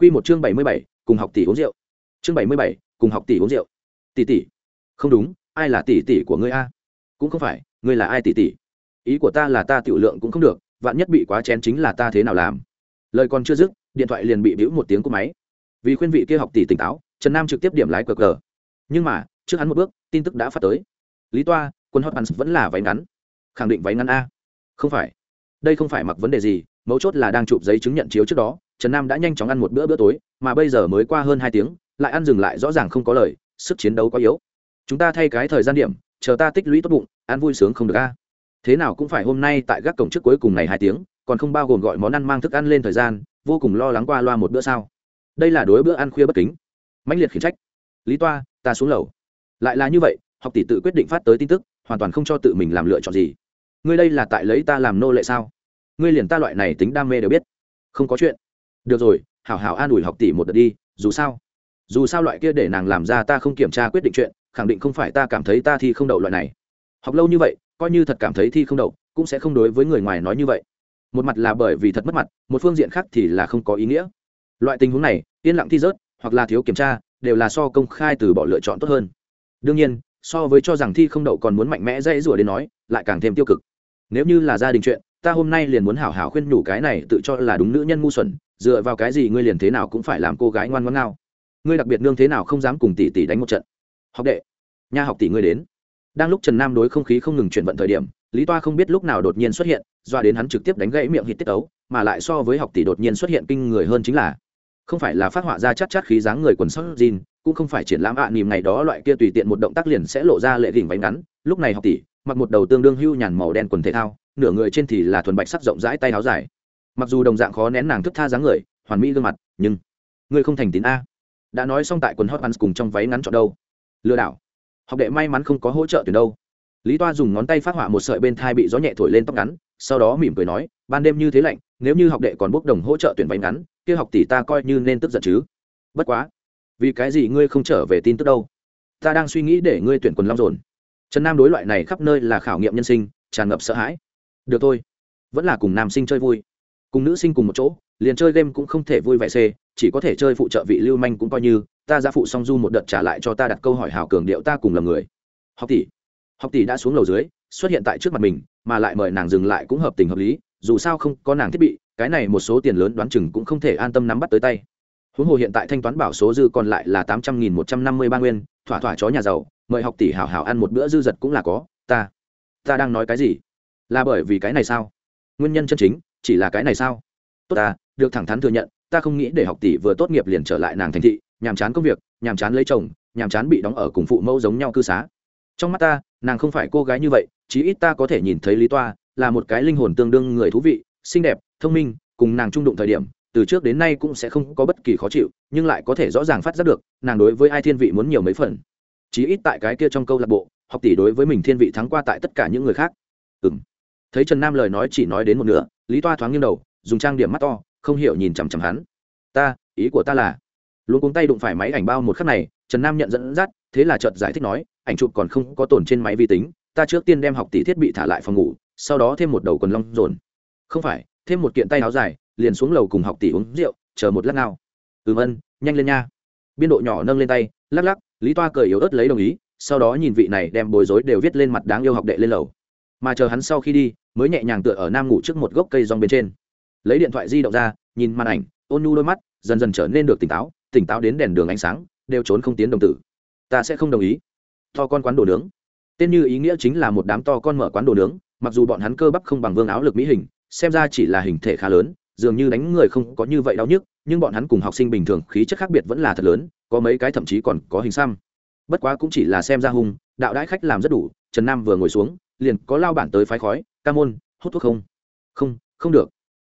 Quy một chương bảy mươi bảy, cùng học tỷ uống rượu. Chương bảy mươi bảy, cùng học tỷ uống rượu. Tỷ tỷ. Không đúng, ai là tỷ tỷ của ngươi a? Cũng không phải, ngươi là ai tỷ tỷ? Ý của ta là ta tiểu lượng cũng không được, vạn nhất bị quá chén chính là ta thế nào làm? Lời còn chưa dứt, điện thoại liền bị bĩu một tiếng của máy. Vì khuyên vị kia học tỷ tỉnh táo, Trần Nam trực tiếp điểm lái cược cờ. Nhưng mà, trước hắn một bước, tin tức đã phát tới. Lý Toa, quân hot pants vẫn là váy ngắn. Khẳng định váy ngắn a. Không phải. Đây không phải mặc vấn đề gì, mấu chốt là đang chụp giấy chứng nhận chiếu trước đó, trần nam đã nhanh chóng ăn một bữa bữa tối, mà bây giờ mới qua hơn hai tiếng, lại ăn dừng lại rõ ràng không có lời, sức chiến đấu quá yếu. Chúng ta thay cái thời gian điểm, chờ ta tích lũy tốt bụng, ăn vui sướng không được a. Thế nào cũng phải hôm nay tại gác cổng trước cuối cùng này hai tiếng, còn không bao gồm gọi món ăn mang thức ăn lên thời gian, vô cùng lo lắng qua loa một bữa sao. Đây là đối bữa ăn khuya bất kính. Mãnh liệt khiển trách. Lý toa, ta xuống lầu. Lại là như vậy, học tỷ tự quyết định phát tới tin tức, hoàn toàn không cho tự mình làm lựa chọn gì. Ngươi đây là tại lấy ta làm nô lệ sao? Ngươi liền ta loại này tính đam mê đều biết. Không có chuyện được rồi, hảo hảo an ủi học tỷ một đợt đi, dù sao. Dù sao loại kia để nàng làm ra ta không kiểm tra quyết định chuyện, khẳng định không phải ta cảm thấy ta thi không đậu loại này. Học lâu như vậy, coi như thật cảm thấy thi không đậu, cũng sẽ không đối với người ngoài nói như vậy. Một mặt là bởi vì thật mất mặt, một phương diện khác thì là không có ý nghĩa. Loại tình huống này, yên lặng thi rớt, hoặc là thiếu kiểm tra, đều là so công khai từ bỏ lựa chọn tốt hơn. Đương nhiên, so với cho rằng thi không đậu còn muốn mạnh mẽ dây rủa đến nói, lại càng thêm tiêu cực. Nếu như là gia đình chuyện, ta hôm nay liền muốn hảo hảo khuyên nhủ cái này tự cho là đúng nữ nhân ngu xuẩn dựa vào cái gì ngươi liền thế nào cũng phải làm cô gái ngoan ngoãn nào ngươi đặc biệt nương thế nào không dám cùng tỷ tỷ đánh một trận? Học đệ nha học tỷ ngươi đến. Đang lúc trần nam đối không khí không ngừng chuyển vận thời điểm lý toa không biết lúc nào đột nhiên xuất hiện doa đến hắn trực tiếp đánh gãy miệng hít tiết ấu mà lại so với học tỷ đột nhiên xuất hiện kinh người hơn chính là không phải là phát họa ra chắc chắc khí dáng người quần sót jean cũng không phải triển lãm ạ à, nìm ngày đó loại kia tùy tiện một động tác liền sẽ lộ ra lệ đỉnh váy ngắn. Lúc này học tỷ mặc một đầu tương đương hưu nhàn màu đen quần thể thao nửa người trên thì là thuần bạch sắc rộng rãi tay áo dài mặc dù đồng dạng khó nén nàng thức tha dáng người, hoàn mỹ gương mặt, nhưng ngươi không thành tín a. Đã nói xong tại quần hot pants cùng trong váy ngắn chọn đâu. Lừa đảo. Học đệ may mắn không có hỗ trợ tuyển đâu. Lý toa dùng ngón tay phát họa một sợi bên thai bị gió nhẹ thổi lên tóc ngắn, sau đó mỉm cười nói, ban đêm như thế lạnh, nếu như học đệ còn bốc đồng hỗ trợ tuyển váy ngắn, kia học tỷ ta coi như nên tức giận chứ. Bất quá, vì cái gì ngươi không trở về tin tức đâu? Ta đang suy nghĩ để ngươi tuyển quần long dồn. Trần nam đối loại này khắp nơi là khảo nghiệm nhân sinh, tràn ngập sợ hãi. Được thôi, vẫn là cùng nam sinh chơi vui cùng nữ sinh cùng một chỗ, liền chơi game cũng không thể vui vẻ c chỉ có thể chơi phụ trợ vị lưu manh cũng coi như, ta ra phụ song du một đợt trả lại cho ta đặt câu hỏi hào cường điệu ta cùng là người. Học tỷ. Học tỷ đã xuống lầu dưới, xuất hiện tại trước mặt mình, mà lại mời nàng dừng lại cũng hợp tình hợp lý, dù sao không có nàng thiết bị, cái này một số tiền lớn đoán chừng cũng không thể an tâm nắm bắt tới tay. Huống hồ hiện tại thanh toán bảo số dư còn lại là tám trăm nghìn một trăm năm mươi ba nguyên, thỏa thỏa chó nhà giàu, mời học tỷ hảo hảo ăn một bữa dư giật cũng là có, ta. Ta đang nói cái gì? Là bởi vì cái này sao? Nguyên nhân chân chính chỉ là cái này sao? Tốt ta, được thẳng thắn thừa nhận, ta không nghĩ để học tỷ vừa tốt nghiệp liền trở lại nàng thành thị, nhàm chán công việc, nhàm chán lấy chồng, nhàm chán bị đóng ở cùng phụ mẫu giống nhau cư xá. Trong mắt ta, nàng không phải cô gái như vậy, chí ít ta có thể nhìn thấy lý toa, là một cái linh hồn tương đương người thú vị, xinh đẹp, thông minh, cùng nàng trung đụng thời điểm, từ trước đến nay cũng sẽ không có bất kỳ khó chịu, nhưng lại có thể rõ ràng phát giác được, nàng đối với ai thiên vị muốn nhiều mấy phần. Chí ít tại cái kia trong câu lạc bộ, học tỷ đối với mình thiên vị thắng qua tại tất cả những người khác. Ừ m thấy trần nam lời nói chỉ nói đến một nửa lý toa thoáng nghiêng đầu, dùng trang điểm mắt to, không hiểu nhìn chằm chằm hắn. Ta, ý của ta là luôn cuống tay đụng phải máy ảnh bao một khắc này, trần nam nhận dẫn dắt, thế là chợt giải thích nói, ảnh chụp còn không có tồn trên máy vi tính, ta trước tiên đem học tỷ thiết bị thả lại phòng ngủ, sau đó thêm một đầu quần long dồn. Không phải, thêm một kiện tay áo dài, liền xuống lầu cùng học tỷ uống rượu, chờ một lát nào. Ừm, ân, nhanh lên nha. Biên độ nhỏ nâng lên tay, lắc lắc, lý toa cười yếu ớt lấy đồng ý, sau đó nhìn vị này đem bối rối đều viết lên mặt đáng yêu học đệ lên lầu mà chờ hắn sau khi đi, mới nhẹ nhàng tựa ở nam ngủ trước một gốc cây rong bên trên. Lấy điện thoại di động ra, nhìn màn ảnh, ôn nhu đôi mắt, dần dần trở nên được tỉnh táo tỉnh táo đến đèn đường ánh sáng, đều trốn không tiến đồng tử. Ta sẽ không đồng ý. To con quán đồ nướng. Tên như ý nghĩa chính là một đám to con mở quán đồ nướng, mặc dù bọn hắn cơ bắp không bằng vương áo lực mỹ hình, xem ra chỉ là hình thể khá lớn, dường như đánh người không có như vậy đau nhức, nhưng bọn hắn cùng học sinh bình thường khí chất khác biệt vẫn là thật lớn, có mấy cái thậm chí còn có hình xăm. Bất quá cũng chỉ là xem ra hung, đạo đãi khách làm rất đủ, trần nam vừa ngồi xuống liền có lao bản tới phái khói, ca môn, hút thuốc không? Không không được.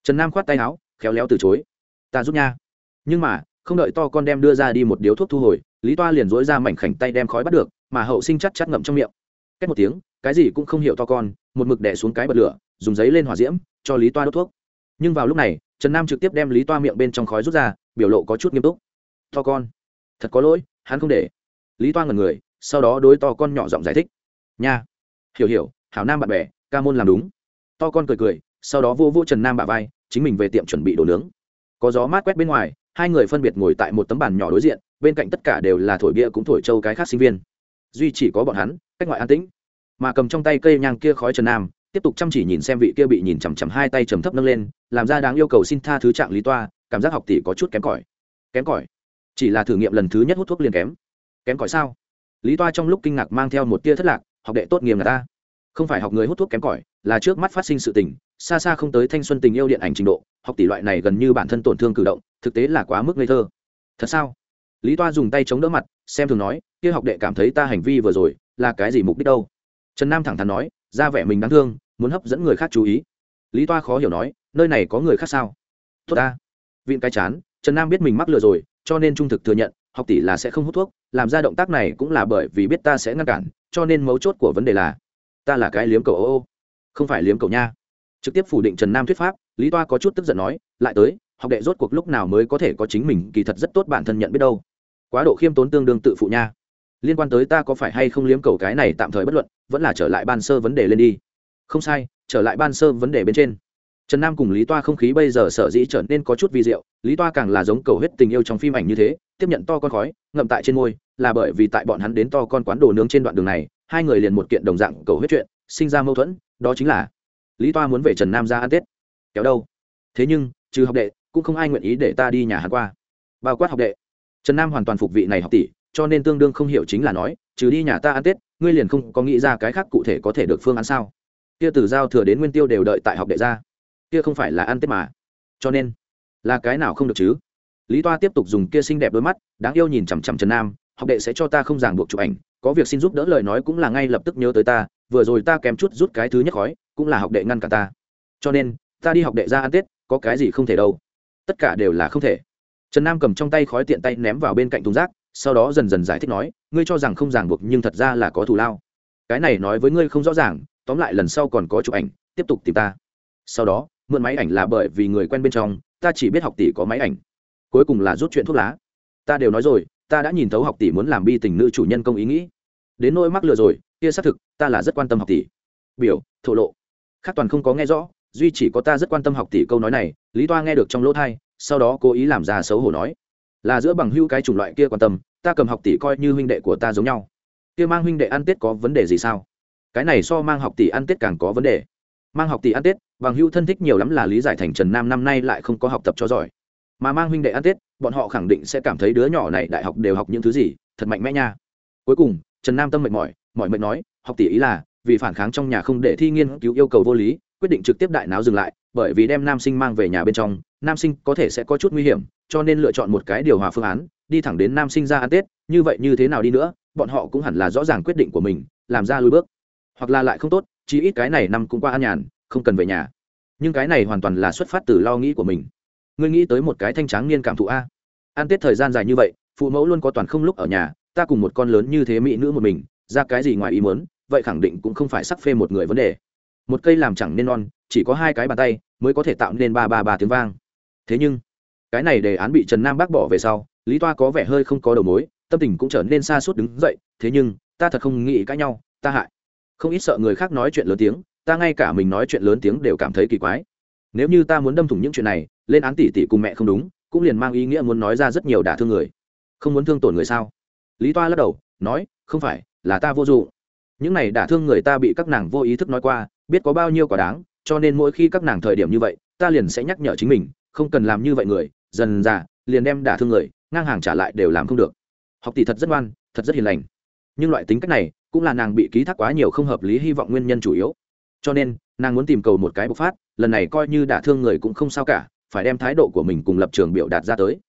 Trần nam khoát tay áo, khéo léo từ chối. Ta giúp nha. Nhưng mà, không đợi to con đem đưa ra đi một điếu thuốc thu hồi, lý toa liền dối ra mảnh khảnh tay đem khói bắt được, mà hậu sinh chắc chắc ngậm trong miệng. Cách một tiếng, cái gì cũng không hiểu to con, một mực đẻ xuống cái bật lửa, dùng giấy lên hỏa diễm, cho lý toa đốt thuốc. Nhưng vào lúc này, trần nam trực tiếp đem lý toa miệng bên trong khói rút ra, biểu lộ có chút nghiêm túc. To con, thật có lỗi, hắn không để. Lý toa ngần người, sau đó đối to con nhỏ giọng giải thích. Nha hiểu hiểu, hảo nam bạn bè, ca môn làm đúng. To con cười cười, sau đó vô vô trần nam bả vai, chính mình về tiệm chuẩn bị đồ nướng. Có gió mát quét bên ngoài, hai người phân biệt ngồi tại một tấm bàn nhỏ đối diện, bên cạnh tất cả đều là thổi bia cũng thổi châu cái khác sinh viên. Duy chỉ có bọn hắn, cách ngoại an tĩnh. Mà cầm trong tay cây nhang kia khói trần nam, tiếp tục chăm chỉ nhìn xem vị kia bị nhìn chằm chằm hai tay trầm thấp nâng lên, làm ra đáng yêu cầu xin tha thứ trạng lý toa, cảm giác học tỷ có chút kém cỏi. Kém cỏi? Chỉ là thử nghiệm lần thứ nhất hút thuốc liền kém. Kém cỏi sao? Lý toa trong lúc kinh ngạc mang theo một tia thất lạc học đệ tốt nghiêm là ta. Không phải học người hút thuốc kém cỏi, là trước mắt phát sinh sự tình, xa xa không tới thanh xuân tình yêu điện ảnh trình độ, học tỷ loại này gần như bản thân tổn thương cử động, thực tế là quá mức ngây thơ. Thật sao? Lý toa dùng tay chống đỡ mặt, xem thường nói, kia học đệ cảm thấy ta hành vi vừa rồi, là cái gì mục đích đâu? Trần nam thẳng thắn nói, ra vẻ mình đáng thương, muốn hấp dẫn người khác chú ý. Lý toa khó hiểu nói, nơi này có người khác sao? Tốt ta. Vịn cái chán, trần nam biết mình mắc lừa rồi, cho nên trung thực thừa nhận học tỷ là sẽ không hút thuốc, làm ra động tác này cũng là bởi vì biết ta sẽ ngăn cản, cho nên mấu chốt của vấn đề là, ta là cái liếm cầu ô ô, không phải liếm cầu nha. Trực tiếp phủ định trần nam thuyết pháp, lý toa có chút tức giận nói, lại tới, học đệ rốt cuộc lúc nào mới có thể có chính mình, kỳ thật rất tốt bản thân nhận biết đâu. Quá độ khiêm tốn tương đương tự phụ nha. Liên quan tới ta có phải hay không liếm cầu cái này tạm thời bất luận, vẫn là trở lại ban sơ vấn đề lên đi. Không sai, trở lại ban sơ vấn đề bên trên trần nam cùng lý toa không khí bây giờ sở dĩ trở nên có chút vi diệu, lý toa càng là giống cầu hết tình yêu trong phim ảnh như thế, tiếp nhận to con khói, ngậm tại trên môi, là bởi vì tại bọn hắn đến to con quán đồ nướng trên đoạn đường này, hai người liền một kiện đồng dạng cầu hết chuyện, sinh ra mâu thuẫn, đó chính là lý toa muốn về trần nam ra ăn tết. Kéo đâu? Thế nhưng, trừ học đệ, cũng không ai nguyện ý để ta đi nhà hắn qua. Bao quát học đệ. Trần nam hoàn toàn phục vị này học tỷ, cho nên tương đương không hiểu chính là nói, trừ đi nhà ta ăn tết, ngươi liền không có nghĩ ra cái khác cụ thể có thể được phương án sao? Kia từ giao thừa đến nguyên tiêu đều đợi tại học đệ ra kia không phải là ăn tết mà. Cho nên, là cái nào không được chứ? Lý toa tiếp tục dùng kia xinh đẹp đôi mắt, đáng yêu nhìn chằm chằm trần nam, học đệ sẽ cho ta không ràng buộc chụp ảnh, có việc xin giúp đỡ lời nói cũng là ngay lập tức nhớ tới ta, vừa rồi ta kém chút rút cái thứ nhất khói, cũng là học đệ ngăn cả ta. Cho nên, ta đi học đệ ra ăn tết, có cái gì không thể đâu. Tất cả đều là không thể. Trần nam cầm trong tay khói tiện tay ném vào bên cạnh thùng rác, sau đó dần dần giải thích nói, ngươi cho rằng không ràng buộc, nhưng thật ra là có thù lao. Cái này nói với ngươi không rõ ràng, tóm lại lần sau còn có chụp ảnh, tiếp tục tìm ta. Sau đó mượn máy ảnh là bởi vì người quen bên trong, ta chỉ biết học tỷ có máy ảnh. Cuối cùng là rút chuyện thuốc lá. Ta đều nói rồi, ta đã nhìn thấu học tỷ muốn làm bi tình nữ chủ nhân công ý nghĩ. Đến nỗi mắc lừa rồi, kia xác thực, ta là rất quan tâm học tỷ. Biểu, thổ lộ. Khác toàn không có nghe rõ, duy chỉ có ta rất quan tâm học tỷ câu nói này, lý toa nghe được trong lỗ thai, sau đó cố ý làm ra xấu hổ nói. Là giữa bằng hữu cái chủng loại kia quan tâm, ta cầm học tỷ coi như huynh đệ của ta giống nhau. Kia mang huynh đệ ăn tết có vấn đề gì sao? Cái này so mang học tỷ ăn tết càng có vấn đề mang học tỷ ăn tết, bằng hữu thân thích nhiều lắm là lý giải thành trần nam năm nay lại không có học tập cho giỏi. Mà mang huynh đệ ăn tết, bọn họ khẳng định sẽ cảm thấy đứa nhỏ này đại học đều học những thứ gì, thật mạnh mẽ nha. Cuối cùng, trần nam tâm mệt mỏi mỏi mệt nói, học tỷ ý là, vì phản kháng trong nhà không để thi nghiên cứu yêu cầu vô lý, quyết định trực tiếp đại náo dừng lại, bởi vì đem nam sinh mang về nhà bên trong, nam sinh có thể sẽ có chút nguy hiểm, cho nên lựa chọn một cái điều hòa phương án, đi thẳng đến nam sinh ra ăn tết, như vậy như thế nào đi nữa, bọn họ cũng hẳn là rõ ràng quyết định của mình, làm ra lùi bước. Hoặc là lại không tốt chỉ ít cái này năm cũng qua an nhàn, không cần về nhà. Nhưng cái này hoàn toàn là xuất phát từ lo nghĩ của mình. Ngươi nghĩ tới một cái thanh tráng niên cảm thụ a. Ăn tết thời gian dài như vậy, phụ mẫu luôn có toàn không lúc ở nhà, ta cùng một con lớn như thế mỹ nữ một mình, ra cái gì ngoài ý muốn, vậy khẳng định cũng không phải sắc phê một người vấn đề. Một cây làm chẳng nên non, chỉ có hai cái bàn tay mới có thể tạo nên ba ba ba tiếng vang. Thế nhưng, cái này đề án bị trần nam bác bỏ về sau, lý toa có vẻ hơi không có đầu mối, tâm tình cũng trở nên xa suốt đứng dậy, thế nhưng, ta thật không nghĩ cãi nhau, ta hại không ít sợ người khác nói chuyện lớn tiếng, ta ngay cả mình nói chuyện lớn tiếng đều cảm thấy kỳ quái. Nếu như ta muốn đâm thủng những chuyện này, lên án tỷ tỷ cùng mẹ không đúng, cũng liền mang ý nghĩa muốn nói ra rất nhiều đả thương người. Không muốn thương tổn người sao? Lý toa lắc đầu, nói, không phải, là ta vô dụng những này đả thương người ta bị các nàng vô ý thức nói qua, biết có bao nhiêu quả đáng, cho nên mỗi khi các nàng thời điểm như vậy, ta liền sẽ nhắc nhở chính mình, không cần làm như vậy người, dần dà, liền đem đả thương người, ngang hàng trả lại đều làm không được. Học tỷ thật rất ngoan, thật rất hiền lành. Nhưng loại tính cách này cũng là nàng bị ký thác quá nhiều không hợp lý hy vọng nguyên nhân chủ yếu. Cho nên, nàng muốn tìm cầu một cái bộc phát, lần này coi như đả thương người cũng không sao cả, phải đem thái độ của mình cùng lập trường biểu đạt ra tới.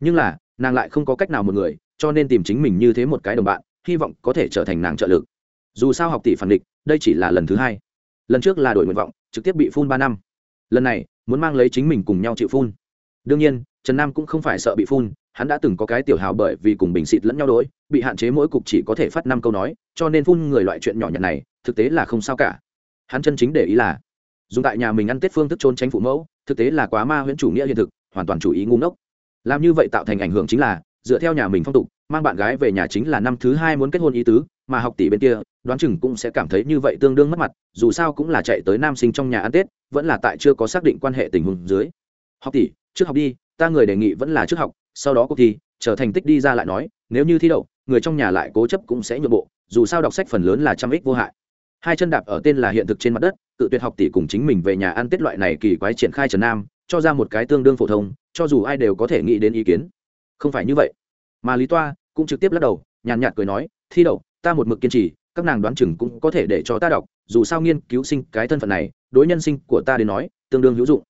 Nhưng là, nàng lại không có cách nào một người, cho nên tìm chính mình như thế một cái đồng bạn, hy vọng có thể trở thành nàng trợ lực. Dù sao học tỷ phản địch, đây chỉ là lần thứ hai. Lần trước là đổi nguyện vọng, trực tiếp bị phun ba năm. Lần này, muốn mang lấy chính mình cùng nhau chịu phun. Đương nhiên trần nam cũng không phải sợ bị phun hắn đã từng có cái tiểu hào bởi vì cùng bình xịt lẫn nhau đối, bị hạn chế mỗi cục chỉ có thể phát năm câu nói cho nên phun người loại chuyện nhỏ nhặt này thực tế là không sao cả. Hắn chân chính để ý là dùng tại nhà mình ăn tết phương thức trốn tránh phụ mẫu thực tế là quá ma huyễn chủ nghĩa hiện thực hoàn toàn chủ ý ngu ngốc. Làm như vậy tạo thành ảnh hưởng chính là dựa theo nhà mình phong tục mang bạn gái về nhà chính là năm thứ hai muốn kết hôn ý tứ mà học tỷ bên kia đoán chừng cũng sẽ cảm thấy như vậy tương đương mất mặt dù sao cũng là chạy tới nam sinh trong nhà ăn tết vẫn là tại chưa có xác định quan hệ tình huống dưới. Học tỷ trước học đi ta người đề nghị vẫn là trước học, sau đó cuộc thi chờ thành tích đi ra lại nói, nếu như thi đậu, người trong nhà lại cố chấp cũng sẽ nhượng bộ, dù sao đọc sách phần lớn là trăm ích vô hại. Hai chân đạp ở tên là hiện thực trên mặt đất tự tuyệt học tỷ cùng chính mình về nhà ăn tết loại này kỳ quái triển khai trần nam, cho ra một cái tương đương phổ thông, cho dù ai đều có thể nghĩ đến ý kiến. Không phải như vậy. Mà lý toa cũng trực tiếp lắc đầu, nhàn nhạt cười nói, thi đậu, ta một mực kiên trì, các nàng đoán chừng cũng có thể để cho ta đọc, dù sao nghiên cứu sinh cái thân phận này, đối nhân sinh của ta đến nói, tương đương hữu dụng.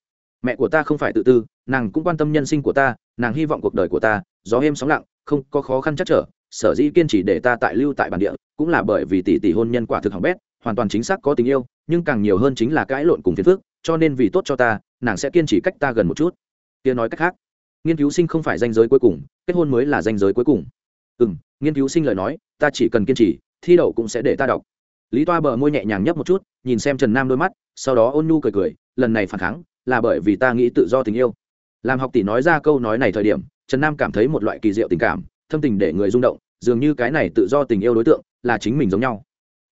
Mẹ của ta không phải tự tư nàng cũng quan tâm nhân sinh của ta, nàng hy vọng cuộc đời của ta, gió êm sóng lặng, không có khó khăn chắc trở, sở dĩ kiên trì để ta tại lưu tại bản địa, cũng là bởi vì tỷ tỷ hôn nhân quả thực hỏng bét, hoàn toàn chính xác có tình yêu, nhưng càng nhiều hơn chính là cãi lộn cùng phiền phước cho nên vì tốt cho ta, nàng sẽ kiên trì cách ta gần một chút. Kia nói cách khác, nghiên cứu sinh không phải danh giới cuối cùng, kết hôn mới là danh giới cuối cùng. Ừ m nghiên cứu sinh lời nói, ta chỉ cần kiên trì, thi đậu cũng sẽ để ta đọc. Lý toa bờ môi nhẹ nhàng nhấp một chút, nhìn xem trần nam đôi mắt, sau đó ôn nhu cười cười, lần này phản kháng, là bởi vì ta nghĩ tự do tình yêu làm học tỷ nói ra câu nói này thời điểm, trần nam cảm thấy một loại kỳ diệu tình cảm, thâm tình để người rung động, dường như cái này tự do tình yêu đối tượng là chính mình giống nhau.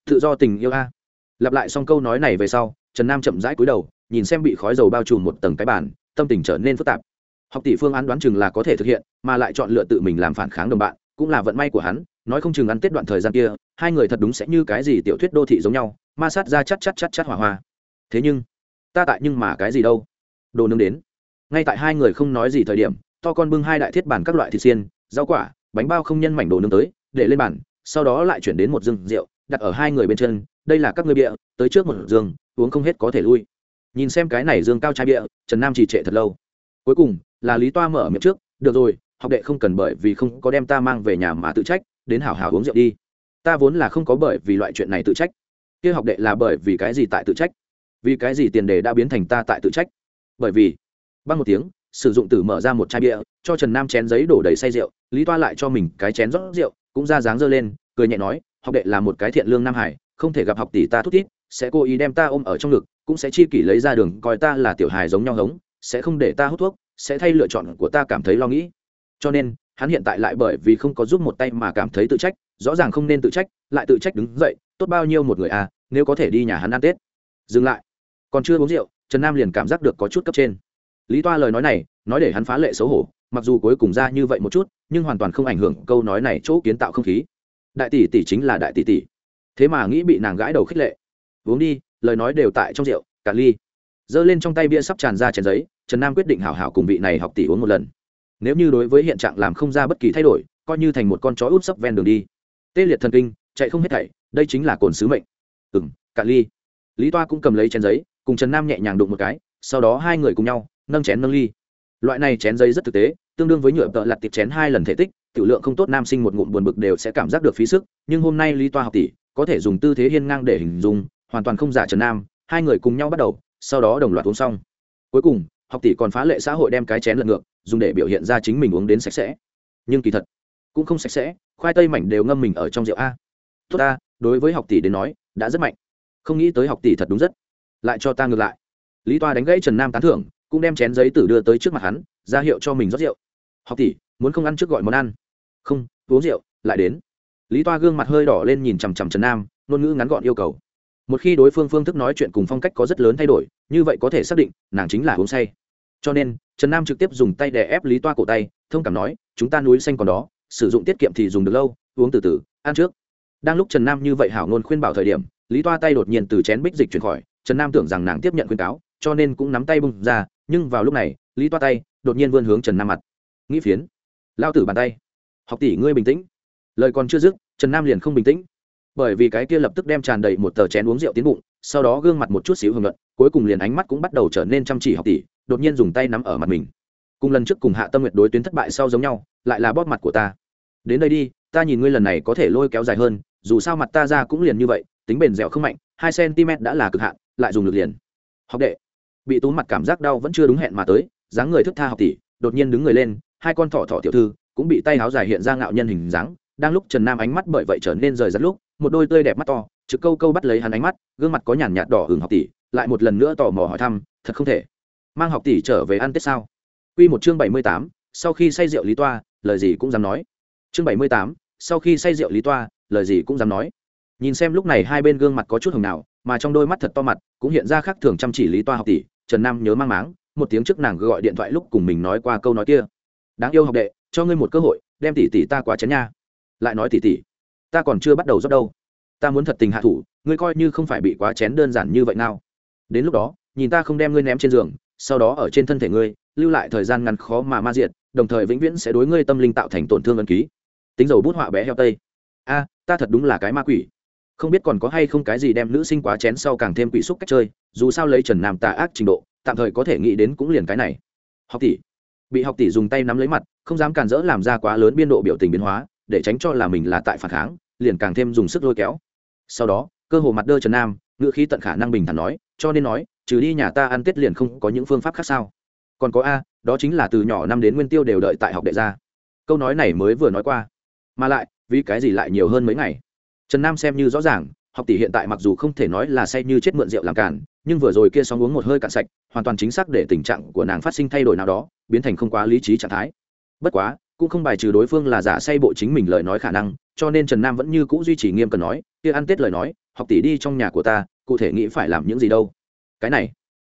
Tự do tình yêu a. Lặp lại xong câu nói này về sau, trần nam chậm rãi cúi đầu, nhìn xem bị khói dầu bao trùm một tầng cái bàn, tâm tình trở nên phức tạp. Học tỷ phương án đoán chừng là có thể thực hiện, mà lại chọn lựa tự mình làm phản kháng đồng bạn, cũng là vận may của hắn, nói không chừng ăn tết đoạn thời gian kia, hai người thật đúng sẽ như cái gì tiểu thuyết đô thị giống nhau, ma sát ra chắt chắt chắt chắt hỏa hoa. Thế nhưng, ta tại nhưng mà cái gì đâu? Đồ nướng đến ngay tại hai người không nói gì thời điểm, to con bưng hai đại thiết bản các loại thịt xiên, rau quả, bánh bao không nhân mảnh đồ nướng tới, để lên bàn, sau đó lại chuyển đến một rừng rượu, đặt ở hai người bên chân, đây là các ngươi bịa, tới trước một giường, uống không hết có thể lui. Nhìn xem cái này dương cao chai bịa, trần nam trì trệ thật lâu. Cuối cùng, là lý toa mở miệng trước, được rồi, học đệ không cần bởi vì không có đem ta mang về nhà mà tự trách, đến hảo hảo uống rượu đi. Ta vốn là không có bởi vì loại chuyện này tự trách. Kia học đệ là bởi vì cái gì tại tự trách? Vì cái gì tiền đề đã biến thành ta tại tự trách? Bởi vì băng một tiếng sử dụng tử mở ra một chai bia cho trần nam chén giấy đổ đầy say rượu lý toa lại cho mình cái chén rót rượu cũng ra dáng dơ lên cười nhẹ nói học đệ là một cái thiện lương nam hải không thể gặp học tỷ ta thút thít, sẽ cố ý đem ta ôm ở trong ngực cũng sẽ chi kỷ lấy ra đường coi ta là tiểu hài giống nhau hống sẽ không để ta hút thuốc sẽ thay lựa chọn của ta cảm thấy lo nghĩ. Cho nên hắn hiện tại lại bởi vì không có giúp một tay mà cảm thấy tự trách rõ ràng không nên tự trách lại tự trách đứng dậy tốt bao nhiêu một người à nếu có thể đi nhà hắn ăn tết. Dừng lại. Còn chưa uống rượu trần nam liền cảm giác được có chút cấp trên lý toa lời nói này, nói để hắn phá lệ xấu hổ, mặc dù cuối cùng ra như vậy một chút, nhưng hoàn toàn không ảnh hưởng câu nói này chỗ kiến tạo không khí. Đại tỷ tỷ chính là đại tỷ tỷ. Thế mà nghĩ bị nàng gãi đầu khích lệ. Uống đi, lời nói đều tại trong rượu, cả ly. Giơ lên trong tay bia sắp tràn ra chén giấy, trần nam quyết định hảo hảo cùng vị này học tỷ uống một lần. Nếu như đối với hiện trạng làm không ra bất kỳ thay đổi, coi như thành một con chó út sấp ven đường đi. Tê liệt thần kinh, chạy không hết thảy, đây chính là cồn sứ mệnh. Ừ m ly. Lý toa cũng cầm lấy chén giấy, cùng trần nam nhẹ nhàng đụng một cái, sau đó hai người cùng nhau nâng chén nâng ly. Loại này chén giấy rất thực tế, tương đương với nhựa tợ lặt tiệp chén hai lần thể tích, tiểu lượng không tốt nam sinh một ngụm buồn bực đều sẽ cảm giác được phí sức, nhưng hôm nay lý toa học tỷ, có thể dùng tư thế hiên ngang để hình dung, hoàn toàn không giả trần nam, hai người cùng nhau bắt đầu, sau đó đồng loạt uống xong. Cuối cùng, học tỷ còn phá lệ xã hội đem cái chén lật ngược, dùng để biểu hiện ra chính mình uống đến sạch sẽ. Nhưng kỳ thật, cũng không sạch sẽ, khoai tây mảnh đều ngâm mình ở trong rượu a. Tốt ta, đối với học tỷ đến nói, đã rất mạnh. Không nghĩ tới học tỷ thật đúng rất. Lại cho ta ngược lại. Lý toa đánh gãy trần nam tán thưởng cũng đem chén giấy tử đưa tới trước mặt hắn, ra hiệu cho mình rót rượu. Học tỷ, muốn không ăn trước gọi món ăn? Không, uống rượu, lại đến. Lý toa gương mặt hơi đỏ lên nhìn chằm chằm trần nam, ngôn ngữ ngắn gọn yêu cầu. Một khi đối phương phương thức nói chuyện cùng phong cách có rất lớn thay đổi, như vậy có thể xác định, nàng chính là uống say. Cho nên, trần nam trực tiếp dùng tay đè ép lý toa cổ tay, thông cảm nói, chúng ta núi xanh còn đó, sử dụng tiết kiệm thì dùng được lâu, uống từ từ, ăn trước. Đang lúc trần nam như vậy hảo ngôn khuyên bảo thời điểm, lý toa tay đột nhiên từ chén bích dịch chuyển khỏi, trần nam tưởng rằng nàng tiếp nhận khuyên cáo, cho nên cũng nắm tay bung ra nhưng vào lúc này, lý toa tay đột nhiên vươn hướng trần nam mặt. Nghĩ phiến. Lao tử bàn tay. Học tỷ ngươi bình tĩnh. Lời còn chưa dứt, trần nam liền không bình tĩnh. Bởi vì cái kia lập tức đem tràn đầy một tờ chén uống rượu tiến bụng, sau đó gương mặt một chút xíu hưởng luận cuối cùng liền ánh mắt cũng bắt đầu trở nên chăm chỉ học tỷ, đột nhiên dùng tay nắm ở mặt mình. Cùng lần trước cùng hạ tâm nguyệt đối tuyến thất bại sau giống nhau, lại là bóp mặt của ta. Đến đây đi, ta nhìn ngươi lần này có thể lôi kéo dài hơn, dù sao mặt ta ra cũng liền như vậy, tính bền dẻo không mạnh, hai cm đã là cực hạn, lại dùng lực liền. Học đệ bị tú mặt cảm giác đau vẫn chưa đúng hẹn mà tới, dáng người thức tha học tỷ, đột nhiên đứng người lên, hai con thỏ thỏ tiểu thư cũng bị tay áo dài hiện ra ngạo nhân hình dáng, đang lúc trần nam ánh mắt bởi vậy trở nên rời rắt lúc, một đôi tươi đẹp mắt to, trực câu câu bắt lấy hắn ánh mắt, gương mặt có nhàn nhạt đỏ hưởng học tỷ, lại một lần nữa tò mò hỏi thăm, thật không thể? Mang học tỷ trở về ăn tết sao? Quy một chương bảy mươi tám, sau khi say rượu lý toa, lời gì cũng dám nói. Chương bảy mươi tám, sau khi say rượu lý toa, lời gì cũng dám nói. Nhìn xem lúc này hai bên gương mặt có chút hồng nào, mà trong đôi mắt thật to mặt, cũng hiện ra khác thường chăm chỉ lý toa học tỷ trần nam nhớ mang máng, một tiếng trước nàng gọi điện thoại lúc cùng mình nói qua câu nói kia. Đáng yêu học đệ, cho ngươi một cơ hội, đem tỷ tỷ ta quá chén nha. Lại nói, tỷ tỷ, ta còn chưa bắt đầu rót đâu. Ta muốn thật tình hạ thủ, ngươi coi như không phải bị quá chén đơn giản như vậy nào. Đến lúc đó, nhìn ta không đem ngươi ném trên giường, sau đó ở trên thân thể ngươi, lưu lại thời gian ngắn khó mà ma diện đồng thời vĩnh viễn sẽ đối ngươi tâm linh tạo thành tổn thương ân ký. Tính dầu bút họa bé heo tây. A, ta thật đúng là cái ma quỷ không biết còn có hay không cái gì đem nữ sinh quá chén sau càng thêm quỷ xúc cách chơi, dù sao lấy trần nam tà ác trình độ, tạm thời có thể nghĩ đến cũng liền cái này. Học tỷ. Bị học tỷ dùng tay nắm lấy mặt, không dám cản rỡ làm ra quá lớn biên độ biểu tình biến hóa, để tránh cho là mình là tại phản kháng, liền càng thêm dùng sức lôi kéo. Sau đó, cơ hồ mặt đơ trần nam ngự khí tận khả năng bình thản nói, cho nên nói, trừ đi nhà ta ăn tết liền không có những phương pháp khác sao? Còn có a, đó chính là từ nhỏ năm đến nguyên tiêu đều đợi tại học đệ gia. Câu nói này mới vừa nói qua. Mà lại, vì cái gì lại nhiều hơn mấy ngày? Trần nam xem như rõ ràng, học tỷ hiện tại mặc dù không thể nói là say như chết mượn rượu làm cản nhưng vừa rồi kia xong uống một hơi cạn sạch, hoàn toàn chính xác để tình trạng của nàng phát sinh thay đổi nào đó, biến thành không quá lý trí trạng thái. Bất quá, cũng không bài trừ đối phương là giả say bộ chính mình lời nói khả năng, cho nên trần nam vẫn như cũ duy trì nghiêm cần nói, kia ăn tết lời nói, học tỷ đi trong nhà của ta, cụ thể nghĩ phải làm những gì đâu. Cái này,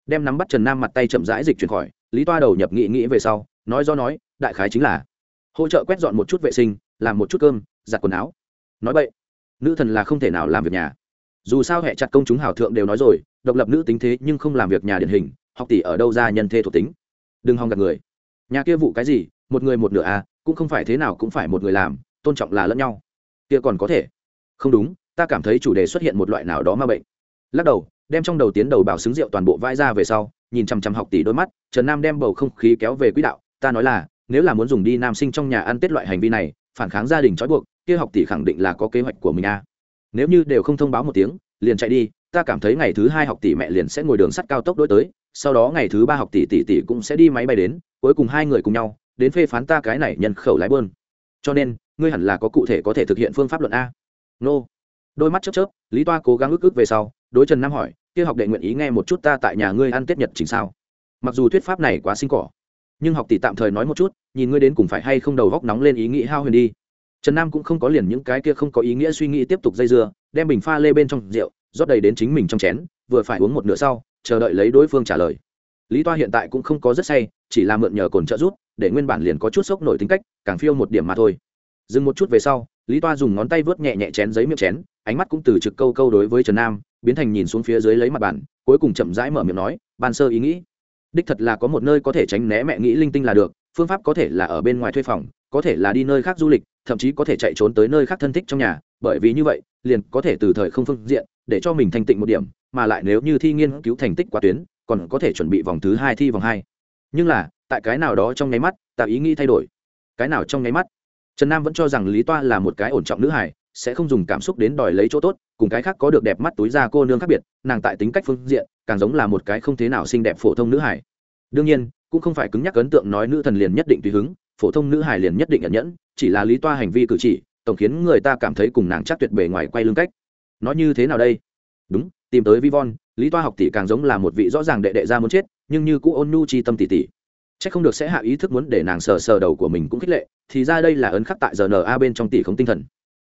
đem nắm bắt trần nam mặt tay chậm rãi dịch chuyển khỏi, lý toa đầu nhập nghị nghĩ về sau, nói do nói, đại khái chính là hỗ trợ quét dọn một chút vệ sinh, làm một chút cơm, giặt quần áo. Nói vậy nữ thần là không thể nào làm việc nhà. Dù sao hệ chặt công chúng hào thượng đều nói rồi, độc lập nữ tính thế nhưng không làm việc nhà điển hình, học tỷ ở đâu ra nhân thê thuộc tính? Đừng hòng gạt người. Nhà kia vụ cái gì? Một người một nửa à cũng không phải thế nào cũng phải một người làm, tôn trọng là lẫn nhau. Kia còn có thể. Không đúng, ta cảm thấy chủ đề xuất hiện một loại nào đó ma bệnh. Lắc đầu, đem trong đầu tiến đầu bảo xứng rượu toàn bộ vai ra về sau, nhìn chằm chằm học tỷ đôi mắt, trần nam đem bầu không khí kéo về quỹ đạo, ta nói là, nếu là muốn dùng đi nam sinh trong nhà ăn tết loại hành vi này, phản kháng gia đình trói buộc kia học tỷ khẳng định là có kế hoạch của mình a à. nếu như đều không thông báo một tiếng, liền chạy đi, ta cảm thấy ngày thứ hai học tỷ mẹ liền sẽ ngồi đường sắt cao tốc đối tới, sau đó ngày thứ ba học tỷ tỷ tỷ cũng sẽ đi máy bay đến, cuối cùng hai người cùng nhau, đến phê phán ta cái này nhân khẩu lái bơn. Cho nên, ngươi hẳn là có cụ thể có thể thực hiện phương pháp luận a. Nô. Đôi mắt chớp chớp, lý toa cố gắng ức ức về sau, đối trần nam hỏi, kia học đệ nguyện ý nghe một chút ta tại nhà ngươi ăn tết nhật chính sao? Mặc dù thuyết pháp này quá sinh cỏ, nhưng học tỷ tạm thời nói một chút, nhìn ngươi đến cùng phải hay không đầu góc nóng lên ý nghĩ hao huyền đi trần nam cũng không có liền những cái kia không có ý nghĩa suy nghĩ tiếp tục dây dưa, đem bình pha lê bên trong rượu, rót đầy đến chính mình trong chén, vừa phải uống một nửa sau, chờ đợi lấy đối phương trả lời. Lý toa hiện tại cũng không có rất say, chỉ là mượn nhờ cồn trợ rút để nguyên bản liền có chút sốc nổi tính cách, càng phiêu một điểm mà thôi. Dừng một chút về sau, lý toa dùng ngón tay vớt nhẹ nhẹ chén giấy miệng chén, ánh mắt cũng từ trực câu câu đối với trần nam, biến thành nhìn xuống phía dưới lấy mặt bàn, cuối cùng chậm rãi mở miệng nói, ban sơ ý nghĩ. Đích thật là có một nơi có thể tránh né mẹ nghĩ linh tinh là được, phương pháp có thể là ở bên ngoài thuê phòng có thể là đi nơi khác du lịch, thậm chí có thể chạy trốn tới nơi khác thân thích trong nhà, bởi vì như vậy, liền có thể từ thời không phương diện, để cho mình thành tịnh một điểm, mà lại nếu như thi nghiên cứu thành tích qua tuyến, còn có thể chuẩn bị vòng thứ hai thi vòng hai. Nhưng là, tại cái nào đó trong nháy mắt, ta ý nghĩ thay đổi. Cái nào trong nháy mắt? Trần nam vẫn cho rằng lý toa là một cái ổn trọng nữ hải sẽ không dùng cảm xúc đến đòi lấy chỗ tốt, cùng cái khác có được đẹp mắt túi da cô nương khác biệt, nàng tại tính cách phương diện, càng giống là một cái không thế nào xinh đẹp phổ thông nữ hải đương nhiên, cũng không phải cứng nhắc ấn tượng nói nữ thần liền nhất định tùy hứng phổ thông nữ hài liền nhất định nhận nhẫn, chỉ là lý toa hành vi cử chỉ, tổng khiến người ta cảm thấy cùng nàng chắc tuyệt bề ngoài quay lưng cách. Nói như thế nào đây? Đúng, tìm tới vi von lý toa học tỷ càng giống là một vị rõ ràng đệ đệ ra muốn chết, nhưng như cũ ôn nhu chi tâm tỷ tỷ chắc không được sẽ hạ ý thức muốn để nàng sờ sờ đầu của mình cũng khích lệ, thì ra đây là ấn khắc tại giờ na bên trong tỷ không tinh thần.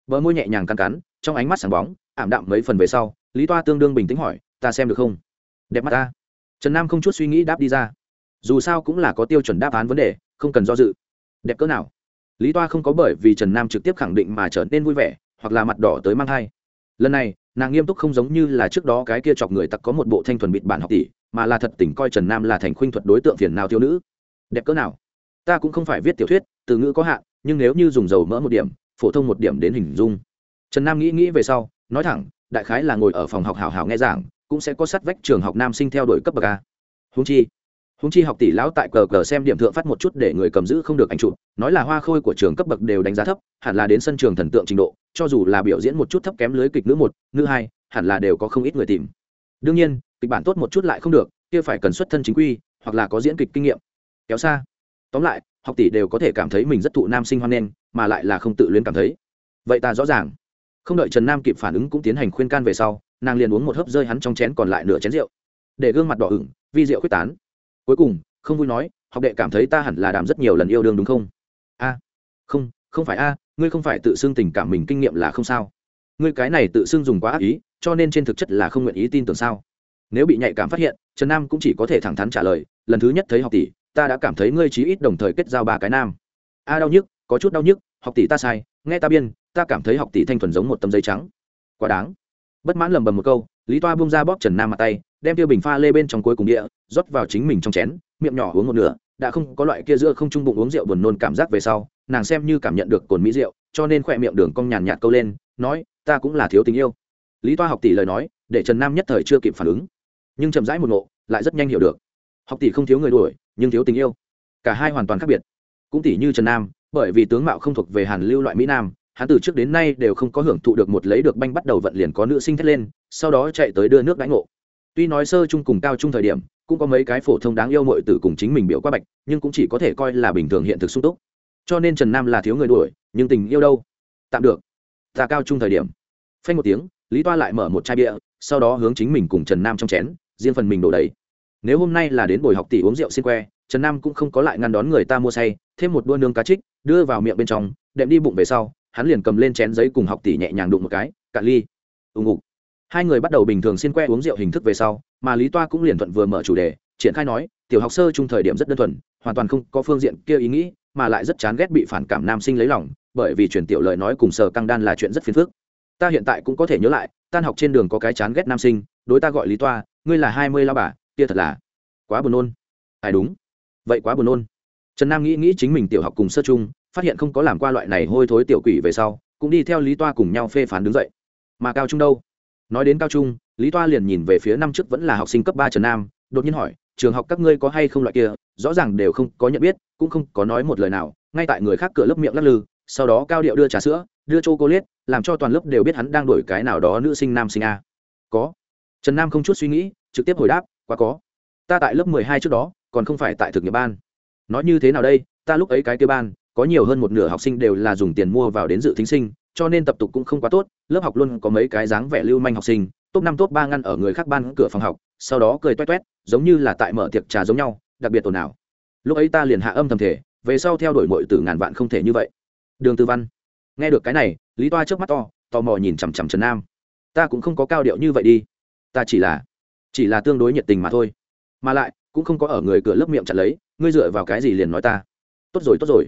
Bờ môi nhẹ nhàng cắn cắn, trong ánh mắt sáng bóng, ảm đạm mấy phần về sau, lý toa tương đương bình tĩnh hỏi, ta xem được không? Đẹp mắt ta. Trần nam không chút suy nghĩ đáp đi ra. Dù sao cũng là có tiêu chuẩn đáp án vấn đề, không cần do dự đẹp cỡ nào. Lý toa không có bởi vì trần nam trực tiếp khẳng định mà trở nên vui vẻ, hoặc là mặt đỏ tới mang thai. Lần này, nàng nghiêm túc không giống như là trước đó cái kia chọc người tặc có một bộ thanh thuần bịt bản học tỷ, mà là thật tỉnh coi trần nam là thành khuynh thuật đối tượng phiền nào thiếu nữ. Đẹp cỡ nào? Ta cũng không phải viết tiểu thuyết, từ ngữ có hạn, nhưng nếu như dùng dầu mỡ một điểm, phổ thông một điểm đến hình dung. Trần nam nghĩ nghĩ về sau, nói thẳng, đại khái là ngồi ở phòng học hào hào nghe giảng, cũng sẽ có sát vách trường học nam sinh theo đuổi cấp bậc a. Húng chi húng chi học tỷ lão tại cờ cờ xem điểm thượng phát một chút để người cầm giữ không được ảnh chụp, nói là hoa khôi của trường cấp bậc đều đánh giá thấp, hẳn là đến sân trường thần tượng trình độ, cho dù là biểu diễn một chút thấp kém lưới kịch nữ một, nữ hai, hẳn là đều có không ít người tìm. Đương nhiên, kịch bản tốt một chút lại không được, kia phải cần xuất thân chính quy, hoặc là có diễn kịch kinh nghiệm. Kéo xa. Tóm lại, học tỷ đều có thể cảm thấy mình rất thụ nam sinh hoan nghênh, mà lại là không tự luyến cảm thấy. Vậy ta rõ ràng. Không đợi trần nam kịp phản ứng cũng tiến hành khuyên can về sau, nàng liền uống một hớp rơi hắn trong chén còn lại nửa chén rượu. Để gương mặt đỏ ửng, vi rượu quyết tán cuối cùng, không vui nói, học đệ cảm thấy ta hẳn là đàm rất nhiều lần yêu đương đúng không? A, không không phải a, ngươi không phải tự xưng tình cảm mình kinh nghiệm là không sao. Ngươi cái này tự xưng dùng quá ác ý, cho nên trên thực chất là không nguyện ý tin tưởng sao? Nếu bị nhạy cảm phát hiện, trần nam cũng chỉ có thể thẳng thắn trả lời, lần thứ nhất thấy học tỷ, ta đã cảm thấy ngươi chí ít đồng thời kết giao ba cái nam. A, đau nhức, có chút đau nhức, học tỷ ta sai, nghe ta biên, ta cảm thấy học tỷ thanh thuần giống một tấm giấy trắng. Quá đáng. Bất mãn lầm bầm một câu, lý toa bung ra bóp trần nam mặt tay đem tiêu bình pha lê bên trong cuối cùng địa, rót vào chính mình trong chén, miệng nhỏ uống một nửa, đã không có loại kia giữa không trung bụng uống rượu buồn nôn cảm giác về sau, nàng xem như cảm nhận được cồn mỹ rượu, cho nên khỏe miệng đường cong nhàn nhạt câu lên, nói, ta cũng là thiếu tình yêu. Lý toa học tỷ lời nói, để trần nam nhất thời chưa kịp phản ứng. Nhưng chậm rãi một ngộ, lại rất nhanh hiểu được. Học tỷ không thiếu người đuổi, nhưng thiếu tình yêu. Cả hai hoàn toàn khác biệt. Cũng tỷ như trần nam, bởi vì tướng mạo không thuộc về hàn lưu loại mỹ nam, hắn từ trước đến nay đều không có hưởng thụ được một lấy được banh bắt đầu vận liền có nữ sinh thét lên, sau đó chạy tới đưa nước đánh ngộ tuy nói sơ chung cùng cao chung thời điểm, cũng có mấy cái phổ thông đáng yêu mội tử cùng chính mình biểu qua bạch, nhưng cũng chỉ có thể coi là bình thường hiện thực sung túc. Cho nên trần nam là thiếu người đuổi, nhưng tình yêu đâu? Tạm được. Ta cao chung thời điểm. Phanh một tiếng, lý toa lại mở một chai bia, sau đó hướng chính mình cùng trần nam trong chén, riêng phần mình đổ đầy. Nếu hôm nay là đến buổi học tỷ uống rượu xin que, trần nam cũng không có lại ngăn đón người ta mua say, thêm một đua nương cá trích, đưa vào miệng bên trong, đệm đi bụng về sau, hắn liền cầm lên chén giấy cùng học tỷ nhẹ nhàng đụng một cái, cạn ly. Ưng ngục hai người bắt đầu bình thường xin que uống rượu hình thức về sau, mà lý toa cũng liền thuận vừa mở chủ đề, triển khai nói, tiểu học sơ chung thời điểm rất đơn thuần, hoàn toàn không có phương diện kia ý nghĩ, mà lại rất chán ghét bị phản cảm nam sinh lấy lòng, bởi vì truyền tiểu lời nói cùng sờ căng đan là chuyện rất phiền phức. Ta hiện tại cũng có thể nhớ lại, tan học trên đường có cái chán ghét nam sinh, đối ta gọi lý toa, ngươi là hai mươi lao bà, kia thật là quá buồn nôn. Ai đúng? Vậy quá buồn nôn. Trần nam nghĩ nghĩ chính mình tiểu học cùng sơ chung, phát hiện không có làm qua loại này hôi thối tiểu quỷ về sau, cũng đi theo lý toa cùng nhau phê phán đứng dậy. Mà cao trung đâu? Nói đến cao trung, lý toa liền nhìn về phía năm trước vẫn là học sinh cấp ba trần nam, đột nhiên hỏi, trường học các ngươi có hay không loại kia? Rõ ràng đều không có nhận biết, cũng không có nói một lời nào, ngay tại người khác cửa lớp miệng lắc lư, sau đó cao điệu đưa trà sữa, đưa c cô liết làm cho toàn lớp đều biết hắn đang đổi cái nào đó nữ sinh nam sinh a. Có. Trần nam không chút suy nghĩ, trực tiếp hồi đáp, quá có. Ta tại lớp mười hai trước đó, còn không phải tại thực nghiệp ban. Nói như thế nào đây? Ta lúc ấy cái kia ban, có nhiều hơn một nửa học sinh đều là dùng tiền mua vào đến dự thính sinh cho nên tập tục cũng không quá tốt, lớp học luôn có mấy cái dáng vẻ lưu manh học sinh, top năm, top ba ngăn ở người khác ban cửa phòng học, sau đó cười toét toét, giống như là tại mở tiệc trà giống nhau, đặc biệt ồn ào. Lúc ấy ta liền hạ âm thầm thể về sau theo đuổi mọi từ ngàn vạn không thể như vậy. Đường tư văn, nghe được cái này, lý toa trước mắt to, tò mò nhìn chằm chằm trần nam. Ta cũng không có cao điệu như vậy đi. Ta chỉ là chỉ là tương đối nhiệt tình mà thôi. Mà lại, cũng không có ở người cửa lớp miệng chặt lấy, ngươi dựa vào cái gì liền nói ta. Tốt rồi tốt rồi.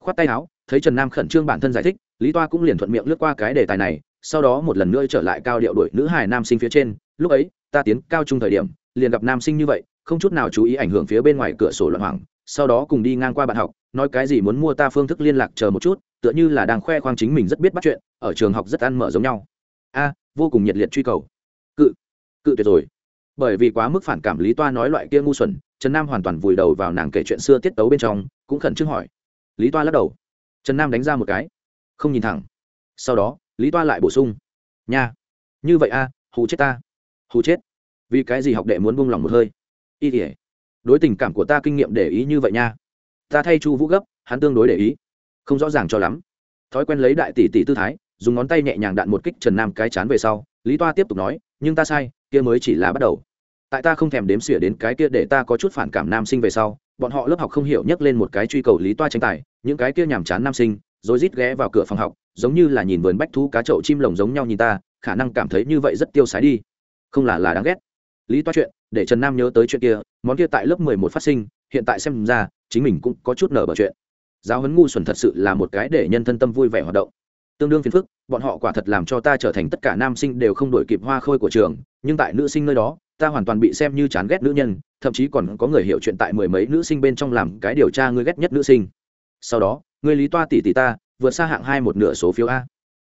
Khoát tay áo thấy trần nam khẩn trương bản thân giải thích, lý toa cũng liền thuận miệng lướt qua cái đề tài này, sau đó một lần nữa trở lại cao điệu đổi nữ hài nam sinh phía trên. Lúc ấy, ta tiến cao trung thời điểm, liền gặp nam sinh như vậy, không chút nào chú ý ảnh hưởng phía bên ngoài cửa sổ loạn hoảng, sau đó cùng đi ngang qua bạn học, nói cái gì muốn mua ta phương thức liên lạc chờ một chút, tựa như là đang khoe khoang chính mình rất biết bắt chuyện, ở trường học rất ăn mở giống nhau. A, vô cùng nhiệt liệt truy cầu. Cự cự tuyệt rồi. Bởi vì quá mức phản cảm lý toa nói loại kia ngu xuẩn, trần nam hoàn toàn vùi đầu vào nàng kể chuyện xưa tiết tấu bên trong, cũng khẩn trương hỏi. Lý toa lắc đầu trần nam đánh ra một cái. Không nhìn thẳng. Sau đó, lý toa lại bổ sung. Nha. Như vậy a à, hù chết ta. Hù chết. Vì cái gì học đệ muốn buông lỏng một hơi? Y tỉa đối tình cảm của ta kinh nghiệm để ý như vậy nha. Ta thay chu vũ gấp, hắn tương đối để ý. Không rõ ràng cho lắm. Thói quen lấy đại tỷ tỷ tư thái, dùng ngón tay nhẹ nhàng đạn một kích trần nam cái chán về sau, lý toa tiếp tục nói, nhưng ta sai, kia mới chỉ là bắt đầu. Tại ta không thèm đếm xỉa đến cái kia để ta có chút phản cảm nam sinh về sau bọn họ lớp học không hiểu nhắc lên một cái truy cầu lý toa tranh tài, những cái kia nhàm chán nam sinh, rồi rít ghé vào cửa phòng học, giống như là nhìn vườn bách thú cá chậu chim lồng giống nhau nhìn ta, khả năng cảm thấy như vậy rất tiêu sái đi. Không là là đáng ghét. Lý toa chuyện, để trần nam nhớ tới chuyện kia, món kia tại lớp mười một phát sinh, hiện tại xem ra, chính mình cũng có chút nở bờ chuyện. Giáo huấn ngu xuẩn thật sự là một cái để nhân thân tâm vui vẻ hoạt động. Tương đương phiền phức, bọn họ quả thật làm cho ta trở thành tất cả nam sinh đều không đổi kịp hoa khôi của trường, nhưng tại nữ sinh nơi đó ta hoàn toàn bị xem như chán ghét nữ nhân, thậm chí còn có người hiểu chuyện tại mười mấy nữ sinh bên trong làm cái điều tra ngươi ghét nhất nữ sinh. Sau đó người lý toa tỷ tỷ ta, vượt xa hạng hai một nửa số phiếu a.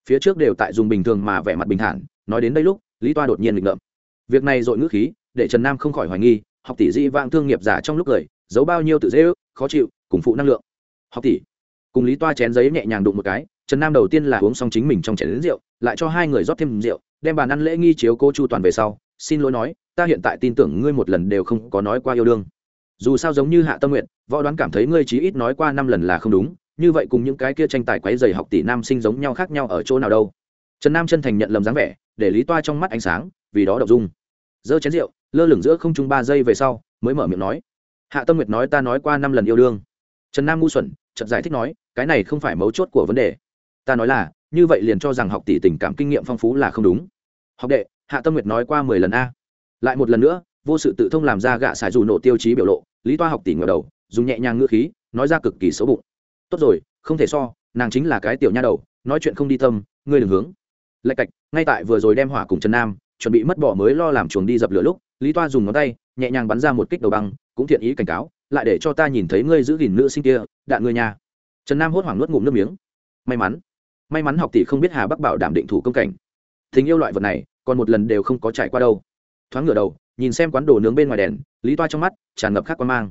Phía trước đều tại dùng bình thường mà vẻ mặt bình thản, nói đến đây lúc, lý toa đột nhiên nghịch ngợm. Việc này dội ngữ khí, để trần nam không khỏi hoài nghi, học tỷ di vang thương nghiệp giả trong lúc cười, giấu bao nhiêu tự dễ ước, khó chịu, cùng phụ năng lượng. Học tỷ, cùng lý toa chén giấy nhẹ nhàng đụng một cái, trần nam đầu tiên là uống xong chính mình trong chén đến rượu, lại cho hai người rót thêm rượu, đem bàn ăn lễ nghi chiếu cô chu toàn về sau xin lỗi nói, ta hiện tại tin tưởng ngươi một lần đều không có nói qua yêu đương. Dù sao giống như hạ tâm nguyện võ đoán cảm thấy ngươi chí ít nói qua năm lần là không đúng, như vậy cùng những cái kia tranh tài quấy dày học tỷ nam sinh giống nhau khác nhau ở chỗ nào đâu. Trần nam chân thành nhận lầm dáng vẻ, để lý toa trong mắt ánh sáng, vì đó đậu dung. Giơ chén rượu, lơ lửng giữa không trung ba giây về sau, mới mở miệng nói, hạ tâm nguyệt nói ta nói qua năm lần yêu đương. Trần nam ngu xuẩn chậm giải thích nói, cái này không phải mấu chốt của vấn đề. Ta nói là, như vậy liền cho rằng học tỷ tình cảm kinh nghiệm phong phú là không đúng. Học đệ hạ tâm nguyệt nói qua mười lần a. Lại một lần nữa, vô sự tự thông làm ra gạ xài dù nổ tiêu chí biểu lộ, lý toa học tỷ ngờ đầu, dùng nhẹ nhàng ngữ khí, nói ra cực kỳ xấu bụng. Tốt rồi, không thể so, nàng chính là cái tiểu nha đầu, nói chuyện không đi tâm, ngươi đừng hướng. Lạch cạch, ngay tại vừa rồi đem hỏa cùng trần nam, chuẩn bị mất bỏ mới lo làm chuồng đi dập lửa lúc, lý toa dùng ngón tay, nhẹ nhàng bắn ra một kích đầu băng, cũng thiện ý cảnh cáo, lại để cho ta nhìn thấy ngươi giữ gìn nữ sinh kia, đạn ngươi nhà trần nam hốt hoảng nuốt ngụm nước miếng. May mắn may mắn học tỷ không biết hà bắc bảo đảm định thủ công cảnh tình yêu loại vật này, còn một lần đều không có trải qua đâu. Thoáng ngửa đầu, nhìn xem quán đồ nướng bên ngoài đèn, lý toa trong mắt tràn ngập khắc quan mang.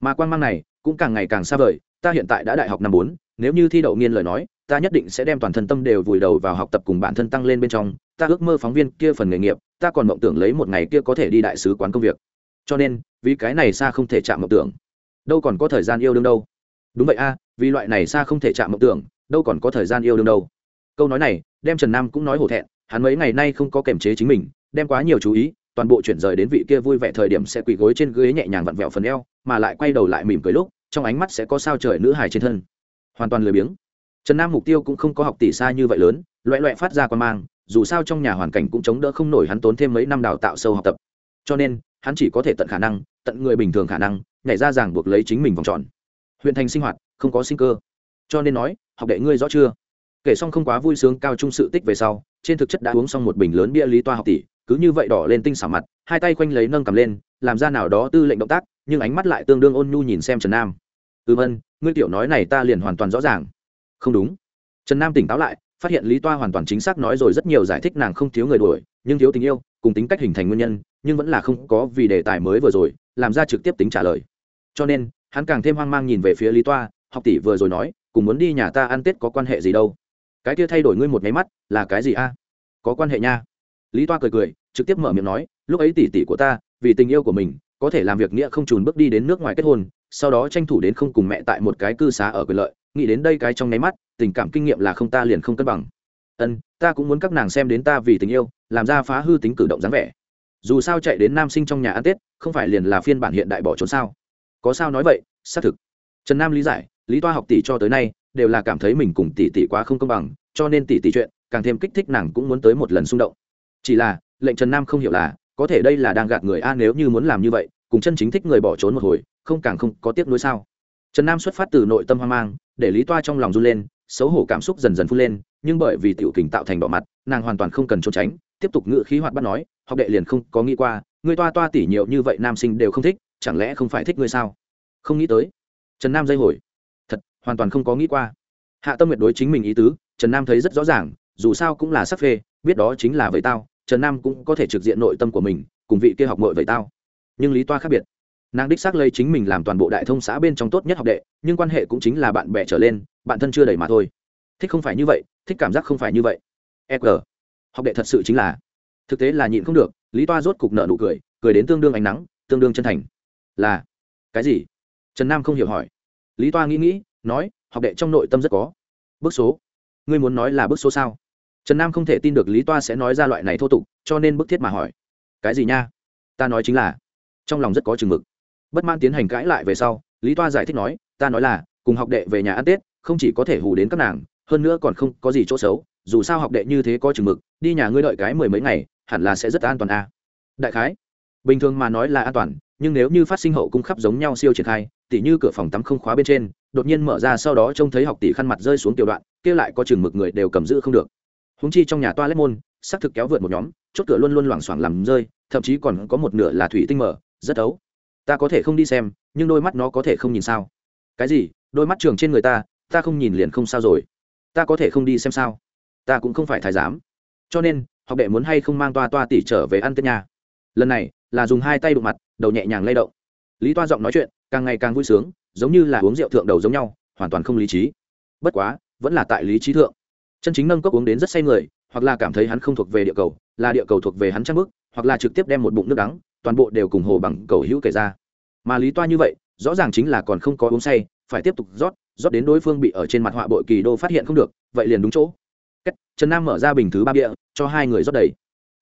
Mà quan mang này cũng càng ngày càng xa vời, ta hiện tại đã đại học năm bốn, nếu như thi đậu nghiên lời nói, ta nhất định sẽ đem toàn thân tâm đều vùi đầu vào học tập cùng bản thân tăng lên bên trong, ta ước mơ phóng viên kia phần nghề nghiệp, ta còn mộng tưởng lấy một ngày kia có thể đi đại sứ quán công việc. Cho nên, vì cái này xa không thể chạm mộng tưởng. Đâu còn có thời gian yêu đương đâu. Đúng vậy a, vì loại này xa không thể chạm mộng tưởng, đâu còn có thời gian yêu đương đâu. Câu nói này, đem trần nam cũng nói hổ thẹn hắn mấy ngày nay không có kềm chế chính mình, đem quá nhiều chú ý, toàn bộ chuyển rời đến vị kia vui vẻ thời điểm sẽ quỳ gối trên ghế nhẹ nhàng vặn vẹo phần eo, mà lại quay đầu lại mỉm cười lúc, trong ánh mắt sẽ có sao trời nữ hài trên thân. Hoàn toàn lười biếng. Trần nam mục tiêu cũng không có học tỷ xa như vậy lớn, loẹ loẹ phát ra quan mang, dù sao trong nhà hoàn cảnh cũng chống đỡ không nổi hắn tốn thêm mấy năm đào tạo sâu học tập. Cho nên, hắn chỉ có thể tận khả năng, tận người bình thường khả năng, nhảy ra ràng buộc lấy chính mình vòng tròn. Huyện thành sinh hoạt, không có sinh cơ. Cho nên nói, học đệ ngươi rõ chưa? Kể xong không quá vui sướng cao trung sự tích về sau, trên thực chất đã uống xong một bình lớn bia lý toa học tỷ, cứ như vậy đỏ lên tinh xảo mặt, hai tay quanh lấy nâng cầm lên, làm ra nào đó tư lệnh động tác, nhưng ánh mắt lại tương đương ôn nhu nhìn xem trần nam. Ừm ân ngươi tiểu nói này ta liền hoàn toàn rõ ràng. Không đúng. Trần nam tỉnh táo lại, phát hiện lý toa hoàn toàn chính xác nói rồi rất nhiều giải thích nàng không thiếu người đuổi, nhưng thiếu tình yêu, cùng tính cách hình thành nguyên nhân, nhưng vẫn là không có vì đề tài mới vừa rồi, làm ra trực tiếp tính trả lời. Cho nên, hắn càng thêm hoang mang nhìn về phía lý toa, học tỷ vừa rồi nói, cùng muốn đi nhà ta ăn tết có quan hệ gì đâu? Cái kia thay đổi ngươi một nháy mắt, là cái gì a? Có quan hệ nha. Lý toa cười cười, trực tiếp mở miệng nói, lúc ấy tỷ tỷ của ta, vì tình yêu của mình, có thể làm việc nghĩa không trùn bước đi đến nước ngoài kết hôn, sau đó tranh thủ đến không cùng mẹ tại một cái cư xá ở quyền lợi, nghĩ đến đây cái trong nháy mắt, tình cảm kinh nghiệm là không ta liền không cân bằng. Ân, ta cũng muốn các nàng xem đến ta vì tình yêu, làm ra phá hư tính cử động dáng vẻ. Dù sao chạy đến nam sinh trong nhà ăn tết, không phải liền là phiên bản hiện đại bỏ trốn sao? Có sao nói vậy, xác thực. Trần nam lý giải, lý toa học tỷ cho tới nay đều là cảm thấy mình cùng tỷ tỷ quá không công bằng, cho nên tỷ tỷ chuyện, càng thêm kích thích nàng cũng muốn tới một lần xung động. Chỉ là, lệnh trần nam không hiểu là, có thể đây là đang gạt người a nếu như muốn làm như vậy, cùng chân chính thích người bỏ trốn một hồi, không càng không có tiếc nuối sao? Trần nam xuất phát từ nội tâm hoang mang, để lý toa trong lòng run lên, xấu hổ cảm xúc dần dần phun lên, nhưng bởi vì tiểu kình tạo thành đỏ mặt, nàng hoàn toàn không cần trốn tránh, tiếp tục ngự khí hoạt bắt nói, học đệ liền không có nghĩ qua ngươi toa toa tỉ nhiều như vậy nam sinh đều không thích, chẳng lẽ không phải thích ngươi sao? Không nghĩ tới. Trần nam dây hồi hoàn toàn không có nghĩ qua. Hạ tâm nguyệt đối chính mình ý tứ, trần nam thấy rất rõ ràng, dù sao cũng là sắc phê, biết đó chính là vậy tao, trần nam cũng có thể trực diện nội tâm của mình, cùng vị kia học mội vậy tao. Nhưng lý toa khác biệt. Nàng đích xác lấy chính mình làm toàn bộ đại thông xã bên trong tốt nhất học đệ, nhưng quan hệ cũng chính là bạn bè trở lên, bạn thân chưa đầy mà thôi. Thích không phải như vậy, thích cảm giác không phải như vậy. E g học đệ thật sự chính là. Thực tế là nhịn không được, lý toa rốt cục nợ nụ cười cười đến tương đương ánh nắng, tương đương chân thành. Là, cái gì? Trần nam không hiểu hỏi. Lý toa nghĩ nghĩ nói, học đệ trong nội tâm rất có. Bước số. Ngươi muốn nói là bước số sao? Trần nam không thể tin được lý toa sẽ nói ra loại này thô tục, cho nên bức thiết mà hỏi. Cái gì nha? Ta nói chính là, trong lòng rất có chừng mực. Bất man tiến hành cãi lại về sau, lý toa giải thích nói, ta nói là, cùng học đệ về nhà ăn tết, không chỉ có thể hù đến các nàng, hơn nữa còn không có gì chỗ xấu, dù sao học đệ như thế có chừng mực, đi nhà ngươi đợi cái mười mấy ngày, hẳn là sẽ rất an toàn a à. đại khái, bình thường mà nói là an toàn, nhưng nếu như phát sinh hậu cung khắp giống nhau siêu triển khai, tỉ như cửa phòng tắm không khóa bên trên đột nhiên mở ra sau đó trông thấy học tỷ khăn mặt rơi xuống tiểu đoạn, kia lại có chừng mực người đều cầm giữ không được. Húng chi trong nhà toa lét môn, xác thực kéo vượt một nhóm, chốt cửa luôn luôn loảng xoảng làm rơi, thậm chí còn có một nửa là thủy tinh mở, rất ấu. Ta có thể không đi xem, nhưng đôi mắt nó có thể không nhìn sao? Cái gì? Đôi mắt trường trên người ta ta không nhìn liền không sao rồi. Ta có thể không đi xem sao? Ta cũng không phải thái giám. Cho nên, học đệ muốn hay không mang toa toa tỉ trở về ăn tết nhà? Lần này, là dùng hai tay đụng mặt, đầu nhẹ nhàng lay động lý toa giọng nói chuyện càng ngày càng vui sướng giống như là uống rượu thượng đầu giống nhau hoàn toàn không lý trí. Bất quá vẫn là tại lý trí thượng. Chân chính nâng cốc uống đến rất say người hoặc là cảm thấy hắn không thuộc về địa cầu là địa cầu thuộc về hắn trang bức hoặc là trực tiếp đem một bụng nước đắng toàn bộ đều cùng hồ bằng cầu hữu kể ra. Mà lý toa như vậy rõ ràng chính là còn không có uống say phải tiếp tục rót rót đến đối phương bị ở trên mặt họa bội kỳ đô phát hiện không được vậy liền đúng chỗ. Cách, trần nam mở ra bình thứ ba bia cho hai người rót đầy.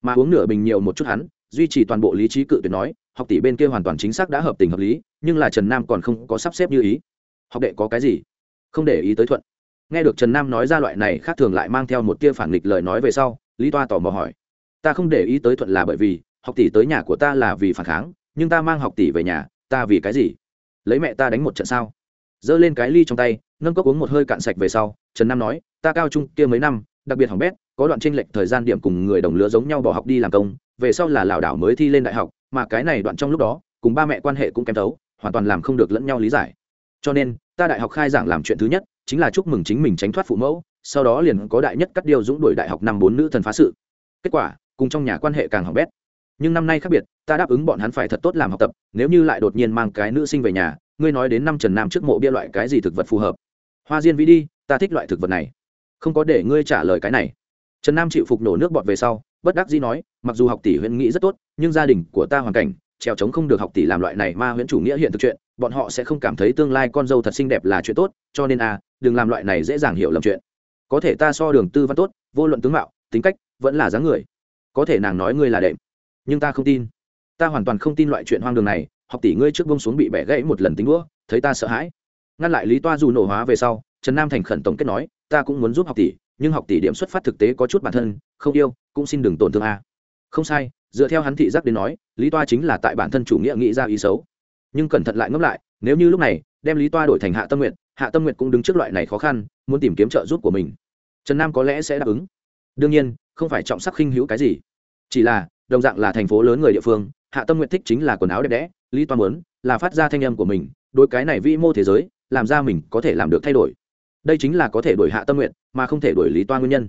Mà uống nửa bình nhiều một chút hắn duy trì toàn bộ lý trí cự tuyệt nói, học tỷ bên kia hoàn toàn chính xác đã hợp tình hợp lý, nhưng là trần nam còn không có sắp xếp như ý. Học đệ có cái gì? Không để ý tới thuận. Nghe được trần nam nói ra loại này khác thường lại mang theo một tia phản nghịch lời nói về sau, lý toa tò mò hỏi. Ta không để ý tới thuận là bởi vì, học tỷ tới nhà của ta là vì phản kháng, nhưng ta mang học tỷ về nhà, ta vì cái gì? Lấy mẹ ta đánh một trận sao? Giơ lên cái ly trong tay, nâng cốc uống một hơi cạn sạch về sau, trần nam nói, ta cao trung kia mấy năm, đặc biệt hỏng bét, có đoạn tranh lệch thời gian điểm cùng người đồng lứa giống nhau bỏ học đi làm công về sau là lảo đảo mới thi lên đại học, mà cái này đoạn trong lúc đó, cùng ba mẹ quan hệ cũng kém tấu hoàn toàn làm không được lẫn nhau lý giải. Cho nên, ta đại học khai giảng làm chuyện thứ nhất, chính là chúc mừng chính mình tránh thoát phụ mẫu, sau đó liền có đại nhất cắt điều dũng đuổi đại học năm bốn nữ thần phá sự. Kết quả, cùng trong nhà quan hệ càng hỏng bét. Nhưng năm nay khác biệt, ta đáp ứng bọn hắn phải thật tốt làm học tập, nếu như lại đột nhiên mang cái nữ sinh về nhà, ngươi nói đến năm trần nam trước mộ bia loại cái gì thực vật phù hợp? Hoa diên vĩ đi, ta thích loại thực vật này. Không có để ngươi trả lời cái này. Trần nam chịu phục nổ nước bọt về sau bất đắc dĩ nói, mặc dù học tỷ huyện nghĩ rất tốt, nhưng gia đình của ta hoàn cảnh, trèo trống không được học tỷ làm loại này ma huyễn chủ nghĩa hiện thực chuyện, bọn họ sẽ không cảm thấy tương lai con dâu thật xinh đẹp là chuyện tốt, cho nên a đừng làm loại này dễ dàng hiểu lầm chuyện. Có thể ta so đường tư văn tốt, vô luận tướng mạo, tính cách, vẫn là dáng người. Có thể nàng nói ngươi là đệm, nhưng ta không tin. Ta hoàn toàn không tin loại chuyện hoang đường này, học tỷ ngươi trước bông xuống bị bẻ gãy một lần tính đũa, thấy ta sợ hãi. Ngăn lại lý toa dù nổ hóa về sau, trần nam thành khẩn tổng kết nói, ta cũng muốn giúp học tỷ nhưng học tỷ điểm xuất phát thực tế có chút bản thân, không yêu, cũng xin đừng tổn thương a. Không sai, dựa theo hắn thị giác đến nói, lý toa chính là tại bản thân chủ nghĩa nghĩ ra ý xấu. Nhưng cẩn thận lại ngẫm lại, nếu như lúc này, đem lý toa đổi thành hạ tâm nguyện hạ tâm nguyện cũng đứng trước loại này khó khăn, muốn tìm kiếm trợ giúp của mình. Trần nam có lẽ sẽ đáp ứng. Đương nhiên, không phải trọng sắc khinh hữu cái gì. Chỉ là, đồng dạng là thành phố lớn người địa phương, hạ tâm nguyện thích chính là quần áo đẹp đẽ, lý toa muốn là phát ra thanh âm của mình đôi cái này vĩ mô thế giới, làm ra mình có thể làm được thay đổi đây chính là có thể đổi hạ tâm nguyện, mà không thể đổi lý toa nguyên nhân.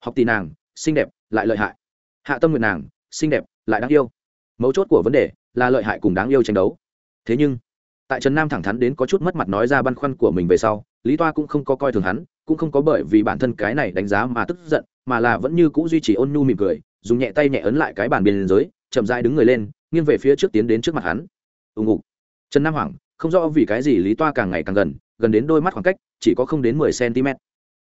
Học tỷ nàng, xinh đẹp, lại lợi hại. Hạ tâm nguyện nàng, xinh đẹp, lại đáng yêu. Mấu chốt của vấn đề là lợi hại cùng đáng yêu tranh đấu. Thế nhưng, tại trần nam thẳng thắn đến có chút mất mặt nói ra băn khoăn của mình về sau, lý toa cũng không có coi thường hắn, cũng không có bởi vì bản thân cái này đánh giá mà tức giận, mà là vẫn như c ũ duy trì ôn nhu mỉm cười, dùng nhẹ tay nhẹ ấn lại cái bàn biên giới chậm dai đứng người lên, nghiêng về phía trước tiến đến trước mặt hắn. Ưng ục trần nam hoảng, không rõ vì cái gì lý toa càng ngày càng gần gần đến đôi mắt khoảng cách, chỉ có không đến mười cm.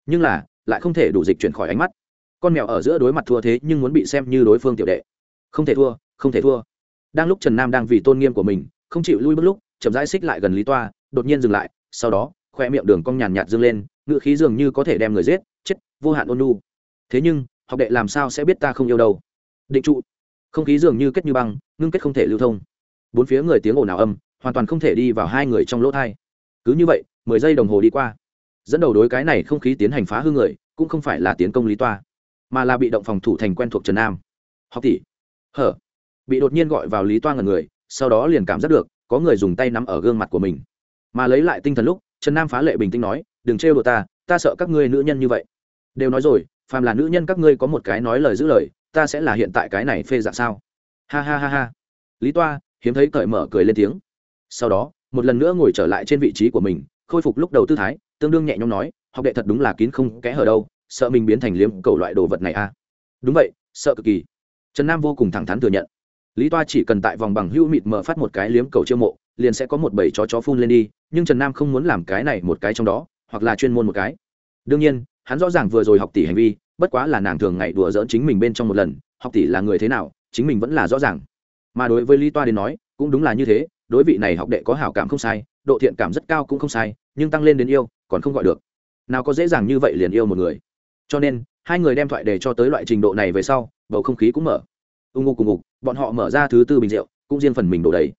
Nhưng là, lại không thể đủ dịch chuyển khỏi ánh mắt. Con mèo ở giữa đối mặt thua thế nhưng muốn bị xem như đối phương tiểu đệ. Không thể thua, không thể thua. Đang lúc trần nam đang vì tôn nghiêm của mình, không chịu lui bước lúc, chậm rãi xích lại gần lý toa, đột nhiên dừng lại, sau đó, khoe miệng đường cong nhàn nhạt dâng lên, ngựa khí dường như có thể đem người giết, chết, vô hạn ôn nu thế nhưng, học đệ làm sao sẽ biết ta không yêu đâu? Định trụ. Không khí dường như kết như băng, ngưng kết không thể lưu thông. Bốn phía người tiếng ồn ào âm, hoàn toàn không thể đi vào hai người trong lỗ thai. Cứ như vậy mười giây đồng hồ đi qua. Dẫn đầu đối cái này không khí tiến hành phá hư người, cũng không phải là tiến công lý toa, mà là bị động phòng thủ thành quen thuộc trần nam. Học tỷ. Hở. Bị đột nhiên gọi vào lý toa ngần người, sau đó liền cảm giác được, có người dùng tay nắm ở gương mặt của mình. Mà lấy lại tinh thần lúc, trần nam phá lệ bình tĩnh nói, đừng trêu đùa ta ta sợ các ngươi nữ nhân như vậy. Đều nói rồi, phàm là nữ nhân các ngươi có một cái nói lời giữ lời, ta sẽ là hiện tại cái này phê dạng sao? Ha ha ha ha. Lý toa hiếm thấy cởi mở cười lên tiếng. Sau đó, một lần nữa ngồi trở lại trên vị trí của mình khôi phục lúc đầu tư thái, tương đương nhẹ nhõm nói, học đệ thật đúng là kín không kẽ hở đâu, sợ mình biến thành liếm cầu loại đồ vật này à. Đúng vậy, sợ cực kỳ. Trần nam vô cùng thẳng thắn thừa nhận. Lý toa chỉ cần tại vòng bằng hữu mịt mở phát một cái liếm cầu chiêu mộ, liền sẽ có một bầy chó chó phun lên đi, nhưng trần nam không muốn làm cái này một cái trong đó, hoặc là chuyên môn một cái. Đương nhiên, hắn rõ ràng vừa rồi học tỷ hành vi, bất quá là nàng thường ngày đùa dỡn chính mình bên trong một lần, học tỷ là người thế nào, chính mình vẫn là rõ ràng. Mà đối với lý toa đến nói, cũng đúng là như thế, đối vị này học đệ có hảo cảm không sai độ thiện cảm rất cao cũng không sai, nhưng tăng lên đến yêu, còn không gọi được. Nào có dễ dàng như vậy liền yêu một người. Cho nên, hai người đem thoại để cho tới loại trình độ này về sau, bầu không khí cũng mở. Ưng ngục cùng ngục bọn họ mở ra thứ tư bình rượu, cũng riêng phần mình đổ đầy.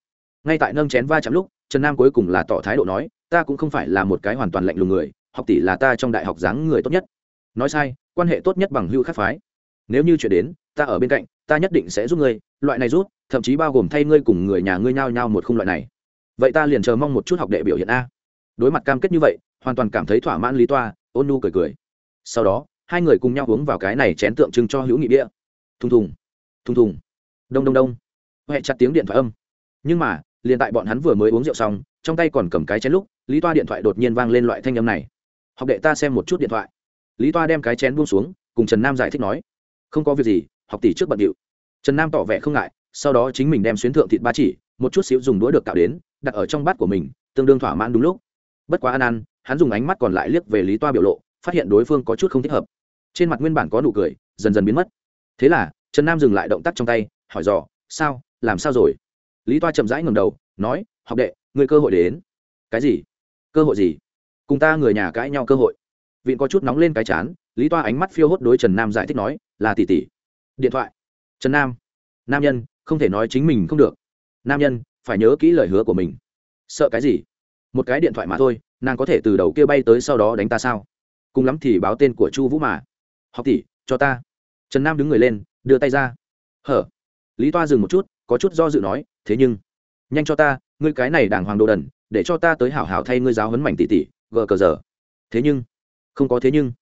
Ngay tại nâng chén va chạm lúc, trần nam cuối cùng là tỏ thái độ nói, ta cũng không phải là một cái hoàn toàn lạnh lùng người, học tỷ là ta trong đại học dáng người tốt nhất. Nói sai, quan hệ tốt nhất bằng hưu khắc phái. Nếu như chuyện đến, ta ở bên cạnh, ta nhất định sẽ giúp ngươi, loại này rút thậm chí bao gồm thay ngươi cùng người nhà ngươi nhao nhao một khung loại này vậy ta liền chờ mong một chút học đệ biểu hiện a. Đối mặt cam kết như vậy, hoàn toàn cảm thấy thỏa mãn lý toa, ôn nu cười cười. Sau đó, hai người cùng nhau uống vào cái này chén tượng trưng cho hữu nghị bia. Thùng thùng thùng thùng, đông đông đông. Huệ chặt tiếng điện thoại âm. Nhưng mà, liền tại bọn hắn vừa mới uống rượu xong, trong tay còn cầm cái chén lúc, lý toa điện thoại đột nhiên vang lên loại thanh âm này. Học đệ ta xem một chút điện thoại. Lý toa đem cái chén buông xuống, cùng trần nam giải thích nói. Không có việc gì, học tỷ trước bận điệu. Trần nam tỏ vẻ không ngại, sau đó chính mình đem xuyến thượng thịt ba chỉ, một chút xíu dùng đũa được cạo đến đặt ở trong bát của mình, tương đương thỏa mãn đúng lúc. Bất quá ăn ăn, hắn dùng ánh mắt còn lại liếc về lý toa biểu lộ, phát hiện đối phương có chút không thích hợp. Trên mặt nguyên bản có nụ cười, dần dần biến mất. Thế là, trần nam dừng lại động tác trong tay, hỏi dò, sao? Làm sao rồi? Lý toa chậm rãi ngầm đầu, nói, học đệ người cơ hội đến. Cái gì? Cơ hội gì? Cùng ta người nhà cãi nhau cơ hội. Vịn có chút nóng lên cái chán, lý toa ánh mắt phiêu hốt đối trần nam giải thích nói, là tỷ tỷ. Điện thoại. Trần nam. Nam nhân, không thể nói chính mình không được. Nam nhân phải nhớ kỹ lời hứa của mình. Sợ cái gì? Một cái điện thoại mà thôi, nàng có thể từ đầu kia bay tới sau đó đánh ta sao? Cùng lắm thì báo tên của chu vũ mà. Học tỷ, cho ta. Trần nam đứng người lên, đưa tay ra. Hở? Lý toa dừng một chút, có chút do dự nói, thế nhưng, nhanh cho ta, ngươi cái này đàng hoàng đồ đần, để cho ta tới hảo hảo thay ngươi giáo hấn mảnh tỷ tỷ, gờ cờ giờ. Thế nhưng, không có thế nhưng.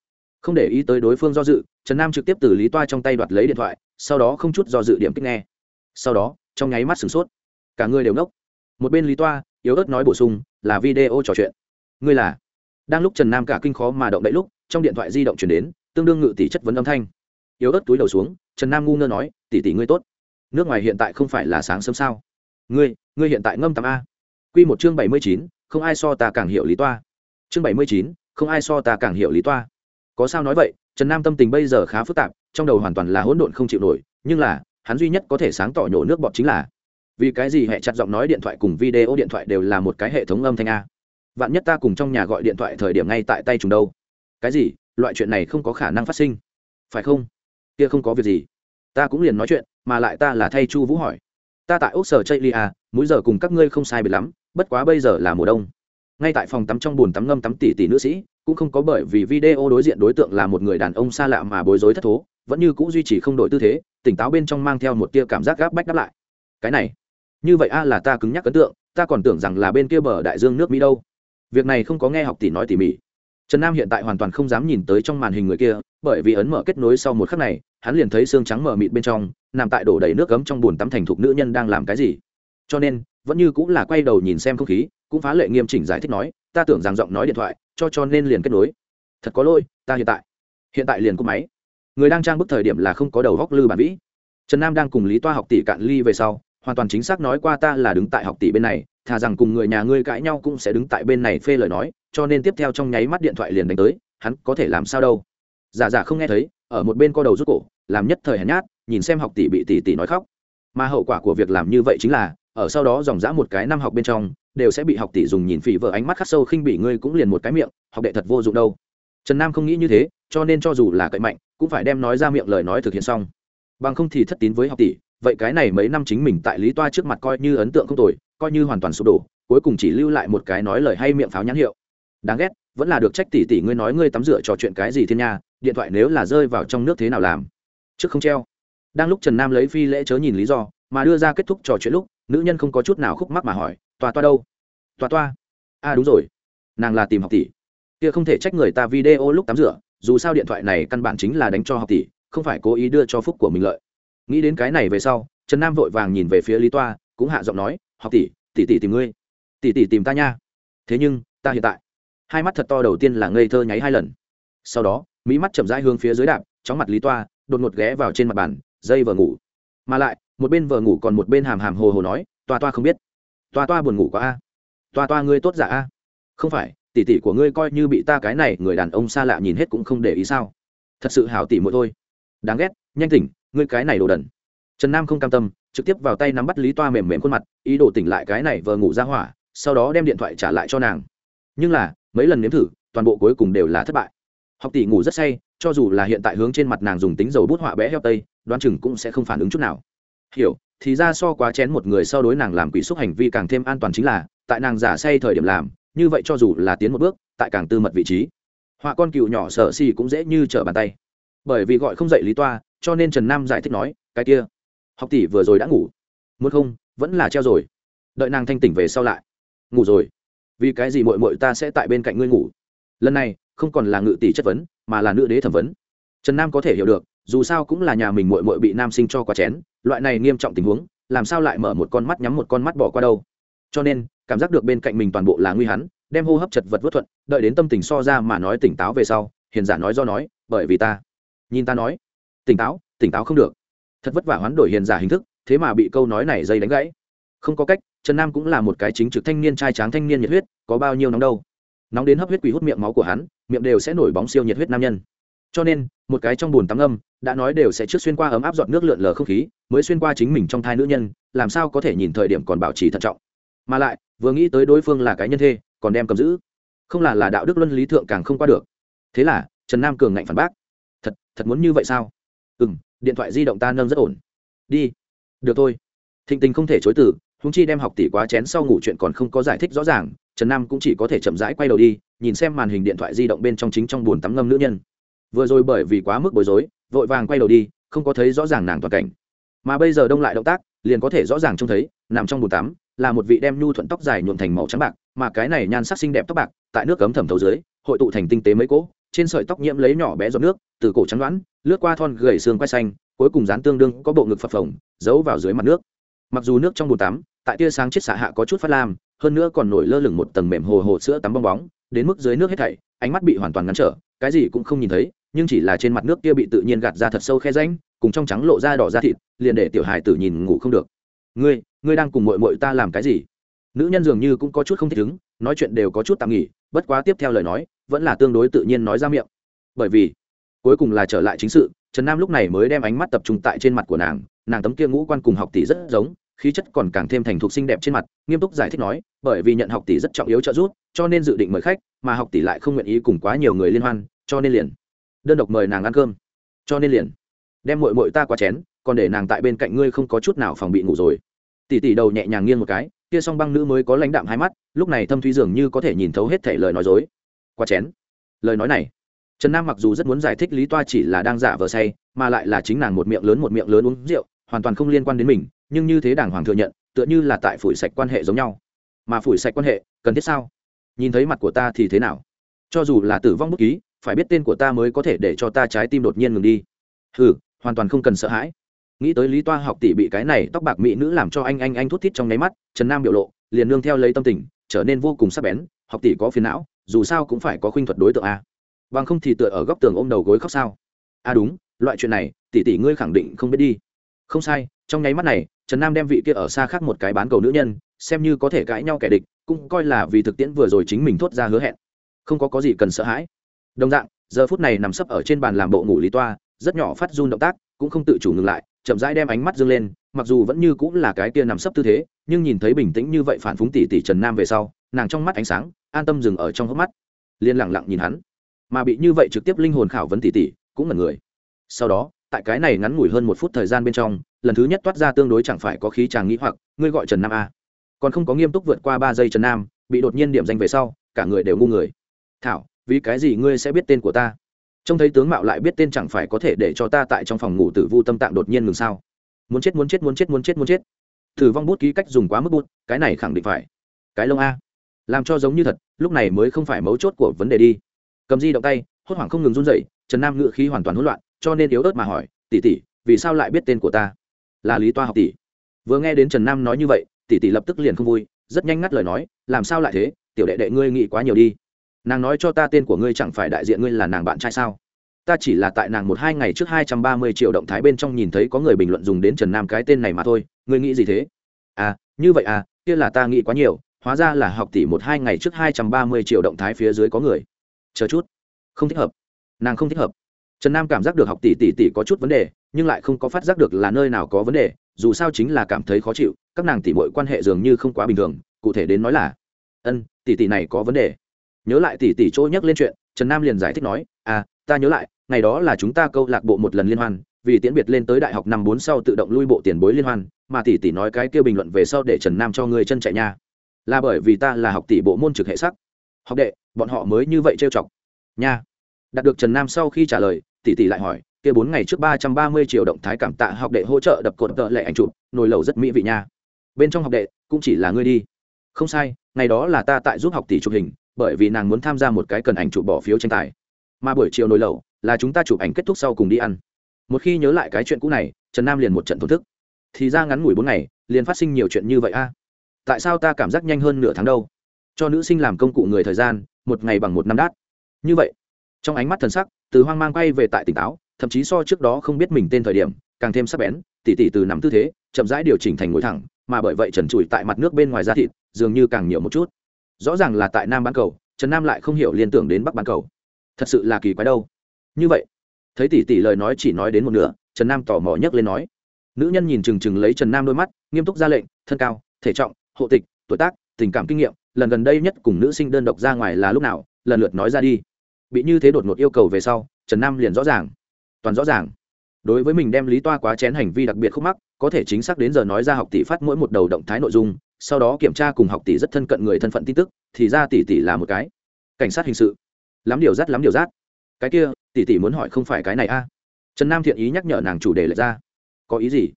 Không để ý tới đối phương do dự, trần nam trực tiếp từ lý toa trong tay đoạt lấy điện thoại, sau đó không chút do dự điểm kích nghe. Sau đó, trong nháy mắt sửng sốt cả người đều ngốc. Một bên lý toa, yếu ớt nói bổ sung, là video trò chuyện. Ngươi là? Đang lúc trần nam cả kinh khó mà động đậy lúc, trong điện thoại di động chuyển đến, tương đương ngự tỷ chất vấn âm thanh. Yếu ớt túi đầu xuống, trần nam ngu ngơ nói, tỷ tỷ ngươi tốt. Nước ngoài hiện tại không phải là sáng sớm sao? Ngươi ngươi hiện tại ngâm tắm a. Q một chương bảy mươi chín, không ai so ta càng hiểu lý toa. Chương bảy mươi chín, không ai so ta càng hiểu lý toa. Có sao nói vậy, trần nam tâm tình bây giờ khá phức tạp, trong đầu hoàn toàn là hỗn độn không chịu nổi, nhưng là, hắn duy nhất có thể sáng tỏ nhổ nước bọt chính là vì cái gì hệ chặt giọng nói điện thoại cùng video điện thoại đều là một cái hệ thống âm thanh a? Vạn nhất ta cùng trong nhà gọi điện thoại thời điểm ngay tại tay chúng đâu? Cái gì? Loại chuyện này không có khả năng phát sinh. Phải không? Kia không có việc gì. Ta cũng liền nói chuyện, mà lại ta là thay chu vũ hỏi. Ta tại ốc sở chây lia mỗi giờ cùng các ngươi không sai biệt lắm, bất quá bây giờ là mùa đông. Ngay tại phòng tắm trong bồn tắm ngâm tắm tỷ tỷ nữ sĩ, cũng không có bởi vì video đối diện đối tượng là một người đàn ông xa lạ mà bối rối thất thố, vẫn như cũ duy trì không đổi tư thế, tỉnh táo bên trong mang theo một tia cảm giác gáp bách đáp lại. Cái này như vậy a là ta cứng nhắc ấn tượng, ta còn tưởng rằng là bên kia bờ đại dương nước mỹ đâu. Việc này không có nghe học tỷ nói tỉ mỉ. Trần nam hiện tại hoàn toàn không dám nhìn tới trong màn hình người kia, bởi vì ấn mở kết nối sau một khắc này, hắn liền thấy xương trắng mở mịt bên trong, nằm tại đổ đầy nước cấm trong bùn tắm thành thục nữ nhân đang làm cái gì. Cho nên, vẫn như cũng là quay đầu nhìn xem không khí, cũng phá lệ nghiêm chỉnh giải thích nói, ta tưởng rằng giọng nói điện thoại, cho cho nên liền kết nối. Thật có lỗi, ta hiện tại. Hiện tại liền cúp máy. Người đang trang bức thời điểm là không có đầu góc lư bản vĩ. Trần nam đang cùng lý toa học tỷ cạn ly về sau hoàn toàn chính xác nói qua ta là đứng tại học tỷ bên này, thà rằng cùng người nhà ngươi cãi nhau cũng sẽ đứng tại bên này phê lời nói, cho nên tiếp theo trong nháy mắt điện thoại liền đánh tới, hắn có thể làm sao đâu. Giả giả không nghe thấy, ở một bên co đầu rút cổ, làm nhất thời hèn nhát, nhìn xem học tỷ bị tỷ tỷ nói khóc. Mà hậu quả của việc làm như vậy chính là, ở sau đó dòng dã một cái năm học bên trong, đều sẽ bị học tỷ dùng nhìn phỉ vợ ánh mắt khắc sâu khinh bỉ ngươi cũng liền một cái miệng, học đệ thật vô dụng đâu. Trần nam không nghĩ như thế, cho nên cho dù là cậy mạnh, cũng phải đem nói ra miệng lời nói thực hiện xong. Bằng không thì thất tín với học tỷ vậy cái này mấy năm chính mình tại lý toa trước mặt coi như ấn tượng không tồi, coi như hoàn toàn sụp đổ, cuối cùng chỉ lưu lại một cái nói lời hay miệng pháo nhãn hiệu. Đáng ghét, vẫn là được trách tỷ tỷ ngươi nói ngươi tắm rửa trò chuyện cái gì thiên nha, điện thoại nếu là rơi vào trong nước thế nào làm? Trước không treo. Đang lúc trần nam lấy phi lễ chớ nhìn lý do, mà đưa ra kết thúc trò chuyện lúc, nữ nhân không có chút nào khúc mắc mà hỏi, toa toa đâu? Toa toa. À đúng rồi. Nàng là tìm học tỷ. Kia không thể trách người ta video lúc tắm rửa, dù sao điện thoại này căn bản chính là đánh cho học tỷ, không phải cố ý đưa cho phúc của mình lợi nghĩ đến cái này về sau, trần nam vội vàng nhìn về phía lý toa, cũng hạ giọng nói, học tỷ tỷ tỷ tìm ngươi. Tỷ tỷ tìm ta nha. Thế nhưng, ta hiện tại. Hai mắt thật to đầu tiên là ngây thơ nháy hai lần. Sau đó, mỹ mắt chậm rãi hướng phía dưới đạp, chóng mặt lý toa, đột ngột ghé vào trên mặt bàn, dây vờ ngủ. Mà lại, một bên vờ ngủ còn một bên hàm hàm hồ hồ nói, toa toa không biết. Toa toa buồn ngủ quá a. Toa toa ngươi tốt giả a. Không phải, tỷ tỷ của ngươi coi như bị ta cái này người đàn ông xa lạ nhìn hết cũng không để ý sao? Thật sự hảo tỷ mỗi thôi. Đáng ghét, nhanh tỉnh ngươi cái này đồ đần. Trần nam không cam tâm, trực tiếp vào tay nắm bắt lý toa mềm mềm khuôn mặt, ý đồ tỉnh lại cái này vờ ngủ ra hỏa, sau đó đem điện thoại trả lại cho nàng. Nhưng là, mấy lần nếm thử, toàn bộ cuối cùng đều là thất bại. Học tỷ ngủ rất say, cho dù là hiện tại hướng trên mặt nàng dùng tính dầu bút họa bé heo tây, đoán chừng cũng sẽ không phản ứng chút nào. Hiểu, thì ra so quá chén một người so đối nàng làm quỷ xúc hành vi càng thêm an toàn chính là, tại nàng giả say thời điểm làm, như vậy cho dù là tiến một bước, tại càng tư mật vị trí. Họa con cừu nhỏ sợ xì cũng dễ như trở bàn tay. Bởi vì gọi không dậy lý toa cho nên trần nam giải thích nói, cái kia, học tỷ vừa rồi đã ngủ. Muốn không, vẫn là treo rồi. Đợi nàng thanh tỉnh về sau lại. Ngủ rồi. Vì cái gì mội mội ta sẽ tại bên cạnh ngươi ngủ? Lần này, không còn là ngự tỷ chất vấn, mà là nữ đế thẩm vấn. Trần nam có thể hiểu được, dù sao cũng là nhà mình mội mội bị nam sinh cho quá chén, loại này nghiêm trọng tình huống, làm sao lại mở một con mắt nhắm một con mắt bỏ qua đâu? Cho nên, cảm giác được bên cạnh mình toàn bộ là nguy hắn, đem hô hấp chật vật vất thuận, đợi đến tâm tình so ra mà nói tỉnh táo về sau, hiền giả nói do nói, bởi vì ta. Nhìn ta nói tỉnh táo tỉnh táo không được. Thật vất vả hoán đổi hiền giả hình thức, thế mà bị câu nói này dây đánh gãy. Không có cách, trần nam cũng là một cái chính trực thanh niên trai tráng thanh niên nhiệt huyết, có bao nhiêu nóng đâu. Nóng đến hấp huyết quỷ hút miệng máu của hắn, miệng đều sẽ nổi bóng siêu nhiệt huyết nam nhân. Cho nên, một cái trong bùn tắm âm, đã nói đều sẽ trước xuyên qua ấm áp giọt nước lượn lờ không khí, mới xuyên qua chính mình trong thai nữ nhân, làm sao có thể nhìn thời điểm còn bảo trì thận trọng. Mà lại, vừa nghĩ tới đối phương là cái nhân thê, còn đem cầm giữ. Không là là đạo đức luân lý thượng càng không qua được. Thế là, trần nam cường ngạnh phản bác. Thật thật muốn như vậy sao? Ừ m điện thoại di động ta nâng rất ổn. Đi. Được thôi. Thịnh tình không thể chối từ húng chi đem học tỷ quá chén sau ngủ chuyện còn không có giải thích rõ ràng, trần nam cũng chỉ có thể chậm rãi quay đầu đi, nhìn xem màn hình điện thoại di động bên trong chính trong bồn tắm ngâm nữ nhân. Vừa rồi bởi vì quá mức bối rối, vội vàng quay đầu đi, không có thấy rõ ràng nàng toàn cảnh. Mà bây giờ đông lại động tác, liền có thể rõ ràng trông thấy, nằm trong bồn tắm, là một vị đem nhu thuận tóc dài nhuộm thành màu trắng bạc, mà cái này nhan sắc xinh đẹp tóc bạc, tại nước cấm thẩm thấu dưới, hội tụ thành tinh tế mấy cỗ, trên sợi tóc nhiễm lấy nhỏ bé giọt nước, từ cổ trắng đoán lướt qua thon gầy xương quai xanh, cuối cùng dán tương đương có bộ ngực phập phồng, giấu vào dưới mặt nước. Mặc dù nước trong bồn tắm, tại tia sáng chiết xạ hạ có chút phát lam, hơn nữa còn nổi lơ lửng một tầng mềm hồ hồ sữa tắm bong bóng, đến mức dưới nước hết thảy, ánh mắt bị hoàn toàn ngăn trở, cái gì cũng không nhìn thấy, nhưng chỉ là trên mặt nước kia bị tự nhiên gạt ra thật sâu khe ránh cùng trong trắng lộ ra đỏ da thịt, liền để tiểu hài tử nhìn ngủ không được. Ngươi ngươi đang cùng mội mội ta làm cái gì? Nữ nhân dường như cũng có chút không thích ứng, nói chuyện đều có chút tạm nghỉ, bất quá tiếp theo lời nói, vẫn là tương đối tự nhiên nói ra miệng. Bởi vì cuối cùng là trở lại chính sự, trần nam lúc này mới đem ánh mắt tập trung tại trên mặt của nàng nàng tấm kia ngũ quan cùng học tỷ rất giống, khí chất còn càng thêm thành thục xinh đẹp trên mặt, nghiêm túc giải thích nói, bởi vì nhận học tỷ rất trọng yếu trợ giúp, cho nên dự định mời khách, mà học tỷ lại không nguyện ý cùng quá nhiều người liên hoan, cho nên liền đơn độc mời nàng ăn cơm. Cho nên liền đem mội mội ta qua chén, còn để nàng tại bên cạnh ngươi không có chút nào phòng bị ngủ rồi. Tỷ tỷ đầu nhẹ nhàng nghiêng một cái, kia song băng nữ mới có lãnh đạm hai mắt, lúc này thâm thúy dường như có thể nhìn thấu hết thể lời nói dối. Qua chén. Lời nói này trần nam mặc dù rất muốn giải thích lý toa chỉ là đang giả vờ say, mà lại là chính nàng một miệng lớn một miệng lớn uống rượu, hoàn toàn không liên quan đến mình, nhưng như thế đàng hoàng thừa nhận, tựa như là tại phủi sạch quan hệ giống nhau. Mà phủi sạch quan hệ, cần thiết sao? Nhìn thấy mặt của ta thì thế nào? Cho dù là tử vong bút ký, phải biết tên của ta mới có thể để cho ta trái tim đột nhiên ngừng đi. Ừ hoàn toàn không cần sợ hãi. Nghĩ tới lý toa học tỷ bị cái này tóc bạc mỹ nữ làm cho anh anh anh thút thít trong nháy mắt, trần nam biểu lộ, liền nương theo lấy tâm tình, trở nên vô cùng sắc bén, học tỷ có phiền não, dù sao cũng phải có khuynh thuật đối tượng a bằng không thì tựa ở góc tường ôm đầu gối khóc sao? A đúng, loại chuyện này, tỷ tỷ ngươi khẳng định không biết đi. Không sai, trong nháy mắt này, trần nam đem vị kia ở xa khác một cái bán cầu nữ nhân, xem như có thể cãi nhau kẻ địch, cũng coi là vì thực tiễn vừa rồi chính mình thốt ra hứa hẹn. Không có có gì cần sợ hãi. Đồng dạng, giờ phút này nằm sấp ở trên bàn làm bộ ngủ lý toa, rất nhỏ phát run động tác, cũng không tự chủ ngừng lại, chậm rãi đem ánh mắt dương lên, mặc dù vẫn như cũng là cái kia nằm sấp tư thế, nhưng nhìn thấy bình tĩnh như vậy phản phúng tỷ tỷ trần nam về sau, nàng trong mắt ánh sáng, an tâm dừng ở trong hốc mắt liên lặng lặng nhìn hắn mà bị như vậy trực tiếp linh hồn khảo vấn tỷ tỷ cũng là người. Sau đó, tại cái này ngắn ngủi hơn một phút thời gian bên trong, lần thứ nhất toát ra tương đối chẳng phải có khí chàng nghĩ hoặc, ngươi gọi trần nam a. Còn không có nghiêm túc vượt qua ba giây trần nam, bị đột nhiên điểm danh về sau, cả người đều ngu người. Thảo, vì cái gì ngươi sẽ biết tên của ta? Trông thấy tướng mạo lại biết tên chẳng phải có thể để cho ta tại trong phòng ngủ tử vu tâm tạng đột nhiên ngừng sao? Muốn chết muốn chết muốn chết muốn chết muốn chết. Thử vong bút ký cách dùng quá mức bút, cái này khẳng định phải. Cái lông a. Làm cho giống như thật, lúc này mới không phải mấu chốt của vấn đề đi cầm di động tay, hốt hoảng không ngừng run dậy trần nam ngự khí hoàn toàn hỗn loạn, cho nên yếu ớt mà hỏi, tỷ tỷ, vì sao lại biết tên của ta? Là lý toa học tỷ. Vừa nghe đến trần nam nói như vậy, tỷ tỷ lập tức liền không vui, rất nhanh ngắt lời nói, làm sao lại thế? Tiểu đệ đệ ngươi nghĩ quá nhiều đi. Nàng nói cho ta tên của ngươi chẳng phải đại diện ngươi là nàng bạn trai sao? Ta chỉ là tại nàng một hai ngày trước hai trăm ba mươi triệu động thái bên trong nhìn thấy có người bình luận dùng đến trần nam cái tên này mà thôi, ngươi nghĩ gì thế? À như vậy à kia là ta nghĩ quá nhiều, hóa ra là học tỷ một hai ngày trước hai trăm ba mươi triệu động thái phía dưới có người chờ chút. Không thích hợp. Nàng không thích hợp. Trần nam cảm giác được học tỷ tỷ tỷ có chút vấn đề, nhưng lại không có phát giác được là nơi nào có vấn đề, dù sao chính là cảm thấy khó chịu, các nàng tỷ mọi quan hệ dường như không quá bình thường, cụ thể đến nói là, ân, tỷ tỷ này có vấn đề. Nhớ lại tỷ tỷ chỗ nhắc lên chuyện, trần nam liền giải thích nói à ta nhớ lại, ngày đó là chúng ta câu lạc bộ một lần liên hoan, vì tiễn biệt lên tới đại học năm bốn sau tự động lui bộ tiền bối liên hoan, mà tỷ tỷ nói cái kêu bình luận về sau để trần nam cho người chân chạy nha. Là bởi vì ta là học tỷ bộ môn trực hệ sắc học đệ, bọn họ mới như vậy trêu chọc. Nha. Đạt được trần nam sau khi trả lời, tỷ tỷ lại hỏi, kia bốn ngày trước ba trăm ba mươi triệu động thái cảm tạ học đệ hỗ trợ đập cột tợ lệ ảnh chụp, nồi lẩu rất mỹ vị nha. Bên trong học đệ, cũng chỉ là ngươi đi. Không sai, ngày đó là ta tại giúp học tỷ chụp hình, bởi vì nàng muốn tham gia một cái cần ảnh chụp bỏ phiếu tranh tài. Mà buổi chiều nồi lẩu, là chúng ta chụp ảnh kết thúc sau cùng đi ăn. Một khi nhớ lại cái chuyện cũ này, trần nam liền một trận thổn thức. Thì ra ngắn ngủi bốn ngày, liền phát sinh nhiều chuyện như vậy a. Tại sao ta cảm giác nhanh hơn nửa tháng đâu? Cho nữ sinh làm công cụ người thời gian, một ngày bằng một năm đát. Như vậy, trong ánh mắt thần sắc, từ hoang mang quay về tại tỉnh táo, thậm chí so trước đó không biết mình tên thời điểm, càng thêm sắc bén, tỉ tỉ từ nắm tư thế, chậm rãi điều chỉnh thành ngồi thẳng, mà bởi vậy trần trụi tại mặt nước bên ngoài da thịt, dường như càng nhiều một chút. Rõ ràng là tại nam bán cầu, trần nam lại không hiểu liên tưởng đến bắc bán cầu. Thật sự là kỳ quái đâu. Như vậy, thấy tỷ tỷ lời nói chỉ nói đến một nửa, trần nam tò mò nhấc lên nói. Nữ nhân nhìn chừng chừng lấy trần nam đôi mắt, nghiêm túc ra lệnh, thân cao, thể trọng, hộ tịch, tuổi tác, tình cảm kinh nghiệm lần gần đây nhất cùng nữ sinh đơn độc ra ngoài là lúc nào, lần lượt nói ra đi. Bị như thế đột ngột yêu cầu về sau, trần nam liền rõ ràng. Toàn rõ ràng. Đối với mình đem lý toa quá chén hành vi đặc biệt khúc mắc, có thể chính xác đến giờ nói ra học tỷ phát mỗi một đầu động thái nội dung, sau đó kiểm tra cùng học tỷ rất thân cận người thân phận tin tức, thì ra tỷ tỷ là một cái cảnh sát hình sự. Lắm điều rát, lắm điều rát. Cái kia, tỷ tỷ muốn hỏi không phải cái này a? Trần nam thiện ý nhắc nhở nàng chủ đề lệch ra. Có ý gì?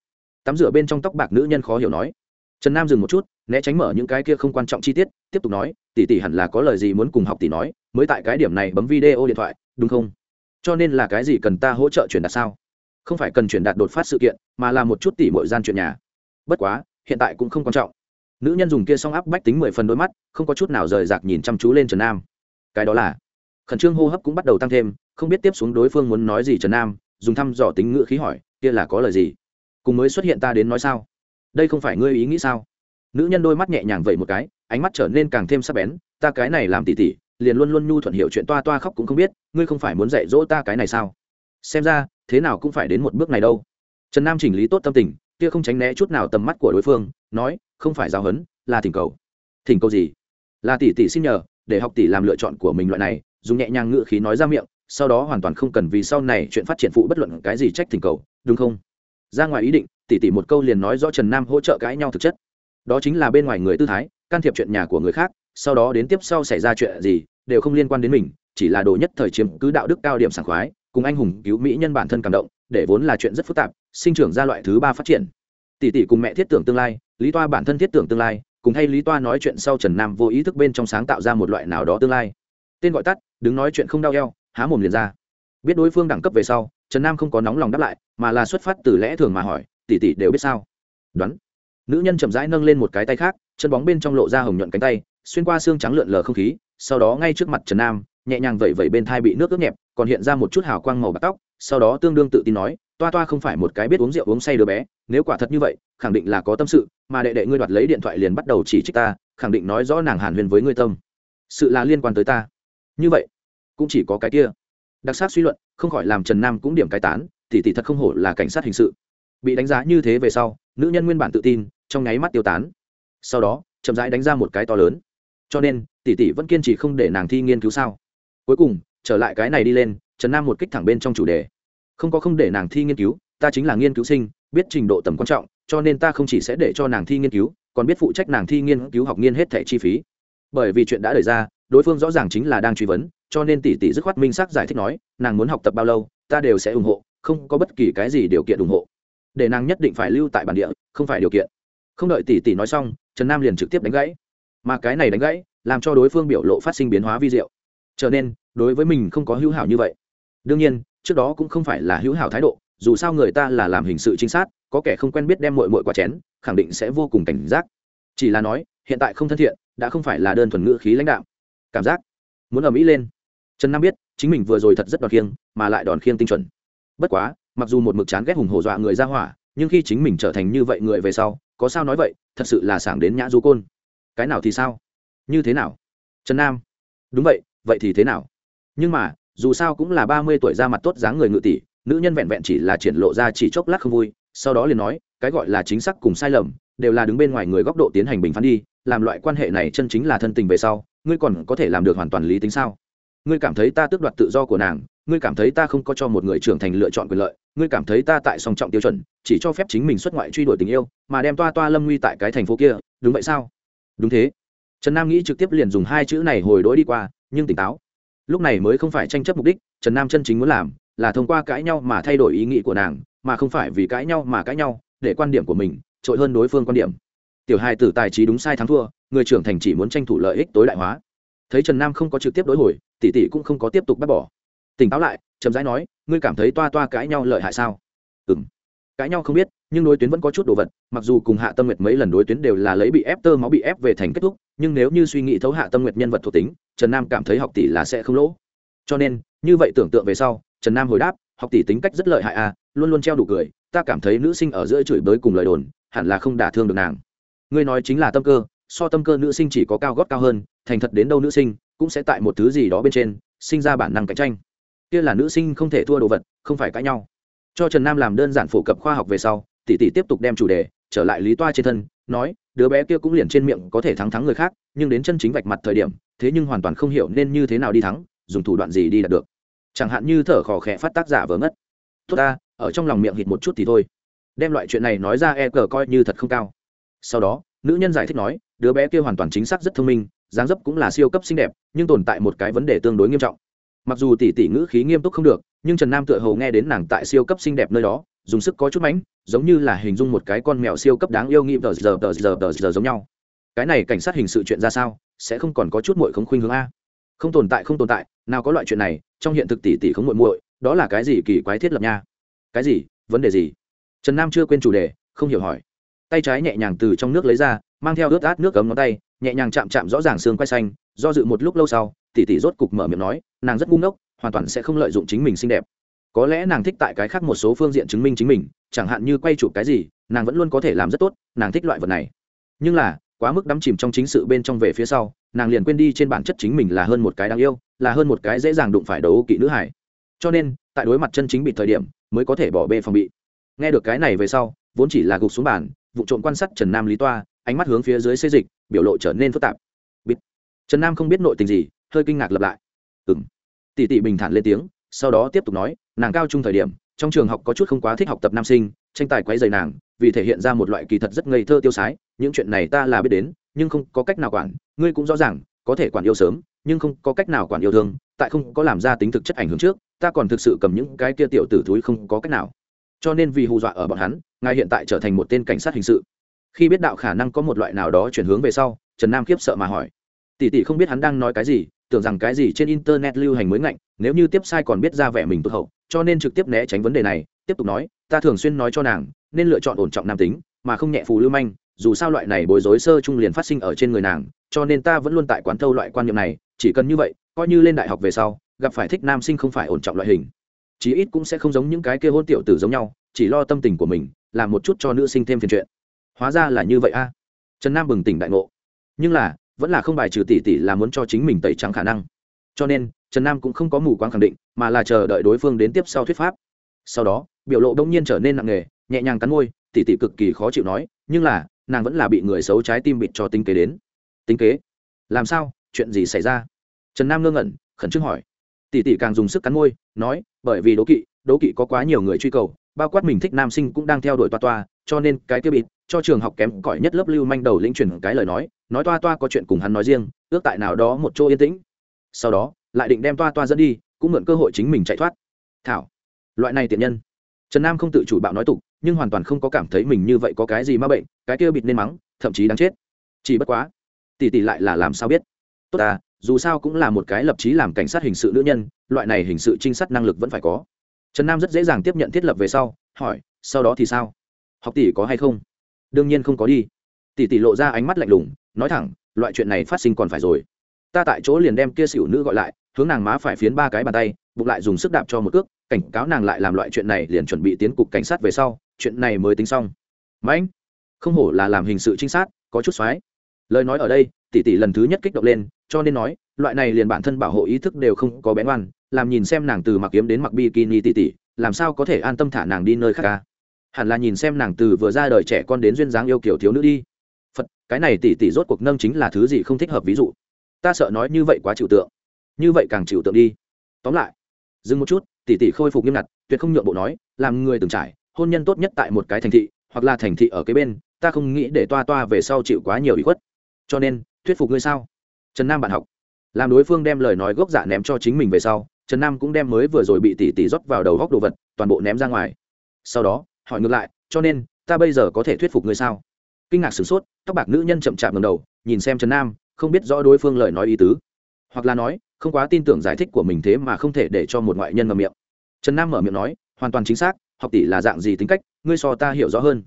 Tắm rửa bên trong tóc bạc nữ nhân khó hiểu nói. Trần nam dừng một chút né tránh mở những cái kia không quan trọng chi tiết, tiếp tục nói, tỷ tỷ hẳn là có lời gì muốn cùng học tỷ nói, mới tại cái điểm này bấm video điện thoại, đúng không? Cho nên là cái gì cần ta hỗ trợ truyền đạt sao? Không phải cần truyền đạt đột phát sự kiện, mà là một chút tỷ mọi gian chuyện nhà. Bất quá, hiện tại cũng không quan trọng. Nữ nhân dùng kia song áp bách tính mười phần đôi mắt, không có chút nào rời rạc nhìn chăm chú lên trần nam. Cái đó là, khẩn trương hô hấp cũng bắt đầu tăng thêm, không biết tiếp xuống đối phương muốn nói gì trần nam, dùng thăm dò tính ngữ khí hỏi, kia là có lời gì? Cùng mới xuất hiện ta đến nói sao? Đây không phải ngươi ý nghĩ sao? Nữ nhân đôi mắt nhẹ nhàng vậy một cái ánh mắt trở nên càng thêm sắc bén. Ta cái này làm tỉ tỉ liền luôn luôn nhu thuận hiểu chuyện toa toa khóc cũng không biết ngươi không phải muốn dạy dỗ ta cái này sao? Xem ra thế nào cũng phải đến một bước này đâu. Trần nam chỉnh lý tốt tâm tình kia không tránh né chút nào tầm mắt của đối phương nói không phải giao hấn, là thỉnh cầu. Thỉnh cầu gì? Là tỷ tỷ xin nhờ để học tỷ làm lựa chọn của mình loại này dùng nhẹ nhàng ngữ khí nói ra miệng sau đó hoàn toàn không cần vì sau này chuyện phát triển phụ bất luận cái gì trách thỉnh cầu đúng không? Ra ngoài ý định tỷ tỷ một câu liền nói rõ trần nam hỗ trợ cãi nhau thực chất đó chính là bên ngoài người tư thái, can thiệp chuyện nhà của người khác, sau đó đến tiếp sau xảy ra chuyện gì, đều không liên quan đến mình, chỉ là đồ nhất thời chiếm cứ đạo đức cao điểm sảng khoái, cùng anh hùng cứu mỹ nhân bản thân cảm động, để vốn là chuyện rất phức tạp, sinh trưởng ra loại thứ ba phát triển. Tỷ tỷ cùng mẹ thiết tưởng tương lai, lý toa bản thân thiết tưởng tương lai, cùng thay lý toa nói chuyện sau trần nam vô ý thức bên trong sáng tạo ra một loại nào đó tương lai. Tên gọi tắt, đứng nói chuyện không đau eo, há mồm liền ra. Biết đối phương đẳng cấp về sau, trần nam không có nóng lòng đáp lại, mà là xuất phát từ lẽ thường mà hỏi, tỷ tỷ đều biết sao? Đoán nữ nhân chậm rãi nâng lên một cái tay khác, chân bóng bên trong lộ ra hồng nhuận cánh tay, xuyên qua xương trắng lượn lờ không khí, sau đó ngay trước mặt trần nam, nhẹ nhàng vẩy vẩy bên thai bị nước ướt nhẹp, còn hiện ra một chút hào quang màu bạc tóc, sau đó tương đương tự tin nói, toa toa không phải một cái biết uống rượu uống say đứa bé, nếu quả thật như vậy, khẳng định là có tâm sự, mà đệ đệ ngươi đoạt lấy điện thoại liền bắt đầu chỉ trích ta, khẳng định nói rõ nàng hàn huyền với ngươi tâm. Sự là liên quan tới ta. Như vậy, cũng chỉ có cái kia. Đặc sắc suy luận, không khỏi làm trần nam cũng điểm cái tán thì tỷ thật không hổ là cảnh sát hình sự bị đánh giá như thế về sau, nữ nhân nguyên bản tự tin, trong nháy mắt tiêu tán. Sau đó, chậm rãi đánh ra một cái to lớn. Cho nên, tỷ tỷ vẫn kiên trì không để nàng thi nghiên cứu sao? Cuối cùng, trở lại cái này đi lên, trần nam một kích thẳng bên trong chủ đề. Không có không để nàng thi nghiên cứu, ta chính là nghiên cứu sinh, biết trình độ tầm quan trọng, cho nên ta không chỉ sẽ để cho nàng thi nghiên cứu, còn biết phụ trách nàng thi nghiên cứu học nghiên hết thẻ chi phí. Bởi vì chuyện đã đề ra, đối phương rõ ràng chính là đang truy vấn, cho nên tỷ tỷ dứt khoát minh xác giải thích nói, nàng muốn học tập bao lâu, ta đều sẽ ủng hộ, không có bất kỳ cái gì điều kiện ủng hộ để nàng nhất định phải lưu tại bản địa, không phải điều kiện. Không đợi tỷ tỷ nói xong, trần nam liền trực tiếp đánh gãy. Mà cái này đánh gãy, làm cho đối phương biểu lộ phát sinh biến hóa vi diệu. Trở nên, đối với mình không có hữu hảo như vậy. Đương nhiên, trước đó cũng không phải là hữu hảo thái độ, dù sao người ta là làm hình sự trinh sát, có kẻ không quen biết đem mội mội qua chén, khẳng định sẽ vô cùng cảnh giác. Chỉ là nói, hiện tại không thân thiện, đã không phải là đơn thuần ngữ khí lãnh đạo cảm giác muốn ở mỹ lên. Trần nam biết, chính mình vừa rồi thật rất đòn khiêng, mà lại đòn khiêng tinh chuẩn. Bất quá mặc dù một mực chán ghét hùng hổ dọa người ra hỏa, nhưng khi chính mình trở thành như vậy người về sau, có sao nói vậy, thật sự là sảng đến nhã du côn. Cái nào thì sao? Như thế nào? Trần nam. Đúng vậy vậy thì thế nào? Nhưng mà, dù sao cũng là ba mươi tuổi ra mặt tốt dáng người ngự tỷ, nữ nhân vẹn vẹn chỉ là triển lộ ra chỉ chốc lát không vui, sau đó liền nói, cái gọi là chính xác cùng sai lầm, đều là đứng bên ngoài người góc độ tiến hành bình phán đi, làm loại quan hệ này chân chính là thân tình về sau, ngươi còn có thể làm được hoàn toàn lý tính sao? Ngươi cảm thấy ta tước đoạt tự do của nàng, ngươi cảm thấy ta không có cho một người trưởng thành lựa chọn quyền lợi ngươi cảm thấy ta tại song trọng tiêu chuẩn, chỉ cho phép chính mình xuất ngoại truy đuổi tình yêu, mà đem toa toa lâm nguy tại cái thành phố kia, đúng vậy sao? Đúng thế. Trần nam nghĩ trực tiếp liền dùng hai chữ này hồi đỗi đi qua, nhưng tỉnh táo. Lúc này mới không phải tranh chấp mục đích, trần nam chân chính muốn làm là thông qua cãi nhau mà thay đổi ý nghĩ của nàng, mà không phải vì cãi nhau mà cãi nhau, để quan điểm của mình trội hơn đối phương quan điểm. Tiểu hai tử tài trí đúng sai thắng thua, người trưởng thành chỉ muốn tranh thủ lợi ích tối đại hóa. Thấy trần nam không có trực tiếp đối hồi, tỷ tỷ cũng không có tiếp tục bác bỏ. Tỉnh táo lại chậm rãi nói, ngươi cảm thấy toa toa cãi nhau lợi hại sao? Ừ m cãi nhau không biết, nhưng đối tuyến vẫn có chút đồ vật, mặc dù cùng hạ tâm nguyệt mấy lần đối tuyến đều là lấy bị ép tơ máu bị ép về thành kết thúc, nhưng nếu như suy nghĩ thấu hạ tâm nguyệt nhân vật thuộc tính, trần nam cảm thấy học tỷ là sẽ không lỗ. Cho nên, như vậy tưởng tượng về sau, trần nam hồi đáp, học tỷ tính cách rất lợi hại à luôn luôn treo đủ cười, ta cảm thấy nữ sinh ở giữa chửi bới cùng lời đồn, hẳn là không đả thương được nàng. Ngươi nói chính là tâm cơ, so tâm cơ nữ sinh chỉ có cao gót cao hơn, thành thật đến đâu nữ sinh, cũng sẽ tại một thứ gì đó bên trên, sinh ra bản năng cạnh tranh kia là nữ sinh không thể thua đồ vật, không phải cãi nhau. Cho trần nam làm đơn giản phổ cập khoa học về sau, tỷ tỷ tiếp tục đem chủ đề trở lại lý toa trên thân, nói, đứa bé kia cũng liền trên miệng có thể thắng thắng người khác, nhưng đến chân chính vạch mặt thời điểm, thế nhưng hoàn toàn không hiểu nên như thế nào đi thắng, dùng thủ đoạn gì đi đạt được. Chẳng hạn như thở khò khẽ phát tác giả vớ ngất. Tốt ta, ở trong lòng miệng hít một chút thì thôi. Đem loại chuyện này nói ra e cờ coi như thật không cao. Sau đó, nữ nhân giải thích nói, đứa bé kia hoàn toàn chính xác rất thông minh, dáng dấp cũng là siêu cấp xinh đẹp, nhưng tồn tại một cái vấn đề tương đối nghiêm trọng mặc dù tỷ tỷ ngữ khí nghiêm túc không được, nhưng trần nam tựa hồ nghe đến nàng tại siêu cấp xinh đẹp nơi đó, dùng sức có chút mánh giống như là hình dung một cái con mèo siêu cấp đáng yêu nghĩ tờ giờ tờ giờ tờ giờ giống nhau. Cái này cảnh sát hình sự chuyện ra sao, sẽ không còn có chút muội không khuynh hướng a? Không tồn tại, không tồn tại, nào có loại chuyện này, trong hiện thực tỷ tỷ không muội muội, đó là cái gì kỳ quái thiết lập nha? Cái gì? Vấn đề gì? Trần nam chưa quên chủ đề, không hiểu hỏi. Tay trái nhẹ nhàng từ trong nước lấy ra, mang theo ướt át nước cấm ngón tay, nhẹ nhàng chạm chạm rõ ràng xương quay xanh, do dự một lúc lâu sau, tỷ tỷ rốt cục mở miệng nói nàng rất ngu ngốc, hoàn toàn sẽ không lợi dụng chính mình xinh đẹp. Có lẽ nàng thích tại cái khác một số phương diện chứng minh chính mình, chẳng hạn như quay chụp cái gì, nàng vẫn luôn có thể làm rất tốt, nàng thích loại vật này. Nhưng là, quá mức đắm chìm trong chính sự bên trong về phía sau, nàng liền quên đi trên bản chất chính mình là hơn một cái đáng yêu, là hơn một cái dễ dàng đụng phải đấu kỵ nữ hải cho nên, tại đối mặt chân chính bị thời điểm, mới có thể bỏ bê phòng bị. Nghe được cái này về sau, vốn chỉ là gục xuống bàn, vụ trộm quan sát trần nam lý toa, ánh mắt hướng phía dưới xê dịch, biểu lộ trở nên phức tạp. Bịt. trần nam không biết nội tình gì, hơi kinh ngạc lập lại. Ừng tỷ tỷ bình thản lên tiếng, sau đó tiếp tục nói, nàng cao trung thời điểm, trong trường học có chút không quá thích học tập nam sinh, tranh tài quấy dày nàng, vì thể hiện ra một loại kỳ thật rất ngây thơ tiêu sái, những chuyện này ta là biết đến, nhưng không có cách nào quản, ngươi cũng rõ ràng, có thể quản yêu sớm, nhưng không có cách nào quản yêu thương, tại không có làm ra tính thực chất ảnh hưởng trước, ta còn thực sự cầm những cái kia tiểu tử thúi không có cách nào. Cho nên vì hù dọa ở bọn hắn, ngài hiện tại trở thành một tên cảnh sát hình sự. Khi biết đạo khả năng có một loại nào đó chuyển hướng về sau, trần nam khiếp sợ mà hỏi tỷ tỷ không biết hắn đang nói cái gì, tưởng rằng cái gì trên internet lưu hành mới ngạnh, nếu như tiếp sai còn biết ra vẻ mình tụt hậu, cho nên trực tiếp né tránh vấn đề này, tiếp tục nói, ta thường xuyên nói cho nàng, nên lựa chọn ổn trọng nam tính, mà không nhẹ phù lưu manh, dù sao loại này bối rối sơ trung liền phát sinh ở trên người nàng, cho nên ta vẫn luôn tại quán thâu loại quan niệm này, chỉ cần như vậy, coi như lên đại học về sau, gặp phải thích nam sinh không phải ổn trọng loại hình. Chí ít cũng sẽ không giống những cái kia hôn tiểu tử giống nhau, chỉ lo tâm tình của mình, làm một chút cho nữ sinh thêm phiền chuyện. Hóa ra là như vậy a. Trần nam bừng tỉnh đại ngộ. Nhưng là vẫn là không bài trừ tỷ tỷ là muốn cho chính mình tẩy trắng khả năng. Cho nên, trần nam cũng không có mù quáng khẳng định, mà là chờ đợi đối phương đến tiếp sau thuyết pháp. Sau đó, biểu lộ đông nhiên trở nên nặng nề, nhẹ nhàng cắn môi, tỷ tỷ cực kỳ khó chịu nói, nhưng là, nàng vẫn là bị người xấu trái tim bịt cho tính kế đến. Tính kế? Làm sao? Chuyện gì xảy ra? Trần nam ngơ ngẩn, khẩn trương hỏi. Tỷ tỷ càng dùng sức cắn môi, nói, bởi vì đố kỵ đố kỵ có quá nhiều người truy cầu, bao quát mình thích nam sinh cũng đang theo đuổi toa toa, cho nên cái kia bịt cho trường học kém cỏi nhất lớp lưu manh đầu lĩnh truyền cái lời nói nói toa toa có chuyện cùng hắn nói riêng, ước tại nào đó một chỗ yên tĩnh. Sau đó, lại định đem toa toa dẫn đi, cũng mượn cơ hội chính mình chạy thoát. Thảo, loại này tiện nhân. Trần nam không tự chủ bạo nói tục, nhưng hoàn toàn không có cảm thấy mình như vậy có cái gì ma bệnh, cái kia bịt nên mắng, thậm chí đáng chết. Chỉ bất quá, tỷ tỷ lại là làm sao biết? Tốt à dù sao cũng là một cái lập chí làm cảnh sát hình sự nữ nhân, loại này hình sự trinh sát năng lực vẫn phải có. Trần nam rất dễ dàng tiếp nhận thiết lập về sau, hỏi, sau đó thì sao? Học tỷ có hay không? Đương nhiên không có đi. Tỷ tỷ lộ ra ánh mắt lạnh lùng, nói thẳng, loại chuyện này phát sinh còn phải rồi. Ta tại chỗ liền đem kia xỉu nữ gọi lại, hướng nàng má phải phiến ba cái bàn tay, bụng lại dùng sức đạp cho một cước, cảnh cáo nàng lại làm loại chuyện này liền chuẩn bị tiến cục cảnh sát về sau, chuyện này mới tính xong. Mãnh không hổ là làm hình sự trinh sát, có chút xoái. Lời nói ở đây, tỷ tỷ lần thứ nhất kích động lên, cho nên nói, loại này liền bản thân bảo hộ ý thức đều không có bén oan, làm nhìn xem nàng từ mặc kiếm đến mặc bikini tỷ tỷ, làm sao có thể an tâm thả nàng đi nơi khác ca hẳn là nhìn xem nàng từ vừa ra đời trẻ con đến duyên dáng yêu kiểu thiếu nữ đi. Phật, cái này tỷ tỷ rốt cuộc nâng chính là thứ gì không thích hợp ví dụ? Ta sợ nói như vậy quá chịu tượng. Như vậy càng chịu tượng đi. Tóm lại, dừng một chút, tỷ tỷ khôi phục nghiêm ngặt, tuyệt không nhượng bộ nói, làm người từng trải, hôn nhân tốt nhất tại một cái thành thị, hoặc là thành thị ở cái bên, ta không nghĩ để toa toa về sau chịu quá nhiều ý khuất. Cho nên, thuyết phục ngươi sao? Trần nam bạn học. Làm đối phương đem lời nói gốc giả ném cho chính mình về sau, trần nam cũng đem mới vừa rồi bị tỷ tỷ rót vào đầu góc đồ vật, toàn bộ ném ra ngoài. Sau đó hỏi ngược lại, cho nên, ta bây giờ có thể thuyết phục ngươi sao? Kinh ngạc sửng sốt, tóc bạc nữ nhân chậm chạp ngầm đầu, nhìn xem trần nam, không biết rõ đối phương lời nói ý tứ. Hoặc là nói, không quá tin tưởng giải thích của mình thế mà không thể để cho một ngoại nhân ngầm miệng. Trần nam mở miệng nói, hoàn toàn chính xác, học tỷ là dạng gì tính cách, ngươi so ta hiểu rõ hơn.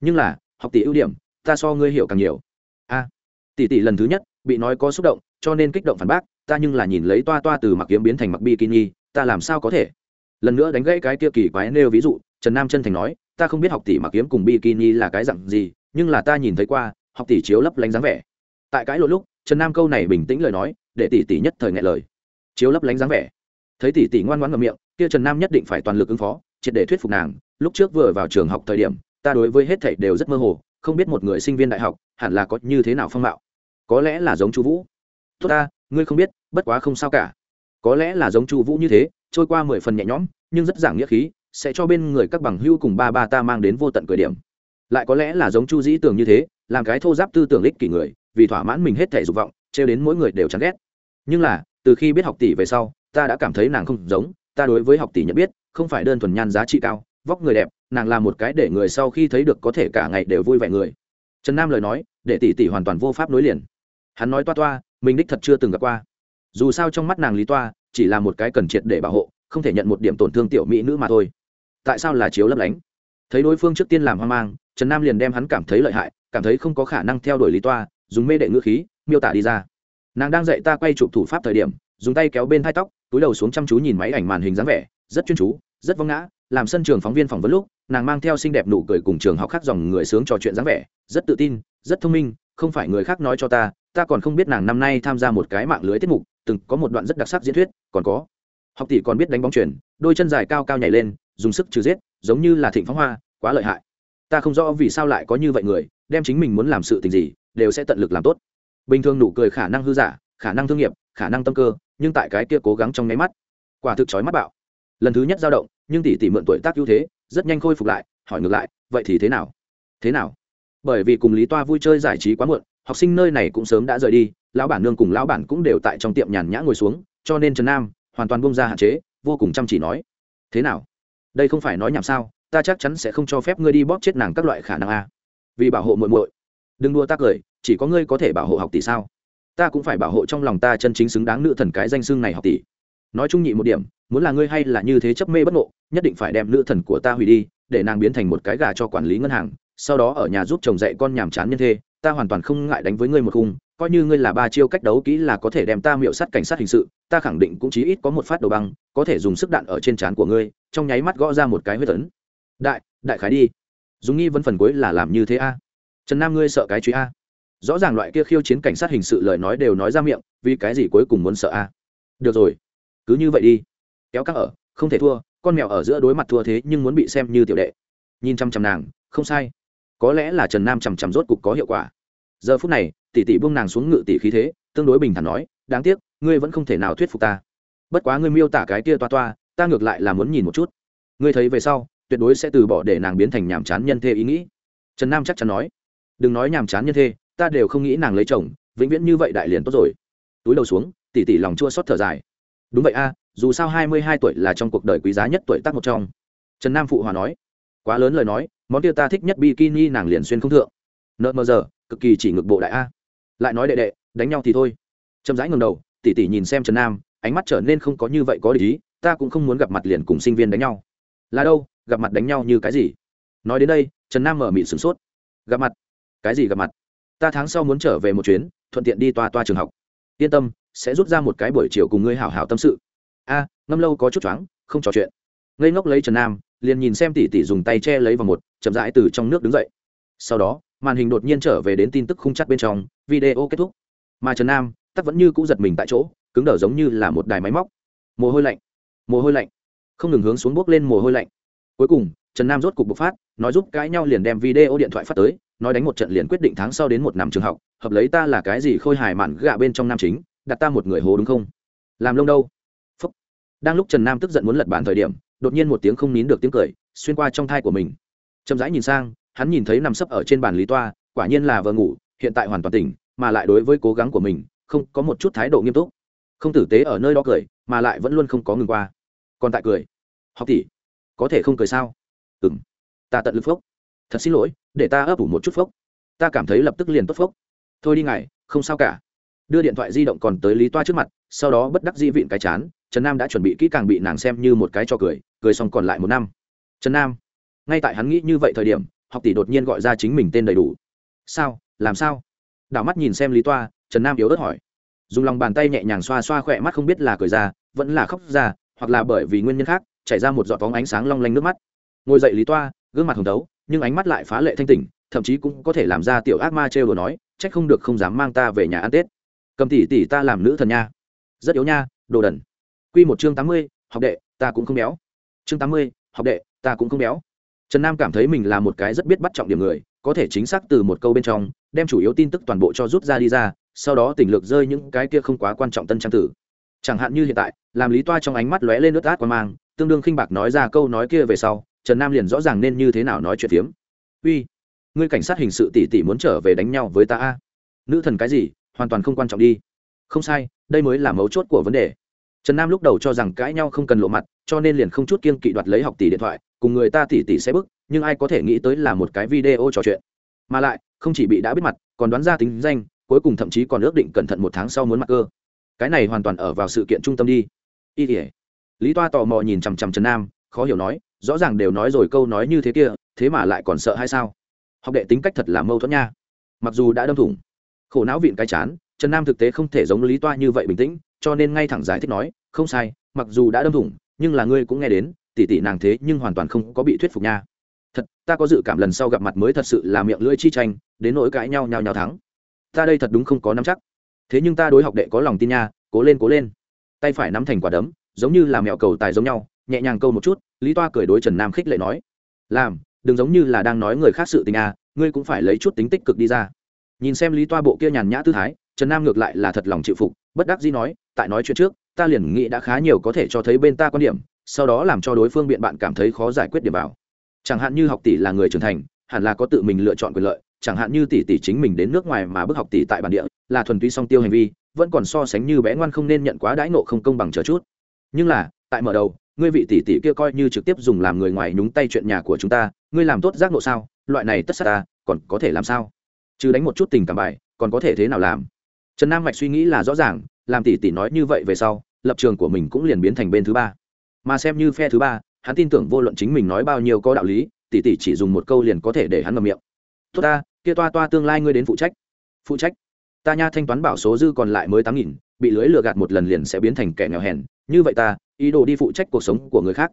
Nhưng là, học tỷ ưu điểm, ta so ngươi hiểu càng nhiều. A, tỷ tỷ lần thứ nhất, bị nói có xúc động, cho nên kích động phản bác, ta nhưng là nhìn lấy toa toa từ mặc kiếm biến thành mặc bikini, ta làm sao có thể? Lần nữa đánh gãy cái kia kỳ quái nêu ví dụ trần nam chân thành nói, ta không biết học tỷ mặc kiếm cùng bikini là cái dặn gì, nhưng là ta nhìn thấy qua, học tỷ chiếu lấp lánh dáng vẻ. Tại cái lỗi lúc, trần nam câu này bình tĩnh lời nói, để tỷ tỷ nhất thời ngại lời. Chiếu lấp lánh dáng vẻ. Thấy tỷ tỷ ngoan ngoãn ngậm miệng, kia trần nam nhất định phải toàn lực ứng phó, triệt để thuyết phục nàng, lúc trước vừa vào trường học thời điểm, ta đối với hết thảy đều rất mơ hồ, không biết một người sinh viên đại học hẳn là có như thế nào phong mạo. Có lẽ là giống chu vũ. Tốt ta, ngươi không biết, bất quá không sao cả. Có lẽ là giống chu vũ như thế, trôi qua mười phần nhẹ nhõm, nhưng rất giảng nghĩa khí sẽ cho bên người các bằng hưu cùng ba ba ta mang đến vô tận cười điểm. Lại có lẽ là giống chu dĩ tưởng như thế, làm cái thô giáp tư tưởng ích kỷ người, vì thỏa mãn mình hết thể dục vọng, trêu đến mỗi người đều chán ghét. Nhưng là, từ khi biết học tỷ về sau, ta đã cảm thấy nàng không giống, ta đối với học tỷ nhận biết, không phải đơn thuần nhan giá trị cao, vóc người đẹp, nàng là một cái để người sau khi thấy được có thể cả ngày đều vui vẻ người. Trần nam lời nói, để tỷ tỷ hoàn toàn vô pháp nối liền. Hắn nói toa toa, mình đích thật chưa từng gặp qua. Dù sao trong mắt nàng lý toa, chỉ là một cái cần triệt để bảo hộ, không thể nhận một điểm tổn thương tiểu mỹ nữ mà thôi tại sao là chiếu lấp lánh? Thấy đối phương trước tiên làm hoang mang, trần nam liền đem hắn cảm thấy lợi hại, cảm thấy không có khả năng theo đuổi lý toa, dùng mê đệ ngữ khí, miêu tả đi ra. Nàng đang dạy ta quay chụp thủ pháp thời điểm, dùng tay kéo bên thai tóc, túi đầu xuống chăm chú nhìn máy ảnh màn hình dáng vẻ, rất chuyên chú, rất vong ngã, làm sân trường phóng viên phỏng vấn lúc, nàng mang theo xinh đẹp nụ cười cùng trường học khác dòng người sướng trò chuyện dáng vẻ, rất tự tin, rất thông minh, không phải người khác nói cho ta ta còn không biết nàng năm nay tham gia một cái mạng lưới tiết mục, từng có một đoạn rất đặc sắc diễn thuyết, còn có. Học tỷ còn biết đánh bóng chuyển đôi chân dài cao cao nhảy lên dùng sức trừ giết, giống như là thịnh phóng hoa, quá lợi hại. Ta không rõ vì sao lại có như vậy người, đem chính mình muốn làm sự tình gì, đều sẽ tận lực làm tốt. Bình thường nụ cười khả năng hư giả, khả năng thương nghiệp, khả năng tâm cơ, nhưng tại cái kia cố gắng trong nháy mắt, quả thực chói mắt bạo. Lần thứ nhất dao động, nhưng tỷ tỷ mượn tuổi tác ưu thế, rất nhanh khôi phục lại, hỏi ngược lại, vậy thì thế nào? Thế nào? Bởi vì cùng lý toa vui chơi giải trí quá muộn, học sinh nơi này cũng sớm đã rời đi, lão bản nương cùng lão bản cũng đều tại trong tiệm nhàn nhã ngồi xuống, cho nên trần nam hoàn toàn bông ra hạn chế, vô cùng chăm chỉ nói, thế nào? Đây không phải nói nhảm sao, ta chắc chắn sẽ không cho phép ngươi đi bóp chết nàng các loại khả năng a. Vì bảo hộ muội muội. Đừng đua ta cười, chỉ có ngươi có thể bảo hộ học tỷ sao? Ta cũng phải bảo hộ trong lòng ta chân chính xứng đáng nữ thần cái danh xưng này học tỷ. Nói chung nhị một điểm, muốn là ngươi hay là như thế chấp mê bất ngộ, nhất định phải đem nữ thần của ta hủy đi, để nàng biến thành một cái gà cho quản lý ngân hàng, sau đó ở nhà giúp chồng dạy con nhàm chán nhân thê, ta hoàn toàn không ngại đánh với ngươi một khung coi như ngươi là ba chiêu cách đấu kỹ là có thể đem ta miệu sát cảnh sát hình sự, ta khẳng định cũng chí ít có một phát đầu băng, có thể dùng sức đạn ở trên trán của ngươi, trong nháy mắt gõ ra một cái huyết tấn đại đại khái đi. Dùng nghi vấn phần cuối là làm như thế a? Trần nam ngươi sợ cái truy a? Rõ ràng loại kia khiêu chiến cảnh sát hình sự lời nói đều nói ra miệng, vì cái gì cuối cùng muốn sợ a? Được rồi, cứ như vậy đi. Kéo các ở, không thể thua, con mèo ở giữa đối mặt thua thế nhưng muốn bị xem như tiểu đệ. Nhìn chăm chăm nàng, không sai. Có lẽ là trần nam chằm chằm rốt cục có hiệu quả. Giờ phút này tỷ tỷ buông nàng xuống ngự tỷ khí thế, tương đối bình thản nói, đáng tiếc, ngươi vẫn không thể nào thuyết phục ta. Bất quá ngươi miêu tả cái kia toa toa, ta ngược lại là muốn nhìn một chút. Ngươi thấy về sau, tuyệt đối sẽ từ bỏ để nàng biến thành nhàm chán nhân thê ý nghĩ. Trần nam chắc chắn nói, đừng nói nhàm chán nhân thê, ta đều không nghĩ nàng lấy chồng, vĩnh viễn như vậy đại liền tốt rồi. Túi đầu xuống, tỷ tỷ lòng chua xót thở dài. Đúng vậy a, dù sao hai mươi hai tuổi là trong cuộc đời quý giá nhất tuổi tác một trong. Trần nam phụ hòa nói, quá lớn lời nói, món kia ta thích nhất bikini nàng liền xuyên không thượng. Nợ mờ giờ, cực kỳ chỉ ngực bộ đại a lại nói đệ đệ, đánh nhau thì thôi. Chậm rãi ngừng đầu, tỉ tỉ nhìn xem trần nam, ánh mắt trở nên không có như vậy có lý, ta cũng không muốn gặp mặt liền cùng sinh viên đánh nhau. Là đâu, gặp mặt đánh nhau như cái gì? Nói đến đây, trần nam mở mịt sửng sốt. Gặp mặt? Cái gì gặp mặt? Ta tháng sau muốn trở về một chuyến, thuận tiện đi toa toa trường học. Yên tâm, sẽ rút ra một cái buổi chiều cùng ngươi hảo hảo tâm sự. A, ngâm lâu có chút choáng, không trò chuyện. Ngây ngốc lấy trần nam, liền nhìn xem tỷ tỷ dùng tay che lấy vào một, chậm rãi từ trong nước đứng dậy. Sau đó màn hình đột nhiên trở về đến tin tức khung chắc bên trong, video kết thúc. Mà trần nam tắc vẫn như cũ giật mình tại chỗ, cứng đờ giống như là một đài máy móc. Mồ hôi lạnh, mồ hôi lạnh. Không ngừng hướng xuống bốc lên mồ hôi lạnh. Cuối cùng, trần nam rốt cục bộc phát, nói giúp cãi nhau liền đem video điện thoại phát tới, nói đánh một trận liền quyết định tháng sau đến một năm trường học, hợp lấy ta là cái gì khôi hài mạn gạ bên trong nam chính, đặt ta một người hồ đúng không? Làm lông đâu? Phúc. đang lúc trần nam tức giận muốn lật bàn thời điểm, đột nhiên một tiếng không nín được tiếng cười, xuyên qua trong thai của mình. Chậm rãi nhìn sang hắn nhìn thấy nằm sấp ở trên bàn lý toa, quả nhiên là vợ ngủ, hiện tại hoàn toàn tỉnh, mà lại đối với cố gắng của mình, không có một chút thái độ nghiêm túc. Không tử tế ở nơi đó cười, mà lại vẫn luôn không có ngừng qua. Còn tại cười. Học tỷ, có thể không cười sao? Ừng ta tận lực phốc. Thật xin lỗi, để ta ấp ủ một chút phốc. Ta cảm thấy lập tức liền tốt phốc. Thôi đi ngài, không sao cả. Đưa điện thoại di động còn tới lý toa trước mặt, sau đó bất đắc di vịn cái chán, trần nam đã chuẩn bị kỹ càng bị nàng xem như một cái cho cười cười xong còn lại một năm. Trần nam, ngay tại hắn nghĩ như vậy thời điểm học tỷ đột nhiên gọi ra chính mình tên đầy đủ. Sao? Làm sao? Đảo mắt nhìn xem lý toa, trần nam yếu ớt hỏi. Dùng lòng bàn tay nhẹ nhàng xoa xoa khỏe mắt không biết là cười ra, vẫn là khóc ra, hoặc là bởi vì nguyên nhân khác, chảy ra một giọt vóng ánh sáng long lanh nước mắt. Ngồi dậy lý toa, gương mặt hồng tấu nhưng ánh mắt lại phá lệ thanh tỉnh, thậm chí cũng có thể làm ra tiểu ác ma trêu đồ nói, trách không được không dám mang ta về nhà ăn tết. Cầm tỷ tỷ ta làm nữ thần nha. Rất yếu nha, đồ đần. Q một chương tám mươi, học đệ, ta cũng không béo. Chương tám mươi, học đệ, ta cũng không béo trần nam cảm thấy mình là một cái rất biết bắt trọng điểm người, có thể chính xác từ một câu bên trong, đem chủ yếu tin tức toàn bộ cho rút ra đi ra, sau đó tỉnh lược rơi những cái kia không quá quan trọng tân trang tử. Chẳng hạn như hiện tại, làm lý toa trong ánh mắt lóe lên nước át qua mang, tương đương khinh bạc nói ra câu nói kia về sau, trần nam liền rõ ràng nên như thế nào nói chuyện phiếm. Uy, ngươi cảnh sát hình sự tỷ tỷ muốn trở về đánh nhau với ta a? Nữ thần cái gì, hoàn toàn không quan trọng đi. Không sai, đây mới là mấu chốt của vấn đề. Trần nam lúc đầu cho rằng cãi nhau không cần lộ mặt cho nên liền không chút kiên kỵ đoạt lấy học tỷ điện thoại, cùng người ta tỷ tỷ sẽ bức, nhưng ai có thể nghĩ tới là một cái video trò chuyện. Mà lại, không chỉ bị đã biết mặt, còn đoán ra tính danh, cuối cùng thậm chí còn ước định cẩn thận một tháng sau muốn mặc cơ. Cái này hoàn toàn ở vào sự kiện trung tâm đi. Y tỉa lý toa tò mò nhìn chằm chằm trần nam, khó hiểu nói, rõ ràng đều nói rồi câu nói như thế kia, thế mà lại còn sợ hay sao? Học đệ tính cách thật là mâu thuẫn nha. Mặc dù đã đâm thủng, khổ não vịn cái chán, trần nam thực tế không thể giống lý toa như vậy bình tĩnh, cho nên ngay thẳng giải thích nói, không sai, mặc dù đã đâm thủng nhưng là ngươi cũng nghe đến tỉ tỉ nàng thế nhưng hoàn toàn không có bị thuyết phục nha. Thật, ta có dự cảm lần sau gặp mặt mới thật sự là miệng lưỡi chi tranh, đến nỗi cãi nhau nhau nhau thắng. Ta đây thật đúng không có nắm chắc. Thế nhưng ta đối học đệ có lòng tin nha, cố lên cố lên. Tay phải nắm thành quả đấm, giống như là mẹo cầu tài giống nhau, nhẹ nhàng câu một chút, lý toa cười đối trần nam khích lệ nói. Làm, đừng giống như là đang nói người khác sự tình à ngươi cũng phải lấy chút tính tích cực đi ra. Nhìn xem lý toa bộ kia nhàn nhã tư thái, trần nam ngược lại là thật lòng chịu phục bất đắc dĩ nói, tại nói chuyện trước, ta liền nghĩ đã khá nhiều có thể cho thấy bên ta quan điểm, sau đó làm cho đối phương biện bạn cảm thấy khó giải quyết điểm vào. Chẳng hạn như học tỷ là người trưởng thành, hẳn là có tự mình lựa chọn quyền lợi, chẳng hạn như tỷ tỷ chính mình đến nước ngoài mà bức học tỷ tại bản địa, là thuần túy song tiêu hành vi, vẫn còn so sánh như bé ngoan không nên nhận quá đãi nộ không công bằng chờ chút. Nhưng là, tại mở đầu, ngươi vị tỷ tỷ kia coi như trực tiếp dùng làm người ngoài nhúng tay chuyện nhà của chúng ta, ngươi làm tốt giác nộ sao? Loại này tất sát ta, còn có thể làm sao? Chứ đánh một chút tình cảm bài, còn có thể thế nào làm? Trần nam mạch suy nghĩ là rõ ràng, làm tỷ tỷ nói như vậy về sau, lập trường của mình cũng liền biến thành bên thứ ba. Mà xem như phe thứ ba, hắn tin tưởng vô luận chính mình nói bao nhiêu có đạo lý tỷ tỷ chỉ dùng một câu liền có thể để hắn ngậm miệng. Tốt ta, kia toa toa tương lai ngươi đến phụ trách. Phụ trách? Ta nha thanh toán bảo số dư còn lại mới tám nghìn, bị lưới lừa gạt một lần liền sẽ biến thành kẻ nghèo hèn, như vậy ta, ý đồ đi phụ trách cuộc sống của người khác.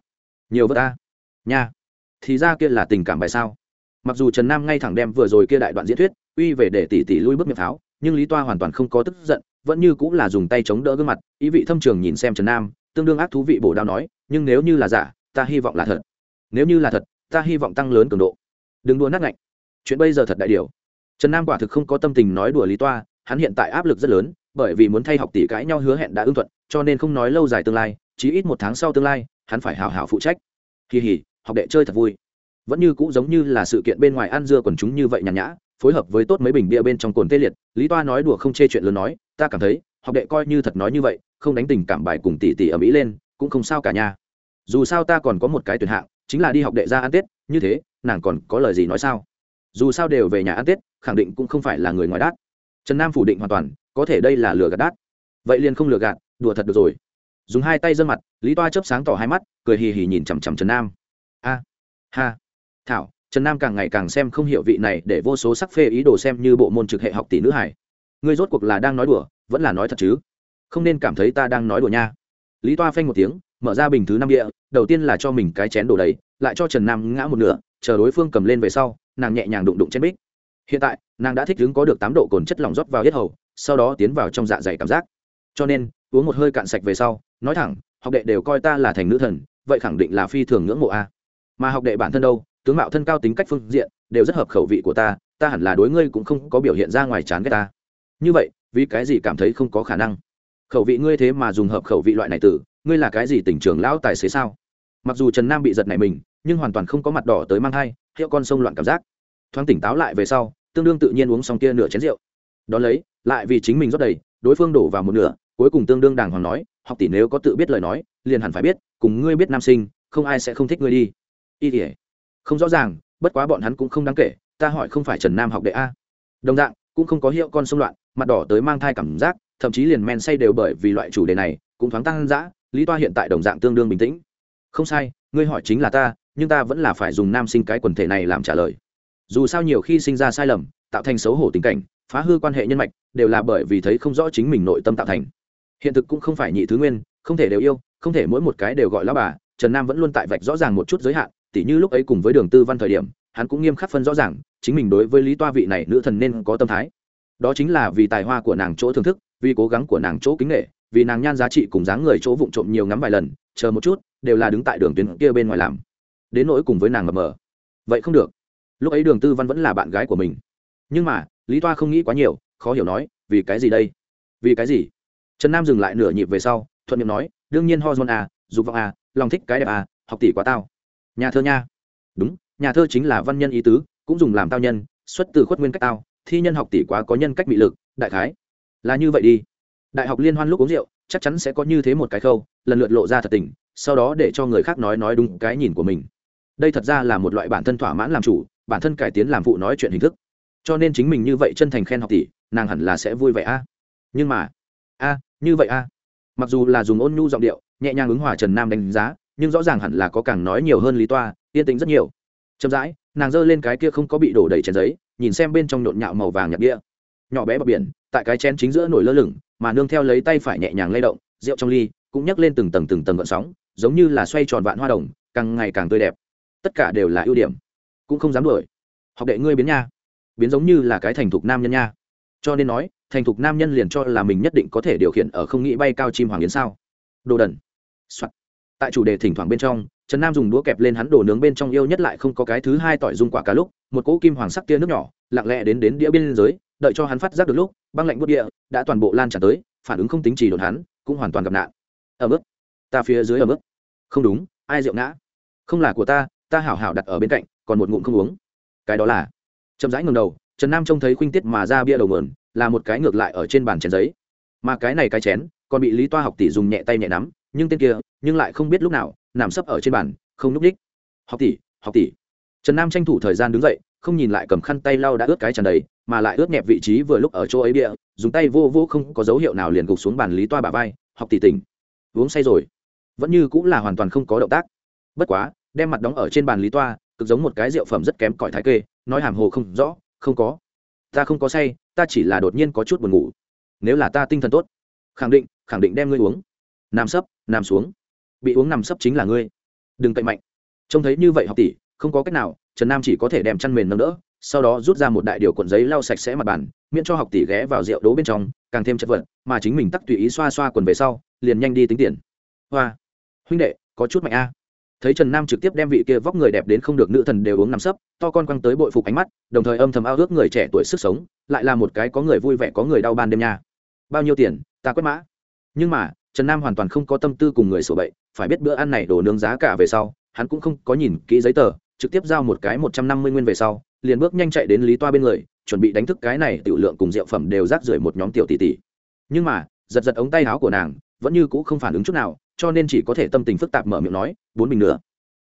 Nhiều vợ ta. Nha, thì ra kia là tình cảm bài sao? Mặc dù trần nam ngay thẳng đem vừa rồi kia đại đoạn diễn thuyết, uy về để tỷ tỷ lui bước miệng pháo nhưng lý toa hoàn toàn không có tức giận, vẫn như cũng là dùng tay chống đỡ gương mặt, ý vị thâm trường nhìn xem trần nam, tương đương ác thú vị bổ đao nói, nhưng nếu như là giả, ta hy vọng là thật. Nếu như là thật, ta hy vọng tăng lớn cường độ. Đừng đua nát ngạnh. Chuyện bây giờ thật đại điều. Trần nam quả thực không có tâm tình nói đùa lý toa, hắn hiện tại áp lực rất lớn, bởi vì muốn thay học tỷ cãi nhau hứa hẹn đã ưng thuận, cho nên không nói lâu dài tương lai, chí ít một tháng sau tương lai, hắn phải hào hào phụ trách. Kỳ hỉ học đệ chơi thật vui. Vẫn như cũ giống như là sự kiện bên ngoài ăn dưa quần chúng như vậy nhàn nhã phối hợp với tốt mấy bình bia bên trong cồn tê liệt, lý toa nói đùa không chê chuyện lớn nói, ta cảm thấy, học đệ coi như thật nói như vậy, không đánh tình cảm bài cùng tỷ tỷ ở mỹ lên, cũng không sao cả nhà dù sao ta còn có một cái tuyển hạng, chính là đi học đệ ra ăn tết, như thế, nàng còn có lời gì nói sao? Dù sao đều về nhà ăn tết, khẳng định cũng không phải là người ngoài đát. Trần nam phủ định hoàn toàn, có thể đây là lừa gạt đát. Vậy liền không lừa gạt, đùa thật được rồi. Dùng hai tay dân mặt, lý toa chớp sáng tỏ hai mắt, cười hì hì nhìn chằm chằm trần nam. A, ha, thảo trần nam càng ngày càng xem không hiểu vị này để vô số sắc phê ý đồ xem như bộ môn trực hệ học tỷ nữ hải ngươi rốt cuộc là đang nói đùa, vẫn là nói thật chứ? Không nên cảm thấy ta đang nói đùa nha. Lý toa phanh một tiếng, mở ra bình thứ năm địa đầu tiên là cho mình cái chén đổ đầy, lại cho trần nam ngã một nửa, chờ đối phương cầm lên về sau, nàng nhẹ nhàng đụng đụng trên bích. Hiện tại, nàng đã thích ứng có được tám độ cồn chất lỏng rót vào hết hầu, sau đó tiến vào trong dạ dày cảm giác. Cho nên, uống một hơi cạn sạch về sau, nói thẳng, học đệ đều coi ta là thành nữ thần, vậy khẳng định là phi thường ngưỡng mộ a. Mà học đệ bản thân đâu? Tướng mạo thân cao tính cách phương diện, đều rất hợp khẩu vị của ta ta hẳn là đối ngươi cũng không có biểu hiện ra ngoài chán ghét ta. Như vậy, vì cái gì cảm thấy không có khả năng? Khẩu vị ngươi thế mà dùng hợp khẩu vị loại này tử, ngươi là cái gì tỉnh trưởng lão tài xế sao? Mặc dù trần nam bị giật này mình, nhưng hoàn toàn không có mặt đỏ tới mang thai, hiệu con sông loạn cảm giác. Thoáng tỉnh táo lại về sau, tương đương tự nhiên uống xong kia nửa chén rượu. Đón lấy, lại vì chính mình rót đầy, đối phương đổ vào một nửa, cuối cùng tương đương đàng hoàng nói, học tỷ nếu có tự biết lời nói, liền hẳn phải biết, cùng ngươi biết nam sinh, không ai sẽ không thích ngươi đi. Y tỉa không rõ ràng, bất quá bọn hắn cũng không đáng kể, ta hỏi không phải trần nam học đệ a. Đồng dạng, cũng không có hiệu con xung loạn, mặt đỏ tới mang thai cảm giác, thậm chí liền men say đều bởi vì loại chủ đề này, cũng thoáng tăng dã, lý toa hiện tại đồng dạng tương đương bình tĩnh. Không sai, ngươi hỏi chính là ta, nhưng ta vẫn là phải dùng nam sinh cái quần thể này làm trả lời. Dù sao nhiều khi sinh ra sai lầm, tạo thành xấu hổ tình cảnh, phá hư quan hệ nhân mạch, đều là bởi vì thấy không rõ chính mình nội tâm tạo thành. Hiện thực cũng không phải nhị thứ nguyên, không thể đều yêu, không thể mỗi một cái đều gọi là bà, trần nam vẫn luôn tại vạch rõ ràng một chút giới hạn tỉ như lúc ấy cùng với đường tư văn thời điểm, hắn cũng nghiêm khắc phân rõ ràng, chính mình đối với lý toa vị này nữ thần nên có tâm thái. Đó chính là vì tài hoa của nàng chỗ thưởng thức, vì cố gắng của nàng chỗ kính nghệ, vì nàng nhan giá trị cùng dáng người chỗ vụng trộm nhiều ngắm vài lần, chờ một chút, đều là đứng tại đường tuyến kia bên ngoài làm. Đến nỗi cùng với nàng mập mờ. Vậy không được. Lúc ấy đường tư văn vẫn là bạn gái của mình. Nhưng mà, lý toa không nghĩ quá nhiều, khó hiểu nói, vì cái gì đây? Vì cái gì? Trần nam dừng lại nửa nhịp về sau, thuận miệng nói, đương nhiên hormone a, dục vọng a, lòng thích cái đẹp a, học tỷ quá tao nhà thơ nha. Đúng, nhà thơ chính là văn nhân ý tứ, cũng dùng làm tao nhân, xuất từ khuất nguyên cách tao, thi nhân học tỷ quá có nhân cách bị lực, đại khái. Là như vậy đi. Đại học liên hoan lúc uống rượu, chắc chắn sẽ có như thế một cái khâu, lần lượt lộ ra thật tình, sau đó để cho người khác nói nói đúng cái nhìn của mình. Đây thật ra là một loại bản thân thỏa mãn làm chủ, bản thân cải tiến làm phụ nói chuyện hình thức. Cho nên chính mình như vậy chân thành khen học tỷ, nàng hẳn là sẽ vui vẻ a. Nhưng mà, a, như vậy a. Mặc dù là dùng ôn nhu giọng điệu, nhẹ nhàng ứng hòa trần nam đánh giá nhưng rõ ràng hẳn là có càng nói nhiều hơn lý toa, yên tĩnh rất nhiều. Chậm rãi, nàng giơ lên cái kia không có bị đổ đầy chén giấy, nhìn xem bên trong nhộn nhạo màu vàng nhạt đĩa nhỏ bé bờ biển, tại cái chén chính giữa nổi lơ lửng, mà nương theo lấy tay phải nhẹ nhàng lay động, rượu trong ly cũng nhấc lên từng tầng từng tầng gợn sóng, giống như là xoay tròn vạn hoa đồng, càng ngày càng tươi đẹp. Tất cả đều là ưu điểm. Cũng không dám đuổi. Học đệ ngươi biến nha. Biến giống như là cái thành thục nam nhân nha. Cho nên nói, thành thục nam nhân liền cho là mình nhất định có thể điều khiển ở không nghĩ bay cao chim hoàng yến sao. Đồ đần、Soạn tại chủ đề thỉnh thoảng bên trong, trần nam dùng đũa kẹp lên hắn đồ nướng bên trong yêu nhất lại không có cái thứ hai tỏi dung quả cá lúc, một cỗ kim hoàng sắc tia nước nhỏ, lặng lẽ đến đến đĩa biên giới đợi cho hắn phát giác được lúc, băng lạnh bút địa đã toàn bộ lan tràn tới, phản ứng không tính chỉ đột hắn, cũng hoàn toàn gặp nạn. Ở mức ta phía dưới ở mức không đúng, ai rượu ngã? Không là của ta ta hảo hảo đặt ở bên cạnh, còn một ngụm không uống. Cái đó là. Chậm rãi ngầm đầu, trần nam trông thấy khuynh tiết mà ra bia đầu mườn là một cái ngược lại ở trên bàn chén giấy. Mà cái này cái chén, còn bị lý toa học tỷ dùng nhẹ tay nhẹ nắm nhưng tên kia, nhưng lại không biết lúc nào, nằm sấp ở trên bàn, không núp ních học tỷ học tỷ. Trần nam tranh thủ thời gian đứng dậy, không nhìn lại cầm khăn tay lau đã ướt cái tràn đầy, mà lại ướt nhẹp vị trí vừa lúc ở chỗ ấy địa dùng tay vô vô không có dấu hiệu nào liền gục xuống bàn lý toa bà vai, học tỷ tỉnh. Uống say rồi. Vẫn như cũng là hoàn toàn không có động tác. Bất quá, đem mặt đóng ở trên bàn lý toa, cực giống một cái rượu phẩm rất kém cỏi thái kê, nói hàm hồ không rõ, không có. Ta không có say, ta chỉ là đột nhiên có chút buồn ngủ. Nếu là ta tinh thần tốt, khẳng định khẳng định đem ngươi uống nằm sấp nằm xuống. Bị uống nằm sấp chính là ngươi. Đừng cậy mạnh. Trông thấy như vậy học tỷ, không có cách nào, trần nam chỉ có thể đem chăn mền nâng đỡ, sau đó rút ra một đại điều cuộn giấy lau sạch sẽ mặt bàn, miễn cho học tỷ ghé vào rượu đố bên trong, càng thêm chất vật, mà chính mình tắt tùy ý xoa xoa quần về sau, liền nhanh đi tính tiền. Hoa, huynh đệ, có chút mạnh a. Thấy trần nam trực tiếp đem vị kia vóc người đẹp đến không được nữ thần đều uống nằm sấp, to con quăng tới bội phục ánh mắt, đồng thời âm thầm ao ước người trẻ tuổi sức sống, lại là một cái có người vui vẻ có người đau ban đêm nha. Bao nhiêu tiền, ta quét mã. Nhưng mà trần nam hoàn toàn không có tâm tư cùng người sổ bậy, phải biết bữa ăn này đổ nướng giá cả về sau, hắn cũng không có nhìn kỹ giấy tờ, trực tiếp giao một cái một trăm năm mươi nguyên về sau, liền bước nhanh chạy đến lý toa bên người, chuẩn bị đánh thức cái này tiểu lượng cùng rượu phẩm đều rác rưởi một nhóm tiểu tỷ tỷ. Nhưng mà, giật giật ống tay áo của nàng, vẫn như cũ không phản ứng chút nào, cho nên chỉ có thể tâm tình phức tạp mở miệng nói, bốn bình nữa.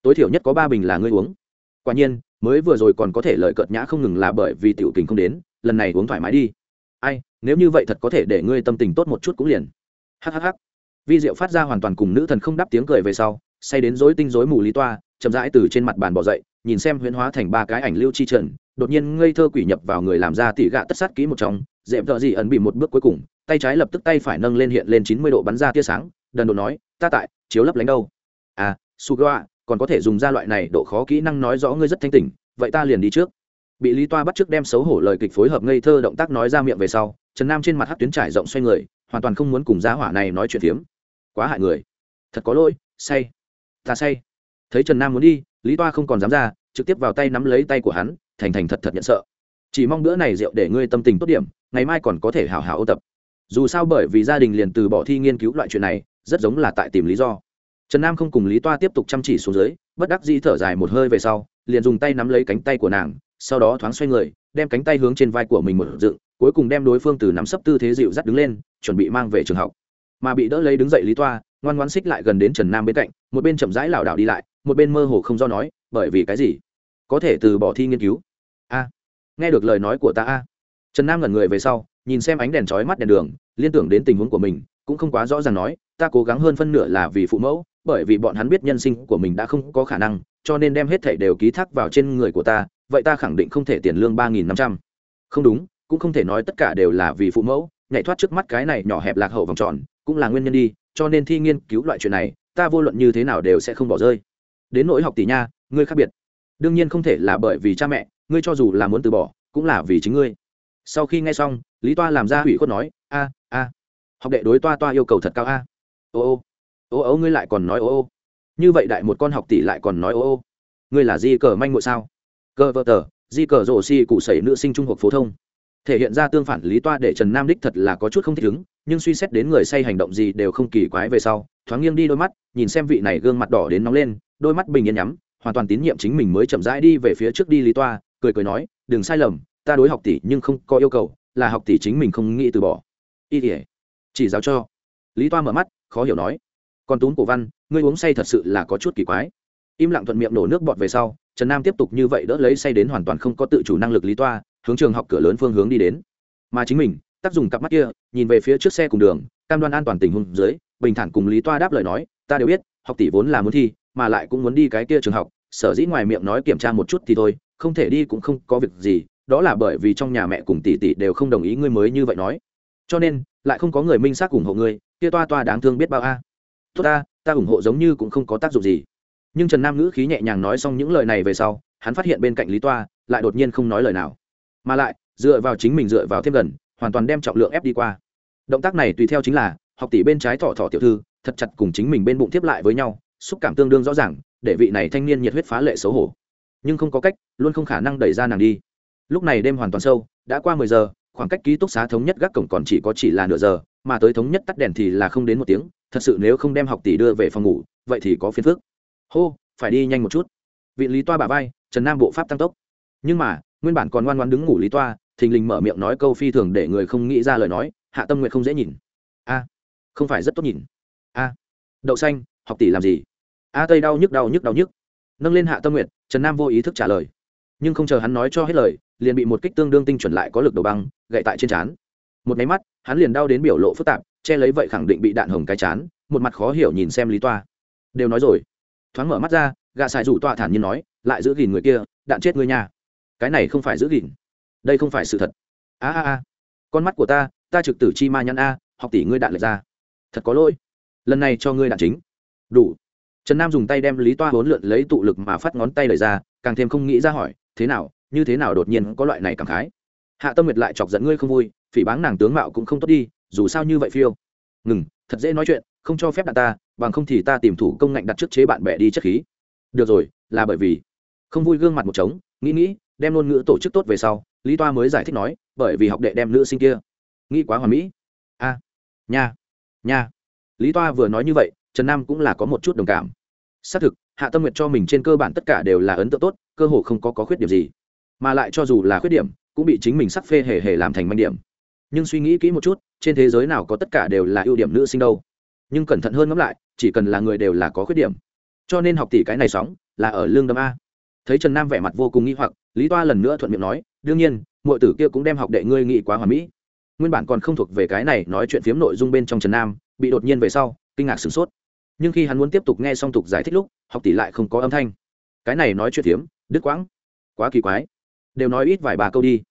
Tối thiểu nhất có ba bình là ngươi uống. Quả nhiên, mới vừa rồi còn có thể lợi cợt nhã không ngừng là bởi vì tiểu kình không đến, lần này uống thoải mái đi. Ai, nếu như vậy thật có thể để ngươi tâm tình tốt một chút cũng liền. Hhh vi diệu phát ra hoàn toàn cùng nữ thần không đáp tiếng cười về sau, say đến rối tinh rối mù lý toa, chậm rãi từ trên mặt bàn bỏ dậy, nhìn xem huyễn hóa thành ba cái ảnh lưu chi trần, đột nhiên ngây thơ quỷ nhập vào người làm ra tỉ gạ tất sát kỹ một trong dẹp vợ gì ẩn bị một bước cuối cùng, tay trái lập tức tay phải nâng lên hiện lên chín mươi độ bắn ra tia sáng, đần độ nói, ta tại, chiếu lấp lánh đâu? À suga, còn có thể dùng ra loại này độ khó kỹ năng nói rõ ngươi rất thanh tỉnh, vậy ta liền đi trước. Bị lý toa bắt trước đem xấu hổ lời kịch phối hợp ngây thơ động tác nói ra miệng về sau, trần nam trên mặt hát tuyến trải rộng xoay người hoàn toàn không muốn cùng gia hỏa này nói chuyện phiếm. Quá hại người. Thật có lỗi, say. Ta say. Thấy trần nam muốn đi, lý toa không còn dám ra, trực tiếp vào tay nắm lấy tay của hắn, thành thành thật thật nhận sợ. Chỉ mong bữa này rượu để ngươi tâm tình tốt điểm, ngày mai còn có thể hào hào ô tập. Dù sao bởi vì gia đình liền từ bỏ thi nghiên cứu loại chuyện này, rất giống là tại tìm lý do. Trần nam không cùng lý toa tiếp tục chăm chỉ xuống dưới, bất đắc dĩ thở dài một hơi về sau, liền dùng tay nắm lấy cánh tay của nàng, sau đó thoáng xoay người, đem cánh tay hướng trên vai của mình một dựng, cuối cùng đem đối phương từ nắm sấp tư thế dịu dắt đứng lên chuẩn bị mang về trường học. Mà bị đỡ lấy đứng dậy lý toa, ngoan ngoan xích lại gần đến trần nam bên cạnh, một bên chậm rãi lảo đảo đi lại, một bên mơ hồ không do nói, bởi vì cái gì? Có thể từ bỏ thi nghiên cứu? A, nghe được lời nói của ta a. Trần nam ngẩn người về sau, nhìn xem ánh đèn trói mắt đèn đường, liên tưởng đến tình huống của mình, cũng không quá rõ ràng nói, ta cố gắng hơn phân nửa là vì phụ mẫu, bởi vì bọn hắn biết nhân sinh của mình đã không có khả năng, cho nên đem hết thảy đều ký thác vào trên người của ta, vậy ta khẳng định không thể tiền lương ba nghìn năm trăm. Không đúng, cũng không thể nói tất cả đều là vì phụ mẫu nhảy thoát trước mắt cái này nhỏ hẹp lạc hậu vòng tròn, cũng là nguyên nhân đi, cho nên thi nghiên cứu loại chuyện này, ta vô luận như thế nào đều sẽ không bỏ rơi. Đến nỗi học tỷ nha, ngươi khác biệt. Đương nhiên không thể là bởi vì cha mẹ, ngươi cho dù là muốn từ bỏ, cũng là vì chính ngươi. Sau khi nghe xong, lý toa làm ra hủy khuất nói, a a, học đệ đối toa toa yêu cầu thật cao a. Ô ô ô ô, ngươi lại còn nói ô ô. Như vậy đại một con học tỷ lại còn nói ô ô. Ngươi là di cờ manh ngội sao? Cờ vợ tờ, di cờ rổ xi cụ sẩy nữ sinh trung học phổ thông thể hiện ra tương phản lý toa để trần nam đích thật là có chút không thích ứng, nhưng suy xét đến người say hành động gì đều không kỳ quái về sau, thoáng nghiêng đi đôi mắt, nhìn xem vị này gương mặt đỏ đến nóng lên, đôi mắt bình yên nhắm, hoàn toàn tín nhiệm chính mình mới chậm rãi đi về phía trước đi lý toa, cười cười nói, đừng sai lầm, ta đối học tỷ nhưng không có yêu cầu, là học tỷ chính mình không nghĩ từ bỏ. Y tỉa chỉ giáo cho. Lý toa mở mắt, khó hiểu nói còn túm cổ văn, ngươi uống say thật sự là có chút kỳ quái. Im lặng thuận miệng nổ nước bọt về sau, trần nam tiếp tục như vậy đỡ lấy say đến hoàn toàn không có tự chủ năng lực lý toa hướng trường học cửa lớn phương hướng đi đến. Mà chính mình tác dụng cặp mắt kia, nhìn về phía trước xe cùng đường, cam đoan an toàn tình huống dưới, bình thản cùng lý toa đáp lời nói, ta đều biết, học tỷ vốn là muốn thi, mà lại cũng muốn đi cái kia trường học, sở dĩ ngoài miệng nói kiểm tra một chút thì thôi, không thể đi cũng không có việc gì, đó là bởi vì trong nhà mẹ cùng tỷ tỷ đều không đồng ý ngươi mới như vậy nói. Cho nên, lại không có người minh xác ủng hộ ngươi, kia toa toa đáng thương biết bao a. Tốt ta ta ủng hộ giống như cũng không có tác dụng gì. Nhưng trần nam ngữ khí nhẹ nhàng nói xong những lời này về sau, hắn phát hiện bên cạnh lý toa, lại đột nhiên không nói lời nào mà lại, dựa vào chính mình dựa vào thêm gần, hoàn toàn đem trọng lượng ép đi qua. Động tác này tùy theo chính là, học tỷ bên trái thọ thọ tiểu thư, thật chặt cùng chính mình bên bụng tiếp lại với nhau, xúc cảm tương đương rõ ràng, để vị này thanh niên nhiệt huyết phá lệ xấu hổ. Nhưng không có cách, luôn không khả năng đẩy ra nàng đi. Lúc này đêm hoàn toàn sâu, đã qua mười giờ, khoảng cách ký túc xá thống nhất gác cổng còn chỉ có chỉ là nửa giờ, mà tới thống nhất tắt đèn thì là không đến một tiếng, thật sự nếu không đem học tỷ đưa về phòng ngủ, vậy thì có phiền phức. Hô, phải đi nhanh một chút. Vị lý toa bà vai, trần nam bộ pháp tăng tốc. Nhưng mà nguyên bản còn ngoan ngoan đứng ngủ lý toa, thình lình mở miệng nói câu phi thường để người không nghĩ ra lời nói, hạ tâm nguyện không dễ nhìn. A, không phải rất tốt nhìn. A, đậu xanh, học tỷ làm gì? A tây đau nhức đau nhức đau nhức. Nâng lên hạ tâm nguyện trần nam vô ý thức trả lời. Nhưng không chờ hắn nói cho hết lời, liền bị một kích tương đương tinh chuẩn lại có lực đầu băng, gậy tại trên trán. Một máy mắt, hắn liền đau đến biểu lộ phức tạp, che lấy vậy khẳng định bị đạn hồng cái chán, một mặt khó hiểu nhìn xem lý toa. Đều nói rồi. Thoáng mở mắt ra gạ xài rủ toa thản nhiên nói, lại giữ gìn người kia, đạn chết người nhà cái này không phải giữ gìn. Đây không phải sự thật. A a a. Con mắt của ta ta trực tử chi ma nhãn a, học tỷ ngươi đạn lệch ra. Thật có lỗi. Lần này cho ngươi đạn chính. Đủ. Trần nam dùng tay đem lý toa hốn lượn lấy tụ lực mà phát ngón tay lời ra, càng thêm không nghĩ ra hỏi, thế nào, như thế nào đột nhiên có loại này cảm khái? Hạ tâm nguyệt lại chọc giận ngươi không vui, phỉ báng nàng tướng mạo cũng không tốt đi, dù sao như vậy phiêu. Ngừng, thật dễ nói chuyện, không cho phép đạn ta, bằng không thì ta tìm thủ công ngạnh đặt trước chế bạn bè đi chất khí. Được rồi, là bởi vì. Không vui gương mặt một trống, nghĩ nghĩ đem ngôn ngữ tổ chức tốt về sau lý toa mới giải thích nói bởi vì học đệ đem nữ sinh kia. Nghĩ quá hoàn mỹ. A nha nha. Lý toa vừa nói như vậy trần nam cũng là có một chút đồng cảm. Xác thực hạ tâm nguyệt cho mình trên cơ bản tất cả đều là ấn tượng tốt cơ hồ không có, có khuyết điểm gì. Mà lại cho dù là khuyết điểm cũng bị chính mình sắc phê hề hề làm thành manh điểm. Nhưng suy nghĩ kỹ một chút trên thế giới nào có tất cả đều là ưu điểm nữ sinh đâu. Nhưng cẩn thận hơn ngẫm lại chỉ cần là người đều là có khuyết điểm. Cho nên học tỷ cái này sóng là ở lương đâm a thấy trần nam vẻ mặt vô cùng nghi hoặc, lý toa lần nữa thuận miệng nói, đương nhiên mọi tử kia cũng đem học đệ ngươi nghĩ quá hoàn mỹ. Nguyên bản còn không thuộc về cái này nói chuyện phiếm nội dung bên trong trần nam, bị đột nhiên về sau, kinh ngạc sửng sốt. Nhưng khi hắn muốn tiếp tục nghe song tục giải thích lúc, học tỷ lại không có âm thanh. Cái này nói chuyện phiếm, đứt quãng. Quá kỳ quái. Đều nói ít vài ba câu đi.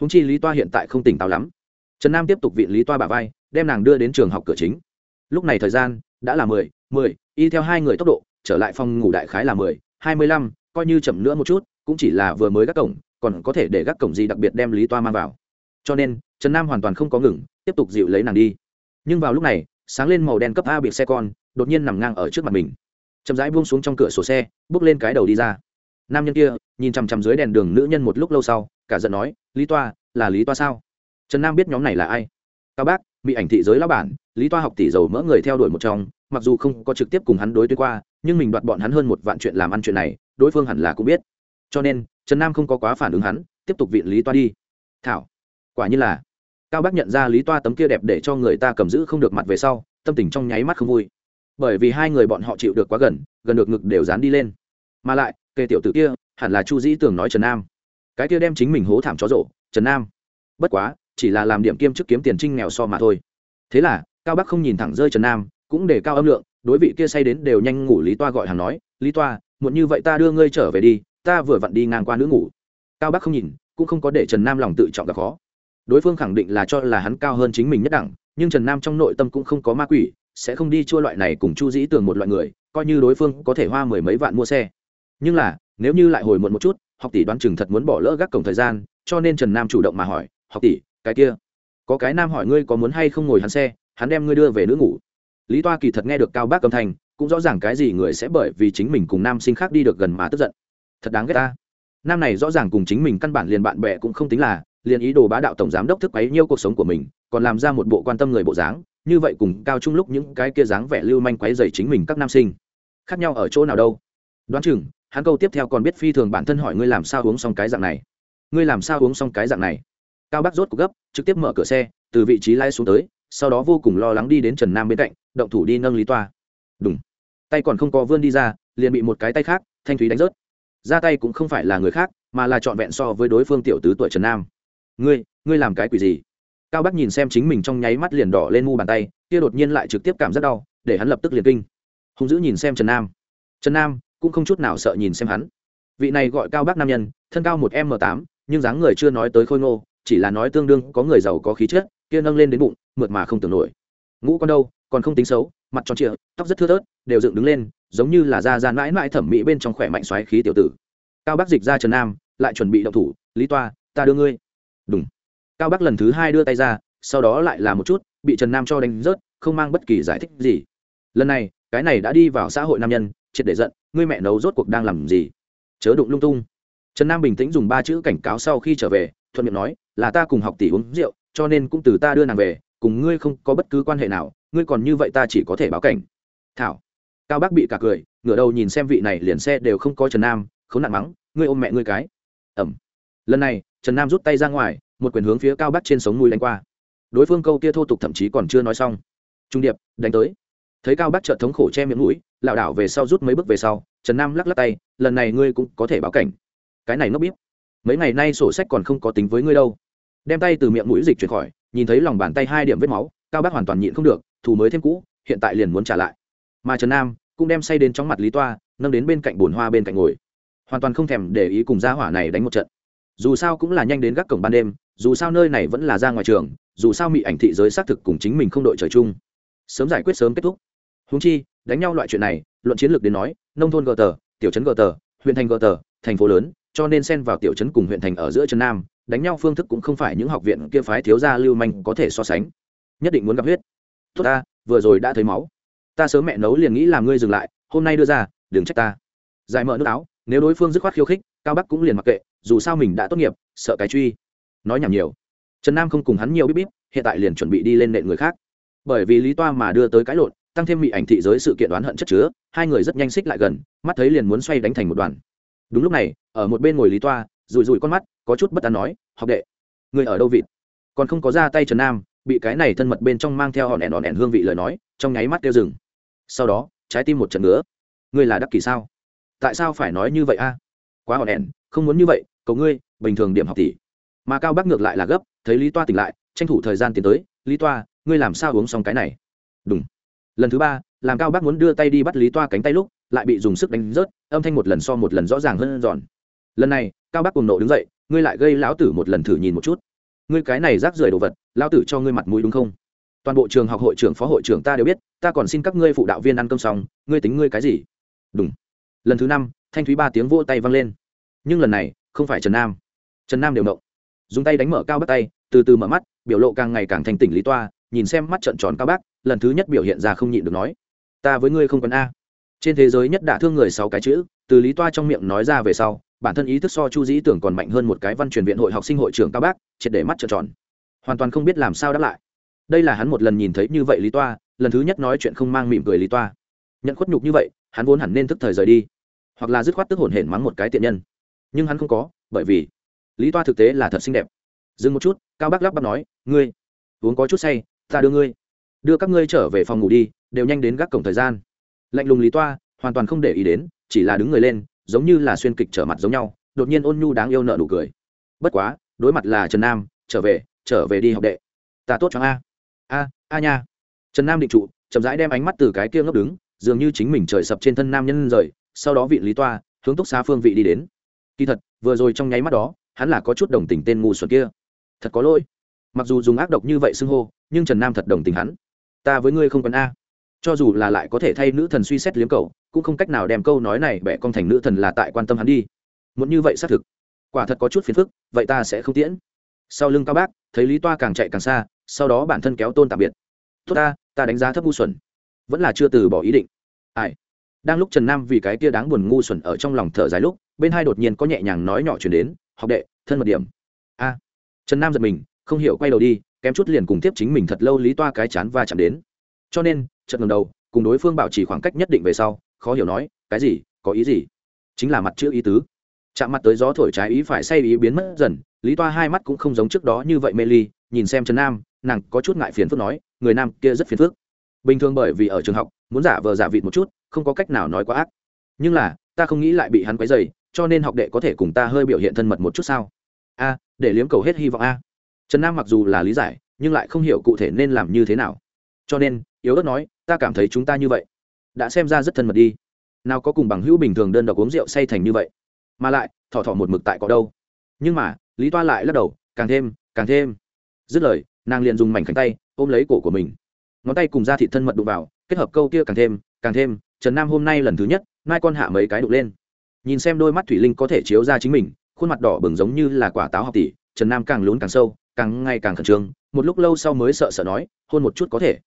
Húng chi lý toa hiện tại không tỉnh táo lắm. Trần nam tiếp tục viện lý toa bà vai, đem nàng đưa đến trường học cửa chính. Lúc này thời gian đã là mười mười, y theo hai người tốc độ, trở lại phòng ngủ đại khái là mười, hai mươi lăm coi như chậm nữa một chút, cũng chỉ là vừa mới gác cổng, còn có thể để gác cổng gì đặc biệt đem lý toa mang vào. Cho nên, trần nam hoàn toàn không có ngừng, tiếp tục dịu lấy nàng đi. Nhưng vào lúc này, sáng lên màu đen cấp a biệt xe con, đột nhiên nằm ngang ở trước mặt mình. Chậm rãi buông xuống trong cửa sổ xe, bước lên cái đầu đi ra. Nam nhân kia, nhìn chằm chằm dưới đèn đường nữ nhân một lúc lâu sau, cả giận nói, lý toa, là lý toa sao? Trần nam biết nhóm này là ai. Cao bác, bị ảnh thị giới lão bản, lý toa học tỷ dầu mỡ người theo đuổi một trong mặc dù không có trực tiếp cùng hắn đối tuyến qua, nhưng mình đoạt bọn hắn hơn một vạn chuyện làm ăn chuyện này, đối phương hẳn là cũng biết. Cho nên, trần nam không có quá phản ứng hắn, tiếp tục viện lý toa đi. Thảo, quả như là. Cao bác nhận ra lý toa tấm kia đẹp để cho người ta cầm giữ không được mặt về sau, tâm tình trong nháy mắt không vui. Bởi vì hai người bọn họ chịu được quá gần gần được ngực đều dán đi lên. Mà lại, kề tiểu tử kia, hẳn là chu dĩ tưởng nói trần nam. Cái kia đem chính mình hố thảm chó rộ, trần nam. Bất quá, chỉ là làm điểm kiêm chức kiếm tiền trinh nghèo so mà thôi. Thế là, cao bắc không nhìn thẳng rơi trần nam cũng để cao âm lượng, đối vị kia say đến đều nhanh ngủ lý toa gọi hàng nói, lý toa, muộn như vậy ta đưa ngươi trở về đi, ta vừa vặn đi ngang qua nữ ngủ. Cao bắc không nhìn, cũng không có để trần nam lòng tự trọng gặp khó. Đối phương khẳng định là cho là hắn cao hơn chính mình nhất đẳng, nhưng trần nam trong nội tâm cũng không có ma quỷ, sẽ không đi chua loại này cùng chu dĩ tường một loại người, coi như đối phương có thể hoa mười mấy vạn mua xe. Nhưng là, nếu như lại hồi muộn một chút, học tỷ đoán chừng thật muốn bỏ lỡ gác cổng thời gian, cho nên trần nam chủ động mà hỏi, học tỷ, cái kia, có cái nam hỏi ngươi có muốn hay không ngồi hắn xe, hắn đem ngươi đưa về nữ ngủ lý toa kỳ thật nghe được cao bác âm thanh, cũng rõ ràng cái gì người sẽ bởi vì chính mình cùng nam sinh khác đi được gần mà tức giận. Thật đáng ghét ta. Nam này rõ ràng cùng chính mình căn bản liền bạn bè cũng không tính là, liền ý đồ bá đạo tổng giám đốc thức ấy nhiêu cuộc sống của mình, còn làm ra một bộ quan tâm người bộ dáng, như vậy cùng cao trung lúc những cái kia dáng vẻ lưu manh quấy dày chính mình các nam sinh. Khác nhau ở chỗ nào đâu. Đoán chừng, hắn câu tiếp theo còn biết phi thường bản thân hỏi ngươi làm sao uống xong cái dạng này. Ngươi làm sao uống xong cái dạng này? Cao bác rốt cục gấp, trực tiếp mở cửa xe, từ vị trí lai xuống tới, sau đó vô cùng lo lắng đi đến trần nam bên cạnh động thủ đi nâng lý toa. Đúng tay còn không có vươn đi ra, liền bị một cái tay khác, thanh thúy đánh rớt. Ra tay cũng không phải là người khác, mà là trọn vẹn so với đối phương tiểu tứ tuổi trần nam. Ngươi ngươi làm cái quỷ gì? Cao bắc nhìn xem chính mình trong nháy mắt liền đỏ lên mu bàn tay, kia đột nhiên lại trực tiếp cảm rất đau, để hắn lập tức liền kinh. Hung dữ nhìn xem trần nam. Trần nam cũng không chút nào sợ nhìn xem hắn. Vị này gọi cao bắc nam nhân, thân cao một m tám, nhưng dáng người chưa nói tới khôi ngô, chỉ là nói tương đương có người giàu có khí chất, kia nâng lên đến bụng, mượt mà không tưởng nổi. Ngũ con đâu còn không tính xấu, mặt tròn trịa, tóc rất thưa thớt, đều dựng đứng lên, giống như là da da mãi mãi thẩm mỹ bên trong khỏe mạnh xoáy khí tiểu tử. Cao bác dịch ra trần nam, lại chuẩn bị động thủ, lý toa, ta đưa ngươi. Đúng cao bác lần thứ hai đưa tay ra, sau đó lại là một chút, bị trần nam cho đánh rớt, không mang bất kỳ giải thích gì. Lần này, cái này đã đi vào xã hội nam nhân, triệt để giận, ngươi mẹ nấu rốt cuộc đang làm gì? Chớ đụng lung tung. Trần nam bình tĩnh dùng ba chữ cảnh cáo sau khi trở về, thuận miệng nói, là ta cùng học tỷ uống rượu, cho nên cũng từ ta đưa nàng về, cùng ngươi không có bất cứ quan hệ nào ngươi còn như vậy ta chỉ có thể báo cảnh. Thảo. Cao bác bị cả cười, ngửa đầu nhìn xem vị này liền xe đều không có trần nam không nạn mắng, ngươi ôm mẹ ngươi cái. Ẩm. Lần này, trần nam rút tay ra ngoài, một quyền hướng phía cao bác trên sống mũi đánh qua. Đối phương câu kia thô tục thậm chí còn chưa nói xong. Trung điệp, đánh tới. Thấy cao bác trợ thống khổ che miệng mũi, lảo đảo về sau rút mấy bước về sau, trần nam lắc lắc tay, lần này ngươi cũng có thể báo cảnh. Cái này ngốc biết mấy ngày nay sổ sách còn không có tính với ngươi đâu. Đem tay từ miệng mũi dịch chuyển khỏi, nhìn thấy lòng bàn tay hai điểm vết máu, cao bác hoàn toàn nhịn không được thù mới thêm cũ, hiện tại liền muốn trả lại. Mà trần nam cũng đem say đến trong mặt lý toa, nâng đến bên cạnh bồn hoa bên cạnh ngồi. Hoàn toàn không thèm để ý cùng gia hỏa này đánh một trận. Dù sao cũng là nhanh đến gác cổng ban đêm, dù sao nơi này vẫn là ra ngoài trường, dù sao mị ảnh thị giới xác thực cùng chính mình không đội trời chung. Sớm giải quyết sớm kết thúc. Húng chi, đánh nhau loại chuyện này, luận chiến lược đến nói, nông thôn gờ tờ, tiểu trấn gờ tờ, huyện thành gờ tờ, thành phố lớn, cho nên xen vào tiểu trấn cùng huyện thành ở giữa Trần nam, đánh nhau phương thức cũng không phải những học viện kia phái thiếu gia lưu manh có thể so sánh. Nhất định muốn gặp huyết tốt ta, vừa rồi đã thấy máu. Ta sớm mẹ nấu liền nghĩ làm ngươi dừng lại, hôm nay đưa ra, đừng trách ta. Giải mở nước áo, nếu đối phương dứt khoát khiêu khích, cao bắc cũng liền mặc kệ, dù sao mình đã tốt nghiệp, sợ cái truy. Nói nhảm nhiều. Trần nam không cùng hắn nhiều bíp bíp, hiện tại liền chuẩn bị đi lên nện người khác. Bởi vì lý toa mà đưa tới cái lộn, tăng thêm bị ảnh thị giới sự kiện đoán hận chất chứa, hai người rất nhanh xích lại gần, mắt thấy liền muốn xoay đánh thành một đoàn. Đúng lúc này, ở một bên ngồi lý toa rùi rùi con mắt, có chút bất an nói, học đệ, người ở đâu vịt? Còn không có ra tay trần nam bị cái này thân mật bên trong mang theo hòn đèn đòn đèn hương vị lời nói, trong nháy mắt kêu rừng sau đó, trái tim một trận nữa ngươi là đắc kỳ sao? Tại sao phải nói như vậy a? Quá hòn đèn không muốn như vậy cầu ngươi, bình thường điểm học tỷ. Mà cao bác ngược lại là gấp, thấy lý toa tỉnh lại, tranh thủ thời gian tiến tới, lý toa, ngươi làm sao uống xong cái này? Đúng lần thứ ba, làm cao bác muốn đưa tay đi bắt lý toa cánh tay lúc, lại bị dùng sức đánh rớt, âm thanh một lần so một lần rõ ràng hơn giòn lần này, cao bác cùng nộ đứng dậy, ngươi lại gây lão tử một lần thử nhìn một chút ngươi cái này rác rưởi đồ vật, lao tử cho ngươi mặt mũi đúng không? Toàn bộ trường học hội trưởng, phó hội trưởng ta đều biết, ta còn xin các ngươi phụ đạo viên ăn cơm xong, ngươi tính ngươi cái gì? Đúng lần thứ năm, thanh thúy ba tiếng vỗ tay vang lên. Nhưng lần này, không phải trần nam. Trần nam đều động. Dùng tay đánh mở cao bắt tay, từ từ mở mắt, biểu lộ càng ngày càng thành tỉnh lý toa, nhìn xem mắt trận tròn cao bác, lần thứ nhất biểu hiện ra không nhịn được nói. Ta với ngươi không cần a. Trên thế giới nhất đả thương người sáu cái chữ, từ lý toa trong miệng nói ra về sau bản thân ý thức so chu dĩ tưởng còn mạnh hơn một cái văn truyền viện hội học sinh hội trưởng cao bác, triệt để mắt trợn tròn. Hoàn toàn không biết làm sao đáp lại. Đây là hắn một lần nhìn thấy như vậy lý toa, lần thứ nhất nói chuyện không mang mỉm cười lý toa. Nhận khuất nhục như vậy, hắn vốn hẳn nên thức thời rời đi, hoặc là dứt khoát tức hổn hển mắng một cái tiện nhân. Nhưng hắn không có, bởi vì lý toa thực tế là thật xinh đẹp. Dừng một chút, cao bác lắp bắp nói, ngươi, uống có chút say, ta đưa ngươi, đưa các ngươi trở về phòng ngủ đi, đều nhanh đến gác cổng thời gian. Lạnh lùng lý toa, hoàn toàn không để ý đến, chỉ là đứng người lên giống như là xuyên kịch trở mặt giống nhau, đột nhiên ôn nhu đáng yêu nợ nụ cười. Bất quá, đối mặt là trần nam, trở về trở về đi học đệ. Ta tốt cho a. A a nha. Trần nam định trụ, chậm rãi đem ánh mắt từ cái kia ngốc đứng, dường như chính mình trời sập trên thân nam nhân rời, sau đó vị lý toa, hướng túc xá phương vị đi đến. Kỳ thật, vừa rồi trong nháy mắt đó, hắn là có chút đồng tình tên ngu xuẩn kia. Thật có lỗi. Mặc dù dùng ác độc như vậy xưng hô, nhưng trần nam thật đồng tình hắn. Ta với ngươi không cần a cho dù là lại có thể thay nữ thần suy xét liếm cầu cũng không cách nào đem câu nói này bẻ con thành nữ thần là tại quan tâm hắn đi. Muốn như vậy xác thực, quả thật có chút phiền phức, vậy ta sẽ không tiễn. Sau lưng cao bác, thấy lý toa càng chạy càng xa, sau đó bản thân kéo tôn tạm biệt. Tốt ta ta đánh giá thấp ngu xuẩn. Vẫn là chưa từ bỏ ý định. Ai? Đang lúc trần nam vì cái kia đáng buồn ngu xuẩn ở trong lòng thở dài lúc, bên hai đột nhiên có nhẹ nhàng nói nhỏ chuyển đến, học đệ, thân mật điểm. A. Trần nam giật mình, không hiểu quay đầu đi, kém chút liền cùng tiếp chính mình thật lâu lý toa cái chán và chạm đến. Cho nên trận ngầm đầu, cùng đối phương bảo trì khoảng cách nhất định về sau, khó hiểu nói, cái gì? Có ý gì? Chính là mặt chữ ý tứ. Chạm mặt tới gió thổi trái ý phải say ý biến mất dần, lý toa hai mắt cũng không giống trước đó như vậy mê ly, nhìn xem trần nam, nàng có chút ngại phiền phức nói, người nam kia rất phiền phức. Bình thường bởi vì ở trường học, muốn giả vờ giả vịt một chút, không có cách nào nói quá ác. Nhưng là, ta không nghĩ lại bị hắn quấy dày cho nên học đệ có thể cùng ta hơi biểu hiện thân mật một chút sao? A, để liếm cầu hết hy vọng a. Trần nam mặc dù là lý giải, nhưng lại không hiểu cụ thể nên làm như thế nào. Cho nên, yếu ớt nói ta cảm thấy chúng ta như vậy. Đã xem ra rất thân mật đi. Nào có cùng bằng hữu bình thường đơn độc uống rượu say thành như vậy. Mà lại, thỏ thỏ một mực tại có đâu. Nhưng mà, lý toa lại lắc đầu, càng thêm càng thêm. Dứt lời, nàng liền dùng mảnh khánh tay, ôm lấy cổ của mình. Ngón tay cùng da thị thân mật đụng vào, kết hợp câu kia càng thêm càng thêm. Trần nam hôm nay lần thứ nhất, mai con hạ mấy cái đục lên. Nhìn xem đôi mắt thủy linh có thể chiếu ra chính mình, khuôn mặt đỏ bừng giống như là quả táo học tỷ, trần nam càng lún càng sâu, càng ngày càng khẩn trương, một lúc lâu sau mới sợ sợ nói, hôn một chút có thể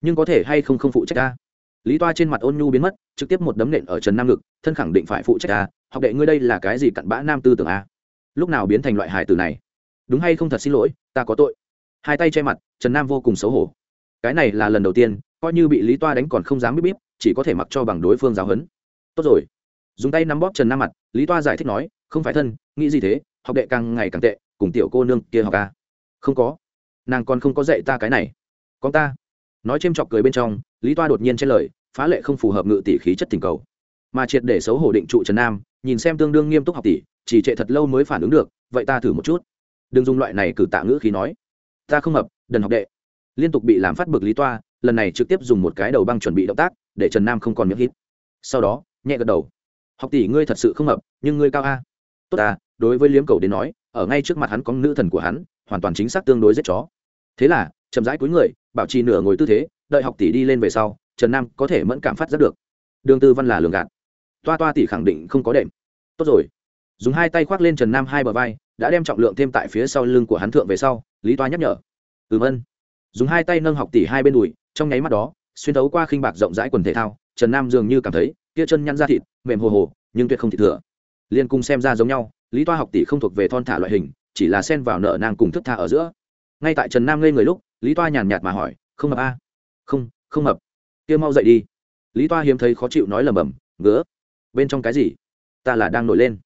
nhưng có thể hay không không phụ trách ta? Lý toa trên mặt ôn nhu biến mất, trực tiếp một đấm nện ở trần nam ngực, thân khẳng định phải phụ trách ta, học đệ ngươi đây là cái gì cặn bã nam tư tưởng a? Lúc nào biến thành loại hài từ này? Đúng hay không thật xin lỗi, ta có tội. Hai tay che mặt, trần nam vô cùng xấu hổ. Cái này là lần đầu tiên, coi như bị lý toa đánh còn không dám bíp bíp, chỉ có thể mặc cho bằng đối phương giáo huấn. Tốt rồi. Dùng tay nắm bóp trần nam mặt, lý toa giải thích nói, không phải thân, nghĩ gì thế, học đệ càng ngày càng tệ, cùng tiểu cô nương kia học ca không có. Nàng còn không có dạy ta cái này. Con ta nói c h chọc cười bên trong, lý toa đột nhiên trên lời, phá lệ không phù hợp ngự tỷ khí chất tình cầu. Mà triệt để xấu hổ định trụ trần nam, nhìn xem tương đương nghiêm túc học tỷ, chỉ trệ thật lâu mới phản ứng được, vậy ta thử một chút. Đừng dùng loại này cử tạ ngữ khí nói. Ta không hợp, đần học đệ. Liên tục bị làm phát bực lý toa, lần này trực tiếp dùng một cái đầu băng chuẩn bị động tác, để trần nam không còn miệng hít. Sau đó, nhẹ gật đầu. Học tỷ ngươi thật sự không hợp, nhưng ngươi cao a. Tốt ta, đối với liếm cầu đến nói, ở ngay trước mặt hắn có nữ thần của hắn, hoàn toàn chính xác tương đối giết chó thế là, chậm rãi cuối người, bảo trì nửa ngồi tư thế, đợi học tỷ đi lên về sau, trần nam có thể mẫn cảm phát rất được. Đường tư văn là lường gạt. Toa toa tỷ khẳng định không có đệm. Tốt rồi. Dùng hai tay khoác lên trần nam hai bờ vai, đã đem trọng lượng thêm tại phía sau lưng của hắn thượng về sau, lý toa nhắc nhở. Ừm ân. Dùng hai tay nâng học tỷ hai bên đùi, trong nháy mắt đó, xuyên thấu qua khinh bạc rộng rãi quần thể thao, trần nam dường như cảm thấy, kia chân nhăn ra thịt, mềm hồ hồ, nhưng tuyệt không thịt thừa. Liên cung xem ra giống nhau, lý toa học tỷ không thuộc về thon thả loại hình, chỉ là xen vào nợ nang cùng thức tha ở giữa ngay tại trần nam ngây người lúc, lý toa nhàn nhạt mà hỏi, không mập a? À? không không mập. Kia mau dậy đi. Lý toa hiếm thấy khó chịu nói lầm bầm ngứa, bên trong cái gì? Ta là đang nổi lên.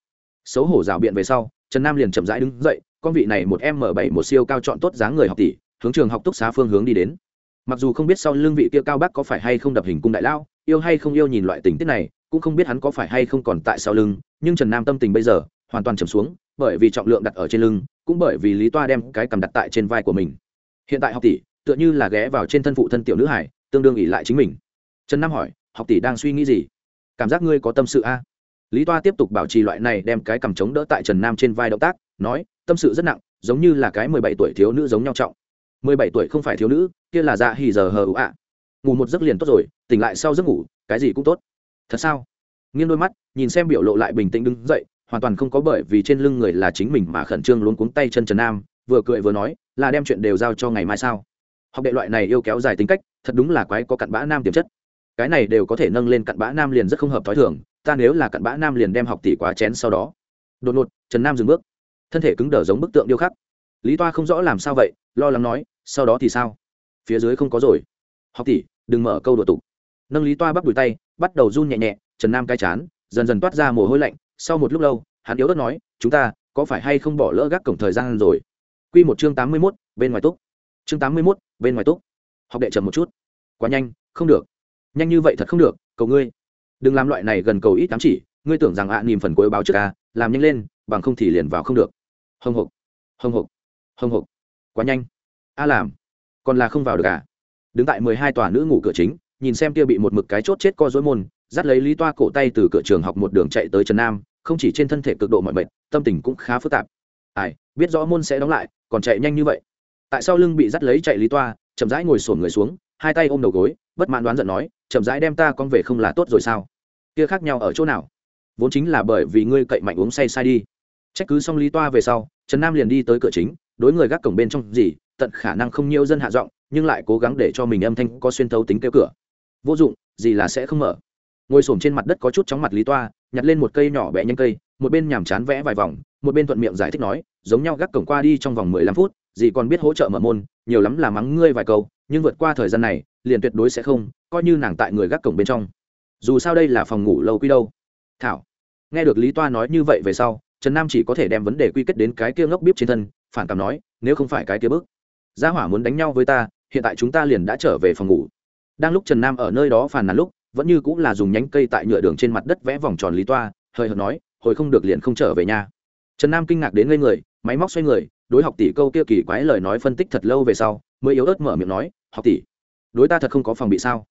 Xấu hổ rào biện về sau, trần nam liền chậm rãi đứng dậy, con vị này một m bảy một siêu cao chọn tốt dáng người học tỷ, hướng trường học túc xá phương hướng đi đến. Mặc dù không biết sau lưng vị kia cao bác có phải hay không đập hình cung đại lao, yêu hay không yêu nhìn loại tình tiết này, cũng không biết hắn có phải hay không còn tại sau lưng, nhưng trần nam tâm tình bây giờ hoàn toàn trầm xuống, bởi vì trọng lượng đặt ở trên lưng cũng bởi vì lý toa đem cái cầm đặt tại trên vai của mình. Hiện tại học tỷ tựa như là ghé vào trên thân phụ thân tiểu nữ hải, tương đương ỉ lại chính mình. Trần nam hỏi, học tỷ đang suy nghĩ gì? Cảm giác ngươi có tâm sự a? Lý toa tiếp tục bảo trì loại này đem cái cầm chống đỡ tại trần nam trên vai động tác, nói, tâm sự rất nặng, giống như là cái mười bảy tuổi thiếu nữ giống nhau trọng. Mười bảy tuổi không phải thiếu nữ, kia là dạ hỉ giờ hờ ủ ạ. Ngủ một giấc liền tốt rồi, tỉnh lại sau giấc ngủ, cái gì cũng tốt. Thật sao? Nghiêng đôi mắt, nhìn xem biểu lộ lại bình tĩnh đứng dậy hoàn toàn không có bởi vì trên lưng người là chính mình mà khẩn trương luống cuống tay chân trần nam, vừa cười vừa nói, là đem chuyện đều giao cho ngày mai sao? Học đệ loại này yêu kéo dài tính cách, thật đúng là quái có cặn bã nam tiềm chất. Cái này đều có thể nâng lên cặn bã nam liền rất không hợp t h ó i thường, ta nếu là cặn bã nam liền đem học tỷ quá chén sau đó. Đột ngột, trần nam dừng bước. Thân thể cứng đờ giống bức tượng điêu khắc. Lý toa không rõ làm sao vậy, lo lắng nói, sau đó thì sao? Phía dưới không có rồi. Học tỷ, đừng mở câu đùa tục. Nâng lý toa bắp đùi tay, bắt đầu run nhẹ nhẹ, trần nam cai chán, dần dần toát ra mồ hôi lạnh sau một lúc lâu hắn yếu đất nói chúng ta có phải hay không bỏ lỡ gác cổng thời gian rồi? Q một chương tám mươi mốt bên ngoài túc. Chương tám mươi mốt bên ngoài túc. Học đệ chậm một chút. Quá nhanh không được. Nhanh như vậy thật không được cầu ngươi. Đừng làm loại này gần cầu ít tám chỉ ngươi tưởng rằng ạ à, nìm phần cuối báo trước ca làm nhanh lên bằng không thì liền vào không được. Hồng hộc hồng hộc hồng hộc quá nhanh. A làm còn là không vào được à? Đứng tại mười hai tòa nữ ngủ cửa chính nhìn xem kia bị một mực cái chốt chết co dối môn dắt lấy lý toa cổ tay từ cửa trường học một đường chạy tới trần nam không chỉ trên thân thể cực độ mọi mệt, tâm tình cũng khá phức tạp. Ai, biết rõ môn sẽ đóng lại, còn chạy nhanh như vậy. Tại sao lưng bị dắt lấy chạy lý toa, chậm rãi ngồi sổn người xuống, hai tay ôm đầu gối, bất mãn đoán giận nói, chậm rãi đem ta con về không là tốt rồi sao? Kia khác nhau ở chỗ nào? Vốn chính là bởi vì ngươi cậy mạnh uống say sai đi. Trách cứ xong lý toa về sau, trần nam liền đi tới cửa chính, đối người gác cổng bên trong gì, tận khả năng không nhiều dân hạ giọng, nhưng lại cố gắng để cho mình âm thanh có xuyên thấu tính kêu cửa. Vô dụng, gì là sẽ không mở. Ngồi xổm trên mặt đất có chút chóng mặt lý toa nhặt lên một cây nhỏ bé nhanh cây, một bên nhàm chán vẽ vài vòng, một bên thuận miệng giải thích nói, giống nhau gác cổng qua đi trong vòng mười lăm phút gì còn biết hỗ trợ mở môn, nhiều lắm là mắng ngươi vài câu, nhưng vượt qua thời gian này, liền tuyệt đối sẽ không, coi như nàng tại người gác cổng bên trong. Dù sao đây là phòng ngủ lâu quy đâu. Thảo, nghe được lý toa nói như vậy về sau, trần nam chỉ có thể đem vấn đề quy kết đến cái kia ngốc bíp trên thân, phản cảm nói, nếu không phải cái kia bước gia hỏa muốn đánh nhau với ta, hiện tại chúng ta liền đã trở về phòng ngủ. Đang lúc trần nam ở nơi đó phàn nàn lúc vẫn như cũng là dùng nhánh cây tại nhựa đường trên mặt đất vẽ vòng tròn lý toa hơi hợt nói, hồi không được liền không trở về nhà trần nam kinh ngạc đến ngây người, máy móc xoay người, đối học tỷ câu kia kỳ quái lời nói phân tích thật lâu về sau, mới yếu ớt mở miệng nói, học tỷ, đối ta thật không có phòng bị sao?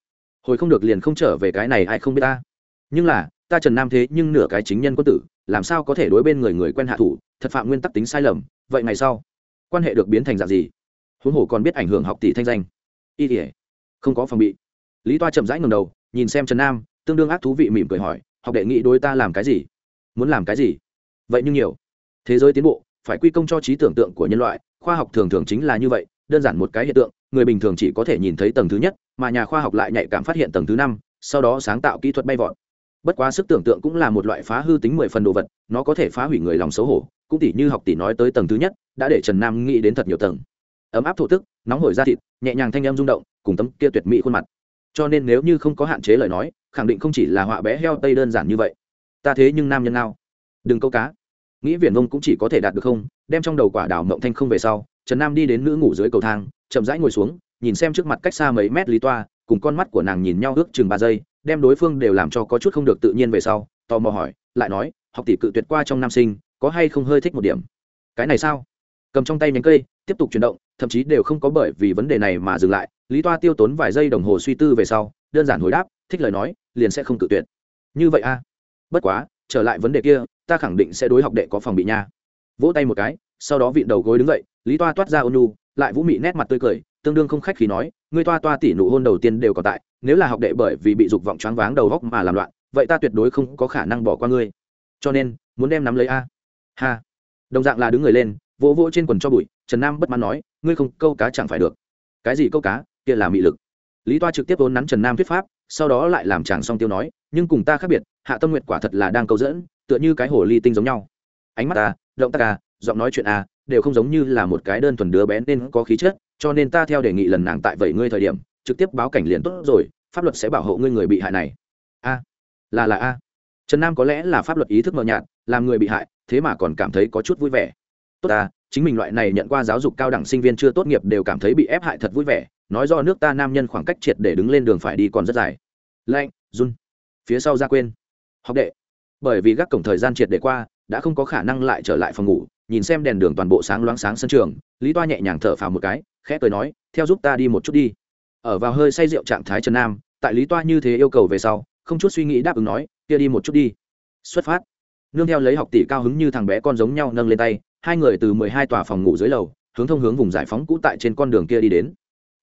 Hồi không được liền không trở về cái này ai không biết ta? Nhưng là, ta trần nam thế nhưng nửa cái chính nhân quân tử, làm sao có thể đối bên người người quen hạ thủ, thật phạm nguyên tắc tính sai lầm, vậy ngày sau, quan hệ được biến thành dạng gì? Huống hồ còn biết ảnh hưởng học tỷ thanh danh. Y tỉa không có phòng bị. Lý toa chậm rãi ngầm đầu nhìn xem trần nam, tương đương ác thú vị mỉm cười hỏi, học đệ nghĩ đối ta làm cái gì? Muốn làm cái gì? Vậy nhưng nhiều. Thế giới tiến bộ, phải quy công cho trí tưởng tượng của nhân loại, khoa học thường thường chính là như vậy, đơn giản một cái hiện tượng, người bình thường chỉ có thể nhìn thấy tầng thứ nhất, mà nhà khoa học lại nhạy cảm phát hiện tầng thứ năm, sau đó sáng tạo kỹ thuật bay vọt. Bất quá sức tưởng tượng cũng là một loại phá hư tính mười phần đồ vật, nó có thể phá hủy người lòng xấu hổ, cũng tỷ như học tỷ nói tới tầng thứ nhất, đã để trần nam nghĩ đến thật nhiều tầng. Ấm áp thổ tức, nóng hổi da thịt, nhẹ nhàng thanh em rung động, cùng tấm kia tuyệt mỹ khuôn mặt cho nên nếu như không có hạn chế lời nói, khẳng định không chỉ là họa bé heo tây đơn giản như vậy. Ta thế nhưng nam nhân nào? Đừng câu cá. Nghĩ viển vông cũng chỉ có thể đạt được không, đem trong đầu quả đào mộng thanh không về sau, trần nam đi đến nữ ngủ dưới cầu thang, chậm rãi ngồi xuống, nhìn xem trước mặt cách xa mấy mét lý toa, cùng con mắt của nàng nhìn nhau ước chừng ba giây, đem đối phương đều làm cho có chút không được tự nhiên về sau, tò mò hỏi, lại nói, học tỷ cự tuyệt qua trong nam sinh, có hay không hơi thích một điểm? Cái này sao? Cầm trong tay nhánh cây, tiếp tục chuyển động, thậm chí đều không có bởi vì vấn đề này mà dừng lại lý toa tiêu tốn vài giây đồng hồ suy tư về sau, đơn giản hồi đáp, thích lời nói, liền sẽ không cự tuyệt. Như vậy a bất quá, trở lại vấn đề kia, ta khẳng định sẽ đối học đệ có phòng bị nha. Vỗ tay một cái, sau đó vịn đầu gối đứng dậy, lý toa toát ra ônu lại vũ mị nét mặt tươi cười, tương đương không khách khí nói, ngươi toa toa tỷ nụ hôn đầu tiên đều còn tại, nếu là học đệ bởi vì bị dục vọng choáng váng đầu góc mà làm loạn, vậy ta tuyệt đối không có khả năng bỏ qua ngươi. Cho nên, muốn đem nắm lấy a? Ha. Đồng dạng là đứng người lên, vỗ vỗ trên quần cho bụi, trần nam bất mãn nói, ngươi không, câu cá chẳng phải được. Cái gì câu cá? Kia là mị lực. Lý toa trực tiếp vốn nắn trần nam thuyết pháp, sau đó lại làm chàng song tiêu nói, nhưng cùng ta khác biệt, hạ tâm nguyện quả thật là đang câu dẫn, tựa như cái hồ ly tinh giống nhau. Ánh mắt ta, động tác à giọng nói chuyện à đều không giống như là một cái đơn thuần đứa bé nên có khí chất, cho nên ta theo đề nghị lần nàng tại vậy ngươi thời điểm, trực tiếp báo cảnh liền tốt rồi, pháp luật sẽ bảo hộ ngươi người bị hại này. A, là là a. Trần nam có lẽ là pháp luật ý thức mờ nhạt, làm người bị hại, thế mà còn cảm thấy có chút vui vẻ. Tốt ta, chính mình loại này nhận qua giáo dục cao đẳng sinh viên chưa tốt nghiệp đều cảm thấy bị ép hại thật vui vẻ nói do nước ta nam nhân khoảng cách triệt để đứng lên đường phải đi còn rất dài. Lạnh, run. Phía sau ra quên. Học đệ. Bởi vì gác cổng thời gian triệt để qua, đã không có khả năng lại trở lại phòng ngủ, nhìn xem đèn đường toàn bộ sáng loáng sáng sân trường, lý toa nhẹ nhàng thở phào một cái, khẽ cười nói, theo giúp ta đi một chút đi. Ở vào hơi say rượu trạng thái trần nam, tại lý toa như thế yêu cầu về sau, không chút suy nghĩ đáp ứng nói, kia đi một chút đi. Xuất phát. Nương theo lấy học tỷ cao hứng như thằng bé con giống nhau nâng lên tay, hai người từ mười hai tòa phòng ngủ dưới lầu, hướng thông hướng vùng giải phóng cũ tại trên con đường kia đi đến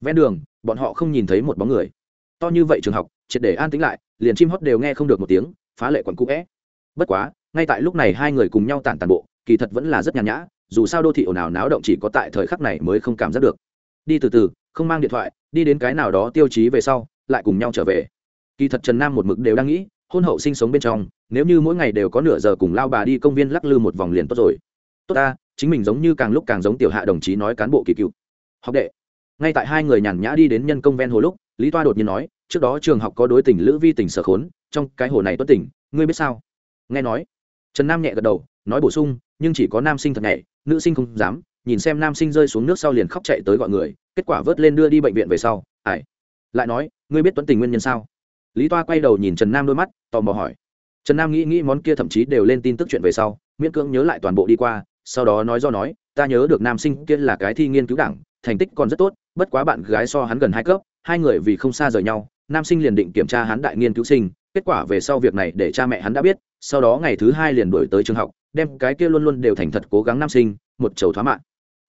ven đường, bọn họ không nhìn thấy một bóng người. To như vậy trường học, triệt để an tĩnh lại, liền chim hót đều nghe không được một tiếng, phá lệ quặn cũ vẽ bất quá, ngay tại lúc này hai người cùng nhau tản tàn bộ, kỳ thật vẫn là rất nhàn nhã, dù sao đô thị ồn ào náo động chỉ có tại thời khắc này mới không cảm giác được. Đi từ từ, không mang điện thoại, đi đến cái nào đó tiêu chí về sau, lại cùng nhau trở về. Kỳ thật trần nam một mực đều đang nghĩ, hôn hậu sinh sống bên trong, nếu như mỗi ngày đều có nửa giờ cùng lao bà đi công viên lắc lư một vòng liền tốt rồi. Tốt ta, chính mình giống như càng lúc càng giống tiểu hạ đồng chí nói cán bộ kỳ cựu. Học đệ ngay tại hai người nhàn nhã đi đến nhân công ven hồ lúc, lý toa đột nhiên nói, trước đó trường học có đối tình lữ vi tình sở khốn, trong cái hồ này tuất tình, ngươi biết sao? Nghe nói, trần nam nhẹ gật đầu, nói bổ sung, nhưng chỉ có nam sinh thật nhẹ, nữ sinh không dám, nhìn xem nam sinh rơi xuống nước sau liền khóc chạy tới gọi người, kết quả vớt lên đưa đi bệnh viện về sau ải lại nói, ngươi biết tuấn tình nguyên nhân sao? Lý toa quay đầu nhìn trần nam đôi mắt, tò mò hỏi. Trần nam nghĩ nghĩ món kia thậm chí đều lên tin tức chuyện về sau, miễn cưỡng nhớ lại toàn bộ đi qua, sau đó nói do nói, ta nhớ được nam sinh kia là cái thi nghiên cứu đảng, thành tích còn rất tốt bất quá bạn gái so hắn gần hai cấp, hai người vì không xa rời nhau, nam sinh liền định kiểm tra hắn đại nghiên cứu sinh, kết quả về sau việc này để cha mẹ hắn đã biết, sau đó ngày thứ hai liền đổi tới trường học, đem cái kia luôn luôn đều thành thật cố gắng nam sinh, một chầu thoá mạng.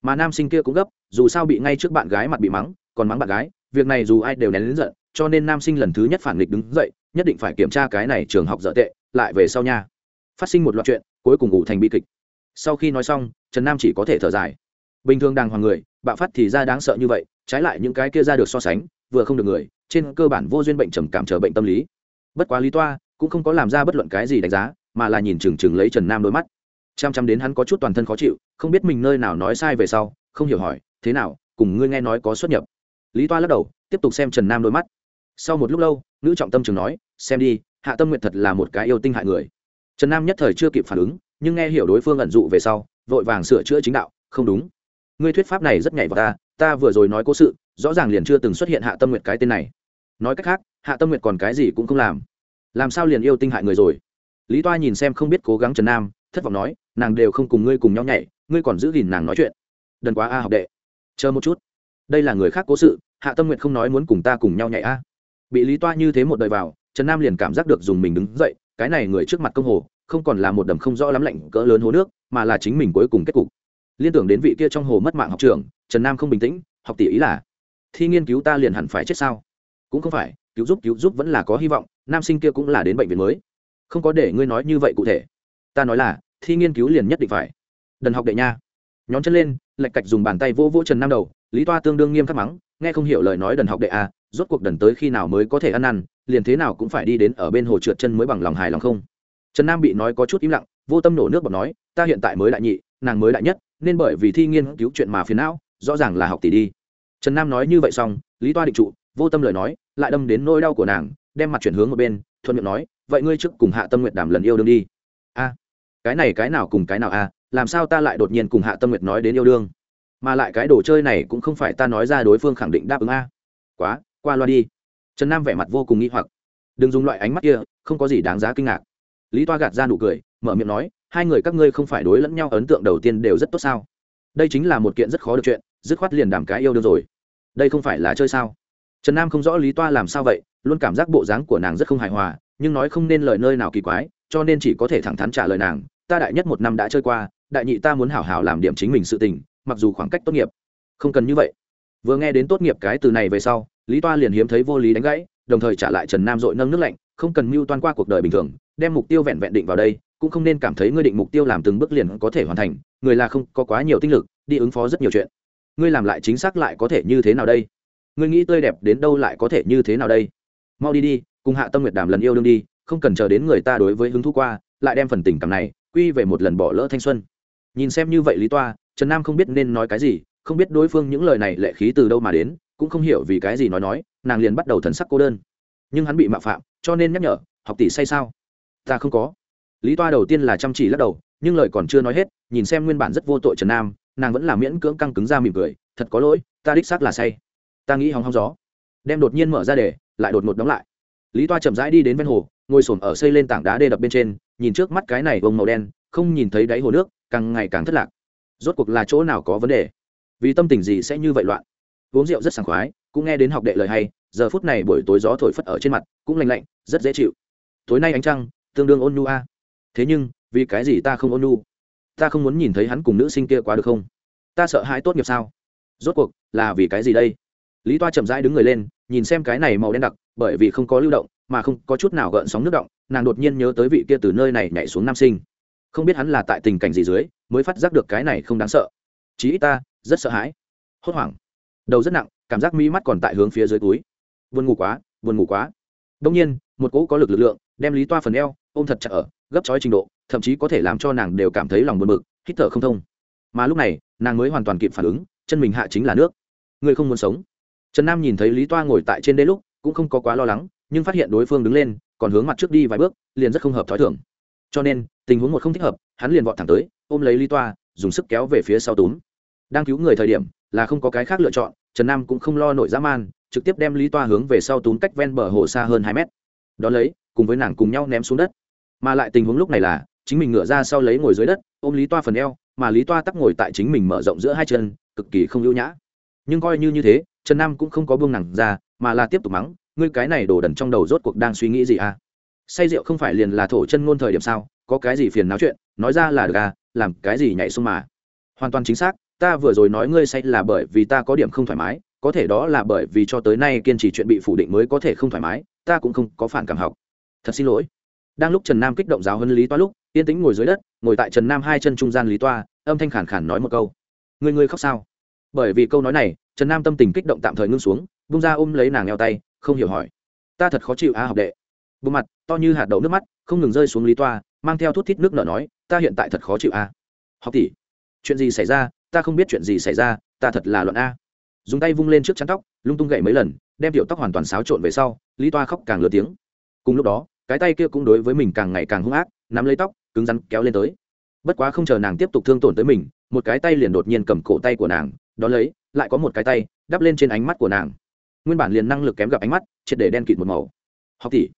Mà nam sinh kia cũng gấp, dù sao bị ngay trước bạn gái mặt bị mắng, còn mắng bạn gái, việc này dù ai đều nén lớn giận, cho nên nam sinh lần thứ nhất phản nghịch đứng dậy, nhất định phải kiểm tra cái này trường học dở tệ, lại về sau nha. Phát sinh một loạt chuyện, cuối cùng ngủ thành bi kịch. Sau khi nói xong, trần nam chỉ có thể thở dài. Bình thường đàng hoàng người, bạo phát thì ra đáng sợ như vậy trái lại những cái kia ra được so sánh, vừa không được người, trên cơ bản vô duyên bệnh trầm cảm trở bệnh tâm lý. Bất quá lý toa cũng không có làm ra bất luận cái gì đánh giá, mà là nhìn chừng chừng lấy trần nam đôi mắt. Chăm chăm đến hắn có chút toàn thân khó chịu, không biết mình nơi nào nói sai về sau, không hiểu hỏi, thế nào, cùng ngươi nghe nói có xuất nhập? Lý toa lắc đầu, tiếp tục xem trần nam đôi mắt. Sau một lúc lâu, nữ trọng tâm trường nói, xem đi, hạ tâm nguyện thật là một cái yêu tinh hại người. Trần nam nhất thời chưa kịp phản ứng, nhưng nghe hiểu đối phương ẩn dụ về sau, vội vàng sửa chữa chính đạo, không đúng. Ngươi thuyết pháp này rất nhảy vào ta ta vừa rồi nói cố sự, rõ ràng liền chưa từng xuất hiện hạ tâm nguyệt cái tên này. Nói cách khác, hạ tâm nguyệt còn cái gì cũng không làm. Làm sao liền yêu tinh hại người rồi? Lý toa nhìn xem không biết cố gắng trần nam, thất vọng nói, nàng đều không cùng ngươi cùng nhau nhảy, ngươi còn giữ gìn nàng nói chuyện. Đần quá a học đệ. Chờ một chút. Đây là người khác cố sự, hạ tâm nguyệt không nói muốn cùng ta cùng nhau nhảy a. Bị lý toa như thế một đời vào, trần nam liền cảm giác được dùng mình đứng dậy, cái này người trước mặt công hồ, không còn là một đầm không rõ lắm lạnh cỡ lớn hố nước, mà là chính mình cuối cùng kết cục. Liên tưởng đến vị kia trong hồ mất mạng học trường trần nam không bình tĩnh, học tỷ ý là, thi nghiên cứu ta liền hẳn phải chết sao? Cũng không phải, cứu giúp cứu giúp vẫn là có hy vọng, nam sinh kia cũng là đến bệnh viện mới. Không có để ngươi nói như vậy cụ thể. Ta nói là, thi nghiên cứu liền nhất định phải. Đần học đệ nha. Nhón chân lên lạch cạch dùng bàn tay vô vô trần nam đầu, lý toa tương đương nghiêm khắc mắng, nghe không hiểu lời nói đần học đệ a rốt cuộc đần tới khi nào mới có thể ăn ăn liền thế nào cũng phải đi đến ở bên hồ trượt chân mới bằng lòng hài lòng không? Trần nam bị nói có chút im lặng, vô tâm nổ nước bọt nói, ta hiện tại mới đại nhị, nàng mới đại nhất, nên bởi vì thi nghiên cứu chuyện mà phiền não rõ ràng là học tỷ đi. Trần nam nói như vậy xong, lý toa định trụ, vô tâm lời nói, lại đâm đến nỗi đau của nàng, đem mặt chuyển hướng một bên, thuận miệng nói, vậy ngươi trước cùng hạ tâm nguyện đàm lần yêu đương đi. A, cái này, cái nào cùng cái nào a, làm sao ta lại đột nhiên cùng hạ tâm nguyệt nói đến yêu đương? Mà lại cái đồ chơi này cũng không phải ta nói ra đối phương khẳng định đáp ứng a. Quá, qua loa đi. Trần nam vẻ mặt vô cùng nghĩ hoặc. Đừng dùng loại ánh mắt kia, không có gì đáng giá kinh ngạc. Lý toa gạt ra nụ cười, mở miệng nói, hai người các ngươi không phải đối lẫn nhau ấn tượng đầu tiên đều rất tốt sao? Đây chính là một kiện rất khó được chuyện dứt khoát liền đảm cái yêu đương rồi. Đây không phải là chơi sao? Trần nam không rõ lý toa làm sao vậy, luôn cảm giác bộ dáng của nàng rất không hài hòa, nhưng nói không nên lời nơi nào kỳ quái, cho nên chỉ có thể thẳng thắn trả lời nàng, ta đại nhất một năm đã chơi qua, đại nhị ta muốn hảo hảo làm điểm chính mình sự tình, mặc dù khoảng cách tốt nghiệp. Không cần như vậy. Vừa nghe đến tốt nghiệp cái từ này về sau, lý toa liền hiếm thấy vô lý đánh gãy, đồng thời trả lại trần nam dội nâng nước lạnh, không cần mưu toan qua cuộc đời bình thường, đem mục tiêu vẹn vẹn định vào đây, cũng không nên cảm thấy ngươi định mục tiêu làm từng bước liền có thể hoàn thành, người là không có quá nhiều tinh lực, đi ứng phó rất nhiều chuyện ngươi làm lại chính xác lại có thể như thế nào đây? Ngươi nghĩ tươi đẹp đến đâu lại có thể như thế nào đây? Mau đi đi, cùng hạ tâm nguyệt đàm lần yêu đương đi, không cần chờ đến người ta đối với hứng thú qua, lại đem phần tình cảm này quy về một lần bỏ lỡ thanh xuân. Nhìn xem như vậy lý toa, trần nam không biết nên nói cái gì, không biết đối phương những lời này lệ khí từ đâu mà đến, cũng không hiểu vì cái gì nói nói, nàng liền bắt đầu thần sắc cô đơn. Nhưng hắn bị mạo phạm, cho nên nhắc nhở, học tỷ say sao? Ta không có. Lý toa đầu tiên là chăm chỉ lắc đầu, nhưng lời còn chưa nói hết, nhìn xem nguyên bản rất vô tội trần nam nàng vẫn là miễn cưỡng căng cứng ra mỉm cười, thật có lỗi, ta đích xác là say. Ta nghĩ hóng hóng gió. Đem đột nhiên mở ra để, lại đột ngột đóng lại. Lý toa chậm rãi đi đến ven hồ, ngồi s ở xây lên tảng đá đê đập bên trên, nhìn trước mắt cái này vông màu đen, không nhìn thấy đáy hồ nước, càng ngày càng thất lạc. Rốt cuộc là chỗ nào có vấn đề? Vì tâm tình gì sẽ như vậy loạn? Uống rượu rất sảng khoái, cũng nghe đến học đệ lời hay, giờ phút này buổi tối gió thổi phất ở trên mặt, cũng lành lạnh, rất dễ chịu. Tối nay ánh trăng tương đương ôn nu a. Thế nhưng, vì cái gì ta không ôn nu ta không muốn nhìn thấy hắn cùng nữ sinh kia quá được không? Ta sợ hãi tốt nghiệp sao? Rốt cuộc, là vì cái gì đây? Lý toa chậm rãi đứng người lên, nhìn xem cái này màu đen đặc, bởi vì không có lưu động, mà không có chút nào gợn sóng nước động, nàng đột nhiên nhớ tới vị kia từ nơi này nhảy xuống nam sinh. Không biết hắn là tại tình cảnh gì dưới, mới phát giác được cái này không đáng sợ. Chí ít ta, rất sợ hãi. Hốt hoảng. Đầu rất nặng, cảm giác mi mắt còn tại hướng phía dưới túi. Buồn ngủ quá, buồn ngủ quá. Đông nhiên, một cỗ có lực lực lượng, đem lý toa phần eo ôm thật chặt ở gấp trói trình độ, thậm chí có thể làm cho nàng đều cảm thấy lòng buồn bực, hít thở không thông. Mà lúc này, nàng mới hoàn toàn kịp phản ứng, chân mình hạ chính là nước. Người không muốn sống. Trần nam nhìn thấy lý toa ngồi tại trên đê lúc, cũng không có quá lo lắng, nhưng phát hiện đối phương đứng lên, còn hướng mặt trước đi vài bước, liền rất không hợp t h ó i thưởng cho nên, tình huống một không thích hợp, hắn liền vọt thẳng tới, ôm lấy lý toa, dùng sức kéo về phía sau túm. Đang cứu người thời điểm, là không có cái khác lựa chọn, trần nam cũng không lo nổi dã man, trực tiếp đem lý toa hướng về sau túm cách ven bờ hồ xa hơn hai mét. Đón lấy, cùng với nàng cùng nhau ném xuống đất mà lại tình huống lúc này là, chính mình ngửa ra sau lấy ngồi dưới đất, ôm lý toa phần eo, mà lý toa tắc ngồi tại chính mình mở rộng giữa hai chân, cực kỳ không ưu nhã. Nhưng coi như như thế, trần nam cũng không có buông nặng ra, mà là tiếp tục mắng, ngươi cái này đổ đần trong đầu rốt cuộc đang suy nghĩ gì à? Say rượu không phải liền là thổ chân ngôn thời điểm sao, có cái gì phiền náo chuyện, nói ra là được à làm cái gì nhảy xuống mà? Hoàn toàn chính xác, ta vừa rồi nói ngươi say là bởi vì ta có điểm không thoải mái, có thể đó là bởi vì cho tới nay kiên trì chuyện bị phủ định mới có thể không thoải mái, ta cũng không có phản cảm học. Thật xin lỗi đang lúc trần nam kích động giáo hơn lý toa lúc, yên tĩnh ngồi dưới đất, ngồi tại trần nam hai chân trung gian lý toa, âm thanh khản khản nói một câu. Người người khóc sao? Bởi vì câu nói này, trần nam tâm tình kích động tạm thời ngưng xuống, bung ra ôm lấy nàng eo tay, không hiểu hỏi. Ta thật khó chịu a học đệ. Bộ mặt, to như hạt đậu nước mắt, không ngừng rơi xuống lý toa, mang theo thuốc thít nước nở nói, ta hiện tại thật khó chịu a học tỷ, chuyện gì xảy ra? Ta không biết chuyện gì xảy ra, ta thật là loạn a dùng tay vung lên trước chắn tóc, lung tung gậy mấy lần, đem tiểu tóc hoàn toàn xáo trộn về sau, lý toa khóc càng lừa tiếng. Cùng lúc đó cái tay kia cũng đối với mình càng ngày càng hung ác, nắm lấy tóc, cứng rắn kéo lên tới. Bất quá không chờ nàng tiếp tục thương tổn tới mình, một cái tay liền đột nhiên cầm cổ tay của nàng đ ó lấy, lại có một cái tay, đắp lên trên ánh mắt của nàng. Nguyên bản liền năng lực kém gặp ánh mắt, triệt để đen kịt một màu. Học tỷ.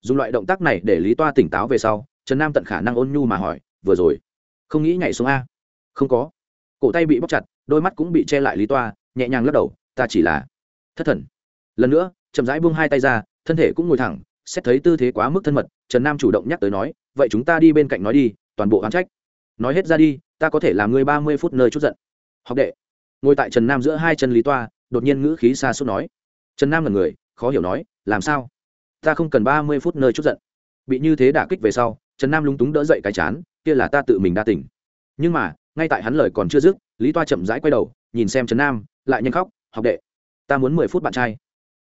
Dùng loại động tác này để lý toa tỉnh táo về sau, trần nam tận khả năng ôn nhu mà hỏi, vừa rồi, không nghĩ nhảy xuống a? Không có. Cổ tay bị bóc chặt, đôi mắt cũng bị che lại lý toa, nhẹ nhàng lắc đầu, ta chỉ là thất thần. Lần nữa, chậm rãi buông hai tay ra, thân thể cũng ngồi thẳng xét thấy tư thế quá mức thân mật, trần nam chủ động nhắc tới nói, vậy chúng ta đi bên cạnh nói đi, toàn bộ oán trách. Nói hết ra đi, ta có thể làm ngươi ba mươi phút nơi chút giận. Học đệ. Ngồi tại trần nam giữa hai chân lý toa, đột nhiên ngữ khí xa suốt nói. Trần nam là người, khó hiểu nói, làm sao? Ta không cần ba mươi phút nơi chút giận. Bị như thế đả kích về sau, trần nam lúng túng đỡ dậy cái chán, kia là ta tự mình đa tỉnh nhưng mà, ngay tại hắn lời còn chưa dứt, lý toa chậm rãi quay đầu, nhìn xem trần nam, lại nhanh khóc, học đệ, ta muốn mười phút bạn trai.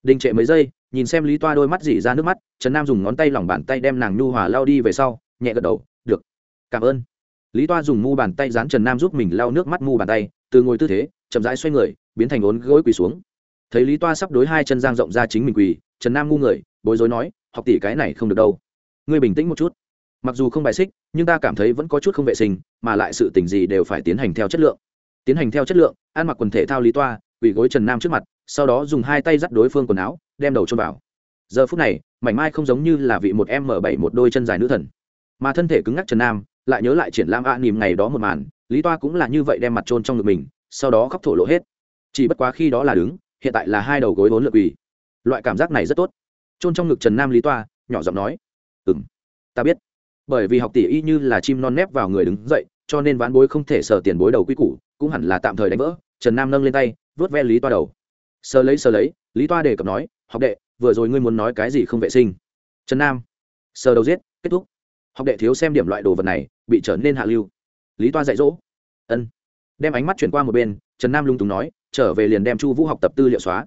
Đình trệ mấy giây nhìn xem lý toa đôi mắt dỉ ra nước mắt, trần nam dùng ngón tay lỏng bàn tay đem nàng nhu hòa lao đi về sau, nhẹ gật đầu, được, cảm ơn. Lý toa dùng mu bàn tay dán trần nam giúp mình lau nước mắt mu bàn tay, từ ngồi tư thế, chậm rãi xoay người, biến thành ốn gối quỳ xuống. Thấy lý toa sắp đối hai chân giang rộng ra chính mình quỳ, trần nam ngu người, bối rối nói, học tỷ cái này không được đâu. Ngươi bình tĩnh một chút. Mặc dù không bài xích, nhưng ta cảm thấy vẫn có chút không vệ sinh, mà lại sự tình gì đều phải tiến hành theo chất lượng. Tiến hành theo chất lượng, ăn mặc quần thể thao lý toa, quỳ gối trần nam trước mặt, sau đó dùng hai tay dắt đối phương quần áo đem đầu chôn vào. Giờ phút này, mảnh mai không giống như là vị một m bảy một đôi chân dài nữ thần. Mà thân thể cứng ngắc trần nam lại nhớ lại triển lãm a nìm ngày đó một màn, lý toa cũng là như vậy đem mặt trôn trong ngực mình, sau đó khóc thổ lộ hết. Chỉ bất quá khi đó là đứng, hiện tại là hai đầu gối vốn lượt quỳ. Loại cảm giác này rất tốt. Trôn trong ngực trần nam lý toa, nhỏ giọng nói ừ m ta biết. Bởi vì học tỷ y như là chim non nép vào người đứng dậy, cho nên ván bối không thể sờ tiền bối đầu quy củ, cũng hẳn là tạm thời đánh vỡ. Trần nam nâng lên tay vớt ve lý toa đầu. Sờ lấy sờ lấy, lý toa đề cập nói học đệ, vừa rồi ngươi muốn nói cái gì không vệ sinh? Trần nam, sờ đầu giết, kết thúc. Học đệ thiếu xem điểm loại đồ vật này, bị trở nên hạ lưu. Lý toa dạy dỗ. Ân. Đem ánh mắt chuyển qua một bên, trần nam lung túng nói, trở về liền đem chu vũ học tập tư liệu xóa.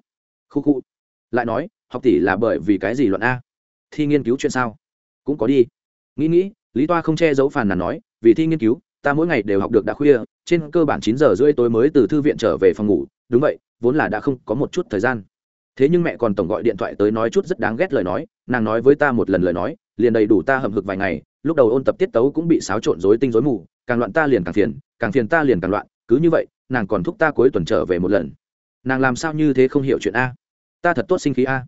Khu khu. Lại nói, học tỷ là bởi vì cái gì luận a? Thi nghiên cứu chuyện sao? Cũng có đi. Nghĩ nghĩ, lý toa không che giấu phàn nàn nói, vì thi nghiên cứu, ta mỗi ngày đều học được đã khuya, trên cơ bản chín giờ rưỡi tối mới từ thư viện trở về phòng ngủ. Đúng vậy, vốn là đã không có một chút thời gian thế nhưng mẹ còn tổng gọi điện thoại tới nói chút rất đáng ghét lời nói, nàng nói với ta một lần lời nói, liền đầy đủ ta hầm hực vài ngày, lúc đầu ôn tập tiết tấu cũng bị xáo trộn rối tinh rối mù, càng loạn ta liền càng phiền càng phiền ta liền càng loạn, cứ như vậy, nàng còn thúc ta cuối tuần trở về một lần. Nàng làm sao như thế không hiểu chuyện a? Ta thật tốt sinh khí a.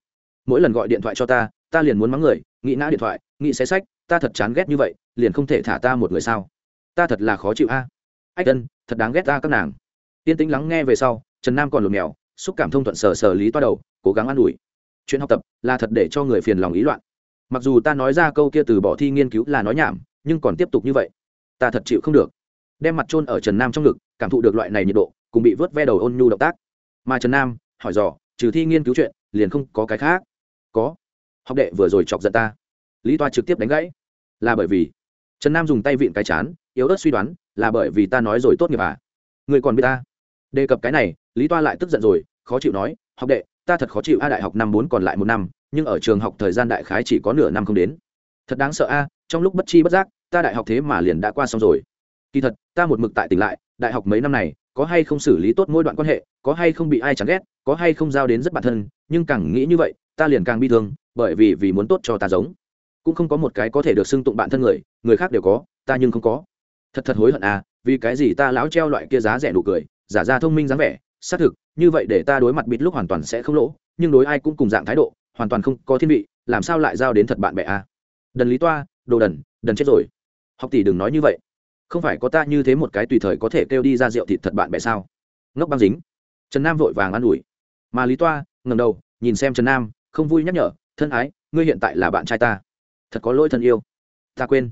Mỗi lần gọi điện thoại cho ta ta liền muốn mắng người, nghĩ nã điện thoại, nghĩ xé sách, ta thật chán ghét như vậy, liền không thể thả ta một người sao? Ta thật là khó chịu a. Ách tân thật đáng ghét ta các nàng. Tiên tĩnh lắng nghe về sau, trần nam còn lùm mèo, xúc cảm thông thuận sờ sờ lý toa đầu cố gắng an ủi. Chuyện học tập là thật để cho người phiền lòng ý loạn. Mặc dù ta nói ra câu kia từ bỏ thi nghiên cứu là nói nhảm, nhưng còn tiếp tục như vậy. Ta thật chịu không được. Đem mặt trôn ở trần nam trong ngực, cảm thụ được loại này nhiệt độ, cùng bị vớt ve đầu ôn nhu động tác. Mà trần nam hỏi dò, trừ thi nghiên cứu chuyện, liền không có cái khác? Có. Học đệ vừa rồi chọc giận ta. Lý toa trực tiếp đánh gãy. Là bởi vì trần nam dùng tay vịn cái chán, yếu ớt suy đoán, là bởi vì ta nói rồi tốt nghiệp à? Người còn biết ta? Đề cập cái này, lý toa lại tức giận rồi, khó chịu nói, học đệ ta thật khó chịu, a, đại học năm bốn còn lại một năm, nhưng ở trường học thời gian đại khái chỉ có nửa năm không đến. Thật đáng sợ, a, trong lúc bất chi bất giác, ta đại học thế mà liền đã qua xong rồi. Kỳ thật, ta một mực tại tỉnh lại, đại học mấy năm này, có hay không xử lý tốt mỗi đoạn quan hệ, có hay không bị ai chán ghét, có hay không giao đến rất bản thân, nhưng càng nghĩ như vậy, ta liền càng bi thương, bởi vì vì muốn tốt cho ta giống. Cũng không có một cái có thể được xưng tụng bản thân người người khác đều có, ta nhưng không có. Thật thật hối hận à vì cái gì ta lão treo loại kia giá rẻ nụ cười, giả ra thông minh dáng vẻ xác thực, như vậy để ta đối mặt bịt lúc hoàn toàn sẽ không lỗ, nhưng đối ai cũng cùng dạng thái độ, hoàn toàn không có thiên vị, làm sao lại giao đến thật bạn bè à? đần lý toa, đồ đần đần chết rồi. Học tỷ đừng nói như vậy. Không phải có ta như thế một cái tùy thời có thể kêu đi ra rượu thịt thật bạn bè sao? Ngốc băng dính. Trần nam vội vàng an ủi. Mà lý toa ngầm đầu, nhìn xem trần nam, không vui nhắc nhở, thân ái, ngươi hiện tại là bạn trai ta. Thật có lỗi thân yêu. Ta quên.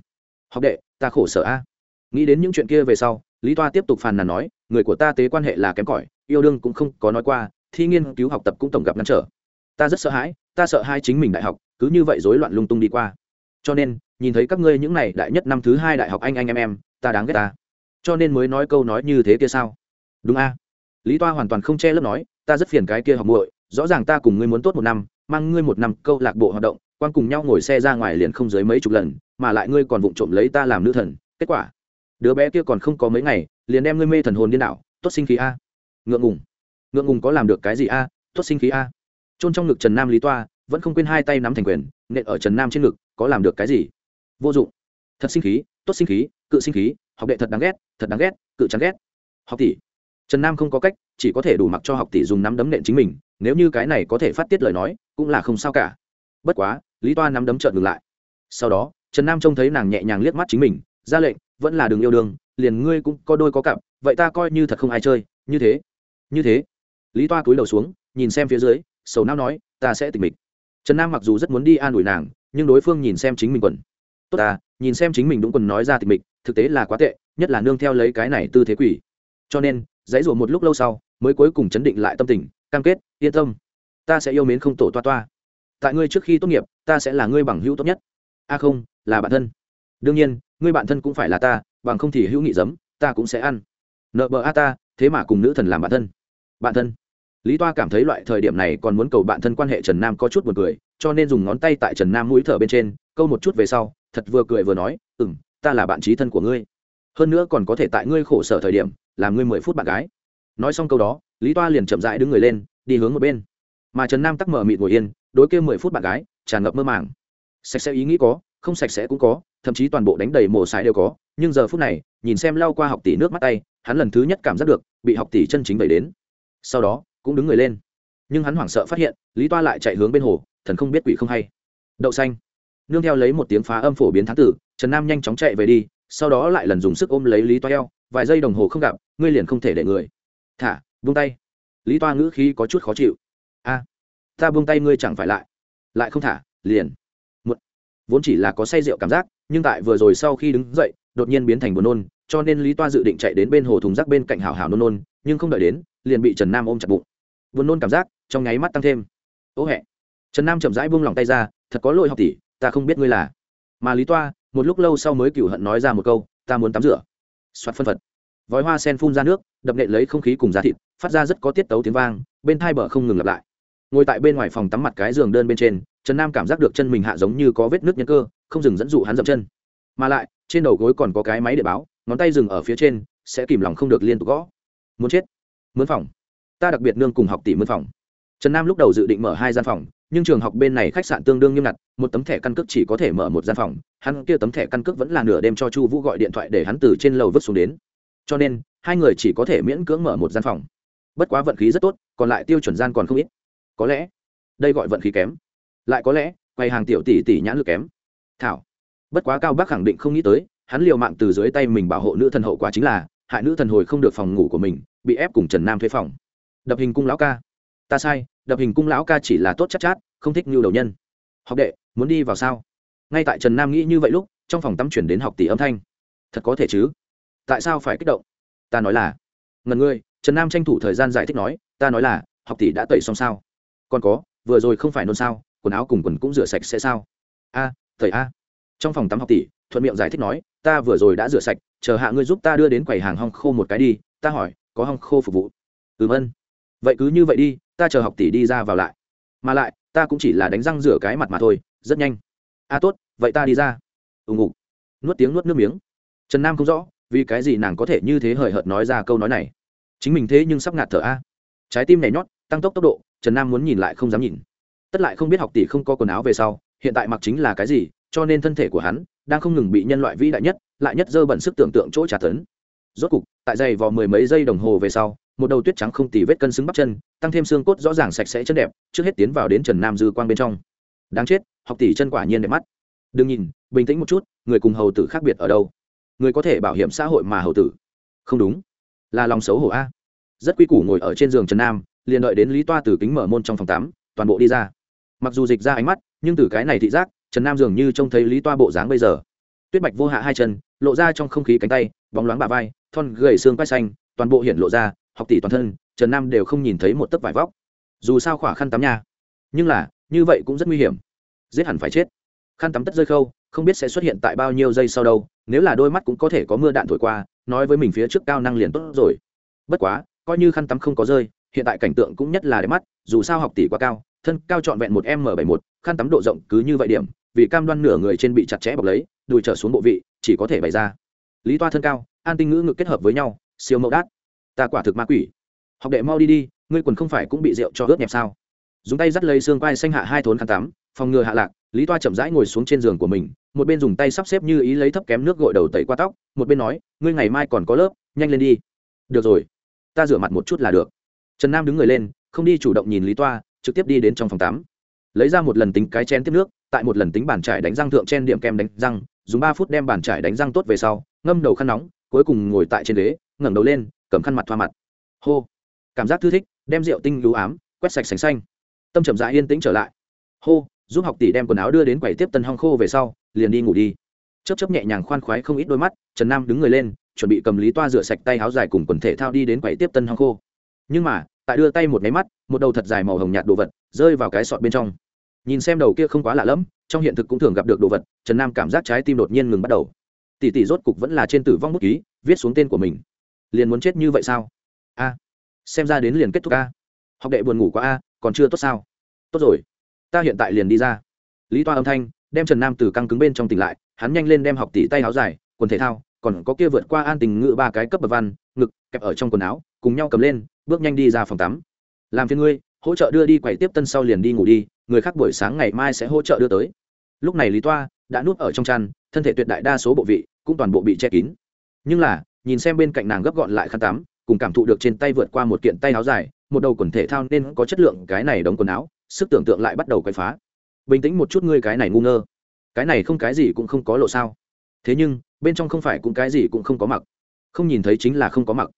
Học đệ, ta khổ sở a. Nghĩ đến những chuyện kia về sau, lý toa tiếp tục phàn nàn nói, người của ta tế quan hệ là kém cỏi yêu đương cũng không có nói qua, thi nghiên cứu học tập cũng tổng gặp ngăn trở. Ta rất sợ hãi, ta sợ hai chính mình đại học, cứ như vậy rối loạn lung tung đi qua. Cho nên, nhìn thấy các ngươi những này đại nhất năm thứ hai đại học anh anh em em, ta đáng ghét ta. Cho nên mới nói câu nói như thế kia sao? Đúng a. Lý toa hoàn toàn không che lấp nói, ta rất phiền cái kia học muội, rõ ràng ta cùng ngươi muốn tốt một năm, mang ngươi một năm câu lạc bộ hoạt động, quan cùng nhau ngồi xe ra ngoài liền không dưới mấy chục lần, mà lại ngươi còn vụng trộm lấy ta làm nữ thần, kết quả. Đứa bé kia còn không có mấy ngày, liền đem ngươi mê thần hồn điên đảo, tốt sinh khí a ngượng ngùng. Ngượng ngùng có làm được cái gì a? Tốt sinh khí a. Trôn trong ngực trần nam lý toa, vẫn không quên hai tay nắm thành quyền, nện ở trần nam trên ngực, có làm được cái gì? Vô dụng. Thật sinh khí, tốt sinh khí, cự sinh khí, học đệ thật đáng ghét, thật đáng ghét, cự chán ghét. Học tỷ. Trần nam không có cách, chỉ có thể đủ mặc cho học tỷ dùng nắm đấm nện chính mình, nếu như cái này có thể phát tiết lời nói, cũng là không sao cả. Bất quá, lý toa nắm đấm trợn ngừng lại. Sau đó, trần nam trông thấy nàng nhẹ nhàng liếc mắt chính mình, ra lệnh, vẫn là đường yêu đương, liền ngươi cũng có đôi có cặp, vậy ta coi như thật không ai chơi, như thế như thế. Lý toa cúi đầu xuống, nhìn xem phía dưới, sầu não nói, ta sẽ tịch mịch. Trần nam mặc dù rất muốn đi an ủi nàng, nhưng đối phương nhìn xem chính mình quần. Tốt ta, nhìn xem chính mình đúng quần nói ra tịch mịch, thực tế là quá tệ, nhất là nương theo lấy cái này tư thế quỷ. Cho nên, dãy rủa một lúc lâu sau, mới cuối cùng chấn định lại tâm tình, cam kết, yên tâm, ta sẽ yêu mến không tổ toa toa. Tại ngươi trước khi tốt nghiệp, ta sẽ là ngươi bằng hữu tốt nhất. A không, là bạn thân. Đương nhiên, ngươi bạn thân cũng phải là ta, bằng không thì hữu nghị giấm, ta cũng sẽ ăn. Nợ bờ a ta, thế mà cùng nữ thần làm bạn thân bạn thân. Lý toa cảm thấy loại thời điểm này còn muốn cầu bạn thân quan hệ trần nam có chút buồn cười, cho nên dùng ngón tay tại trần nam mũi thở bên trên, câu một chút về sau, thật vừa cười vừa nói ừ m ta là bạn trí thân của ngươi. Hơn nữa còn có thể tại ngươi khổ sở thời điểm, làm ngươi mười phút bạn gái. Nói xong câu đó, lý toa liền chậm rãi đứng người lên, đi hướng một bên. Mà trần nam tắc mở mịt ngồi yên, đối kêu mười phút bạn gái, tràn ngập mơ màng. Sạch sẽ ý nghĩ có, không sạch sẽ cũng có, thậm chí toàn bộ đánh đầy mổ xài đều có, nhưng giờ phút này, nhìn xem lau qua học tỷ nước mắt tay, hắn lần thứ nhất cảm giác được, bị học tỷ chân chính vẩy đến sau đó cũng đứng người lên nhưng hắn hoảng sợ phát hiện lý toa lại chạy hướng bên hồ thần không biết quỷ không hay đậu xanh nương theo lấy một tiếng phá âm phổ biến thám tử trần nam nhanh chóng chạy về đi sau đó lại lần dùng sức ôm lấy lý toa eo vài giây đồng hồ không gặp ngươi liền không thể để người thả vung tay lý toa ngữ khí có chút khó chịu a ta buông tay ngươi chẳng phải lại lại không thả liền một vốn chỉ là có say rượu cảm giác nhưng tại vừa rồi sau khi đứng dậy đột nhiên biến thành buồn nôn cho nên lý toa dự định chạy đến bên hồ thùng rác bên cạnh hào hào nôn nôn nhưng không đợi đến liền bị trần nam ôm chặt bụng. Buồn nôn cảm giác, trong nháy mắt tăng thêm. Ố hẹ. Trần nam chậm rãi buông lòng tay ra, thật có lỗi học tỷ, ta không biết ngươi là. Mà lý toa, một lúc lâu sau mới cửu hận nói ra một câu, ta muốn tắm rửa. Soạt phân phật. Vòi hoa sen phun ra nước, đập nện lấy không khí cùng da thịt, phát ra rất có tiết tấu tiếng vang, bên thai bờ không ngừng lặp lại. Ngồi tại bên ngoài phòng tắm mặt cái giường đơn bên trên, trần nam cảm giác được chân mình hạ giống như có vết nước nhân cơ, không dừng dẫn dụ hắn dậm chân. Mà lại, trên đầu gối còn có cái máy để báo, ngón tay dừng ở phía trên, sẽ kìm lòng không được liên tục gõ. Muốn chết mướn phòng. Ta đặc biệt nương cùng học tỷ mướn phòng. Trần nam lúc đầu dự định mở hai gian phòng, nhưng trường học bên này khách sạn tương đương nghiêm ngặt, một tấm thẻ căn cước chỉ có thể mở một gian phòng, hắn kia tấm thẻ căn cước vẫn là nửa đêm cho chu vũ gọi điện thoại để hắn từ trên lầu vứt xuống đến. Cho nên, hai người chỉ có thể miễn cưỡng mở một gian phòng. Bất quá vận khí rất tốt, còn lại tiêu chuẩn gian còn không ít. Có lẽ, đây gọi vận khí kém. Lại có lẽ quay hàng tiểu tỷ tỷ nhãn lực kém. Thảo, bất quá cao bác khẳng định không nghĩ tới, hắn liều mạng từ dưới tay mình bảo hộ nữ thần hậu quả chính là, hại nữ thần hồi không được phòng ngủ của mình bị ép cùng trần nam thuê phòng. Đập hình cung lão ca. Ta sai đập hình cung lão ca chỉ là tốt chắc chát, chát không thích như đầu nhân. Học đệ muốn đi vào sao? Ngay tại trần nam nghĩ như vậy lúc trong phòng tắm chuyển đến học tỷ âm thanh. Thật có thể chứ? Tại sao phải kích động? Ta nói là ngần ngươi trần nam tranh thủ thời gian giải thích nói ta nói là học tỷ đã tẩy xong sao? Còn có vừa rồi không phải nôn sao quần áo cùng quần cũng rửa sạch sẽ sao? A à, thầy a. Trong phòng tắm học tỷ thuận miệng giải thích nói ta vừa rồi đã rửa sạch chờ hạ ngươi giúp ta đưa đến quầy hàng hong khô một cái đi ta hỏi có hong khô phục vụ. Ừm ân vậy cứ như vậy đi, ta chờ học tỷ đi ra vào lại. Mà lại, ta cũng chỉ là đánh răng rửa cái mặt mà thôi, rất nhanh. A tốt, vậy ta đi ra. Ừ, Ù ngục nuốt tiếng nuốt nước miếng. Trần nam không rõ, vì cái gì nàng có thể như thế hời hợt nói ra câu nói này. Chính mình thế nhưng sắp ngạt thở a. Trái tim nhảy nhót, tăng tốc tốc độ, trần nam muốn nhìn lại không dám nhìn. Tất lại không biết học tỷ không có quần áo về sau, hiện tại mặc chính là cái gì, cho nên thân thể của hắn đang không ngừng bị nhân loại vĩ đại nhất, lại nhất dơ bẩn sức tưởng tượng chỗ trả tấn rốt cục, tại giày vò mười mấy giây đồng hồ về sau, một đầu tuyết trắng không tì vết cân xứng bắp chân, tăng thêm xương cốt rõ ràng sạch sẽ chân đẹp, trước hết tiến vào đến trần nam dư quang bên trong. Đáng chết, học tỷ chân quả nhiên đẹp mắt. Đừng nhìn, bình tĩnh một chút, người cùng hầu tử khác biệt ở đâu? Người có thể bảo hiểm xã hội mà hầu tử. Không đúng. Là lòng xấu hổ a. Rất quy củ ngồi ở trên giường trần nam, liền đợi đến lý toa từ kính mở môn trong phòng tắm, toàn bộ đi ra. Mặc dù dịch ra ánh mắt, nhưng từ cái này thị giác, trần nam dường như trông thấy lý toa bộ dáng bây giờ. Tuyết bạch vô hạ hai chân, lộ ra trong không khí cánh tay, bóng loáng bà vai thon gầy xương vai xanh, toàn bộ hiện lộ ra, học tỷ toàn thân, trần nam đều không nhìn thấy một tấc vải vóc. Dù sao khỏa khăn tắm nha. Nhưng là, như vậy cũng rất nguy hiểm. Giết hẳn phải chết. Khăn tắm tất rơi khâu, không biết sẽ xuất hiện tại bao nhiêu giây sau đâu, nếu là đôi mắt cũng có thể có mưa đạn thổi qua, nói với mình phía trước cao năng liền tốt rồi. Bất quá, coi như khăn tắm không có rơi, hiện tại cảnh tượng cũng nhất là đẹp mắt, dù sao học tỷ quá cao, thân cao trọn vẹn một m bảy một, khăn tắm độ rộng cứ như vậy điểm, vì cam đoan nửa người trên bị chặt chẽ bọc lấy, đùi trở xuống bộ vị, chỉ có thể bày ra. Lý toa thân cao an tinh ngữ ngực kết hợp với nhau, siêu mẫu đát. Ta quả thực ma quỷ. Học đệ mau đi đi, ngươi quần không phải cũng bị rượu cho ướt nhẹp sao? Dùng tay dắt lấy xương quai xanh hạ hai thốn khăn tắm, phòng ngừa hạ lạc, lý toa chậm rãi ngồi xuống trên giường của mình, một bên dùng tay sắp xếp như ý lấy thấp kém nước gội đầu tẩy qua tóc, một bên nói, ngươi ngày mai còn có lớp, nhanh lên đi. Được rồi, ta rửa mặt một chút là được. Trần nam đứng người lên, không đi chủ động nhìn lý toa, trực tiếp đi đến trong phòng tắm. Lấy ra một lần tính cái chén tiếp nước, tại một lần tính bàn trải đánh răng thượng trên điểm kem đánh răng, dùng ba phút đem bàn trải đánh răng tốt về sau, ngâm đầu khăn nóng cuối cùng ngồi tại trên ghế, ngẩng đầu lên, cầm khăn mặt thoa mặt. Hô. Cảm giác thư thích, đem rượu tinh lưu ám, quét sạch sành xanh. Tâm chậm rãi yên tĩnh trở lại. Hô, giúp học tỷ đem quần áo đưa đến quầy tiếp tân hong khô về sau, liền đi ngủ đi. Chấp chấp nhẹ nhàng khoan khoái không ít đôi mắt, trần nam đứng người lên, chuẩn bị cầm lý toa rửa sạch tay áo dài cùng quần thể thao đi đến quầy tiếp tân hong khô. Nhưng mà, tại đưa tay một máy mắt, một đầu thật dài màu hồng nhạt đồ vật rơi vào cái sọt bên trong. Nhìn xem đầu kia không quá lạ lẫm, trong hiện thực cũng thường gặp được đồ vật, trần nam cảm giác trái tim đột nhiên ngừng bắt đầu tỷ tỷ rốt cục vẫn là trên tử vong bút ký, viết xuống tên của mình. Liền muốn chết như vậy sao? A. Xem ra đến liền kết thúc a. Học đệ buồn ngủ quá a, còn chưa tốt sao? Tốt rồi. Ta hiện tại liền đi ra. Lý toa âm thanh, đem trần nam từ căng cứng bên trong tỉnh lại, hắn nhanh lên đem học tỷ tay áo dài, quần thể thao, còn có kia vượt qua an tình ngự ba cái cấp bậc văn, ngực, kẹp ở trong quần áo, cùng nhau cầm lên, bước nhanh đi ra phòng tắm. Làm phiên ngươi, hỗ trợ đưa đi quầy tiếp tân sau liền đi ngủ đi, người khác buổi sáng ngày mai sẽ hỗ trợ đưa tới. Lúc này lý toa đã nuốt ở trong chăn, thân thể tuyệt đại đa số bộ vị cũng toàn bộ bị che kín. Nhưng là, nhìn xem bên cạnh nàng gấp gọn lại khăn tắm, cùng cảm thụ được trên tay vượt qua một kiện tay áo dài, một đầu quần thể thao nên có chất lượng cái này đóng quần áo, sức tưởng tượng lại bắt đầu quay phá. Bình tĩnh một chút ngươi cái này ngu ngơ. Cái này không cái gì cũng không có lộ sao. Thế nhưng, bên trong không phải cũng cái gì cũng không có mặc. Không nhìn thấy chính là không có mặc.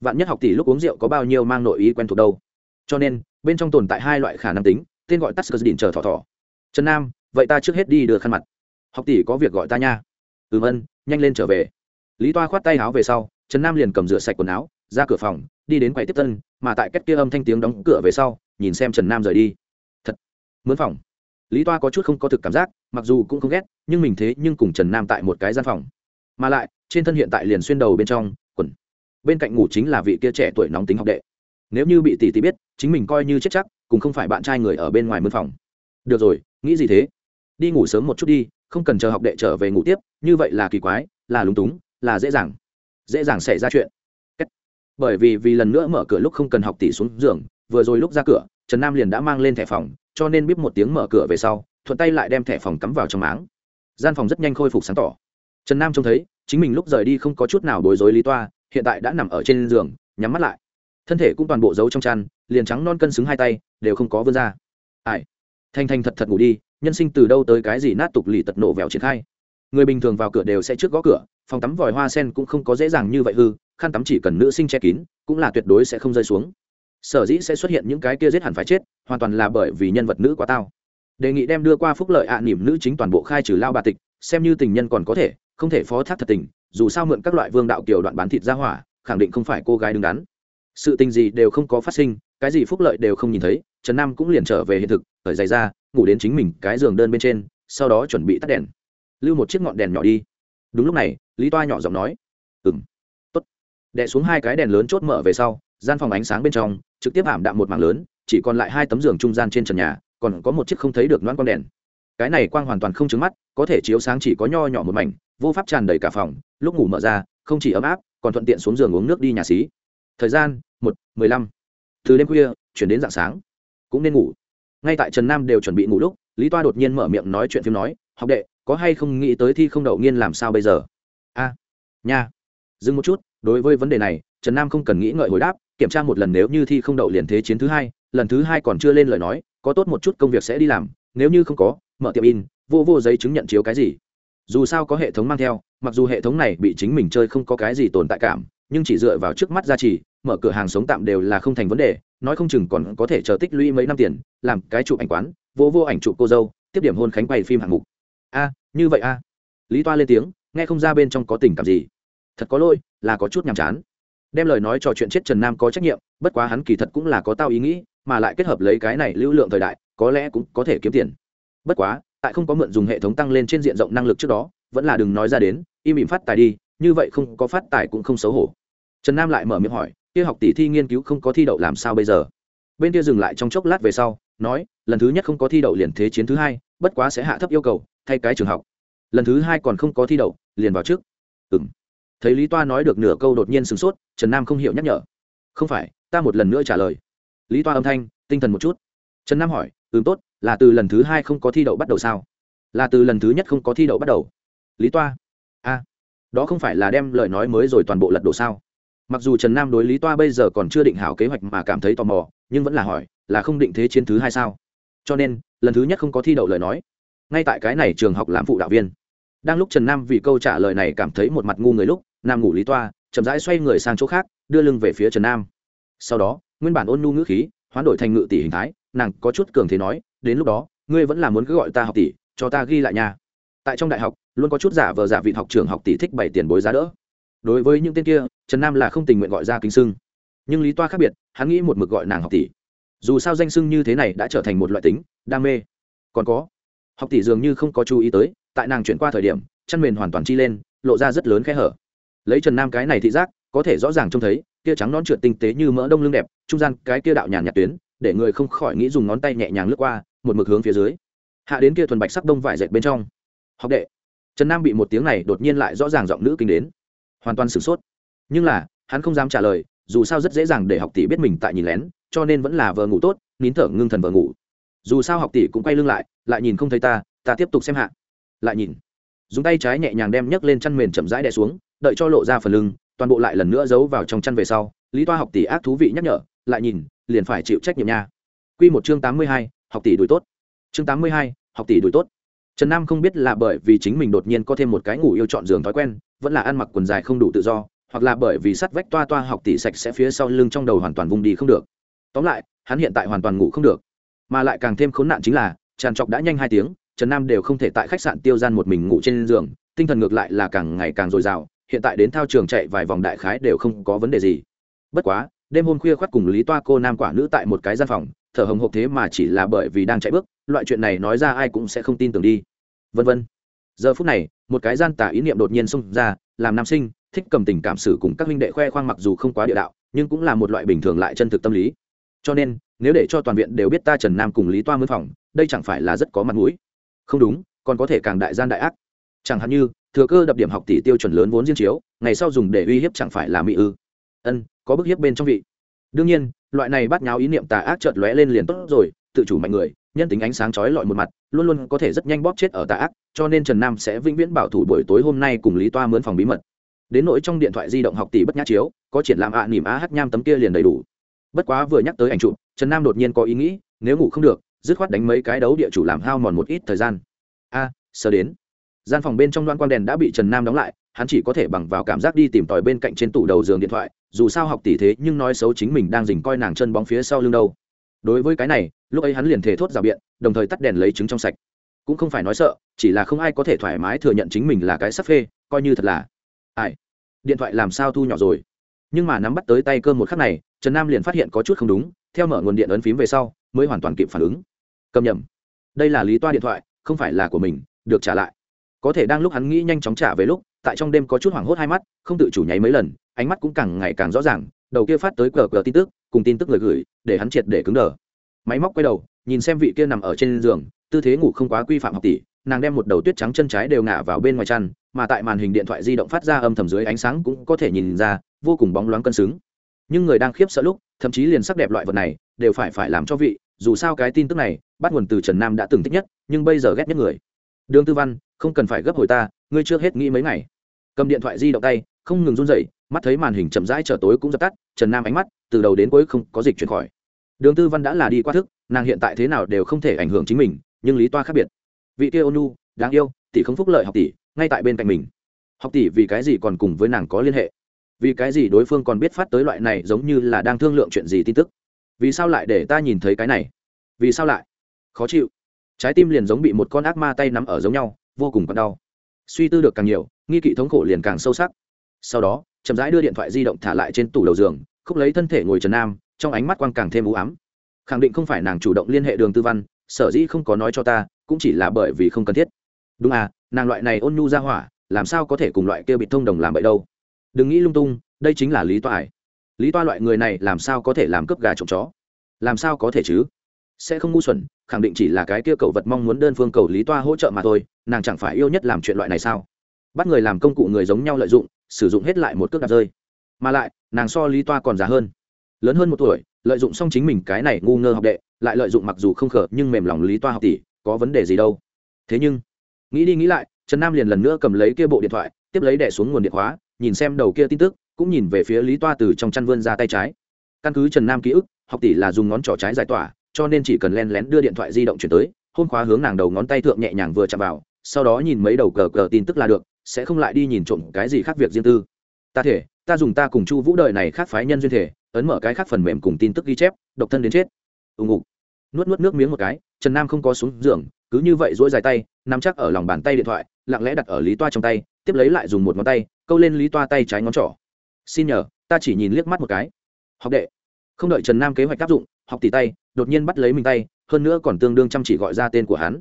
Vạn nhất học tỷ lúc uống rượu có bao nhiêu mang nội ý quen thuộc đâu. Cho nên, bên trong tồn tại hai loại khả năng tính, tên gọi tắt sơ đỉnh chờ thỏ thỏ. Trần nam, vậy ta trước hết đi đưa khăn mặt học tỷ có việc gọi ta nha. Ừm ân, nhanh lên trở về. Lý toa khoát tay áo về sau, trần nam liền cầm rửa sạch quần áo, ra cửa phòng, đi đến quầy tiếp tân, mà tại cách kia âm thanh tiếng đóng cửa về sau, nhìn xem trần nam rời đi. Thật, mướn phòng. Lý toa có chút không có thực cảm giác, mặc dù cũng không ghét, nhưng mình thế nhưng cùng trần nam tại một cái gian phòng. Mà lại, trên thân hiện tại liền xuyên đầu bên trong, quần. Bên cạnh ngủ chính là vị kia trẻ tuổi nóng tính học đệ. Nếu như bị tỷ tỷ biết, chính mình coi như chết chắc, cũng không phải bạn trai người ở bên ngoài mướn phòng. Được rồi, nghĩ gì thế? Đi ngủ sớm một chút đi không cần chờ học đệ trở về ngủ tiếp, như vậy là kỳ quái, là lúng túng, là dễ dàng dễ dàng xảy ra chuyện. Bởi vì vì lần nữa mở cửa lúc không cần học tỷ xuống giường, vừa rồi lúc ra cửa, trần nam liền đã mang lên thẻ phòng, cho nên biết một tiếng mở cửa về sau, thuận tay lại đem thẻ phòng cắm vào trong máng. Gian phòng rất nhanh khôi phục sáng tỏ. Trần nam trông thấy, chính mình lúc rời đi không có chút nào bối rối lý toa, hiện tại đã nằm ở trên giường, nhắm mắt lại. Thân thể cũng toàn bộ giấu trong chăn, liền trắng non cân xứng hai tay, đều không có vươn ra. Ai? Thanh thanh thật thật ngủ đi nhân sinh từ đâu tới cái gì nát tục lì tật nổ vẹo triển khai. Người bình thường vào cửa đều sẽ trước gõ cửa phòng tắm vòi hoa sen cũng không có dễ dàng như vậy hư khăn tắm chỉ cần nữ sinh che kín cũng là tuyệt đối sẽ không rơi xuống. Sở dĩ sẽ xuất hiện những cái kia giết hẳn phải chết hoàn toàn là bởi vì nhân vật nữ quá tao. Đề nghị đem đưa qua phúc lợi ạ à, nỉm nữ chính toàn bộ khai trừ lao bà tịch xem như tình nhân còn có thể không thể phó thác thật tình dù sao mượn các loại vương đạo kiều đoạn bán thịt ra hỏa khẳng định không phải cô gái đứng đắn. Sự tình gì đều không có phát sinh cái gì phúc lợi đều không nhìn thấy trần nam cũng liền trở về hiện thực khởi dày ra ngủ đến chính mình cái giường đơn bên trên, sau đó chuẩn bị tắt đèn. Lưu một chiếc ngọn đèn nhỏ đi. Đúng lúc này, lý toa nhỏ giọng nói ừ m tốt. Đẻ xuống hai cái đèn lớn chốt mở về sau, gian phòng ánh sáng bên trong, trực tiếp ảm đạm một mảng lớn, chỉ còn lại hai tấm giường trung gian trên trần nhà, còn có một chiếc không thấy được loan con đèn. Cái này quang hoàn toàn không trứng mắt, có thể chiếu sáng chỉ có nho nhỏ một mảnh, vô pháp tràn đầy cả phòng, lúc ngủ mở ra, không chỉ ấm áp, còn thuận tiện xuống giường uống nước đi nhà xí. Thời gian, một mười lăm. Từ đêm khuya, chuyển đến dạng sáng. Cũng nên ngủ ngay tại trần nam đều chuẩn bị ngủ lúc, lý toa đột nhiên mở miệng nói chuyện phim nói, học đệ, có hay không nghĩ tới thi không đậu nghiên làm sao bây giờ? A, nha, dừng một chút, đối với vấn đề này, trần nam không cần nghĩ ngợi hồi đáp, kiểm tra một lần nếu như thi không đậu liền thế chiến thứ hai, lần thứ hai còn chưa lên lời nói, có tốt một chút công việc sẽ đi làm, nếu như không có, mở tiệm in, vô vô giấy chứng nhận chiếu cái gì. Dù sao có hệ thống mang theo, mặc dù hệ thống này bị chính mình chơi không có cái gì tồn tại cảm, nhưng chỉ dựa vào trước mắt gia trì, mở cửa hàng sống tạm đều là không thành vấn đề nói không chừng còn có thể chờ tích lũy mấy năm tiền, làm cái chụp ảnh quán, vô vô ảnh chụp cô dâu, tiếp điểm hôn khánh quay phim hạng mục. A, như vậy a. Lý toa lên tiếng, nghe không ra bên trong có tình cảm gì. Thật có lỗi, là có chút nhàm chán. Đem lời nói trò chuyện chết trần nam có trách nhiệm, bất quá hắn kỳ thật cũng là có tao ý nghĩ, mà lại kết hợp lấy cái này lưu lượng thời đại, có lẽ cũng có thể kiếm tiền. Bất quá, tại không có mượn dùng hệ thống tăng lên trên diện rộng năng lực trước đó, vẫn là đừng nói ra đến, im ỉm phát tài đi, như vậy không có phát tài cũng không xấu hổ. Trần nam lại mở miệng hỏi kia học tỷ thi nghiên cứu không có thi đậu làm sao bây giờ? Bên kia dừng lại trong chốc lát về sau, nói, lần thứ nhất không có thi đậu liền thế chiến thứ hai, bất quá sẽ hạ thấp yêu cầu, thay cái trường học. Lần thứ hai còn không có thi đậu, liền vào trước. Ừng thấy lý toa nói được nửa câu đột nhiên sửng sốt, trần nam không hiểu nhắc nhở. Không phải, ta một lần nữa trả lời. Lý toa âm thanh, tinh thần một chút. Trần nam hỏi, ừm, tốt, là từ lần thứ hai không có thi đậu bắt đầu sao? Là từ lần thứ nhất không có thi đậu bắt đầu. Lý toa a đó không phải là đem lời nói mới rồi toàn bộ lật đổ sao? Mặc dù trần nam đối lý toa bây giờ còn chưa định hảo kế hoạch mà cảm thấy tò mò, nhưng vẫn là hỏi, là không định thế chiến thứ hai sao? Cho nên, lần thứ nhất không có thi đậu lời nói. Ngay tại cái này trường học làm phụ đạo viên. Đang lúc trần nam vì câu trả lời này cảm thấy một mặt ngu người lúc, nam ngủ lý toa, chậm rãi xoay người sang chỗ khác, đưa lưng về phía trần nam. Sau đó, nguyên bản ôn nhu ngữ khí, hoán đổi thành ngự tỷ hình thái, nàng có chút cường thế nói, đến lúc đó, ngươi vẫn là muốn cứ gọi ta học tỷ, cho ta ghi lại nha. Tại trong đại học, luôn có chút giả vờ giả vị học trường học tỷ thích bày tiền bối giá đỡ đối với những tên kia, trần nam là không tình nguyện gọi ra kính sưng. Nhưng lý toa khác biệt, hắn nghĩ một mực gọi nàng học tỷ. Dù sao danh sưng như thế này đã trở thành một loại tính, đam mê. Còn có, học tỷ dường như không có chú ý tới, tại nàng chuyển qua thời điểm chăn mền hoàn toàn chi lên, lộ ra rất lớn khe hở. Lấy trần nam cái này thị giác, có thể rõ ràng trông thấy, kia trắng nón trượt tinh tế như mỡ đông lưng đẹp, trung gian cái kia đạo nhàn nhạt tuyến, để người không khỏi nghĩ dùng ngón tay nhẹ nhàng lướt qua, một mực hướng phía dưới. Hạ đến kia thuần bạch sắc đông vải dệt bên trong. Học đệ. Trần nam bị một tiếng này đột nhiên lại rõ ràng giọng nữ kinh đến hoàn toàn sửng sốt. Nhưng là, hắn không dám trả lời, dù sao rất dễ dàng để học tỷ biết mình tại nhìn lén, cho nên vẫn là vờ ngủ tốt, nín thở ngưng thần vờ ngủ. Dù sao học tỷ cũng quay lưng lại lại nhìn không thấy ta ta tiếp tục xem hạ. Lại nhìn. Dùng tay trái nhẹ nhàng đem nhấc lên chăn mền chậm rãi đè xuống, đợi cho lộ ra phần lưng, toàn bộ lại lần nữa giấu vào trong chăn về sau, lý toa học tỷ ác thú vị nhắc nhở, lại nhìn, liền phải chịu trách nhiệm nha. Q một chương tám mươi hai, học tỷ đuổi tốt. Chương tám mươi hai, học tỷ đuổi tốt. Trần nam không biết là bởi vì chính mình đột nhiên có thêm một cái ngủ yêu chọn giường thói quen vẫn là ăn mặc quần dài không đủ tự do, hoặc là bởi vì sắt vách toa toa học tỷ sạch sẽ phía sau lưng trong đầu hoàn toàn vùng đi không được. Tóm lại, hắn hiện tại hoàn toàn ngủ không được. Mà lại càng thêm khốn nạn chính là, tràn trọc đã nhanh hai tiếng, trần nam đều không thể tại khách sạn tiêu gian một mình ngủ trên giường, tinh thần ngược lại là càng ngày càng dồi dào, hiện tại đến thao trường chạy vài vòng đại khái đều không có vấn đề gì. Bất quá, đêm hôm khuya khoắt cùng lý toa cô nam quả nữ tại một cái gian phòng, thở hồng hộc thế mà chỉ là bởi vì đang chạy bước, loại chuyện này nói ra ai cũng sẽ không tin tưởng đi. Vân vân giờ phút này, một cái gian tà ý niệm đột nhiên xông ra, làm nam sinh thích cầm tình cảm xử cùng các huynh đệ khoe khoang mặc dù không quá địa đạo, nhưng cũng là một loại bình thường lại chân thực tâm lý. Cho nên, nếu để cho toàn viện đều biết ta trần nam cùng lý toa mướn phòng, đây chẳng phải là rất có mặt mũi. Không đúng, còn có thể càng đại gian đại ác. Chẳng hạn như, thừa cơ đập điểm học tỷ tiêu chuẩn lớn vốn riêng chiếu, ngày sau dùng để uy hiếp chẳng phải là mỹ ư. Ân, có bức hiếp bên trong vị. Đương nhiên, loại này bắt nháo ý niệm tà ác chợt lóe lên liền tốt rồi, tự chủ mạnh người nhân tính ánh sáng chói lọi một mặt luôn luôn có thể rất nhanh bóp chết ở tà ác cho nên trần nam sẽ vĩnh viễn bảo thủ buổi tối hôm nay cùng lý toa mướn phòng bí mật. Đến nỗi trong điện thoại di động học tỷ bất nhã chiếu có triển lãm ạ à, nỉm á hát nham tấm kia liền đầy đủ. Bất quá vừa nhắc tới ảnh chụp trần nam đột nhiên có ý nghĩ nếu ngủ không được dứt khoát đánh mấy cái đấu địa chủ làm hao mòn một ít thời gian. A à, sơ đến. Gian phòng bên trong đoan quang đèn đã bị trần nam đóng lại hắn chỉ có thể bằng vào cảm giác đi tìm tòi bên cạnh trên tủ đầu giường điện thoại dù sao học tỷ thế nhưng nói xấu chính mình đang dình coi nàng chân bóng phía sau lưng đâu đối với cái này, lúc ấy hắn liền thể thốt rào biện, đồng thời tắt đèn lấy trứng trong sạch. Cũng không phải nói sợ, chỉ là không ai có thể thoải mái thừa nhận chính mình là cái sắc phê, coi như thật là. Ai? Điện thoại làm sao thu nhỏ rồi? Nhưng mà nắm bắt tới tay cơm một khắc này, trần nam liền phát hiện có chút không đúng, theo mở nguồn điện ấn phím về sau, mới hoàn toàn kịp phản ứng. Cầm nhầm. Đây là lý toa điện thoại, không phải là của mình, được trả lại. Có thể đang lúc hắn nghĩ nhanh chóng trả về lúc, tại trong đêm có chút hoảng hốt hai mắt, không tự chủ nháy mấy lần, ánh mắt cũng càng ngày càng rõ ràng, đầu kia phát tới cờ cờ tin tức cùng tin tức người gửi, để hắn triệt để cứng đờ. Máy móc quay đầu, nhìn xem vị kia nằm ở trên giường, tư thế ngủ không quá quy phạm học tỷ, nàng đem một đầu tuyết trắng chân trái đều ngả vào bên ngoài chăn, mà tại màn hình điện thoại di động phát ra âm thầm dưới ánh sáng cũng có thể nhìn ra, vô cùng bóng loáng cân xứng. Nhưng người đang khiếp sợ lúc, thậm chí liền sắc đẹp loại vật này, đều phải phải làm cho vị, dù sao cái tin tức này, bắt nguồn từ trần nam đã từng thích nhất, nhưng bây giờ ghét nhất người. Đường tư văn, không cần phải gấp hồi ta, ngươi chưa hết nghĩ mấy ngày. Cầm điện thoại di động tay không ngừng run rẩy, mắt thấy màn hình chậm rãi trở tối cũng dập tắt, trần nam ánh mắt từ đầu đến cuối không có dịch chuyển khỏi. Đường tư văn đã là đi qua thức, nàng hiện tại thế nào đều không thể ảnh hưởng chính mình, nhưng lý toa khác biệt. Vị kia ônu đáng yêu, tỷ không phúc lợi học tỷ, ngay tại bên cạnh mình. Học tỷ vì cái gì còn cùng với nàng có liên hệ? Vì cái gì đối phương còn biết phát tới loại này giống như là đang thương lượng chuyện gì tin tức? Vì sao lại để ta nhìn thấy cái này? Vì sao lại? Khó chịu. Trái tim liền giống bị một con ác ma tay nắm ở giống nhau, vô cùng còn đau. Suy tư được càng nhiều, nghi kỵ thống khổ liền càng sâu sắc sau đó, chậm rãi đưa điện thoại di động thả lại trên tủ đầu giường, khúc lấy thân thể ngồi trần nam, trong ánh mắt quang càng thêm u ám. Khẳng định không phải nàng chủ động liên hệ đường tư văn, sở dĩ không có nói cho ta, cũng chỉ là bởi vì không cần thiết. Đúng à nàng loại này ôn nhu ra hỏa, làm sao có thể cùng loại kia bị thông đồng làm vậy đâu? Đừng nghĩ lung tung, đây chính là lý toa ải lý toa loại người này làm sao có thể làm cướp gà trộm chó? Làm sao có thể chứ? Sẽ không ngu xuẩn, khẳng định chỉ là cái kia cầu vật mong muốn đơn phương cầu lý toa hỗ trợ mà thôi, nàng chẳng phải yêu nhất làm chuyện loại này sao? Bắt người làm công cụ người giống nhau lợi dụng sử dụng hết lại một cước đạp rơi. Mà lại nàng so lý toa còn già hơn. Lớn hơn một tuổi lợi dụng xong chính mình cái này ngu ngơ học đệ lại lợi dụng mặc dù không khở nhưng mềm lòng lý toa học tỷ có vấn đề gì đâu. Thế nhưng nghĩ đi nghĩ lại trần nam liền lần nữa cầm lấy kia bộ điện thoại tiếp lấy đẻ xuống nguồn điện hóa, nhìn xem đầu kia tin tức cũng nhìn về phía lý toa từ trong chăn vươn ra tay trái. Căn cứ trần nam ký ức học tỷ là dùng ngón trỏ trái giải tỏa cho nên chỉ cần len lén đưa điện thoại di động chuyển tới hôn khóa hướng nàng đầu ngón tay thượng nhẹ nhàng vừa chạm vào sau đó nhìn mấy đầu cờ cờ tin tức là được sẽ không lại đi nhìn trộm cái gì khác việc riêng tư. Ta thể, ta dùng ta cùng chu vũ đời này khác phái nhân duyên thể, ấn mở cái khác phần mềm cùng tin tức ghi chép, độc thân đến chết. Ù ngục. Nuốt nuốt nước miếng một cái, trần nam không có xuống giường, cứ như vậy dỗi dài tay, nắm chắc ở lòng bàn tay điện thoại, lặng lẽ đặt ở lý toa trong tay, tiếp lấy lại dùng một ngón tay, câu lên lý toa tay trái ngón trỏ. Xin nhờ, ta chỉ nhìn liếc mắt một cái. Học đệ. Không đợi trần nam kế hoạch áp dụng, học tỷ tay, đột nhiên bắt lấy mình tay, hơn nữa còn tương đương chăm chỉ gọi ra tên của hắn.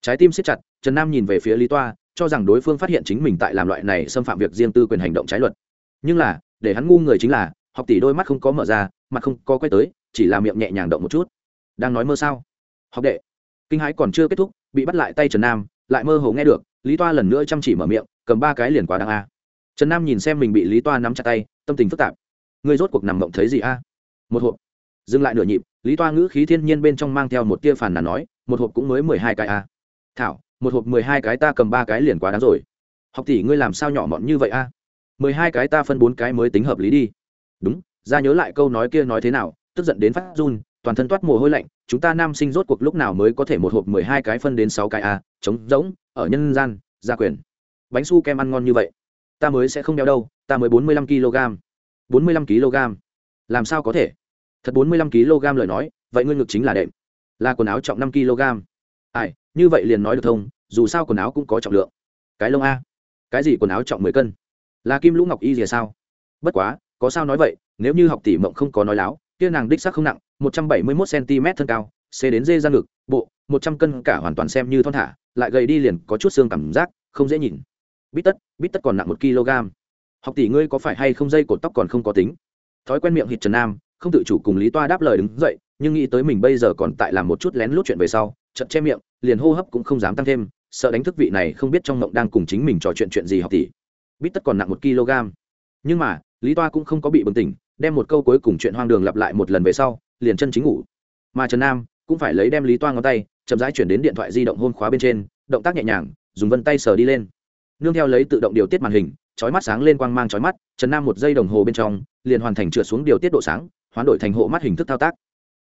Trái tim siết chặt, trần nam nhìn về phía lý toa cho rằng đối phương phát hiện chính mình tại làm loại này xâm phạm việc riêng tư quyền hành động trái luật. Nhưng là, để hắn ngu người chính là, học tỷ đôi mắt không có mở ra, mặt không có quay tới, chỉ là miệng nhẹ nhàng động một chút. Đang nói mơ sao? Học đệ, kinh hãi còn chưa kết thúc, bị bắt lại tay trần nam, lại mơ hồ nghe được, lý toa lần nữa chăm chỉ mở miệng, cầm ba cái liền quá đáng a. Trần nam nhìn xem mình bị lý toa nắm chặt tay, tâm tình phức tạp. Người rốt cuộc nằm mộng thấy gì a? Một hộp. Dừng lại nửa nhịp, lý toa ngữ khí thiên nhiên bên trong mang theo một tia phản là nói, một hộp cũng mới mười hai cái a. Thảo một hộp mười hai cái ta cầm ba cái liền quá đáng rồi. Học tỷ ngươi làm sao nhỏ mọn như vậy a? Mười hai cái ta phân bốn cái mới tính hợp lý đi. Đúng, ra nhớ lại câu nói kia nói thế nào, tức giận đến phát run, toàn thân toát mồ hôi lạnh, chúng ta nam sinh rốt cuộc lúc nào mới có thể một hộp mười hai cái phân đến sáu cái a? Trống rỗng, ở nhân gian, gia quyền. Bánh su kem ăn ngon như vậy, ta mới sẽ không đeo đâu, ta mới bốn mươi lăm kg bốn mươi lăm kg làm sao có thể? Thật bốn mươi lăm kg lời nói, vậy ngươi ngực chính là đệm. Là quần áo trọng năm kg ai, như vậy liền nói được thông, dù sao quần áo cũng có trọng lượng. Cái lông a. Cái gì quần áo trọng mười cân? Là kim lũ ngọc y gì sao? Bất quá, có sao nói vậy, nếu như học tỷ mộng không có nói láo, kia nàng đích xác không nặng, một trăm bảy mươi mốt cm thân cao c đến dê ra ngực, bộ, một trăm cân cả hoàn toàn xem như thon thả, lại gầy đi liền có chút xương cảm giác, không dễ nhìn. Bít tất bít tất còn nặng một kg. Học tỷ ngươi có phải hay không dây cột tóc còn không có tính? Thói quen miệng hít trần nam, không tự chủ cùng lý toa đáp lời đứng dậy, nhưng nghĩ tới mình bây giờ còn tại làm một chút lén lút chuyện về sau chật che miệng, liền hô hấp cũng không dám tăng thêm, sợ đánh thức vị này không biết trong mộng đang cùng chính mình trò chuyện chuyện gì học tỷ. Bít tất còn nặng một kg. Nhưng mà, lý toa cũng không có bị bừng tỉnh, đem một câu cuối cùng chuyện hoang đường lặp lại một lần về sau, liền chân chính ngủ. Mà trần nam cũng phải lấy đem lý toa ngón tay, chậm rãi chuyển đến điện thoại di động hôn khóa bên trên, động tác nhẹ nhàng, dùng vân tay sờ đi lên. Nương theo lấy tự động điều tiết màn hình, chói mắt sáng lên quang mang chói mắt, trần nam một giây đồng hồ bên trong, liền hoàn thành trượt xuống điều tiết độ sáng, hoán đổi thành hộ mắt hình thức thao tác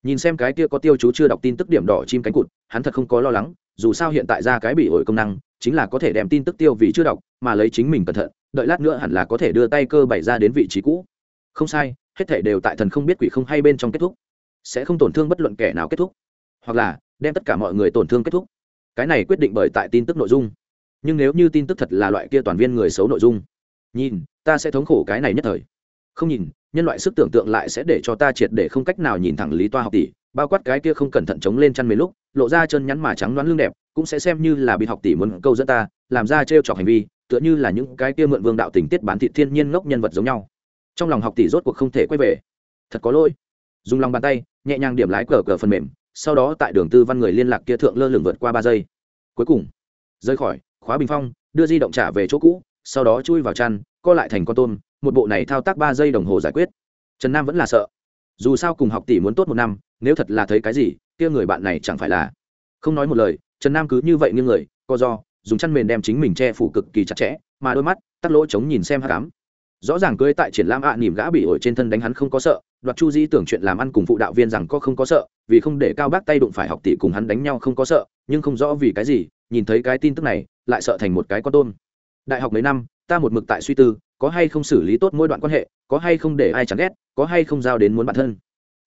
nhìn xem cái kia có tiêu chú chưa đọc tin tức điểm đỏ chim cánh cụt, hắn thật không có lo lắng, dù sao hiện tại ra cái bị ổi công năng, chính là có thể đem tin tức tiêu vì chưa đọc, mà lấy chính mình cẩn thận, đợi lát nữa hẳn là có thể đưa tay cơ bày ra đến vị trí cũ. Không sai, hết thể đều tại thần không biết quỷ không hay bên trong kết thúc. Sẽ không tổn thương bất luận kẻ nào kết thúc. Hoặc là, đem tất cả mọi người tổn thương kết thúc. Cái này quyết định bởi tại tin tức nội dung. Nhưng nếu như tin tức thật là loại kia toàn viên người xấu nội dung. Nhìn, ta sẽ thống khổ cái này nhất thời. Không nhìn nhân loại sức tưởng tượng lại sẽ để cho ta triệt để không cách nào nhìn thẳng lý toa học tỷ, bao quát cái kia không cẩn thận chống lên chăn mấy lúc, lộ ra chân nhắn mà trắng đoán lưng đẹp, cũng sẽ xem như là bị học tỷ muốn câu dẫn ta, làm ra trêu chọc hành vi, tựa như là những cái kia mượn vương đạo tình tiết bán thị thiên nhiên ngốc nhân vật giống nhau. Trong lòng học tỷ rốt cuộc không thể quay về. Thật có lỗi. Dùng lòng bàn tay, nhẹ nhàng điểm lái cờ cờ phần mềm, sau đó tại đường tư văn người liên lạc kia thượng lơ lửng vượt qua ba giây. Cuối cùng rơi khỏi, khóa bình phong, đưa di động trả về chỗ cũ, sau đó chui vào chăn, co lại thành con tôm một bộ này thao tác ba giây đồng hồ giải quyết. Trần nam vẫn là sợ. Dù sao cùng học tỷ muốn tốt một năm nếu thật là thấy cái gì kia người bạn này chẳng phải là. Không nói một lời trần nam cứ như vậy như người co do dùng chăn mền đem chính mình che phủ cực kỳ chặt chẽ mà đôi mắt tắt lỗ trống nhìn xem hát cám. Rõ ràng cưới tại triển lãm ạ à, nỉm gã bị ổi trên thân đánh hắn không có sợ đoạt chu di tưởng chuyện làm ăn cùng phụ đạo viên rằng có không có sợ vì không để cao bác tay đụng phải học tỷ cùng hắn đánh nhau không có sợ nhưng không rõ vì cái gì nhìn thấy cái tin tức này lại sợ thành một cái con tôm. Đại học mấy năm ta một mực tại suy tư có hay không xử lý tốt mỗi đoạn quan hệ, có hay không để ai chán ghét, có hay không giao đến muốn bản thân.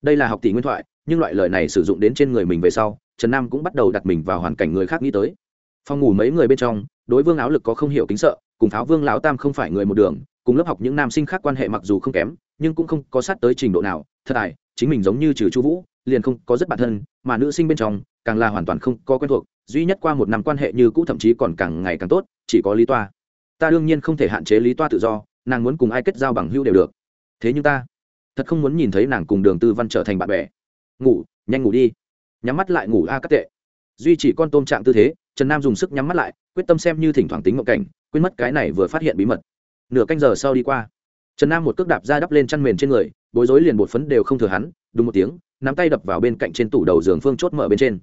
Đây là học tỷ nguyên thoại, nhưng loại lời này sử dụng đến trên người mình về sau, trần nam cũng bắt đầu đặt mình vào hoàn cảnh người khác nghĩ tới. Phòng ngủ mấy người bên trong, đối vương áo lực có không hiểu kính sợ, cùng pháo vương lão tam không phải người một đường, cùng lớp học những nam sinh khác quan hệ mặc dù không kém, nhưng cũng không có sát tới trình độ nào, thật tài chính mình giống như trừ chu vũ, liền không có rất bản thân, mà nữ sinh bên trong, càng là hoàn toàn không có quen thuộc, duy nhất qua một năm quan hệ như cũ thậm chí còn càng ngày càng tốt, chỉ có lý toa ta đương nhiên không thể hạn chế lý toa tự do, nàng muốn cùng ai kết giao bằng hữu đều được. Thế nhưng ta thật không muốn nhìn thấy nàng cùng đường tư văn trở thành bạn bè. Ngủ, nhanh ngủ đi. Nhắm mắt lại ngủ a à các tệ. Duy chỉ con tôm trạng tư thế, trần nam dùng sức nhắm mắt lại, quyết tâm xem như thỉnh thoảng tính mộng cảnh, quên mất cái này vừa phát hiện bí mật. Nửa canh giờ sau đi qua, trần nam một cước đạp ra đắp lên chăn mền trên người, bối rối liền bột phấn đều không thừa hắn, đúng một tiếng, nắm tay đập vào bên cạnh trên tủ đầu giường phương chốt mở bên trên.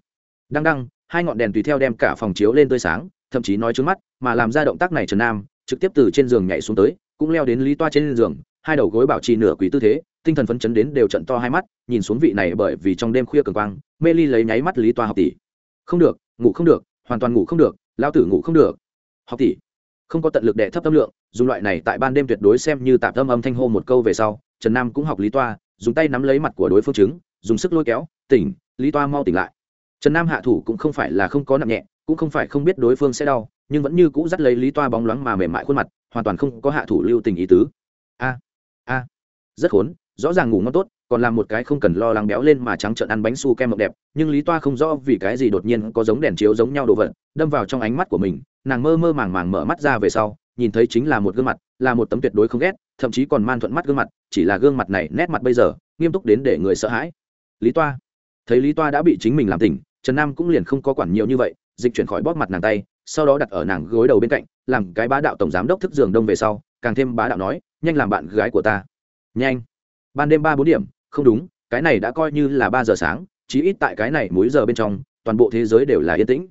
Đăng đăng, hai ngọn đèn tùy theo đem cả phòng chiếu lên tươi sáng thậm chí nói trước mắt, mà làm ra động tác này trần nam, trực tiếp từ trên giường nhảy xuống tới, cũng leo đến lý toa trên giường, hai đầu gối bảo trì nửa quý tư thế, tinh thần phấn chấn đến đều trận to hai mắt, nhìn xuống vị này bởi vì trong đêm khuya cường quang, mê ly lấy nháy mắt lý toa học tỷ. Không được, ngủ không được, hoàn toàn ngủ không được lao tử ngủ không được. Học tỷ, không có tận lực đệ thấp tâm lượng, dùng loại này tại ban đêm tuyệt đối xem như tạm tâm âm thanh hô một câu về sau, trần nam cũng học lý toa, dùng tay nắm lấy mặt của đối phương chứng dùng sức lôi kéo, tỉnh, lý toa mau tỉnh lại. Trần nam hạ thủ cũng không phải là không có nặng nhẹ cũng không phải không biết đối phương sẽ đau, nhưng vẫn như cũ dắt lấy lý toa bóng loáng mà mềm mại khuôn mặt, hoàn toàn không có hạ thủ lưu tình ý tứ. A a, rất khốn, rõ ràng ngủ ngon tốt, còn làm một cái không cần lo lắng béo lên mà trắng trợn ăn bánh su kem mộng đẹp, nhưng lý toa không rõ vì cái gì đột nhiên có giống đèn chiếu giống nhau đồ vật, đâm vào trong ánh mắt của mình, nàng mơ mơ màng màng mở mắt ra về sau, nhìn thấy chính là một gương mặt, là một tấm tuyệt đối không ghét, thậm chí còn man thuận mắt gương mặt, chỉ là gương mặt này nét mặt bây giờ, nghiêm túc đến để người sợ hãi. Lý toa, thấy lý toa đã bị chính mình làm tỉnh, trần nam cũng liền không có quản nhiều như vậy dịch chuyển khỏi bóp mặt nàng tay, sau đó đặt ở nàng gối đầu bên cạnh, làm cái bá đạo tổng giám đốc thức giường đông về sau, càng thêm bá đạo nói, nhanh làm bạn gái của ta. Nhanh. Ban đêm ba bốn điểm, không đúng, cái này đã coi như là ba giờ sáng, chí ít tại cái này mỗi giờ bên trong, toàn bộ thế giới đều là yên tĩnh.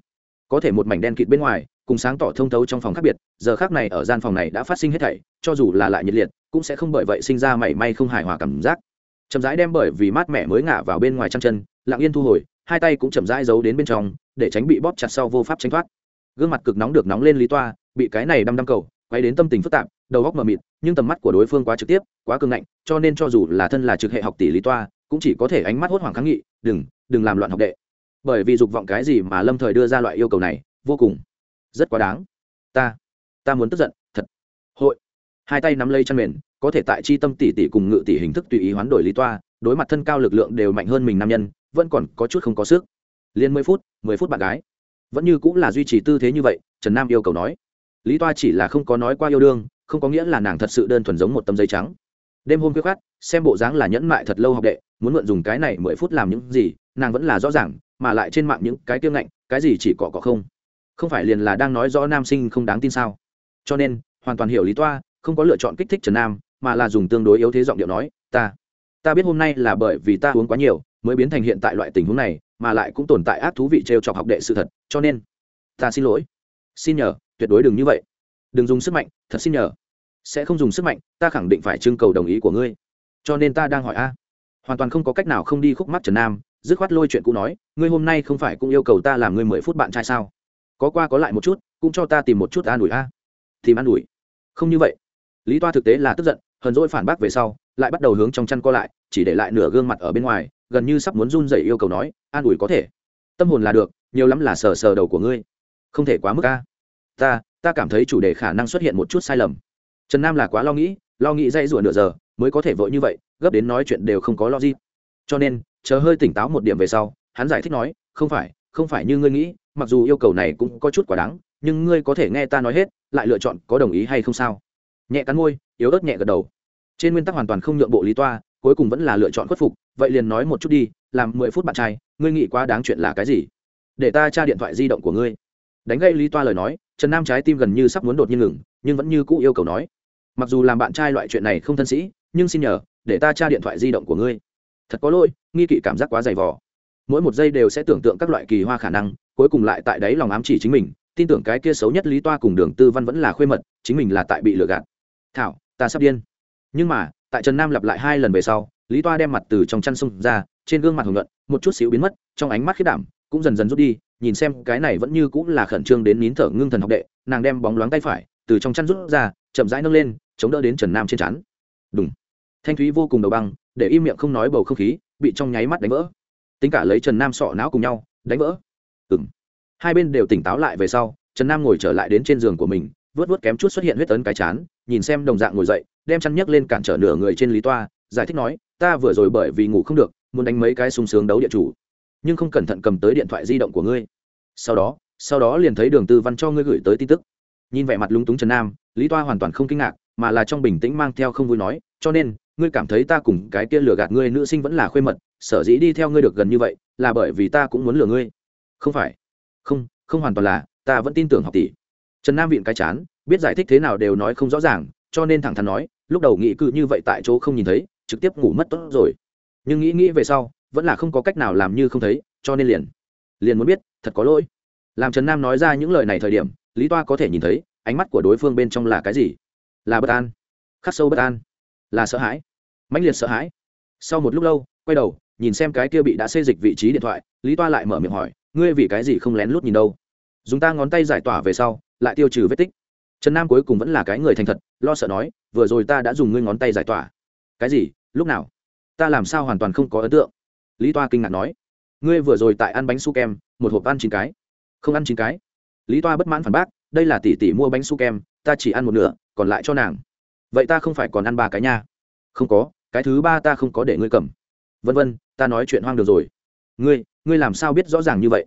Có thể một mảnh đen kịt bên ngoài, cùng sáng tỏ thông thấu trong phòng khác biệt, giờ khác này ở gian phòng này đã phát sinh hết thảy, cho dù là lại nhiệt liệt, cũng sẽ không bởi vậy sinh ra mảy may không hài hòa cảm giác chậm rãi đem bởi vì mát mẻ mới ngả vào bên ngoài trăng chân, lặng yên thu hồi, hai tay cũng chậm rãi giấu đến bên trong, để tránh bị bóp chặt sau vô pháp tránh thoát. Gương mặt cực nóng được nóng lên lý toa, bị cái này đăm đăm cầu, quay đến tâm tình phức tạp, đầu góc mờ mịt, nhưng tầm mắt của đối phương quá trực tiếp, quá cường ngạnh, cho nên cho dù là thân là trực hệ học tỷ lý toa, cũng chỉ có thể ánh mắt hốt hoảng kháng nghị, đừng đừng làm loạn học đệ. Bởi vì dục vọng cái gì mà lâm thời đưa ra loại yêu cầu này, vô cùng rất quá đáng. Ta ta muốn tức giận, thật. Hội. Hai tay nắm lấy chăn mền có thể tại chi tâm tỷ tỷ cùng ngự tỷ hình thức tùy ý hoán đổi lý toa, đối mặt thân cao lực lượng đều mạnh hơn mình nam nhân, vẫn còn có chút không có sức. Liền mười phút mười phút bạn gái. Vẫn như cũng là duy trì tư thế như vậy, trần nam yêu cầu nói. Lý toa chỉ là không có nói qua yêu đương, không có nghĩa là nàng thật sự đơn thuần giống một tấm giấy trắng. Đêm hôm khuya khát xem bộ dáng là nhẫn mại thật lâu học đệ, muốn mượn dùng cái này mười phút làm những gì, nàng vẫn là rõ ràng, mà lại trên mạng những cái kiêng ngạnh, cái gì chỉ cọ cọ không. Không phải liền là đang nói rõ nam sinh không đáng tin sao. Cho nên, hoàn toàn hiểu lý toa, không có lựa chọn kích thích trần nam mà là dùng tương đối yếu thế giọng điệu nói, ta ta biết hôm nay là bởi vì ta uống quá nhiều, mới biến thành hiện tại loại tình huống này, mà lại cũng tồn tại ác thú vị t r e o chọc học đệ sự thật, cho nên ta xin lỗi. Xin nhờ, tuyệt đối đừng như vậy. Đừng dùng sức mạnh, thật xin nhờ. Sẽ không dùng sức mạnh, ta khẳng định phải trưng cầu đồng ý của ngươi. Cho nên ta đang hỏi a. Hoàn toàn không có cách nào không đi khúc mắt trần nam, dứt khoát lôi chuyện cũ nói, ngươi hôm nay không phải cũng yêu cầu ta làm ngươi mười phút bạn trai sao? Có qua có lại một chút, cũng cho ta tìm một chút an ủi a. Tìm an ủi? Không như vậy. Lý toa thực tế là tức giận hờn dỗi phản bác về sau, lại bắt đầu hướng trong chăn co lại, chỉ để lại nửa gương mặt ở bên ngoài, gần như sắp muốn run dậy yêu cầu nói, an ủi có thể. Tâm hồn là được, nhiều lắm là sờ sờ đầu của ngươi. Không thể quá mức ca ta ta cảm thấy chủ đề khả năng xuất hiện một chút sai lầm. Trần nam là quá lo nghĩ lo nghĩ dây rủa nửa giờ, mới có thể vội như vậy, gấp đến nói chuyện đều không có lo gì cho nên, chờ hơi tỉnh táo một điểm về sau, hắn giải thích nói, không phải không phải như ngươi nghĩ, mặc dù yêu cầu này cũng có chút quá đáng, nhưng ngươi có thể nghe ta nói hết, lại lựa chọn có đồng ý hay không sao? Nhẹ cắn môi, yếu ớt nhẹ gật đầu. Trên nguyên tắc hoàn toàn không nhượng bộ lý toa, cuối cùng vẫn là lựa chọn khuất phục, vậy liền nói một chút đi, làm mười phút bạn trai, ngươi nghĩ quá đáng chuyện là cái gì? Để ta tra điện thoại di động của ngươi. Đánh gây lý toa lời nói, trần nam trái tim gần như sắp muốn đột nhiên ngừng, nhưng vẫn như cũ yêu cầu nói. Mặc dù làm bạn trai loại chuyện này không thân sĩ, nhưng xin nhờ, để ta tra điện thoại di động của ngươi. Thật có lỗi, nghi kỵ cảm giác quá dày vò. Mỗi một giây đều sẽ tưởng tượng các loại kỳ hoa khả năng, cuối cùng lại tại đấy lòng ám chỉ chính mình, tin tưởng cái kia xấu nhất lý toa cùng đường tư văn vẫn là khuê mật, chính mình là tại bị lừa gạt thảo, ta sắp điên. Nhưng mà, tại trần nam lặp lại hai lần về sau, lý toa đem mặt từ trong chăn sông ra, trên gương mặt hồng luận một chút xíu biến mất, trong ánh mắt khiết đảm, cũng dần dần rút đi, nhìn xem cái này vẫn như cũng là khẩn trương đến nín thở ngưng thần học đệ, nàng đem bóng loáng tay phải, từ trong chăn rút ra, chậm rãi nâng lên, chống đỡ đến trần nam trên chắn đúng thanh thúy vô cùng đầu băng, để im miệng không nói bầu không khí, bị trong nháy mắt đánh vỡ. Tính cả lấy trần nam sọ não cùng nhau, đánh vỡ. Ừng hai bên đều tỉnh táo lại về sau, trần nam ngồi trở lại đến trên giường của mình, vớt vớt kém chút xuất hiện huyết tấn cái chán nhìn xem đồng dạng ngồi dậy, đem chăn nhấc lên cản trở nửa người trên lý toa, giải thích nói, ta vừa rồi bởi vì ngủ không được, muốn đánh mấy cái sung sướng đấu địa chủ, nhưng không cẩn thận cầm tới điện thoại di động của ngươi. Sau đó sau đó liền thấy đường tư văn cho ngươi gửi tới tin tức. Nhìn vẻ mặt lúng túng trần nam, lý toa hoàn toàn không kinh ngạc, mà là trong bình tĩnh mang theo không vui nói, cho nên, ngươi cảm thấy ta cùng cái kia lừa gạt ngươi nữ sinh vẫn là khuê mật, sở dĩ đi theo ngươi được gần như vậy, là bởi vì ta cũng muốn lừa ngươi. Không phải. Không không hoàn toàn là, ta vẫn tin tưởng học tỷ. Trần nam viện cái chán biết giải thích thế nào đều nói không rõ ràng, cho nên thẳng thắn nói, lúc đầu nghĩ cứ như vậy tại chỗ không nhìn thấy, trực tiếp ngủ mất tốt rồi. Nhưng nghĩ nghĩ về sau, vẫn là không có cách nào làm như không thấy, cho nên liền liền muốn biết, thật có lỗi. Làm trần nam nói ra những lời này thời điểm, lý toa có thể nhìn thấy, ánh mắt của đối phương bên trong là cái gì? Là bất an. Khắc sâu bất an. Là sợ hãi. Mãnh liệt sợ hãi. Sau một lúc lâu, quay đầu, nhìn xem cái kia bị đã xê dịch vị trí điện thoại, lý toa lại mở miệng hỏi, ngươi vì cái gì không lén lút nhìn đâu? Dùng ta ngón tay giải tỏa về sau, lại tiêu trừ vết tích trần nam cuối cùng vẫn là cái người thành thật, lo sợ nói, vừa rồi ta đã dùng ngươi ngón tay giải tỏa. Cái gì? Lúc nào? Ta làm sao hoàn toàn không có ấn tượng? Lý toa kinh ngạc nói, ngươi vừa rồi tại ăn bánh su kem, một hộp ăn chín cái. Không ăn chín cái? Lý toa bất mãn phản bác, đây là tỷ tỷ mua bánh su kem, ta chỉ ăn một nửa, còn lại cho nàng. Vậy ta không phải còn ăn ba cái nha? Không có, cái thứ ba ta không có để ngươi cầm. Vân vân, ta nói chuyện hoang đường rồi. Ngươi ngươi làm sao biết rõ ràng như vậy?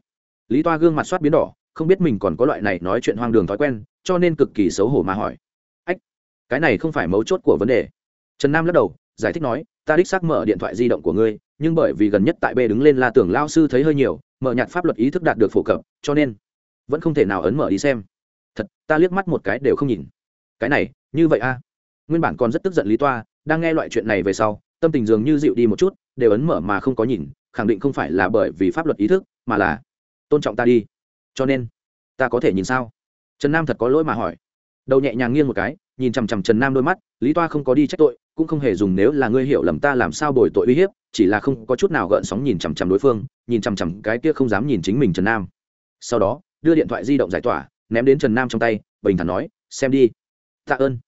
Lý toa gương mặt soát biến đỏ, không biết mình còn có loại này nói chuyện hoang đường thói quen cho nên cực kỳ xấu hổ mà hỏi. Ách, cái này không phải mấu chốt của vấn đề. Trần nam lắc đầu, giải thích nói, ta đích xác mở điện thoại di động của ngươi, nhưng bởi vì gần nhất tại b đứng lên la tưởng lao sư thấy hơi nhiều, mở nhạt pháp luật ý thức đạt được phổ cập, cho nên vẫn không thể nào ấn mở đi xem. Thật, ta liếc mắt một cái đều không nhìn. Cái này, như vậy a à? nguyên bản còn rất tức giận lý toa, đang nghe loại chuyện này về sau, tâm tình dường như dịu đi một chút, đều ấn mở mà không có nhìn, khẳng định không phải là bởi vì pháp luật ý thức, mà là tôn trọng ta đi. Cho nên, ta có thể nhìn sao? Trần nam thật có lỗi mà hỏi. Đầu nhẹ nhàng nghiêng một cái, nhìn chằm chằm trần nam đôi mắt, lý toa không có đi trách tội, cũng không hề dùng nếu là ngươi hiểu lầm ta làm sao bồi tội uy hiếp, chỉ là không có chút nào gợn sóng nhìn chằm chằm đối phương, nhìn chằm chằm cái kia không dám nhìn chính mình trần nam. Sau đó, đưa điện thoại di động giải tỏa, ném đến trần nam trong tay, bình thản nói, xem đi. Tạ ơn.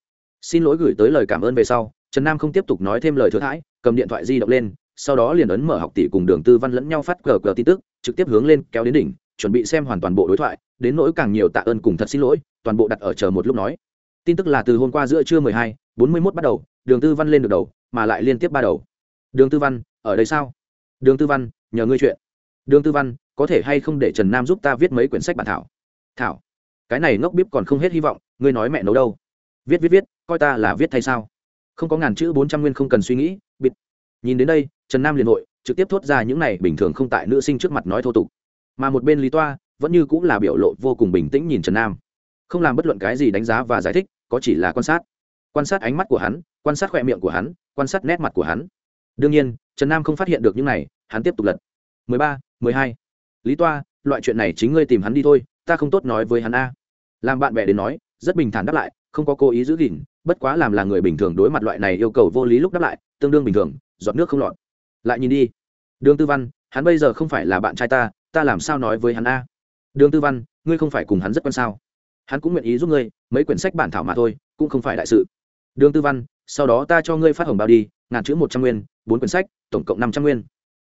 Xin lỗi gửi tới lời cảm ơn về sau, trần nam không tiếp tục nói thêm lời thừa thãi, cầm điện thoại di động lên, sau đó liền ấn mở học tỷ cùng đường tư văn lẫn nhau phát cờ cờ tin tức, trực tiếp hướng lên kéo đến đỉnh, chuẩn bị xem hoàn toàn bộ đối thoại đến nỗi càng nhiều tạ ơn cùng thật xin lỗi, toàn bộ đặt ở chờ một lúc nói. Tin tức là từ hôm qua giữa trưa mười hai, bốn mươi mốt bắt đầu, đường tư văn lên được đầu, mà lại liên tiếp ba đầu. Đường tư văn, ở đây sao? Đường tư văn, nhờ ngươi chuyện. Đường tư văn, có thể hay không để trần nam giúp ta viết mấy quyển sách bản thảo? Thảo? Cái này ngốc bíp còn không hết hy vọng, ngươi nói mẹ nấu đâu? Viết viết viết, coi ta là viết thay sao? Không có ngàn chữ bốn trăm nguyên không cần suy nghĩ, bịt. Nhìn đến đây, trần nam liền hội trực tiếp thốt ra những này bình thường không tại nữ sinh trước mặt nói thô tục. Mà một bên lý toa vẫn như cũng là biểu lộ vô cùng bình tĩnh nhìn trần nam. Không làm bất luận cái gì đánh giá và giải thích, có chỉ là quan sát. Quan sát ánh mắt của hắn, quan sát khoe miệng của hắn, quan sát nét mặt của hắn. Đương nhiên, trần nam không phát hiện được những này, hắn tiếp tục lật. Mười ba, mười hai. Lý toa, loại chuyện này chính ngươi tìm hắn đi thôi, ta không tốt nói với hắn a. Làm bạn bè đến nói, rất bình thản đáp lại, không có cố ý giữ gìn, bất quá làm là người bình thường đối mặt loại này yêu cầu vô lý lúc đáp lại, tương đương bình thường, giọt nước không lọt. Lại nhìn đi. Đường tư văn, hắn bây giờ không phải là bạn trai ta ta làm sao nói với hắn a? Đường tư văn, ngươi không phải cùng hắn rất quan sao? Hắn cũng nguyện ý giúp ngươi, mấy quyển sách bản thảo mà thôi, cũng không phải đại sự. Đường tư văn, sau đó ta cho ngươi phát hồng bao đi, ngàn chữ một trăm nguyên, bốn quyển sách, tổng cộng năm trăm nguyên.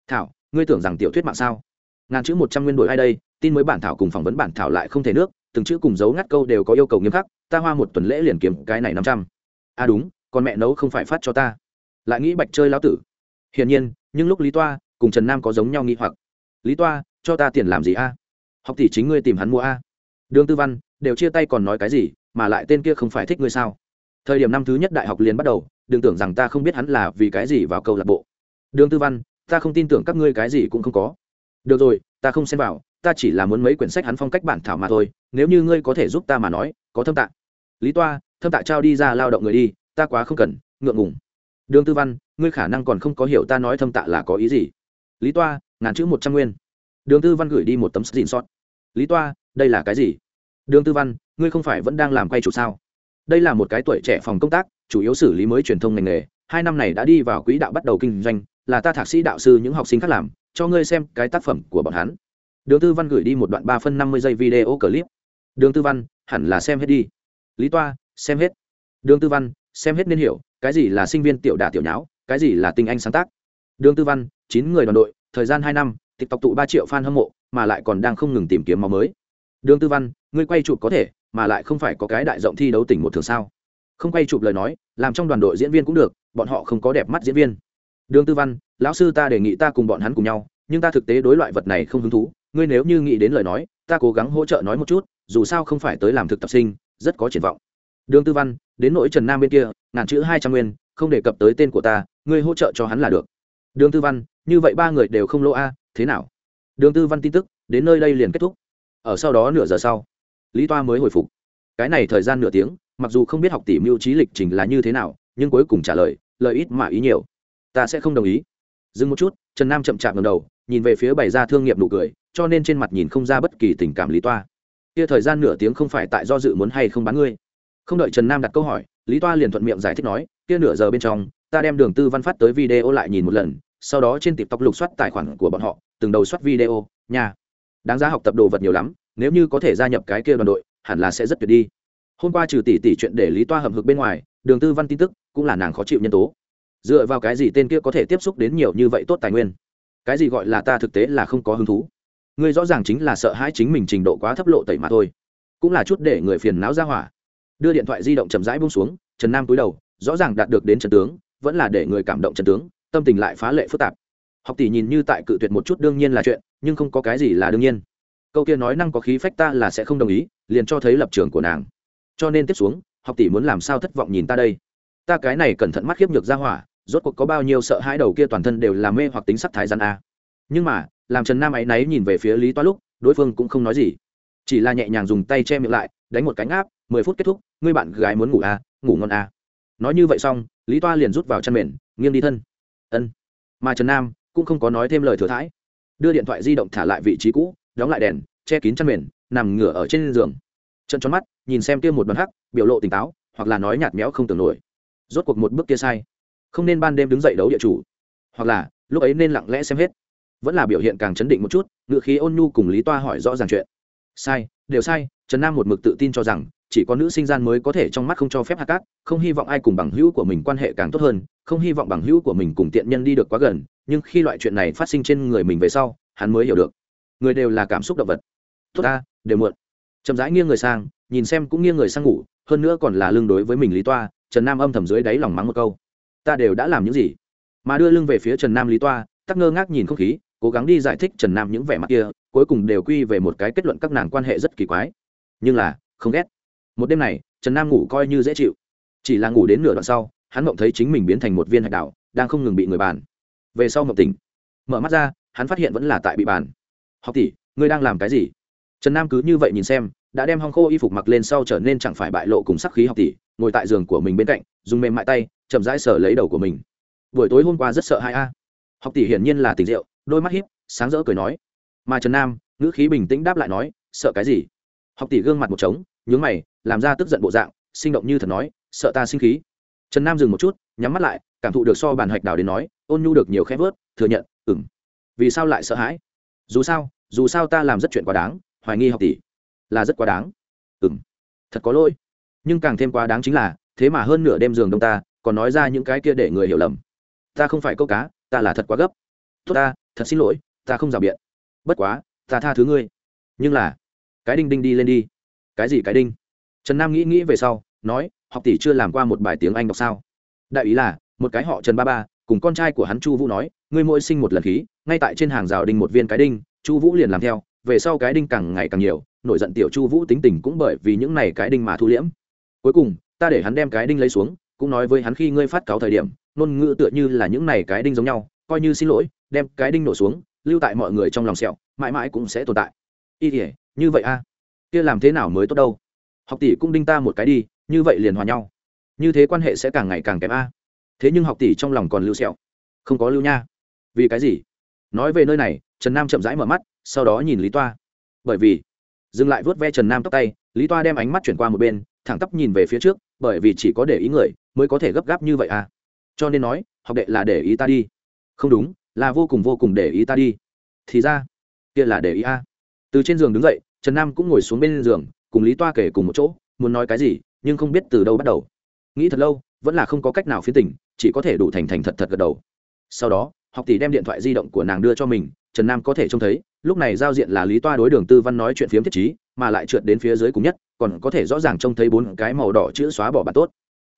Thảo, ngươi tưởng rằng tiểu thuyết mạng sao? Ngàn chữ một trăm nguyên đổi ai đây? Tin mới bản thảo cùng phỏng vấn bản thảo lại không thể nước, từng chữ cùng dấu ngắt câu đều có yêu cầu nghiêm khắc, ta hoa một tuần lễ liền kiếm cái này năm trăm. À đúng, còn mẹ nấu không phải phát cho ta. Lại nghĩ bạch chơi lão tử. Hiển nhiên, nhưng lúc lý toa cùng trần nam có giống nhau nghĩ hoặc. Lý toa, cho ta tiền làm gì a? Học tỷ chính ngươi tìm hắn mua a. Đường tư văn, đều chia tay còn nói cái gì, mà lại tên kia không phải thích ngươi sao? Thời điểm năm thứ nhất đại học liền bắt đầu, đừng tưởng rằng ta không biết hắn là vì cái gì vào câu lạc bộ. Đường tư văn, ta không tin tưởng các ngươi cái gì cũng không có. Được rồi, ta không xem vào, ta chỉ là muốn mấy quyển sách hắn phong cách bản thảo mà thôi, nếu như ngươi có thể giúp ta mà nói, có thâm tạ. Lý toa, thâm tạ trao đi ra lao động người đi, ta quá không cần, ngượng ngùng. Đường tư văn, ngươi khả năng còn không có hiểu ta nói thâm tạ là có ý gì. Lý toa, ngàn chữ một trăm nguyên. Đường tư văn gửi đi một tấm xin sót lý toa đây là cái gì đường tư văn ngươi không phải vẫn đang làm quay chủ sao đây là một cái tuổi trẻ phòng công tác chủ yếu xử lý mới truyền thông ngành nghề hai năm này đã đi vào quỹ đạo bắt đầu kinh doanh là ta thạc sĩ đạo sư những học sinh khác làm cho ngươi xem cái tác phẩm của bọn hắn đường tư văn gửi đi một đoạn ba phân năm mươi giây video clip đường tư văn hẳn là xem hết đi lý toa xem hết đường tư văn xem hết nên hiểu cái gì là sinh viên tiểu đà tiểu nháo cái gì là tinh anh sáng tác đường tư văn chín người đoàn đội thời gian hai năm tiktok tụ ba triệu fan hâm mộ mà lại còn đang không ngừng tìm kiếm máu mới. Đường tư văn, ngươi quay chụp có thể, mà lại không phải có cái đại rộng thi đấu tỉnh một thường sao? Không quay chụp lời nói, làm trong đoàn đội diễn viên cũng được, bọn họ không có đẹp mắt diễn viên. Đường tư văn, lão sư ta đề nghị ta cùng bọn hắn cùng nhau, nhưng ta thực tế đối loại vật này không hứng thú. Ngươi nếu như nghĩ đến lời nói, ta cố gắng hỗ trợ nói một chút, dù sao không phải tới làm thực tập sinh, rất có triển vọng. Đường tư văn, đến nỗi trần nam bên kia, ngàn chữ hai trăm nguyên, không đề cập tới tên của ta, ngươi hỗ trợ cho hắn là được. Đường tư văn, như vậy ba người đều không lỗ a, thế nào? Đường tư văn tin tức, đến nơi đây liền kết thúc. Ở sau đó nửa giờ sau, lý toa mới hồi phục. Cái này thời gian nửa tiếng, mặc dù không biết học tỷ mưu trí lịch trình là như thế nào, nhưng cuối cùng trả lời lời ít mà ý nhiều. Ta sẽ không đồng ý. Dừng một chút, trần nam chậm chạp ngầm đầu, nhìn về phía bày ra thương nghiệp nụ cười, cho nên trên mặt nhìn không ra bất kỳ tình cảm lý toa. Kia thời gian nửa tiếng không phải tại do dự muốn hay không bán ngươi. Không đợi trần nam đặt câu hỏi, lý toa liền thuận miệng giải thích nói, kia nửa giờ bên trong, ta đem đường tư văn phát tới video lại nhìn một lần sau đó trên tiktok lục soát tài khoản của bọn họ, từng đầu soát video nhà đáng giá học tập đồ vật nhiều lắm, nếu như có thể gia nhập cái kia đoàn đội, hẳn là sẽ rất tuyệt đi. Hôm qua trừ tỷ tỷ chuyện để lý toa hầm hực bên ngoài, đường tư văn tin tức, cũng là nàng khó chịu nhân tố. Dựa vào cái gì tên kia có thể tiếp xúc đến nhiều như vậy tốt tài nguyên? Cái gì gọi là ta thực tế là không có hứng thú? Ngươi rõ ràng chính là sợ hãi chính mình trình độ quá thấp lộ tẩy mà thôi. Cũng là chút để người phiền não ra hỏa. Đưa điện thoại di động chậm rãi bung xuống, trần nam cúi đầu, rõ ràng đạt được đến trần tướng, vẫn là để người cảm động trần tướng tâm tình lại phá lệ phức tạp. Học tỷ nhìn như tại cự tuyệt một chút đương nhiên là chuyện, nhưng không có cái gì là đương nhiên. Câu kia nói năng có khí phách ta là sẽ không đồng ý, liền cho thấy lập trường của nàng. Cho nên tiếp xuống, học tỷ muốn làm sao thất vọng nhìn ta đây? Ta cái này cẩn thận mắt khiếp nhược ra hỏa, rốt cuộc có bao nhiêu sợ hãi đầu kia toàn thân đều là mê hoặc tính sắc thái gian a. Nhưng mà, làm trần nam áy náy nhìn về phía lý toa lúc, đối phương cũng không nói gì. Chỉ là nhẹ nhàng dùng tay che miệng lại, đánh một cánh áp mười phút kết thúc người bạn gái muốn ngủ a ngủ ngon a nói như vậy xong, lý toa liền rút vào chăn mền, nghiêng đi thân ân. Mà trần nam cũng không có nói thêm lời thừa thãi. Đưa điện thoại di động thả lại vị trí cũ, đóng lại đèn, che kín chăn mền, nằm ngửa ở trên giường. Trận tròn mắt, nhìn xem kia một đoàn hắc, biểu lộ tỉnh táo, hoặc là nói nhạt méo không tưởng nổi. Rốt cuộc một bước kia sai. Không nên ban đêm đứng dậy đấu địa chủ. Hoặc là, lúc ấy nên lặng lẽ xem hết. Vẫn là biểu hiện càng chấn định một chút, ngựa khí ôn nhu cùng lý toa hỏi rõ ràng chuyện. Sai, đều sai, trần nam một mực tự tin cho rằng chỉ có nữ sinh gian mới có thể trong mắt không cho phép hạ cát, không hy vọng ai cùng bằng hữu của mình quan hệ càng tốt hơn, không hy vọng bằng hữu của mình cùng tiện nhân đi được quá gần, nhưng khi loại chuyện này phát sinh trên người mình về sau, hắn mới hiểu được. Người đều là cảm xúc động vật. Tốt ta, đều muộn. Chậm rãi nghiêng người sang, nhìn xem cũng nghiêng người sang ngủ, hơn nữa còn là lương đối với mình lý toa, trần nam âm thầm dưới đáy lòng mắng một câu. Ta đều đã làm những gì? Mà đưa lưng về phía trần nam lý toa, tắc ngơ ngác nhìn không khí, cố gắng đi giải thích trần nam những vẻ mặt kia, cuối cùng đều quy về một cái kết luận các nàng quan hệ rất kỳ quái. Nhưng là, không ghét một đêm này, trần nam ngủ coi như dễ chịu. Chỉ là ngủ đến nửa đoạn sau, hắn mộng thấy chính mình biến thành một viên hạch đảo, đang không ngừng bị người bàn. Về sau mộng tỉnh, mở mắt ra, hắn phát hiện vẫn là tại bị bàn. Học tỷ, ngươi đang làm cái gì? Trần nam cứ như vậy nhìn xem, đã đem hong khô y phục mặc lên sau trở nên chẳng phải bại lộ cùng sắc khí học tỷ, ngồi tại giường của mình bên cạnh, dùng mềm mại tay, chậm rãi sờ lấy đầu của mình. Buổi tối hôm qua rất sợ hai a. Học tỷ hiển nhiên là tỉnh rượu, đôi mắt hiếp sáng rỡ cười nói. Mà trần nam, ngữ khí bình tĩnh đáp lại nói, sợ cái gì? Học tỷ gương mặt một trống nhướng mày, làm ra tức giận bộ dạng, sinh động như thật nói, sợ ta sinh khí. Trần nam dừng một chút, nhắm mắt lại, cảm thụ được so bàn hạch đào đến nói, ôn nhu được nhiều khép vớt, thừa nhận ừng vì sao lại sợ hãi? Dù sao dù sao ta làm rất chuyện quá đáng, hoài nghi học tỷ. Là rất quá đáng. Ừng thật có lỗi. Nhưng càng thêm quá đáng chính là, thế mà hơn nửa đêm giường đông ta, còn nói ra những cái kia để người hiểu lầm. Ta không phải câu cá, ta là thật quá gấp. Tốt ta, thật xin lỗi, ta không rào biện. Bất quá, ta tha thứ ngươi. Nhưng là, cái đinh đinh đi lên đi cái gì cái đinh? Trần nam nghĩ nghĩ về sau, nói, học tỷ chưa làm qua một bài tiếng anh đọc sao? Đại ý là, một cái họ trần ba ba, cùng con trai của hắn chu vũ nói, ngươi mỗi sinh một lần khí, ngay tại trên hàng rào đinh một viên cái đinh, chu vũ liền làm theo, về sau cái đinh càng ngày càng nhiều, nổi giận tiểu chu vũ tính tình cũng bởi vì những này cái đinh mà thu liễm. Cuối cùng, ta để hắn đem cái đinh lấy xuống, cũng nói với hắn khi ngươi phát cáo thời điểm, ngôn ngữ tựa như là những này cái đinh giống nhau, coi như xin lỗi, đem cái đinh nổ xuống, lưu tại mọi người trong lòng sẹo, mãi mãi cũng sẽ tồn tại. Y như vậy a kia làm thế nào mới tốt đâu? Học tỷ cũng đinh ta một cái đi, như vậy liền hòa nhau. Như thế quan hệ sẽ càng ngày càng kém a. Thế nhưng học tỷ trong lòng còn lưu sẹo. Không có lưu nha. Vì cái gì? Nói về nơi này, trần nam chậm rãi mở mắt, sau đó nhìn lý toa. Bởi vì, dừng lại vớt ve trần nam tóc tay, lý toa đem ánh mắt chuyển qua một bên, thẳng tắp nhìn về phía trước, bởi vì chỉ có để ý người, mới có thể gấp gáp như vậy à. Cho nên nói, học đệ là để ý ta đi. Không đúng, là vô cùng vô cùng để ý ta đi. Thì ra, kia là để ý a. Từ trên giường đứng dậy trần nam cũng ngồi xuống bên giường, cùng lý toa kể cùng một chỗ, muốn nói cái gì, nhưng không biết từ đâu bắt đầu. Nghĩ thật lâu, vẫn là không có cách nào phiến tình, chỉ có thể đủ thành thành thật thật gật đầu. Sau đó, học tỷ đem điện thoại di động của nàng đưa cho mình, trần nam có thể trông thấy, lúc này giao diện là lý toa đối đường tư văn nói chuyện phiếm thiết chí mà lại trượt đến phía dưới cùng nhất, còn có thể rõ ràng trông thấy bốn cái màu đỏ chữ xóa bỏ bạn tốt.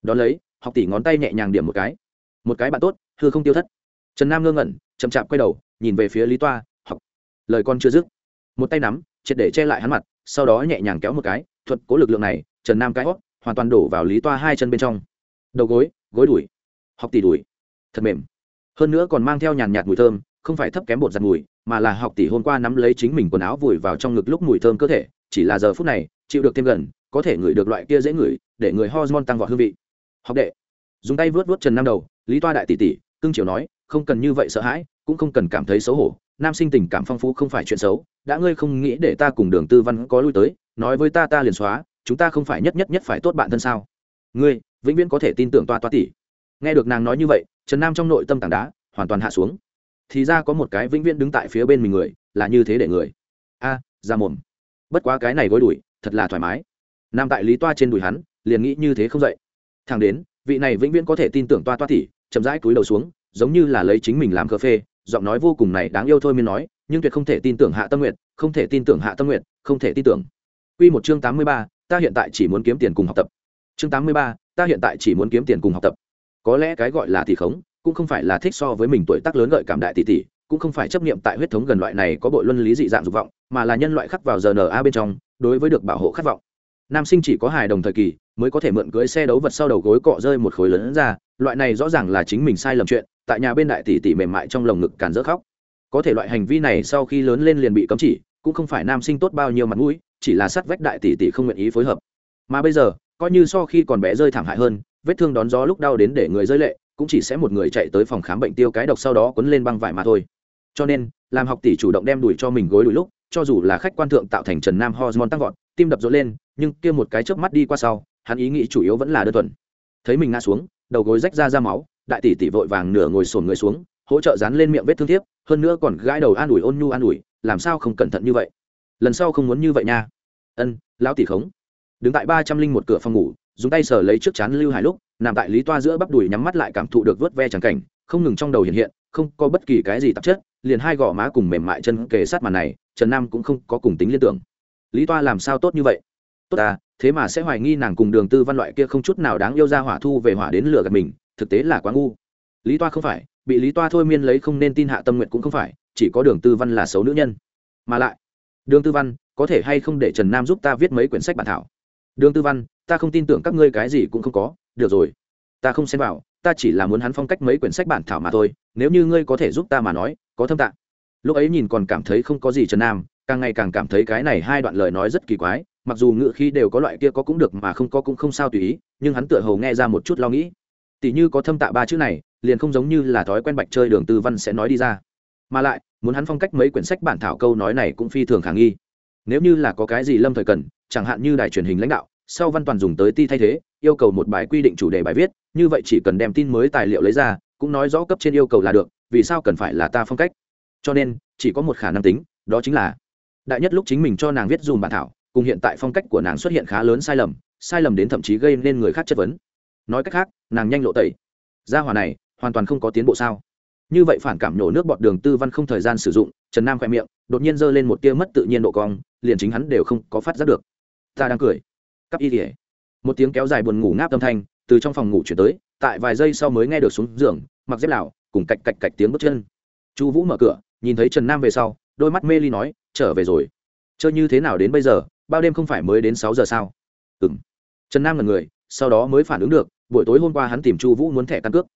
Đón lấy, học tỷ ngón tay nhẹ nhàng điểm một cái. Một cái bạn tốt, hư không tiêu thất. Trần nam ngơ ngẩn, chậm chạp quay đầu, nhìn về phía lý toa, học. Lời con chưa dứt một tay nắm, triệt để che lại hắn mặt, sau đó nhẹ nhàng kéo một cái, thuật cố lực lượng này, trần nam cái hót hoàn toàn đổ vào lý toa hai chân bên trong. Đầu gối gối đùi, học tỷ đùi. Thật mềm. Hơn nữa còn mang theo nhàn nhạt mùi thơm, không phải thấp kém bột giặt mùi, mà là học tỷ hôm qua nắm lấy chính mình quần áo vùi vào trong ngực lúc mùi thơm cơ thể, chỉ là giờ phút này, chịu được thêm gần, có thể ngửi được loại kia dễ ngửi, để người hormone tăng vọt hương vị. Học đệ. Dùng tay vớt vớt trần nam đầu, lý toa đại tỷ tỷ, cưng chiều nói, không cần như vậy sợ hãi, cũng không cần cảm thấy xấu hổ nam sinh tình cảm phong phú không phải chuyện xấu, đã ngươi không nghĩ để ta cùng đường tư văn có lui tới, nói với ta ta liền xóa, chúng ta không phải nhất nhất nhất phải tốt bạn thân sao? Ngươi, vĩnh viễn có thể tin tưởng toa toa tỷ nghe được nàng nói như vậy, trần nam trong nội tâm tảng đá, hoàn toàn hạ xuống. Thì ra có một cái vĩnh viễn đứng tại phía bên mình người, là như thế để người. A, ra mồm. Bất quá cái này gối đùi, thật là thoải mái. Nam tại lý toa trên đùi hắn, liền nghĩ như thế không dậy. Thằng đến, vị này vĩnh viễn có thể tin tưởng toa toa tỷ chậm rãi cúi đầu xuống, giống như là lấy chính mình làm cà phê giọng nói vô cùng này đáng yêu thôi miên nói nhưng tuyệt không thể tin tưởng hạ tâm nguyện không thể tin tưởng hạ tâm nguyện không thể tin tưởng Quy một chương tám mươi ba, ta hiện tại chỉ muốn kiếm tiền cùng học tập. Chương tám mươi ba, ta hiện tại chỉ muốn kiếm tiền cùng học tập. Có lẽ cái gọi là tỷ khống, cũng không phải là thích so với mình tuổi tác lớn gợi cảm đại tỷ tỷ, cũng không phải chấp niệm tại huyết thống gần loại này có bội luân lý dị dạng dục vọng, mà là nhân loại khắc vào RNA bên trong, đối với được bảo hộ khát vọng. Nam sinh chỉ có hài đồng thời kỳ, mới có thể mượn cưới xe đấu vật sau đầu gối cọ rơi một khối lớn ra, loại này rõ ràng là chính mình sai lầm chuyện, tại nhà bên đại tỷ tỷ mềm mại trong lồng ngực càn rỡ khóc. Có thể loại hành vi này sau khi lớn lên liền bị cấm chỉ, cũng không phải nam sinh tốt bao nhiêu mặt mũi, chỉ là sát vách đại tỷ tỷ không nguyện ý phối hợp. Mà bây giờ, coi như so khi còn bé rơi thảm hại hơn, vết thương đón gió lúc đau đến để người rơi lệ, cũng chỉ sẽ một người chạy tới phòng khám bệnh tiêu cái độc sau đó quấn lên băng vải mà thôi cho nên làm học tỷ chủ động đem đuổi cho mình gối đuổi lúc cho dù là khách quan thượng tạo thành trần nam hormone tăng vọt tim đập rộn lên nhưng kia một cái chớp mắt đi qua sau hắn ý nghĩ chủ yếu vẫn là đơn thuần thấy mình ngã xuống đầu gối rách ra ra máu đại tỷ tỷ vội vàng nửa ngồi sồn người xuống, hỗ trợ dán lên miệng vết thương tiếp hơn nữa còn gãi đầu an ủi ôn nhu an ủi, làm sao không cẩn thận như vậy? Lần sau không muốn như vậy nha. Ân, lão tỷ khống. Đứng tại ba trăm linh một cửa phòng ngủ, dùng tay sờ lấy trước chán lưu hải lúc, nằm tại lý toa giữa bắp đùi nhắm mắt lại cảm thụ được vớt ve tràng cảnh, không ngừng trong đầu hiện hiện, không có bất kỳ cái gì tạp chất, liền hai gò má cùng mềm mại chân kề sát màn này, trần nam cũng không có cùng tính liên tưởng. Lý toa làm sao tốt như vậy? Tốt à thế mà sẽ hoài nghi nàng cùng đường tư văn loại kia không chút nào đáng yêu ra hỏa thu về hỏa đến lửa gạt mình thực tế là quá ngu. Lý toa không phải, bị lý toa thôi miên lấy không nên tin hạ tâm nguyện cũng không phải, chỉ có đường tư văn là xấu nữ nhân. Mà lại, đường tư văn, có thể hay không để trần nam giúp ta viết mấy quyển sách bản thảo? Đường tư văn, ta không tin tưởng các ngươi cái gì cũng không có, được rồi. Ta không xem vào, ta chỉ là muốn hắn phong cách mấy quyển sách bản thảo mà thôi, nếu như ngươi có thể giúp ta mà nói, có thâm tạng lúc ấy nhìn còn cảm thấy không có gì trần nam, càng ngày càng cảm thấy cái này hai đoạn lời nói rất kỳ quái, mặc dù ngựa khi đều có loại kia có cũng được mà không có cũng không sao tùy ý, nhưng hắn tựa hầu nghe ra một chút lo nghĩ tỷ như có thâm tạ ba chữ này, liền không giống như là thói quen bạch chơi đường tư văn sẽ nói đi ra. Mà lại, muốn hắn phong cách mấy quyển sách bản thảo câu nói này cũng phi thường khả nghi. Nếu như là có cái gì lâm thời cần, chẳng hạn như đài truyền hình lãnh đạo, sau văn toàn dùng tới ti thay thế, yêu cầu một bài quy định chủ đề bài viết, như vậy chỉ cần đem tin mới tài liệu lấy ra, cũng nói rõ cấp trên yêu cầu là được, vì sao cần phải là ta phong cách? Cho nên, chỉ có một khả năng tính, đó chính là đại nhất lúc chính mình cho nàng viết dùm bản thảo, cùng hiện tại phong cách của nàng xuất hiện khá lớn sai lầm sai lầm đến thậm chí gây nên người khác chất vấn nói cách khác, nàng nhanh lộ tẩy. Gia hòa này, hoàn toàn không có tiến bộ sao? Như vậy phản cảm nhổ nước bọt đường tư văn không thời gian sử dụng, trần nam khoe miệng, đột nhiên giơ lên một tia mất tự nhiên độ cong, liền chính hắn đều không có phát giác được. Ta đang cười. Cắp y tỉa một tiếng kéo dài buồn ngủ ngáp âm thanh, từ trong phòng ngủ chuyển tới, tại vài giây sau mới nghe được xuống giường, mặc dép lào cùng cạch cạch cạch tiếng bước chân. Chu vũ mở cửa, nhìn thấy trần nam về sau, đôi mắt mê ly nói, trở về rồi. Chơi như thế nào đến bây giờ? Bao đêm không phải mới đến sáu giờ sao? Ừ m trần nam là người, sau đó mới phản ứng được buổi tối hôm qua hắn tìm chu vũ muốn thẻ căn cước.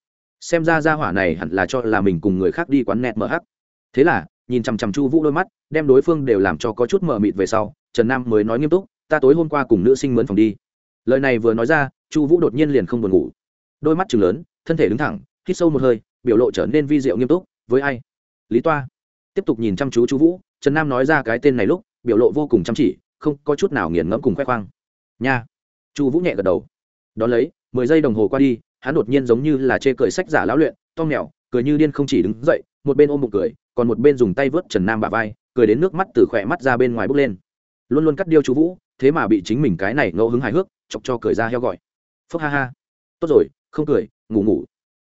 Xem ra ra hỏa này hẳn là cho là mình cùng người khác đi quán nẹt mở hắc. Thế là, nhìn chằm chằm chu vũ đôi mắt, đem đối phương đều làm cho có chút mờ mịt về sau, trần nam mới nói nghiêm túc, ta tối hôm qua cùng nữ sinh mướn phòng đi. Lời này vừa nói ra, chu vũ đột nhiên liền không buồn ngủ. Đôi mắt chừng lớn, thân thể đứng thẳng, hít sâu một hơi, biểu lộ trở nên vi diệu nghiêm túc, với ai? Lý toa. Tiếp tục nhìn chăm chú chu vũ, trần nam nói ra cái tên này lúc, biểu lộ vô cùng chăm chỉ, không có chút nào nghiền ngẫm cùng khoe khoang. Nha. Chu vũ nhẹ gật đầu. Đón lấy mười giây đồng hồ qua đi, hắn đột nhiên giống như là chê cười sách giả lão luyện, to mèo, cười như điên không chỉ đứng dậy, một bên ôm bụng cười, còn một bên dùng tay vớt trần nam bà vai, cười đến nước mắt từ khỏe mắt ra bên ngoài bốc lên. Luôn luôn cắt điêu chu vũ, thế mà bị chính mình cái này ngẫu hứng hài hước, chọc cho cười ra heo gọi. Phúc ha ha. Tốt rồi, không cười, ngủ ngủ.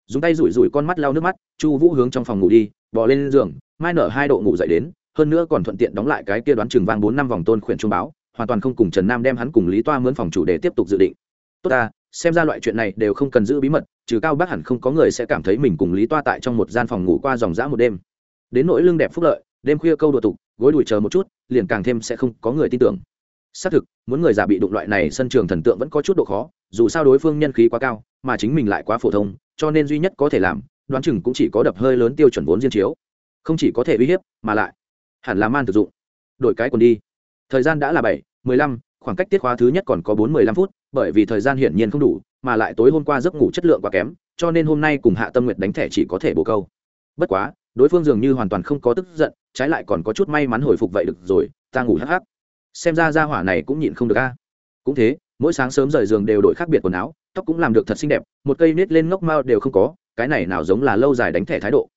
Dùng tay rủi rủi con mắt lau nước mắt, chu vũ hướng trong phòng ngủ đi bỏ lên giường, mai nở hai độ ngủ dậy đến, hơn nữa còn thuận tiện đóng lại cái kia đoán chừng vang bốn năm vòng tôn khuyển trung báo, hoàn toàn không cùng trần nam đem hắn cùng lý toa mướn phòng chủ để tiếp tục dự định. Tốt ta xem ra loại chuyện này đều không cần giữ bí mật, trừ cao bác hẳn không có người sẽ cảm thấy mình cùng lý toa tại trong một gian phòng ngủ qua dòng dã một đêm. Đến nỗi lưng đẹp phúc lợi, đêm khuya câu đùa tục, gối đùi chờ một chút, liền càng thêm sẽ không có người tin tưởng. Xác thực, muốn người già bị đụng loại này sân trường thần tượng vẫn có chút độ khó, dù sao đối phương nhân khí quá cao, mà chính mình lại quá phổ thông, cho nên duy nhất có thể làm, đoán chừng cũng chỉ có đập hơi lớn tiêu chuẩn vốn diên chiếu. Không chỉ có thể uy hiếp, mà lại hẳn là man thực dụng. Đổi cái quần đi. Thời gian đã là bảy, mười lăm khoảng cách tiết khóa thứ nhất còn có bốn mười lăm phút, bởi vì thời gian hiển nhiên không đủ, mà lại tối hôm qua giấc ngủ chất lượng quá kém, cho nên hôm nay cùng hạ tâm nguyệt đánh thẻ chỉ có thể bổ câu. Bất quá, đối phương dường như hoàn toàn không có tức giận, trái lại còn có chút may mắn hồi phục vậy được rồi, ta ngủ hắc hắc. Xem ra ra hỏa này cũng nhịn không được a. Cũng thế, mỗi sáng sớm rời giường đều đổi khác biệt quần áo, tóc cũng làm được thật xinh đẹp, một cây nết lên ngốc mao đều không có, cái này nào giống là lâu dài đánh thẻ thái độ.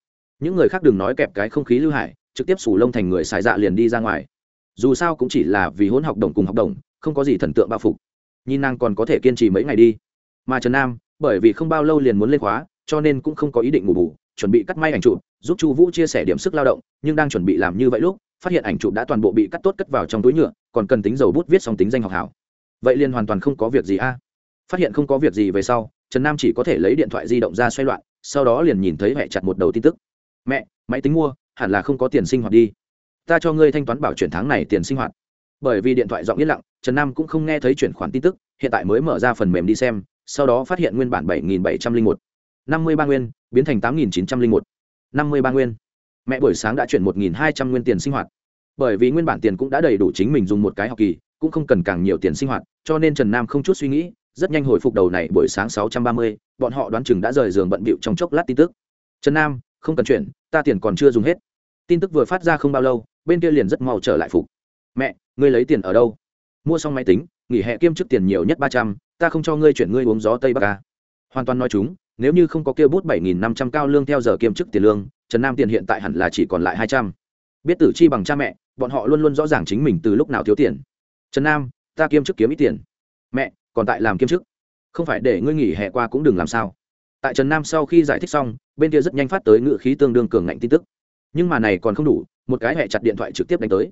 Những người khác đừng nói kẹp cái không khí lưu hải, trực tiếp sủ lông thành người xài dạ liền đi ra ngoài dù sao cũng chỉ là vì hôn học đồng cùng học đồng, không có gì thần tượng bao phục. Nhìn nàng còn có thể kiên trì mấy ngày đi. Mà trần nam, bởi vì không bao lâu liền muốn lên khóa, cho nên cũng không có ý định ngủ bù, chuẩn bị cắt may ảnh chụp, giúp chu vũ chia sẻ điểm sức lao động, nhưng đang chuẩn bị làm như vậy lúc, phát hiện ảnh chụp đã toàn bộ bị cắt tốt cất vào trong túi nhựa, còn cần tính dầu bút viết xong tính danh học hảo. Vậy liền hoàn toàn không có việc gì a. Phát hiện không có việc gì về sau, trần nam chỉ có thể lấy điện thoại di động ra xoay loạn, sau đó liền nhìn thấy mẹ chặt một đầu tin tức. Mẹ, máy tính mua, hẳn là không có tiền sinh hoạt đi ta cho ngươi thanh toán bảo chuyển tháng này tiền sinh hoạt. Bởi vì điện thoại giọng yên lặng, trần nam cũng không nghe thấy chuyển khoản tin tức, hiện tại mới mở ra phần mềm đi xem, sau đó phát hiện nguyên bản bảy nghìn bảy trăm linh một. năm mươi ba nguyên, biến thành tám nghìn chín trăm linh một. năm mươi ba nguyên. Mẹ buổi sáng đã chuyển một nghìn hai trăm nguyên tiền sinh hoạt. Bởi vì nguyên bản tiền cũng đã đầy đủ chính mình dùng một cái học kỳ, cũng không cần càng nhiều tiền sinh hoạt, cho nên trần nam không chút suy nghĩ, rất nhanh hồi phục đầu này buổi sáng sáu trăm ba mươi, bọn họ đoán chừng đã rời giường bận bịu trong chốc lát tin tức. Trần nam, không cần chuyển, ta tiền còn chưa dùng hết. Tin tức vừa phát ra không bao lâu bên kia liền rất mau trở lại phục. Mẹ, ngươi lấy tiền ở đâu? Mua xong máy tính, nghỉ hè kiêm chức tiền nhiều nhất ba trăm, ta không cho ngươi chuyển ngươi uống gió tây bắc ca hoàn toàn nói chúng, nếu như không có kia bút bảy nghìn năm trăm cao lương theo giờ kiêm chức tiền lương, trần nam tiền hiện tại hẳn là chỉ còn lại hai trăm. Biết tử chi bằng cha mẹ, bọn họ luôn luôn rõ ràng chính mình từ lúc nào thiếu tiền. Trần nam, ta kiêm chức kiếm ít tiền. Mẹ, còn tại làm kiêm chức. Không phải để ngươi nghỉ hè qua cũng đừng làm sao. Tại trần nam sau khi giải thích xong, bên kia rất nhanh phát tới ngự khí tương đương cường ngạnh tin tức. Nhưng mà này còn không đủ một cái hẹ chặt điện thoại trực tiếp đánh tới.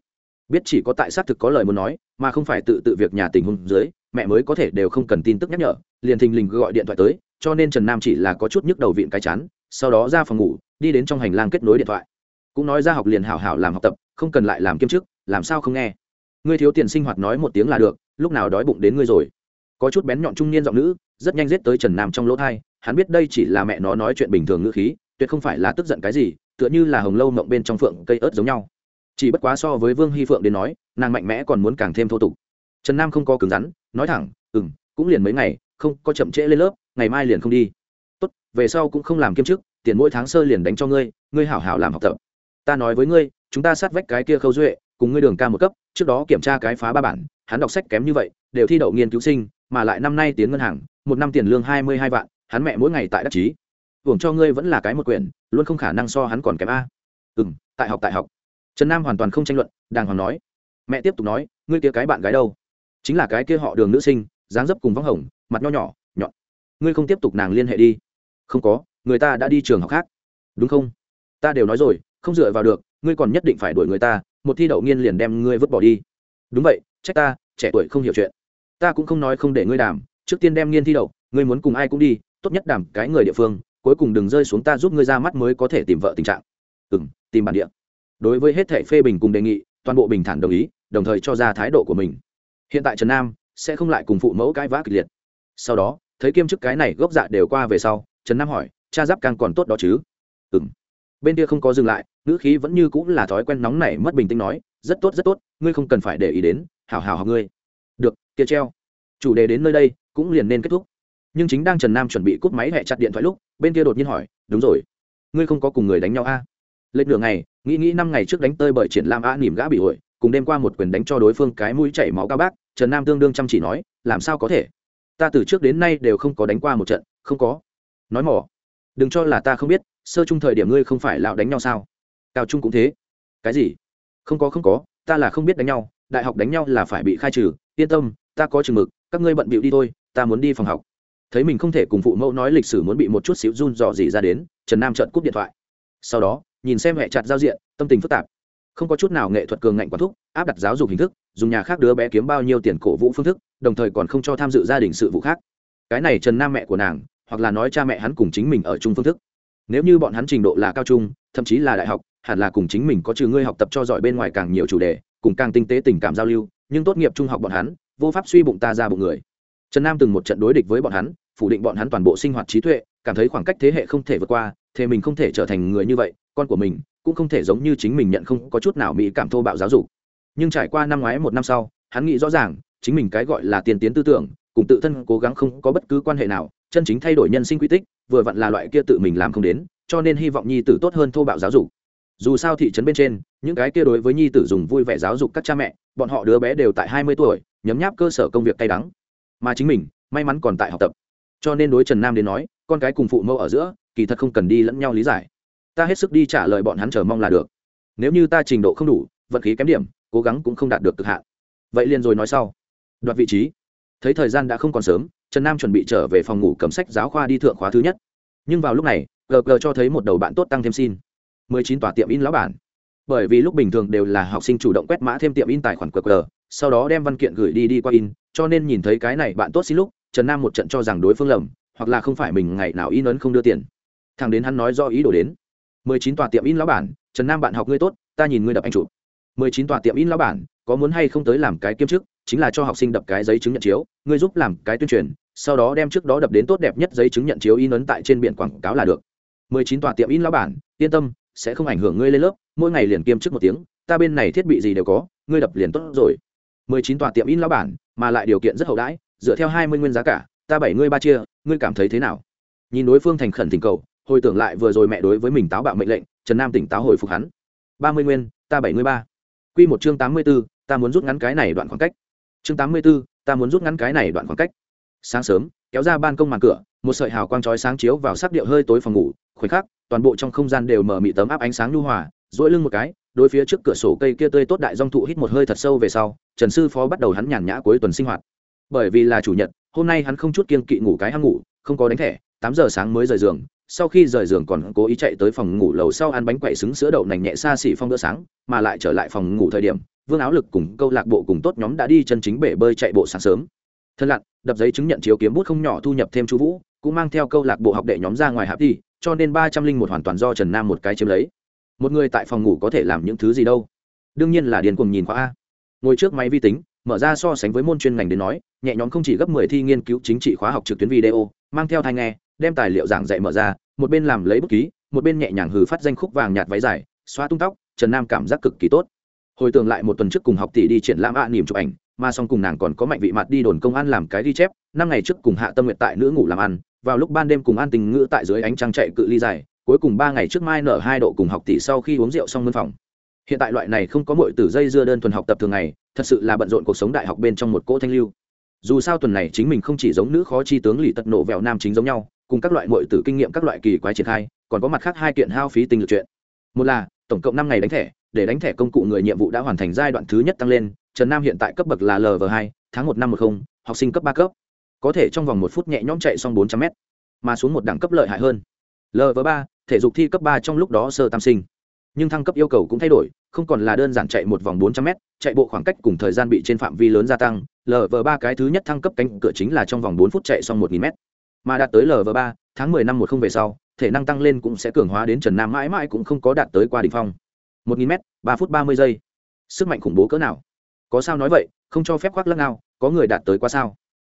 Biết chỉ có tại xác thực có lời muốn nói, mà không phải tự tự việc nhà tình huống dưới, mẹ mới có thể đều không cần tin tức nhắc nhở, liền thình lình gọi điện thoại tới, cho nên trần nam chỉ là có chút nhức đầu viện cái chán, sau đó ra phòng ngủ, đi đến trong hành lang kết nối điện thoại. Cũng nói ra học liền hảo hảo làm học tập, không cần lại làm kiêm chức, làm sao không nghe. Ngươi thiếu tiền sinh hoạt nói một tiếng là được, lúc nào đói bụng đến ngươi rồi. Có chút bén nhọn trung niên giọng nữ, rất nhanh giết tới trần nam trong lỗ thai hắn biết đây chỉ là mẹ nó nói chuyện bình thường ngữ khí, tuyệt không phải là tức giận cái gì tựa như là hồng lâu mộng bên trong phượng cây ớt giống nhau. Chỉ bất quá so với vương hy phượng đến nói, nàng mạnh mẽ còn muốn càng thêm thô tục. Trần nam không có cứng rắn, nói thẳng ừ m cũng liền mấy ngày, không có chậm trễ lên lớp, ngày mai liền không đi. Tốt, về sau cũng không làm kiêm chức, tiền mỗi tháng sơ liền đánh cho ngươi ngươi hảo hảo làm học tập. Ta nói với ngươi, chúng ta sát vách cái kia khâu duệ, cùng ngươi đường ca một cấp, trước đó kiểm tra cái phá ba bản, hắn đọc sách kém như vậy, đều thi đậu nghiên cứu sinh, mà lại năm nay tiến ngân hàng, một năm tiền lương hai mươi hai vạn, hắn mẹ mỗi ngày tại đắc chí hưởng cho ngươi vẫn là cái một quyển, luôn không khả năng so hắn còn kém a. Ừ m tại học tại học. Trần nam hoàn toàn không tranh luận, đàng hoàng nói. Mẹ tiếp tục nói, ngươi kia cái bạn gái đâu? Chính là cái kia họ đường nữ sinh, dáng dấp cùng vắng hồng, mặt nho nhỏ, nhọn. Ngươi không tiếp tục nàng liên hệ đi. Không có, người ta đã đi trường học khác. Đúng không? Ta đều nói rồi, không dựa vào được, ngươi còn nhất định phải đuổi người ta, một thi đậu nghiên liền đem ngươi vứt bỏ đi. Đúng vậy, trách ta, trẻ tuổi không hiểu chuyện. Ta cũng không nói không để ngươi đàm, trước tiên đem nghiên thi đậu, ngươi muốn cùng ai cũng đi, tốt nhất đàm cái người địa phương cuối cùng đừng rơi xuống ta giúp ngươi ra mắt mới có thể tìm vợ tình trạng. Ừ m tìm bản địa. Đối với hết thể phê bình cùng đề nghị, toàn bộ bình thản đồng ý, đồng thời cho ra thái độ của mình. Hiện tại trần nam sẽ không lại cùng phụ mẫu cãi vã kịch liệt. Sau đó, thấy kiêm chức cái này gốc dạ đều qua về sau, trần nam hỏi, cha giáp càng còn tốt đó chứ? Ừ m bên kia không có dừng lại, ngữ khí vẫn như cũng là thói quen nóng này mất bình tĩnh nói, rất tốt rất tốt, ngươi không cần phải để ý đến, hảo hảo học ngươi. Được, kia treo. Chủ đề đến nơi đây cũng liền nên kết thúc nhưng chính đang trần nam chuẩn bị cúp máy hẹ chặt điện thoại lúc, bên kia đột nhiên hỏi, đúng rồi, ngươi không có cùng người đánh nhau a à? lệch nửa ngày, nghĩ nghĩ năm ngày trước đánh tơi bởi triển lam a nỉm gã bị hội, cùng đêm qua một quyền đánh cho đối phương cái mũi chảy máu cao bác, trần nam tương đương chăm chỉ nói, làm sao có thể? Ta từ trước đến nay đều không có đánh qua một trận, không có. Nói mỏ, đừng cho là ta không biết, sơ chung thời điểm ngươi không phải lão đánh nhau sao? Cao trung cũng thế. Cái gì? Không có không có, ta là không biết đánh nhau, đại học đánh nhau là phải bị khai trừ, yên tâm, ta có chừng mực, các ngươi bận bịu đi thôi, ta muốn đi phòng học thấy mình không thể cùng phụ mẫu nói lịch sử muốn bị một chút xíu run dò gì ra đến, trần nam trợn cúp điện thoại. Sau đó, nhìn xem hệ chặt giao diện, tâm tình phức tạp. Không có chút nào nghệ thuật cường ngạnh quản thúc, áp đặt giáo dục hình thức, dùng nhà khác đứa bé kiếm bao nhiêu tiền cổ vũ phương thức, đồng thời còn không cho tham dự gia đình sự vụ khác. Cái này trần nam mẹ của nàng, hoặc là nói cha mẹ hắn cùng chính mình ở chung phương thức. Nếu như bọn hắn trình độ là cao trung, thậm chí là đại học, hẳn là cùng chính mình có trừ ngươi học tập cho giỏi bên ngoài càng nhiều chủ đề, cùng càng tinh tế tình cảm giao lưu, nhưng tốt nghiệp trung học bọn hắn, vô pháp suy bụng ta ra bụng người. Trần nam từng một trận đối địch với bọn hắn phủ định bọn hắn toàn bộ sinh hoạt trí tuệ, cảm thấy khoảng cách thế hệ không thể vượt qua, thế mình không thể trở thành người như vậy, con của mình cũng không thể giống như chính mình nhận không có chút nào mỹ cảm thô bạo giáo dục. Nhưng trải qua năm ngoái một năm sau, hắn nghĩ rõ ràng, chính mình cái gọi là tiền tiến tư tưởng, cùng tự thân cố gắng không có bất cứ quan hệ nào, chân chính thay đổi nhân sinh quy tích, vừa vặn là loại kia tự mình làm không đến, cho nên hy vọng nhi tử tốt hơn thô bạo giáo dục. Dù sao thị trấn bên trên, những cái kia đối với nhi tử dùng vui vẻ giáo dục các cha mẹ, bọn họ đứa bé đều tại hai mươi tuổi, nhấm nháp cơ sở công việc cay đắng. Mà chính mình, may mắn còn tại học tập cho nên đối trần nam đến nói, con cái cùng phụ mẫu ở giữa, kỳ thật không cần đi lẫn nhau lý giải. Ta hết sức đi trả lời bọn hắn chờ mong là được. Nếu như ta trình độ không đủ, vận khí kém điểm, cố gắng cũng không đạt được cực hạn. Vậy liền rồi nói sau. Đoạt vị trí. Thấy thời gian đã không còn sớm, trần nam chuẩn bị trở về phòng ngủ cầm sách giáo khoa đi thượng khóa thứ nhất. Nhưng vào lúc này gg cho thấy một đầu bạn tốt tăng thêm xin. Mười chín tòa tiệm in lão bản. Bởi vì lúc bình thường đều là học sinh chủ động quét mã thêm tiệm in tài khoản qr sau đó đem văn kiện gửi đi đi qua in, cho nên nhìn thấy cái này bạn tốt xin lúc trần nam một trận cho rằng đối phương lầm, hoặc là không phải mình ngày nào in ấn không đưa tiền. Thằng đến hắn nói do ý đồ đến. Mười chín tòa tiệm in lão bản, trần nam bạn học ngươi tốt, ta nhìn ngươi đập anh chụp. Mười chín tòa tiệm in lão bản, có muốn hay không tới làm cái kiêm chức, chính là cho học sinh đập cái giấy chứng nhận chiếu, ngươi giúp làm cái tuyên truyền, sau đó đem trước đó đập đến tốt đẹp nhất giấy chứng nhận chiếu in ấn tại trên biển quảng cáo là được. Mười chín tòa tiệm in lão bản, yên tâm, sẽ không ảnh hưởng ngươi lên lớp, mỗi ngày liền kiêm chức một tiếng, ta bên này thiết bị gì đều có, ngươi đập liền tốt rồi. Mười chín tòa tiệm in lão bản, mà lại điều kiện rất hậu đãi dựa theo hai mươi nguyên giá cả, ta bảy ngươi ba chia, ngươi cảm thấy thế nào? Nhìn đối phương thành khẩn thỉnh cầu, hồi tưởng lại vừa rồi mẹ đối với mình táo bạo mệnh lệnh, trần nam tỉnh táo hồi phục hắn. Ba mươi nguyên, ta bảy mươi ba. Q một chương tám mươi b ố ta muốn rút ngắn cái này đoạn khoảng cách. Chương tám mươi b ố ta muốn rút ngắn cái này đoạn khoảng cách. Sáng sớm, kéo ra ban công màn cửa, một sợi hào quang trói sáng chiếu vào sắc điệu hơi tối phòng ngủ. Khoảnh khắc, toàn bộ trong không gian đều mở mị tấm áp ánh sáng nhu hòa dỗi lưng một cái, đối phía trước cửa sổ cây kia tươi tốt đại dong thụ hít một hơi thật sâu về sau, trần sư phó bắt đầu hắn nhàn nhã cuối tuần sinh hoạt bởi vì là chủ nhật, hôm nay hắn không chút kiên kỵ ngủ cái hăng ngủ, không có đánh thẻ, tám giờ sáng mới rời giường, sau khi rời giường còn cố ý chạy tới phòng ngủ lầu sau ăn bánh quậy xứng sữa đậu nành nhẹ xa xỉ phong bữa sáng, mà lại trở lại phòng ngủ thời điểm, vương áo lực cùng câu lạc bộ cùng tốt nhóm đã đi chân chính bể bơi chạy bộ sáng sớm. Thân lặn, đập giấy chứng nhận chiếu kiếm bút không nhỏ thu nhập thêm chú vũ, cũng mang theo câu lạc bộ học đệ nhóm ra ngoài hạp đi, cho nên ba trăm linh một hoàn toàn do trần nam một cái chiếm lấy. Một người tại phòng ngủ có thể làm những thứ gì đâu? Đương nhiên là điền cùng nhìn qua a. Ngồi trước máy vi tính mở ra so sánh với môn chuyên ngành đến nói, nhẹ nhõm không chỉ gấp mười thi nghiên cứu chính trị khóa học trực tuyến video, mang theo thai nghe, đem tài liệu giảng dạy mở ra, một bên làm lấy bút ký, một bên nhẹ nhàng hừ phát danh khúc vàng nhạt váy dài, xóa tung tóc, trần nam cảm giác cực kỳ tốt. Hồi tưởng lại một tuần trước cùng học tỷ đi triển lãm ạ niềm chụp ảnh, mà song cùng nàng còn có mạnh vị mặt đi đồn công an làm cái ghi chép, năm ngày trước cùng hạ tâm nguyện tại nữ ngủ làm ăn, vào lúc ban đêm cùng an tình ngữ tại dưới ánh trăng chạy cự ly dài, cuối cùng ba ngày trước mai nở hai độ cùng học tỷ sau khi uống rượu xong mân phòng hiện tại loại này không có mọi tử dây dưa đơn thuần học tập thường ngày, thật sự là bận rộn cuộc sống đại học bên trong một cỗ thanh lưu. Dù sao tuần này chính mình không chỉ giống nữ khó chi tướng lì tật nổ vẹo nam chính giống nhau, cùng các loại mọi tử kinh nghiệm các loại kỳ quái triển khai, còn có mặt khác hai kiện hao phí tinh lực chuyện. Một là, tổng cộng năm ngày đánh thẻ, để đánh thẻ công cụ người nhiệm vụ đã hoàn thành giai đoạn thứ nhất tăng lên, trần nam hiện tại cấp bậc là lv hai, tháng một năm một không, học sinh cấp ba cấp. Có thể trong vòng một phút nhẹ nhõm chạy xong bốn trăm m mà xuống một đẳng cấp lợi hại hơn. Lv ba, thể dục thi cấp ba trong lúc đó sơ tam sinh nhưng thăng cấp yêu cầu cũng thay đổi, không còn là đơn giản chạy một vòng bốn trăm m chạy bộ khoảng cách cùng thời gian bị trên phạm vi lớn gia tăng lv ba cái thứ nhất thăng cấp cánh cửa chính là trong vòng bốn phút chạy xong một nghìn m mà đạt tới lv ba, tháng mười năm một không về sau, thể năng tăng lên cũng sẽ cường hóa đến trần nam mãi mãi cũng không có đạt tới qua đ ỉ n h phong. Một nghìn m ba phút ba mươi giây. Sức mạnh khủng bố cỡ nào? Có sao nói vậy, không cho phép khoác lắc nào, có người đạt tới quá sao?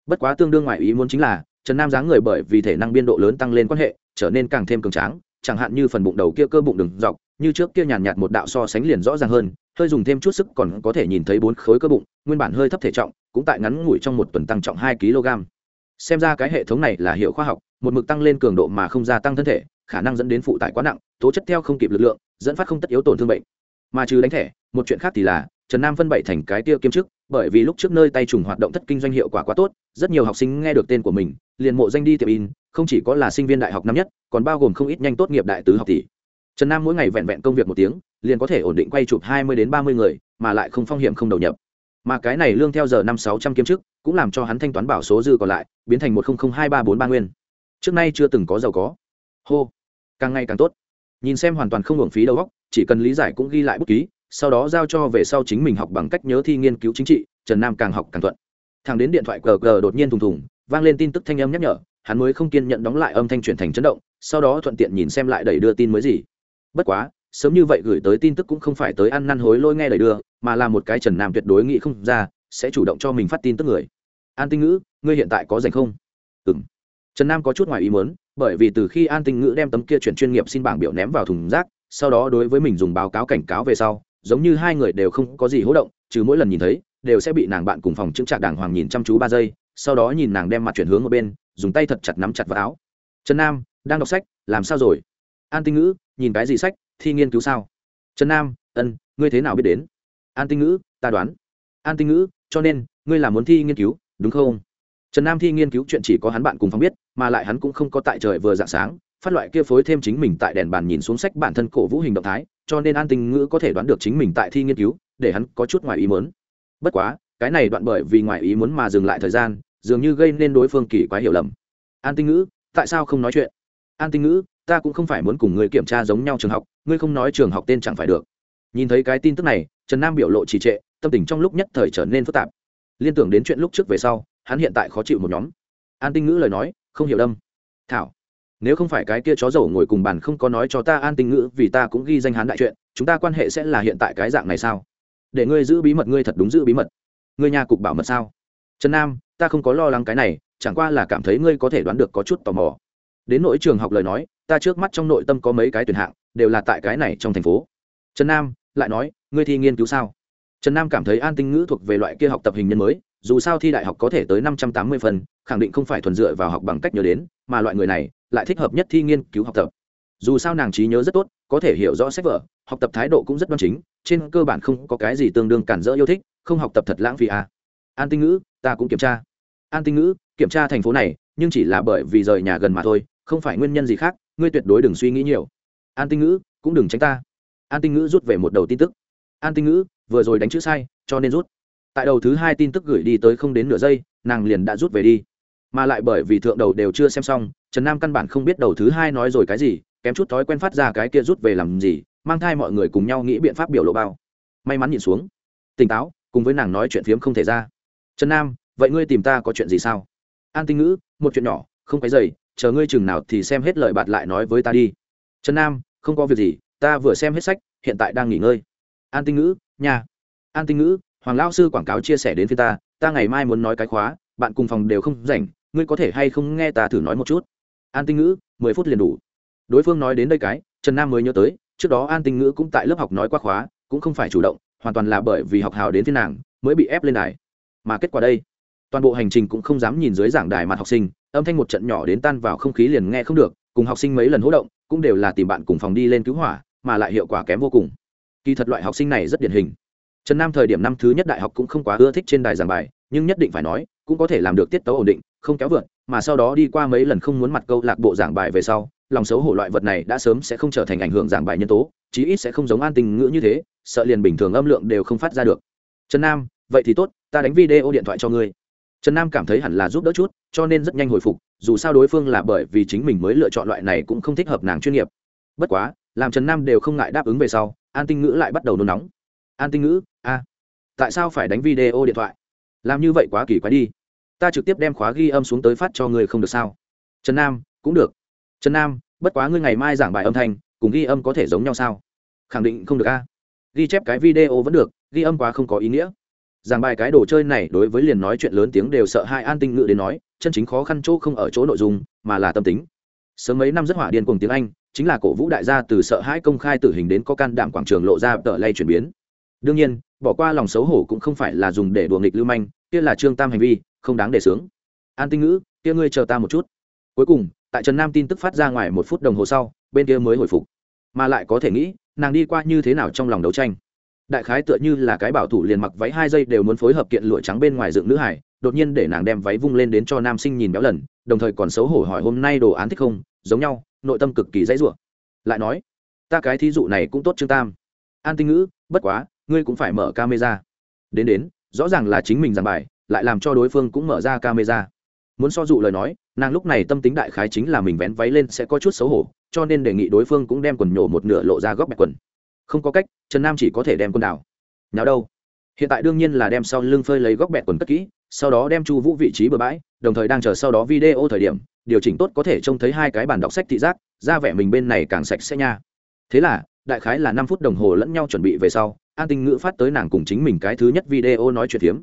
Bất quá tương đương ngoại ý muốn chính là, trần nam dáng người bởi vì thể năng biên độ lớn tăng lên quan hệ, trở nên càng thêm cường tráng, chẳng hạn như phần bụng đầu kia cơ bụng đừng dọc như trước kia nhàn nhạt một đạo so sánh liền rõ ràng hơn, hơi dùng thêm chút sức còn có thể nhìn thấy bốn khối cơ bụng, nguyên bản hơi thấp thể trọng, cũng tại ngắn ngủi trong một tuần tăng trọng hai kg. Xem ra cái hệ thống này là hiệu khoa học, một mực tăng lên cường độ mà không gia tăng thân thể, khả năng dẫn đến phụ tải quá nặng, tố chất theo không kịp lực lượng, dẫn phát không tất yếu tổn thương bệnh. Mà trừ đánh thẻ, một chuyện khác thì là, trần nam phân bảy thành cái tiêu kiêm chức, bởi vì lúc trước nơi tay trùng hoạt động thất kinh doanh hiệu quả quá tốt, rất nhiều học sinh nghe được tên của mình, liền mộ danh đi tiệm in, không chỉ có là sinh viên đại học năm nhất, còn bao gồm không ít nhanh tốt nghiệp đại tứ học tỷ trần nam mỗi ngày vẹn vẹn công việc một tiếng, liền có thể ổn định quay chụp hai mươi đến ba mươi người, mà lại không phong hiểm không đầu nhập. Mà cái này lương theo giờ năm sáu trăm kiếm chức, cũng làm cho hắn thanh toán bảo số dư còn lại, biến thành một hai ba bốn ba nguyên. Trước nay chưa từng có giàu có. Hô! Càng ngày càng tốt. Nhìn xem hoàn toàn không hưởng phí đầu óc, chỉ cần lý giải cũng ghi lại bút ký, sau đó giao cho về sau chính mình học bằng cách nhớ thi nghiên cứu chính trị, trần nam càng học càng thuận. Thằng đến điện thoại cờ cờ đột nhiên thùng thùng, vang lên tin tức thanh âm nhắc nhở, hắn mới không kiên nhận đóng lại âm thanh chuyển thành chấn động, sau đó thuận tiện nhìn xem lại đẩy đưa tin mới gì bất quá, sớm như vậy gửi tới tin tức cũng không phải tới ăn năn hối lôi nghe lời đưa, mà là một cái trần nam tuyệt đối nghĩ không ra, sẽ chủ động cho mình phát tin tức người. An tinh ngữ, ngươi hiện tại có dành không? Ừ m trần nam có chút ngoài ý mớn bởi vì từ khi an tinh ngữ đem tấm kia chuyển chuyên nghiệp xin bảng biểu ném vào thùng rác, sau đó đối với mình dùng báo cáo cảnh cáo về sau, giống như hai người đều không có gì hỗ động, trừ mỗi lần nhìn thấy, đều sẽ bị nàng bạn cùng phòng chứng trạc đàng hoàng nhìn chăm chú ba giây, sau đó nhìn nàng đem mặt chuyển hướng ở bên, dùng tay thật chặt nắm chặt vào áo. Trần nam, đang đọc sách, làm sao rồi? An tinh ngữ, nhìn cái gì sách, thi nghiên cứu sao? Trần nam, ân, ngươi thế nào biết đến? An tinh ngữ, ta đoán. An tinh ngữ, cho nên, ngươi là muốn thi nghiên cứu, đúng không? Trần nam thi nghiên cứu chuyện chỉ có hắn bạn cùng phòng biết, mà lại hắn cũng không có tại trời vừa dạng sáng, phát loại kia phối thêm chính mình tại đèn bàn nhìn xuống sách bản thân cổ vũ hình động thái, cho nên an tinh ngữ có thể đoán được chính mình tại thi nghiên cứu, để hắn có chút ngoài ý muốn. Bất quá, cái này đoạn bởi vì ngoài ý muốn mà dừng lại thời gian, dường như gây nên đối phương kỳ quá hiểu lầm. An tinh ngữ, tại sao không nói chuyện? An tinh ngữ ta cũng không phải muốn cùng ngươi kiểm tra giống nhau trường học, ngươi không nói trường học tên chẳng phải được. Nhìn thấy cái tin tức này, trần nam biểu lộ trì trệ, tâm tình trong lúc nhất thời trở nên phức tạp. Liên tưởng đến chuyện lúc trước về sau, hắn hiện tại khó chịu một nhóm. An tinh ngữ lời nói, không hiểu đâm. Thảo, nếu không phải cái kia chó dầu ngồi cùng bàn không có nói cho ta an tinh ngữ vì ta cũng ghi danh hắn đại chuyện, chúng ta quan hệ sẽ là hiện tại cái dạng này sao? Để ngươi giữ bí mật ngươi thật đúng giữ bí mật. Ngươi nhà cục bảo mật sao? Trần nam, ta không có lo lắng cái này, chẳng qua là cảm thấy ngươi có thể đoán được có chút tò mò đến nỗi trường học lời nói, ta trước mắt trong nội tâm có mấy cái tuyển hạng, đều là tại cái này trong thành phố. Trần nam, lại nói, ngươi thi nghiên cứu sao? Trần nam cảm thấy an tinh ngữ thuộc về loại kia học tập hình nhân mới, dù sao thi đại học có thể tới năm trăm tám mươi phần, khẳng định không phải thuần dựa vào học bằng cách nhớ đến, mà loại người này, lại thích hợp nhất thi nghiên cứu học tập. Dù sao nàng trí nhớ rất tốt, có thể hiểu rõ sách vở, học tập thái độ cũng rất đoan chính, trên cơ bản không có cái gì tương đương cản rỡ yêu thích, không học tập thật lãng phí à. an tinh ngữ, ta cũng kiểm tra. An tinh ngữ, kiểm tra thành phố này, nhưng chỉ là bởi vì rời nhà gần mà thôi không phải nguyên nhân gì khác, ngươi tuyệt đối đừng suy nghĩ nhiều. An tinh ngữ, cũng đừng tránh ta. An tinh ngữ rút về một đầu tin tức. An tinh ngữ, vừa rồi đánh chữ sai, cho nên rút. Tại đầu thứ hai tin tức gửi đi tới không đến nửa giây, nàng liền đã rút về đi. Mà lại bởi vì thượng đầu đều chưa xem xong, trần nam căn bản không biết đầu thứ hai nói rồi cái gì, kém chút thói quen phát ra cái kia rút về làm gì, mang thai mọi người cùng nhau nghĩ biện pháp biểu lộ bao. May mắn nhìn xuống. Tỉnh táo, cùng với nàng nói chuyện phiếm không thể ra. Trần nam, vậy ngươi tìm ta có chuyện gì sao? An tinh ngữ, một chuyện nhỏ, không cái dày chờ ngươi chừng nào thì xem hết lời bạn lại nói với ta đi. Trần nam, không có việc gì, ta vừa xem hết sách, hiện tại đang nghỉ ngơi. An tinh ngữ nhà an tinh ngữ, hoàng lao sư quảng cáo chia sẻ đến phía ta ta ngày mai muốn nói cái khóa, bạn cùng phòng đều không rảnh, ngươi có thể hay không nghe ta thử nói một chút? An tinh ngữ, mười phút liền đủ. Đối phương nói đến đây cái, trần nam mới nhớ tới, trước đó an tinh ngữ cũng tại lớp học nói qua khóa, cũng không phải chủ động, hoàn toàn là bởi vì học hào đến thiên nàng, mới bị ép lên đài. Mà kết quả đây? Toàn bộ hành trình cũng không dám nhìn dưới giảng đài mặt học sinh, âm thanh một trận nhỏ đến tan vào không khí liền nghe không được, cùng học sinh mấy lần hỗ động, cũng đều là tìm bạn cùng phòng đi lên cứu hỏa, mà lại hiệu quả kém vô cùng. Kỳ thật loại học sinh này rất điển hình. Trần nam thời điểm năm thứ nhất đại học cũng không quá ưa thích trên đài giảng bài, nhưng nhất định phải nói, cũng có thể làm được tiết tấu ổn định, không kéo vượt, mà sau đó đi qua mấy lần không muốn mặt câu lạc bộ giảng bài về sau, lòng xấu hổ loại vật này đã sớm sẽ không trở thành ảnh hưởng giảng bài nhân tố, chí ít sẽ không giống an tình ngữ như thế, sợ liền bình thường âm lượng đều không phát ra được. Trần nam, vậy thì tốt, ta đánh video điện thoại cho ngươi trần nam cảm thấy hẳn là giúp đỡ chút, cho nên rất nhanh hồi phục, dù sao đối phương là bởi vì chính mình mới lựa chọn loại này cũng không thích hợp nàng chuyên nghiệp. Bất quá, làm trần nam đều không ngại đáp ứng về sau, an tinh ngữ lại bắt đầu nôn nóng. An tinh ngữ, a, tại sao phải đánh video điện thoại? Làm như vậy quá kỳ quá đi. Ta trực tiếp đem khóa ghi âm xuống tới phát cho người không được sao? Trần nam, cũng được. Trần nam, bất quá ngươi ngày mai giảng bài âm thanh, cùng ghi âm có thể giống nhau sao? Khẳng định không được a. Ghi chép cái video vẫn được, ghi âm quá không có ý nghĩa giảng bài cái đồ chơi này đối với liền nói chuyện lớn tiếng đều sợ hai an tinh ngữ đến nói, chân chính khó khăn chỗ không ở chỗ nội dung, mà là tâm tính. Sớm mấy năm rất hỏa điên cùng tiếng anh, chính là cổ vũ đại gia từ sợ hãi công khai tử hình đến có can đảm quảng trường lộ ra tờ lay chuyển biến. Đương nhiên, bỏ qua lòng xấu hổ cũng không phải là dùng để đùa nghịch lưu manh, kia là trương tam hành vi, không đáng để sướng. An tinh ngữ, kia ngươi chờ ta một chút. Cuối cùng, tại trần nam tin tức phát ra ngoài một phút đồng hồ sau, bên kia mới hồi phục. Mà lại có thể nghĩ, nàng đi qua như thế nào trong lòng đấu tranh đại khái tựa như là cái bảo thủ liền mặc váy hai giây đều muốn phối hợp kiện lụa trắng bên ngoài dựng nữ hải, đột nhiên để nàng đem váy vung lên đến cho nam sinh nhìn béo lần, đồng thời còn xấu hổ hỏi hôm nay đồ án thích không, giống nhau, nội tâm cực kỳ dãy rủa. Lại nói, ta cái thí dụ này cũng tốt trương tam. An tinh ngữ, bất quá, ngươi cũng phải mở camera. Đến đến, rõ ràng là chính mình giảng bài, lại làm cho đối phương cũng mở ra camera. Muốn so dụ lời nói, nàng lúc này tâm tính đại khái chính là mình vén váy lên sẽ có chút xấu hổ, cho nên đề nghị đối phương cũng đem quần nhổ một nửa lộ ra góc bẹt quần không có cách, trần nam chỉ có thể đem quần đảo. Nào đâu. Hiện tại đương nhiên là đem sau lưng phơi lấy góc bẹt quần cất kỹ, sau đó đem chu vũ vị trí bừa bãi, đồng thời đang chờ sau đó video thời điểm, điều chỉnh tốt có thể trông thấy hai cái bản đọc sách thị giác, ra vẻ mình bên này càng sạch sẽ nha. Thế là, đại khái là năm phút đồng hồ lẫn nhau chuẩn bị về sau, an tinh ngữ phát tới nàng cùng chính mình cái thứ nhất video nói chuyện phiếm.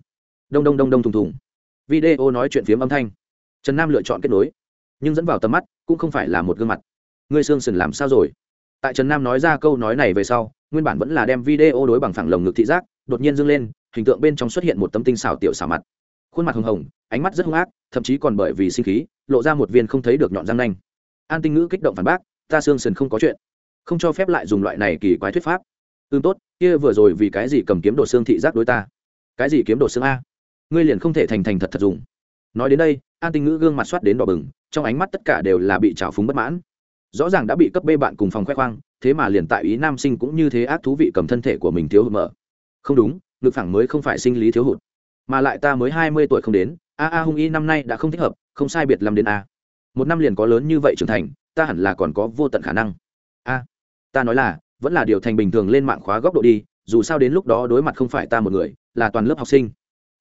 Đông đông đông đông thùng thùng. Video nói chuyện phiếm âm thanh. Trần nam lựa chọn kết nối, nhưng dẫn vào tầm mắt cũng không phải là một gương mặt. Ngươi xương sần làm sao rồi? Tại trần nam nói ra câu nói này về sau, nguyên bản vẫn là đem video đối bằng phẳng lồng ngực thị giác, đột nhiên dâng lên, hình tượng bên trong xuất hiện một tấm tinh xào tiểu xào mặt. Khuôn mặt hồng hồng, ánh mắt rất hung ác, thậm chí còn bởi vì sinh khí, lộ ra một viên không thấy được nhọn răng nanh. An tinh ngữ kích động phản bác, ta xương sần không có chuyện. Không cho phép lại dùng loại này kỳ quái thuyết pháp. Ừ tốt, kia vừa rồi vì cái gì cầm kiếm đột xương thị giác đối ta? Cái gì kiếm đột xương a? Ngươi liền không thể thành thành thật thật dùng. Nói đến đây, an tinh ngữ gương mặt soát đến đỏ bừng, trong ánh mắt tất cả đều là bị trào phúng bất mãn rõ ràng đã bị cấp bê bạn cùng phòng khoe khoang, thế mà liền tại ý nam sinh cũng như thế ác thú vị cầm thân thể của mình thiếu hụt mở. Không đúng, ngực phẳng mới không phải sinh lý thiếu hụt, mà lại ta mới hai mươi tuổi không đến, a a hung y năm nay đã không thích hợp, không sai biệt làm đến a. Một năm liền có lớn như vậy trưởng thành, ta hẳn là còn có vô tận khả năng. A, ta nói là, vẫn là điều thành bình thường lên mạng khóa góc độ đi, dù sao đến lúc đó đối mặt không phải ta một người, là toàn lớp học sinh.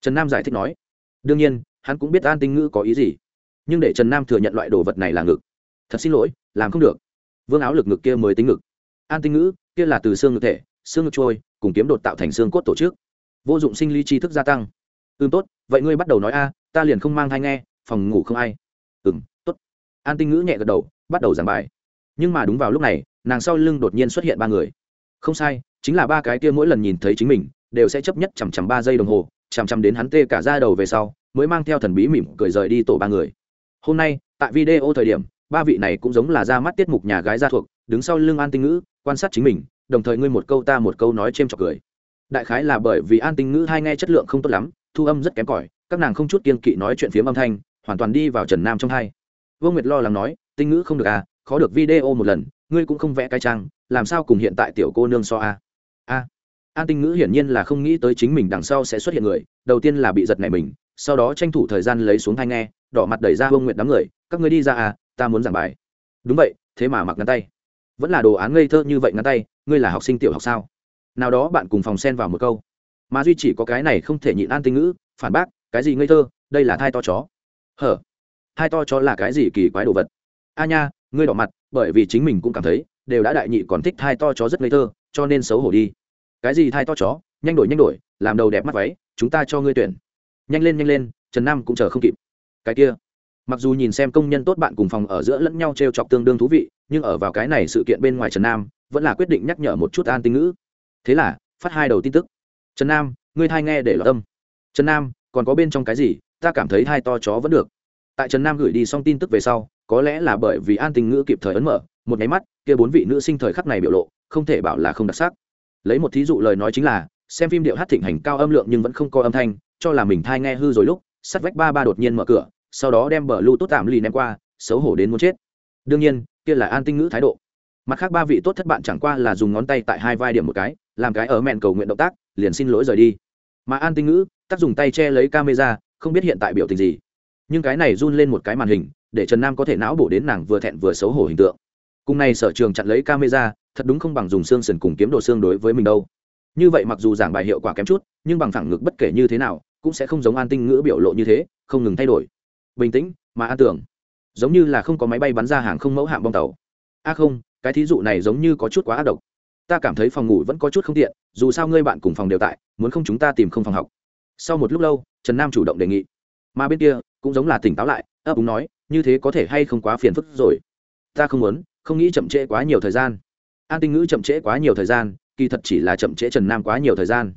Trần nam giải thích nói. Đương nhiên, hắn cũng biết an tinh ngữ có ý gì, nhưng để trần nam thừa nhận loại đồ vật này là ngực. Thật xin lỗi làm không được. Vương áo lực ngực kia mới tính ngực. An tinh ngữ, kia là từ xương ngực thể, xương ngực trôi, cùng kiếm đột tạo thành xương cốt tổ chức. Vô dụng sinh lý tri thức gia tăng. Ừ tốt, vậy ngươi bắt đầu nói a, ta liền không mang thai nghe, phòng ngủ không ai. Ừ m tốt. An tinh ngữ nhẹ gật đầu, bắt đầu giảng bài. Nhưng mà đúng vào lúc này, nàng sau lưng đột nhiên xuất hiện ba người. Không sai, chính là ba cái kia mỗi lần nhìn thấy chính mình, đều sẽ chấp nhất chằm chằm ba giây đồng hồ, chằm chằm đến hắn tê cả ra đầu về sau, mới mang theo thần bí mỉm cười rời đi tổ ba người. Hôm nay, tại video thời điểm ba vị này cũng giống là ra mắt tiết mục nhà gái gia thuộc, đứng sau lưng an tinh ngữ, quan sát chính mình, đồng thời ngươi một câu ta một câu nói c h ê m trọc cười. Đại khái là bởi vì an tinh ngữ hai nghe chất lượng không tốt lắm, thu âm rất kém cỏi, các nàng không chút kiên kỵ nói chuyện phiếm âm thanh, hoàn toàn đi vào trần nam trong hai. Vương nguyệt lo lắng nói, tinh ngữ không được à khó được video một lần, ngươi cũng không vẽ cái trang, làm sao cùng hiện tại tiểu cô nương so a a. An tinh ngữ hiển nhiên là không nghĩ tới chính mình đằng sau sẽ xuất hiện người, đầu tiên là bị giật này mình, sau đó tranh thủ thời gian lấy xuống hai nghe, đỏ mặt đẩy ra vương nguyệt đám người, các ngươi đi ra à ta muốn giảng bài. Đúng vậy, thế mà mặc ngắn tay. Vẫn là đồ án ngây thơ như vậy ngắn tay, ngươi là học sinh tiểu học sao? Nào đó bạn cùng phòng xen vào một câu. Mà duy chỉ có cái này không thể nhịn an tinh ngữ, phản bác, cái gì ngây thơ, đây là thai to chó. Hở? Thai to chó là cái gì kỳ quái đồ vật? A nha, ngươi đỏ mặt, bởi vì chính mình cũng cảm thấy, đều đã đại nhị còn thích thai to chó rất ngây thơ, cho nên xấu hổ đi. Cái gì thai to chó? Nhanh đổi nhanh đổi, làm đầu đẹp mắt váy, chúng ta cho ngươi tuyển. Nhanh lên nhanh lên, trần nam cũng chờ không kịp. Cái kia mặc dù nhìn xem công nhân tốt bạn cùng phòng ở giữa lẫn nhau t r e o chọc tương đương thú vị, nhưng ở vào cái này sự kiện bên ngoài trần nam, vẫn là quyết định nhắc nhở một chút an tinh ngữ. Thế là, phát hai đầu tin tức. Trần nam, ngươi thai nghe để lọt tâm trần nam, còn có bên trong cái gì? Ta cảm thấy thai to chó vẫn được. Tại trần nam gửi đi xong tin tức về sau, có lẽ là bởi vì an tình ngữ kịp thời ấn mở, một nháy mắt, kia bốn vị nữ sinh thời khắc này biểu lộ, không thể bảo là không đặc sắc. Lấy một thí dụ lời nói chính là, xem phim điệu hát thịnh hành cao âm lượng nhưng vẫn không có âm thanh, cho là mình thai nghe hư rồi lúc, sắt vách ba ba đột nhiên mở cửa sau đó đem bờ lưu tốt tạm lì ném qua, xấu hổ đến muốn chết. Đương nhiên, kia là an tinh ngữ thái độ. Mặt khác ba vị tốt thất bạn chẳng qua là dùng ngón tay tại hai vai điểm một cái, làm cái ở mẹn cầu nguyện động tác, liền xin lỗi rời đi. Mà an tinh ngữ, tác dùng tay che lấy camera, không biết hiện tại biểu tình gì. Nhưng cái này run lên một cái màn hình, để trần nam có thể não bổ đến nàng vừa thẹn vừa xấu hổ hình tượng. Cùng này sở trường chặn lấy camera, thật đúng không bằng dùng xương sần cùng kiếm đồ xương đối với mình đâu. Như vậy mặc dù giảng bài hiệu quả kém chút, nhưng bằng thẳng ngực bất kể như thế nào, cũng sẽ không giống an tinh ngữ biểu lộ như thế, không ngừng thay đổi bình tĩnh mà an tưởng. Giống như là không có máy bay bắn ra hàng không mẫu hạm bong tàu. A không, cái thí dụ này giống như có chút quá ác độc. Ta cảm thấy phòng ngủ vẫn có chút không tiện, dù sao ngươi bạn cùng phòng đều tại, muốn không chúng ta tìm không phòng học. Sau một lúc lâu, trần nam chủ động đề nghị. Mà bên kia, cũng giống là tỉnh táo lại, ấp úng nói, như thế có thể hay không quá phiền phức rồi? Ta không muốn, không nghĩ chậm trễ quá nhiều thời gian. An tinh ngữ chậm trễ quá nhiều thời gian, kỳ thật chỉ là chậm trễ trần nam quá nhiều thời gian.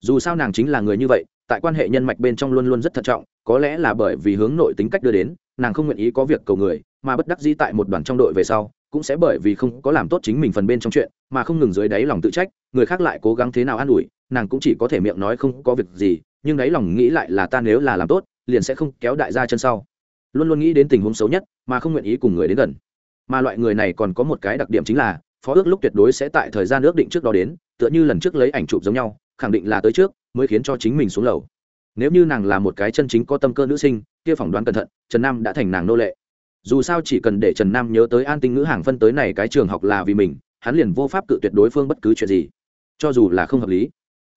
Dù sao nàng chính là người như vậy tại quan hệ nhân mạch bên trong luôn luôn rất thận trọng, có lẽ là bởi vì hướng nội tính cách đưa đến, nàng không nguyện ý có việc cầu người, mà bất đắc dĩ tại một đoàn trong đội về sau, cũng sẽ bởi vì không có làm tốt chính mình phần bên trong chuyện, mà không ngừng dưới đáy lòng tự trách, người khác lại cố gắng thế nào an ủi, nàng cũng chỉ có thể miệng nói không có việc gì, nhưng đáy lòng nghĩ lại là ta nếu là làm tốt, liền sẽ không kéo đại gia chân sau. Luôn luôn nghĩ đến tình huống xấu nhất, mà không nguyện ý cùng người đến gần. Mà loại người này còn có một cái đặc điểm chính là, phó ước lúc tuyệt đối sẽ tại thời gian ước định trước đó đến, tựa như lần trước lấy ảnh chụp giống nhau khẳng định là tới trước, mới khiến cho chính mình xuống lầu. Nếu như nàng là một cái chân chính có tâm cơ nữ sinh, kia phỏng đoán cẩn thận, trần nam đã thành nàng nô lệ. Dù sao chỉ cần để trần nam nhớ tới an tinh ngữ hàng phân tới này cái trường học là vì mình, hắn liền vô pháp cự tuyệt đối phương bất cứ chuyện gì. Cho dù là không hợp lý.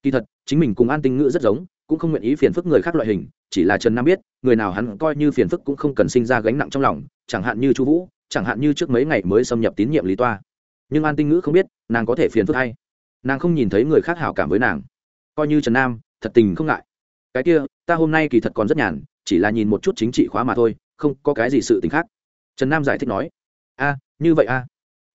Kỳ thật, chính mình cùng an tinh ngữ rất giống, cũng không nguyện ý phiền phức người khác loại hình, chỉ là trần nam biết, người nào hắn coi như phiền phức cũng không cần sinh ra gánh nặng trong lòng, chẳng hạn như chu vũ, chẳng hạn như trước mấy ngày mới xâm nhập tín nhiệm lý toa. Nhưng an tinh ngữ không biết, nàng có thể phiền phức hay. Nàng không nhìn thấy người khác hảo cảm với nàng coi như trần nam thật tình không ngại cái kia ta hôm nay kỳ thật còn rất nhàn chỉ là nhìn một chút chính trị khóa mà thôi không có cái gì sự t ì n h khác trần nam giải thích nói a như vậy a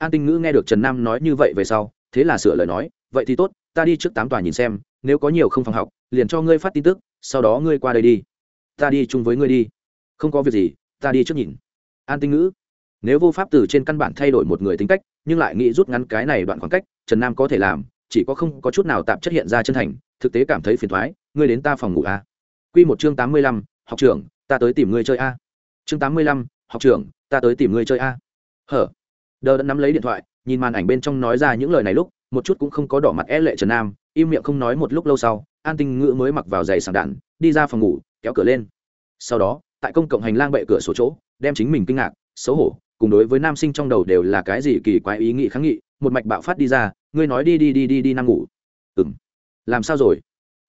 an tinh ngữ nghe được trần nam nói như vậy về sau thế là sửa lời nói vậy thì tốt ta đi trước tám tòa nhìn xem nếu có nhiều không phòng học liền cho ngươi phát tin tức sau đó ngươi qua đây đi ta đi chung với ngươi đi không có việc gì ta đi trước nhìn an tinh ngữ nếu vô pháp từ trên căn bản thay đổi một người tính cách nhưng lại nghĩ rút ngắn cái này đoạn khoảng cách trần nam có thể làm chỉ có không có chút nào tạp chất hiện ra chân thành thực tế cảm thấy phiền thoái, ngươi đến ta phòng ngủ à? a q một chương tám mươi lăm, học trưởng, ta tới tìm ngươi chơi a chương tám mươi lăm, học trưởng, ta tới tìm ngươi chơi a hở? Đờ đã nắm lấy điện thoại, nhìn màn ảnh bên trong nói ra những lời này lúc, một chút cũng không có đỏ mặt é lệ trần nam, im miệng không nói một lúc lâu sau, an tinh ngữ mới mặc vào giày sàng đạn, đi ra phòng ngủ, kéo cửa lên. Sau đó, tại công cộng hành lang bệ cửa số chỗ, đem chính mình kinh ngạc, xấu hổ, cùng đối với nam sinh trong đầu đều là cái gì kỳ quái ý nghĩ kháng nghị, một mạch bạo phát đi ra, ngươi nói đi đi đi đi đi nam ngủ. Ừng làm sao rồi?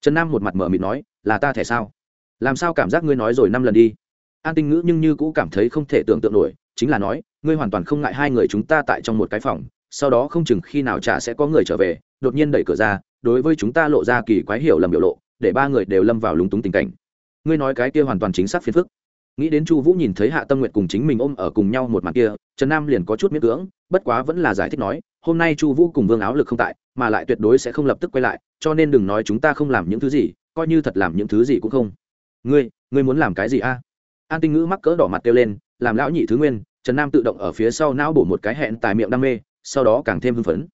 Trần nam một mặt mở mịt nói, là ta thẻ sao? Làm sao cảm giác ngươi nói rồi năm lần đi? An tinh ngữ nhưng như cũ cảm thấy không thể tưởng tượng nổi, chính là nói, ngươi hoàn toàn không ngại hai người chúng ta tại trong một cái phòng, sau đó không chừng khi nào chả sẽ có người trở về, đột nhiên đẩy cửa ra, đối với chúng ta lộ ra kỳ quái hiểu lầm biểu lộ, để ba người đều lâm vào lúng túng tình cảnh. Ngươi nói cái kia hoàn toàn chính xác phiền phức. Nghĩ đến chu vũ nhìn thấy hạ tâm nguyện cùng chính mình ôm ở cùng nhau một mặt kia, trần nam liền có chút miễn cưỡng, bất quá vẫn là giải thích nói, hôm nay chu vũ cùng vương áo lực không tại mà lại tuyệt đối sẽ không lập tức quay lại, cho nên đừng nói chúng ta không làm những thứ gì, coi như thật làm những thứ gì cũng không. Ngươi ngươi muốn làm cái gì a? An tinh ngữ mắc cỡ đỏ mặt kêu lên, làm lão nhị thứ nguyên, trần nam tự động ở phía sau não bổ một cái hẹn tài miệng đam mê, sau đó càng thêm hưng phấn.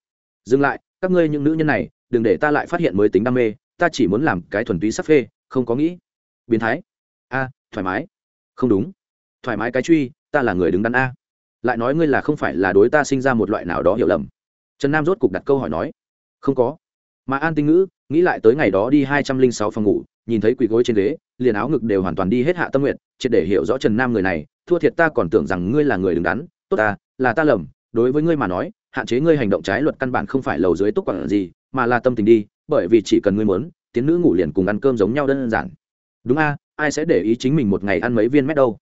Dừng lại, các ngươi những nữ nhân này, đừng để ta lại phát hiện mới tính đam mê, ta chỉ muốn làm cái thuần túy sắc phê, không có nghĩ. Biến thái. A, thoải mái. Không đúng. Thoải mái cái truy, ta là người đứng đắn a. Lại nói ngươi là không phải là đối ta sinh ra một loại nào đó hiểu lầm. Trần nam rốt cục đặt câu hỏi nói không có. Mà an tinh ngữ, nghĩ lại tới ngày đó đi hai trăm linh sáu phòng ngủ, nhìn thấy quỳ gối trên ghế, liền áo ngực đều hoàn toàn đi hết hạ tâm nguyện triệt để hiểu rõ trần nam người này, thua thiệt ta còn tưởng rằng ngươi là người đứng đắn, tốt ta, là ta lầm, đối với ngươi mà nói, hạn chế ngươi hành động trái luật căn bản không phải lầu dưới túc quản gì, mà là tâm tình đi, bởi vì chỉ cần ngươi muốn, tiến nữ ngủ liền cùng ăn cơm giống nhau đơn giản. Đúng a, ai sẽ để ý chính mình một ngày ăn mấy viên mét đâu?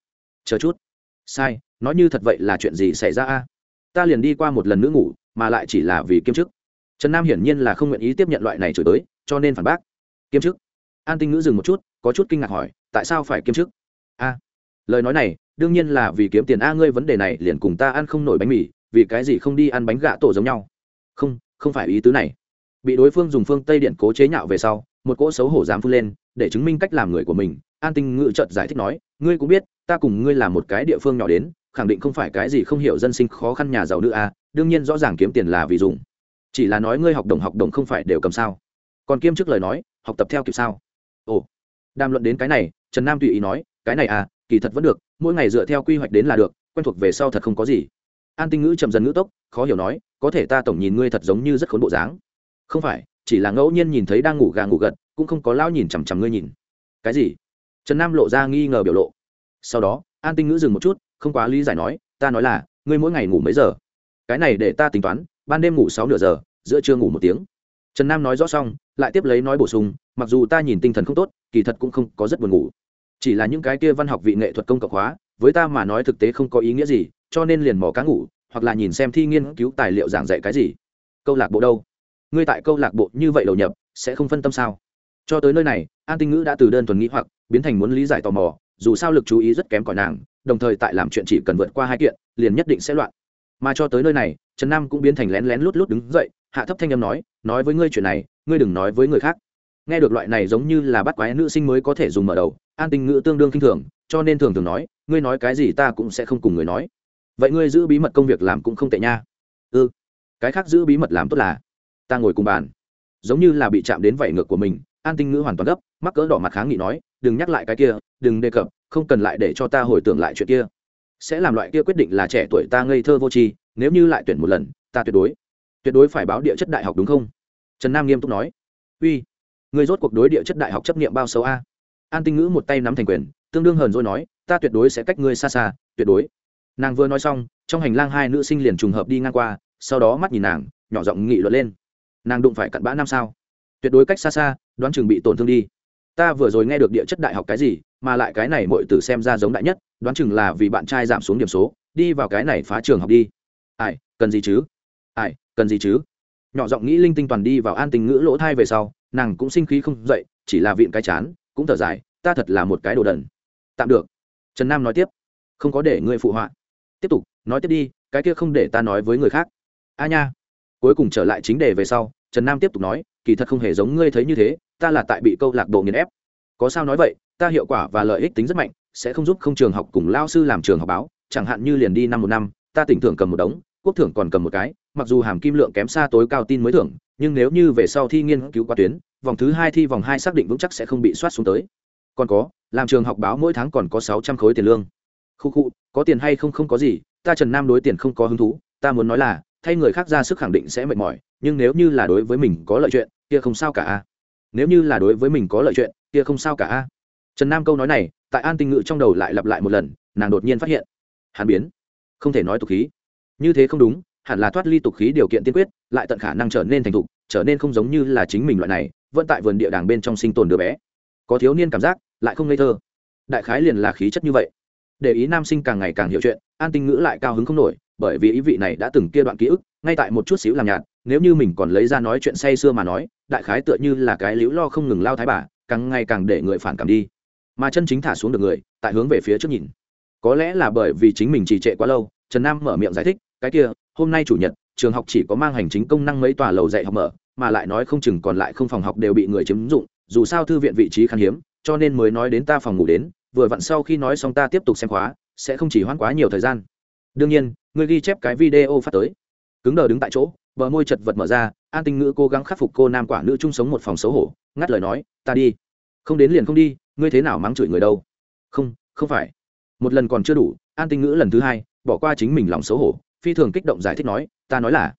Chờ chút. Sai, nói như thật vậy là chuyện gì xảy ra a? Ta liền đi qua một lần nữa ngủ, mà lại chỉ là vì kiêm chức trần nam hiển nhiên là không nguyện ý tiếp nhận loại này chửi tới, cho nên phản bác. Kiêm chức. An tinh ngữ dừng một chút, có chút kinh ngạc hỏi, tại sao phải kiêm chức? A. Lời nói này, đương nhiên là vì kiếm tiền a ngươi vấn đề này liền cùng ta ăn không nổi bánh mì, vì cái gì không đi ăn bánh gạ tổ giống nhau? Không không phải ý tứ này. Bị đối phương dùng phương tây điện cố chế nhạo về sau, một cỗ xấu hổ dám phun lên, để chứng minh cách làm người của mình, an tinh ngự trợt giải thích nói, ngươi cũng biết, ta cùng ngươi là một cái địa phương nhỏ đến, khẳng định không phải cái gì không hiểu dân sinh khó khăn nhà giàu nữ a, đương nhiên rõ ràng kiếm tiền là vì dùng chỉ là nói ngươi học đồng học đồng không phải đều cầm sao. Còn kiêm chức lời nói, học tập theo kịp sao? Ồ. Đàm luận đến cái này, trần nam tùy ý nói, cái này à kỳ thật vẫn được, mỗi ngày dựa theo quy hoạch đến là được, quen thuộc về sau thật không có gì. An tinh ngữ chậm dần ngữ tốc, khó hiểu nói, có thể ta tổng nhìn ngươi thật giống như rất khốn bộ dáng. Không phải, chỉ là ngẫu nhiên nhìn thấy đang ngủ gà ngủ gật, cũng không có lao nhìn chằm chằm ngươi nhìn. Cái gì? Trần nam lộ ra nghi ngờ biểu lộ. Sau đó, an tinh ngữ dừng một chút, không quá lý giải nói, ta nói là, ngươi mỗi ngày ngủ mấy giờ? Cái này để ta tính toán ban đêm ngủ sáu nửa giờ, giữa trưa ngủ một tiếng. Trần nam nói rõ xong, lại tiếp lấy nói bổ sung, mặc dù ta nhìn tinh thần không tốt, kỳ thật cũng không có rất buồn ngủ. Chỉ là những cái kia văn học vị nghệ thuật công cộng hóa, với ta mà nói thực tế không có ý nghĩa gì, cho nên liền mò cá ngủ, hoặc là nhìn xem thi nghiên cứu tài liệu giảng dạy cái gì. Câu lạc bộ đâu? Ngươi tại câu lạc bộ như vậy đầu nhập, sẽ không phân tâm sao? Cho tới nơi này, an tinh ngữ đã từ đơn thuần nghĩ hoặc, biến thành muốn lý giải tò mò, dù sao lực chú ý rất kém cỏi nàng, đồng thời tại làm chuyện chỉ cần vượt qua hai kiện, liền nhất định sẽ loạn mà cho tới nơi này, trần nam cũng biến thành lén lén lút lút đứng dậy, hạ thấp thanh âm nói nói với ngươi chuyện này, ngươi đừng nói với người khác. Nghe được loại này giống như là bắt quái nữ sinh mới có thể dùng mở đầu, an tinh ngữ tương đương kinh thường, cho nên thường thường nói, ngươi nói cái gì ta cũng sẽ không cùng người nói. Vậy ngươi giữ bí mật công việc làm cũng không tệ nha. Ư ừ. cái khác giữ bí mật làm tốt là, ta ngồi cùng bàn. Giống như là bị chạm đến vảy ngược của mình, an tinh ngữ hoàn toàn gấp, mắc cỡ đỏ mặt kháng nghị nói, đừng nhắc lại cái kia, đừng đề cập, không cần lại để cho ta hồi tưởng lại chuyện kia sẽ làm loại kia quyết định là trẻ tuổi ta ngây thơ vô tri, nếu như lại tuyển một lần, ta tuyệt đối tuyệt đối phải báo địa chất đại học đúng không? Trần nam nghiêm túc nói. Uy, người rốt cuộc đối địa chất đại học chấp nghiệm bao sâu a? An tinh ngữ một tay nắm thành quyền, tương đương hờn rồi nói, ta tuyệt đối sẽ cách ngươi xa xa, tuyệt đối. Nàng vừa nói xong, trong hành lang hai nữ sinh liền trùng hợp đi ngang qua, sau đó mắt nhìn nàng, nhỏ giọng nghị luận lên. Nàng đụng phải cặn bã năm sao? Tuyệt đối cách xa xa, đoán chừng bị tổn thương đi ta vừa rồi nghe được địa chất đại học cái gì, mà lại cái này mọi từ xem ra giống đại nhất, đoán chừng là vì bạn trai giảm xuống điểm số, đi vào cái này phá trường học đi. Ai, cần gì chứ? Ai, cần gì chứ? Nhỏ giọng nghĩ linh tinh toàn đi vào an tình ngữ lỗ thai về sau, nàng cũng sinh khí không dậy, chỉ là viện cái chán, cũng thở dài, ta thật là một cái đồ đần. Tạm được. Trần nam nói tiếp. Không có để ngươi phụ họa. Tiếp tục, nói tiếp đi, cái kia không để ta nói với người khác. A nha. Cuối cùng trở lại chính đề về sau, trần nam tiếp tục nói kỳ thật không hề giống ngươi thấy như thế, ta là tại bị câu lạc bộ nghiền ép. Có sao nói vậy, ta hiệu quả và lợi ích tính rất mạnh, sẽ không giúp không trường học cùng lao sư làm trường học báo, chẳng hạn như liền đi năm một năm, ta tỉnh thưởng cầm một đống, quốc thưởng còn cầm một cái, mặc dù hàm kim lượng kém xa tối cao tin mới thưởng, nhưng nếu như về sau thi nghiên cứu qua tuyến, vòng thứ hai thi vòng hai xác định vững chắc sẽ không bị soát xuống tới. Còn có, làm trường học báo mỗi tháng còn có sáu trăm khối tiền lương. Khu khu, có tiền hay không không có gì, ta trần nam đối tiền không có hứng thú, ta muốn nói là thay người khác ra sức khẳng định sẽ mệt mỏi, nhưng nếu như là đối với mình có lợi chuyện, kia không sao cả a. Nếu như là đối với mình có lợi chuyện, kia không sao cả a. Trần nam câu nói này, tại an tinh ngự trong đầu lại lặp lại một lần, nàng đột nhiên phát hiện hàn biến. Không thể nói tục khí. Như thế không đúng, hẳn là thoát ly tục khí điều kiện tiên quyết, lại tận khả năng trở nên thành thục, trở nên không giống như là chính mình loại này, vẫn tại vườn địa đàng bên trong sinh tồn đứa bé. Có thiếu niên cảm giác, lại không ngây thơ. Đại khái liền là khí chất như vậy. Để ý nam sinh càng ngày càng hiểu chuyện, an tinh ngữ lại cao hứng không nổi bởi vì ý vị này đã từng kia đoạn ký ức, ngay tại một chút xíu làm nhạt, nếu như mình còn lấy ra nói chuyện say sưa mà nói, đại khái tựa như là cái liễu lo không ngừng lao thái bà, càng ngày càng để người phản cảm đi. Mà chân chính thả xuống được người, tại hướng về phía trước nhìn. Có lẽ là bởi vì chính mình trì trệ quá lâu, trần nam mở miệng giải thích, cái kia, hôm nay chủ nhật, trường học chỉ có mang hành chính công năng mấy tòa lầu dạy học mở, mà lại nói không chừng còn lại không phòng học đều bị người chiếm dụng, dù sao thư viện vị trí khan hiếm, cho nên mới nói đến ta phòng ngủ đến, vừa vặn sau khi nói xong ta tiếp tục xem khóa, sẽ không chỉ hoãn quá nhiều thời gian đương nhiên, người ghi chép cái video phát tới. Cứng đờ đứng tại chỗ, bờ môi chật vật mở ra, an tinh ngữ cố gắng khắc phục cô nam quả nữ chung sống một phòng xấu hổ, ngắt lời nói, ta đi. Không đến liền không đi, ngươi thế nào mắng chửi người đâu? Không không phải. Một lần còn chưa đủ, an tinh ngữ lần thứ hai, bỏ qua chính mình lòng xấu hổ, phi thường kích động giải thích nói, ta nói là,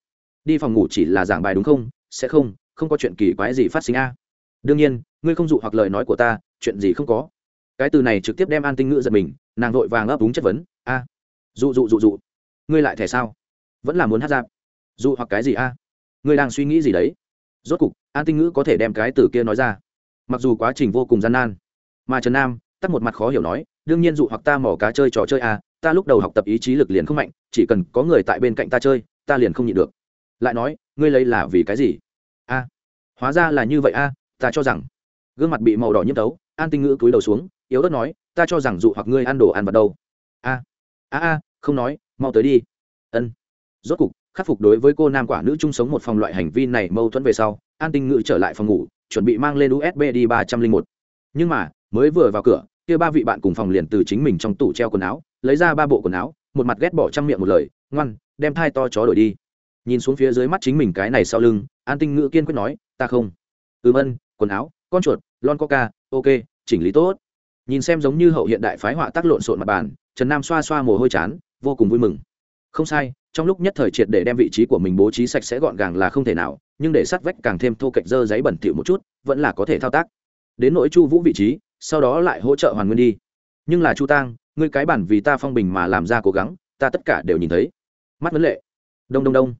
đi phòng ngủ chỉ là giảng bài đúng không? Sẽ không không có chuyện kỳ quái gì phát sinh a. Đương nhiên, ngươi không dụ hoặc lời nói của ta, chuyện gì không có. Cái từ này trực tiếp đem an tinh ngữ giật mình, nàng vội vàng ấp đúng chất vấn, a dụ dụ dụ dụ. Ngươi lại thẻ sao? Vẫn là muốn hát giáp dụ hoặc cái gì a? Ngươi đang suy nghĩ gì đấy? Rốt cục, an tinh ngữ có thể đem cái từ kia nói ra. Mặc dù quá trình vô cùng gian nan, mà trần nam, tắt một mặt khó hiểu nói, đương nhiên dụ hoặc ta mỏ cá chơi trò chơi a, ta lúc đầu học tập ý chí lực liền không mạnh, chỉ cần có người tại bên cạnh ta chơi, ta liền không nhịn được. Lại nói, ngươi lấy là vì cái gì? A, hóa ra là như vậy a, ta cho rằng, gương mặt bị màu đỏ nhiễm tấu, an tinh ngữ cúi đầu xuống, yếu đất nói, ta cho rằng dụ hoặc ngươi ăn đồ ăn vào đâu. A a a không nói, mau tới đi. Ân. Rốt cục, khắc phục đối với cô nam quả nữ chung sống một phòng loại hành vi này mâu thuẫn về sau, an tinh ngữ trở lại phòng ngủ, chuẩn bị mang lên usb đi ba trăm linh một. Nhưng mà, mới vừa vào cửa, kia ba vị bạn cùng phòng liền từ chính mình trong tủ treo quần áo, lấy ra ba bộ quần áo, một mặt ghét bỏ trăm miệng một lời, ngoan, đem thai to chó đổi đi. Nhìn xuống phía dưới mắt chính mình cái này sau lưng, an tinh ngữ kiên quyết nói, ta không. Ừm ân, quần áo, con chuột, lon coca, ok, chỉnh lý tốt. Nhìn xem giống như hậu hiện đại phái họa tác lộn xộn mặt bàn trần nam xoa xoa mồ hôi chán, vô cùng vui mừng. Không sai, trong lúc nhất thời triệt để đem vị trí của mình bố trí sạch sẽ gọn gàng là không thể nào, nhưng để sát vách càng thêm thô cạnh dơ giấy bẩn thỉu một chút, vẫn là có thể thao tác. Đến nỗi chu vũ vị trí, sau đó lại hỗ trợ hoàn nguyên đi. Nhưng là chu tang, ngươi cái bản vì ta phong bình mà làm ra cố gắng, ta tất cả đều nhìn thấy. Mắt vấn lệ. Đông đông đông.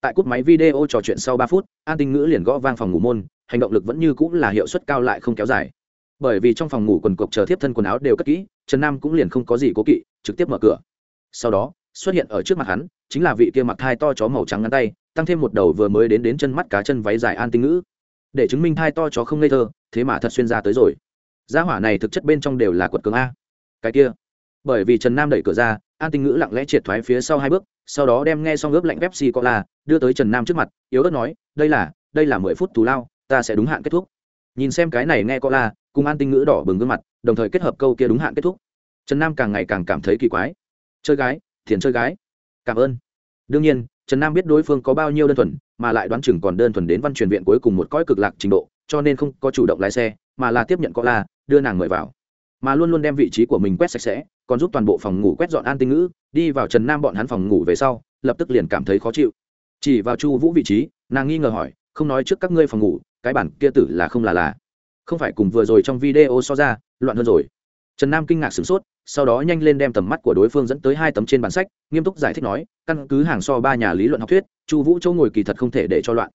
Tại cúp máy video trò chuyện sau ba phút, an tinh ngữ liền gõ vang phòng ngủ môn, hành động lực vẫn như cũng là hiệu suất cao lại không kéo dài bởi vì trong phòng ngủ quần cộc chờ tiếp thân quần áo đều cất kỹ, trần nam cũng liền không có gì cố kỵ, trực tiếp mở cửa. Sau đó, xuất hiện ở trước mặt hắn, chính là vị kia mặc thai to chó màu trắng ngắn tay, tăng thêm một đầu vừa mới đến đến chân mắt cá chân váy dài an tinh ngữ. Để chứng minh thai to chó không ngây thơ, thế mà thật xuyên ra tới rồi. Gia hỏa này thực chất bên trong đều là quật cường a. Cái kia, bởi vì trần nam đẩy cửa ra, an tinh ngữ lặng lẽ triệt thoái phía sau hai bước, sau đó đem nghe xong ướp lạnh pepsi cola, đưa tới trần nam trước mặt, yếu ớt nói, đây là đây là mười phút thù lao, ta sẽ đúng hạn kết thúc. Nhìn xem cái này nghe cola cùng an tinh ngữ đỏ bừng gương mặt, đồng thời kết hợp câu kia đúng hạn kết thúc. Trần nam càng ngày càng cảm thấy kỳ quái. Chơi gái, thiền chơi gái. Cảm ơn. Đương nhiên, trần nam biết đối phương có bao nhiêu đơn thuần, mà lại đoán chừng còn đơn thuần đến văn truyền viện cuối cùng một cõi cực lạc trình độ, cho nên không có chủ động lái xe, mà là tiếp nhận có la, đưa nàng mời vào. Mà luôn luôn đem vị trí của mình quét sạch sẽ, còn giúp toàn bộ phòng ngủ quét dọn an tinh ngữ, đi vào trần nam bọn hắn phòng ngủ về sau, lập tức liền cảm thấy khó chịu. Chỉ vào chu vũ vị trí, nàng nghi ngờ hỏi, không nói trước các ngươi phòng ngủ, cái bản kia tử là không là là không phải cùng vừa rồi trong video so ra, loạn hơn rồi. Trần nam kinh ngạc sửng sốt, sau đó nhanh lên đem tầm mắt của đối phương dẫn tới hai tấm trên bản sách, nghiêm túc giải thích nói, căn cứ hàng so ba nhà lý luận học thuyết, chu vũ chỗ ngồi kỳ thật không thể để cho loạn.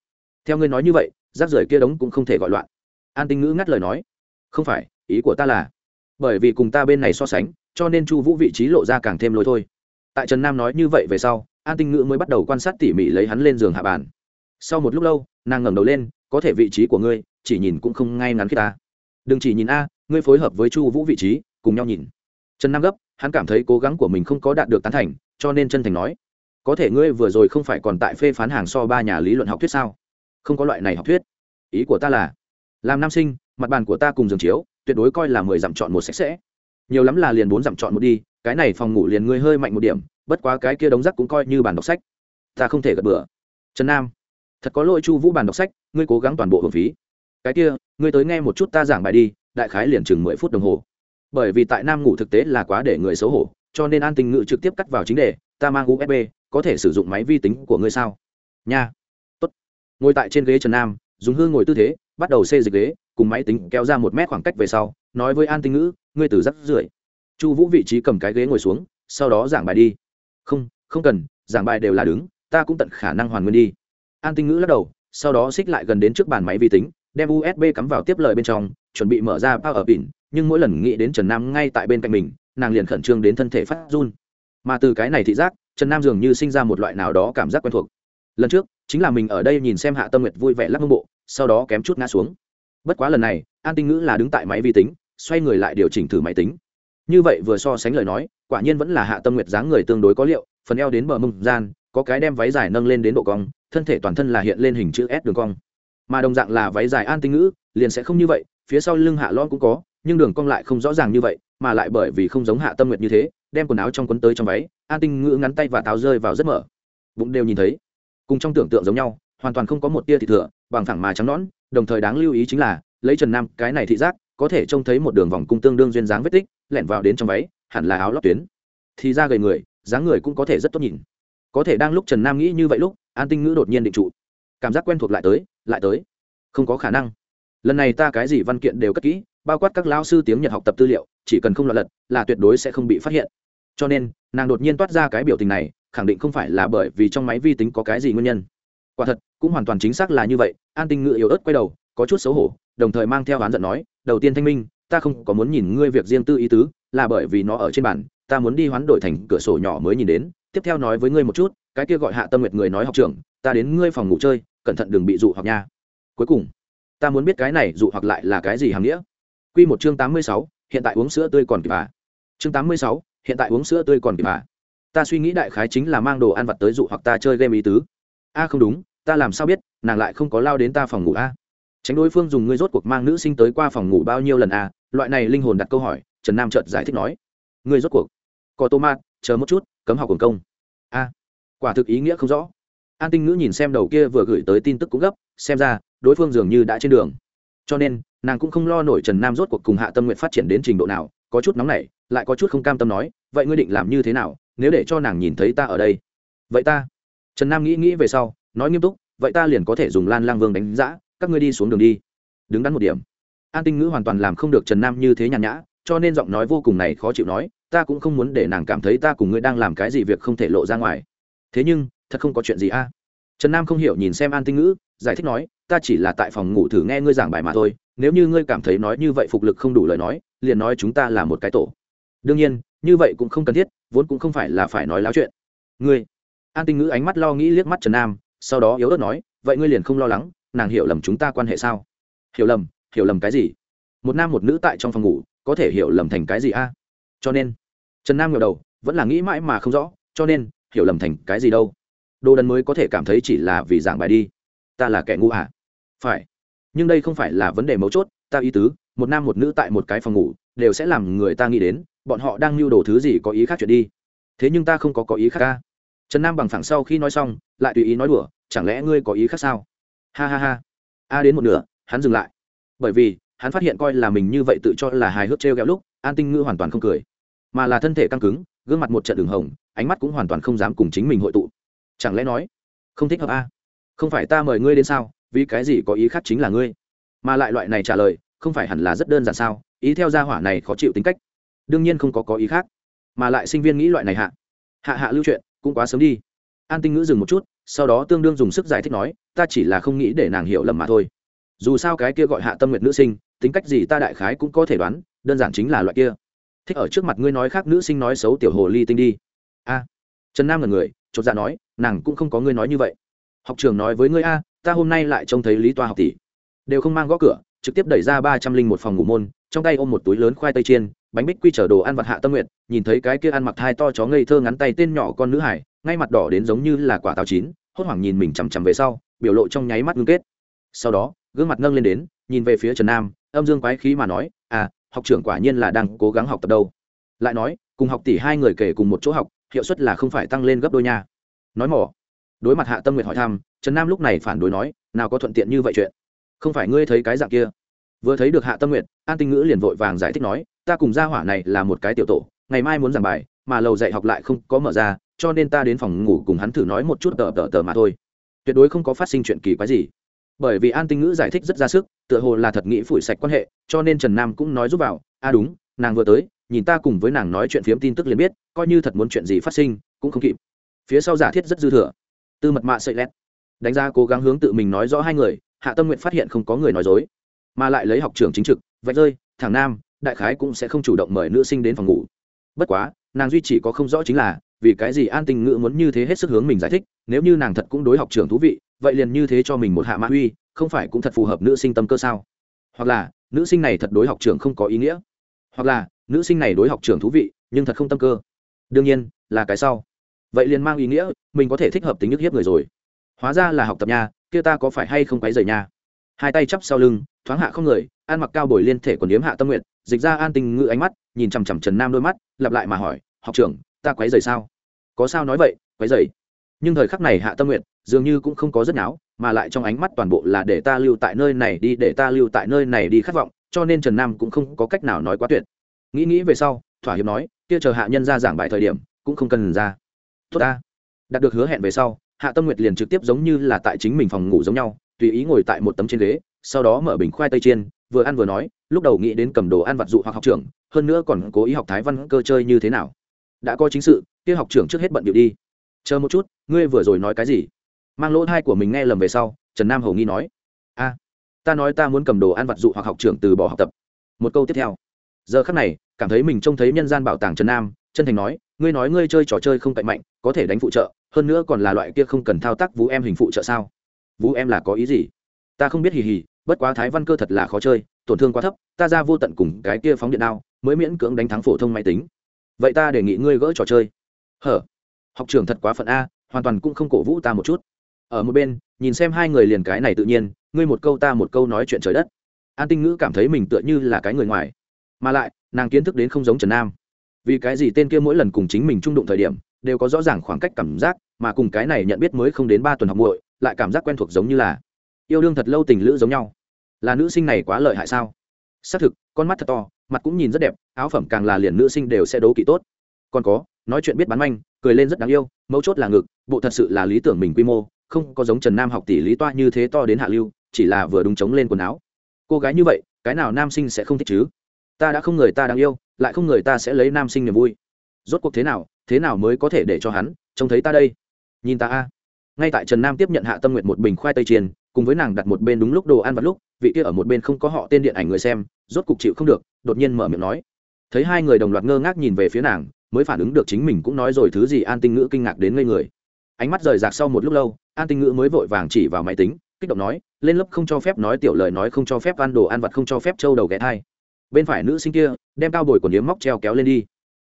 Theo ngươi nói như vậy, rác rưởi kia đống cũng không thể gọi loạn. An tinh ngữ ngắt lời nói, không phải, ý của ta là, bởi vì cùng ta bên này so sánh, cho nên chu vũ vị trí lộ ra càng thêm lối thôi. Tại trần nam nói như vậy về sau, an tinh ngữ mới bắt đầu quan sát tỉ mỉ lấy hắn lên giường hạ bàn. Sau một lúc lâu, nàng ngẩng đầu lên có thể vị trí của ngươi, chỉ nhìn cũng không ngay ngắn khi ta. Đừng chỉ nhìn a, ngươi phối hợp với chu vũ vị trí, cùng nhau nhìn. Trần nam gấp, hắn cảm thấy cố gắng của mình không có đạt được tán thành, cho nên chân thành nói. Có thể ngươi vừa rồi không phải còn tại phê phán hàng so ba nhà lý luận học thuyết sao? Không có loại này học thuyết. Ý của ta là, làm nam sinh, mặt bàn của ta cùng giường chiếu, tuyệt đối coi là mười dặm chọn một sạch sẽ. Nhiều lắm là liền bốn dặm chọn một đi, cái này phòng ngủ liền ngươi hơi mạnh một điểm, bất quá cái kia đống rác cũng coi như bàn đọc sách. Ta không thể gật bừa. Trần nam thật có lỗi chu vũ bàn đọc sách ngươi cố gắng toàn bộ hưởng phí cái kia ngươi tới nghe một chút ta giảng bài đi đại khái liền chừng mười phút đồng hồ bởi vì tại nam ngủ thực tế là quá để người xấu hổ cho nên an tình ngự trực tiếp cắt vào chính đề ta mang usb có thể sử dụng máy vi tính của ngươi sao nha tốt ngồi tại trên ghế trần nam dùng hương ngồi tư thế bắt đầu xê dịch ghế cùng máy tính kéo ra một mét khoảng cách về sau nói với an tinh ngữ ngươi từ rắc rưởi chu vũ vị trí cầm cái ghế ngồi xuống sau đó giảng bài đi không không cần giảng bài đều là đứng ta cũng tận khả năng hoàn nguyên đi an tinh ngữ lắc đầu, sau đó xích lại gần đến trước bàn máy vi tính, đem usb cắm vào tiếp lời bên trong, chuẩn bị mở ra power pin, nhưng mỗi lần nghĩ đến trần nam ngay tại bên cạnh mình, nàng liền khẩn trương đến thân thể phát run. Mà từ cái này thị giác, trần nam dường như sinh ra một loại nào đó cảm giác quen thuộc. Lần trước, chính là mình ở đây nhìn xem hạ tâm nguyệt vui vẻ lắc mông bộ, sau đó kém chút ngã xuống. Bất quá lần này, an tinh ngữ là đứng tại máy vi tính, xoay người lại điều chỉnh thử máy tính. Như vậy vừa so sánh lời nói, quả nhiên vẫn là hạ tâm nguyệt dáng người tương đối có liệu, phần eo đến bờ mông gian có cái đem váy dài nâng lên đến độ cong, thân thể toàn thân là hiện lên hình chữ s đường cong. Mà đồng dạng là váy dài an tinh ngữ, liền sẽ không như vậy, phía sau lưng hạ lon cũng có, nhưng đường cong lại không rõ ràng như vậy, mà lại bởi vì không giống hạ tâm nguyệt như thế, đem quần áo trong quấn tới trong váy, an tinh ngữ ngắn tay và táo rơi vào rất mở. Bụng đều nhìn thấy, cùng trong tưởng tượng giống nhau, hoàn toàn không có một tia thị thừa, bằng thẳng mà trắng nõn, đồng thời đáng lưu ý chính là, lấy trần nam cái này thị giác, có thể trông thấy một đường vòng cung tương đương duyên dáng vết tích, lẻn vào đến trong váy, hẳn là áo lót tuyến. Thì ra gầy người, dáng người cũng có thể rất tốt nhìn có thể đang lúc trần nam nghĩ như vậy lúc, an tinh ngữ đột nhiên định trụ. Cảm giác quen thuộc lại tới lại tới. Không có khả năng. Lần này ta cái gì văn kiện đều cất kỹ, bao quát các lao sư tiếng nhật học tập tư liệu, chỉ cần không lọt lật, là tuyệt đối sẽ không bị phát hiện. Cho nên, nàng đột nhiên toát ra cái biểu tình này, khẳng định không phải là bởi vì trong máy vi tính có cái gì nguyên nhân. Quả thật, cũng hoàn toàn chính xác là như vậy, an tinh ngự yếu ớt quay đầu, có chút xấu hổ, đồng thời mang theo oán giận nói, đầu tiên thanh minh, ta không có muốn nhìn ngươi việc riêng tư ý tứ, là bởi vì nó ở trên bản ta muốn đi hoán đổi thành cửa sổ nhỏ mới nhìn đến tiếp theo nói với ngươi một chút, cái kia gọi hạ tâm nguyệt người nói học trưởng, ta đến ngươi phòng ngủ chơi, cẩn thận đừng bị dụ hoặc nha. Cuối cùng, ta muốn biết cái này dụ hoặc lại là cái gì hàm nghĩa? Q một chương tám mươi sáu, hiện tại uống sữa tươi còn kịp à? Chương tám mươi sáu, hiện tại uống sữa tươi còn kịp à? Ta suy nghĩ đại khái chính là mang đồ ăn vặt tới dụ hoặc ta chơi game ý tứ. A, không đúng, ta làm sao biết, nàng lại không có lao đến ta phòng ngủ a? Tránh đối phương dùng ngươi rốt cuộc mang nữ sinh tới qua phòng ngủ bao nhiêu lần a? Loại này linh hồn đặt câu hỏi, trần nam trợt giải thích nói. Ngươi rốt cuộc, có tô mát, chờ một chút cấm học quần công. A, quả thực ý nghĩa không rõ. An tinh ngữ nhìn xem đầu kia vừa gửi tới tin tức cũng gấp, xem ra, đối phương dường như đã trên đường. Cho nên, nàng cũng không lo nổi trần nam rốt cuộc cùng hạ tâm nguyện phát triển đến trình độ nào, có chút nóng nảy, lại có chút không cam tâm nói, vậy ngươi định làm như thế nào, nếu để cho nàng nhìn thấy ta ở đây? Vậy ta. Trần nam nghĩ nghĩ về sau, nói nghiêm túc, vậy ta liền có thể dùng lan lang vương đánh giã các ngươi đi xuống đường đi. Đứng đắn một điểm. An tinh ngữ hoàn toàn làm không được trần nam như thế nhàn nhã, cho nên giọng nói vô cùng này khó chịu nói ta cũng không muốn để nàng cảm thấy ta cùng ngươi đang làm cái gì việc không thể lộ ra ngoài. Thế nhưng, thật không có chuyện gì a. Trần nam không hiểu nhìn xem an tinh ngữ, giải thích nói, ta chỉ là tại phòng ngủ thử nghe ngươi giảng bài mà thôi, nếu như ngươi cảm thấy nói như vậy phục lực không đủ lời nói, liền nói chúng ta là một cái tổ. Đương nhiên, như vậy cũng không cần thiết, vốn cũng không phải là phải nói láo chuyện. Ngươi. An tinh ngữ ánh mắt lo nghĩ liếc mắt trần nam, sau đó yếu ớt nói, vậy ngươi liền không lo lắng, nàng hiểu lầm chúng ta quan hệ sao? Hiểu lầm hiểu lầm cái gì? Một nam một nữ tại trong phòng ngủ, có thể hiểu lầm thành cái gì a? Cho nên trần nam ngờ đầu, vẫn là nghĩ mãi mà không rõ, cho nên, hiểu lầm thành cái gì đâu. Đồ đần mới có thể cảm thấy chỉ là vì giảng bài đi. Ta là kẻ ngu à? Phải. Nhưng đây không phải là vấn đề mấu chốt, ta ý tứ, một nam một nữ tại một cái phòng ngủ, đều sẽ làm người ta nghĩ đến, bọn họ đang lưu đồ thứ gì có ý khác chuyện đi. Thế nhưng ta không có có ý khác ca trần nam bằng phẳng sau khi nói xong, lại tùy ý nói đùa, chẳng lẽ ngươi có ý khác sao? Ha ha ha. A đến một nửa, hắn dừng lại. Bởi vì, hắn phát hiện coi là mình như vậy tự cho là hài hước t r e o g ẹ o lúc, an tinh ngữ hoàn toàn không cười mà là thân thể căng cứng, gương mặt một trận đường hồng, ánh mắt cũng hoàn toàn không dám cùng chính mình hội tụ. Chẳng lẽ nói, không thích hợp a không phải ta mời ngươi đến sao? Vì cái gì có ý khác chính là ngươi? Mà lại loại này trả lời, không phải hẳn là rất đơn giản sao? Ý theo gia hỏa này khó chịu tính cách. Đương nhiên không có có ý khác. Mà lại sinh viên nghĩ loại này hạ. Hạ hạ lưu chuyện, cũng quá sớm đi. An tinh ngữ dừng một chút, sau đó tương đương dùng sức giải thích nói, ta chỉ là không nghĩ để nàng hiểu lầm mà thôi. Dù sao cái kia gọi hạ tâm nguyện nữ sinh, tính cách gì ta đại khái cũng có thể đoán, đơn giản chính là loại kia thích ở trước mặt ngươi nói khác nữ sinh nói xấu tiểu hồ ly tinh đi. A. Trần nam là người, chột dạ nói, nàng cũng không có ngươi nói như vậy. Học trường nói với ngươi a, ta hôm nay lại trông thấy lý toa học tỷ. Đều không mang gõ cửa, trực tiếp đẩy ra ba trăm linh một phòng ngủ môn, trong tay ôm một túi lớn khoai tây chiên, bánh bích quy chở đồ ăn vặt hạ tâm nguyện nhìn thấy cái kia ăn mặc thai to chó ngây thơ ngắn tay tên nhỏ con nữ hải, ngay mặt đỏ đến giống như là quả táo chín, hốt hoảng nhìn mình chằm chằm về sau, biểu lộ trong nháy mắt ngưng kết. Sau đó, gương mặt nâng lên đến, nhìn về phía trần nam, âm dương quái khí mà nói à học trưởng quả nhiên là đang cố gắng học tập đâu. Lại nói, cùng học tỷ hai người kể cùng một chỗ học, hiệu suất là không phải tăng lên gấp đôi nha. Nói mỏ. Đối mặt hạ tâm nguyệt hỏi thăm, trần nam lúc này phản đối nói, nào có thuận tiện như vậy chuyện? Không phải ngươi thấy cái dạng kia? Vừa thấy được hạ tâm nguyệt, an tinh ngữ liền vội vàng giải thích nói, ta cùng gia hỏa này là một cái tiểu tổ, ngày mai muốn giảng bài, mà lầu dạy học lại không có mở ra, cho nên ta đến phòng ngủ cùng hắn thử nói một chút tờ tờ tờ mà thôi. Tuyệt đối không có phát sinh chuyện kỳ quái gì bởi vì an tinh ngữ giải thích rất ra sức, tựa hồ là thật nghĩ phủi sạch quan hệ, cho nên trần nam cũng nói giúp vào, a, đúng, nàng vừa tới, nhìn ta cùng với nàng nói chuyện phiếm tin tức liền biết, coi như thật muốn chuyện gì phát sinh, cũng không kịp. Phía sau giả thiết rất dư thừa. Tư mật mạ sợi lét. Đánh ra cố gắng hướng tự mình nói rõ hai người, hạ tâm nguyện phát hiện không có người nói dối, mà lại lấy học trường chính trực, vạch rơi, thằng nam, đại khái cũng sẽ không chủ động mời nữ sinh đến phòng ngủ. Bất quá, nàng duy chỉ có không rõ chính là, vì cái gì an tình ngữ muốn như thế hết sức hướng mình giải thích, nếu như nàng thật cũng đối học trường thú vị vậy liền như thế cho mình một hạ mã uy, không phải cũng thật phù hợp nữ sinh tâm cơ sao? Hoặc là, nữ sinh này thật đối học trường không có ý nghĩa? Hoặc là, nữ sinh này đối học trường thú vị, nhưng thật không tâm cơ? Đương nhiên, là cái sau. Vậy liền mang ý nghĩa, mình có thể thích hợp tính nhức hiếp người rồi. Hóa ra là học tập nha, kia ta có phải hay không quấy rời nha? Hai tay chắp sau lưng, thoáng hạ không người, ăn mặc cao bồi liên thể còn điếm hạ tâm nguyện dịch ra an tình ngự ánh mắt, nhìn chằm chằm trần nam đôi mắt, lặp lại mà hỏi, học trưởng, ta quấy rầy sao? Có sao nói vậy, quấy rầy nhưng thời khắc này hạ tâm nguyện dường như cũng không có rất náo, mà lại trong ánh mắt toàn bộ là để ta lưu tại nơi này đi, để ta lưu tại nơi này đi khát vọng, cho nên trần nam cũng không có cách nào nói quá tuyệt. Nghĩ nghĩ về sau, thỏa hiệp nói, kia chờ hạ nhân ra giảng bài thời điểm, cũng không cần ra. Tốt ta. Đạt được hứa hẹn về sau, hạ tâm nguyệt liền trực tiếp giống như là tại chính mình phòng ngủ giống nhau, tùy ý ngồi tại một tấm trên ghế, sau đó mở bình khoai tây chiên, vừa ăn vừa nói, lúc đầu nghĩ đến cầm đồ ăn vặt dụ hoặc học trưởng, hơn nữa còn cố ý học thái văn cơ chơi như thế nào. Đã có chính sự, kia học trưởng trước hết bận điệu đi chờ một chút, ngươi vừa rồi nói cái gì? Mang lỗ thai của mình nghe lầm về sau, trần nam hầu nghi nói. A, ta nói ta muốn cầm đồ ăn vặt dụ hoặc học trưởng từ bỏ học tập. Một câu tiếp theo. Giờ khắc này, cảm thấy mình trông thấy nhân gian bảo tàng trần nam, chân thành nói, ngươi nói ngươi chơi trò chơi không cạnh mạnh, có thể đánh phụ trợ, hơn nữa còn là loại kia không cần thao tác vũ em hình phụ trợ sao? Vũ em là có ý gì? Ta không biết hì hì, bất quá thái văn cơ thật là khó chơi, tổn thương quá thấp, ta ra vô tận cùng cái kia phóng điện đao, mới miễn cưỡng đánh thắng phổ thông máy tính. Vậy ta đề nghị ngươi gỡ trò chơi. Hở? Học trưởng thật quá phận a, hoàn toàn cũng không cổ vũ ta một chút. Ở một bên, nhìn xem hai người liền cái này tự nhiên, ngươi một câu ta một câu nói chuyện trời đất. An tinh ngữ cảm thấy mình tựa như là cái người ngoài. Mà lại, nàng kiến thức đến không giống trần nam. Vì cái gì tên kia mỗi lần cùng chính mình trung đụng thời điểm, đều có rõ ràng khoảng cách cảm giác, mà cùng cái này nhận biết mới không đến ba tuần học muội, lại cảm giác quen thuộc giống như là yêu đương thật lâu tình lữ giống nhau. Là nữ sinh này quá lợi hại sao? Xác thực, con mắt thật to, mặt cũng nhìn rất đẹp, áo phẩm càng là liền nữ sinh đều sẽ đấu kỵ tốt. Còn có, nói chuyện biết bán manh cười lên rất đáng yêu, mấu chốt là ngực, bộ thật sự là lý tưởng mình quy mô, không có giống trần nam học tỷ lý toa như thế to đến hạ lưu, chỉ là vừa đúng chống lên quần áo. Cô gái như vậy, cái nào nam sinh sẽ không thích chứ? Ta đã không người ta đáng yêu, lại không người ta sẽ lấy nam sinh niềm vui. Rốt cuộc thế nào thế nào mới có thể để cho hắn trông thấy ta đây? Nhìn ta a. Ngay tại trần nam tiếp nhận hạ tâm nguyện một bình khoai tây chiên, cùng với nàng đặt một bên đúng lúc đồ ăn vặt lúc, vị kia ở một bên không có họ tên điện ảnh người xem, rốt cục chịu không được, đột nhiên mở miệng nói. Thấy hai người đồng loạt ngơ ngác nhìn về phía nàng mới phản ứng được chính mình cũng nói rồi thứ gì an tinh ngữ kinh ngạc đến ngây người. Ánh mắt rời rạc sau một lúc lâu, an tinh ngữ mới vội vàng chỉ vào máy tính, kích động nói, lên lớp không cho phép nói tiểu lời nói không cho phép ăn đồ ăn vặt không cho phép trâu đầu ghé thai. Bên phải nữ sinh kia, đem cao bồi quần yếm móc treo kéo lên đi.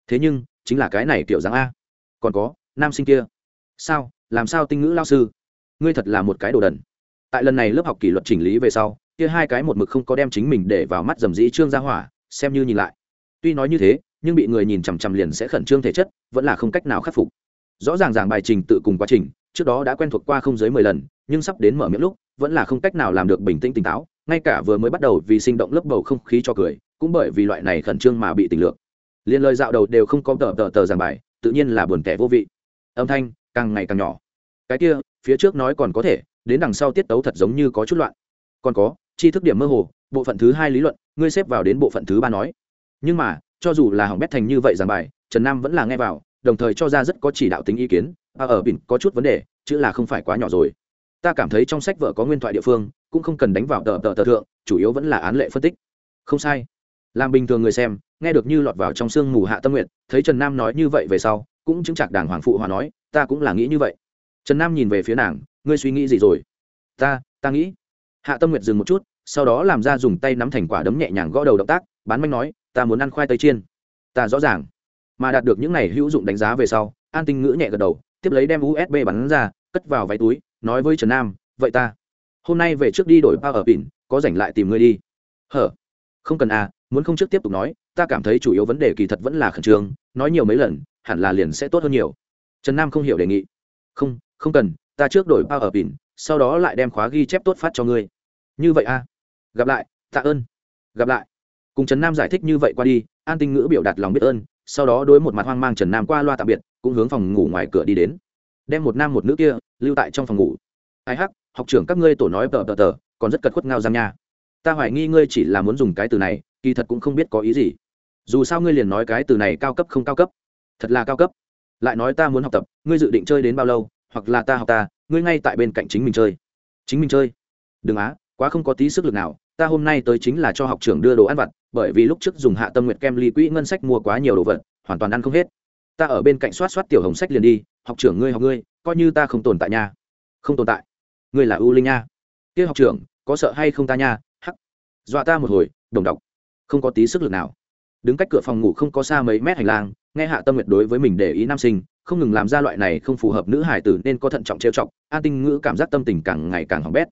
Thế nhưng, chính là cái này kiểu dáng a. Còn có, nam sinh kia. Sao, làm sao tinh ngữ lao sư? Ngươi thật là một cái đồ đần. Tại lần này lớp học kỷ luật chỉnh lý về sau, kia hai cái một mực không có đem chính mình để vào mắt dầm dĩ trương gia hỏa, xem như nhìn lại. Tuy nói như thế nhưng bị người nhìn chằm chằm liền sẽ khẩn trương thể chất, vẫn là không cách nào khắc phục. Rõ ràng giảng bài trình tự cùng quá trình, trước đó đã quen thuộc qua không dưới mười lần, nhưng sắp đến mở miệng lúc, vẫn là không cách nào làm được bình tĩnh tỉnh táo, ngay cả vừa mới bắt đầu vì sinh động lớp bầu không khí cho cười, cũng bởi vì loại này khẩn trương mà bị tỉnh lượng liền lời dạo đầu đều không có tờ tờ tờ giảng bài, tự nhiên là buồn tẻ vô vị. Âm thanh càng ngày càng nhỏ. Cái kia, phía trước nói còn có thể, đến đằng sau tiết tấu thật giống như có chút loạn. Còn có chi thức điểm mơ hồ, bộ phận thứ hai lý luận, ngươi xếp vào đến bộ phận thứ ba nói. Nhưng mà cho dù là hỏng bét thành như vậy giảng bài trần nam vẫn là nghe vào đồng thời cho ra rất có chỉ đạo tính ý kiến. À, ở bỉn có chút vấn đề chữ là không phải quá nhỏ rồi. Ta cảm thấy trong sách vở có nguyên thoại địa phương cũng không cần đánh vào tờ tờ tờ thượng chủ yếu vẫn là án lệ phân tích. Không sai. Làm bình thường người xem nghe được như lọt vào trong sương mù hạ tâm nguyện thấy trần nam nói như vậy về sau cũng chứng chặt đảng hoàng phụ hòa nói ta cũng là nghĩ như vậy. Trần nam nhìn về phía nàng ngươi suy nghĩ gì rồi? Ta ta nghĩ. Hạ tâm nguyện dừng một chút sau đó làm ra dùng tay nắm thành quả đấm nhẹ nhàng gõ đầu động tác bán manh nói ta muốn ăn khoai tây chiên. Ta rõ ràng. Mà đạt được những này hữu dụng đánh giá về sau, an tinh ngữ nhẹ gật đầu, tiếp lấy đem usb bắn ra, cất vào váy túi, nói với trần nam, vậy ta, hôm nay về trước đi đổi ba ở pin, có rảnh lại tìm ngươi đi. Hở, không cần à muốn không trước tiếp tục nói, ta cảm thấy chủ yếu vấn đề kỳ thật vẫn là khẩn trương, nói nhiều mấy lần, hẳn là liền sẽ tốt hơn nhiều. Trần nam không hiểu đề nghị. Không không cần, ta trước đổi ba ở pin, sau đó lại đem khóa ghi chép tốt phát cho ngươi. Như vậy a gặp lại, tạ ơn. Gặp lại cùng trần nam giải thích như vậy qua đi an tinh ngữ biểu đạt lòng biết ơn sau đó đối một mặt hoang mang trần nam qua loa tạm biệt cũng hướng phòng ngủ ngoài cửa đi đến đem một nam một nữ kia lưu tại trong phòng ngủ ai hắc học trưởng các ngươi tổ nói tờ tờ tờ còn rất cật khuất ngao giang nha ta hoài nghi ngươi chỉ là muốn dùng cái từ này kỳ thật cũng không biết có ý gì dù sao ngươi liền nói cái từ này cao cấp không cao cấp thật là cao cấp lại nói ta muốn học tập ngươi dự định chơi đến bao lâu hoặc là ta học ta ngươi ngay tại bên cạnh chính mình chơi chính mình chơi đừng á quá không có tí sức lực nào ta hôm nay tới chính là cho học trưởng đưa đồ ăn vặt, bởi vì lúc trước dùng hạ tâm nguyện kem ly quỹ ngân sách mua quá nhiều đồ vật, hoàn toàn ăn không hết. Ta ở bên cạnh soát soát tiểu hồng sách liền đi, học trưởng ngươi, học ngươi, coi như ta không tồn tại nha. Không tồn tại. Ngươi là ưu linh nha. Kia học trưởng, có sợ hay không ta nha? Hắc. Dọa ta một hồi, đồng đọc không có tí sức lực nào. Đứng cách cửa phòng ngủ không có xa mấy mét hành lang, nghe hạ tâm nguyệt đối với mình để ý nam sinh, không ngừng làm ra loại này không phù hợp nữ hải tử nên có thận trọng trêu chọc, an tinh ngữ cảm giác tâm tình càng ngày càng hỏng bét.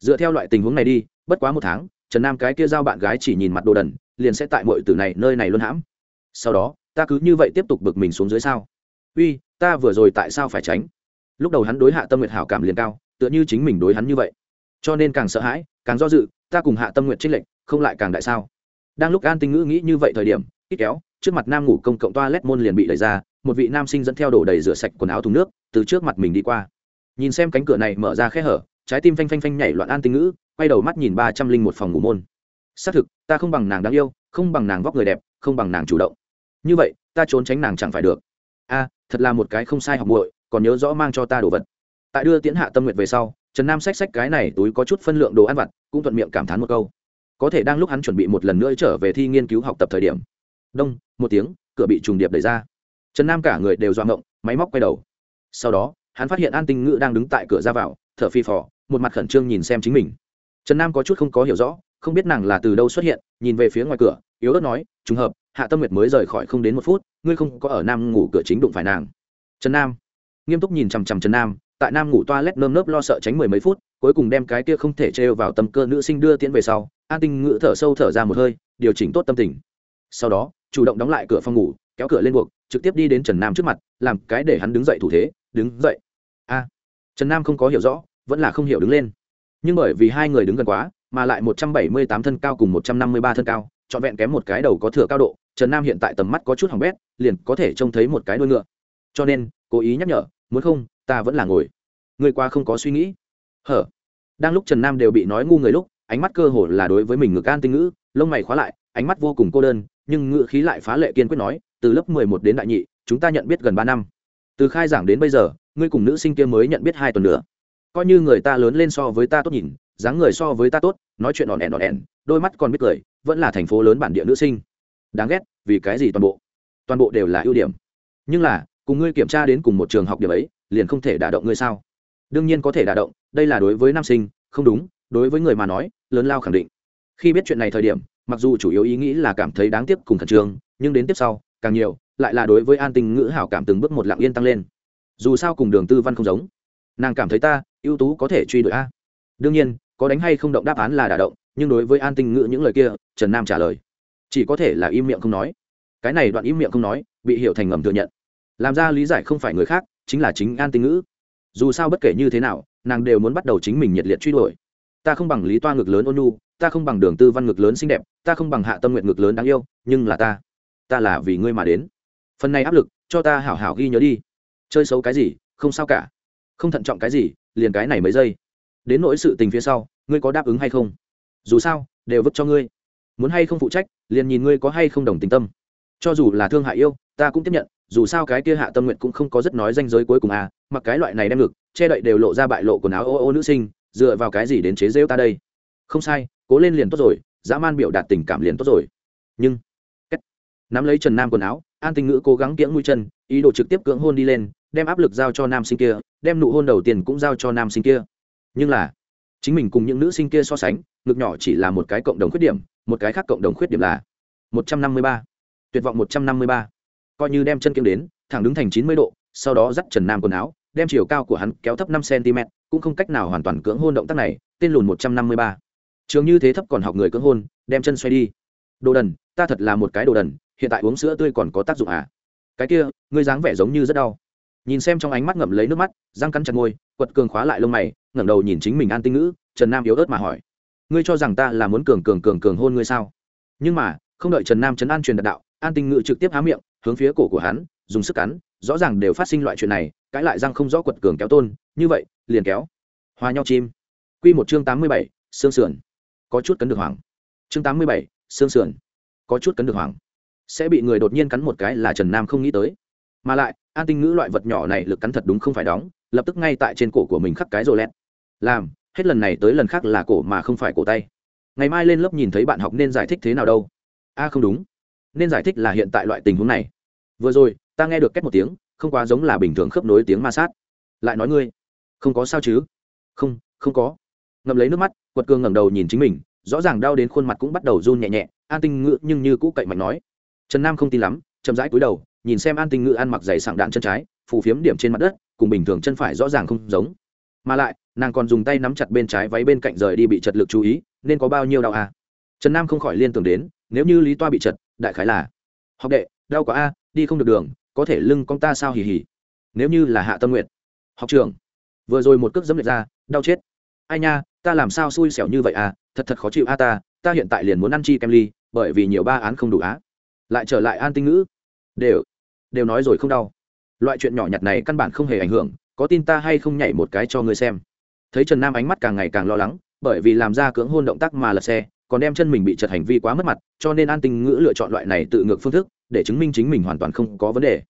Dựa theo loại tình huống này đi bất quá một tháng, trần nam cái kia giao bạn gái chỉ nhìn mặt đồ đần, liền sẽ tại mọi tử này, nơi này luôn hãm. Sau đó, ta cứ như vậy tiếp tục bực mình xuống dưới sao? Uy, ta vừa rồi tại sao phải tránh? Lúc đầu hắn đối hạ tâm nguyệt hảo cảm liền cao, tựa như chính mình đối hắn như vậy. Cho nên càng sợ hãi, càng do dự, ta cùng hạ tâm nguyệt trích lệnh không lại càng đại sao? Đang lúc an tinh ngữ nghĩ như vậy thời điểm, ít kéo, trước mặt nam ngủ công cộng toa lét môn liền bị đẩy ra, một vị nam sinh dẫn theo đổ đầy rửa sạch quần áo thùng nước, từ trước mặt mình đi qua. Nhìn xem cánh cửa này mở ra khe hở, trái tim phanh phanh phanh nhảy loạn an tinh ngữ quay đầu mắt nhìn ba trăm linh một phòng ngủ môn. Xác thực, ta không bằng nàng đáng yêu, không bằng nàng vóc người đẹp, không bằng nàng chủ động. Như vậy, ta trốn tránh nàng chẳng phải được. A, thật là một cái không sai học muội, còn nhớ rõ mang cho ta đồ vật. Tại đưa tiễn hạ tâm nguyện về sau, trần nam xách xách cái này túi có chút phân lượng đồ ăn vặt, cũng thuận miệng cảm thán một câu. Có thể đang lúc hắn chuẩn bị một lần nữa trở về thi nghiên cứu học tập thời điểm. Đông, một tiếng, cửa bị trùng điệp đẩy ra. Trần nam cả người đều doạ ngộng, máy móc quay đầu. Sau đó, hắn phát hiện an tinh ngữ đang đứng tại cửa ra vào, thở phi phò, một mặt khẩn trương nhìn xem chính mình trần nam có chút không có hiểu rõ, không biết nàng là từ đâu xuất hiện, nhìn về phía ngoài cửa, yếu ớt nói, trùng hợp, hạ tâm nguyệt mới rời khỏi không đến một phút, ngươi không có ở nam ngủ cửa chính đụng phải nàng. Trần nam nghiêm túc nhìn chằm chằm trần nam, tại nam ngủ toa lét nơm nớp lo sợ tránh mười mấy phút, cuối cùng đem cái kia không thể trêu vào tâm cơ nữ sinh đưa tiễn về sau, an tinh ngữ thở sâu thở ra một hơi, điều chỉnh tốt tâm tình. Sau đó, chủ động đóng lại cửa phòng ngủ, kéo cửa lên buộc, trực tiếp đi đến trần nam trước mặt, làm cái để hắn đứng dậy thủ thế, đứng dậy. A. Trần nam không có hiểu rõ, vẫn là không hiểu đứng lên nhưng bởi vì hai người đứng gần quá, mà lại một trăm bảy mươi tám thân cao cùng một trăm năm mươi ba thân cao, trọn vẹn kém một cái đầu có thừa cao độ, trần nam hiện tại tầm mắt có chút hỏng bét, liền có thể trông thấy một cái đuôi ngựa. Cho nên, cố ý nhắc nhở, muốn không, ta vẫn là ngồi. Người qua không có suy nghĩ. Hở. Đang lúc trần nam đều bị nói ngu người lúc, ánh mắt cơ hồ là đối với mình ngực an tinh ngữ, lông mày khóa lại, ánh mắt vô cùng cô đơn, nhưng ngữ khí lại phá lệ kiên quyết nói, từ lớp mười một đến đại nhị, chúng ta nhận biết gần ba năm. Từ khai giảng đến bây giờ, ngươi cùng nữ sinh kia mới nhận biết hai tuần nữa coi như người ta lớn lên so với ta tốt nhìn, dáng người so với ta tốt, nói chuyện đòn ẻn đòn ẻn, đôi mắt còn biết cười, vẫn là thành phố lớn bản địa nữ sinh. Đáng ghét, vì cái gì toàn bộ? Toàn bộ đều là ưu điểm. Nhưng là, cùng ngươi kiểm tra đến cùng một trường học điểm ấy, liền không thể đả động ngươi sao? Đương nhiên có thể đả động, đây là đối với nam sinh, không đúng, đối với người mà nói, lớn lao khẳng định. Khi biết chuyện này thời điểm, mặc dù chủ yếu ý nghĩ là cảm thấy đáng tiếc cùng khẩn trương, nhưng đến tiếp sau, càng nhiều, lại là đối với an tình ngữ hảo cảm từng bước một lặng yên tăng lên. Dù sao cùng đường tư văn không giống. Nàng cảm thấy ta ưu tú có thể truy đuổi a. Đương nhiên, có đánh hay không động đáp án là đả động, nhưng đối với an tinh ngữ những lời kia, trần nam trả lời. Chỉ có thể là im miệng không nói. Cái này đoạn im miệng không nói, bị hiểu thành ngầm thừa nhận. Làm ra lý giải không phải người khác, chính là chính an tinh ngữ. Dù sao bất kể như thế nào, nàng đều muốn bắt đầu chính mình nhiệt liệt truy đuổi. Ta không bằng lý toa ngực lớn ôn nu ta không bằng đường tư văn ngực lớn xinh đẹp, ta không bằng hạ tâm nguyện ngực lớn đáng yêu, nhưng là ta ta là vì ngươi mà đến. Phần này áp lực, cho ta hảo hảo ghi nhớ đi. Chơi xấu cái gì, không sao cả. Không thận trọng cái gì liền cái này mấy giây. Đến nỗi sự tình phía sau, ngươi có đáp ứng hay không? Dù sao, đều vứt cho ngươi. Muốn hay không phụ trách, liền nhìn ngươi có hay không đồng tình tâm. Cho dù là thương hại yêu, ta cũng tiếp nhận, dù sao cái kia hạ tâm nguyện cũng không có rất nói danh giới cuối cùng à mặc cái loại này đem ngực che đậy đều lộ ra bại lộ quần áo ô ô nữ sinh, dựa vào cái gì đến chế rêu ta đây? Không sai, cố lên liền tốt rồi, dã man biểu đạt tình cảm liền tốt rồi. Nhưng, cách, nắm lấy trần nam quần áo, an tình ngữ cố gắng kiễng mũi chân, ý đồ trực tiếp cưỡng hôn đi lên, đem áp lực giao cho nam sinh kia đem nụ hôn đầu tiên cũng giao cho nam sinh kia. Nhưng là, chính mình cùng những nữ sinh kia so sánh, ngực nhỏ chỉ là một cái cộng đồng khuyết điểm, một cái khác cộng đồng khuyết điểm là một trăm năm mươi ba. Tuyệt vọng một trăm năm mươi ba. Coi như đem chân kiếm đến, thẳng đứng thành chín mươi độ, sau đó dắt trần nam quần áo, đem chiều cao của hắn kéo thấp năm cm cũng không cách nào hoàn toàn cưỡng hôn động tác này, tên lùn một trăm năm mươi ba. Trường như thế thấp còn học người cưỡng hôn, đem chân xoay đi. Đồ đần, ta thật là một cái đồ đần, hiện tại uống sữa tươi còn có tác dụng à? Cái kia, ngươi dáng vẻ giống như rất đau nhìn xem trong ánh mắt ngậm lấy nước mắt, răng cắn chặt môi, quật cường khóa lại lông mày, ngẩng đầu nhìn chính mình an tinh ngữ, trần nam yếu ớt mà hỏi, ngươi cho rằng ta là muốn cường cường cường cường hôn ngươi sao? Nhưng mà, không đợi trần nam chấn an truyền đạt đạo, an tinh ngữ trực tiếp há miệng, hướng phía cổ của hắn, dùng sức cắn, rõ ràng đều phát sinh loại chuyện này, cãi lại răng không rõ quật cường kéo tôn, như vậy, liền kéo. Hòa nhau chim. Q một chương tám mươi bảy xương sườn. Có chút cấn được hoàng chương tám mươi bảy xương sườn. Có chút cấn được hoàng sẽ bị người đột nhiên cắn một cái là trần nam không nghĩ tới mà lại, an tinh ngữ loại vật nhỏ này lực cắn thật đúng không phải đóng, lập tức ngay tại trên cổ của mình khắc cái rồ lẹt làm, hết lần này tới lần khác là cổ mà không phải cổ tay. Ngày mai lên lớp nhìn thấy bạn học nên giải thích thế nào đâu. A, không đúng. Nên giải thích là hiện tại loại tình huống này. Vừa rồi, ta nghe được két một tiếng, không quá giống là bình thường khớp nối tiếng ma sát. Lại nói ngươi, không có sao chứ? Không không có. Ngậm lấy nước mắt, quật cường ngẩng đầu nhìn chính mình, rõ ràng đau đến khuôn mặt cũng bắt đầu run nhẹ nhẹ, an tinh ngữ nhưng như cũ cậy mạnh nói. Trần nam không tin lắm, chậm rãi cúi đầu nhìn xem an tinh ngữ ăn mặc dày sạng đạn chân trái, phù phiếm điểm trên mặt đất, cùng bình thường chân phải rõ ràng không giống. Mà lại, nàng còn dùng tay nắm chặt bên trái váy bên cạnh rời đi bị chật lực chú ý, nên có bao nhiêu đau à trần nam không khỏi liên tưởng đến, nếu như lý toa bị chật, đại khái là, học đệ, đau quá a, đi không được đường, có thể lưng con ta sao hì hì? Nếu như là hạ tâm nguyện học trường vừa rồi một cước dẫm liệt ra, đau chết. Ai nha, ta làm sao xui xẻo như vậy à thật thật khó chịu a ta ta hiện tại liền muốn ăn chi kem ly, bởi vì nhiều ba án không đủ á. Lại trở lại an tinh ngữ. Đều đều nói rồi không đau. Loại chuyện nhỏ nhặt này căn bản không hề ảnh hưởng, có tin ta hay không nhảy một cái cho ngươi xem. Thấy trần nam ánh mắt càng ngày càng lo lắng, bởi vì làm ra cưỡng hôn động tác mà lật xe, còn đem chân mình bị chật hành vi quá mất mặt, cho nên an tinh ngữ lựa chọn loại này tự ngược phương thức, để chứng minh chính mình hoàn toàn không có vấn đề.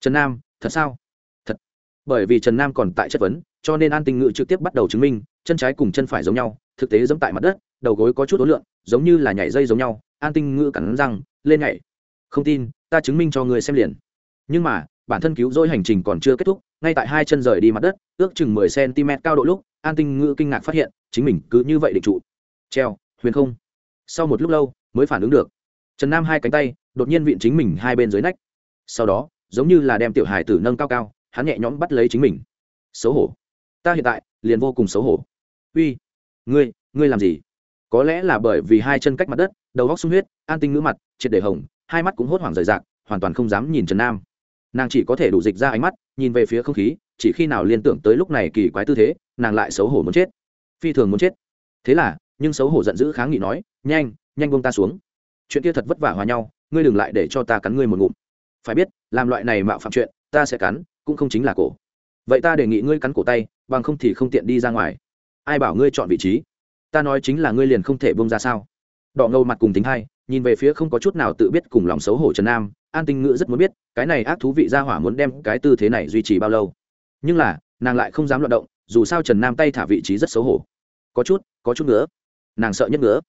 Trần nam, thật sao? Thật. Bởi vì trần nam còn tại chất vấn, cho nên an tinh ngữ trực tiếp bắt đầu chứng minh, chân trái cùng chân phải giống nhau, thực tế giống tại mặt đất, đầu gối có chút ối lượng giống như là nhảy dây giống nhau, an tinh ngữ cắn răng, lên nhảy. Không tin, ta chứng minh cho người xem liền nhưng mà, bản thân cứu rỗi hành trình còn chưa kết thúc, ngay tại hai chân rời đi mặt đất, ước chừng mười cm cao độ lúc, an tinh ngữ kinh ngạc phát hiện, chính mình cứ như vậy định trụ. Treo, huyền không. Sau một lúc lâu, mới phản ứng được. Trần nam hai cánh tay, đột nhiên vịn chính mình hai bên dưới nách. Sau đó, giống như là đem tiểu hài tử nâng cao cao, hắn nhẹ nhõm bắt lấy chính mình. Xấu hổ. Ta hiện tại, liền vô cùng xấu hổ. Uy, ngươi ngươi làm gì? Có lẽ là bởi vì hai chân cách mặt đất, đầu góc sung huyết, an tinh ngữ mặt, triệt để hồng, hai mắt cũng hốt hoảng rời rạc, hoàn toàn không dám nhìn trần nam nàng chỉ có thể đủ dịch ra ánh mắt, nhìn về phía không khí, chỉ khi nào liên tưởng tới lúc này kỳ quái tư thế, nàng lại xấu hổ muốn chết. Phi thường muốn chết. Thế là, nhưng xấu hổ giận dữ kháng nghị nói, nhanh nhanh buông ta xuống. Chuyện kia thật vất vả hòa nhau, ngươi đừng lại để cho ta cắn ngươi một ngụm. Phải biết, làm loại này mạo phạm chuyện, ta sẽ cắn, cũng không chính là cổ. Vậy ta đề nghị ngươi cắn cổ tay, bằng không thì không tiện đi ra ngoài. Ai bảo ngươi chọn vị trí? Ta nói chính là ngươi liền không thể bông ra sao? Đỏ ngầu mặt cùng tính hai, nhìn về phía không có chút nào tự biết cùng lòng xấu hổ trần nam an tinh ngữ rất muốn biết, cái này ác thú vị ra hỏa muốn đem cái tư thế này duy trì bao lâu. Nhưng là, nàng lại không dám loạt động, dù sao trần nam tay thả vị trí rất xấu hổ. Có chút có chút nữa. Nàng sợ nhất nữa.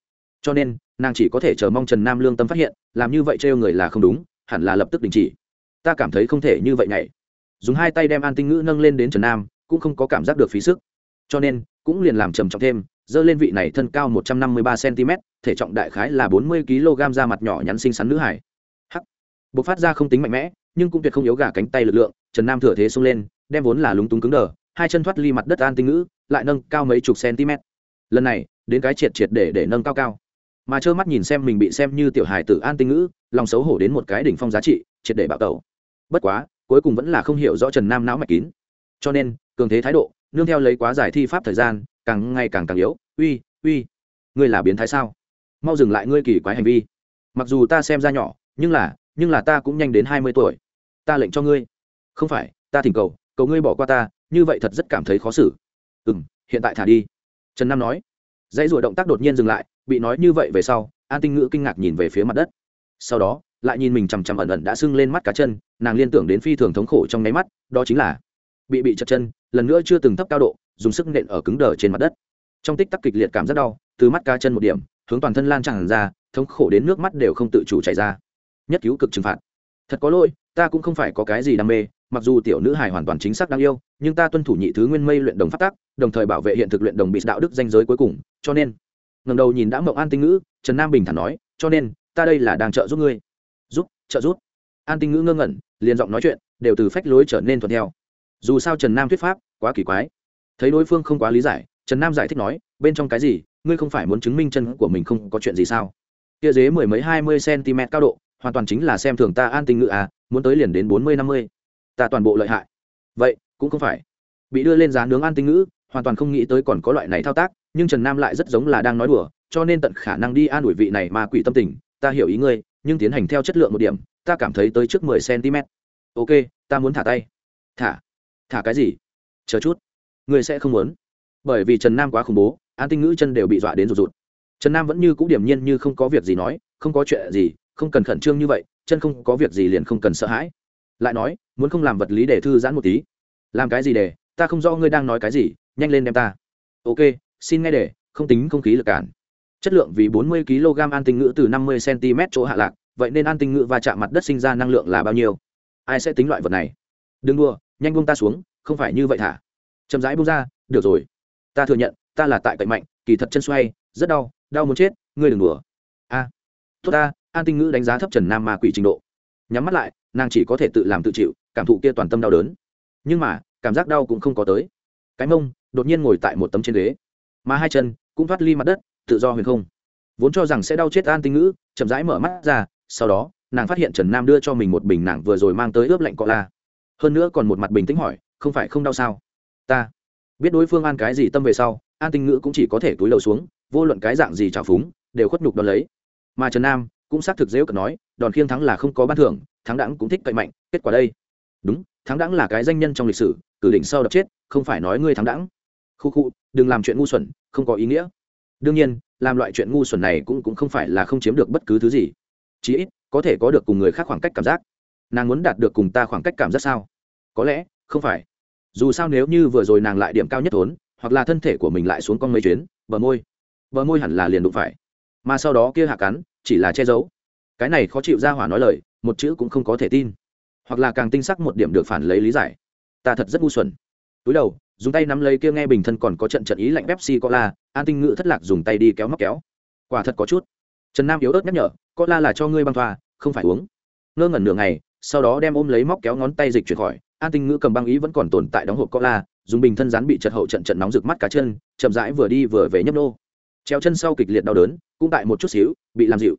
Cho nên, nàng chỉ có thể chờ mong trần nam lương tâm phát hiện, làm như vậy trêu người là không đúng, hẳn là lập tức đình chỉ. Ta cảm thấy không thể như vậy này dùng hai tay đem an tinh ngữ nâng lên đến trần nam, cũng không có cảm giác được phí sức. Cho nên, cũng liền làm trầm trọng thêm dơ lên vị này thân cao một trăm năm mươi ba cm thể trọng đại khái là bốn mươi kg da mặt nhỏ nhắn xinh xắn nữ hải bộc phát ra không tính mạnh mẽ, nhưng cũng tuyệt không yếu gà cánh tay lực lượng, trần nam thừa thế xông lên, đem vốn là lúng túng cứng đờ, hai chân thoát ly mặt đất an tinh ngữ, lại nâng cao mấy chục cm. Lần này, đến cái triệt triệt để để nâng cao cao. Mà trơ mắt nhìn xem mình bị xem như tiểu hài tử an tinh ngữ, lòng xấu hổ đến một cái đỉnh phong giá trị, triệt để bạo tẩu. Bất quá, cuối cùng vẫn là không hiểu rõ trần nam não mạch kín. Cho nên, cường thế thái độ, nương theo lấy quá giải thi pháp thời gian, càng ngày càng càng yếu, uy uy, ngươi là biến thái sao? Mau dừng lại ngươi kỳ quái hành vi. Mặc dù ta xem ra nhỏ, nhưng là nhưng là ta cũng nhanh đến hai mươi tuổi. Ta lệnh cho ngươi. Không phải, ta thỉnh cầu cầu ngươi bỏ qua ta, như vậy thật rất cảm thấy khó xử. Ừ m hiện tại thả đi. Trần nam nói. Dãy rủa động tác đột nhiên dừng lại, bị nói như vậy về sau, an tinh ngữ kinh ngạc nhìn về phía mặt đất. Sau đó, lại nhìn mình chằm chằm ẩn ẩn đã sưng lên mắt cá chân, nàng liên tưởng đến phi thường thống khổ trong nháy mắt, đó chính là bị bị chật chân, lần nữa chưa từng thấp cao độ, dùng sức nện ở cứng đờ trên mặt đất. Trong tích tắc kịch liệt cảm rất đau, từ mắt cá chân một điểm, hướng toàn thân lan tràn ra, thống khổ đến nước mắt đều không tự chủ chảy ra nhất cứu cực trừng phạt. Thật có lỗi, ta cũng không phải có cái gì đam mê, mặc dù tiểu nữ hài hoàn toàn chính xác đáng yêu, nhưng ta tuân thủ nhị thứ nguyên mây luyện đồng phát tác đồng thời bảo vệ hiện thực luyện đồng bị đạo đức danh giới cuối cùng, cho nên ngầm đầu nhìn đã mộng an tinh ngữ, trần nam bình thản nói, cho nên, ta đây là đang trợ giúp ngươi. Giúp, trợ giúp. An tinh ngữ ngơ ngẩn, liền giọng nói chuyện, đều từ phách lối trở nên thuận theo. Dù sao trần nam thuyết pháp, quá kỳ quái. Thấy đối phương không quá lý giải, trần nam giải thích nói, bên trong cái gì, ngươi không phải muốn chứng minh chân của mình không có chuyện gì sao? Kia dế mười mấy hai mươi cm cao độ hoàn toàn chính là xem thường ta an tinh ngự à muốn tới liền đến bốn mươi, năm mươi. Ta toàn bộ lợi hại. Vậy, cũng không phải. Bị đưa lên giá nướng an tinh ngữ, hoàn toàn không nghĩ tới còn có loại này thao tác, nhưng trần nam lại rất giống là đang nói đùa, cho nên tận khả năng đi an ủi vị này mà quỷ tâm tình, ta hiểu ý ngươi, nhưng tiến hành theo chất lượng một điểm, ta cảm thấy tới trước mười cm ok, ta muốn thả tay. Thả. Thả cái gì? Chờ chút. Ngươi sẽ không muốn. Bởi vì trần nam quá khủng bố, an tinh ngữ chân đều bị dọa đến rụt rụt. Trần nam vẫn như c ũ điểm nhiên như không có việc gì nói, không có chuyện gì không cần khẩn trương như vậy chân không có việc gì liền không cần sợ hãi. Lại nói muốn không làm vật lý để thư giãn một tí. Làm cái gì để ta không rõ ngươi đang nói cái gì nhanh lên đem ta. Ok xin nghe để không tính không khí lực cản. Chất lượng vì 40 kg an tinh ngữ từ 50 cm chỗ hạ lạc vậy nên an tinh ngữ và chạm mặt đất sinh ra năng lượng là bao nhiêu? Ai sẽ tính loại vật này? Đừng đua nhanh buông ta xuống không phải như vậy thả. Chậm rãi buông ra được rồi. Ta thừa nhận ta là tại cậy mạnh kỳ thật chân xoay rất đau đau muốn chết ngươi đừng đùa. A. À, tốt ta an tinh ngữ đánh giá thấp trần nam ma quỷ trình độ. Nhắm mắt lại, nàng chỉ có thể tự làm tự chịu, cảm thụ kia toàn tâm đau đớn. Nhưng mà, cảm giác đau cũng không có tới. Cái mông, đột nhiên ngồi tại một tấm trên ghế. Mà hai chân, cũng thoát ly mặt đất, tự do huyền không. Vốn cho rằng sẽ đau chết an tinh ngữ, chậm rãi mở mắt ra, sau đó, nàng phát hiện trần nam đưa cho mình một bình nàng vừa rồi mang tới ướp lạnh cọ la. Hơn nữa còn một mặt bình tĩnh hỏi, không phải không đau sao? Ta. Biết đối phương an cái gì tâm về sau, an tinh ngữ cũng chỉ có thể túi lầu xuống, vô luận cái dạng gì trào phúng, đều khuất nhục đón lấy. Mà trần nam cũng xác thực dễ cận nói, đòn khiêng thắng là không có ban thưởng, thắng đẳng cũng thích cậy mạnh, kết quả đây. Đúng, thắng đẳng là cái danh nhân trong lịch sử, cử đỉnh sau đập chết, không phải nói ngươi thắng đẳng khu khu, đừng làm chuyện ngu xuẩn, không có ý nghĩa. Đương nhiên, làm loại chuyện ngu xuẩn này cũng cũng không phải là không chiếm được bất cứ thứ gì. Chí ít, có thể có được cùng người khác khoảng cách cảm giác. Nàng muốn đạt được cùng ta khoảng cách cảm giác sao? Có lẽ, không phải. Dù sao nếu như vừa rồi nàng lại điểm cao nhất thốn hoặc là thân thể của mình lại xuống con mấy chuyến, bờ môi. Bờ môi hẳn là liền đụng phải. Mà sau đó kia hạ cắn chỉ là che giấu. Cái này khó chịu ra hỏa nói lời, một chữ cũng không có thể tin. Hoặc là càng tinh sắc một điểm được phản lấy lý giải. Ta thật rất ngu xuẩn. Túi đầu, dùng tay nắm lấy kia nghe bình thân còn có trận trận ý lạnh pepsi cola an tinh ngữ thất lạc dùng tay đi kéo móc kéo. Quả thật có chút. Trần nam yếu ớt nhắc nhở, cola là cho ngươi băng thoa, không phải uống. Ngơ ngẩn nửa ngày, sau đó đem ôm lấy móc kéo ngón tay dịch chuyển khỏi, an tinh ngữ cầm băng ý vẫn còn tồn tại đóng hộp cola, dùng bình thân rán bị chật hậu trận trận nóng rực mắt cá chân, chậm rãi vừa đi vừa về nhấp nô treo chân sau kịch liệt đau đớn, cũng tại một chút xíu, bị làm dịu.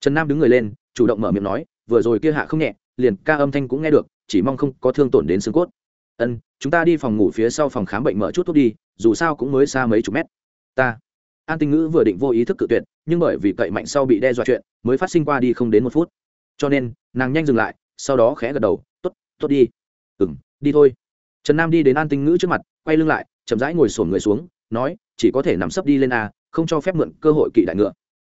Trần nam đứng người lên, chủ động mở miệng nói, vừa rồi kia hạ không nhẹ, liền ca âm thanh cũng nghe được, chỉ mong không có thương tổn đến xương cốt. Ân, chúng ta đi phòng ngủ phía sau phòng khám bệnh mở chút thuốc đi, dù sao cũng mới xa mấy chục mét. Ta. An tinh ngữ vừa định vô ý thức cự tuyệt, nhưng bởi vì cậy mạnh sau bị đe dọa chuyện, mới phát sinh qua đi không đến một phút. Cho nên, nàng nhanh dừng lại, sau đó khẽ gật đầu t ố t t ố t đi. Ừ m đi thôi. Trần nam đi đến an tinh ngữ trước mặt, quay lưng lại, chậm rãi ngồi sổn người xuống, nói, chỉ có thể nằm sấp đi lên a không cho phép mượn cơ hội kỵ đại ngựa.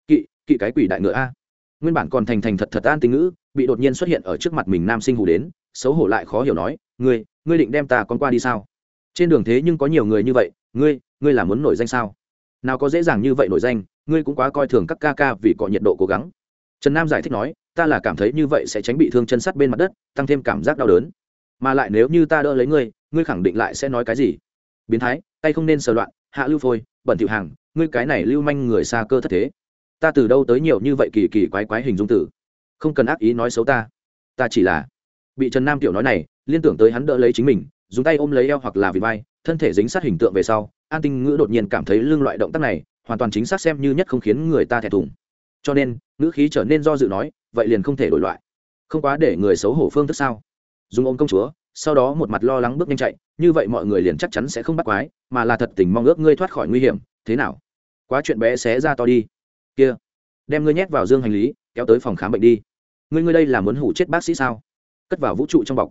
Kỵ kỵ cái quỷ đại ngựa a. Nguyên bản còn thành thành thật thật an tình ngữ, bị đột nhiên xuất hiện ở trước mặt mình nam sinh hù đến, xấu hổ lại khó hiểu nói, ngươi ngươi định đem ta con qua đi sao? Trên đường thế nhưng có nhiều người như vậy, ngươi ngươi là muốn nổi danh sao? Nào có dễ dàng như vậy nổi danh, ngươi cũng quá coi thường các ca ca vì có nhiệt độ cố gắng. Trần nam giải thích nói, ta là cảm thấy như vậy sẽ tránh bị thương chân sắt bên mặt đất, tăng thêm cảm giác đau đớn. Mà lại nếu như ta đỡ lấy ngươi ngươi khẳng định lại sẽ nói cái gì? Biến thái, tay không nên sờ loạn, hạ lưu phôi, bẩn thiệu hàng ngươi cái này lưu manh người xa cơ thất thế. Ta từ đâu tới nhiều như vậy kỳ kỳ quái quái hình dung tử? Không cần ác ý nói xấu ta. Ta chỉ là bị trần nam tiểu nói này, liên tưởng tới hắn đỡ lấy chính mình, dùng tay ôm lấy eo hoặc là vì vai, thân thể dính sát hình tượng về sau, an tinh ngữ đột nhiên cảm thấy lưng loại động tác này, hoàn toàn chính xác xem như nhất không khiến người ta thẹn thùng. Cho nên, ngữ khí trở nên do dự nói, vậy liền không thể đổi loại. Không quá để người xấu hổ phương thức sao? Dùng ôm công chúa sau đó một mặt lo lắng bước nhanh chạy, như vậy mọi người liền chắc chắn sẽ không bắt quái, mà là thật tình mong ước ngươi thoát khỏi nguy hiểm, thế nào? Quá chuyện bé xé ra to đi. Kia, đem ngươi nhét vào dương hành lý, kéo tới phòng khám bệnh đi. Ngươi ngươi đây là muốn hủ chết bác sĩ sao? Cất vào vũ trụ trong bọc.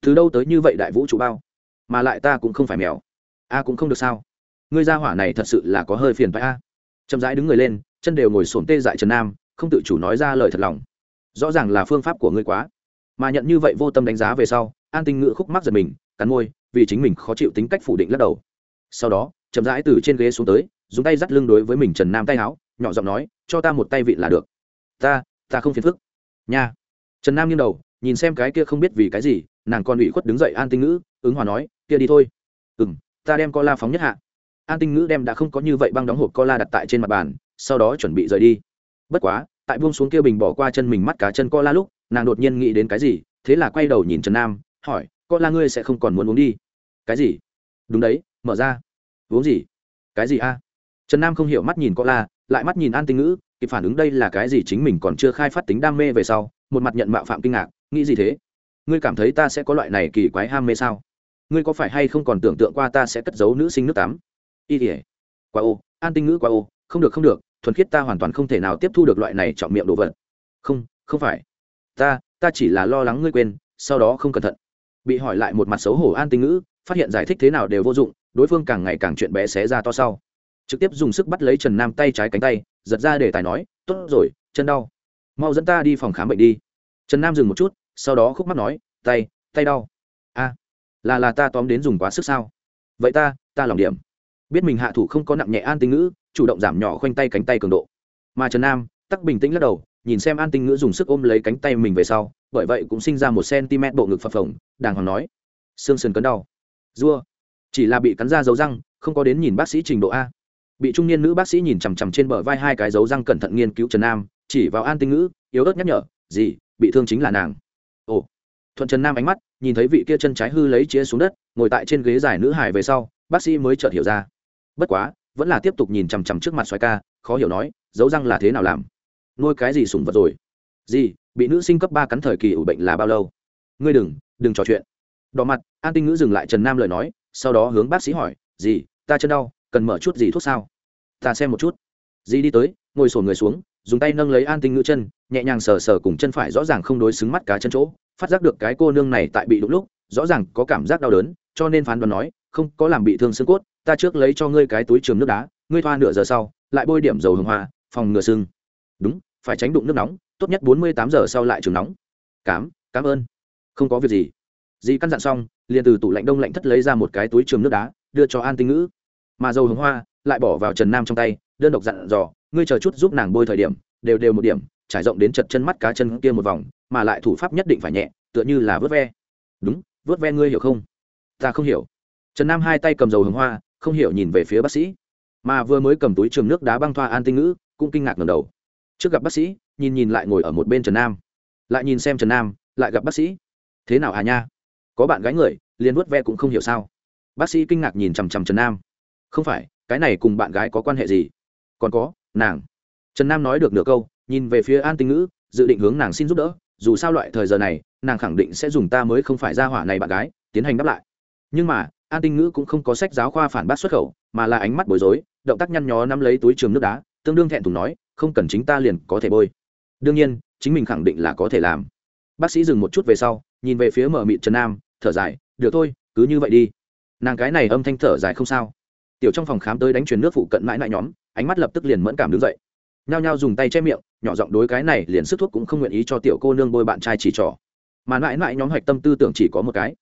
Từ đâu tới như vậy đại vũ trụ bao? Mà lại ta cũng không phải mèo. A cũng không được sao? Ngươi ra hỏa này thật sự là có hơi phiền phải a. Chậm rãi đứng người lên, chân đều ngồi sổm tê dại trần nam, không tự chủ nói ra lời thật lòng. Rõ ràng là phương pháp của ngươi quá. Mà nhận như vậy vô tâm đánh giá về sau an tinh ngữ khúc mắc giật mình, cắn môi, vì chính mình khó chịu tính cách phủ định lắc đầu. Sau đó, chậm rãi từ trên ghế xuống tới, dùng tay dắt lưng đối với mình trần nam tay áo, nhỏ giọng nói, cho ta một tay vị là được. Ta ta không phiền phức. Nha. Trần nam nghiêng đầu, nhìn xem cái kia không biết vì cái gì, nàng còn ủy khuất đứng dậy an tinh ngữ, ứng hòa nói, kia đi thôi. Ừ m ta đem co la phóng nhất hạ. An tinh ngữ đem đã không có như vậy băng đóng hộp co la đặt tại trên mặt bàn, sau đó chuẩn bị rời đi. Bất quá, tại buông xuống kia bình bỏ qua chân mình mắt cá chân co la lúc, nàng đột nhiên nghĩ đến cái gì, thế là quay đầu nhìn trần nam hỏi co la ngươi sẽ không còn muốn uống đi? Cái gì? Đúng đấy, mở ra. Uống gì? Cái gì a? Trần nam không hiểu mắt nhìn co la lại mắt nhìn an tinh ngữ, kịp phản ứng đây là cái gì chính mình còn chưa khai phát tính đam mê về sau, một mặt nhận mạo phạm kinh ngạc, nghĩ gì thế? Ngươi cảm thấy ta sẽ có loại này kỳ quái ham mê sao? Ngươi có phải hay không còn tưởng tượng qua ta sẽ cất giấu nữ sinh nước tắm? Y ỉa qua ô, an tinh ngữ qua ô, không được không được, thuần khiết ta hoàn toàn không thể nào tiếp thu được loại này chọn miệng đồ vật. Không không phải. Ta ta chỉ là lo lắng ngươi quên, sau đó không cẩn thận bị hỏi lại một mặt xấu hổ an tinh ngữ, phát hiện giải thích thế nào đều vô dụng, đối phương càng ngày càng chuyện bé xé ra to sau. Trực tiếp dùng sức bắt lấy trần nam tay trái cánh tay, giật ra để tài nói, tốt rồi, chân đau. Mau dẫn ta đi phòng khám bệnh đi. Trần nam dừng một chút, sau đó khúc mắt nói, tay tay đau. A, là là ta tóm đến dùng quá sức sao? Vậy ta ta lòng điểm. Biết mình hạ thủ không có nặng nhẹ an tinh ngữ, chủ động giảm nhỏ khoanh tay cánh tay cường độ. Mà trần nam, tắc bình tĩnh lắc đầu nhìn xem an tinh ngữ dùng sức ôm lấy cánh tay mình về sau, bởi vậy cũng sinh ra một cm bộ ngực phập phồng, đàng hoàng nói xương sườn cấn đau. Dua chỉ là bị cắn ra dấu răng, không có đến nhìn bác sĩ trình độ a. Bị trung niên nữ bác sĩ nhìn chằm chằm trên bờ vai hai cái dấu răng cẩn thận nghiên cứu trần nam, chỉ vào an tinh ngữ, yếu ớt nhắc nhở, gì, bị thương chính là nàng. Ồ. Thuận trần nam ánh mắt, nhìn thấy vị kia chân trái hư lấy chĩa xuống đất, ngồi tại trên ghế dài nữ hải về sau, bác sĩ mới chợt hiểu ra. Bất quá, vẫn là tiếp tục nhìn chằm chằm trước mặt xoài ca, khó hiểu nói, dấu răng là thế nào làm? Nuôi cái gì sủng vật rồi? Gì, bị nữ sinh cấp ba cắn thời kỳ ủ bệnh là bao lâu? Ngươi đừng đừng trò chuyện. Đỏ mặt, an tinh ngữ dừng lại trần nam lời nói, sau đó hướng bác sĩ hỏi, gì, ta chân đau, cần mở chút gì thuốc sao? Ta xem một chút. Dì đi tới, ngồi sổn người xuống, dùng tay nâng lấy an tinh ngữ chân, nhẹ nhàng sờ sờ cùng chân phải rõ ràng không đối xứng mắt cá chân chỗ, phát giác được cái cô nương này tại bị đụng lúc, rõ ràng có cảm giác đau đớn, cho nên phán đoán nói, không, có làm bị thương xương cốt, ta trước lấy cho ngươi cái túi trường nước đá, ngươi thoa nửa giờ sau, lại bôi điểm dầu hồng hoa, phòng ngừa sưng. Đúng phải tránh đụng nước nóng, tốt nhất bốn mươi tám giờ sau lại trường nóng. Cám cảm ơn. Không có việc gì. Dì căn dặn xong, liền từ tủ lạnh đông lạnh thất lấy ra một cái túi trường nước đá, đưa cho an tinh ngữ. Mà dầu hồng hoa lại bỏ vào trần nam trong tay, đơn độc dặn dò, ngươi chờ chút giúp nàng bôi thời điểm, đều đều một điểm, trải rộng đến chật chân mắt cá chân kia một vòng, mà lại thủ pháp nhất định phải nhẹ, tựa như là vớt ve. Đúng, vớt ve ngươi hiểu không? Ta không hiểu. Trần nam hai tay cầm dầu hồng hoa, không hiểu nhìn về phía bác sĩ. Mà vừa mới cầm túi trường nước đá băng thoa an tinh ngữ, cũng kinh ngạc ngầm đầu trước gặp bác sĩ, nhìn nhìn lại ngồi ở một bên trần nam. Lại nhìn xem trần nam, lại gặp bác sĩ. Thế nào hà nha? Có bạn gái người, liền vuốt ve cũng không hiểu sao. Bác sĩ kinh ngạc nhìn chằm chằm trần nam. Không phải, cái này cùng bạn gái có quan hệ gì? Còn có, nàng. Trần nam nói được nửa câu, nhìn về phía an tinh ngữ, dự định hướng nàng xin giúp đỡ. Dù sao loại thời giờ này, nàng khẳng định sẽ dùng ta mới không phải ra hỏa này bạn gái, tiến hành đáp lại. Nhưng mà, an tinh ngữ cũng không có sách giáo khoa phản bác xuất khẩu, mà là ánh mắt bối rối, động tác nhăn nhó nắm lấy túi trường nước đá, tương đương thẹn thùng nói không cần chính ta liền có thể bôi. Đương nhiên, chính mình khẳng định là có thể làm. Bác sĩ dừng một chút về sau, nhìn về phía mở mịt trần nam, thở dài, được thôi, cứ như vậy đi. Nàng cái này âm thanh thở dài không sao. Tiểu trong phòng khám tới đánh truyền nước phụ cận mãi mãi nhóm, ánh mắt lập tức liền mẫn cảm đứng dậy. Nhao nhao dùng tay che miệng, nhỏ giọng đối cái này liền sức thuốc cũng không nguyện ý cho tiểu cô nương bôi bạn trai chỉ trỏ. Mà mãi mãi nhóm hoạch tâm tư tưởng chỉ có một cái.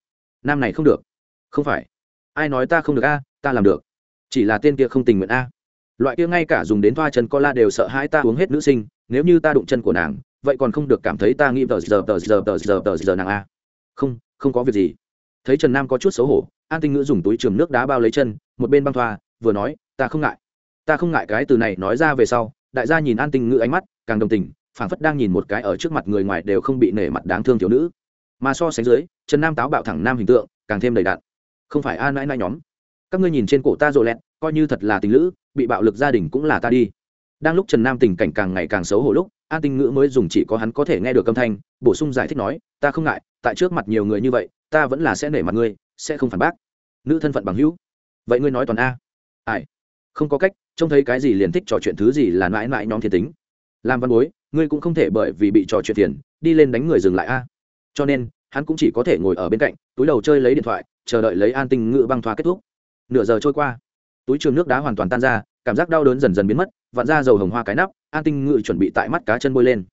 Nam này không được. Không phải. Ai nói ta không được a? Ta làm được. Chỉ là tên kia không tình nguyện a loại kia ngay cả dùng đến thoa chân co la đều sợ hãi ta uống hết nữ sinh, nếu như ta đụng chân của nàng, vậy còn không được cảm thấy ta nghĩ tờ giờ tờ giờ tờ giờ tờ giờ nàng a. Không không có việc gì. Thấy trần nam có chút xấu hổ, an tinh ngữ dùng túi trường nước đá bao lấy chân, một bên băng thoa, vừa nói, ta không ngại. Ta không ngại cái từ này nói ra về sau. Đại gia nhìn an tinh ngữ ánh mắt càng đồng tình, phảng phất đang nhìn một cái ở trước mặt người ngoài đều không bị nể mặt đáng thương thiếu nữ. Mà so sánh dưới, trần nam táo bạo thẳng nam hình tượng, càng thêm đầy đạn không phải an mãi mãi nhóm các ngươi nhìn trên cổ ta rộ lẹt, coi như thật là tình lữ, bị bạo lực gia đình cũng là ta đi. Đang lúc trần nam tình cảnh càng ngày càng xấu hổ lúc, an tinh ngữ mới dùng chỉ có hắn có thể nghe được âm thanh, bổ sung giải thích nói, ta không ngại, tại trước mặt nhiều người như vậy, ta vẫn là sẽ nể mặt ngươi, sẽ không phản bác. Nữ thân phận bằng hữu. Vậy ngươi nói toàn a. Ai? Không có cách, trông thấy cái gì liền thích trò chuyện, thứ gì là mãi mãi nhóm thiên tính. Làm văn bối, ngươi cũng không thể bởi vì bị trò chuyện tiền đi lên đánh người dừng lại a. Cho nên, hắn cũng chỉ có thể ngồi ở bên cạnh, túi đầu chơi lấy điện thoại, chờ đợi lấy an tinh ngự băng thoa kết thúc nửa giờ trôi qua. Túi trường nước đá hoàn toàn tan ra, cảm giác đau đớn dần dần biến mất, vặn ra dầu hồng hoa cái nắp, an tinh ngự chuẩn bị tại mắt cá chân bôi lên.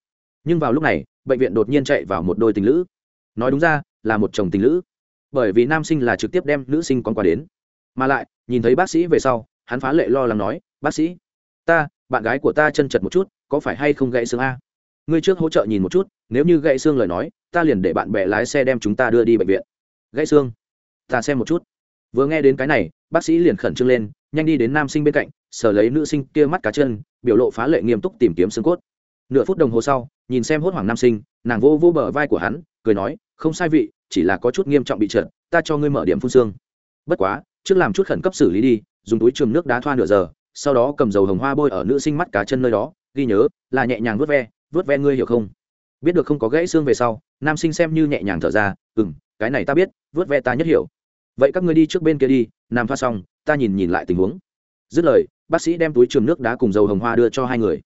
Nhưng vào lúc này, bệnh viện đột nhiên chạy vào một đôi tình lữ. Nói đúng ra, là một chồng tình lữ. Bởi vì nam sinh là trực tiếp đem nữ sinh con qua đến. Mà lại, nhìn thấy bác sĩ về sau, hắn phá lệ lo lắng nói, bác sĩ, ta, bạn gái của ta chân chật một chút, có phải hay không gãy xương a? Ngươi trước hỗ trợ nhìn một chút, nếu như gãy xương lời nói, ta liền để bạn bè lái xe đem chúng ta đưa đi bệnh viện. Gãy xương? Ta xem một chút. Vừa nghe đến cái này bác sĩ liền khẩn trương lên, nhanh đi đến nam sinh bên cạnh, sờ lấy nữ sinh kia mắt cá chân, biểu lộ phá lệ nghiêm túc tìm kiếm xương cốt. Nửa phút đồng hồ sau, nhìn xem hốt hoảng nam sinh, nàng vô vô bờ vai của hắn, cười nói, không sai vị, chỉ là có chút nghiêm trọng bị trượt, ta cho ngươi mở điểm phun xương. Bất quá, trước làm chút khẩn cấp xử lý đi, dùng túi trường nước đá thoa nửa giờ, sau đó cầm dầu hồng hoa bôi ở nữ sinh mắt cá chân nơi đó, ghi nhớ, là nhẹ nhàng vớt ve vớt ve ngươi hiểu không? Biết được không có gãy xương về sau, nam sinh xem như nhẹ nhàng thở ra ừ m cái này ta biết vớt ve ta nhất hiểu vậy các ngươi đi trước bên kia đi, nam pha xong, ta nhìn nhìn lại tình huống. Dứt lời, bác sĩ đem túi trường nước đá cùng dầu hồng hoa đưa cho hai người.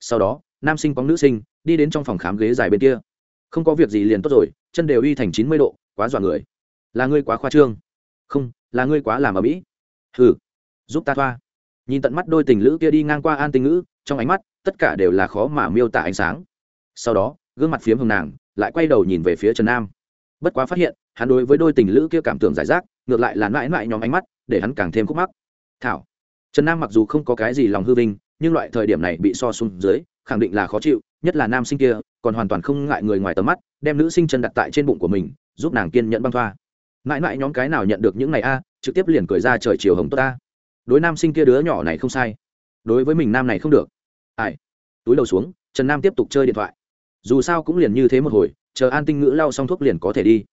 Sau đó, nam sinh bóng nữ sinh đi đến trong phòng khám ghế dài bên kia. Không có việc gì liền tốt rồi, chân đều y thành chín mươi độ, quá dọa người. Là ngươi quá khoa trương. Không, là ngươi quá làm ở mỹ. Hừ, giúp ta thoa. Nhìn tận mắt đôi tình lữ kia đi ngang qua an tinh ngữ, trong ánh mắt, tất cả đều là khó mà miêu tả ánh sáng. Sau đó, gương mặt phiếm hồng nàng, lại quay đầu nhìn về phía trần nam. Bất quá phát hiện, hắn đối với đôi tình lữ kia cảm tưởng giải rác ngược lại là mãi mãi nhóm ánh mắt, để hắn càng thêm khúc mắc. Thảo, trần nam mặc dù không có cái gì lòng hư vinh, nhưng loại thời điểm này bị so xuống dưới, khẳng định là khó chịu, nhất là nam sinh kia, còn hoàn toàn không ngại người ngoài tầm mắt, đem nữ sinh chân đặt tại trên bụng của mình, giúp nàng kiên nhẫn băng thoa. Mãi mãi nhóm cái nào nhận được những ngày a, trực tiếp liền cười ra trời chiều hồng tốt ta. Đối nam sinh kia đứa nhỏ này không sai. Đối với mình nam này không được. Ai? Túi đầu xuống, trần nam tiếp tục chơi điện thoại. Dù sao cũng liền như thế một hồi, chờ an tinh ngữ lau xong thuốc liền có thể đi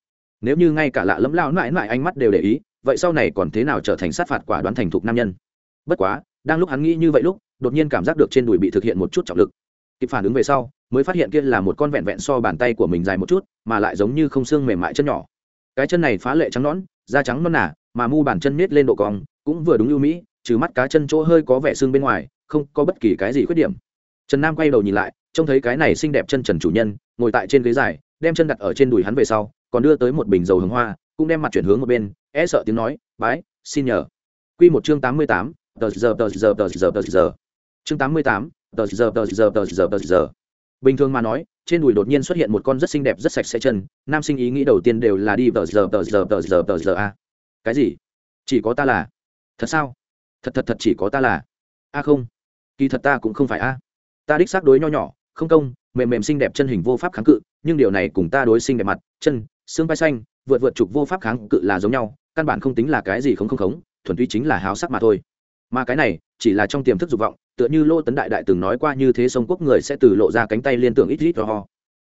nếu như ngay cả lạ lẫm lao mãi mãi ánh mắt đều để ý, vậy sau này còn thế nào trở thành sát phạt quả đoán thành thục nam nhân? Bất quá, đang lúc hắn nghĩ như vậy lúc, đột nhiên cảm giác được trên đùi bị thực hiện một chút trọng lực. Kịp phản ứng về sau, mới phát hiện kia là một con vẹn vẹn so bàn tay của mình dài một chút, mà lại giống như không xương mềm mại chân nhỏ. Cái chân này phá lệ trắng nõn, da trắng non nả mà mu bàn chân nết lên độ cong, cũng vừa đúng ưu mỹ, trừ mắt cá chân chỗ hơi có vẻ xương bên ngoài, không có bất kỳ cái gì khuyết điểm. Trần nam quay đầu nhìn lại, trông thấy cái này xinh đẹp chân trần chủ nhân, ngồi tại trên ghế dài, đem chân đặt ở trên đùi hắn về sau còn đưa tới một bình dầu hướng hoa, cũng đem mặt chuyển hướng một bên e sợ tiếng nói, bái, xin nhờ. Quy một chương tám mươi tám, tờ giờ tờ giờ tờ giờ tờ giờ. Chương tám mươi tám, tờ giờ tờ giờ tờ giờ tờ giờ. Bình thường mà nói, trên đùi đột nhiên xuất hiện một con rất xinh đẹp, rất sạch sẽ chân, nam sinh ý nghĩ đầu tiên đều là đi tờ giờ tờ giờ tờ giờ tờ giờ a. Cái gì? Chỉ có ta là? Thật sao? Thật thật thật chỉ có ta là? A không. Kỳ thật ta cũng không phải a. Ta đích xác đối nho nhỏ, không công, mềm mềm xinh đẹp chân hình vô pháp kháng cự, nhưng điều này cùng ta đối xinh đẹp mặt, chân xương vai xanh, vượt vượt trục vô pháp kháng cự là giống nhau, căn bản không tính là cái gì không không khống, thuần túy chính là háo sắc mà thôi. Mà cái này, chỉ là trong tiềm thức dục vọng, tựa như lô tấn đại đại từng nói qua như thế sông quốc người sẽ từ lộ ra cánh tay liên tưởng ít ít cho ho.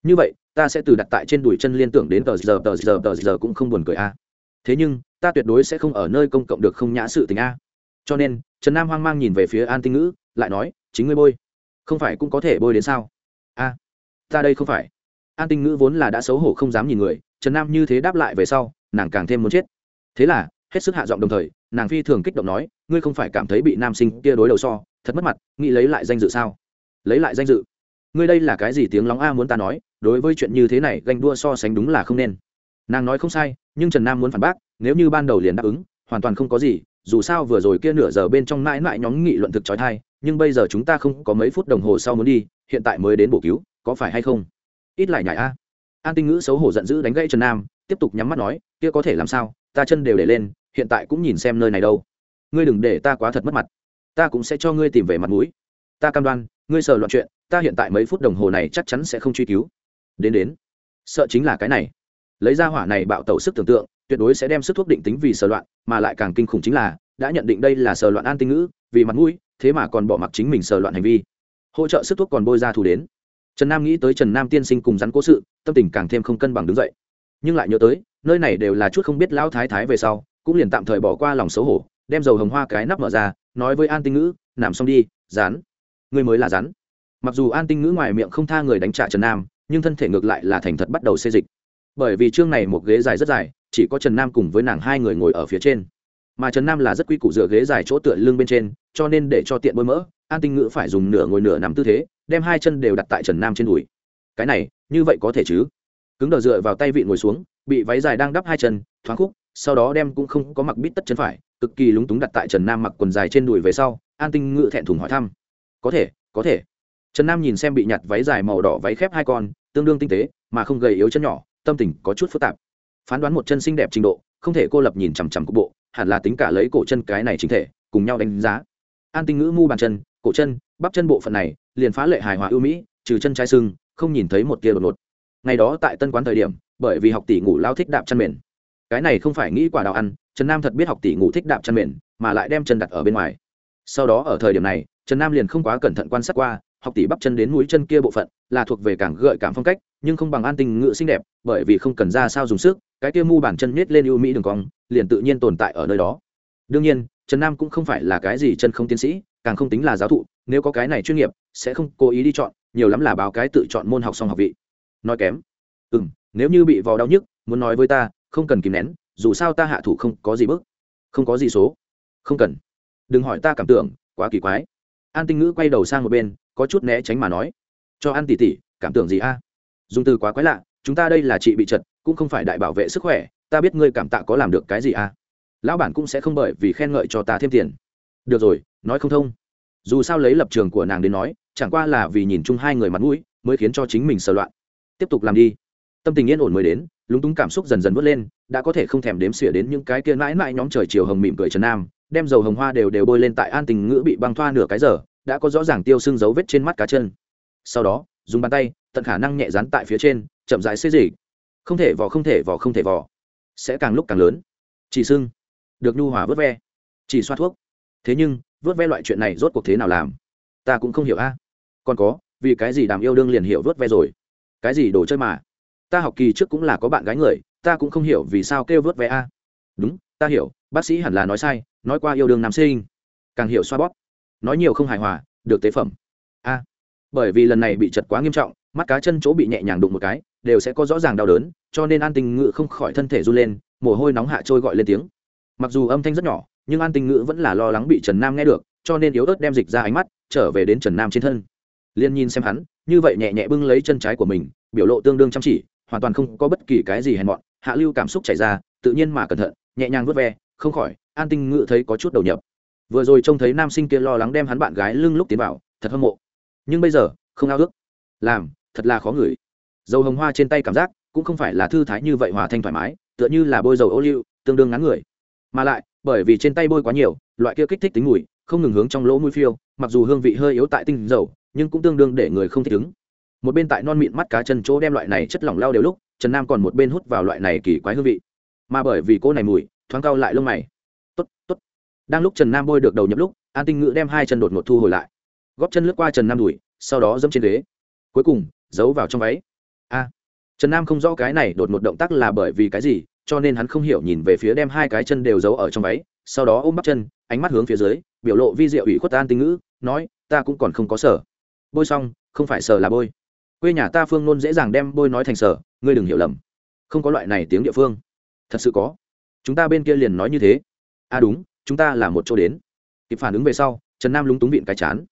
Như vậy, ta sẽ từ đặt tại trên đùi chân liên tưởng đến tờ giờ tờ giờ tờ giờ cũng không buồn cười a. Thế nhưng, ta tuyệt đối sẽ không ở nơi công cộng được không nhã sự tình a. Cho nên, trần nam hoang mang nhìn về phía an tinh ngữ, lại nói, chính ngươi bôi. Không phải cũng có thể bôi đến sao? A, ta đây không phải. An tinh ngữ vốn là đã xấu hổ không dám nhìn người trần nam như thế đáp lại về sau, nàng càng thêm muốn chết. Thế là, hết sức hạ giọng đồng thời, nàng phi thường kích động nói, ngươi không phải cảm thấy bị nam sinh kia đối đầu so, thật mất mặt, nghĩ lấy lại danh dự sao? Lấy lại danh dự? Ngươi đây là cái gì tiếng lóng a muốn ta nói, đối với chuyện như thế này ganh đua so sánh đúng là không nên. Nàng nói không sai, nhưng trần nam muốn phản bác, nếu như ban đầu liền đáp ứng, hoàn toàn không có gì, dù sao vừa rồi kia nửa giờ bên trong mãi mãi nhóm nghị luận thực trói thai, nhưng bây giờ chúng ta không có mấy phút đồng hồ sau muốn đi, hiện tại mới đến bổ cứu, có phải hay không? Ít lại nhảy a an tinh ngữ xấu hổ giận dữ đánh gãy trần nam, tiếp tục nhắm mắt nói, kia có thể làm sao? Ta chân đều để lên, hiện tại cũng nhìn xem nơi này đâu. Ngươi đừng để ta quá thật mất mặt. Ta cũng sẽ cho ngươi tìm về mặt mũi. Ta cam đoan, ngươi sờ loạn chuyện, ta hiện tại mấy phút đồng hồ này chắc chắn sẽ không truy cứu. Đến đến. Sợ chính là cái này. Lấy ra hỏa này bạo tẩu sức tưởng tượng, tuyệt đối sẽ đem sức thuốc định tính vì sờ loạn, mà lại càng kinh khủng chính là, đã nhận định đây là sờ loạn an tinh ngữ, vì mặt mũi, thế mà còn bỏ mặc chính mình sờ loạn hành vi. Hỗ trợ sức thuốc còn bôi ra thù đến trần nam nghĩ tới trần nam tiên sinh cùng rắn cố sự, tâm tình càng thêm không cân bằng đứng dậy. Nhưng lại nhớ tới, nơi này đều là chút không biết lão thái thái về sau, cũng liền tạm thời bỏ qua lòng xấu hổ, đem dầu hồng hoa cái nắp mở ra, nói với an tinh ngữ, nằm xong đi, rán. Người mới là rắn mặc dù an tinh ngữ ngoài miệng không tha người đánh trả trần nam, nhưng thân thể ngược lại là thành thật bắt đầu xê dịch. Bởi vì chương này một ghế dài rất dài, chỉ có trần nam cùng với nàng hai người ngồi ở phía trên. Mà trần nam là rất quy củ dựa ghế dài chỗ tựa lưng bên trên, cho nên để cho tiện bôi mỡ, an tinh ngữ phải dùng nửa ngồi nửa nằm tư thế đem hai chân đều đặt tại trần nam trên đùi. Cái này, như vậy có thể chứ? Cứng đờ dựa vào tay vị ngồi xuống, bị váy dài đang đắp hai chân, thoáng khúc, sau đó đem cũng không có mặc bít tất chân phải, cực kỳ lúng túng đặt tại trần nam mặc quần dài trên đùi về sau, an tinh ngự thẹn thùng hỏi thăm. Có thể có thể. Trần nam nhìn xem bị nhặt váy dài màu đỏ váy khép hai con, tương đương tinh tế, mà không gầy yếu chân nhỏ, tâm tình có chút phức tạp. Phán đoán một chân xinh đẹp trình độ, không thể cô lập nhìn chằm chằm cục bộ, hẳn là tính cả lấy cổ chân cái này chính thể, cùng nhau đánh giá. An tinh ngữ mu bàn chân, cổ chân bắp chân bộ phận này liền phá lệ hài hòa ưu mỹ, trừ chân trái sưng, không nhìn thấy một tia đột ngột. Ngày đó tại tân quán thời điểm, bởi vì học tỷ ngủ lao thích đạp chân mền. Cái này không phải nghĩ quả đào ăn, trần nam thật biết học tỷ ngủ thích đạp chân mền, mà lại đem chân đặt ở bên ngoài. Sau đó ở thời điểm này, trần nam liền không quá cẩn thận quan sát qua, học tỷ bắp chân đến mũi chân kia bộ phận là thuộc về càng gợi cảm phong cách, nhưng không bằng an tình ngự xinh đẹp, bởi vì không cần ra sao dùng sức, cái kia mu bàn chân nhét lên ưu mỹ đường cong, liền tự nhiên tồn tại ở nơi đó. Đương nhiên, trần nam cũng không phải là cái gì chân không tiến sĩ càng không tính là giáo thụ, nếu có cái này chuyên nghiệp, sẽ không cố ý đi chọn, nhiều lắm là báo cái tự chọn môn học xong học vị. Nói kém. Ừ m nếu như bị vò đau nhức, muốn nói với ta, không cần kìm nén, dù sao ta hạ thủ không có gì bức không có gì số. Không cần. Đừng hỏi ta cảm tưởng, quá kỳ quái. An tinh ngữ quay đầu sang một bên, có chút né tránh mà nói. Cho ăn tỉ tỉ cảm tưởng gì a? Dùng từ quá quái lạ, chúng ta đây là chị bị chật cũng không phải đại bảo vệ sức khỏe, ta biết ngươi cảm tạ có làm được cái gì a? Lão bản cũng sẽ không bởi vì khen ngợi cho ta thêm tiền. Được rồi nói không thông. Dù sao lấy lập trường của nàng đến nói, chẳng qua là vì nhìn chung hai người mặt mũi, mới khiến cho chính mình sờ loạn. Tiếp tục làm đi. Tâm tình yên ổn mới đến, lúng túng cảm xúc dần dần vớt lên, đã có thể không thèm đếm xỉa đến những cái kia mãi mãi nhóm trời chiều hồng mỉm cười trần nam, đem dầu hồng hoa đều đều bôi lên tại an tình ngữ bị băng thoa nửa cái giờ, đã có rõ ràng tiêu xương dấu vết trên mắt cá chân. Sau đó, dùng bàn tay, tận khả năng nhẹ dán tại phía trên, chậm rãi xê gì không thể vò, không thể vò, không thể vò. Sẽ càng lúc càng lớn. Chỉ sưng. Được nhu hòa vớt ve. Chỉ xoa thuốc. Thế nhưng vớt ve loại chuyện này rốt cuộc thế nào làm? Ta cũng không hiểu a. Còn có, vì cái gì đàm yêu đương liền hiểu vớt ve rồi? Cái gì đồ chơi mà? Ta học kỳ trước cũng là có bạn gái người, ta cũng không hiểu vì sao kêu vớt ve a. Đúng, ta hiểu, bác sĩ hẳn là nói sai, nói qua yêu đương nam sinh. Càng hiểu xoa bóp. Nói nhiều không hài hòa, được tế phẩm. A. Bởi vì lần này bị chật quá nghiêm trọng, mắt cá chân chỗ bị nhẹ nhàng đụng một cái, đều sẽ có rõ ràng đau đớn, cho nên an tình ngự không khỏi thân thể run lên, mồ hôi nóng hạ trôi gọi lên tiếng. Mặc dù âm thanh rất nhỏ nhưng an Tinh ngữ vẫn là lo lắng bị trần nam nghe được, cho nên yếu ớt đem dịch ra ánh mắt, trở về đến trần nam trên thân. Liên nhìn xem hắn, như vậy nhẹ nhẹ bưng lấy chân trái của mình, biểu lộ tương đương chăm chỉ, hoàn toàn không có bất kỳ cái gì hèn mọn, hạ lưu cảm xúc chảy ra, tự nhiên mà cẩn thận, nhẹ nhàng vớt ve, không khỏi, an tinh ngự thấy có chút đầu nhập. Vừa rồi trông thấy nam sinh kia lo lắng đem hắn bạn gái lưng lúc tiến vào, thật hâm mộ. Nhưng bây giờ, không ao ước. Làm, thật là khó ngửi. Dầu hồng hoa trên tay cảm giác, cũng không phải là thư thái như vậy hòa thanh thoải mái, tựa như là bôi dầu ô liu, tương đương ngắn người. Mà lại bởi vì trên tay bôi quá nhiều, loại kia kích thích tính mùi, không ngừng hướng trong lỗ mũi phiêu, mặc dù hương vị hơi yếu tại tinh dầu, nhưng cũng tương đương để người không thích ứng. Một bên tại non mịn mắt cá chân chỗ đem loại này chất lỏng lao đều lúc, trần nam còn một bên hút vào loại này kỳ quái hương vị. Mà bởi vì cô này mùi, thoáng cao lại lông mày. Tốt tốt. Đang lúc trần nam bôi được đầu nhập lúc, an tinh ngữ đem hai chân đột ngột thu hồi lại. Góp chân lướt qua trần nam đùi, sau đó dẫm trên ghế. Cuối cùng, giấu vào trong váy. A! Trần nam không rõ cái này đột ngột động tác là bởi vì cái gì cho nên hắn không hiểu nhìn về phía đem hai cái chân đều giấu ở trong váy, sau đó ôm bắp chân, ánh mắt hướng phía dưới, biểu lộ vi diệu ủy khuất an tinh ngữ, nói, ta cũng còn không có sở. Bôi xong, không phải sở là bôi. Quê nhà ta phương nôn dễ dàng đem bôi nói thành sở, ngươi đừng hiểu lầm. Không có loại này tiếng địa phương. Thật sự có. Chúng ta bên kia liền nói như thế. À đúng, chúng ta là một chỗ đến. Kịp phản ứng về sau, trần nam lúng túng vịn cái chán.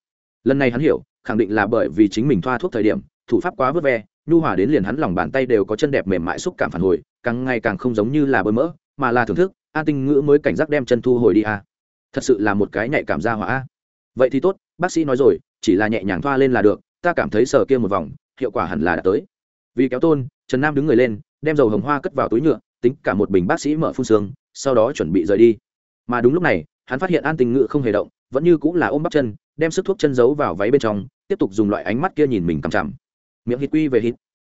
Lần này hắn hiểu, khẳng định là bởi vì chính mình thoa thuốc thời điểm, thủ pháp quá vớt ve nhu hòa đến liền hắn lòng bàn tay đều có chân đẹp mềm mại xúc cảm phản hồi, càng ngày càng không giống như là bơi mỡ, mà là thưởng thức, an tinh ngữ mới cảnh giác đem chân thu hồi đi a à. thật sự là một cái nhạy cảm ra hỏa a. Vậy thì tốt, bác sĩ nói rồi, chỉ là nhẹ nhàng thoa lên là được, ta cảm thấy sờ kia một vòng, hiệu quả hẳn là đã tới. Vì kéo tôn, trần nam đứng người lên, đem dầu hồng hoa cất vào túi nhựa, tính cả một bình bác sĩ mở phun xương, sau đó chuẩn bị rời đi. Mà đúng lúc này, hắn phát hiện an tình ngự không hề động, vẫn như cũng là ôm bắp chân, đem sức thuốc chân giấu vào váy bên trong, tiếp tục dùng loại ánh mắt kia nhìn mình cằm chằm miệng hít quy về hít.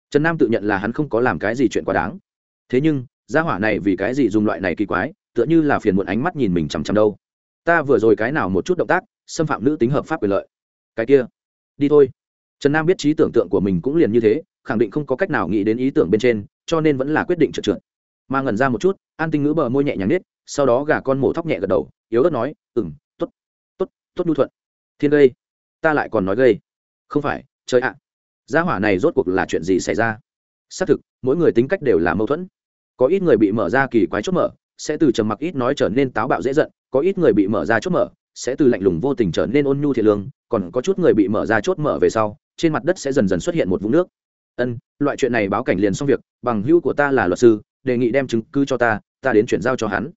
Trần nam tự nhận là hắn không có làm cái gì chuyện quá đáng. Thế nhưng, gia hỏa này vì cái gì dùng loại này kỳ quái, tựa như là phiền muộn ánh mắt nhìn mình chằm chằm đâu. Ta vừa rồi cái nào một chút động tác, xâm phạm nữ tính hợp pháp quyền lợi. Cái kia, đi thôi. Trần nam biết trí tưởng tượng của mình cũng liền như thế, khẳng định không có cách nào nghĩ đến ý tưởng bên trên, cho nên vẫn là quyết định trượt trượt. Mà ngẩn ra một chút, an tinh ngữ bờ môi nhẹ nhàng nết sau đó gà con mổ thóc nhẹ gật đầu, yếu ớt nói ừng t ố t t ố t t ố t nhu thuận. Thiên gây, ta lại còn nói gây. Không phải, trời ạ gia hỏa này rốt cuộc là chuyện gì xảy ra? Xác thực, mỗi người tính cách đều là mâu thuẫn. Có ít người bị mở ra kỳ quái chốt mở, sẽ từ trầm mặc ít nói trở nên táo bạo dễ giận, có ít người bị mở ra chốt mở, sẽ từ lạnh lùng vô tình trở nên ôn nhu thiệt lương, còn có chút người bị mở ra chốt mở về sau, trên mặt đất sẽ dần dần xuất hiện một vũng nước. Ân, loại chuyện này báo cảnh liền xong việc, bằng hữu của ta là luật sư, đề nghị đem chứng cứ cho ta ta đến chuyển giao cho hắn.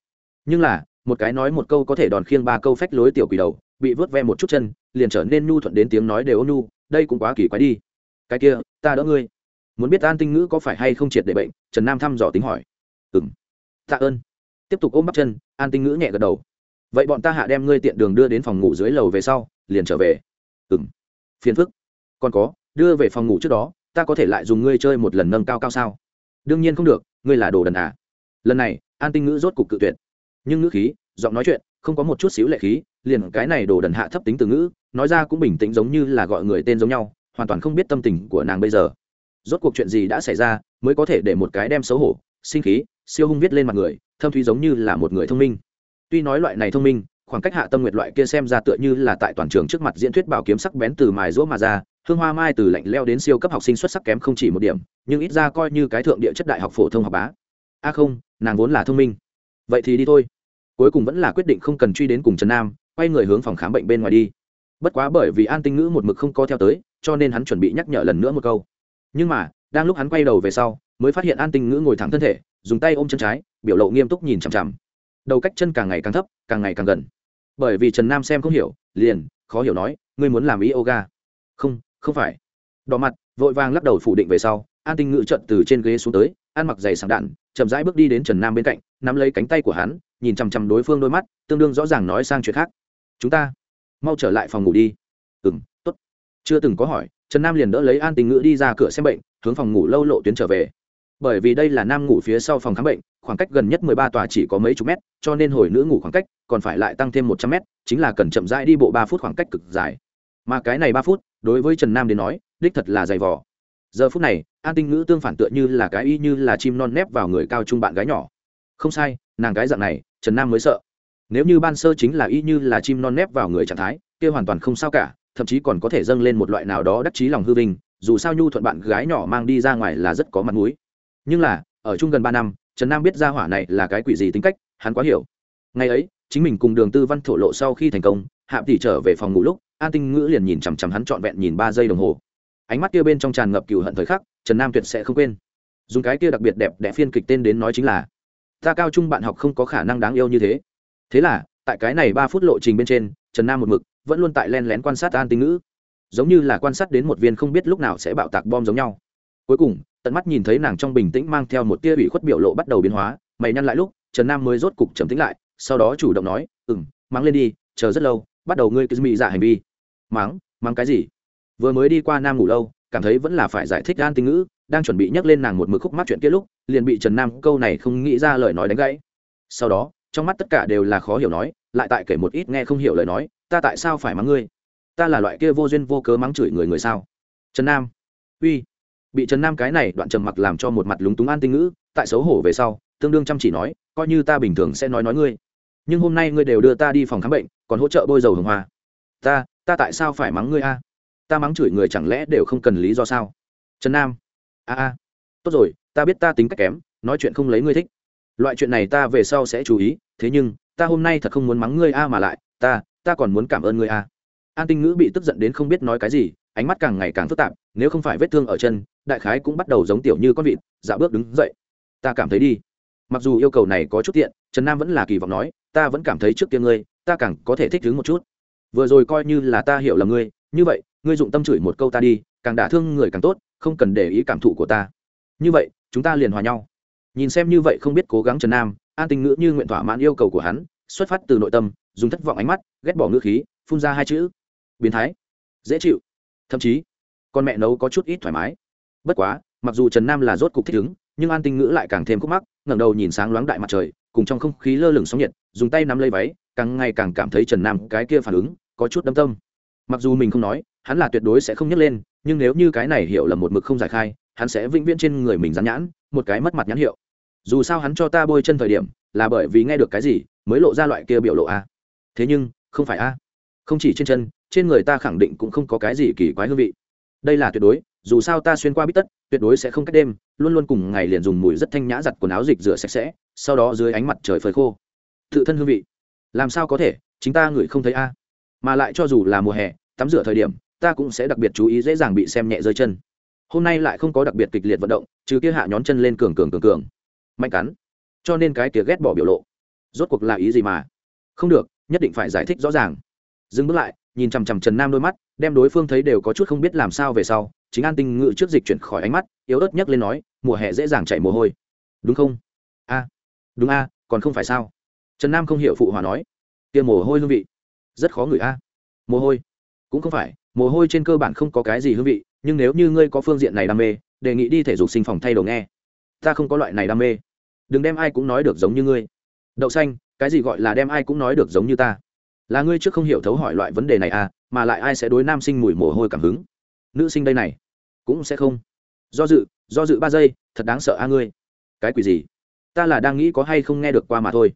Nhưng là, một cái nói một câu có thể đòn khiêng ba câu phách lối tiểu quỷ đầu, bị vớt ve một chút chân, liền trở nên nhu thuận đến tiếng nói đều ôn nhu, đây cũng quá kỳ quái đi cái kia, ta đỡ ngươi. Muốn biết an tinh ngữ có phải hay không triệt để bệnh, trần nam thăm dò tính hỏi. Ừng tạ ơn. Tiếp tục ôm bắp chân, an tinh ngữ nhẹ gật đầu. Vậy bọn ta hạ đem ngươi tiện đường đưa đến phòng ngủ dưới lầu về sau, liền trở về. Ừng phiền phức. Còn có, đưa về phòng ngủ trước đó, ta có thể lại dùng ngươi chơi một lần nâng cao cao sao? Đương nhiên không được, ngươi là đồ đần à. Lần này, an tinh ngữ rốt cục cự tuyệt. Nhưng ngữ khí, giọng nói chuyện, không có một chút xíu lệ khí, liền cái này đồ đần hạ thấp tính từ ngữ, nói ra cũng bình tĩnh giống như là gọi người tên giống nhau hoàn toàn không biết tâm tình của nàng bây giờ. Rốt cuộc chuyện gì đã xảy ra mới có thể để một cái đem xấu hổ, sinh khí, siêu hung viết lên mặt người, thâm thúy giống như là một người thông minh. Tuy nói loại này thông minh, khoảng cách hạ tâm nguyệt loại kia xem ra tựa như là tại toàn trường trước mặt diễn thuyết bảo kiếm sắc bén từ mài rũa mà ra, hương hoa mai từ lạnh leo đến siêu cấp học sinh xuất sắc kém không chỉ một điểm, nhưng ít ra coi như cái thượng địa chất đại học phổ thông học bá. A không, nàng vốn là thông minh. Vậy thì đi thôi. Cuối cùng vẫn là quyết định không cần truy đến cùng trần nam, quay người hướng phòng khám bệnh bên ngoài đi bất quá bởi vì an tinh ngữ một mực không co theo tới, cho nên hắn chuẩn bị nhắc nhở lần nữa một câu. Nhưng mà, đang lúc hắn quay đầu về sau, mới phát hiện an tinh ngữ ngồi thẳng thân thể, dùng tay ôm chân trái, biểu lộ nghiêm túc nhìn chằm chằm. Đầu cách chân càng ngày càng thấp, càng ngày càng gần. Bởi vì trần nam xem không hiểu, liền, khó hiểu nói, ngươi muốn làm yoga? Không không phải. Đỏ mặt, vội vàng lắc đầu phủ định về sau, an tinh ngữ trận từ trên ghế xuống tới, ăn mặc giày sáng đạn, chậm rãi bước đi đến trần nam bên cạnh, nắm lấy cánh tay của hắn, nhìn chằm chằm đối phương đôi mắt, tương đương rõ ràng nói sang chuyện khác. Chúng ta mau trở lại phòng ngủ đi. Ừ m t ố t chưa từng có hỏi, trần nam liền đỡ lấy an tình ngữ đi ra cửa xem bệnh, hướng phòng ngủ lâu lộ tuyến trở về. Bởi vì đây là nam ngủ phía sau phòng khám bệnh, khoảng cách gần nhất mười ba tòa chỉ có mấy chục mét, cho nên hồi nữ ngủ khoảng cách còn phải lại tăng thêm một trăm mét, chính là cần chậm rãi đi bộ ba phút khoảng cách cực dài. Mà cái này ba phút, đối với trần nam đến nói, đích thật là dày vỏ giờ phút này, an tinh ngữ tương phản tựa như là cái y như là chim non nép vào người cao trung bạn gái nhỏ. Không sai, nàng gái dạng này, trần nam mới sợ nếu như ban sơ chính là y như là chim non nép vào người trạng thái, kia hoàn toàn không sao cả, thậm chí còn có thể dâng lên một loại nào đó đắc chí lòng hư vinh, dù sao nhu thuận bạn gái nhỏ mang đi ra ngoài là rất có mặt mũi. Nhưng là, ở chung gần ba năm, trần nam biết ra hỏa này là cái quỷ gì tính cách, hắn quá hiểu. Ngày ấy, chính mình cùng đường tư văn thổ lộ sau khi thành công, hạ tỷ trở về phòng ngủ lúc, an tinh ngữ liền nhìn chằm chằm hắn trọn vẹn nhìn ba giây đồng hồ. Ánh mắt kia bên trong tràn ngập cừu hận thời khắc, trần nam tuyệt sẽ không quên. Dùng cái kia đặc biệt đẹp đẽ phiên kịch tên đến nói chính là, ta cao trung bạn học không có khả năng đáng yêu như thế thế là, tại cái này ba phút lộ trình bên trên, trần nam một mực vẫn luôn tại len lén quan sát an tinh ngữ. Giống như là quan sát đến một viên không biết lúc nào sẽ bạo tạc bom giống nhau. Cuối cùng, tận mắt nhìn thấy nàng trong bình tĩnh mang theo một tia ủy khuất biểu lộ bắt đầu biến hóa, mày nhăn lại lúc, trần nam mới rốt cục trầm tĩnh lại, sau đó chủ động nói ừ m mắng lên đi, chờ rất lâu, bắt đầu ngươi cứ mị dạ hành vi. Mắng? Mắng cái gì? Vừa mới đi qua nam ngủ lâu, cảm thấy vẫn là phải giải thích an tinh ngữ, đang chuẩn bị nhắc lên nàng một mực khúc mắt chuyện kia lúc, liền bị trần nam câu này không nghĩ ra lời nói đánh gãy. Sau đó trong mắt tất cả đều là khó hiểu nói, lại tại kể một ít nghe không hiểu lời nói, ta tại sao phải mắng ngươi? Ta là loại kia vô duyên vô cớ mắng chửi người người sao? Trần nam, uy. Bị trần nam cái này đoạn trầm mặc làm cho một mặt lúng túng an tinh ngữ, tại xấu hổ về sau, tương đương chăm chỉ nói, coi như ta bình thường sẽ nói nói ngươi, nhưng hôm nay ngươi đều đưa ta đi phòng khám bệnh, còn hỗ trợ bôi dầu hồng hoa. Ta ta tại sao phải mắng ngươi a? Ta mắng chửi người chẳng lẽ đều không cần lý do sao? Trần nam, a a, tốt rồi, ta biết ta tính cách kém, nói chuyện không lấy ngươi thích loại chuyện này ta về sau sẽ chú ý, thế nhưng, ta hôm nay thật không muốn mắng ngươi a mà lại, ta ta còn muốn cảm ơn ngươi a. An tinh ngữ bị tức giận đến không biết nói cái gì, ánh mắt càng ngày càng phức tạp, nếu không phải vết thương ở chân, đại khái cũng bắt đầu giống tiểu như con vịt dạ bước đứng dậy. Ta cảm thấy đi. Mặc dù yêu cầu này có chút tiện, trần nam vẫn là kỳ vọng nói, ta vẫn cảm thấy trước kia ngươi, ta càng có thể thích đứng một chút. Vừa rồi coi như là ta hiểu là ngươi, như vậy, ngươi dụng tâm chửi một câu ta đi, càng đả thương người càng tốt, không cần để ý cảm thụ của ta. Như vậy, chúng ta liền hòa nhau nhìn xem như vậy không biết cố gắng trần nam, an tình ngữ như nguyện thỏa mãn yêu cầu của hắn, xuất phát từ nội tâm, dùng thất vọng ánh mắt, ghét bỏ ngữ khí, phun ra hai chữ. Biến thái. Dễ chịu. Thậm chí, con mẹ nấu có chút ít thoải mái. Bất quá, mặc dù trần nam là rốt cục thích ứng, nhưng an tinh ngữ lại càng thêm khúc mắc, ngẩng đầu nhìn sáng loáng đại mặt trời, cùng trong không khí lơ lửng sóng nhiệt, dùng tay nắm lấy váy, càng ngày càng cảm thấy trần nam cái kia phản ứng, có chút đâm tâm. Mặc dù mình không nói, hắn là tuyệt đối sẽ không nhấc lên, nhưng nếu như cái này hiểu là một mực không giải khai, hắn sẽ vĩnh viễn trên người mình dán nhãn, một cái mất mặt nhãn hiệu dù sao hắn cho ta bôi chân thời điểm, là bởi vì nghe được cái gì mới lộ ra loại kia biểu lộ a. Thế nhưng, không phải a. Không chỉ trên chân, trên người ta khẳng định cũng không có cái gì kỳ quái hương vị. Đây là tuyệt đối, dù sao ta xuyên qua bít tất, tuyệt đối sẽ không cách đêm, luôn luôn cùng ngày liền dùng mùi rất thanh nhã giặt quần áo dịch rửa sạch sẽ, sau đó dưới ánh mặt trời phơi khô. Tự thân hương vị. Làm sao có thể, chính ta ngửi không thấy a. Mà lại cho dù là mùa hè, tắm rửa thời điểm, ta cũng sẽ đặc biệt chú ý dễ dàng bị xem nhẹ rơi chân. Hôm nay lại không có đặc biệt kịch liệt vận động, trừ kia hạ nhón chân lên cường cường cường cường mạnh cắn. Cho nên cái tía ghét bỏ biểu lộ, rốt cuộc là ý gì mà? Không được, nhất định phải giải thích rõ ràng. Dừng bước lại, nhìn chằm chằm trần nam đôi mắt, đem đối phương thấy đều có chút không biết làm sao về sau, chính an tinh ngự trước dịch chuyển khỏi ánh mắt, yếu ớt nhấc lên nói, mùa hè dễ dàng chảy mồ hôi. Đúng không? A. Đúng a, còn không phải sao? Trần nam không hiểu phụ hòa nói. Kia mồ hôi hương vị, rất khó ngửi a. Mồ hôi? Cũng không phải, mồ hôi trên cơ bản không có cái gì hương vị, nhưng nếu như ngươi có phương diện này đam mê, đề nghị đi thể dục sinh phòng thay đồ nghe ta không có loại này đam mê. Đừng đem ai cũng nói được giống như ngươi. Đậu xanh, cái gì gọi là đem ai cũng nói được giống như ta? Là ngươi trước không hiểu thấu hỏi loại vấn đề này à mà lại ai sẽ đối nam sinh mùi mồ hôi cảm hứng? Nữ sinh đây này, cũng sẽ không. Do dự do dự ba giây, thật đáng sợ a ngươi. Cái quỷ gì? Ta là đang nghĩ có hay không nghe được qua mà thôi.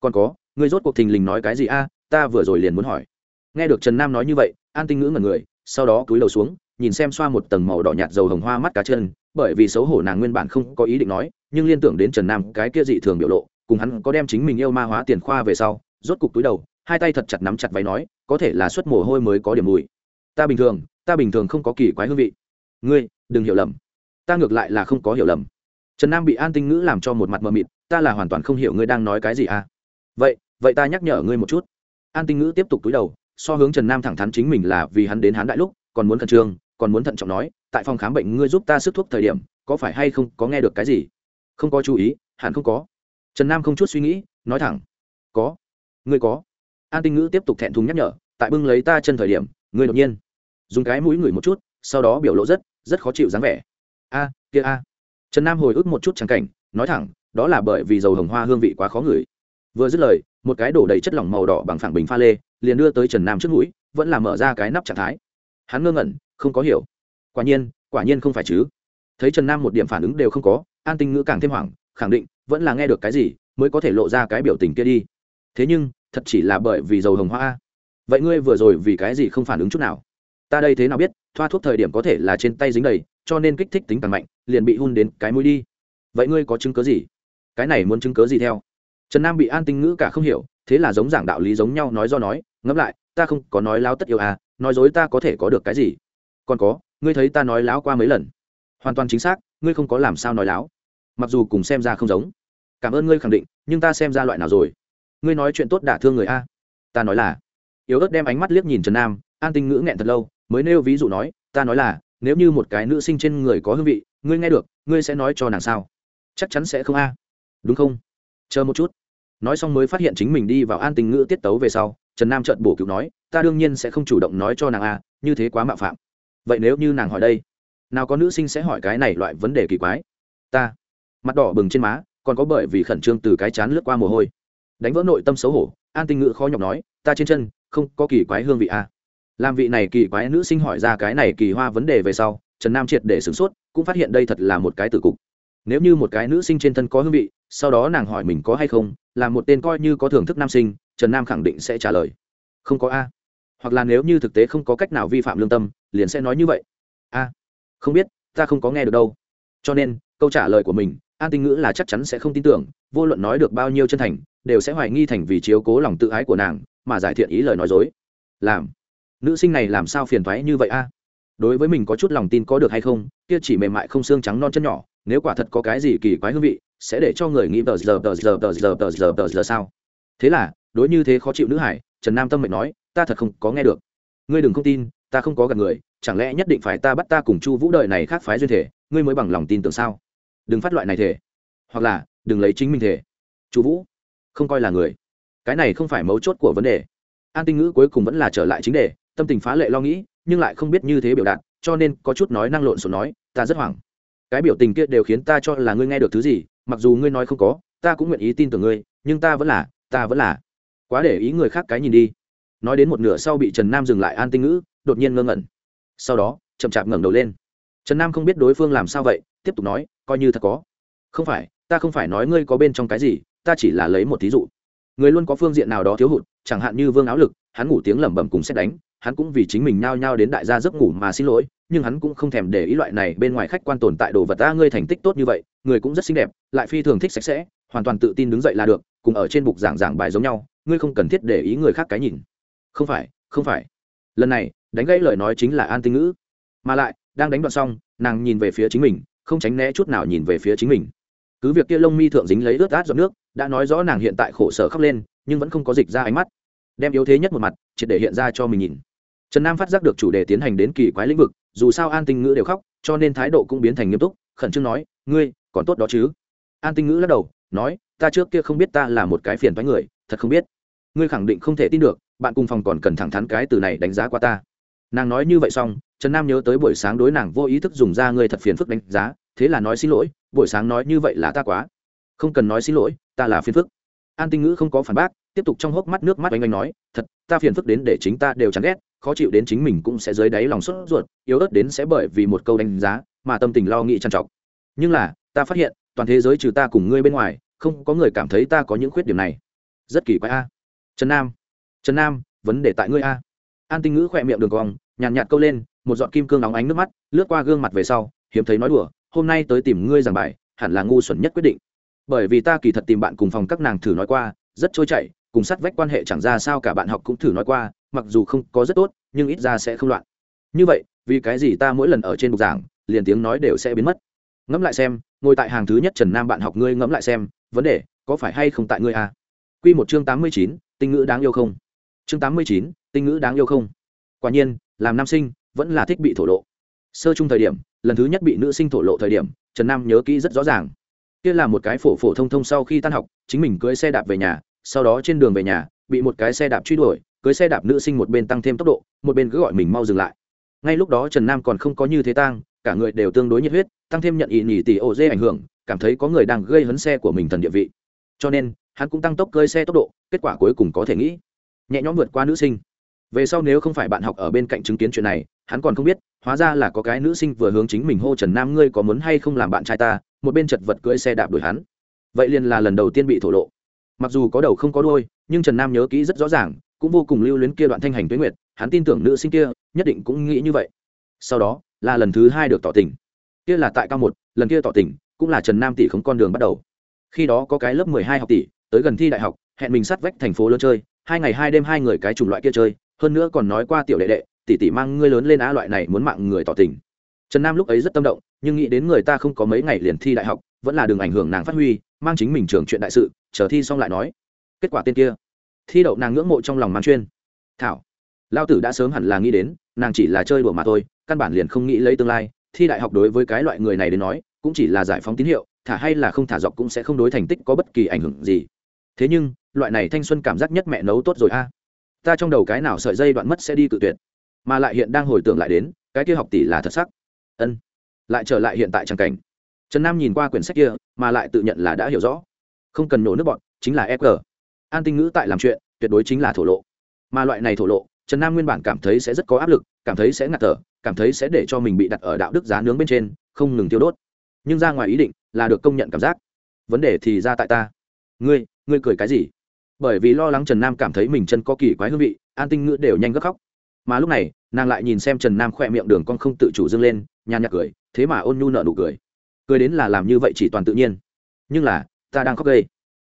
Còn có, ngươi rốt cuộc thình lình nói cái gì a, ta vừa rồi liền muốn hỏi. Nghe được trần nam nói như vậy, an tinh ngữ ngẩn người, sau đó cúi đầu xuống, nhìn xem xoa một tầng màu đỏ nhạt dầu hồng hoa mắt cá chân bởi vì xấu hổ nàng nguyên bản không có ý định nói, nhưng liên tưởng đến trần nam cái kia dị thường biểu lộ, cùng hắn có đem chính mình yêu ma hóa tiền khoa về sau, rốt cục túi đầu, hai tay thật chặt nắm chặt váy nói, có thể là suất mồ hôi mới có điểm mùi. Ta bình thường, ta bình thường không có kỳ quái hương vị. Ngươi, đừng hiểu lầm. Ta ngược lại là không có hiểu lầm. Trần nam bị an tinh ngữ làm cho một mặt mờ mịt, ta là hoàn toàn không hiểu ngươi đang nói cái gì à? Vậy vậy ta nhắc nhở ngươi một chút. An tinh ngữ tiếp tục túi đầu, so hướng trần nam thẳng thắn chính mình là vì hắn đến hắn đại lúc, còn muốn khẩn trương, còn muốn thận trọng nói tại phòng khám bệnh ngươi giúp ta sức thuốc thời điểm, có phải hay không, có nghe được cái gì? Không có chú ý, hẳn không có. Trần nam không chút suy nghĩ, nói thẳng. Có. Ngươi có. An tinh ngữ tiếp tục thẹn thùng nhắc nhở, tại bưng lấy ta chân thời điểm, ngươi đột nhiên dùng cái mũi ngửi một chút, sau đó biểu lộ rất rất khó chịu dáng vẻ. A, kia a. Trần nam hồi ức một chút trắng cảnh, nói thẳng, đó là bởi vì dầu hồng hoa hương vị quá khó ngửi. Vừa dứt lời, một cái đổ đầy chất lỏng màu đỏ bằng phẳng bình pha lê, liền đưa tới trần nam trước mũi, vẫn là mở ra cái nắp trạng thái. Hắn ngơ ngẩn, không có hiểu quả nhiên quả nhiên không phải chứ. Thấy trần nam một điểm phản ứng đều không có, an tinh ngữ càng thêm hoảng, khẳng định vẫn là nghe được cái gì mới có thể lộ ra cái biểu tình kia đi. Thế nhưng, thật chỉ là bởi vì dầu hồng hoa. Vậy ngươi vừa rồi vì cái gì không phản ứng chút nào? Ta đây thế nào biết, thoa thuốc thời điểm có thể là trên tay dính đầy, cho nên kích thích tính càng mạnh, liền bị hun đến cái mũi đi. Vậy ngươi có chứng cớ gì? Cái này muốn chứng cớ gì theo? Trần nam bị an tinh ngữ cả không hiểu, thế là giống giảng đạo lý giống nhau nói do nói, ngẫm lại, ta không có nói láo tất yêu à nói dối ta có thể có được cái gì? Còn có ngươi thấy ta nói láo qua mấy lần? Hoàn toàn chính xác, ngươi không có làm sao nói láo. Mặc dù cùng xem ra không giống. Cảm ơn ngươi khẳng định, nhưng ta xem ra loại nào rồi? Ngươi nói chuyện tốt đả thương người a. Ta nói là. Yếu ớt đem ánh mắt liếc nhìn trần nam, an tinh ngữ nghẹn thật lâu, mới nêu ví dụ nói, ta nói là, nếu như một cái nữ sinh trên người có hương vị, ngươi nghe được, ngươi sẽ nói cho nàng sao? Chắc chắn sẽ không a. Đúng không? Chờ một chút. Nói xong mới phát hiện chính mình đi vào an tình ngữ tiết tấu về sau, trần nam trợn bổ cứu nói, ta đương nhiên sẽ không chủ động nói cho nàng a, như thế quá mạo phạm vậy nếu như nàng hỏi đây, nào có nữ sinh sẽ hỏi cái này loại vấn đề kỳ quái? Ta. Mặt đỏ bừng trên má, còn có bởi vì khẩn trương từ cái chán lướt qua mồ hôi. Đánh vỡ nội tâm xấu hổ, an tinh ngự khó nhọc nói, ta trên chân, không có kỳ quái hương vị a làm vị này kỳ quái nữ sinh hỏi ra cái này kỳ hoa vấn đề về sau, trần nam triệt để sửng sốt, cũng phát hiện đây thật là một cái tử cục. Nếu như một cái nữ sinh trên thân có hương vị, sau đó nàng hỏi mình có hay không, là một tên coi như có thưởng thức nam sinh, trần nam khẳng định sẽ trả lời. Không có a hoặc là nếu như thực tế không có cách nào vi phạm lương tâm, liền sẽ nói như vậy. A không biết, ta không có nghe được đâu. Cho nên, câu trả lời của mình, an tinh ngữ là chắc chắn sẽ không tin tưởng, vô luận nói được bao nhiêu chân thành, đều sẽ hoài nghi thành vì chiếu cố lòng tự ái của nàng, mà giải thiện ý lời nói dối. Làm, nữ sinh này làm sao phiền thoái như vậy a? Đối với mình có chút lòng tin có được hay không, kia chỉ mềm mại không xương trắng non chân nhỏ, nếu quả thật có cái gì kỳ quái hương vị, sẽ để cho người nghĩ tờ giờ tờ giờ tờ giờ tờ giờ tờ giờ sao? Thế là, đối như thế khó chịu nữ hải, trần nam tâm mệnh nói ta thật không có nghe được. Ngươi đừng không tin, ta không có gặp người, chẳng lẽ nhất định phải ta bắt ta cùng chu vũ đời này khác phái duyên thể, ngươi mới bằng lòng tin tưởng sao? Đừng phát loại này thể. Hoặc là, đừng lấy chính mình thể. Chu vũ, không coi là người. Cái này không phải mấu chốt của vấn đề. An tinh ngữ cuối cùng vẫn là trở lại chính đề, tâm tình phá lệ lo nghĩ, nhưng lại không biết như thế biểu đạt, cho nên có chút nói năng lộn xộn nói, ta rất hoảng. Cái biểu tình kia đều khiến ta cho là ngươi nghe được thứ gì, mặc dù ngươi nói không có, ta cũng nguyện ý tin tưởng ngươi, nhưng ta vẫn là, ta vẫn là. Quá để ý người khác cái nhìn đi nói đến một nửa sau bị trần nam dừng lại an tinh ngữ, đột nhiên ngơ ngẩn. Sau đó, chậm chạp ngẩng đầu lên. Trần nam không biết đối phương làm sao vậy, tiếp tục nói, coi như thật có. Không phải, ta không phải nói ngươi có bên trong cái gì, ta chỉ là lấy một thí dụ. Người luôn có phương diện nào đó thiếu hụt, chẳng hạn như vương áo lực, hắn ngủ tiếng lẩm bẩm cùng xét đánh, hắn cũng vì chính mình nhao nhao đến đại gia giấc ngủ mà xin lỗi, nhưng hắn cũng không thèm để ý loại này bên ngoài khách quan tồn tại đồ vật ta ngươi thành tích tốt như vậy, người cũng rất xinh đẹp, lại phi thường thích sạch sẽ, hoàn toàn tự tin đứng dậy là được, cùng ở trên bục giảng giảng bài giống nhau, ngươi không cần thiết để ý người khác cái nhìn không phải không phải. Lần này, đánh gãy lời nói chính là an tinh ngữ. Mà lại, đang đánh đoạn xong, nàng nhìn về phía chính mình, không tránh né chút nào nhìn về phía chính mình. Cứ việc kia lông mi thượng dính lấy ướt át giọt nước, đã nói rõ nàng hiện tại khổ sở khóc lên, nhưng vẫn không có dịch ra ánh mắt. Đem yếu thế nhất một mặt, triệt để hiện ra cho mình nhìn. Trần nam phát giác được chủ đề tiến hành đến kỳ quái lĩnh vực, dù sao an tinh ngữ đều khóc, cho nên thái độ cũng biến thành nghiêm túc, khẩn trương nói, ngươi, còn tốt đó chứ? An tinh ngữ lắc đầu, nói, ta trước kia không biết ta là một cái phiền thoái người, thật không biết. Ngươi khẳng định không thể tin được bạn cùng phòng còn cần thẳng thắn cái từ này đánh giá qua ta. Nàng nói như vậy xong, trần nam nhớ tới buổi sáng đối nàng vô ý thức dùng ra ngươi thật phiền phức đánh giá, thế là nói xin lỗi, buổi sáng nói như vậy là ta quá. Không cần nói xin lỗi, ta là phiền phức. An tinh ngữ không có phản bác, tiếp tục trong hốc mắt nước mắt oanh oanh nói, thật, ta phiền phức đến để chính ta đều chán ghét, khó chịu đến chính mình cũng sẽ dưới đáy lòng sốt ruột, yếu ớt đến sẽ bởi vì một câu đánh giá mà tâm tình lo nghĩ trằn trọc. Nhưng là, ta phát hiện, toàn thế giới trừ ta cùng ngươi bên ngoài, không có người cảm thấy ta có những khuyết điểm này. Rất kỳ quái a. Trần nam trần nam, vấn đề tại ngươi a. An tinh ngữ khỏe miệng đường cong, nhàn nhạt câu lên, một giọt kim cương nóng ánh nước mắt, lướt qua gương mặt về sau, hiếm thấy nói đùa, hôm nay tới tìm ngươi giảng bài, hẳn là ngu xuẩn nhất quyết định. Bởi vì ta kỳ thật tìm bạn cùng phòng các nàng thử nói qua, rất trôi chảy, cùng sát vách quan hệ chẳng ra sao cả bạn học cũng thử nói qua, mặc dù không có rất tốt, nhưng ít ra sẽ không loạn. Như vậy, vì cái gì ta mỗi lần ở trên bục giảng, liền tiếng nói đều sẽ biến mất? Ngẫm lại xem, ngồi tại hàng thứ nhất trần nam bạn học ngươi ngẫm lại xem, vấn đề có phải hay không tại ngươi à? q một chương tám mươi chín, tinh ngữ đáng yêu không? Chương tám mươi chín, tinh ngữ đáng yêu không? Quả nhiên, làm nam sinh vẫn là thích bị thổ lộ. Sơ chung thời điểm, lần thứ nhất bị nữ sinh thổ lộ thời điểm, trần nam nhớ kỹ rất rõ ràng. Kia là một cái phổ phổ thông thông sau khi tan học, chính mình cưới xe đạp về nhà, sau đó trên đường về nhà, bị một cái xe đạp truy đuổi, cưới xe đạp nữ sinh một bên tăng thêm tốc độ, một bên cứ gọi mình mau dừng lại. Ngay lúc đó trần nam còn không có như thế tang, cả người đều tương đối nhiệt huyết, tăng thêm nhận ý nhỉ tỷ ô dê ảnh hưởng, cảm thấy có người đang gây hấn xe của mình thần địa vị. Cho nên, hắn cũng tăng tốc cơi xe tốc độ, kết quả cuối cùng có thể nghĩ nhẹ nhõm vượt qua nữ sinh. Về sau nếu không phải bạn học ở bên cạnh chứng kiến chuyện này, hắn còn không biết, hóa ra là có cái nữ sinh vừa hướng chính mình hô, trần nam, ngươi có muốn hay không làm bạn trai ta? Một bên chật vật cưỡi xe đạp đuổi hắn. Vậy liền là lần đầu tiên bị thổ lộ. Mặc dù có đầu không có đôi nhưng trần nam nhớ kỹ rất rõ ràng, cũng vô cùng lưu luyến kia đoạn thanh hành tuyến nguyệt, hắn tin tưởng nữ sinh kia, nhất định cũng nghĩ như vậy. Sau đó, là lần thứ hai được tỏ tình. Kia là tại cao một, lần kia tỏ tình, cũng là trần nam tỷ không con đường bắt đầu. Khi đó có cái lớp mười hai học tỷ, tới gần thi đại học, hẹn mình sát vách thành phố lớn chơi hai ngày hai đêm hai người cái chủng loại kia chơi, hơn nữa còn nói qua tiểu đệ đệ, tỷ tỷ mang ngươi lớn lên á loại này muốn mạng người tỏ tình. Trần nam lúc ấy rất tâm động, nhưng nghĩ đến người ta không có mấy ngày liền thi đại học, vẫn là đường ảnh hưởng nàng phát huy, mang chính mình trường chuyện đại sự, chờ thi xong lại nói. Kết quả tên kia, thi đậu nàng ngưỡng mộ trong lòng mang chuyên. Thảo lao tử đã sớm hẳn là nghĩ đến, nàng chỉ là chơi đùa mà thôi, căn bản liền không nghĩ lấy tương lai, thi đại học đối với cái loại người này đến nói, cũng chỉ là giải phóng tín hiệu, thả hay là không thả dọc cũng sẽ không đối thành tích có bất kỳ ảnh hưởng gì thế nhưng, loại này thanh xuân cảm giác nhất mẹ nấu tốt rồi a. Ta trong đầu cái nào sợi dây đoạn mất sẽ đi cự tuyệt, mà lại hiện đang hồi tưởng lại đến, cái kia học tỷ là thật sắc. Ân. Lại trở lại hiện tại tràng cảnh. Trần nam nhìn qua quyển sách kia, mà lại tự nhận là đã hiểu rõ. Không cần nổ nước bọn, chính là fg an tinh ngữ tại làm chuyện, tuyệt đối chính là thổ lộ. Mà loại này thổ lộ, trần nam nguyên bản cảm thấy sẽ rất có áp lực, cảm thấy sẽ ngạt thở, cảm thấy sẽ để cho mình bị đặt ở đạo đức giá nướng bên trên, không ngừng tiêu đốt. Nhưng ra ngoài ý định là được công nhận cảm giác. Vấn đề thì ra tại ta. Ngươi ngươi cười cái gì? Bởi vì lo lắng trần nam cảm thấy mình chân có kỳ quái hương vị, an tinh ngữ đều nhanh gấp khóc. Mà lúc này, nàng lại nhìn xem trần nam khỏe miệng đường con không tự chủ dâng lên, nhàn nhạc cười, thế mà ôn nhu nợ nụ cười. Cười đến là làm như vậy chỉ toàn tự nhiên. Nhưng là, ta đang khóc gây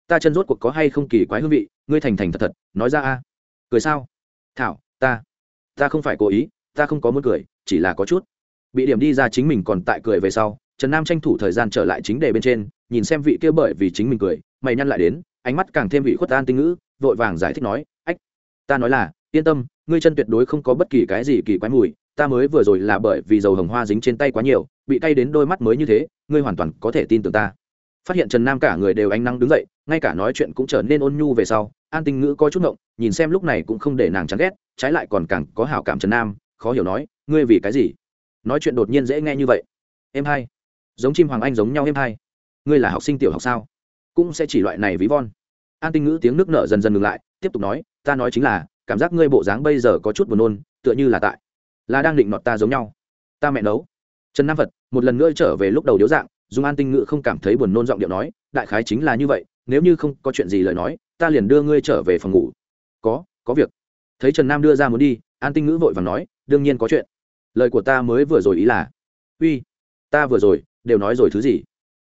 ta chân rốt cuộc có hay không kỳ quái hương vị, ngươi thành thành thật thật, nói ra a. Cười sao? Thảo, ta ta không phải cố ý, ta không có muốn cười, chỉ là có chút. Bị điểm đi ra chính mình còn tại cười về sau, trần nam tranh thủ thời gian trở lại chính đề bên trên, nhìn xem vị kia bởi vì chính mình cười, mày nhăn lại đến ánh mắt càng thêm vị khuất an tinh ngữ, vội vàng giải thích nói, ách, ta nói là, yên tâm, ngươi chân tuyệt đối không có bất kỳ cái gì kỳ quái mùi, ta mới vừa rồi là bởi vì dầu hồng hoa dính trên tay quá nhiều, bị cay đến đôi mắt mới như thế, ngươi hoàn toàn có thể tin tưởng ta. Phát hiện trần nam cả người đều ánh nắng đứng dậy, ngay cả nói chuyện cũng trở nên ôn nhu về sau, an tinh ngữ có chút ngộng, nhìn xem lúc này cũng không để nàng chán ghét, trái lại còn càng có hảo cảm trần nam, khó hiểu nói, ngươi vì cái gì? Nói chuyện đột nhiên dễ nghe như vậy. Em hai. Giống chim hoàng anh giống nhau em hai. Ngươi là học sinh tiểu học sao? Cũng sẽ chỉ loại này ví von. An tinh ngữ tiếng nước nở dần dần ngừng lại, tiếp tục nói, ta nói chính là, cảm giác ngươi bộ dáng bây giờ có chút buồn nôn, tựa như là tại, là đang định nọt ta giống nhau. Ta mẹ nấu. Trần nam vật một lần nữa trở về lúc đầu điếu dạng, dùng an tinh ngữ không cảm thấy buồn nôn giọng điệu nói, đại khái chính là như vậy, nếu như không có chuyện gì lời nói, ta liền đưa ngươi trở về phòng ngủ. Có có việc. Thấy trần nam đưa ra muốn đi, an tinh ngữ vội và nói, đương nhiên có chuyện. Lời của ta mới vừa rồi ý là, uy, ta vừa rồi đều nói rồi thứ gì?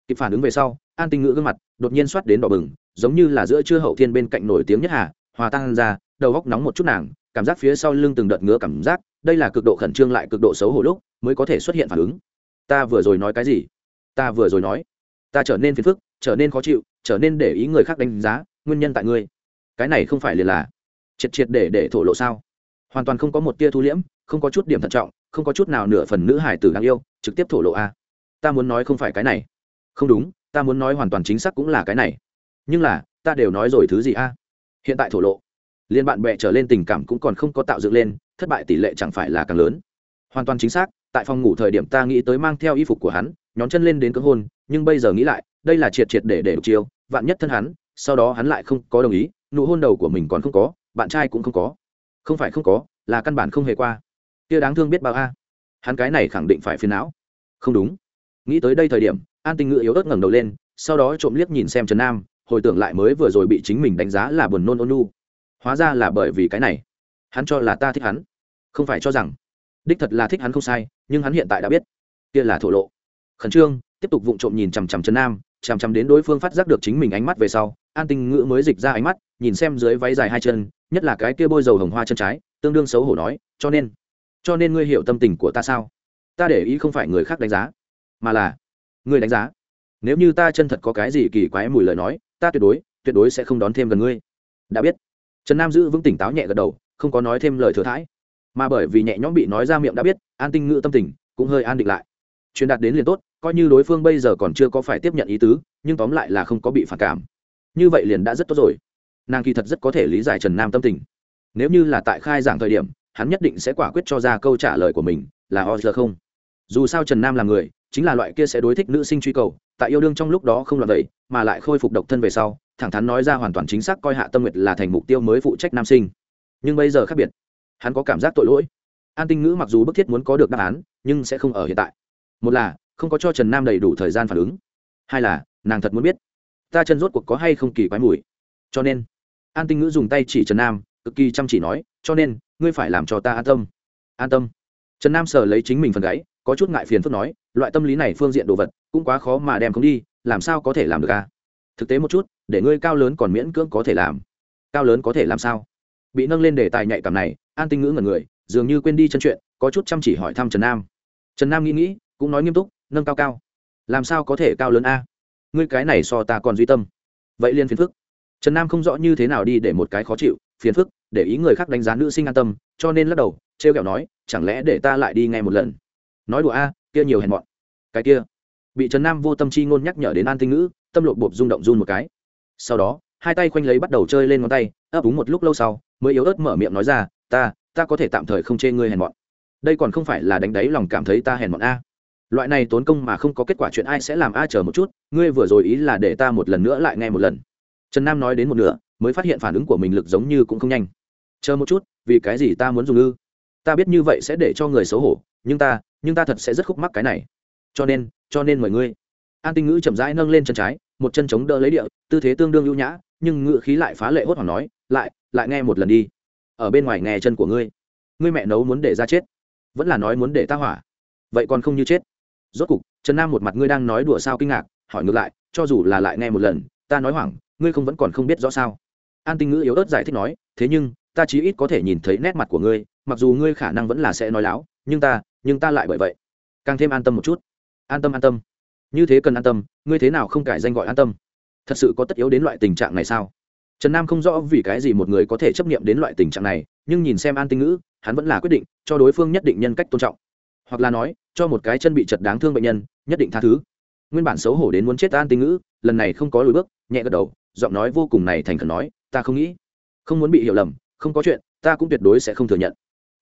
Kịp phản ứng về sau, an tinh ngữ gương mặt đột nhiên soát đến đỏ bừng, giống như là giữa trưa hậu thiên bên cạnh nổi tiếng nhất hà, hòa tan ra, đầu góc nóng một chút nàng, cảm giác phía sau lưng từng đợt ngứa cảm giác, đây là cực độ khẩn trương lại cực độ xấu hổ lúc mới có thể xuất hiện phản ứng. Ta vừa rồi nói cái gì? Ta vừa rồi nói, ta trở nên phiền phức, trở nên khó chịu, trở nên để ý người khác đánh giá, nguyên nhân tại ngươi. Cái này không phải liền là triệt triệt để để thổ lộ sao? Hoàn toàn không có một tia thu liễm, không có chút điểm thận trọng, không có chút nào nửa phần nữ hải tử đáng yêu, trực tiếp thổ lộ a. Ta muốn nói không phải cái này. Không đúng ta muốn nói hoàn toàn chính xác cũng là cái này. Nhưng là, ta đều nói rồi thứ gì a? Hiện tại thổ lộ, liên bạn bè trở lên tình cảm cũng còn không có tạo dựng lên, thất bại tỷ lệ chẳng phải là càng lớn. Hoàn toàn chính xác, tại phòng ngủ thời điểm ta nghĩ tới mang theo y phục của hắn, nhón chân lên đến cưỡng hôn, nhưng bây giờ nghĩ lại, đây là triệt triệt để để đục chiêu, vạn nhất thân hắn, sau đó hắn lại không có đồng ý, nụ hôn đầu của mình còn không có, bạn trai cũng không có. Không phải không có, là căn bản không hề qua. Kia đáng thương biết bao a. Hắn cái này khẳng định phải phiền não. Không đúng. Nghĩ tới đây thời điểm an tinh ngự yếu ớt ngẩng đầu lên, sau đó trộm liếc nhìn xem trần nam, hồi tưởng lại mới vừa rồi bị chính mình đánh giá là buồn nôn ôn nu hóa ra là bởi vì cái này. Hắn cho là ta thích hắn. Không phải cho rằng. Đích thật là thích hắn không sai, nhưng hắn hiện tại đã biết. Kia là thổ lộ. Khẩn trương, tiếp tục vụng trộm nhìn chằm chằm trần nam, chằm chằm đến đối phương phát giác được chính mình ánh mắt về sau, an tinh ngữ mới dịch ra ánh mắt, nhìn xem dưới váy dài hai chân, nhất là cái kia bôi dầu hồng hoa chân trái, tương đương xấu hổ nói, cho nên cho nên ngươi hiểu tâm tình của ta sao? Ta để ý không phải người khác đánh giá, mà là ngươi đánh giá. Nếu như ta chân thật có cái gì kỳ quái mùi lời nói, ta tuyệt đối tuyệt đối sẽ không đón thêm gần ngươi. Đã biết. Trần nam giữ vững tỉnh táo nhẹ gật đầu, không có nói thêm lời thừa thãi. Mà bởi vì nhẹ nhõm bị nói ra miệng đã biết, an tinh ngự tâm tình cũng hơi an định lại. Truyền đạt đến liền tốt, coi như đối phương bây giờ còn chưa có phải tiếp nhận ý tứ, nhưng tóm lại là không có bị phản cảm. Như vậy liền đã rất tốt rồi. Nàng kỳ thật rất có thể lý giải trần nam tâm tình. Nếu như là tại khai giảng thời điểm, hắn nhất định sẽ quả quyết cho ra câu trả lời của mình, là o giờ không? Dù sao trần nam là người chính là loại kia sẽ đối thích nữ sinh truy cầu, tại yêu đương trong lúc đó không loạn vậy, mà lại khôi phục độc thân về sau, thẳng thắn nói ra hoàn toàn chính xác coi hạ tâm nguyệt là thành mục tiêu mới phụ trách nam sinh. Nhưng bây giờ khác biệt, hắn có cảm giác tội lỗi. An tinh ngữ mặc dù bức thiết muốn có được đáp án, nhưng sẽ không ở hiện tại. Một là, không có cho trần nam đầy đủ thời gian phản ứng. Hai là, nàng thật muốn biết, ta chân rốt cuộc có hay không kỳ quái mùi. Cho nên, an tinh ngữ dùng tay chỉ trần nam, cực kỳ chăm chỉ nói, cho nên, ngươi phải làm cho ta an tâm. An tâm. Trần nam sờ lấy chính mình phần gáy, có chút ngại phiền phức nói loại tâm lý này phương diện đồ vật cũng quá khó mà đem không đi, làm sao có thể làm được à? Thực tế một chút, để ngươi cao lớn còn miễn cưỡng có thể làm. Cao lớn có thể làm sao? Bị nâng lên đề tài nhạy cảm này, an tinh ngữ ngẩn người, dường như quên đi chân chuyện, có chút chăm chỉ hỏi thăm trần nam. Trần nam nghĩ nghĩ, cũng nói nghiêm túc, nâng cao cao. Làm sao có thể cao lớn a? Ngươi cái này so ta còn duy tâm. Vậy liên phiền phức. Trần nam không rõ như thế nào đi để một cái khó chịu, phiền phức, để ý người khác đánh giá nữ sinh an tâm, cho nên lắc đầu t r e o kẹo nói, chẳng lẽ để ta lại đi ngay một lần? Nói đùa a kia nhiều hèn mọn. Cái kia. Bị trần nam vô tâm chi ngôn nhắc nhở đến an tinh ngữ, tâm lộ bộp rung động run một cái. Sau đó, hai tay khoanh lấy bắt đầu chơi lên ngón tay, ấp úng một lúc lâu sau, mới yếu ớt mở miệng nói ra, ta ta có thể tạm thời không chê ngươi hèn mọn. Đây còn không phải là đánh đáy lòng cảm thấy ta hèn mọn a. Loại này tốn công mà không có kết quả chuyện ai sẽ làm a chờ một chút, ngươi vừa rồi ý là để ta một lần nữa lại nghe một lần. Trần nam nói đến một nửa, mới phát hiện phản ứng của mình lực giống như cũng không nhanh. Chờ một chút, vì cái gì ta muốn dùng ư? Ta biết như vậy sẽ để cho người xấu hổ, nhưng ta nhưng ta thật sẽ rất khúc mắc cái này. Cho nên cho nên mời ngươi. An tinh ngữ chậm rãi nâng lên chân trái, một chân chống đỡ lấy địa, tư thế tương đương ưu nhã, nhưng ngữ khí lại phá lệ hốt hoảng nói, lại lại nghe một lần đi. Ở bên ngoài nghe chân của ngươi. Ngươi mẹ nấu muốn để ra chết. Vẫn là nói muốn để ta hỏa. Vậy còn không như chết. Rốt cục, trần nam một mặt ngươi đang nói đùa sao kinh ngạc, hỏi ngược lại, cho dù là lại nghe một lần, ta nói hoảng, ngươi không vẫn còn không biết rõ sao? An tinh ngữ yếu ớt giải thích nói, thế nhưng, ta chí ít có thể nhìn thấy nét mặt của ngươi, mặc dù ngươi khả năng vẫn là sẽ nói láo, nhưng ta nhưng ta lại bởi vậy. Càng thêm an tâm một chút. An tâm an tâm. Như thế cần an tâm, ngươi thế nào không cải danh gọi an tâm? Thật sự có tất yếu đến loại tình trạng này sao? Trần nam không rõ vì cái gì một người có thể chấp nghiệm đến loại tình trạng này, nhưng nhìn xem an tinh ngữ, hắn vẫn là quyết định cho đối phương nhất định nhân cách tôn trọng. Hoặc là nói, cho một cái chân bị chật đáng thương bệnh nhân, nhất định tha thứ. Nguyên bản xấu hổ đến muốn chết an tinh ngữ, lần này không có lùi bước, nhẹ gật đầu, giọng nói vô cùng này thành khẩn nói, ta không nghĩ. Không muốn bị hiểu lầm, không có chuyện, ta cũng tuyệt đối sẽ không thừa nhận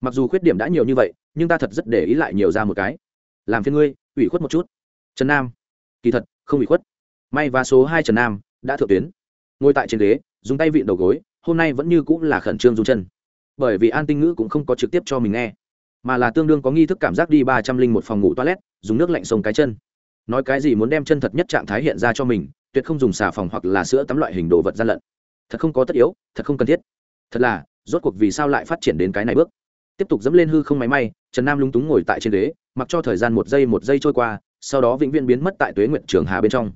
mặc dù khuyết điểm đã nhiều như vậy, nhưng ta thật rất để ý lại nhiều ra một cái. Làm phiên ngươi, ủy khuất một chút. Trần nam. Kỳ thật, không ủy khuất. May và số hai trần nam đã thượng tuyến. Ngồi tại trên ghế, dùng tay vịn đầu gối, hôm nay vẫn như cũng là khẩn trương dùng chân. Bởi vì an tinh ngữ cũng không có trực tiếp cho mình nghe, mà là tương đương có nghi thức cảm giác đi ba trăm linh một phòng ngủ toilet, dùng nước lạnh sông cái chân. Nói cái gì muốn đem chân thật nhất trạng thái hiện ra cho mình, tuyệt không dùng xà phòng hoặc là sữa tắm loại hình đồ vật gian lận. Thật không có tất yếu, thật không cần thiết. Thật là, rốt cuộc vì sao lại phát triển đến cái này bước? Tiếp tục dẫm lên hư không máy may, trần nam lúng túng ngồi tại trên ghế, mặc cho thời gian một giây một giây trôi qua, sau đó vĩnh viễn biến mất tại tuế nguyện trường hà bên trong.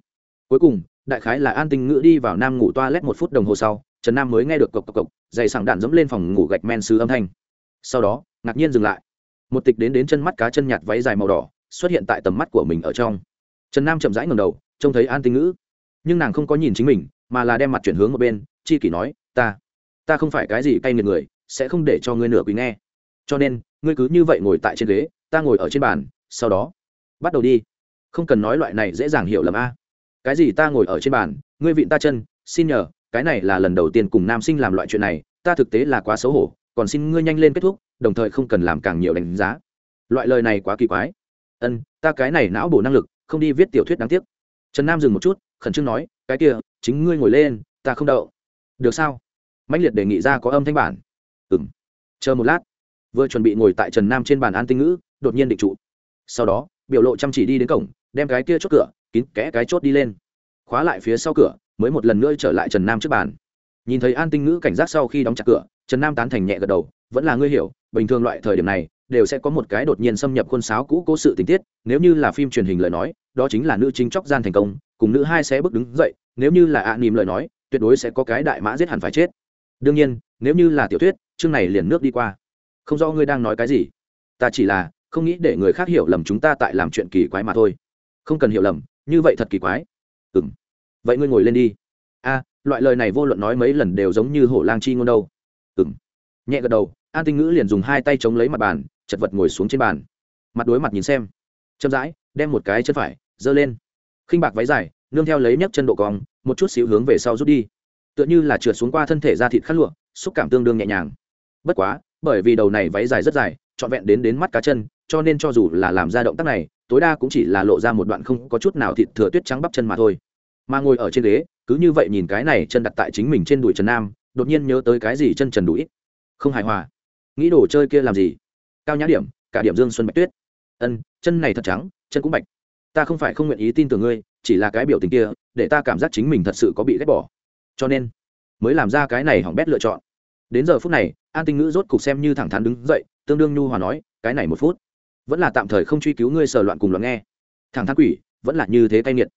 Cuối cùng, đại khái là an tinh ngữ đi vào nam ngủ toa lét một phút đồng hồ sau, trần nam mới nghe được cộc cộc cộc dày sảng đạn dẫm lên phòng ngủ gạch men sứ âm thanh. Sau đó, ngạc nhiên dừng lại. Một tịch đến đến chân mắt cá chân nhạt váy dài màu đỏ, xuất hiện tại tầm mắt của mình ở trong. Trần nam chậm rãi ngầm đầu, trông thấy an tinh ngữ. Nhưng nàng không có nhìn chính mình, mà là đem mặt chuyển hướng một bên, chi kỷ nói, ta ta không phải cái gì cay nghiệt người, sẽ không để cho ngươi nửa quý nghe cho nên, ngươi cứ như vậy ngồi tại trên ghế, ta ngồi ở trên bàn, sau đó, bắt đầu đi. Không cần nói loại này dễ dàng hiểu lầm a. Cái gì ta ngồi ở trên bàn, ngươi vịn ta chân, xin nhờ, cái này là lần đầu tiên cùng nam sinh làm loại chuyện này, ta thực tế là quá xấu hổ, còn xin ngươi nhanh lên kết thúc, đồng thời không cần làm càng nhiều đánh giá. Loại lời này quá kỳ quái. Ân, ta cái này não bổ năng lực, không đi viết tiểu thuyết đáng tiếc. Trần nam dừng một chút, khẩn trương nói, cái kia, chính ngươi ngồi lên, ta không đậu. Được sao? Mạnh liệt đề nghị ra có âm thanh bản. Ừng chờ một lát vừa chuẩn bị ngồi tại trần nam trên bàn an tinh ngữ, đột nhiên định trụ. Sau đó, biểu lộ chăm chỉ đi đến cổng, đem cái kia chốt cửa, kín kẽ cái chốt đi lên. Khóa lại phía sau cửa, mới một lần nữa trở lại trần nam trước bàn. Nhìn thấy an tinh ngữ cảnh giác sau khi đóng chặt cửa, trần nam tán thành nhẹ gật đầu, vẫn là ngươi hiểu, bình thường loại thời điểm này, đều sẽ có một cái đột nhiên xâm nhập khuôn sáo cũ cố sự tình tiết, nếu như là phim truyền hình lời nói, đó chính là nữ chính chóc gian thành công, cùng nữ hai sẽ bước đứng dậy, nếu như là ạ à nìm lời nói, tuyệt đối sẽ có cái đại mã giết hẳn phải chết. Đương nhiên, nếu như là tiểu thuyết, chương này liền nước đi qua không rõ ngươi đang nói cái gì. Ta chỉ là không nghĩ để người khác hiểu lầm chúng ta tại làm chuyện kỳ quái mà thôi. Không cần hiểu lầm, như vậy thật kỳ quái. Ừ m vậy ngươi ngồi lên đi. A, loại lời này vô luận nói mấy lần đều giống như hổ lang chi ngôn đâu. Ừ m nhẹ gật đầu, an tinh ngữ liền dùng hai tay chống lấy mặt bàn, chật vật ngồi xuống trên bàn. Mặt đối mặt nhìn xem. Chậm rãi, đem một cái chân phải, giơ lên. Khinh bạc váy dài, nương theo lấy nhấc chân độ cong, một chút xíu hướng về sau rút đi. Tựa như là trượt xuống qua thân thể da thịt khát lụa, xúc cảm tương đương nhẹ nhàng. Bất quá bởi vì đầu này váy dài rất dài, trọn vẹn đến đến mắt cá chân, cho nên cho dù là làm ra động tác này, tối đa cũng chỉ là lộ ra một đoạn không có chút nào thịt thừa tuyết trắng bắp chân mà thôi. Mà ngồi ở trên ghế, cứ như vậy nhìn cái này chân đặt tại chính mình trên đùi trần nam, đột nhiên nhớ tới cái gì chân trần đùi không hài hòa. Nghĩ đồ chơi kia làm gì? Cao nhã điểm, cả điểm dương xuân bạch tuyết. Ân, chân này thật trắng, chân cũng bạch. Ta không phải không nguyện ý tin tưởng ngươi, chỉ là cái biểu tình kia, để ta cảm giác chính mình thật sự có bị ghét bỏ. Cho nên, mới làm ra cái này hỏng bét lựa chọn đến giờ phút này, an tinh ngữ rốt cục xem như thẳng thắn đứng dậy, tương đương nhu hòa nói, cái này một phút, vẫn là tạm thời không truy cứu ngươi sờ loạn cùng loạn nghe. Thẳng thắn quỷ, vẫn là như thế cay nghiệt.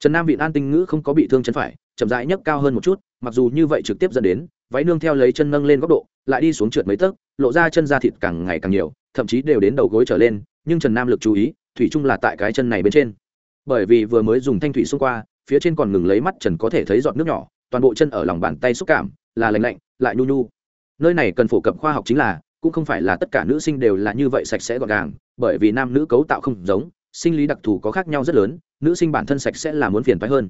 Trần nam vịn an tinh ngữ không có bị thương chân phải, chậm rãi nhấc cao hơn một chút, mặc dù như vậy trực tiếp dẫn đến, váy nương theo lấy chân nâng lên góc độ, lại đi xuống trượt mấy tấc, lộ ra chân da thịt càng ngày càng nhiều, thậm chí đều đến đầu gối trở lên, nhưng trần nam lực chú ý, thủy chung là tại cái chân này bên trên. Bởi vì vừa mới dùng thanh thủy xung qua, phía trên còn ngừng lấy mắt trần có thể thấy giọt nước nhỏ, toàn bộ chân ở lòng bàn tay xúc cảm, là lành lạnh, lại nhu nhu nơi này cần phổ cập khoa học chính là, cũng không phải là tất cả nữ sinh đều là như vậy sạch sẽ gọn gàng, bởi vì nam nữ cấu tạo không giống, sinh lý đặc thù có khác nhau rất lớn, nữ sinh bản thân sạch sẽ là muốn phiền phái hơn.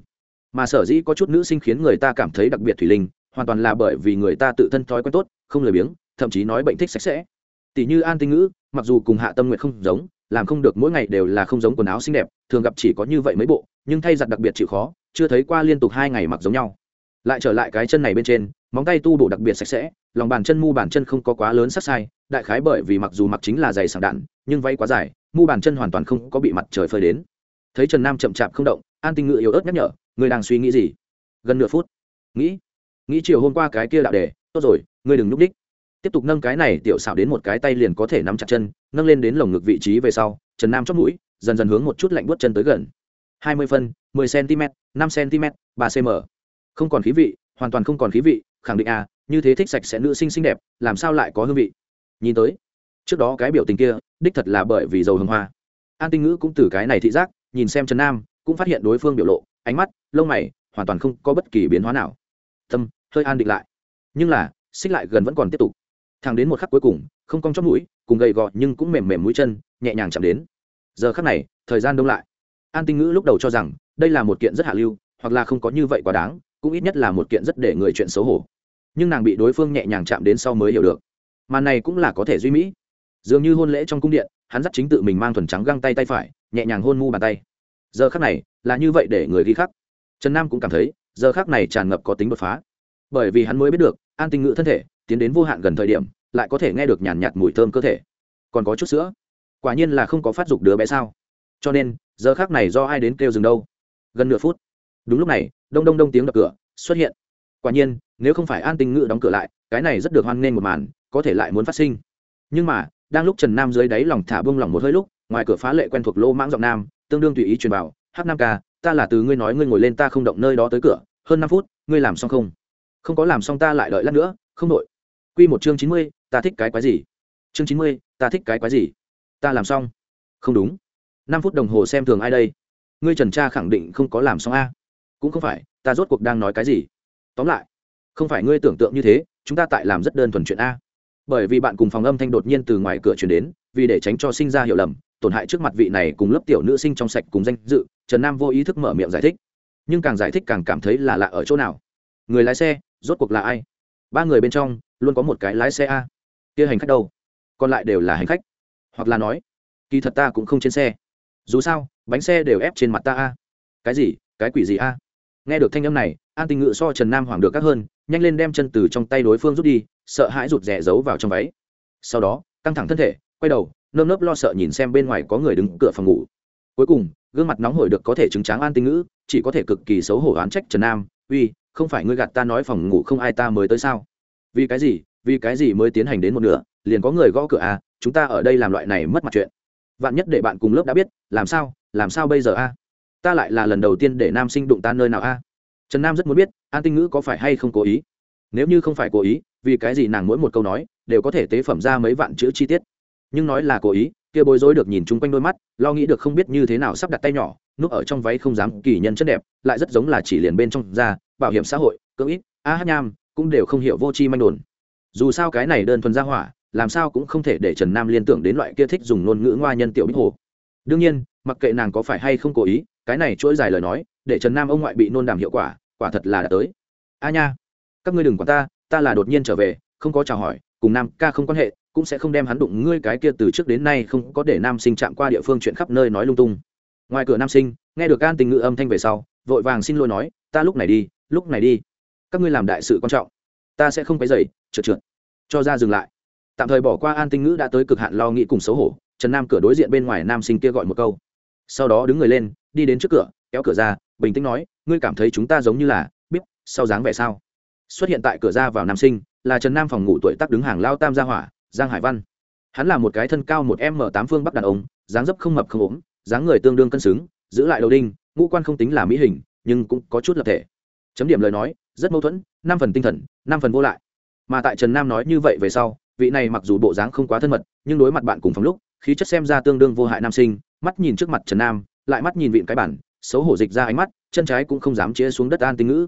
Mà sở dĩ có chút nữ sinh khiến người ta cảm thấy đặc biệt thủy linh, hoàn toàn là bởi vì người ta tự thân thói quen tốt, không lười biếng, thậm chí nói bệnh thích sạch sẽ. Tỷ như an tinh ngữ, mặc dù cùng hạ tâm nguyện không giống, làm không được mỗi ngày đều là không giống quần áo xinh đẹp, thường gặp chỉ có như vậy mấy bộ, nhưng thay giặt đặc biệt chịu khó, chưa thấy qua liên tục hai ngày mặc giống nhau. Lại trở lại cái chân này bên trên móng tay tu bổ đặc biệt sạch sẽ, lòng bàn chân mu bàn chân không có quá lớn sắc sai, đại khái bởi vì mặc dù mặc chính là giày sảng đạn, nhưng váy quá dài, mu bàn chân hoàn toàn không có bị mặt trời phơi đến. Thấy trần nam chậm chạp không động, an tinh ngự yếu ớt nhắc nhở, ngươi đang suy nghĩ gì? Gần nửa phút. Nghĩ nghĩ chiều hôm qua cái kia đạo đề, tốt rồi, ngươi đừng núp đích tiếp tục nâng cái này tiểu xảo đến một cái tay liền có thể nắm chặt chân, nâng lên đến lồng ngực vị trí về sau, trần nam chót mũi, dần dần hướng một chút lạnh bước chân tới gần. Hai mươi phân, mười cm năm cm ba cm không còn khí vị, hoàn toàn không còn khí vị khẳng định à như thế thích sạch sẽ nữ sinh xinh đẹp, làm sao lại có hương vị? Nhìn tới, trước đó cái biểu tình kia, đích thật là bởi vì dầu hương hoa. An tinh ngữ cũng từ cái này thị giác, nhìn xem trần nam, cũng phát hiện đối phương biểu lộ, ánh mắt, lông mày, hoàn toàn không có bất kỳ biến hóa nào. Tâm, hơi an định lại. Nhưng là, xích lại gần vẫn còn tiếp tục. Thang đến một khắc cuối cùng, không cong chót mũi, cùng gầy gò nhưng cũng mềm mềm mũi chân, nhẹ nhàng chạm đến. Giờ khắc này, thời gian đông lại. An tinh ngữ lúc đầu cho rằng, đây là một kiện rất hạ lưu, hoặc là không có như vậy quá đáng, cũng ít nhất là một kiện rất để người chuyện xấu hổ nhưng nàng bị đối phương nhẹ nhàng chạm đến sau mới hiểu được. Màn này cũng là có thể duy mỹ. Dường như hôn lễ trong cung điện, hắn dắt chính tự mình mang thuần trắng găng tay tay phải, nhẹ nhàng hôn mu bàn tay. Giờ khắc này, là như vậy để người ghi khắc. Trần nam cũng cảm thấy, giờ khắc này tràn ngập có tính đột phá. Bởi vì hắn mới biết được, an tinh ngữ thân thể, tiến đến vô hạn gần thời điểm, lại có thể nghe được nhàn nhạt mùi thơm cơ thể. Còn có chút sữa. Quả nhiên là không có phát dục đứa bé sao. Cho nên, giờ khác này do ai đến kêu dừng đâu? Gần nửa phút. Đúng lúc này, đông đông đông tiếng đập cửa, xuất hiện. Quả nhiên nếu không phải an tinh ngự đóng cửa lại, cái này rất được hoan nghênh một màn, có thể lại muốn phát sinh. Nhưng mà, đang lúc trần nam dưới đáy lòng thả bông lòng một hơi lúc, ngoài cửa phá lệ quen thuộc lô mãng giọng nam, tương đương tùy ý truyền vào, h năm k, ta là từ ngươi nói ngươi ngồi lên ta không động nơi đó tới cửa, hơn năm phút, ngươi làm xong không? Không có làm xong ta lại đợi lát nữa, không đội q một chương chín mươi, ta thích cái quái gì? Chương chín mươi, ta thích cái quái gì? Ta làm xong. Không đúng. Năm phút đồng hồ xem thường ai đây? Ngươi trần cha khẳng định không có làm xong a. Cũng không phải, ta rốt cuộc đang nói cái gì? Tóm lại không phải ngươi tưởng tượng như thế, chúng ta tại làm rất đơn thuần chuyện a. Bởi vì bạn cùng phòng âm thanh đột nhiên từ ngoài cửa chuyển đến, vì để tránh cho sinh ra hiểu lầm, tổn hại trước mặt vị này cùng lớp tiểu nữ sinh trong sạch cùng danh dự, trần nam vô ý thức mở miệng giải thích. Nhưng càng giải thích càng cảm thấy là lạ ở chỗ nào. Người lái xe, rốt cuộc là ai? Ba người bên trong, luôn có một cái lái xe a. Kia hành khách đâu? Còn lại đều là hành khách. Hoặc là nói, kỳ thật ta cũng không trên xe. Dù sao, bánh xe đều ép trên mặt ta a. Cái gì? Cái quỷ gì a? Nghe được thanh âm này, an tình ngự so trần nam hoàng được các hơn, nhanh lên đem chân từ trong tay đối phương rút đi, sợ hãi rụt rè giấu vào trong váy. Sau đó, căng thẳng thân thể, quay đầu, nơm nớp lo sợ nhìn xem bên ngoài có người đứng cửa phòng ngủ. Cuối cùng, gương mặt nóng hổi được có thể chứng tráng an tinh ngữ chỉ có thể cực kỳ xấu hổ oán trách trần nam, uy, không phải ngươi gạt ta nói phòng ngủ không ai ta mới tới sao? Vì cái gì, vì cái gì mới tiến hành đến một nửa, liền có người gõ cửa à? chúng ta ở đây làm loại này mất mặt chuyện. Vạn nhất để bạn cùng lớp đã biết, làm sao làm sao bây giờ a ta lại là lần đầu tiên để nam sinh đụng ta nơi nào a? Trần nam rất muốn biết, an tinh ngữ có phải hay không cố ý? Nếu như không phải cố ý, vì cái gì nàng mỗi một câu nói đều có thể tế phẩm ra mấy vạn chữ chi tiết? Nhưng nói là cố ý, kia bối rối được nhìn chung quanh đôi mắt, lo nghĩ được không biết như thế nào sắp đặt tay nhỏ, núp ở trong váy không dám kỳ nhân chất đẹp, lại rất giống là chỉ liền bên trong da, bảo hiểm xã hội, cưỡng ít a hát nham, cũng đều không hiểu vô chi manh đồn. Dù sao cái này đơn thuần ra hỏa, làm sao cũng không thể để trần nam liên tưởng đến loại kia thích dùng ngôn ngữ ngoa nhân tiểu bích hồ. Đương nhiên, mặc kệ nàng có phải hay không cố ý cái này chuỗi dài lời nói, để trần nam ông ngoại bị nôn đàm hiệu quả quả thật là đã tới. A nha, các ngươi đừng quản ta ta là đột nhiên trở về, không có chào hỏi, cùng nam ca không quan hệ, cũng sẽ không đem hắn đụng ngươi cái kia từ trước đến nay không có để nam sinh chạm qua địa phương chuyện khắp nơi nói lung tung. Ngoài cửa nam sinh, nghe được an tình ngự âm thanh về sau, vội vàng xin lỗi nói, ta lúc này đi, lúc này đi. Các ngươi làm đại sự quan trọng. Ta sẽ không cái dày trượt trượt. Cho ra dừng lại. Tạm thời bỏ qua an tinh ngữ đã tới cực hạn lo nghĩ cùng xấu hổ, trần nam cửa đối diện bên ngoài nam sinh kia gọi một câu. Sau đó đứng người lên đi đến trước cửa, kéo cửa ra, bình tĩnh nói, ngươi cảm thấy chúng ta giống như là biết sau dáng vẻ sao? Xuất hiện tại cửa ra vào nam sinh, là trần nam phòng ngủ tuổi tác đứng hàng lao tam gia hỏa, giang hải văn. Hắn là một cái thân cao một m tám phương bắc đàn ông, dáng dấp không mập không ốm, dáng người tương đương cân xứng, giữ lại đầu đinh, ngũ quan không tính là mỹ hình, nhưng cũng có chút lập thể. Chấm điểm lời nói, rất mâu thuẫn, năm phần tinh thần, năm phần vô lại. Mà tại trần nam nói như vậy về sau, vị này mặc dù bộ dáng không quá thân mật, nhưng đối mặt bạn cùng phòng lúc, khí chất xem ra tương đương vô hại nam sinh, mắt nhìn trước mặt trần nam lại mắt nhìn vịn cái bản, xấu hổ dịch ra ánh mắt, chân trái cũng không dám chia xuống đất an tinh ngữ.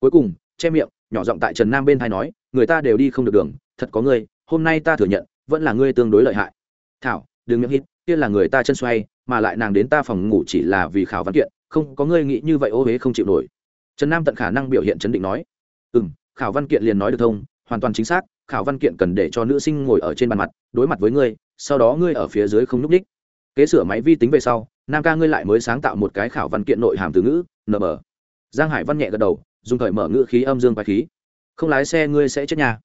Cuối cùng, che miệng, nhỏ giọng tại trần nam bên thai nói, người ta đều đi không được đường, thật có ngươi, hôm nay ta thừa nhận, vẫn là ngươi tương đối lợi hại. Thảo, đừng miệng hít, kia là người ta chân xoay, mà lại nàng đến ta phòng ngủ chỉ là vì khảo văn kiện, không có ngươi nghĩ như vậy ô huế không chịu nổi. Trần nam tận khả năng biểu hiện chấn định nói ừ m khảo văn kiện liền nói được thông, hoàn toàn chính xác, khảo văn kiện cần để cho nữ sinh ngồi ở trên bàn mặt, đối mặt với ngươi, sau đó ngươi ở phía dưới không n ú c ních kế sửa máy vi tính về sau nam ca ngươi lại mới sáng tạo một cái khảo văn kiện nội hàm từ ngữ nm mở giang hải văn nhẹ gật đầu, dùng thời mở ngữ khí âm dương bài khí. Không lái xe ngươi sẽ chết nhà.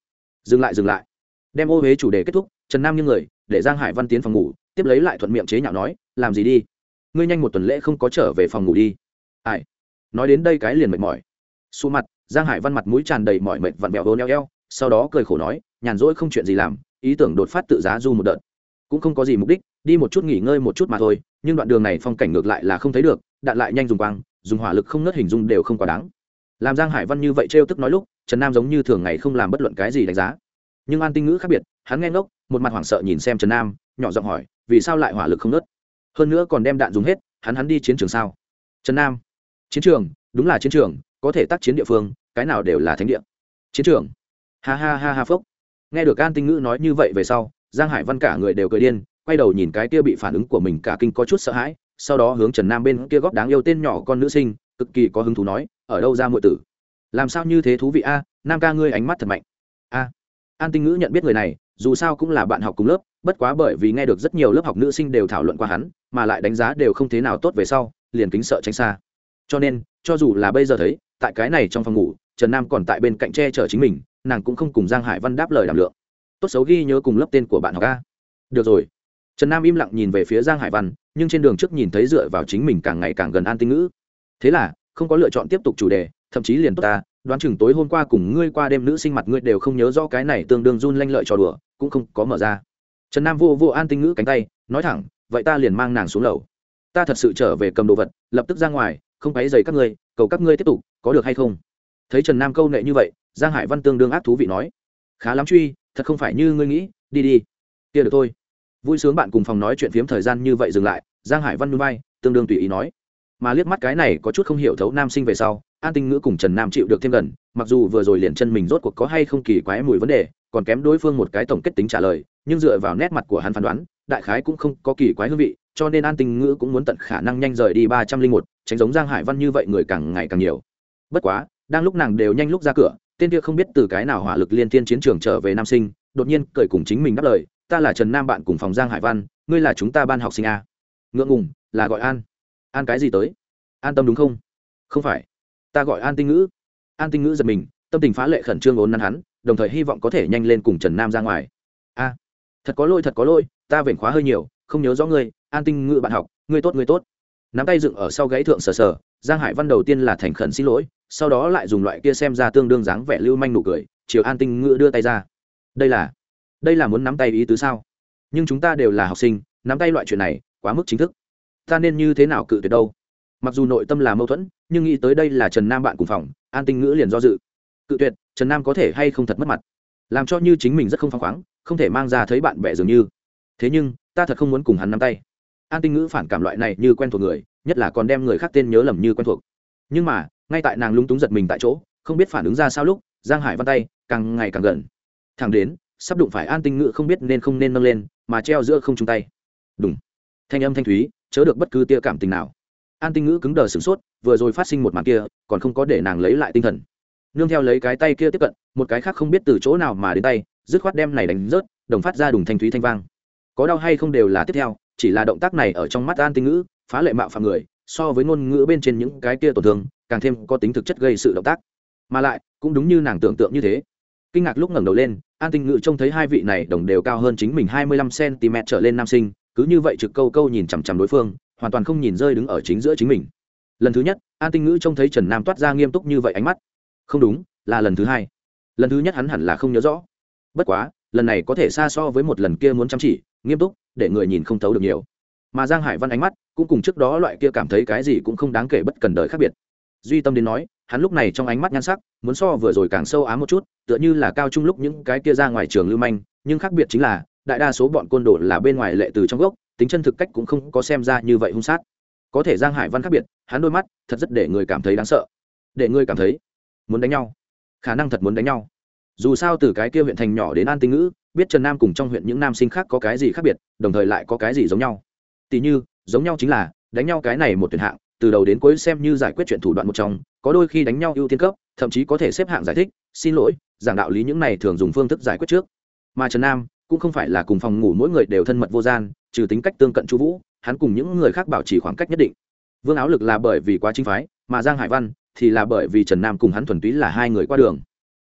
Dừng lại dừng lại. Đem ô huế chủ đề kết thúc, trần nam như người, để giang hải văn tiến phòng ngủ, tiếp lấy lại thuận miệng chế nhạo nói, làm gì đi? Ngươi nhanh một tuần lễ không có trở về phòng ngủ đi. Ai? Nói đến đây cái liền mệt mỏi. Xù mặt, giang hải văn mặt mũi tràn đầy mỏi mệt vặn vẹo hô neo eo, sau đó cười khổ nói, nhàn rỗi không chuyện gì làm, ý tưởng đột phát tự giá du một đợt cũng không có gì mục đích, đi một chút nghỉ ngơi một chút mà thôi, nhưng đoạn đường này phong cảnh ngược lại là không thấy được, đạn lại nhanh dùng quang, dùng hỏa lực không nớt hình dung đều không quá đáng. Làm giang hải văn như vậy trêu tức nói lúc, trần nam giống như thường ngày không làm bất luận cái gì đánh giá. Nhưng an tinh ngữ khác biệt, hắn nghe ngốc, một mặt hoảng sợ nhìn xem trần nam, nhỏ giọng hỏi, vì sao lại hỏa lực không nớt hơn nữa còn đem đạn dùng hết, hắn hắn đi chiến trường sao? Trần nam, chiến trường, đúng là chiến trường, có thể tác chiến địa phương, cái nào đều là thánh địa. Chiến trường. Ha ha ha ha phốc. Nghe được an tinh ngữ nói như vậy về sau giang hải văn cả người đều cười điên, quay đầu nhìn cái kia bị phản ứng của mình cả kinh có chút sợ hãi, sau đó hướng trần nam bên kia góp đáng yêu tên nhỏ con nữ sinh, cực kỳ có hứng thú nói, ở đâu ra muội tử? Làm sao như thế thú vị a, nam ca ngươi ánh mắt thật mạnh. A. An tinh ngữ nhận biết người này, dù sao cũng là bạn học cùng lớp, bất quá bởi vì nghe được rất nhiều lớp học nữ sinh đều thảo luận qua hắn, mà lại đánh giá đều không thế nào tốt về sau, liền kính sợ tránh xa. Cho nên, cho dù là bây giờ thấy, tại cái này trong phòng ngủ, trần nam còn tại bên cạnh che chở chính mình, nàng cũng không cùng giang hải văn đáp lời đàm lượng tốt xấu ghi nhớ cùng lớp tên của bạn học a. Được rồi. Trần nam im lặng nhìn về phía giang hải văn, nhưng trên đường trước nhìn thấy dựa vào chính mình càng ngày càng gần an tinh ngữ. Thế là, không có lựa chọn tiếp tục chủ đề, thậm chí liền tốt ta, đoán chừng tối hôm qua cùng ngươi qua đêm nữ sinh mặt ngươi đều không nhớ rõ cái này tương đương run lanh lợi trò đùa, cũng không có mở ra. Trần nam vô vô an tinh ngữ cánh tay, nói thẳng, vậy ta liền mang nàng xuống lầu. Ta thật sự trở về cầm đồ vật, lập tức ra ngoài, không quấy dày các ngươi, cầu các ngươi tiếp tục, có được hay không? Thấy trần nam câu nệ như vậy, giang hải văn tương đương ác thú vị nói, khá lắm truy thật không phải như ngươi nghĩ, đi đi. Kia được thôi. Vui sướng bạn cùng phòng nói chuyện phiếm thời gian như vậy dừng lại, giang hải văn núi bay tương đương tùy ý nói. Mà liếc mắt cái này có chút không hiểu thấu nam sinh về sau, an tinh ngữ cùng trần nam chịu được thêm gần, mặc dù vừa rồi liền chân mình rốt cuộc có hay không kỳ quái mùi vấn đề, còn kém đối phương một cái tổng kết tính trả lời, nhưng dựa vào nét mặt của hắn phán đoán, đại khái cũng không có kỳ quái hương vị, cho nên an tinh ngữ cũng muốn tận khả năng nhanh rời đi ba trăm linh một, tránh giống giang hải văn như vậy người càng ngày càng nhiều. Bất quá, đang lúc nàng đều nhanh lúc ra cửa tên kia không biết từ cái nào hỏa lực liên thiên chiến trường trở về nam sinh, đột nhiên cởi cùng chính mình đáp lời, ta là trần nam bạn cùng phòng giang hải văn, ngươi là chúng ta ban học sinh a. Ngượng ngùng, là gọi an. An cái gì tới? An tâm đúng không? Không phải. Ta gọi an tinh ngữ. An tinh ngữ giật mình, tâm tình phá lệ khẩn trương ốn nắn hắn, đồng thời hy vọng có thể nhanh lên cùng trần nam ra ngoài. A, thật có lỗi, thật có lỗi, ta vểnh khóa hơi nhiều, không nhớ rõ ngươi, an tinh ngữ bạn học, ngươi tốt ngươi tốt. Nắm tay dựng ở sau gáy thượng sờ sờ, giang hải văn đầu tiên là thành khẩn xin lỗi sau đó lại dùng loại kia xem ra tương đương dáng vẻ lưu manh nụ cười, chiều an tinh ngữ đưa tay ra. Đây là đây là muốn nắm tay ý tứ sao? Nhưng chúng ta đều là học sinh, nắm tay loại chuyện này, quá mức chính thức. Ta nên như thế nào cự tuyệt đâu? Mặc dù nội tâm là mâu thuẫn, nhưng nghĩ tới đây là trần nam bạn cùng phòng, an tinh ngữ liền do dự. Cự tuyệt, trần nam có thể hay không thật mất mặt? Làm cho như chính mình rất không phăng khoáng, không thể mang ra thấy bạn bè dường như. Thế nhưng, ta thật không muốn cùng hắn nắm tay. An tinh ngữ phản cảm loại này như quen thuộc người, nhất là còn đem người khác tên nhớ lầm như quen thuộc. Nhưng mà ngay tại nàng lúng túng giật mình tại chỗ, không biết phản ứng ra sao lúc, giang hải văn tay, càng ngày càng gần. Thẳng đến, sắp đụng phải an tinh ngữ không biết nên không nên nâng lên, mà treo giữa không chung tay. Đúng thanh âm thanh thúy, chớ được bất cứ tia cảm tình nào. An tinh ngữ cứng đờ sửng sốt, vừa rồi phát sinh một màn kia, còn không có để nàng lấy lại tinh thần. Nương theo lấy cái tay kia tiếp cận, một cái khác không biết từ chỗ nào mà đến tay, dứt khoát đem này đánh rớt, đồng phát ra đùng thanh thúy thanh vang. Có đau hay không đều là tiếp theo, chỉ là động tác này ở trong mắt an tinh ngữ phá lệ mạo phạm người so với ngôn ngữ bên trên những cái kia tổn thương, càng thêm có tính thực chất gây sự động tác. Mà lại, cũng đúng như nàng tưởng tượng như thế. Kinh ngạc lúc ngẩng đầu lên, an tinh ngữ trông thấy hai vị này đồng đều cao hơn chính mình hai mươi lăm cm trở lên nam sinh, cứ như vậy trực câu câu nhìn chằm chằm đối phương, hoàn toàn không nhìn rơi đứng ở chính giữa chính mình. Lần thứ nhất, an tinh ngữ trông thấy trần nam toát ra nghiêm túc như vậy ánh mắt. Không đúng, là lần thứ hai. Lần thứ nhất hắn hẳn là không nhớ rõ. Bất quá, lần này có thể xa so với một lần kia muốn chăm chỉ, nghiêm túc, để người nhìn không thấu được nhiều mà giang hải văn ánh mắt cũng cùng trước đó loại kia cảm thấy cái gì cũng không đáng kể bất cần đời khác biệt. Duy tâm đến nói, hắn lúc này trong ánh mắt nhan sắc, muốn so vừa rồi càng sâu ám một chút, tựa như là cao trung lúc những cái kia ra ngoài trường lưu manh, nhưng khác biệt chính là, đại đa số bọn côn đồ là bên ngoài lệ từ trong gốc, tính chân thực cách cũng không có xem ra như vậy hung sát. Có thể giang hải văn khác biệt, hắn đôi mắt thật rất để người cảm thấy đáng sợ. Để người cảm thấy muốn đánh nhau, khả năng thật muốn đánh nhau. Dù sao từ cái kia huyện thành nhỏ đến an tinh ngữ, biết trần nam cùng trong huyện những nam sinh khác có cái gì khác biệt, đồng thời lại có cái gì giống nhau tỉ như, giống nhau chính là, đánh nhau cái này một tuyển hạng, từ đầu đến cuối xem như giải quyết chuyện thủ đoạn một trong, có đôi khi đánh nhau ưu tiên cấp, thậm chí có thể xếp hạng giải thích, xin lỗi, giảng đạo lý những này thường dùng phương thức giải quyết trước. Mà trần nam, cũng không phải là cùng phòng ngủ mỗi người đều thân mật vô gian, trừ tính cách tương cận chu vũ, hắn cùng những người khác bảo trì khoảng cách nhất định. Vương áo lực là bởi vì quá chính phái, mà giang hải văn thì là bởi vì trần nam cùng hắn thuần túy là hai người qua đường.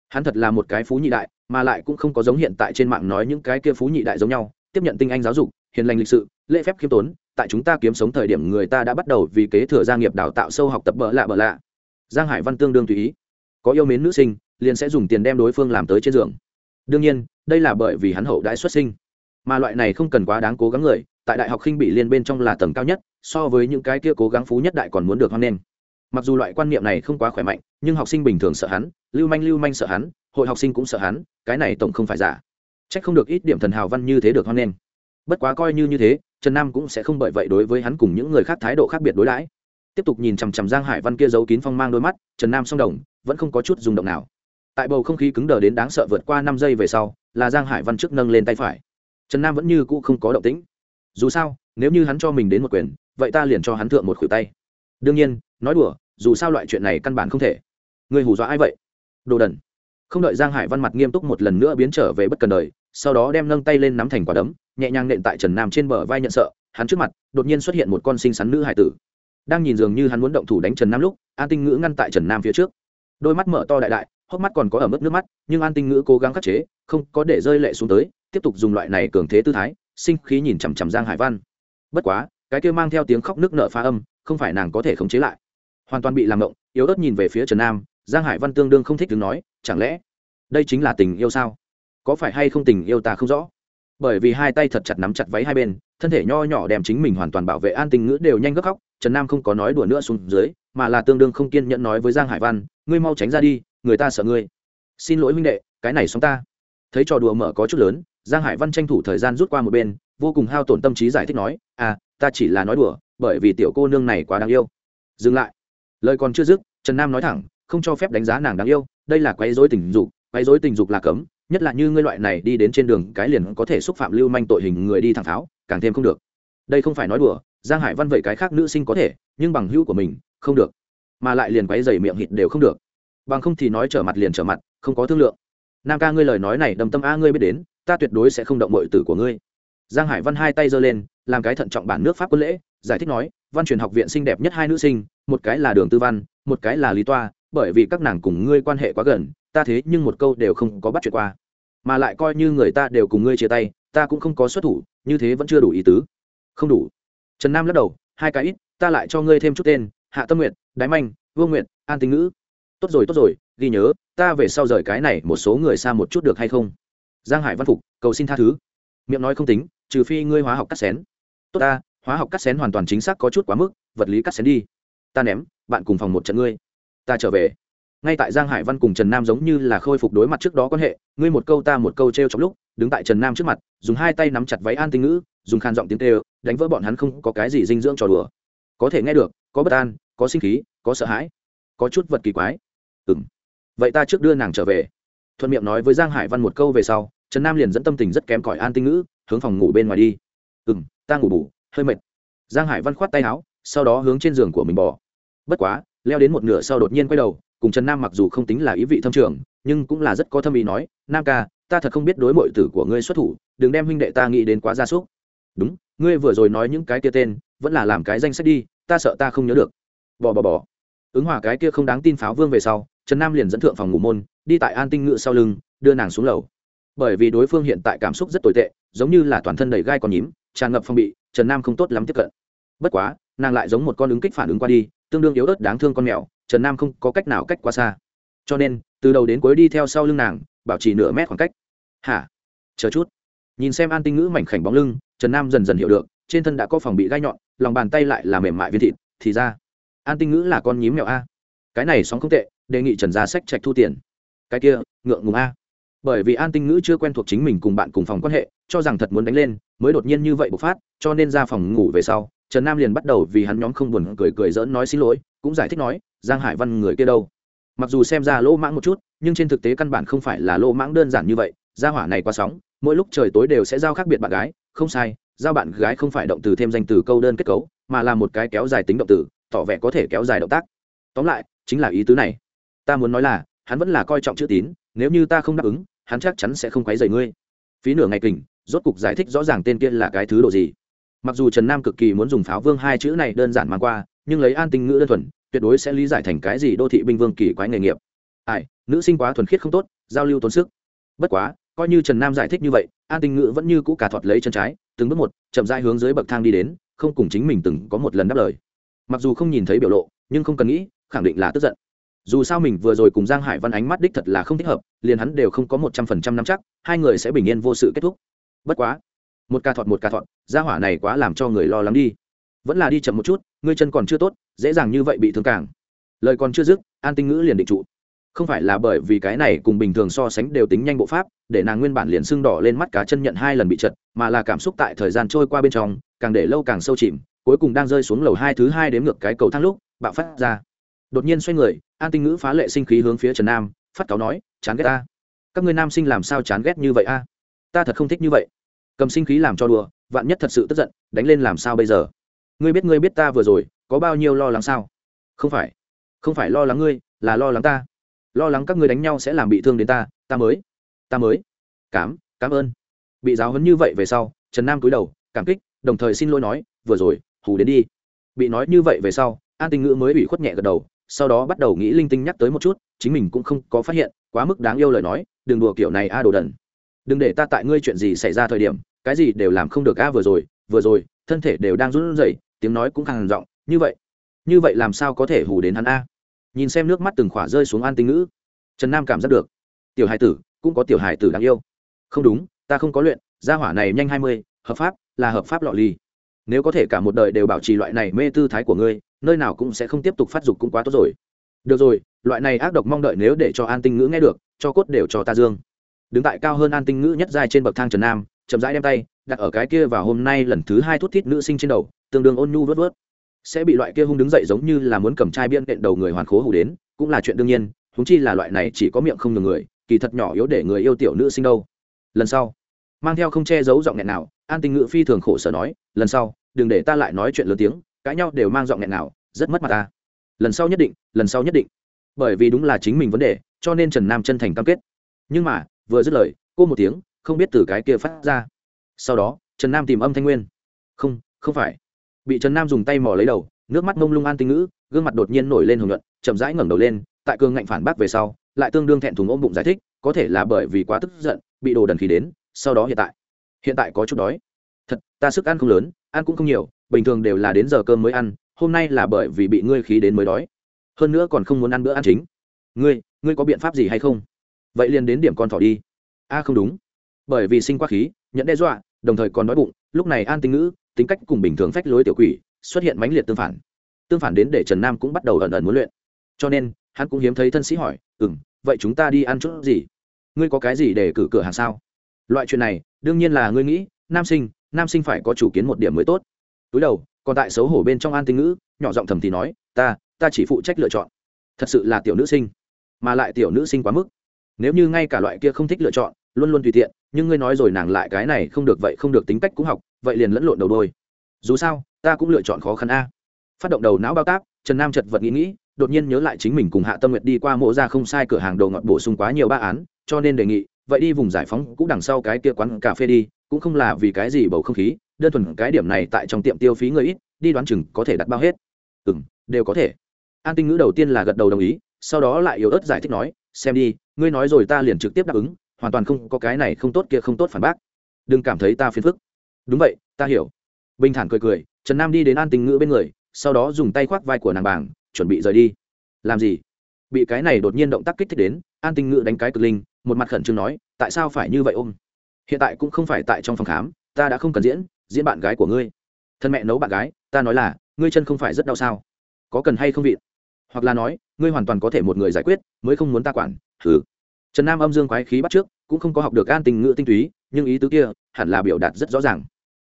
Hắn thật là một cái phú nhị đại, mà lại cũng không có giống hiện tại trên mạng nói những cái kia phú nhị đại giống nhau, tiếp nhận tinh anh giáo dục, hiền lành lịch sự lễ phép khiêm tốn, tại chúng ta kiếm sống thời điểm người ta đã bắt đầu vì kế thừa gia nghiệp đào tạo sâu học tập bỡ lạ bỡ lạ. Giang hải văn tương đương tùy ý. Có yêu mến nữ sinh, liền sẽ dùng tiền đem đối phương làm tới trên giường. Đương nhiên, đây là bởi vì hắn hậu đãi xuất sinh. Mà loại này không cần quá đáng cố gắng người, tại đại học khinh bị liên bên trong là tầng cao nhất, so với những cái kia cố gắng phú nhất đại còn muốn được hoan nghênh. Mặc dù loại quan niệm này không quá khỏe mạnh, nhưng học sinh bình thường sợ hắn, lưu manh lưu manh sợ hắn, hội học sinh cũng sợ hắn, cái này tổng không phải giả. C h ắ c không được ít điểm thần hào văn như thế được hoan nghênh. Bất quá coi như như thế trần nam cũng sẽ không bởi vậy đối với hắn cùng những người khác thái độ khác biệt đối đãi. Tiếp tục nhìn chằm chằm giang hải văn kia giấu kín phong mang đôi mắt, trần nam song đồng, vẫn không có chút rung động nào. Tại bầu không khí cứng đờ đến đáng sợ vượt qua năm giây về sau, là giang hải văn trước nâng lên tay phải. Trần nam vẫn như cũ không có động tĩnh. Dù sao, nếu như hắn cho mình đến một quyền, vậy ta liền cho hắn thượng một khuỷu tay. Đương nhiên, nói đùa, dù sao loại chuyện này căn bản không thể. Người hù dọa ai vậy? Đồ đần không đợi giang hải văn mặt nghiêm túc một lần nữa biến trở về bất cần đời, sau đó đem nâng tay lên nắm thành quả đấm, nhẹ nhàng nện tại trần nam trên bờ vai nhận sợ, hắn trước mặt, đột nhiên xuất hiện một con xinh xắn nữ hải tử. Đang nhìn dường như hắn muốn động thủ đánh trần nam lúc, an tinh ngữ ngăn tại trần nam phía trước. Đôi mắt mở to đại đại, hốc mắt còn có ở mức nước mắt, nhưng an tinh ngữ cố gắng khắc chế, không có để rơi lệ xuống tới, tiếp tục dùng loại này cường thế tư thái, sinh khí nhìn chằm chằm giang hải văn. Bất quá, cái kia mang theo tiếng khóc nước nợ phá âm, không phải nàng có thể khống chế lại. Hoàn toàn bị làm động, yếu ớt nhìn về phía trần nam giang hải văn tương đương không thích đứng nói, chẳng lẽ đây chính là tình yêu sao? Có phải hay không tình yêu ta không rõ? Bởi vì hai tay thật chặt nắm chặt váy hai bên, thân thể nho nhỏ đem chính mình hoàn toàn bảo vệ an tình ngữ đều nhanh gấp khóc, trần nam không có nói đùa nữa xuống dưới, mà là tương đương không kiên nhẫn nói với giang hải văn, ngươi mau tránh ra đi, người ta sợ ngươi. Xin lỗi minh đệ, cái này xong ta. Thấy trò đùa mở có chút lớn, giang hải văn tranh thủ thời gian rút qua một bên, vô cùng hao tổn tâm trí giải thích nói à ta chỉ là nói đùa, bởi vì tiểu cô nương này quá đáng yêu. Dừng lại. Lời còn chưa dứt, trần nam nói thẳng không cho phép đánh giá nàng đáng yêu, đây là quấy dối tình dục, quấy dối tình dục là cấm, nhất là như ngươi loại này đi đến trên đường cái liền có thể xúc phạm lưu manh tội hình người đi thẳng tháo, càng thêm không được. Đây không phải nói đùa, giang hải văn vậy cái khác nữ sinh có thể, nhưng bằng hữu của mình, không được. Mà lại liền quấy dày miệng hịt đều không được. Bằng không thì nói trở mặt liền trở mặt, không có thương lượng. Nam ca ngươi lời nói này đầm tâm a ngươi biết đến, ta tuyệt đối sẽ không động bội tử của ngươi. Giang hải văn hai tay giơ lên, làm cái thận trọng bản nước pháp quân lễ, giải thích nói, văn truyền học viện xinh đẹp nhất hai nữ sinh, một cái là đường tư văn, một cái là lý toa bởi vì các nàng cùng ngươi quan hệ quá gần, ta thế nhưng một câu đều không có bắt chuyện qua. Mà lại coi như người ta đều cùng ngươi chia tay, ta cũng không có xuất thủ, như thế vẫn chưa đủ ý tứ. Không đủ. Trần nam lắc đầu, hai cái ít, ta lại cho ngươi thêm chút tên, hạ tâm nguyện đái manh vương nguyện an tính ngữ. Tốt rồi tốt rồi, ghi nhớ, ta về sau rời cái này một số người xa một chút được hay không? Giang hải văn phục, cầu xin tha thứ. Miệng nói không tính, trừ phi ngươi hóa học cắt xén. Tốt ta, hóa học cắt xén hoàn toàn chính xác có chút quá mức, vật lý cắt xén đi. Ta ném, bạn cùng phòng một trận ngươi ta trở về. Ngay tại giang hải văn cùng trần nam giống như là khôi phục đối mặt trước đó quan hệ, ngươi một câu ta một câu t r e o trong lúc, đứng tại trần nam trước mặt, dùng hai tay nắm chặt váy an tinh ngữ, dùng khan giọng tiếng tê đánh vỡ bọn hắn không có cái gì dinh dưỡng trò đùa. Có thể nghe được, có bất an, có sinh khí, có sợ hãi, có chút vật kỳ quái. Ừ m vậy ta trước đưa nàng trở về. Thuận miệng nói với giang hải văn một câu về sau, trần nam liền dẫn tâm tình rất kém cỏi an tinh ngữ, hướng phòng ngủ bên ngoài đi. Ừ m ta ngủ bủ hơi mệt. Giang hải văn khoát tay áo, sau đó hướng trên giường của mình bỏ bất quá leo đến một nửa sau đột nhiên quay đầu, cùng trần nam mặc dù không tính là ý vị thâm trường, nhưng cũng là rất có thâm ý nói, nam ca, ta thật không biết đối mọi tử của ngươi xuất thủ, đừng đem huynh đệ ta nghĩ đến quá gia súc. Đúng, ngươi vừa rồi nói những cái kia tên, vẫn là làm cái danh sách đi, ta sợ ta không nhớ được. Bỏ bỏ bỏ ứng hòa cái kia không đáng tin pháo vương về sau, trần nam liền dẫn thượng phòng ngủ môn, đi tại an tinh ngự sau lưng, đưa nàng xuống lầu. Bởi vì đối phương hiện tại cảm xúc rất tồi tệ, giống như là toàn thân đầy gai còn nhím, tràn ngập phong bị, trần nam không tốt lắm tiếp cận. Bất quá nàng lại giống một con ứng kích phản ứng qua đi, tương đương yếu ớt đáng thương con mèo, trần nam không có cách nào cách quá xa. Cho nên, từ đầu đến cuối đi theo sau lưng nàng, bảo trì nửa mét khoảng cách. Hả? Chờ chút. Nhìn xem an tinh ngữ mảnh khảnh bóng lưng, trần nam dần dần hiểu được, trên thân đã có phòng bị gai nhọn, lòng bàn tay lại là mềm mại viên thịt, thì ra, an tinh ngữ là con nhím mèo a. Cái này sóng không tệ, đề nghị trần gia sách trạch thu tiền. Cái kia, ngượng ngùng a. Bởi vì an tinh ngữ chưa quen thuộc chính mình cùng bạn cùng phòng quan hệ, cho rằng thật muốn đánh lên mới đột nhiên như vậy bộc phát, cho nên ra phòng ngủ về sau, trần nam liền bắt đầu vì hắn nhóm không buồn cười cười dỡn nói xin lỗi, cũng giải thích nói, giang hải văn người kia đâu? Mặc dù xem ra lỗ mãng một chút, nhưng trên thực tế căn bản không phải là lỗ mãng đơn giản như vậy, gia hỏa này qua sóng, mỗi lúc trời tối đều sẽ giao khác biệt bạn gái, không sai, giao bạn gái không phải động từ thêm danh từ câu đơn kết cấu, mà là một cái kéo dài tính động từ, tỏ vẻ có thể kéo dài động tác. Tóm lại, chính là ý tứ này. Ta muốn nói là, hắn vẫn là coi trọng chữ tín, nếu như ta không đáp ứng, hắn chắc chắn sẽ không quấy rầy ngươi. Phí nửa ngày kình rốt cục giải thích rõ ràng tên kia là cái thứ độ gì. Mặc dù trần nam cực kỳ muốn dùng pháo vương hai chữ này đơn giản mang qua, nhưng lấy an tinh ngữ đơn thuần, tuyệt đối sẽ lý giải thành cái gì đô thị binh vương kỳ quái nghề nghiệp. Ai, nữ sinh quá thuần khiết không tốt, giao lưu tốn sức. Bất quá, coi như trần nam giải thích như vậy, an tinh ngữ vẫn như cũ cả thọt lấy chân trái, từng bước một, chậm rãi hướng dưới bậc thang đi đến, không cùng chính mình từng có một lần đáp lời. Mặc dù không nhìn thấy biểu lộ, nhưng không cần nghĩ, khẳng định là tức giận. Dù sao mình vừa rồi cùng giang hải văn ánh mắt đích thật là không thích hợp, liền hắn đều không có một trăm phần trăm năm chắc, hai người sẽ bình yên vô sự kết thúc bất quá, một ca thọt một ca thọt, gia hỏa này quá làm cho người lo lắng đi. Vẫn là đi chậm một chút, ngươi chân còn chưa tốt, dễ dàng như vậy bị thương càng. Lời còn chưa dứt, an tinh ngữ liền định trụ. Không phải là bởi vì cái này cùng bình thường so sánh đều tính nhanh bộ pháp, để nàng nguyên bản liền sưng đỏ lên mắt cá chân nhận hai lần bị chật, mà là cảm xúc tại thời gian trôi qua bên trong, càng để lâu càng sâu chìm, cuối cùng đang rơi xuống lầu hai thứ hai đếm ngược cái cầu thang lúc, bạo phát ra. Đột nhiên xoay người, an tinh ngữ phá lệ sinh khí hướng phía trần nam, phát cáo nói, chán ghét ta. Các ngươi nam sinh làm sao chán ghét như vậy a? Ta thật không thích như vậy cầm sinh khí làm cho đùa, vạn nhất thật sự tức giận, đánh lên làm sao bây giờ? Ngươi biết ngươi biết ta vừa rồi, có bao nhiêu lo lắng sao? Không phải. Không phải lo lắng ngươi, là lo lắng ta. Lo lắng các ngươi đánh nhau sẽ làm bị thương đến ta ta mới. Ta mới. Cám cảm ơn. Bị giáo hấn như vậy về sau, trần nam cúi đầu, cảm kích, đồng thời xin lỗi nói, vừa rồi, hù đến đi. Bị nói như vậy về sau, an tình ngữ mới ủy khuất nhẹ gật đầu, sau đó bắt đầu nghĩ linh tinh nhắc tới một chút, chính mình cũng không có phát hiện, quá mức đáng yêu lời nói, đừng đùa kiểu này a, đồ đần. Đừng để ta tại ngươi chuyện gì xảy ra thời điểm cái gì đều làm không được a, vừa rồi vừa rồi, thân thể đều đang run rẩy, tiếng nói cũng càng giọng, như vậy như vậy làm sao có thể hù đến hắn a? Nhìn xem nước mắt từng khỏa rơi xuống an tinh ngữ, trần nam cảm giác được, tiểu hải tử, cũng có tiểu hải tử đáng yêu. Không đúng, ta không có luyện, gia hỏa này nhanh hai mươi, hợp pháp, là hợp pháp lọ ly nếu có thể cả một đời đều bảo trì loại này mê tư thái của ngươi, nơi nào cũng sẽ không tiếp tục phát dục cũng quá tốt rồi. Được rồi, loại này ác độc mong đợi nếu để cho an tinh ngữ nghe được, cho cốt đều cho ta dương. Đứng tại cao hơn an tinh ngữ nhất giai trên bậc thang trần nam chậm rãi đem tay đặt ở cái kia và hôm nay lần thứ hai thút thít nữ sinh trên đầu, tương đương ôn nhu vớt vớt. Sẽ bị loại kia hung đứng dậy giống như là muốn cầm chai biên đệm đầu người hoàn khố hủ đến, cũng là chuyện đương nhiên húng chi là loại này chỉ có miệng không được người, kỳ thật nhỏ yếu để người yêu tiểu nữ sinh đâu. Lần sau, mang theo không che giấu giọng nghẹn nào, an tinh ngự phi thường khổ sở nói, lần sau, đừng để ta lại nói chuyện lớn tiếng, cãi nhau đều mang giọng nghẹn nào, rất mất mặt ta. Lần sau nhất định, lần sau nhất định. Bởi vì đúng là chính mình vấn đề, cho nên trần nam chân thành cam kết. Nhưng mà, vừa dứt lời, cô một tiếng không biết từ cái kia phát ra. Sau đó, trần nam tìm âm thanh nguyên. Không không phải. Bị trần nam dùng tay mò lấy đầu, nước mắt mông lung an tinh ngữ, gương mặt đột nhiên nổi lên hồng nhuận, chậm rãi ngẩng đầu lên, tại cường ngạnh phản bác về sau, lại tương đương thẹn thùng ôm bụng giải thích, có thể là bởi vì quá tức giận, bị đồ đần khí đến, sau đó hiện tại. Hiện tại có chút đói. Thật, ta sức ăn không lớn, ăn cũng không nhiều, bình thường đều là đến giờ cơm mới ăn, hôm nay là bởi vì bị ngươi khí đến mới đói. Hơn nữa còn không muốn ăn bữa ăn chính. Ngươi ngươi có biện pháp gì hay không? Vậy liền đến điểm con thỏ đi. A, không đúng bởi vì sinh quá khí, nhận đe dọa, đồng thời còn nói bụng, lúc này an tinh ngữ, tính cách cùng bình thường phách lối tiểu quỷ, xuất hiện mãnh liệt tương phản. Tương phản đến để trần nam cũng bắt đầu ẩn ẩn muốn luyện. Cho nên, hắn cũng hiếm thấy thân sĩ hỏi ừ m vậy chúng ta đi ăn chút gì? Ngươi có cái gì để cử cửa hàng sao? Loại chuyện này, đương nhiên là ngươi nghĩ, nam sinh nam sinh phải có chủ kiến một điểm mới tốt. Túi đầu, còn tại xấu hổ bên trong an tinh ngữ, nhỏ giọng thầm thì nói, ta ta chỉ phụ trách lựa chọn. Thật sự là tiểu nữ sinh, mà lại tiểu nữ sinh quá mức. Nếu như ngay cả loại kia không thích lựa chọn luôn luôn tùy tiện, nhưng ngươi nói rồi nàng lại cái này không được vậy không được tính cách cũng học, vậy liền lẫn lộn đầu đôi. Dù sao, ta cũng lựa chọn khó khăn a. Phát động đầu não bao tác trần nam chật vật nghĩ nghĩ, đột nhiên nhớ lại chính mình cùng hạ tâm nguyệt đi qua mộ ra không sai cửa hàng đồ ngọt bổ sung quá nhiều ba án, cho nên đề nghị, vậy đi vùng giải phóng cũng đằng sau cái kia quán cà phê đi, cũng không là vì cái gì bầu không khí, đơn thuần cái điểm này tại trong tiệm tiêu phí người ít, đi đoán chừng có thể đặt bao hết. Ừ m đều có thể. An tinh ngữ đầu tiên là gật đầu đồng ý, sau đó lại yếu ớt giải thích nói, xem đi, ngươi nói rồi ta liền trực tiếp đáp ứng hoàn toàn không có cái này không tốt kia không tốt phản bác. Đừng cảm thấy ta phiền phức. Đúng vậy, ta hiểu. Bình thản cười cười, trần nam đi đến an tình ngữ bên người, sau đó dùng tay khoác vai của nàng bảng, chuẩn bị rời đi. Làm gì? Bị cái này đột nhiên động tác kích thích đến, an tình ngữ đánh cái cực linh, một mặt khẩn trương nói, tại sao phải như vậy ôm? Hiện tại cũng không phải tại trong phòng khám, ta đã không cần diễn diễn bạn gái của ngươi. Thân mẹ nấu bạn gái, ta nói là, ngươi chân không phải rất đau sao? Có cần hay không vịn? Hoặc là nói, ngươi hoàn toàn có thể một người giải quyết, mới không muốn ta quản thử trần nam âm dương quái khí bắt trước, cũng không có học được an tình ngữ tinh túy, nhưng ý tứ kia hẳn là biểu đạt rất rõ ràng.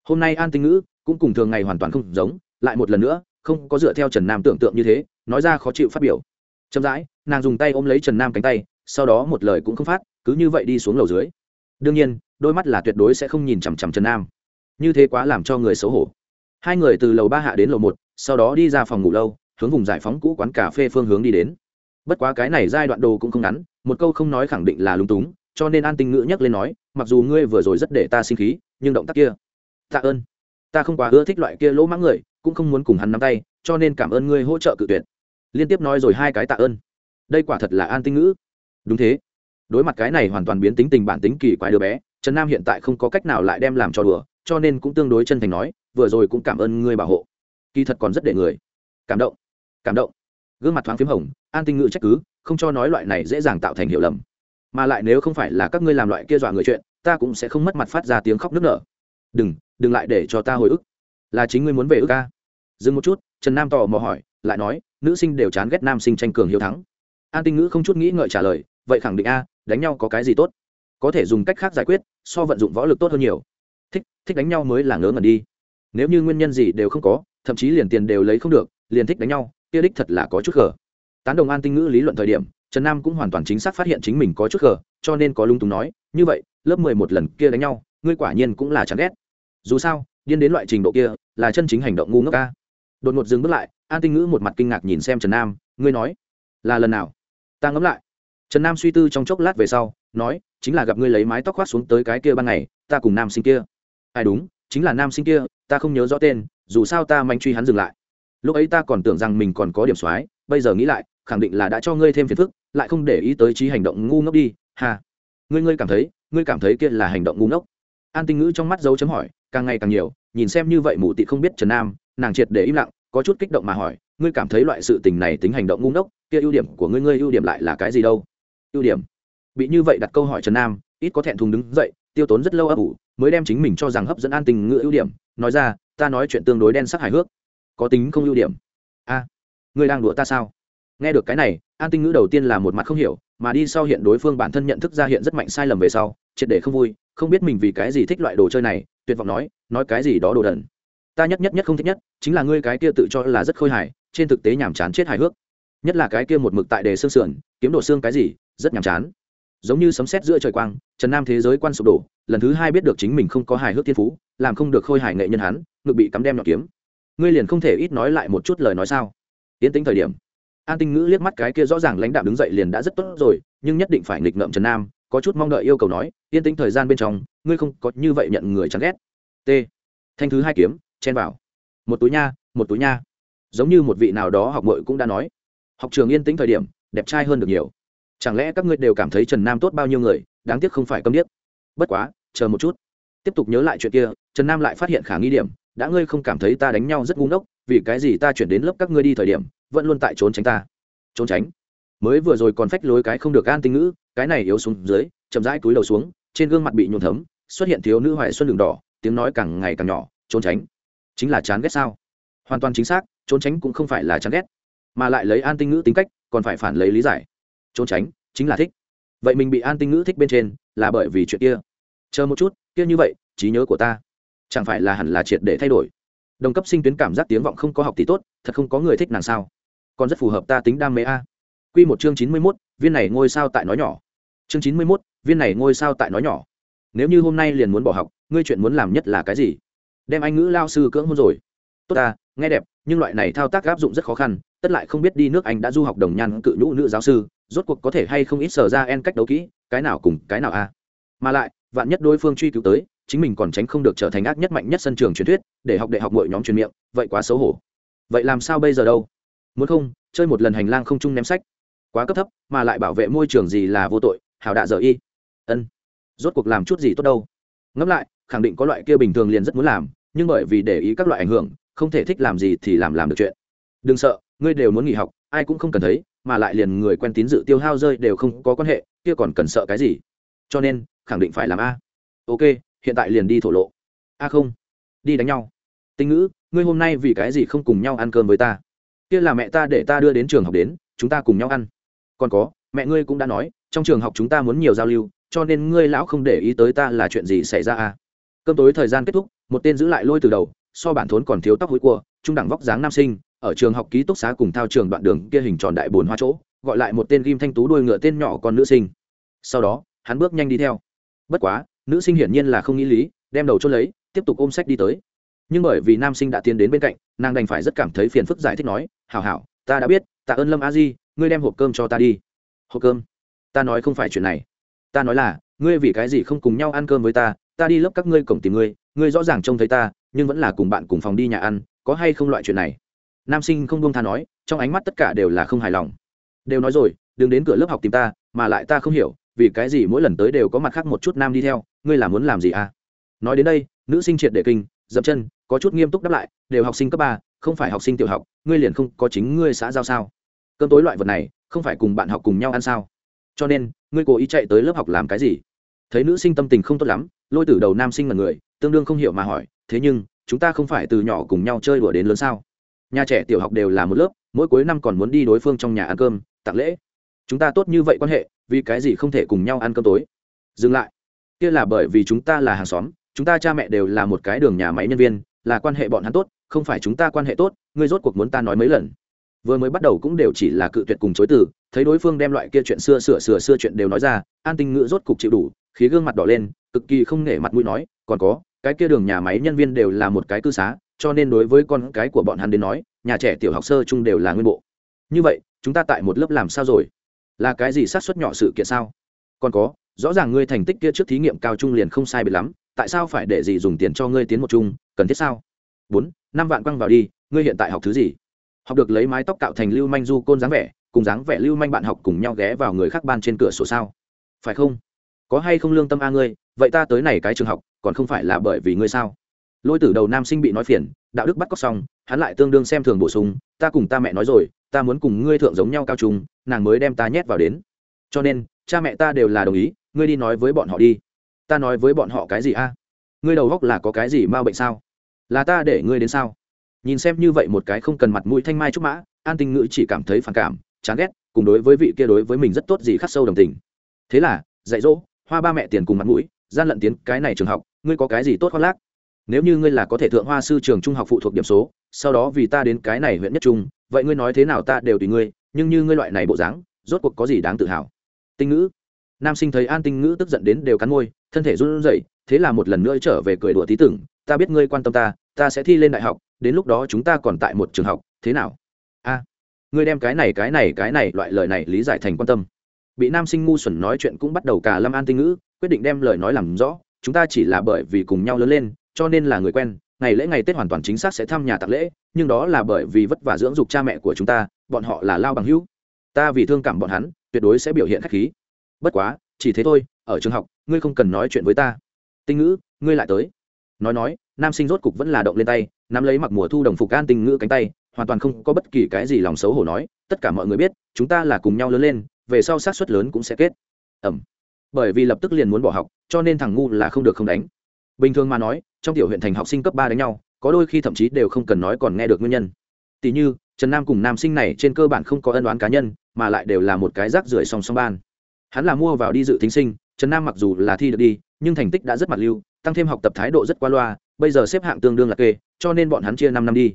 Hôm nay an tinh ngữ cũng cùng thường ngày hoàn toàn không giống, lại một lần nữa, không có dựa theo trần nam tưởng tượng như thế, nói ra khó chịu phát biểu. Chậm rãi, nàng dùng tay ôm lấy trần nam cánh tay, sau đó một lời cũng không phát, cứ như vậy đi xuống lầu dưới. Đương nhiên, đôi mắt là tuyệt đối sẽ không nhìn chằm chằm trần nam. Như thế quá làm cho người xấu hổ. Hai người từ lầu ba hạ đến lầu một, sau đó đi ra phòng ngủ lâu, hướng vùng giải phóng cũ quán cà phê phương hướng đi đến. Bất quá cái này giai đoạn đồ cũng không ngắn một câu không nói khẳng định là lúng túng, cho nên an tinh ngữ nhắc lên nói, mặc dù ngươi vừa rồi rất để ta sinh khí, nhưng động tác kia, tạ ơn. Ta không quá ưa thích loại kia lỗ mãng người, cũng không muốn cùng hắn nắm tay, cho nên cảm ơn ngươi hỗ trợ cự tuyệt. Liên tiếp nói rồi hai cái tạ ơn. Đây quả thật là an tinh ngữ. Đúng thế. Đối mặt cái này hoàn toàn biến tính tình bản tính kỳ quái đứa bé, trần nam hiện tại không có cách nào lại đem làm cho đùa, cho nên cũng tương đối chân thành nói, vừa rồi cũng cảm ơn ngươi bảo hộ. Kỳ thật còn rất để người. Cảm động. Cảm động. Gương mặt thoáng p h í m hồng, an tinh ngữ trách cứ không cho nói loại này dễ dàng tạo thành hiểu lầm. Mà lại nếu không phải là các ngươi làm loại kia dọa người chuyện, ta cũng sẽ không mất mặt phát ra tiếng khóc nức nở. Đừng đừng lại để cho ta hồi ức. Là chính ngươi muốn về ức ca dừng một chút, trần nam tò mò hỏi, lại nói, nữ sinh đều chán ghét nam sinh tranh cường hiếu thắng. An tinh ngữ không chút nghĩ ngợi trả lời, vậy khẳng định a, đánh nhau có cái gì tốt? Có thể dùng cách khác giải quyết, so vận dụng võ lực tốt hơn nhiều. Thích thích đánh nhau mới là ngớ ngẩn đi. Nếu như nguyên nhân gì đều không có, thậm chí liền tiền đều lấy không được, liền thích đánh nhau, kia đích thật là có chút gờ tán đồng an tinh ngữ lý luận thời điểm, trần nam cũng hoàn toàn chính xác phát hiện chính mình có chút gờ cho nên có lung túng nói, như vậy, lớp mười một lần kia đánh nhau, ngươi quả nhiên cũng là chán ghét. Dù sao, điên đến loại trình độ kia, là chân chính hành động ngu ngốc ca đột ngột dừng bước lại, an tinh ngữ một mặt kinh ngạc nhìn xem trần nam, ngươi nói, là lần nào? Ta ngẫm lại. Trần nam suy tư trong chốc lát về sau, nói, chính là gặp ngươi lấy mái tóc khoác xuống tới cái kia ban ngày, ta cùng nam sinh kia. Ai đúng, chính là nam sinh kia, ta không nhớ rõ tên, dù sao ta manh truy hắn dừng lại. Lúc ấy ta còn tưởng rằng mình còn có điểm soái bây giờ nghĩ lại khẳng định là đã cho ngươi thêm phiền phức, lại không để ý tới trí hành động ngu ngốc đi, hà. Ngươi ngươi cảm thấy, ngươi cảm thấy kia là hành động ngu ngốc? An tinh ngữ trong mắt dấu chấm hỏi, càng ngày càng nhiều, nhìn xem như vậy mụ tị không biết trần nam, nàng triệt để im lặng, có chút kích động mà hỏi, ngươi cảm thấy loại sự tình này tính hành động ngu ngốc, kia ưu điểm của ngươi ngươi ưu điểm lại là cái gì đâu? Ưu điểm? Bị như vậy đặt câu hỏi trần nam, ít có thẹn thùng đứng dậy, tiêu tốn rất lâu ấp ủ, mới đem chính mình cho rằng hấp dẫn an tình ngữ ưu điểm, nói ra, ta nói chuyện tương đối đen sắc hài hước, có tính không ưu điểm? A, ngươi đang đùa ta sao? Nghe được cái này, an tinh ngữ đầu tiên là một mặt không hiểu, mà đi sau hiện đối phương bản thân nhận thức ra hiện rất mạnh sai lầm về sau, triệt để không vui, không biết mình vì cái gì thích loại đồ chơi này, tuyệt vọng nói nói cái gì đó đồ đần. Ta nhất nhất nhất không thích nhất, chính là ngươi cái kia tự cho là rất khôi hài, trên thực tế nhàm chán chết hài hước. Nhất là cái kia một mực tại đề xương sườn, kiếm đồ xương cái gì, rất nhàm chán. Giống như sấm sét giữa trời quang, trần nam thế giới quan sụp đổ, lần thứ hai biết được chính mình không có hài hước thiên phú, làm không được khôi hài nghệ nhân hắn, ngực bị cắm đem nhọn kiếm. Ngươi liền không thể ít nói lại một chút lời nói sao? Tiến tính thời điểm an tinh ngữ liếc mắt cái kia rõ ràng lãnh đạo đứng dậy liền đã rất tốt rồi, nhưng nhất định phải nghịch ngợm trần nam, có chút mong đợi yêu cầu nói, yên tĩnh thời gian bên trong, ngươi không có như vậy nhận người chán ghét. T. Thanh thứ hai kiếm, chen vào. Một túi nha, một túi nha. Giống như một vị nào đó học mội cũng đã nói. Học trường yên tĩnh thời điểm, đẹp trai hơn được nhiều. Chẳng lẽ các ngươi đều cảm thấy trần nam tốt bao nhiêu người, đáng tiếc không phải câm điếc? Bất quá, chờ một chút. Tiếp tục nhớ lại chuyện kia, trần nam lại phát hiện khả nghi điểm, đã ngươi không cảm thấy ta đánh nhau rất ngu ngốc, vì cái gì ta chuyển đến lớp các ngươi đi thời điểm vẫn luôn tại trốn tránh ta. Trốn tránh? Mới vừa rồi còn phách lối cái không được an tinh ngữ, cái này yếu xuống dưới, chậm rãi túi đầu xuống, trên gương mặt bị nhuộm thấm, xuất hiện thiếu nữ hoài xuân đường đỏ, tiếng nói càng ngày càng nhỏ, trốn tránh. Chính là chán ghét sao? Hoàn toàn chính xác, trốn tránh cũng không phải là chán ghét, mà lại lấy an tinh ngữ tính cách, còn phải phản lấy lý giải. Trốn tránh, chính là thích. Vậy mình bị an tinh ngữ thích bên trên, là bởi vì chuyện kia. Chờ một chút, kia như vậy, trí nhớ của ta. Chẳng phải là hẳn là triệt để thay đổi. Đồng cấp sinh tuyến cảm giác tiếng vọng không có học thì tốt, thật không có người thích nàng sao? Còn rất phù hợp ta tính đam mê a. Q một chương chín mươi mốt, viên này ngôi sao tại nói nhỏ. Chương chín mươi mốt, viên này ngôi sao tại nói nhỏ. Nếu như hôm nay liền muốn bỏ học, ngươi chuyện muốn làm nhất là cái gì? Đem anh ngữ lao sư cưỡng hôn rồi. Tốt ta, nghe đẹp, nhưng loại này thao tác áp dụng rất khó khăn, tất lại không biết đi nước anh đã du học đồng nhan cự nhũ nữ giáo sư, rốt cuộc có thể hay không ít sở ra en cách đấu kỹ, cái nào cùng cái nào a. Mà lại, vạn nhất đối phương truy cứu tới, chính mình còn tránh không được trở thành ác nhất mạnh nhất sân trường truyền thuyết, để học đại học mọi nhóm truyền miệng, vậy quá xấu hổ. Vậy làm sao bây giờ đâu? Muốn không, chơi một lần hành lang không chung ném sách. Quá cấp thấp, mà lại bảo vệ môi trường gì là vô tội hào đạ dở y. Ân. Rốt cuộc làm chút gì tốt đâu. Ngẫm lại, khẳng định có loại kia bình thường liền rất muốn làm, nhưng bởi vì để ý các loại ảnh hưởng, không thể thích làm gì thì làm làm được chuyện. Đừng sợ, ngươi đều muốn nghỉ học, ai cũng không cần thấy, mà lại liền người quen tín dự tiêu hao rơi đều không có quan hệ, kia còn cần sợ cái gì? Cho nên, khẳng định phải làm a. Ok, hiện tại liền đi thổ lộ. A không. Đi đánh nhau. Tinh ngữ, ngươi hôm nay vì cái gì không cùng nhau ăn cơm với ta? Kia là mẹ ta để ta đưa đến trường học đến, chúng ta cùng nhau ăn. Còn có, mẹ ngươi cũng đã nói, trong trường học chúng ta muốn nhiều giao lưu, cho nên ngươi lão không để ý tới ta là chuyện gì xảy ra à? Cơm tối thời gian kết thúc, một tên giữ lại lôi từ đầu, so bản thốn còn thiếu tóc hối cua, trung đẳng vóc dáng nam sinh, ở trường học ký túc xá cùng thao trường đoạn đường kia hình tròn đại bồn hoa chỗ, gọi lại một tên ghim thanh tú đuôi ngựa tên nhỏ con nữ sinh. Sau đó, hắn bước nhanh đi theo. Bất quá, nữ sinh hiển nhiên là không nghĩ lý, đem đầu chôn lấy, tiếp tục ôm sách đi tới. Nhưng bởi vì nam sinh đã tiến đến bên cạnh, nàng đành phải rất cảm thấy phiền phức giải thích nói hảo hảo, ta đã biết tạ ơn lâm a di, ngươi đem hộp cơm cho ta đi. Hộp cơm? Ta nói không phải chuyện này. Ta nói là, ngươi vì cái gì không cùng nhau ăn cơm với ta ta đi lớp các ngươi cổng tìm ngươi ngươi rõ ràng trông thấy ta, nhưng vẫn là cùng bạn cùng phòng đi nhà ăn, có hay không loại chuyện này? Nam sinh không buông tha nói, trong ánh mắt tất cả đều là không hài lòng. Đều nói rồi, đừng đến cửa lớp học tìm ta, mà lại ta không hiểu, vì cái gì mỗi lần tới đều có mặt khác một chút nam đi theo, ngươi là muốn làm gì à? Nói đến đây, nữ sinh triệt để kinh, dậm chân, có chút nghiêm túc đáp lại, đều học sinh cấp ba, không phải học sinh tiểu học ngươi liền không có chính ngươi xã giao sao? Cơm tối loại vật này, không phải cùng bạn học cùng nhau ăn sao? Cho nên, ngươi cố ý chạy tới lớp học làm cái gì? Thấy nữ sinh tâm tình không tốt lắm, lôi từ đầu nam sinh là người, tương đương không hiểu mà hỏi, thế nhưng, chúng ta không phải từ nhỏ cùng nhau chơi đùa đến lớn sao? Nhà trẻ tiểu học đều là một lớp, mỗi cuối năm còn muốn đi đối phương trong nhà ăn cơm, tặng lễ. Chúng ta tốt như vậy quan hệ, vì cái gì không thể cùng nhau ăn cơm tối? Dừng lại. Kia là bởi vì chúng ta là hàng xóm, chúng ta cha mẹ đều là một cái đường nhà máy nhân viên là quan hệ bọn hắn tốt, không phải chúng ta quan hệ tốt, ngươi rốt cuộc muốn ta nói mấy lần? Vừa mới bắt đầu cũng đều chỉ là cự tuyệt cùng chối từ, thấy đối phương đem loại kia chuyện xưa sửa sửa xưa chuyện đều nói ra, an tinh ngữ rốt cục chịu đủ, khí gương mặt đỏ lên, cực kỳ không nể mặt mũi nói, còn có, cái kia đường nhà máy nhân viên đều là một cái cư xá, cho nên đối với con cái của bọn hắn đến nói, nhà trẻ tiểu học sơ chung đều là nguyên bộ. Như vậy, chúng ta tại một lớp làm sao rồi? Là cái gì sát xuất nhỏ sự kiện sao? Còn có, rõ ràng ngươi thành tích kia trước thí nghiệm cao trung liền không sai biệt lắm tại sao phải để gì dùng tiền cho ngươi tiến một chung, cần thiết sao? Bốn, năm vạn quăng vào đi, ngươi hiện tại học thứ gì? Học được lấy mái tóc cạo thành lưu manh du côn dáng vẻ, cùng dáng vẻ lưu manh bạn học cùng nhau ghé vào người khác ban trên cửa sổ sao? Phải không? Có hay không lương tâm a ngươi, vậy ta tới này cái trường học, còn không phải là bởi vì ngươi sao? Lôi tử đầu nam sinh bị nói phiền, đạo đức bắt cóc xong, hắn lại tương đương xem thường bổ sung, ta cùng ta mẹ nói rồi, ta muốn cùng ngươi thượng giống nhau cao trung, nàng mới đem ta nhét vào đến. Cho nên, cha mẹ ta đều là đồng ý, ngươi đi nói với bọn họ đi ta nói với bọn họ cái gì a? Ngươi đầu góc là có cái gì m a bệnh sao? Là ta để ngươi đến sao? Nhìn xem như vậy một cái không cần mặt mũi thanh mai trúc mã, an tinh ngữ chỉ cảm thấy phản cảm, chán ghét, cùng đối với vị kia đối với mình rất tốt gì khắc sâu đồng tình. Thế là, dạy dỗ, hoa ba mẹ tiền cùng mặt mũi, gian lận tiến cái này trường học, ngươi có cái gì tốt khoác lác? Nếu như ngươi là có thể thượng hoa sư trường trung học phụ thuộc điểm số, sau đó vì ta đến cái này huyện nhất trung, vậy ngươi nói thế nào ta đều tùy ngươi, nhưng như ngươi loại này bộ dáng, rốt cuộc có gì đáng tự hào? Tinh ngữ. Nam sinh thấy an tinh ngữ tức giận đến đều cắn môi thân thể run rẩy, thế là một lần nữa trở về cười đùa tí tưởng ta biết ngươi quan tâm ta ta sẽ thi lên đại học, đến lúc đó chúng ta còn tại một trường học, thế nào? A, ngươi đem cái này cái này cái này, loại lời này lý giải thành quan tâm. Bị nam sinh ngu xuẩn nói chuyện cũng bắt đầu cả lâm an tinh ngữ, quyết định đem lời nói làm rõ, chúng ta chỉ là bởi vì cùng nhau lớn lên, cho nên là người quen, ngày lễ ngày tết hoàn toàn chính xác sẽ thăm nhà tặng lễ, nhưng đó là bởi vì vất vả dưỡng dục cha mẹ của chúng ta, bọn họ là lao bằng hữu. Ta vì thương cảm bọn hắn, tuyệt đối sẽ biểu hiện khách khí. Bất quá chỉ thế thôi, ở trường học, ngươi không cần nói chuyện với ta. Tinh ngữ, ngươi lại tới. Nói nói, nam sinh rốt cục vẫn là động lên tay, nắm lấy mặc mùa thu đồng phục an tinh ngữ cánh tay, hoàn toàn không có bất kỳ cái gì lòng xấu hổ nói, tất cả mọi người biết, chúng ta là cùng nhau lớn lên, về sau sát xuất lớn cũng sẽ kết. Ẩm. Bởi vì lập tức liền muốn bỏ học, cho nên thằng ngu là không được không đánh. Bình thường mà nói, trong tiểu huyện thành học sinh cấp ba đánh nhau, có đôi khi thậm chí đều không cần nói còn nghe được nguyên nhân. Tỷ như, trần nam cùng nam sinh này trên cơ bản không có ân đoán cá nhân, mà lại đều là một cái rác rưởi song song ban hắn là mua vào đi dự thính sinh, trần nam mặc dù là thi được đi, nhưng thành tích đã rất mặt lưu, tăng thêm học tập thái độ rất qua loa, bây giờ xếp hạng tương đương là kê, cho nên bọn hắn chia năm năm đi.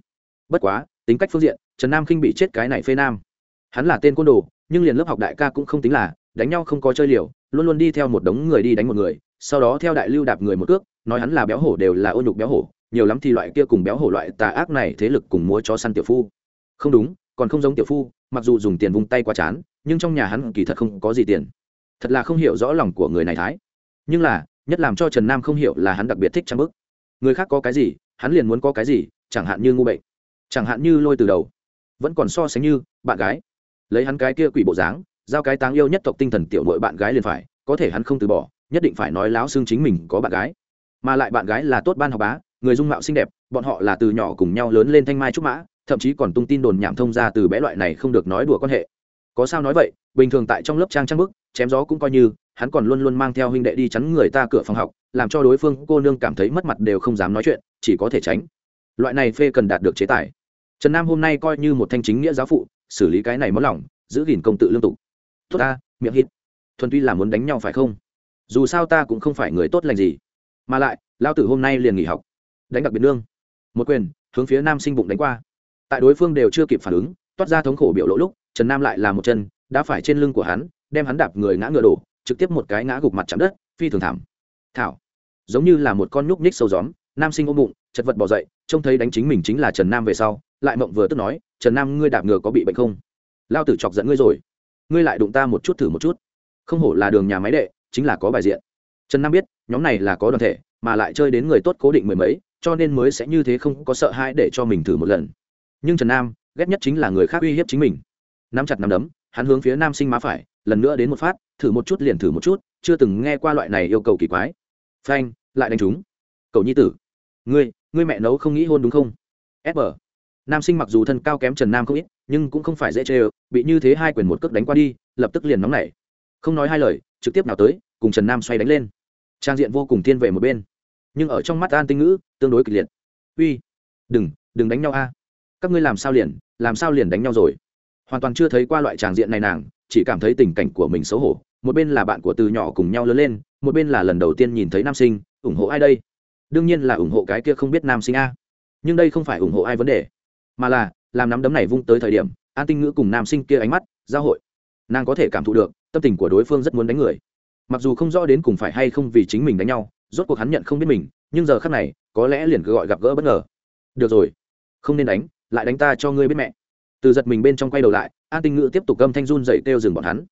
Bất quá, tính cách phương diện, trần nam khinh bị chết cái này phê nam. Hắn là tên côn đồ, nhưng liền lớp học đại ca cũng không tính là, đánh nhau không có chơi liều, luôn luôn đi theo một đống người đi đánh một người, sau đó theo đại lưu đạp người một cước, nói hắn là béo hổ đều là ô nhục béo hổ, nhiều lắm thì loại kia cùng béo hổ loại tà ác này thế lực cùng múa cho săn tiểu phu. Không đúng, còn không giống tiểu phu, mặc dù dùng tiền vung tay qua chán, nhưng trong nhà hắn kỳ thật không có gì tiền thật là không hiểu rõ lòng của người này thái. Nhưng là, nhất làm cho trần nam không hiểu là hắn đặc biệt thích trang bức. Người khác có cái gì, hắn liền muốn có cái gì, chẳng hạn như ngu bệnh, chẳng hạn như lôi từ đầu. Vẫn còn so sánh như bạn gái. Lấy hắn cái kia quỷ bộ dáng, giao cái táng yêu nhất tộc tinh thần tiểu nội bạn gái liền phải, có thể hắn không từ bỏ, nhất định phải nói láo xương chính mình có bạn gái. Mà lại bạn gái là tốt ban học bá, người dung mạo xinh đẹp, bọn họ là từ nhỏ cùng nhau lớn lên thanh mai trúc mã, thậm chí còn tung tin đồn nhảm thông ra từ bé loại này không được nói đùa quan hệ. Có sao nói vậy, bình thường tại trong lớp trang trang bức chém gió cũng coi như, hắn còn luôn luôn mang theo huynh đệ đi chắn người ta cửa phòng học, làm cho đối phương cô nương cảm thấy mất mặt đều không dám nói chuyện, chỉ có thể tránh. Loại này phê cần đạt được chế tài. Trần nam hôm nay coi như một thanh chính nghĩa giáo phụ, xử lý cái này mất lòng, giữ gìn công tự lương tục. Tốt ta, miệng hít. Thuần tuy là muốn đánh nhau phải không? Dù sao ta cũng không phải người tốt lành gì. Mà lại lao tử hôm nay liền nghỉ học. Đánh đặc biệt nương. Một quyền, hướng phía nam sinh bụng đánh qua. Tại đối phương đều chưa kịp phản ứng, toát ra thống khổ biểu lộ lúc, trần nam lại là một chân đã phải trên lưng của hắn đem hắn đạp người ngã ngựa đổ, trực tiếp một cái ngã gục mặt chạm đất, phi thường thảm. Thảo, giống như là một con nhúc nhích sâu gióm, nam sinh ôm bụng, chật vật bỏ dậy, trông thấy đánh chính mình chính là trần nam về sau, lại mộng vừa tức nói, trần nam, ngươi đạp ngựa có bị bệnh không? Lao tử chọc giận ngươi rồi. Ngươi lại đụng ta một chút thử một chút. Không hổ là đường nhà máy đệ, chính là có bài diện. Trần nam biết, nhóm này là có đoàn thể, mà lại chơi đến người tốt cố định mười mấy, cho nên mới sẽ như thế không có sợ hãi để cho mình thử một lần. Nhưng trần nam, ghét nhất chính là người khác uy hiếp chính mình. Nắm chặt nắm đấm, hắn hướng phía nam sinh má phải lần nữa đến một phát, thử một chút liền thử một chút, chưa từng nghe qua loại này yêu cầu kỳ quái. Phanh, lại đánh chúng cậu nhi tử. Ngươi ngươi mẹ nấu không nghĩ hôn đúng không? Sb nam sinh mặc dù thân cao kém trần nam không ít, nhưng cũng không phải dễ chê bị như thế hai quyền một cước đánh qua đi, lập tức liền nóng nảy. Không nói hai lời, trực tiếp nào tới, cùng trần nam xoay đánh lên. Trang diện vô cùng tiên về một bên. Nhưng ở trong mắt an tinh ngữ, tương đối kịch liệt. Uy, đừng đừng đánh nhau a. Các ngươi làm sao liền, làm sao liền đánh nhau rồi? Hoàn toàn chưa thấy qua loại tràng diện này nàng chỉ cảm thấy tình cảnh của mình xấu hổ. Một bên là bạn của từ nhỏ cùng nhau lớn lên, một bên là lần đầu tiên nhìn thấy nam sinh, ủng hộ ai đây? Đương nhiên là ủng hộ cái kia không biết nam sinh a. Nhưng đây không phải ủng hộ ai vấn đề, mà là làm nắm đấm này vung tới thời điểm, an tinh ngữ cùng nam sinh kia ánh mắt, giao hội. Nàng có thể cảm thụ được, tâm tình của đối phương rất muốn đánh người. Mặc dù không rõ đến cùng phải hay không vì chính mình đánh nhau, rốt cuộc hắn nhận không biết mình, nhưng giờ khắc này, có lẽ liền cứ gọi gặp gỡ bất ngờ. Được rồi, không nên đánh, lại đánh ta cho ngươi biết mẹ từ giật mình bên trong quay đầu lại, an tinh ngữ tiếp tục gâm thanh run dậy kêu dừng bọn hắn.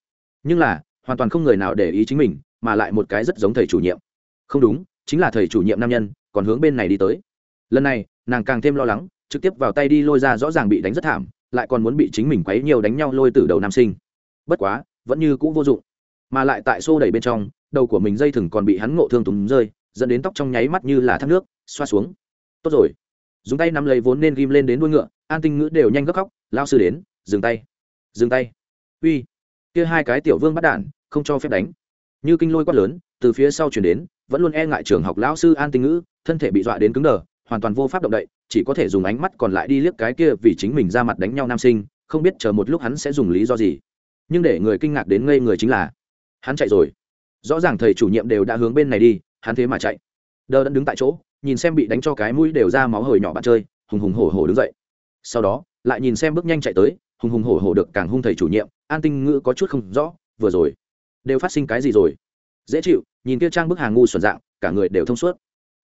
Nhưng là, hoàn toàn không người nào để ý chính mình, mà lại một cái rất giống thầy chủ nhiệm. Không đúng, chính là thầy chủ nhiệm nam nhân, còn hướng bên này đi tới. Lần này, nàng càng thêm lo lắng, trực tiếp vào tay đi lôi ra rõ ràng bị đánh rất thảm, lại còn muốn bị chính mình quấy nhiều đánh nhau lôi từ đầu nam sinh. Bất quá, vẫn như cũ vô dụng. Mà lại tại xô đẩy bên trong, đầu của mình dây thừng còn bị hắn ngộ thương tùng rơi, dẫn đến tóc trong nháy mắt như là thác nước, xoa xuống. Tốt rồi. Dùng tay nắm lấy vốn nên ghim lên đến đuôi ngựa, an tinh ngữ đều nhanh gấp khóc lao sư đến, dừng tay. Dừng tay. Uy. Kia hai cái tiểu vương bắt đản không cho phép đánh. Như kinh lôi quát lớn, từ phía sau chuyển đến, vẫn luôn e ngại trường học lão sư an tinh ngữ, thân thể bị dọa đến cứng đờ, hoàn toàn vô pháp động đậy, chỉ có thể dùng ánh mắt còn lại đi liếc cái kia vì chính mình ra mặt đánh nhau nam sinh, không biết chờ một lúc hắn sẽ dùng lý do gì. Nhưng để người kinh ngạc đến ngây người chính là, hắn chạy rồi. Rõ ràng thầy chủ nhiệm đều đã hướng bên này đi, hắn thế mà chạy. Đờ đẫn đứng tại chỗ, nhìn xem bị đánh cho cái mũi đều ra máu hồi nhỏ bạn chơi, hùng hùng hổ hổ đứng dậy. Sau đó lại nhìn xem bước nhanh chạy tới, hùng hùng hổ hổ được càng hung thầy chủ nhiệm, an tinh ngữ có chút không rõ, vừa rồi, đều phát sinh cái gì rồi? Dễ chịu, nhìn kia trang bức hàng ngu xuẩn dạng, cả người đều thông suốt.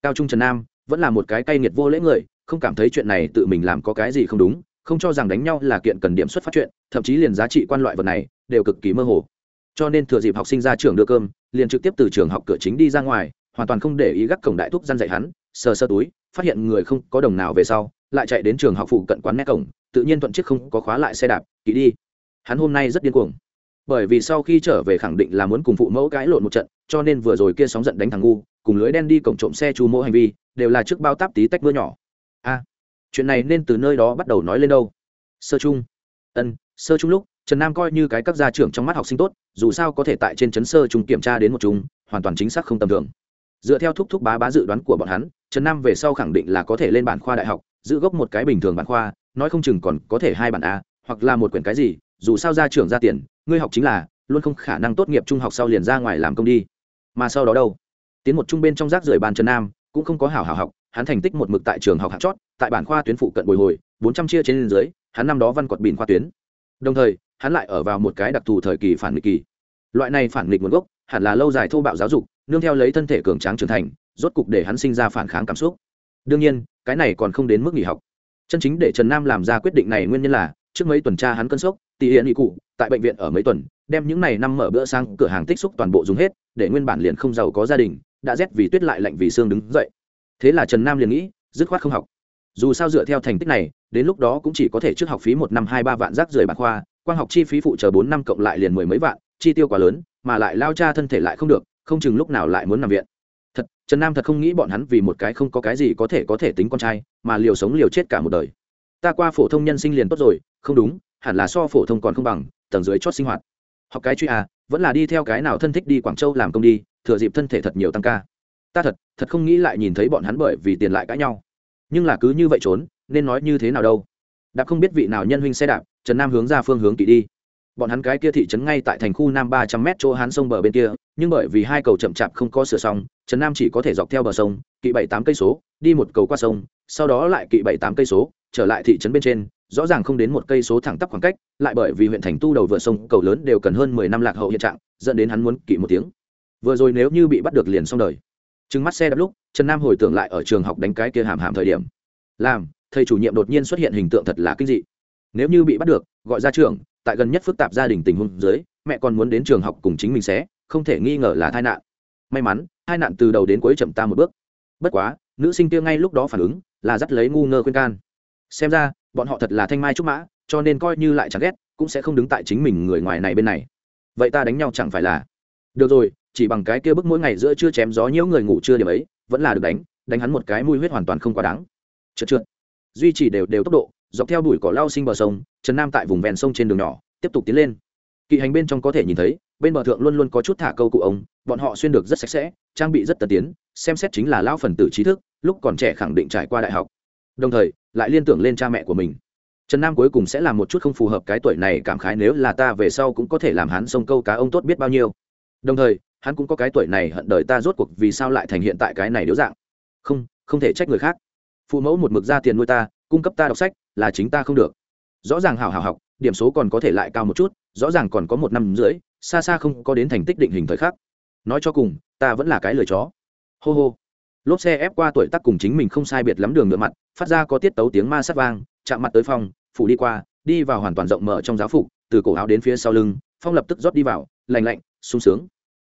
Cao trung trần nam, vẫn là một cái cay nghiệt vô lễ người, không cảm thấy chuyện này tự mình làm có cái gì không đúng, không cho rằng đánh nhau là kiện cần điểm xuất phát chuyện, thậm chí liền giá trị quan loại vật này, đều cực kỳ mơ hồ. Cho nên thừa dịp học sinh ra trường đưa cơm, liền trực tiếp từ trường học cửa chính đi ra ngoài, hoàn toàn không để ý gác cổng đại thúc gian dạy hắn, sờ sơ túi, phát hiện người không có đồng nào về sau, lại chạy đến trường học phụ cận quán nét cổng tự nhiên thuận chiếc không có khóa lại xe đạp kỹ đi. Hắn hôm nay rất điên cuồng. Bởi vì sau khi trở về khẳng định là muốn cùng phụ mẫu cãi lộn một trận cho nên vừa rồi kia sóng giận đánh thằng ngu cùng lưới đen đi cổng trộm xe chu mỗ hành vi đều là trước bao táp tí tách mưa nhỏ. A chuyện này nên từ nơi đó bắt đầu nói lên đâu. Sơ chung ân sơ chung lúc trần nam coi như cái các gia trưởng trong mắt học sinh tốt dù sao có thể tại trên chấn sơ chung kiểm tra đến một chung, hoàn toàn chính xác không tầm thường. Dựa theo thúc thúc bá bá dự đoán của bọn hắn trần nam về sau khẳng định là có thể lên bản khoa đại học giữ gốc một cái bình thường bản khoa nói không chừng còn có thể hai bản a, hoặc là một quyển cái gì, dù sao gia trưởng ra tiền, ngươi học chính là, luôn không khả năng tốt nghiệp trung học sau liền ra ngoài làm công đi. Mà sau đó đâu? Tiến một trung bên trong rác rưởi bàn trần nam, cũng không có hảo hảo học, hắn thành tích một mực tại trường học hạng chót, tại bản khoa tuyến phụ cận bồi hồi, bốn trăm chia trên dưới, hắn năm đó văn quật bìn khoa tuyến. Đồng thời, hắn lại ở vào một cái đặc thù thời kỳ phản nghịch kỳ. Loại này phản nghịch nguồn gốc, hẳn là lâu dài thô bạo giáo dục, nương theo lấy thân thể cường tráng trưởng thành, rốt cục để hắn sinh ra phản kháng cảm xúc. Đương nhiên, cái này còn không đến mức nghỉ học chân chính để trần nam làm ra quyết định này nguyên nhân là, trước mấy tuần tra hắn cân sốc, tỉ hiện nghị cụ, tại bệnh viện ở mấy tuần, đem những này năm mở bữa sang cửa hàng tích xúc toàn bộ dùng hết, để nguyên bản liền không giàu có gia đình, đã rét vì tuyết lại lạnh vì xương đứng dậy. Thế là trần nam liền nghĩ, dứt khoát không học. Dù sao dựa theo thành tích này, đến lúc đó cũng chỉ có thể trước học phí một năm hai ba vạn rác rưởi bạc khoa, quang học chi phí phụ chờ bốn năm cộng lại liền mười mấy vạn, chi tiêu quá lớn, mà lại lao cha thân thể lại không được, không chừng lúc nào lại muốn nằm viện trần nam thật không nghĩ bọn hắn vì một cái không có cái gì có thể có thể tính con trai, mà liều sống liều chết cả một đời. Ta qua phổ thông nhân sinh liền tốt rồi, không đúng, hẳn là so phổ thông còn không bằng, tầng dưới chót sinh hoạt. Học cái truy à vẫn là đi theo cái nào thân thích đi quảng châu làm công đi, thừa dịp thân thể thật nhiều tăng ca. Ta thật thật không nghĩ lại nhìn thấy bọn hắn bởi vì tiền lại cãi nhau. Nhưng là cứ như vậy trốn, nên nói như thế nào đâu. Đã không biết vị nào nhân huynh xe đạp, trần nam hướng ra phương hướng kỵ đi. Bọn hắn cái kia thị trấn ngay tại thành khu nam ba trăm m chỗ hắn sông bờ bên kia nhưng bởi vì hai cầu chậm chạp không có sửa xong, trần nam chỉ có thể dọc theo bờ sông, kỵ bảy tám cây số, đi một cầu qua sông, sau đó lại kỵ bảy tám cây số, trở lại thị trấn bên trên, rõ ràng không đến một cây số thẳng tắp khoảng cách, lại bởi vì huyện thành tu đầu vựa sông, cầu lớn đều cần hơn mười năm lạc hậu hiện trạng, dẫn đến hắn muốn kỵ một tiếng. Vừa rồi nếu như bị bắt được liền xong đời. Trừng mắt xe đắp lúc, trần nam hồi tưởng lại ở trường học đánh cái kia hàm hàm thời điểm. Làm, thầy chủ nhiệm đột nhiên xuất hiện hình tượng thật là kinh dị. Nếu như bị bắt được, gọi ra trường, tại gần nhất phức tạp gia đình tình huống dưới, mẹ còn muốn đến trường học cùng chính mình xé không thể nghi ngờ là tai nạn. May mắn, hai nạn từ đầu đến cuối chậm ta một bước. Bất quá, nữ sinh kia ngay lúc đó phản ứng là dắt lấy ngu ngơ khuyên can. Xem ra, bọn họ thật là thanh mai trúc mã, cho nên coi như lại chẳng ghét, cũng sẽ không đứng tại chính mình người ngoài này bên này. Vậy ta đánh nhau chẳng phải là? Được rồi, chỉ bằng cái kia bức mỗi ngày giữa chưa chém gió nhiễu người ngủ chưa điểm ấy, vẫn là được đánh đánh hắn một cái mùi huyết hoàn toàn không quá đáng. Trượt trượt duy trì đều đều tốc độ, dọc theo đuổi cỏ lao sinh bờ sông, trần nam tại vùng ven sông trên đường nhỏ, tiếp tục tiến lên. Kỵ hành bên trong có thể nhìn thấy bên bờ thượng luôn luôn có chút thả câu cụ ông, bọn họ xuyên được rất sạch sẽ trang bị rất tân tiến xem xét chính là lao phần tử trí thức lúc còn trẻ khẳng định trải qua đại học. Đồng thời lại liên tưởng lên cha mẹ của mình. Trần nam cuối cùng sẽ làm một chút không phù hợp cái tuổi này cảm khái nếu là ta về sau cũng có thể làm hắn sông câu cá ông tốt biết bao nhiêu. Đồng thời hắn cũng có cái tuổi này hận đời ta rốt cuộc vì sao lại thành hiện tại cái này điếu dạng. Không không thể trách người khác. Phụ mẫu một mực ra tiền nuôi ta cung cấp ta đọc sách là chính ta không được. Rõ ràng hảo hảo học điểm số còn có thể lại cao một chút, rõ ràng còn có một năm rưỡi, xa xa không có đến thành tích định hình thời khắc. Nói cho cùng, ta vẫn là cái lời chó. Hô hô. Lốp xe ép qua tuổi tác cùng chính mình không sai biệt lắm đường ngựa mặt, phát ra có tiết tấu tiếng ma sát vang, chạm mặt tới phòng, phủ đi qua, đi vào hoàn toàn rộng mở trong giáo phục, từ cổ áo đến phía sau lưng, phong lập tức rót đi vào lành lạnh, sung sướng.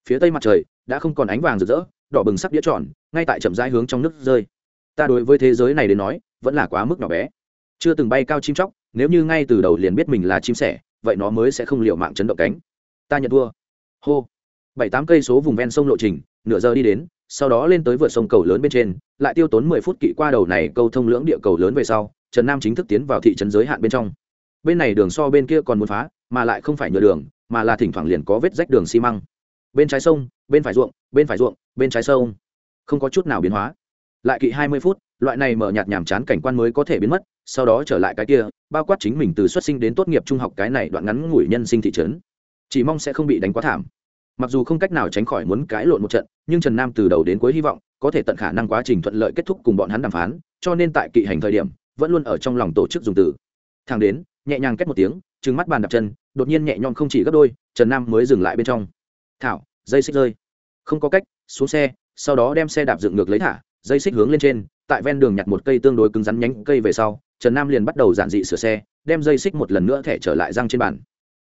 Phía tây mặt trời đã không còn ánh vàng rực rỡ, đỏ bừng sắc đĩa tròn, ngay tại chậm rãi hướng trong nước rơi. Ta đối với thế giới này đến nói, vẫn là quá mức nhỏ bé. Chưa từng bay cao chim chóc nếu như ngay từ đầu liền biết mình là chim sẻ, vậy nó mới sẽ không liệu mạng chấn động cánh. Ta nhận thua. Hô. Bảy tám cây số vùng ven sông lộ trình, nửa giờ đi đến, sau đó lên tới vượt sông cầu lớn bên trên, lại tiêu tốn mười phút kỵ qua đầu này câu thông lưỡng địa cầu lớn về sau, trần nam chính thức tiến vào thị trấn giới hạn bên trong. Bên này đường so bên kia còn muốn phá, mà lại không phải nhựa đường, mà là thỉnh thoảng liền có vết rách đường xi măng. Bên trái sông, bên phải ruộng, bên phải ruộng, bên trái sông. Không có chút nào biến hóa. Lại kỵ hai mươi phút loại này mở nhạt nhàm chán cảnh quan mới có thể biến mất, sau đó trở lại cái kia, bao quát chính mình từ xuất sinh đến tốt nghiệp trung học cái này đoạn ngắn ngủi nhân sinh thị trấn. Chỉ mong sẽ không bị đánh quá thảm. Mặc dù không cách nào tránh khỏi muốn cãi lộn một trận, nhưng trần nam từ đầu đến cuối hy vọng, có thể tận khả năng quá trình thuận lợi kết thúc cùng bọn hắn đàm phán, cho nên tại kỵ hành thời điểm, vẫn luôn ở trong lòng tổ chức dùng từ. Thang đến, nhẹ nhàng kết một tiếng, trừng mắt bàn đạp chân, đột nhiên nhẹ nhõm không chỉ gấp đôi, trần nam mới dừng lại bên trong. Thảo, dây xích rơi. Không có cách, xuống xe, sau đó đem xe đạp dựng ngược lấy thả, dây xích hướng lên trên tại ven đường nhặt một cây tương đối cứng rắn nhánh cây về sau, trần nam liền bắt đầu giản dị sửa xe, đem dây xích một lần nữa thẻ trở lại răng trên bàn.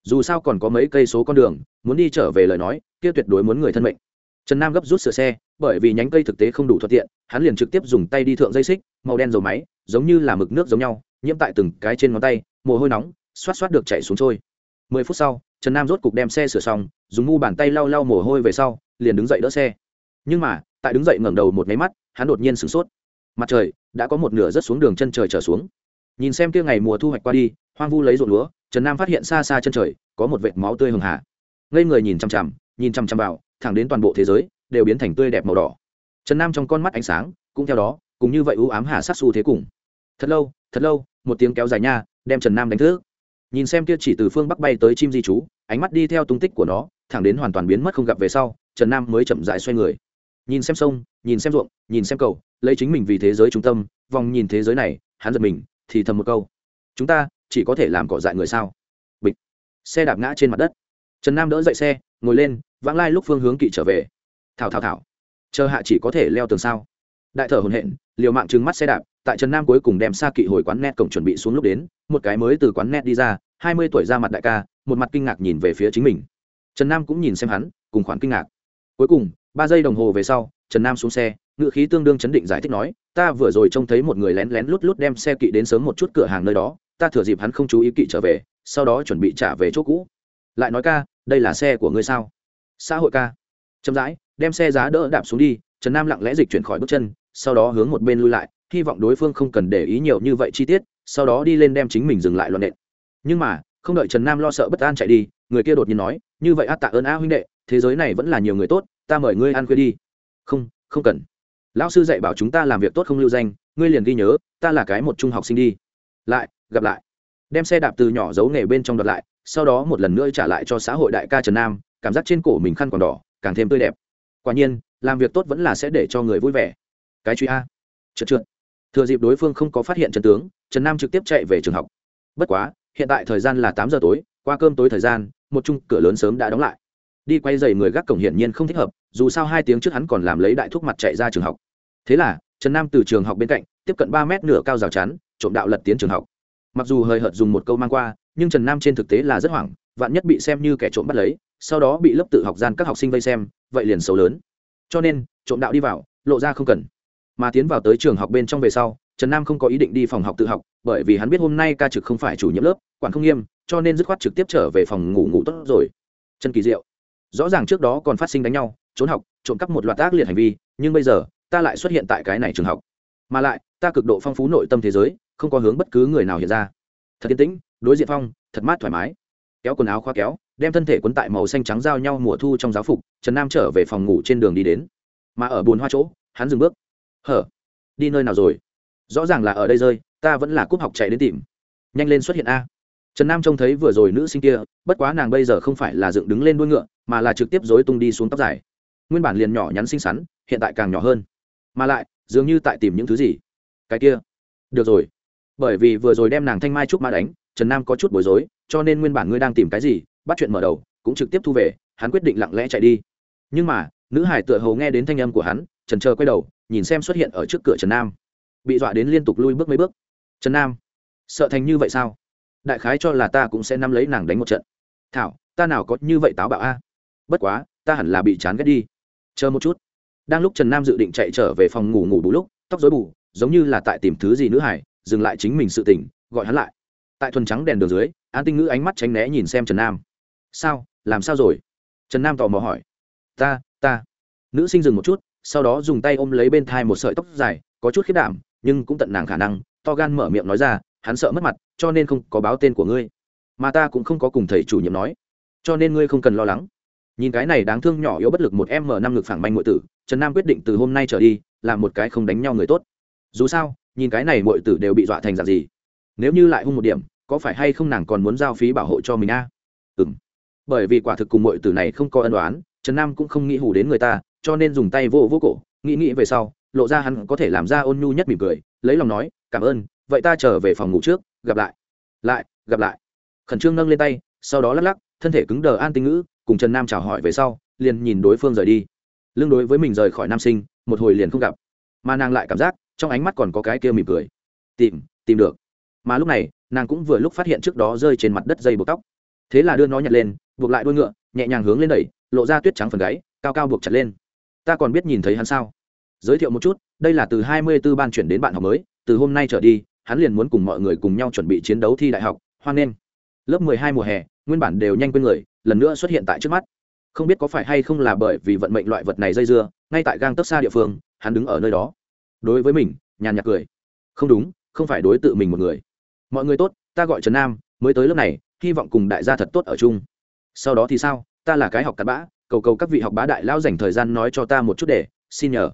Dù sao còn có mấy cây số con đường, muốn đi trở về lời nói, kia tuyệt đối muốn người thân mệnh. Trần nam gấp rút sửa xe, bởi vì nhánh cây thực tế không đủ thuận tiện, hắn liền trực tiếp dùng tay đi thượng dây xích, màu đen dầu máy, giống như là mực nước giống nhau, nhiễm tại từng cái trên ngón tay, mồ hôi nóng, xoát xoát được chảy xuống trôi. Mười phút sau, trần nam rốt cục đem xe sửa xong, dùng mu bàn tay lau lau mồ hôi về sau, liền đứng dậy đỡ xe. Nhưng mà, tại đứng dậy ngẩng đầu một máy mắt, hắn đột nhiên sửng sốt mặt trời đã có một nửa rất xuống đường chân trời trở xuống. Nhìn xem kia ngày mùa thu hoạch qua đi, hoang vu lấy ruộng lúa, trần nam phát hiện xa xa chân trời, có một vệt máu tươi hường hạ ngây người nhìn chằm chằm, nhìn chằm chằm vào, thẳng đến toàn bộ thế giới đều biến thành tươi đẹp màu đỏ. Trần nam trong con mắt ánh sáng cũng theo đó cũng như vậy ưu ám hà sát xu thế cùng. Thật lâu thật lâu, một tiếng kéo dài nha, đem trần nam đánh thức. Nhìn xem kia chỉ từ phương bắc bay tới chim di chú, ánh mắt đi theo tung tích của nó, thẳng đến hoàn toàn biến mất không gặp về sau, trần nam mới chậm dại xoay người. Nhìn xem sông, nhìn xem ruộng, nhìn xem cầu lấy chính mình vì thế giới trung tâm, vòng nhìn thế giới này, hắn giật mình, thì thầm một câu. Chúng ta chỉ có thể làm cỏ dại người sao? Bịch. Xe đạp ngã trên mặt đất. Trần nam đỡ dậy xe, ngồi lên, vãng lai lúc phương hướng kỵ trở về. Thảo thảo thảo. Chờ hạ chỉ có thể leo tường sao? Đại thở hồn hện liều mạng trừng mắt xe đạp, tại trần nam cuối cùng đem xa kỵ hồi quán net cổng chuẩn bị xuống lúc đến, một cái mới từ quán net đi ra, hai mươi tuổi ra mặt đại ca, một mặt kinh ngạc nhìn về phía chính mình. Trần nam cũng nhìn xem hắn, cùng khoản kinh ngạc. Cuối cùng, ba giây đồng hồ về sau, trần nam xuống xe ngự khí tương đương chấn định giải thích nói, ta vừa rồi trông thấy một người lén lén lút lút đem xe kỵ đến sớm một chút cửa hàng nơi đó, ta thừa dịp hắn không chú ý kỵ trở về, sau đó chuẩn bị trả về chỗ cũ. Lại nói ca, đây là xe của ngươi sao? Xã hội ca. Chậm rãi, đem xe giá đỡ đạp xuống đi, trần nam lặng lẽ dịch chuyển khỏi bước chân, sau đó hướng một bên lui lại, hy vọng đối phương không cần để ý nhiều như vậy chi tiết, sau đó đi lên đem chính mình dừng lại loạn nện. Nhưng mà, không đợi trần nam lo sợ bất an chạy đi, người kia đột nhiên nói, như vậy át tạ ơn a huynh đệ, thế giới này vẫn là nhiều người tốt, ta mời ngươi ăn khuya đi. Không không cần lão sư dạy bảo chúng ta làm việc tốt không lưu danh, ngươi liền ghi nhớ, ta là cái một trung học sinh đi. Lại, gặp lại. Đem xe đạp từ nhỏ giấu nghề bên trong đợt lại, sau đó một lần nữa trả lại cho xã hội đại ca trần nam, cảm giác trên cổ mình khăn còn đỏ, càng thêm tươi đẹp. Quả nhiên, làm việc tốt vẫn là sẽ để cho người vui vẻ. Cái truy a. Trượt trượt thừa dịp đối phương không có phát hiện trần tướng, trần nam trực tiếp chạy về trường học. Bất quá, hiện tại thời gian là tám giờ tối, qua cơm tối thời gian, một chung cửa lớn sớm đã đóng lại đi quay dày người gác cổng hiển nhiên không thích hợp, dù sao hai tiếng trước hắn còn làm lấy đại thúc mặt chạy ra trường học. Thế là, trần nam từ trường học bên cạnh, tiếp cận ba mét nửa cao rào chắn, trộm đạo lật tiến trường học. Mặc dù hơi hợt dùng một câu mang qua, nhưng trần nam trên thực tế là rất hoảng, vạn nhất bị xem như kẻ trộm bắt lấy, sau đó bị lớp tự học gian các học sinh vây xem, vậy liền xấu lớn. Cho nên, trộm đạo đi vào, lộ ra không cần. Mà tiến vào tới trường học bên trong về sau, trần nam không có ý định đi phòng học tự học, bởi vì hắn biết hôm nay ca trực không phải chủ nhiệm lớp, quản không nghiêm, cho nên dứt khoát trực tiếp trở về phòng ngủ ngủ tốt rồi. Trần kỳ diệu rõ ràng trước đó còn phát sinh đánh nhau, trốn học, trộm cắp một loạt ác liệt hành vi, nhưng bây giờ, ta lại xuất hiện tại cái này trường học. Mà lại, ta cực độ phong phú nội tâm thế giới, không có hướng bất cứ người nào hiện ra. Thật yên tĩnh, đối diện phong, thật mát thoải mái. Kéo quần áo khoa kéo, đem thân thể quấn tại màu xanh trắng giao nhau mùa thu trong giáo phục, trần nam trở về phòng ngủ trên đường đi đến. Mà ở bồn hoa chỗ, hắn dừng bước. Hở, đi nơi nào rồi? Rõ ràng là ở đây rơi, ta vẫn là cúp học chạy đến tìm. Nhanh lên xuất hiện a trần nam trông thấy vừa rồi nữ sinh kia, bất quá nàng bây giờ không phải là dựng đứng lên đuôi ngựa, mà là trực tiếp dối tung đi xuống tóc dài. Nguyên bản liền nhỏ nhắn xinh xắn, hiện tại càng nhỏ hơn. Mà lại, dường như tại tìm những thứ gì. Cái kia. Được rồi. Bởi vì vừa rồi đem nàng thanh mai trúc mã đánh, trần nam có chút bối rối, cho nên nguyên bản ngươi đang tìm cái gì, bắt chuyện mở đầu, cũng trực tiếp thu về, hắn quyết định lặng lẽ chạy đi. Nhưng mà, nữ hải tựa hầu nghe đến thanh âm của hắn, trần chờ quay đầu, nhìn xem xuất hiện ở trước cửa trần nam. Bị dọa đến liên tục lui bước mấy bước. Trần nam, sợ thành như vậy sao? Đại khái cho là ta cũng sẽ nắm lấy nàng đánh một trận. Thảo, ta nào có như vậy táo bạo a? Bất quá, ta hẳn là bị chán ghét đi. Chờ một chút. Đang lúc trần nam dự định chạy trở về phòng ngủ ngủ bù lúc, tóc dối bù, giống như là tại tìm thứ gì nữ hải dừng lại chính mình sự tỉnh gọi hắn lại. Tại thuần trắng đèn đường dưới, an tinh ngữ ánh mắt tránh né nhìn xem trần nam. Sao? Làm sao rồi? Trần nam tò mò hỏi. Ta ta. Nữ sinh dừng một chút, sau đó dùng tay ôm lấy bên thai một sợi tóc dài, có chút khiết đảm, nhưng cũng tận nàng khả năng, to gan mở miệng nói ra hắn sợ mất mặt, cho nên không có báo tên của ngươi. Mà ta cũng không có cùng thầy chủ nhiệm nói, cho nên ngươi không cần lo lắng. Nhìn cái này đáng thương nhỏ yếu bất lực một m năm ngực phẳng manh ngụy tử, trần nam quyết định từ hôm nay trở đi, làm một cái không đánh nhau người tốt. Dù sao, nhìn cái này ngụy tử đều bị dọa thành dạng gì? Nếu như lại hung một điểm, có phải hay không nàng còn muốn giao phí bảo hộ cho mình a? À? ừ m bởi vì quả thực cùng ngụy tử này không có ân đoán trần nam cũng không nghĩ hủ đến người ta, cho nên dùng tay vô vô cổ, nghĩ nghĩ về sau, lộ ra hắn có thể làm ra ôn nhu nhất mỉm cười, lấy lòng nói, cảm ơn vậy ta trở về phòng ngủ trước, gặp lại. Lại, gặp lại. Khẩn trương nâng lên tay, sau đó lắc lắc, thân thể cứng đờ an tinh ngữ, cùng trần nam chào hỏi về sau, liền nhìn đối phương rời đi. Lương đối với mình rời khỏi nam sinh, một hồi liền không gặp. Mà nàng lại cảm giác, trong ánh mắt còn có cái kia mỉm cười. Tìm tìm được. Mà lúc này, nàng cũng vừa lúc phát hiện trước đó rơi trên mặt đất dây buộc tóc. Thế là đưa nó nhặt lên, buộc lại đuôi ngựa, nhẹ nhàng hướng lên đẩy, lộ ra tuyết trắng phần gáy, cao cao buộc chặt lên. Ta còn biết nhìn thấy hắn sao? Giới thiệu một chút, đây là từ hai mươi 24 ban chuyển đến bạn học mới, từ hôm nay trở đi hắn liền muốn cùng mọi người cùng nhau chuẩn bị chiến đấu thi đại học, hoan nghênh. Lớp mười hai mùa hè, nguyên bản đều nhanh quên người, lần nữa xuất hiện tại trước mắt. Không biết có phải hay không là bởi vì vận mệnh loại vật này dây dưa, ngay tại gang tấp xa địa phương, hắn đứng ở nơi đó. Đối với mình, nhàn nhạt cười. Không đúng, không phải đối tự mình một người. Mọi người tốt, ta gọi trần nam, mới tới lớp này, hy vọng cùng đại gia thật tốt ở chung. Sau đó thì sao, ta là cái học cặn bã, cầu cầu các vị học bá đại lao dành thời gian nói cho ta một chút để, xin nhờ.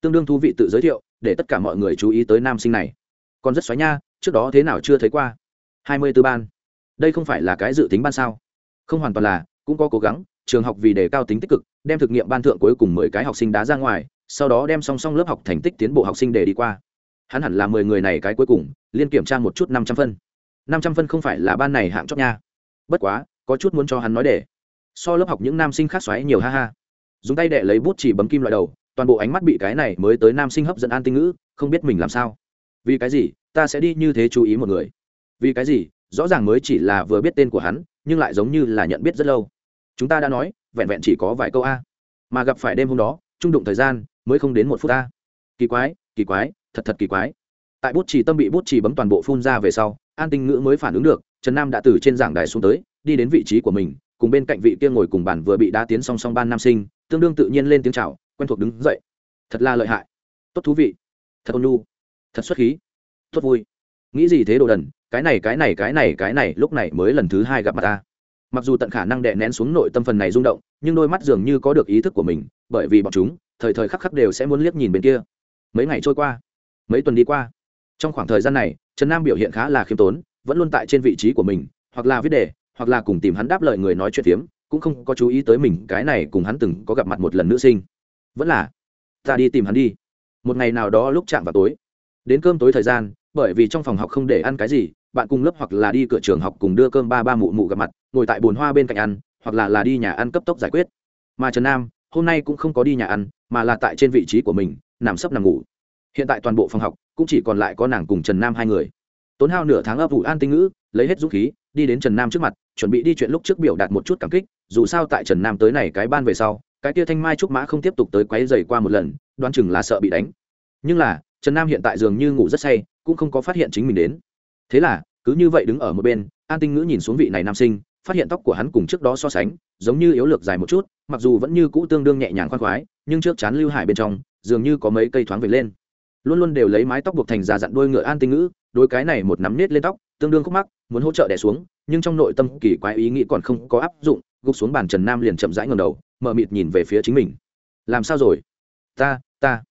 Tương đương thú vị tự giới thiệu, để tất cả mọi người chú ý tới nam sinh này còn rất xoáy nha, trước đó thế nào chưa thấy qua. Hai mươi tư ban. Đây không phải là cái dự tính ban sao? Không hoàn toàn là, cũng có cố gắng, trường học vì đề cao tính tích cực, đem thực nghiệm ban thượng cuối cùng mười cái học sinh đá ra ngoài, sau đó đem song song lớp học thành tích tiến bộ học sinh để đi qua. Hắn hẳn là mười người này cái cuối cùng, liên kiểm tra một chút năm trăm phân. Năm trăm phân không phải là ban này hạng chót nha. Bất quá, có chút muốn cho hắn nói để. So lớp học những nam sinh khác xoáy nhiều, ha ha. Dùng tay đệ lấy bút chỉ bấm kim loại đầu, toàn bộ ánh mắt bị cái này mới tới nam sinh hấp dẫn an tinh ngữ, không biết mình làm sao vì cái gì ta sẽ đi như thế chú ý một người? Vì cái gì? Rõ ràng mới chỉ là vừa biết tên của hắn, nhưng lại giống như là nhận biết rất lâu. Chúng ta đã nói, vẹn vẹn chỉ có vài câu a. Mà gặp phải đêm hôm đó, trung đụng thời gian, mới không đến một phút a. Kỳ quái kỳ quái, thật thật kỳ quái. Tại bút chỉ tâm bị bút chỉ bấm toàn bộ phun ra về sau, an tinh ngữ mới phản ứng được, trần nam đã từ trên giảng đài xuống tới, đi đến vị trí của mình, cùng bên cạnh vị kia ngồi cùng bàn vừa bị đá tiến song song ban nam sinh, tương đương tự nhiên lên tiếng chào, quen thuộc đứng dậy. Thật là lợi hại. Tốt thú vị. Thật ôn lu thật xuất khí, tốt vui. Nghĩ gì thế đồ đần, cái này cái này cái này cái này, lúc này mới lần thứ hai gặp mặt ta. Mặc dù tận khả năng đè nén xuống nội tâm phần này rung động, nhưng đôi mắt dường như có được ý thức của mình, bởi vì bọn chúng, thời thời khắc khắc đều sẽ muốn liếc nhìn bên kia. Mấy ngày trôi qua, mấy tuần đi qua, trong khoảng thời gian này, trần nam biểu hiện khá là khiêm tốn, vẫn luôn tại trên vị trí của mình, hoặc là viết đề, hoặc là cùng tìm hắn đáp lời người nói chuyện phiếm, cũng không có chú ý tới mình, cái này cùng hắn từng có gặp mặt một lần nữ sinh. Vẫn là, ta đi tìm hắn đi. Một ngày nào đó lúc chạm vào tối đến cơm tối thời gian, bởi vì trong phòng học không để ăn cái gì, bạn cùng lớp hoặc là đi cửa trường học cùng đưa cơm ba ba mụ mụ gặp mặt, ngồi tại bồn hoa bên cạnh ăn, hoặc là là đi nhà ăn cấp tốc giải quyết. Mà trần nam, hôm nay cũng không có đi nhà ăn, mà là tại trên vị trí của mình, nằm sấp nằm ngủ. Hiện tại toàn bộ phòng học cũng chỉ còn lại có nàng cùng trần nam hai người. Tốn hao nửa tháng ấp ủ an tinh ngữ, lấy hết dũng khí, đi đến trần nam trước mặt, chuẩn bị đi chuyện lúc trước biểu đạt một chút cảm kích, dù sao tại trần nam tới này cái ban về sau, cái kia thanh mai trúc mã không tiếp tục tới quấy dày qua một lần đoan chừng là sợ bị đánh. Nhưng là trần nam hiện tại dường như ngủ rất say, cũng không có phát hiện chính mình đến. Thế là, cứ như vậy đứng ở một bên, an tinh ngữ nhìn xuống vị này nam sinh, phát hiện tóc của hắn cùng trước đó so sánh, giống như yếu lược dài một chút, mặc dù vẫn như cũ tương đương nhẹ nhàng khoan khoái, nhưng trước chán lưu hải bên trong, dường như có mấy cây thoáng về lên. Luôn luôn đều lấy mái tóc buộc thành già dặn đôi ngựa an tinh ngữ đôi cái này một nắm nết lên tóc, tương đương khúc mắc, muốn hỗ trợ đẻ xuống, nhưng trong nội tâm kỳ quái ý nghĩ còn không có áp dụng, gục xuống bàn trần nam liền chậm rãi ngầm đầu mờ mịt nhìn về phía chính mình. Làm sao rồi? Ta ta.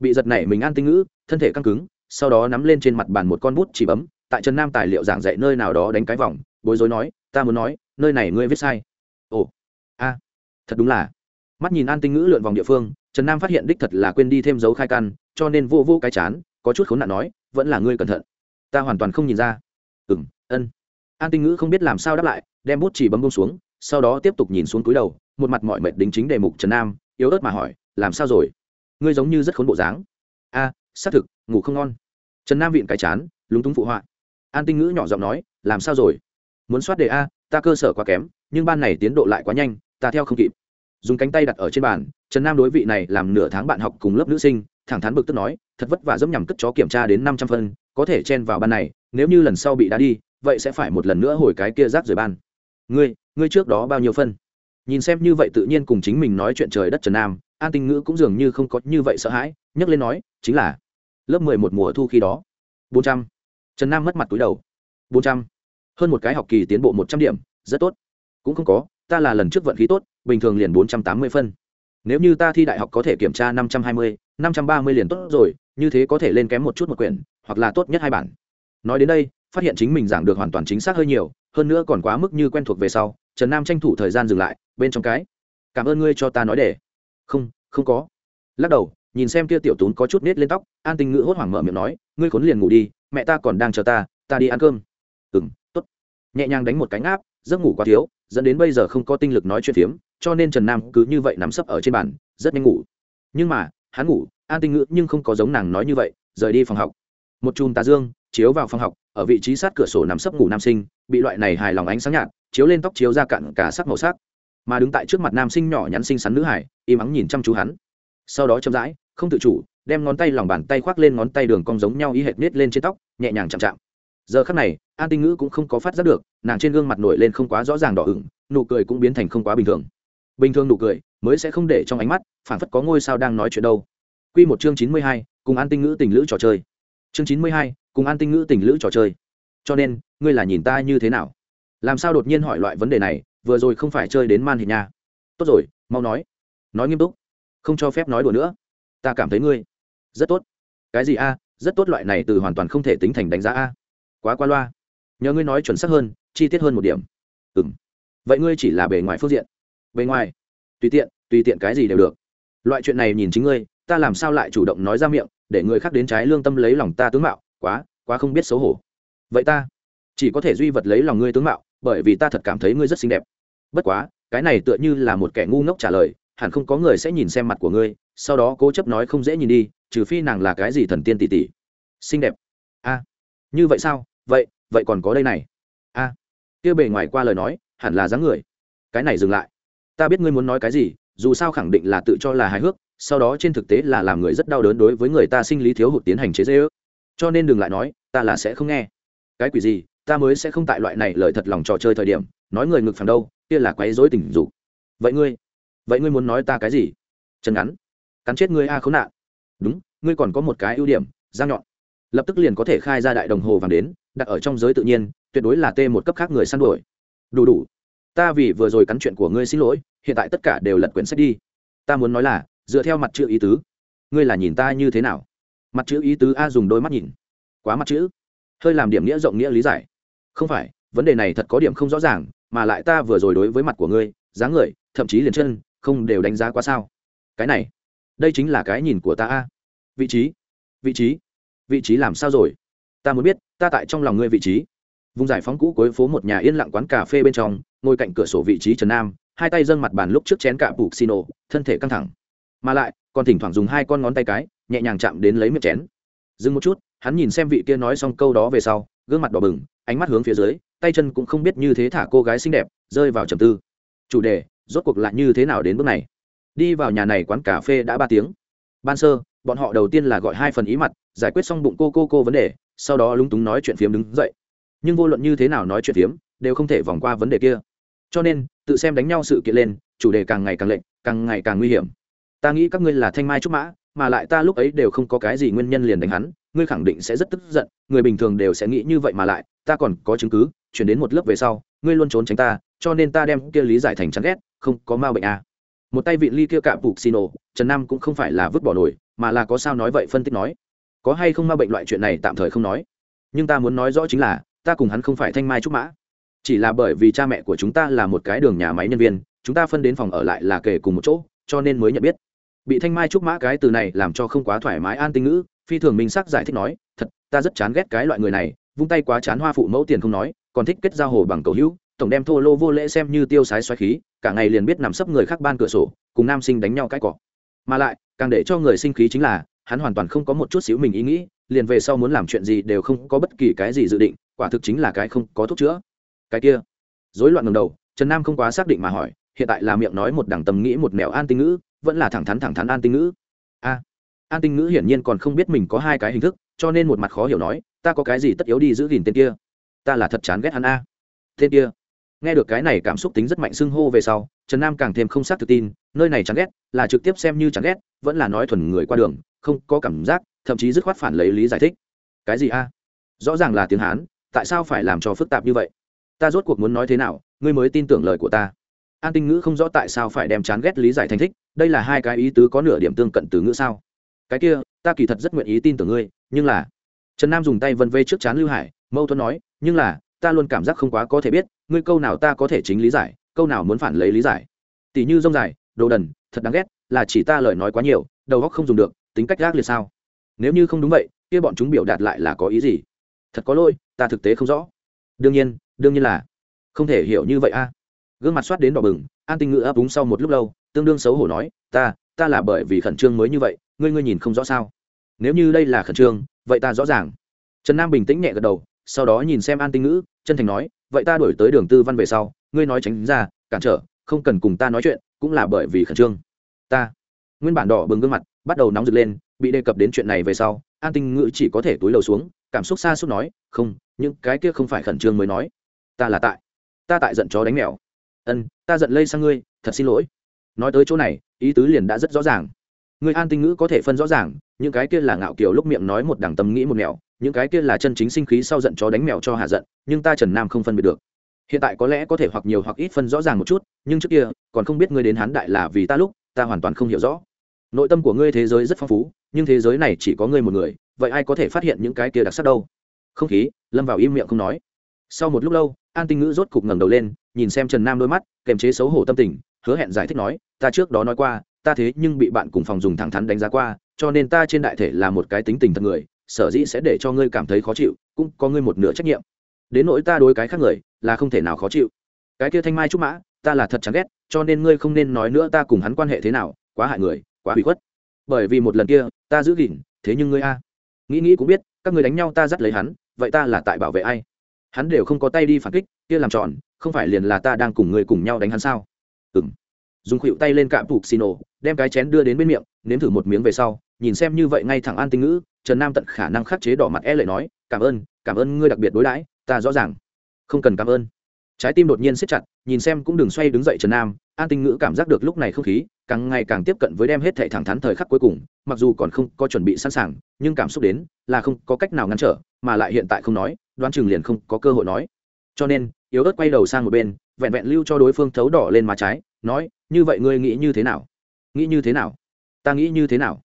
Bị giật nảy mình an tinh ngữ thân thể căng cứng, sau đó nắm lên trên mặt bàn một con bút chỉ bấm, tại trần nam tài liệu giảng dạy nơi nào đó đánh cái vòng, bối rối nói, ta muốn nói, nơi này ngươi viết sai. Ồ, a, thật đúng là. Mắt nhìn an tinh ngữ lượn vòng địa phương, trần nam phát hiện đích thật là quên đi thêm dấu khai căn, cho nên vô vô cái chán, có chút khốn nạn nói, vẫn là ngươi cẩn thận. Ta hoàn toàn không nhìn ra. Ừ m ân. An tinh ngữ không biết làm sao đáp lại, đem bút chỉ bấm bông xuống, sau đó tiếp tục nhìn xuống túi đầu, một mặt mọi mệt đính chính đề mục trần nam, yếu ớt mà hỏi, làm sao rồi? Ngươi giống như rất khốn bộ dáng. A xác thực, ngủ không ngon. Trần nam viện cái chán, lúng túng phụ họa. An tinh ngữ nhỏ giọng nói, làm sao rồi? Muốn soát đề a, ta cơ sở quá kém, nhưng ban này tiến độ lại quá nhanh, ta theo không kịp. Dùng cánh tay đặt ở trên bàn, trần nam đối vị này làm nửa tháng bạn học cùng lớp nữ sinh, thẳng thắn bực tức nói, thật vất vả dẫm nhằm cất chó kiểm tra đến năm trăm phân, có thể chen vào ban này, nếu như lần sau bị đá đi, vậy sẽ phải một lần nữa hồi cái kia rác rời ban. Ngươi ngươi trước đó bao nhiêu phân? Nhìn xem như vậy tự nhiên cùng chính mình nói chuyện trời đất trần nam, an tinh ngữ cũng dường như không có như vậy sợ hãi, nhấc lên nói, chính là lớp mười một mùa thu khi đó. Bốn trăm. Trần nam mất mặt túi đầu. Bốn trăm. Hơn một cái học kỳ tiến bộ một trăm điểm, rất tốt. Cũng không có, ta là lần trước vận khí tốt, bình thường liền bốn trăm tám mươi phân. Nếu như ta thi đại học có thể kiểm tra năm trăm hai mươi, năm trăm ba mươi liền tốt rồi, như thế có thể lên kém một chút một quyển, hoặc là tốt nhất hai bản. Nói đến đây, phát hiện chính mình giảng được hoàn toàn chính xác hơi nhiều, hơn nữa còn quá mức như quen thuộc về sau, trần nam tranh thủ thời gian dừng lại, bên trong cái, cảm ơn ngươi cho ta nói để không không có. Lắc đầu nhìn xem kia tiểu tún có chút nết lên tóc, an tình ngữ hốt hoảng mở miệng nói, ngươi khốn liền ngủ đi, mẹ ta còn đang chờ ta ta đi ăn cơm. Ừ m t ố t nhẹ nhàng đánh một cánh áp giấc ngủ quá thiếu, dẫn đến bây giờ không có tinh lực nói chuyện phiếm, cho nên trần nam cứ như vậy nắm sấp ở trên bàn, rất nhanh ngủ. Nhưng mà, hắn ngủ, an tinh ngữ nhưng không có giống nàng nói như vậy, rời đi phòng học. Một chùm tà dương chiếu vào phòng học, ở vị trí sát cửa sổ nằm sấp ngủ nam sinh, bị loại này hài lòng ánh sáng nhạt, chiếu lên tóc chiếu ra cặn cả sắc màu sắc. Mà đứng tại trước mặt nam sinh nhỏ nhắn xinh xắn nữ hải im ắng nhìn chăm chú hắn. Sau đó chậm rãi không tự chủ, đem ngón tay lòng bàn tay khoác lên ngón tay đường cong giống nhau y hệt nết lên trên tóc, nhẹ nhàng chạm chạm. Giờ khắc này, an tinh ngữ cũng không có phát giác được, nàng trên gương mặt nổi lên không quá rõ ràng đỏ ửng, nụ cười cũng biến thành không quá bình thường. Bình thường nụ cười mới sẽ không để trong ánh mắt phản phất có ngôi sao đang nói chuyện đâu. Q một chương chín mươi hai, cùng an tinh ngữ tình lữ trò chơi. Chương chín mươi hai, cùng an tinh ngữ tình lữ trò chơi. Cho nên, ngươi là nhìn ta như thế nào? Làm sao đột nhiên hỏi loại vấn đề này, vừa rồi không phải chơi đến man hình nha? Tốt rồi, mau nói. Nói nghiêm túc. Không cho phép nói đùa nữa ta cảm thấy ngươi rất tốt. Cái gì a? Rất tốt loại này từ hoàn toàn không thể tính thành đánh giá a. Quá qua loa. Nhờ ngươi nói chuẩn xác hơn, chi tiết hơn một điểm. Ừ m vậy ngươi chỉ là bề ngoài phương diện. Bề ngoài. Tùy tiện tùy tiện cái gì đều được. Loại chuyện này nhìn chính ngươi, ta làm sao lại chủ động nói ra miệng, để người khác đến trái lương tâm lấy lòng ta tướng mạo? Quá quá không biết xấu hổ. Vậy ta chỉ có thể duy vật lấy lòng ngươi tướng mạo, bởi vì ta thật cảm thấy ngươi rất xinh đẹp. Bất quá, cái này tựa như là một kẻ ngu ngốc trả lời hẳn không có người sẽ nhìn xem mặt của ngươi, sau đó cố chấp nói không dễ nhìn đi, trừ phi nàng là cái gì thần tiên tỷ tỷ. Xinh đẹp. A. Như vậy sao? Vậy vậy còn có đây này. A. À. kia bề ngoài qua lời nói, hẳn là dáng người. Cái này dừng lại. Ta biết ngươi muốn nói cái gì, dù sao khẳng định là tự cho là hài hước, sau đó trên thực tế là làm người rất đau đớn đối với người ta sinh lý thiếu hụt tiến hành chế dễ ước cho nên đừng lại nói, ta là sẽ không nghe. Cái quỷ gì, ta mới sẽ không tại loại này lời thật lòng trò chơi thời điểm, nói người ngực phẳng đâu, kia là quấy dối tình dục. Vậy ngươi vậy ngươi muốn nói ta cái gì? Chân ngắn, cắn chết ngươi a à khốn nạn. Đúng, ngươi còn có một cái ưu điểm răng nhọn. Lập tức liền có thể khai ra đại đồng hồ vàng đến, đặt ở trong giới tự nhiên, tuyệt đối là t một cấp khác người săn đuổi. Đủ đủ, ta vì vừa rồi cắn chuyện của ngươi xin lỗi, hiện tại tất cả đều lật quyển sách đi. Ta muốn nói là, dựa theo mặt chữ ý tứ, ngươi là nhìn ta như thế nào? Mặt chữ ý tứ a dùng đôi mắt nhìn. Quá mặt chữ. Hơi làm điểm nghĩa rộng nghĩa lý giải. Không phải, vấn đề này thật có điểm không rõ ràng, mà lại ta vừa rồi đối với mặt của ngươi, dáng người, thậm chí liền chân không đều đánh giá quá sao? Cái này, đây chính là cái nhìn của ta a. Vị trí vị trí vị trí làm sao rồi? Ta muốn biết, ta tại trong lòng ngươi vị trí. Vùng giải phóng cũ cuối phố một nhà yên lặng quán cà phê bên trong, ngồi cạnh cửa sổ vị trí trần nam, hai tay dâng mặt bàn lúc trước chén cạ bục xì nổ thân thể căng thẳng. Mà lại, còn thỉnh thoảng dùng hai con ngón tay cái, nhẹ nhàng chạm đến lấy miệng chén. Dừng một chút, hắn nhìn xem vị kia nói xong câu đó về sau, gương mặt đỏ bừng, ánh mắt hướng phía dưới, tay chân cũng không biết như thế thả cô gái xinh đẹp, rơi vào trầm tư. Chủ đề rốt cuộc lại như thế nào đến bước này? Đi vào nhà này quán cà phê đã ba tiếng. Ban sơ, bọn họ đầu tiên là gọi hai phần ý mặt, giải quyết xong bụng cô cô cô vấn đề, sau đó lúng túng nói chuyện phiếm đứng dậy. Nhưng vô luận như thế nào nói chuyện phiếm, đều không thể vòng qua vấn đề kia. Cho nên, tự xem đánh nhau sự kiện lên, chủ đề càng ngày càng lệnh càng ngày càng nguy hiểm. Ta nghĩ các ngươi là thanh mai trúc mã, mà lại ta lúc ấy đều không có cái gì nguyên nhân liền đánh hắn, ngươi khẳng định sẽ rất tức giận, người bình thường đều sẽ nghĩ như vậy mà lại, ta còn có chứng cứ, chuyển đến một lớp về sau, ngươi luôn trốn tránh ta cho nên ta đem kia lý giải thành chán ghét, không có ma bệnh à. một tay vị ly kia cạm bục xin ồ trần nam cũng không phải là vứt bỏ nổi, mà là có sao nói vậy phân tích nói. Có hay không ma bệnh loại chuyện này tạm thời không nói. Nhưng ta muốn nói rõ chính là, ta cùng hắn không phải thanh mai trúc mã. Chỉ là bởi vì cha mẹ của chúng ta là một cái đường nhà máy nhân viên, chúng ta phân đến phòng ở lại là kể cùng một chỗ, cho nên mới nhận biết. Bị thanh mai trúc mã cái từ này làm cho không quá thoải mái an tinh ngữ, phi thường minh sắc giải thích nói, thật, ta rất chán ghét cái loại người này, vung tay quá chán hoa phụ mẫu tiền không nói, còn thích kết giao hồ bằng cầu hữu tổng đem thô lô vô lễ xem như tiêu sái xoáy khí, cả ngày liền biết nằm sấp người khác ban cửa sổ, cùng nam sinh đánh nhau cãi cọ. mà lại, càng để cho người sinh khí chính là, hắn hoàn toàn không có một chút xíu mình ý nghĩ, liền về sau muốn làm chuyện gì đều không có bất kỳ cái gì dự định, quả thực chính là cái không có thuốc chữa. Cái kia, rối loạn ngầm đầu, trần nam không quá xác định mà hỏi, hiện tại là miệng nói một đẳng tầm nghĩ một mẹo an tinh ngữ, vẫn là thẳng thắn thẳng thắn an tinh ngữ? A, an tinh ngữ hiển nhiên còn không biết mình có hai cái hình thức, cho nên một mặt khó hiểu nói, ta có cái gì tất yếu đi giữ gìn tên kia? Ta là thật chán ghét hắn a. Tên kia nghe được cái này cảm xúc tính rất mạnh xưng hô về sau, trần nam càng thêm không xác tự tin, nơi này chán ghét, là trực tiếp xem như chán ghét, vẫn là nói thuần người qua đường, không có cảm giác, thậm chí dứt khoát phản lấy lý giải thích. Cái gì a? Rõ ràng là tiếng hán, tại sao phải làm cho phức tạp như vậy? Ta rốt cuộc muốn nói thế nào, ngươi mới tin tưởng lời của ta. An tinh ngữ không rõ tại sao phải đem chán ghét lý giải thành thích, đây là hai cái ý tứ có nửa điểm tương cận từ ngữ sao? Cái kia, ta kỳ thật rất nguyện ý tin tưởng ngươi, nhưng là trần nam dùng tay vân vê trước chán lưu hải, mâu thuẫn nói, nhưng là ta luôn cảm giác không quá có thể biết, ngươi câu nào ta có thể chính lý giải, câu nào muốn phản lấy lý giải. Tỷ như rông dài, đồ đần, thật đáng ghét, là chỉ ta lời nói quá nhiều, đầu góc không dùng được, tính cách gác liệt sao? Nếu như không đúng vậy, kia bọn chúng biểu đạt lại là có ý gì? Thật có lỗi, ta thực tế không rõ. Đương nhiên đương nhiên là, không thể hiểu như vậy a. Gương mặt soát đến đỏ bừng, an tinh ngữ ấp úng sau một lúc lâu, tương đương xấu hổ nói, ta ta là bởi vì khẩn trương mới như vậy, ngươi ngươi nhìn không rõ sao? Nếu như đây là khẩn trương, vậy ta rõ ràng. Trần nam bình tĩnh nhẹ gật đầu sau đó nhìn xem an tinh ngữ, chân thành nói, vậy ta đổi tới đường tư văn về sau, ngươi nói tránh ra, cản trở, không cần cùng ta nói chuyện, cũng là bởi vì khẩn trương. Ta, nguyên bản đỏ bừng gương mặt, bắt đầu nóng rực lên, bị đề cập đến chuyện này về sau, an tinh ngữ chỉ có thể túi lầu xuống, cảm xúc xa suốt nói, không, những cái kia không phải khẩn trương mới nói. Ta là tại, ta tại giận chó đánh mèo. Ân, ta giận lây sang ngươi, thật xin lỗi. Nói tới chỗ này, ý tứ liền đã rất rõ ràng. Người an tinh ngữ có thể phân rõ ràng, những cái kia là ngạo kiều lúc miệng nói một đằng tâm nghĩ một mèo những cái kia là chân chính sinh khí sau giận chó đánh mèo cho hạ giận, nhưng ta trần nam không phân biệt được. Hiện tại có lẽ có thể hoặc nhiều hoặc ít phân rõ ràng một chút, nhưng trước kia, còn không biết ngươi đến hán đại là vì ta lúc, ta hoàn toàn không hiểu rõ. Nội tâm của ngươi thế giới rất phong phú, nhưng thế giới này chỉ có ngươi một người, vậy ai có thể phát hiện những cái kia đặc sắc đâu? Không khí, lâm vào im miệng không nói. Sau một lúc lâu, an tinh ngữ rốt cục ngẩng đầu lên, nhìn xem trần nam đôi mắt kèm chế xấu hổ tâm tình, hứa hẹn giải thích nói, ta trước đó nói qua, ta thế nhưng bị bạn cùng phòng dùng thẳng thắn đánh giá qua, cho nên ta trên đại thể là một cái tính tình thật người sở dĩ sẽ để cho ngươi cảm thấy khó chịu, cũng có ngươi một nửa trách nhiệm. Đến nỗi ta đối cái khác người, là không thể nào khó chịu. Cái kia thanh mai trúc mã, ta là thật chán ghét, cho nên ngươi không nên nói nữa ta cùng hắn quan hệ thế nào, quá hại người, quá hủy khuất. Bởi vì một lần kia, ta giữ gìn, thế nhưng ngươi a. Nghĩ nghĩ cũng biết, các người đánh nhau ta dắt lấy hắn, vậy ta là tại bảo vệ ai? Hắn đều không có tay đi phản kích, kia làm tròn, không phải liền là ta đang cùng người cùng nhau đánh hắn sao? Ừ m dùng khuỵu tay lên cạm phục xì nổ, đem cái chén đưa đến bên miệng, nếm thử một miếng về sau, nhìn xem như vậy ngay thẳng an tinh ngữ trần nam tận khả năng khắc chế đỏ mặt e lệ nói, cảm ơn cảm ơn ngươi đặc biệt đối đãi, ta rõ ràng. Không cần cảm ơn. Trái tim đột nhiên siết chặt, nhìn xem cũng đừng xoay đứng dậy trần nam, an tinh ngữ cảm giác được lúc này không khí, càng ngày càng tiếp cận với đem hết thệ thẳng thắn thời khắc cuối cùng, mặc dù còn không có chuẩn bị sẵn sàng, nhưng cảm xúc đến là không có cách nào ngăn trở, mà lại hiện tại không nói, đoán chừng liền không có cơ hội nói. Cho nên, yếu ớt quay đầu sang một bên, vẹn vẹn lưu cho đối phương thấu đỏ lên má trái, nói, như vậy ngươi nghĩ như thế nào? Nghĩ như thế nào? Ta nghĩ như thế nào?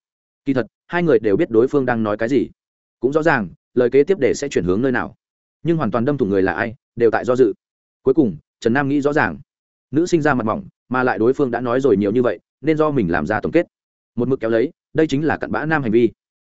Kỳ thật hai người đều biết đối phương đang nói cái gì. Cũng rõ ràng, lời kế tiếp để sẽ chuyển hướng nơi nào. Nhưng hoàn toàn đâm thủng người là ai, đều tại do dự. Cuối cùng, trần nam nghĩ rõ ràng. Nữ sinh ra mặt mỏng, mà lại đối phương đã nói rồi nhiều như vậy, nên do mình làm ra tổng kết. Một mực kéo lấy, đây chính là cặn bã nam hành vi.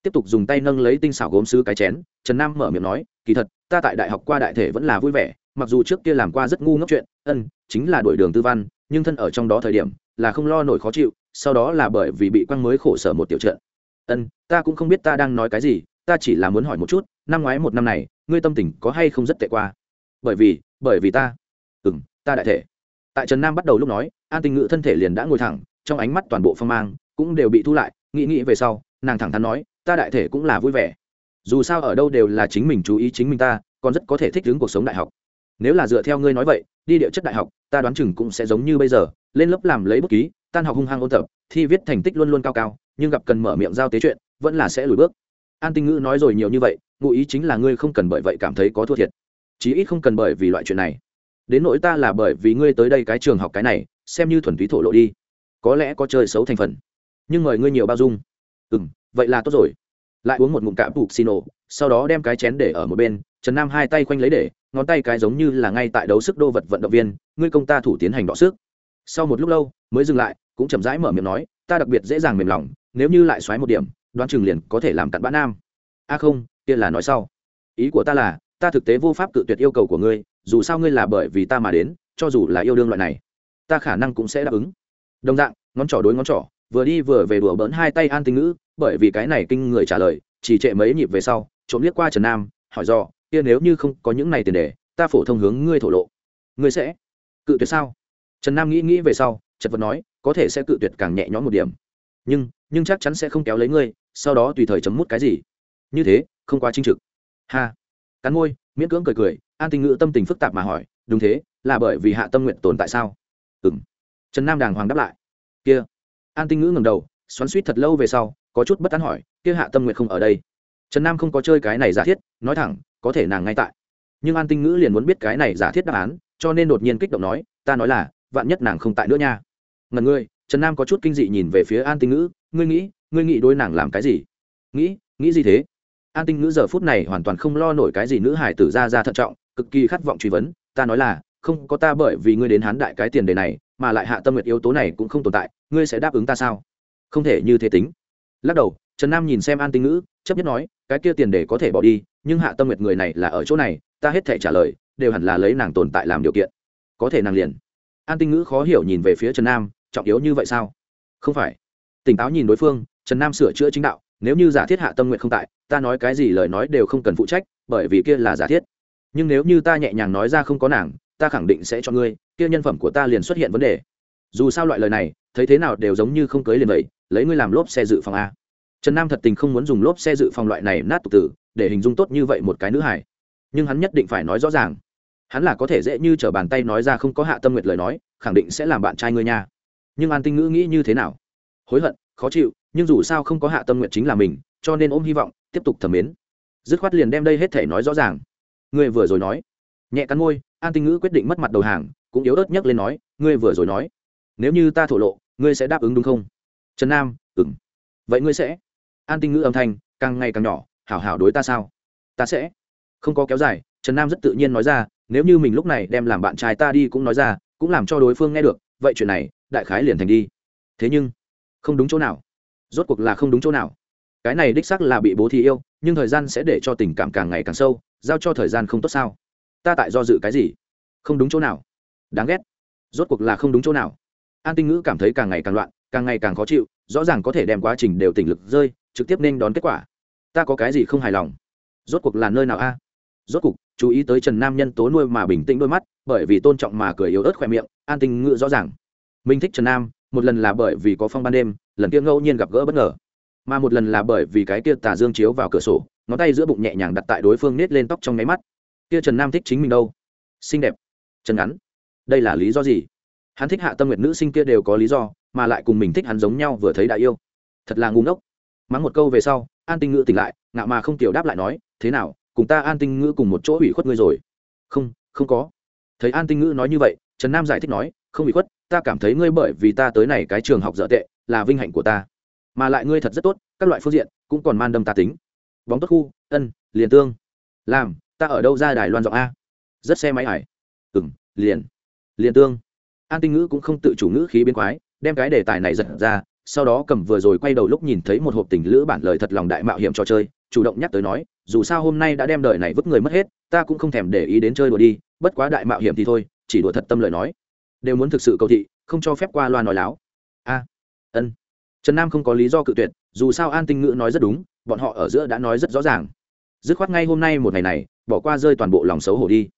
Tiếp tục dùng tay nâng lấy tinh xảo gốm sứ cái chén, trần nam mở miệng nói, kỳ thật, ta tại đại học qua đại thể vẫn là vui vẻ, mặc dù trước kia làm qua rất ngu ngốc chuyện, ân, chính là đổi đường tư văn, nhưng thân ở trong đó thời điểm, là không lo nổi khó chịu, sau đó là bởi vì bị quăng mới khổ sở một tiểu trận ân, ta cũng không biết ta đang nói cái gì, ta chỉ là muốn hỏi một chút, năm ngoái một năm này, ngươi tâm tình có hay không rất tệ qua? Bởi vì bởi vì ta. Ừ m ta đại thể. Tại trần nam bắt đầu lúc nói, an tình ngự thân thể liền đã ngồi thẳng, trong ánh mắt toàn bộ phong mang cũng đều bị thu lại, nghĩ nghĩ về sau, nàng thẳng thắn nói, ta đại thể cũng là vui vẻ. Dù sao ở đâu đều là chính mình chú ý chính mình ta, còn rất có thể thích ứng cuộc sống đại học. Nếu là dựa theo ngươi nói vậy, đi địa chất đại học, ta đoán chừng cũng sẽ giống như bây giờ, lên lớp làm lấy bút ký tan học hung hăng ôn tập, thi viết thành tích luôn luôn cao cao, nhưng gặp cần mở miệng giao tế chuyện, vẫn là sẽ lùi bước. An tinh ngữ nói rồi nhiều như vậy, ngụ ý chính là ngươi không cần bởi vậy cảm thấy có thua thiệt. Chí ít không cần bởi vì loại chuyện này. Đến nỗi ta là bởi vì ngươi tới đây cái trường học cái này, xem như thuần túy thổ lộ đi. Có lẽ có chơi xấu thành phần. Nhưng mời ngươi nhiều bao dung. Ừ m vậy là tốt rồi. Lại uống một ngụm cạm bục xin ổ sau đó đem cái chén để ở một bên, trần nam hai tay khoanh lấy để, ngón tay cái giống như là ngay tại đấu sức đô vật vận động viên, ngươi công ta thủ tiến hành đọ sức. Sau một lúc lâu, mới dừng lại cũng chậm rãi mở miệng nói, ta đặc biệt dễ dàng mềm lòng, nếu như lại xoáy một điểm, đoán chừng liền có thể làm cặn bã nam. A không, kia là nói sau. Ý của ta là, ta thực tế vô pháp cự tuyệt yêu cầu của ngươi, dù sao ngươi là bởi vì ta mà đến, cho dù là yêu đương loại này, ta khả năng cũng sẽ đáp ứng. Đồng dạng, ngón trỏ đối ngón trỏ, vừa đi vừa về đùa bỡn hai tay an tinh ngữ, bởi vì cái này kinh người trả lời, chỉ trệ mấy nhịp về sau, trộm liếc qua trần nam, hỏi do kia nếu như không có những này tiền đề ta phổ thông hướng ngươi thổ lộ, ngươi sẽ cự tuyệt sao? Trần nam nghĩ nghĩ về sau, chật vật nói có thể sẽ cự tuyệt càng nhẹ nhõm một điểm. Nhưng nhưng chắc chắn sẽ không kéo lấy ngươi, sau đó tùy thời chấm mút cái gì. Như thế, không quá chính trực. Ha. Cắn môi, miễn cưỡng cười cười, an tinh ngữ tâm tình phức tạp mà hỏi, đúng thế, là bởi vì hạ tâm nguyện tồn tại sao? Ừng trần nam đàng hoàng đáp lại. Kia. An tinh ngữ ngầm đầu, xoắn suýt thật lâu về sau, có chút bất tán hỏi, kia hạ tâm nguyện không ở đây. Trần nam không có chơi cái này giả thiết, nói thẳng, có thể nàng ngay tại. Nhưng an tinh ngữ liền muốn biết cái này giả thiết đáp án, cho nên đột nhiên kích động nói, ta nói là, vạn nhất nàng không tại nữa nha ngần ngươi trần nam có chút kinh dị nhìn về phía an tinh ngữ, ngươi nghĩ ngươi nghĩ đối nàng làm cái gì? Nghĩ nghĩ gì thế? An tinh ngữ giờ phút này hoàn toàn không lo nổi cái gì nữ hải tử ra ra thận trọng, cực kỳ khát vọng truy vấn, ta nói là, không có ta bởi vì ngươi đến hán đại cái tiền đề này, mà lại hạ tâm nguyện yếu tố này cũng không tồn tại, ngươi sẽ đáp ứng ta sao? Không thể như thế tính. Lắc đầu, trần nam nhìn xem an tinh ngữ, chấp nhất nói, cái kia tiền đề có thể bỏ đi, nhưng hạ tâm nguyện người này là ở chỗ này, ta hết thể trả lời, đều hẳn là lấy nàng tồn tại làm điều kiện. Có thể nàng liền an tinh ngữ khó hiểu nhìn về phía trần nam, trọng yếu như vậy sao? Không phải. Tỉnh táo nhìn đối phương, trần nam sửa chữa chính đạo, nếu như giả thiết hạ tâm nguyện không tại, ta nói cái gì lời nói đều không cần phụ trách, bởi vì kia là giả thiết. Nhưng nếu như ta nhẹ nhàng nói ra không có nàng, ta khẳng định sẽ cho ngươi, kia nhân phẩm của ta liền xuất hiện vấn đề. Dù sao loại lời này, thấy thế nào đều giống như không cưới liền vậy, lấy ngươi làm lốp xe dự phòng a. Trần nam thật tình không muốn dùng lốp xe dự phòng loại này nát tục tử, để hình dung tốt như vậy một cái nữ hải nhưng hắn nhất định phải nói rõ ràng hắn là có thể dễ như t r ở bàn tay nói ra không có hạ tâm nguyệt lời nói, khẳng định sẽ làm bạn trai ngươi nha. Nhưng an tinh ngữ nghĩ như thế nào? Hối hận, khó chịu, nhưng dù sao không có hạ tâm nguyện chính là mình, cho nên ôm hy vọng, tiếp tục thẩm mến. Dứt khoát liền đem đây hết thể nói rõ ràng. Ngươi vừa rồi nói. Nhẹ cắn môi, an tinh ngữ quyết định mất mặt đầu hàng, cũng yếu ớt nhấc lên nói, ngươi vừa rồi nói. Nếu như ta thổ lộ, ngươi sẽ đáp ứng đúng không? Trần nam ừng vậy ngươi sẽ? An tinh ngữ âm thanh, càng ngày càng nhỏ, hảo hảo đối ta sao? Ta sẽ. Không có kéo dài, trần nam rất tự nhiên nói ra nếu như mình lúc này đem làm bạn trai ta đi cũng nói ra, cũng làm cho đối phương nghe được, vậy chuyện này, đại khái liền thành đi. Thế nhưng, không đúng chỗ nào. Rốt cuộc là không đúng chỗ nào. Cái này đích sắc là bị bố thí yêu, nhưng thời gian sẽ để cho tình cảm càng ngày càng sâu, giao cho thời gian không tốt sao? Ta tại do dự cái gì? Không đúng chỗ nào. Đáng ghét. Rốt cuộc là không đúng chỗ nào. An tinh ngữ cảm thấy càng ngày càng loạn, càng ngày càng khó chịu, rõ ràng có thể đem quá trình đều tỉnh lực rơi, trực tiếp nên đón kết quả. Ta có cái gì không hài lòng? Rốt cuộc là nơi nào a? Rốt cuộc chú ý tới trần nam nhân tố nuôi mà bình tĩnh đôi mắt, bởi vì tôn trọng mà cười yếu ớt khỏe miệng, an tinh ngự rõ ràng. Mình thích trần nam, một lần là bởi vì có phong ban đêm, lần kia ngẫu nhiên gặp gỡ bất ngờ. Mà một lần là bởi vì cái kia tà dương chiếu vào cửa sổ, ngón tay giữa bụng nhẹ nhàng đặt tại đối phương nết lên tóc trong máy mắt. Kia trần nam thích chính mình đâu? Xinh đẹp. Chân ngắn. Đây là lý do gì? Hắn thích hạ tâm nguyệt nữ sinh kia đều có lý do, mà lại cùng mình thích hắn giống nhau vừa thấy đại yêu. Thật là ngu ngốc. Mắng một câu về sau, an tinh ngự tỉnh lại, ngạo mà không tiểu đáp lại nói, thế nào cùng ta an tinh ngữ cùng một chỗ ủy khuất ngươi rồi. Không không có. Thấy an tinh ngữ nói như vậy, trần nam giải thích nói, không ủy khuất, ta cảm thấy ngươi bởi vì ta tới này cái trường học dở tệ, là vinh hạnh của ta. Mà lại ngươi thật rất tốt, các loại phương diện cũng còn man đâm ta tính. Bóng tốt khu, ân, liền tương. Làm, ta ở đâu ra đài loan giọng a? Rất xe máy hải ừng liền. Liền tương. An tinh ngữ cũng không tự chủ ngữ khí biến quái, đem cái đề tài này giật ra sau đó cầm vừa rồi quay đầu lúc nhìn thấy một hộp tình lữ bản lời thật lòng đại mạo hiểm trò chơi, chủ động nhắc tới nói, dù sao hôm nay đã đem đời này vứt người mất hết, ta cũng không thèm để ý đến chơi đùa đi, bất quá đại mạo hiểm thì thôi, chỉ đùa thật tâm lời nói. Đều muốn thực sự cầu thị, không cho phép qua loa nói láo. A, ân. Trần nam không có lý do cự tuyệt, dù sao an tinh ngữ nói rất đúng, bọn họ ở giữa đã nói rất rõ ràng. Dứt khoát ngay hôm nay một ngày này, bỏ qua rơi toàn bộ lòng xấu hổ đi.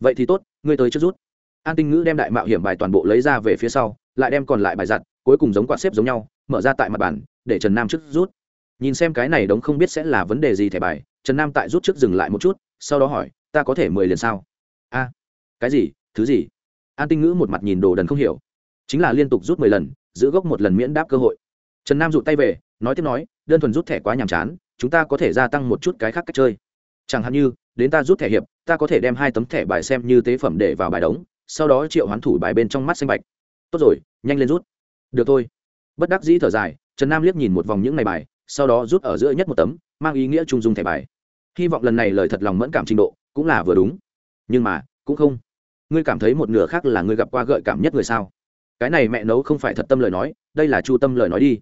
Vậy thì tốt, ngươi tới trước rút. An tinh ngữ đem đại mạo hiểm bài toàn bộ lấy ra về phía sau, lại đem còn lại bài giặt, cuối cùng giống quạt xếp giống nhau mở ra tại mặt bàn, để trần nam trước rút. Nhìn xem cái này đống không biết sẽ là vấn đề gì thẻ bài, trần nam tại rút trước dừng lại một chút, sau đó hỏi, ta có thể mười liền sao? A. Cái gì? Thứ gì? An tinh ngữ một mặt nhìn đồ đần không hiểu. Chính là liên tục rút mười lần, giữ gốc một lần miễn đáp cơ hội. Trần nam rụt tay về, nói tiếp nói, đơn thuần rút thẻ quá nhàm chán, chúng ta có thể gia tăng một chút cái khác cách chơi. Chẳng hạn như, đến ta rút thẻ hiệp, ta có thể đem hai tấm thẻ bài xem như tế phẩm để vào bài đống, sau đó triệu hoán thủ bài bên trong mắt xanh bạch. Tốt rồi, nhanh lên rút. Được thôi bất đắc dĩ thở dài, trần nam liếc nhìn một vòng những ngày bài, sau đó rút ở giữa nhất một tấm, mang ý nghĩa trung dung thẻ bài. Hy vọng lần này lời thật lòng mẫn cảm trình độ cũng là vừa đúng. Nhưng mà, cũng không. Ngươi cảm thấy một nửa khác là ngươi gặp qua gợi cảm nhất người sao? Cái này mẹ nấu không phải thật tâm lời nói, đây là chu tâm lời nói đi.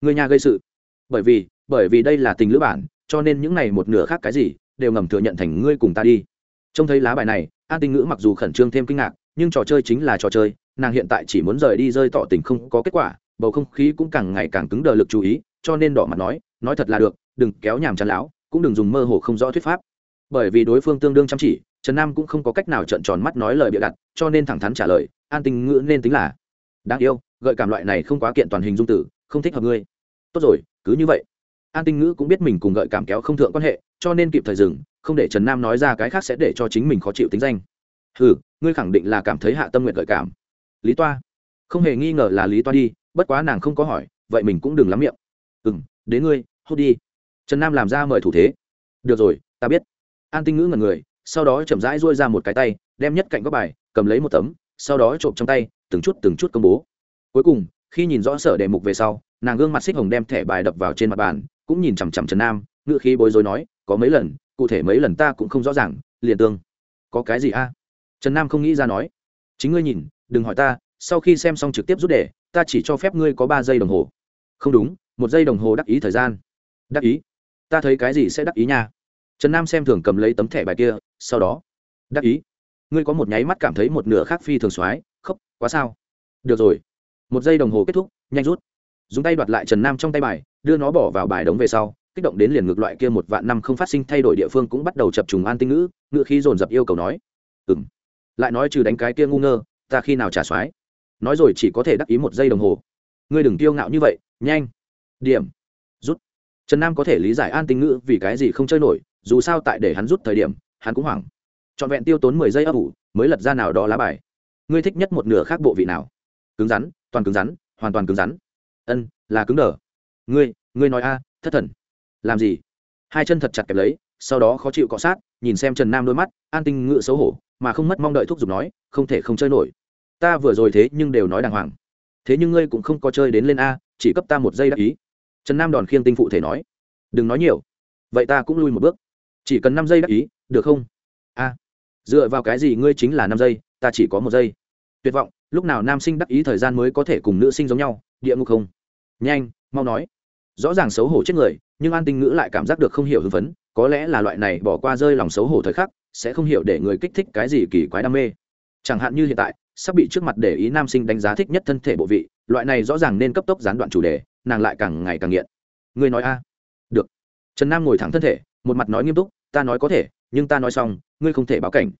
Người nhà gây sự. Bởi vì bởi vì đây là tình lữ bản, cho nên những này một nửa khác cái gì, đều ngầm thừa nhận thành ngươi cùng ta đi. Trông thấy lá bài này, an tinh ngữ mặc dù khẩn trương thêm kinh ngạc, nhưng trò chơi chính là trò chơi, nàng hiện tại chỉ muốn rời đi rơi tỏ tình không có kết quả bầu không khí cũng càng ngày càng cứng đờ lực chú ý, cho nên đỏ mặt nói nói thật là được, đừng kéo nhàm chán lão, cũng đừng dùng mơ hồ không rõ thuyết pháp. Bởi vì đối phương tương đương chăm chỉ, trần nam cũng không có cách nào trợn tròn mắt nói lời bịa đặt, cho nên thẳng thắn trả lời, an tinh ngữ nên tính là, đáng yêu, gợi cảm loại này không quá kiện toàn hình dung tử, không thích hợp ngươi. Tốt rồi, cứ như vậy. An tinh ngữ cũng biết mình cùng gợi cảm kéo không thượng quan hệ, cho nên kịp thời dừng, không để trần nam nói ra cái khác sẽ để cho chính mình khó chịu tính danh. Ừ ngươi khẳng định là cảm thấy hạ tâm nguyện gợi cảm. Lý toa. Không hề nghi ngờ là lý toa đi bất quá nàng không có hỏi, vậy mình cũng đừng lắm miệng. Ừ m đến ngươi, hốt đi. Trần nam làm ra mời thủ thế. Được rồi, ta biết. An tinh ngữ ngần người, sau đó chậm rãi dôi ra một cái tay, đem nhất cạnh góc bài, cầm lấy một tấm, sau đó trộm trong tay, từng chút từng chút công bố. Cuối cùng, khi nhìn rõ sở đề mục về sau, nàng gương mặt xích hồng đem thẻ bài đập vào trên mặt bàn, cũng nhìn chằm chằm trần nam ngự khí bối rối nói, có mấy lần, cụ thể mấy lần ta cũng không rõ ràng, liền tương. Có cái gì a? Trần nam không nghĩ ra nói, chính ngươi nhìn, đừng hỏi ta, sau khi xem xong trực tiếp rút đề ta chỉ cho phép ngươi có ba giây đồng hồ. Không đúng, một giây đồng hồ đắc ý thời gian. Đắc ý? Ta thấy cái gì sẽ đắc ý nha. Trần nam xem thường cầm lấy tấm thẻ bài kia, sau đó. Đắc ý? Ngươi có một nháy mắt cảm thấy một nửa khác phi thường x khóc, quá sao? Được rồi. Một giây đồng hồ kết thúc, nhanh rút. Dùng tay đoạt lại trần nam trong tay bài, đưa nó bỏ vào bài đống về sau, kích động đến liền ngược loại kia một vạn năm không phát sinh thay đổi địa phương cũng bắt đầu chập trùng an tinh ngữ ngựa khi dồn dập yêu cầu nói. Ừ m lại nói trừ đánh cái kia ngu ngơ, ta khi nào trả soái nói rồi chỉ có thể đắc ý một giây đồng hồ. Ngươi đừng kiêu ngạo như vậy, nhanh. Điểm. Rút. Trần nam có thể lý giải an tinh ngữ vì cái gì không chơi nổi, dù sao tại để hắn rút thời điểm, hắn cũng hoảng. Trọn vẹn tiêu tốn mười giây ấp ủ, mới lật ra nào đó lá bài. Ngươi thích nhất một nửa khác bộ vị nào? Cứng rắn, toàn cứng rắn, hoàn toàn cứng rắn. Ân, là cứng đờ. Ngươi ngươi nói a, thất thần. Làm gì? Hai chân thật chặt kẹp lấy, sau đó khó chịu cọ sát, nhìn xem trần nam đôi mắt, an tinh ngự xấu hổ, mà không mất mong đợi thúc giục nói, không thể không chơi nổi ta vừa rồi thế nhưng đều nói đàng hoàng. Thế nhưng ngươi cũng không có chơi đến lên a, chỉ cấp ta một giây đắc ý. Trần nam đòn khiêng tinh phụ thể nói. Đừng nói nhiều. Vậy ta cũng lui một bước. Chỉ cần năm giây đắc ý, được không? A. Dựa vào cái gì ngươi chính là năm giây, ta chỉ có một giây. Tuyệt vọng, lúc nào nam sinh đắc ý thời gian mới có thể cùng nữ sinh giống nhau, địa ngục không? Nhanh, mau nói. Rõ ràng xấu hổ chết người, nhưng an tinh ngữ lại cảm giác được không hiểu hưng phấn, có lẽ là loại này bỏ qua rơi lòng xấu hổ thời khắc, sẽ không hiểu để người kích thích cái gì kỳ quái đam mê. Chẳng hạn như hiện tại sắp bị trước mặt để ý nam sinh đánh giá thích nhất thân thể bộ vị, loại này rõ ràng nên cấp tốc gián đoạn chủ đề, nàng lại càng ngày càng nghiện. Ngươi nói a? Được. Trần nam ngồi thẳng thân thể, một mặt nói nghiêm túc, ta nói có thể, nhưng ta nói xong, ngươi không thể báo cảnh.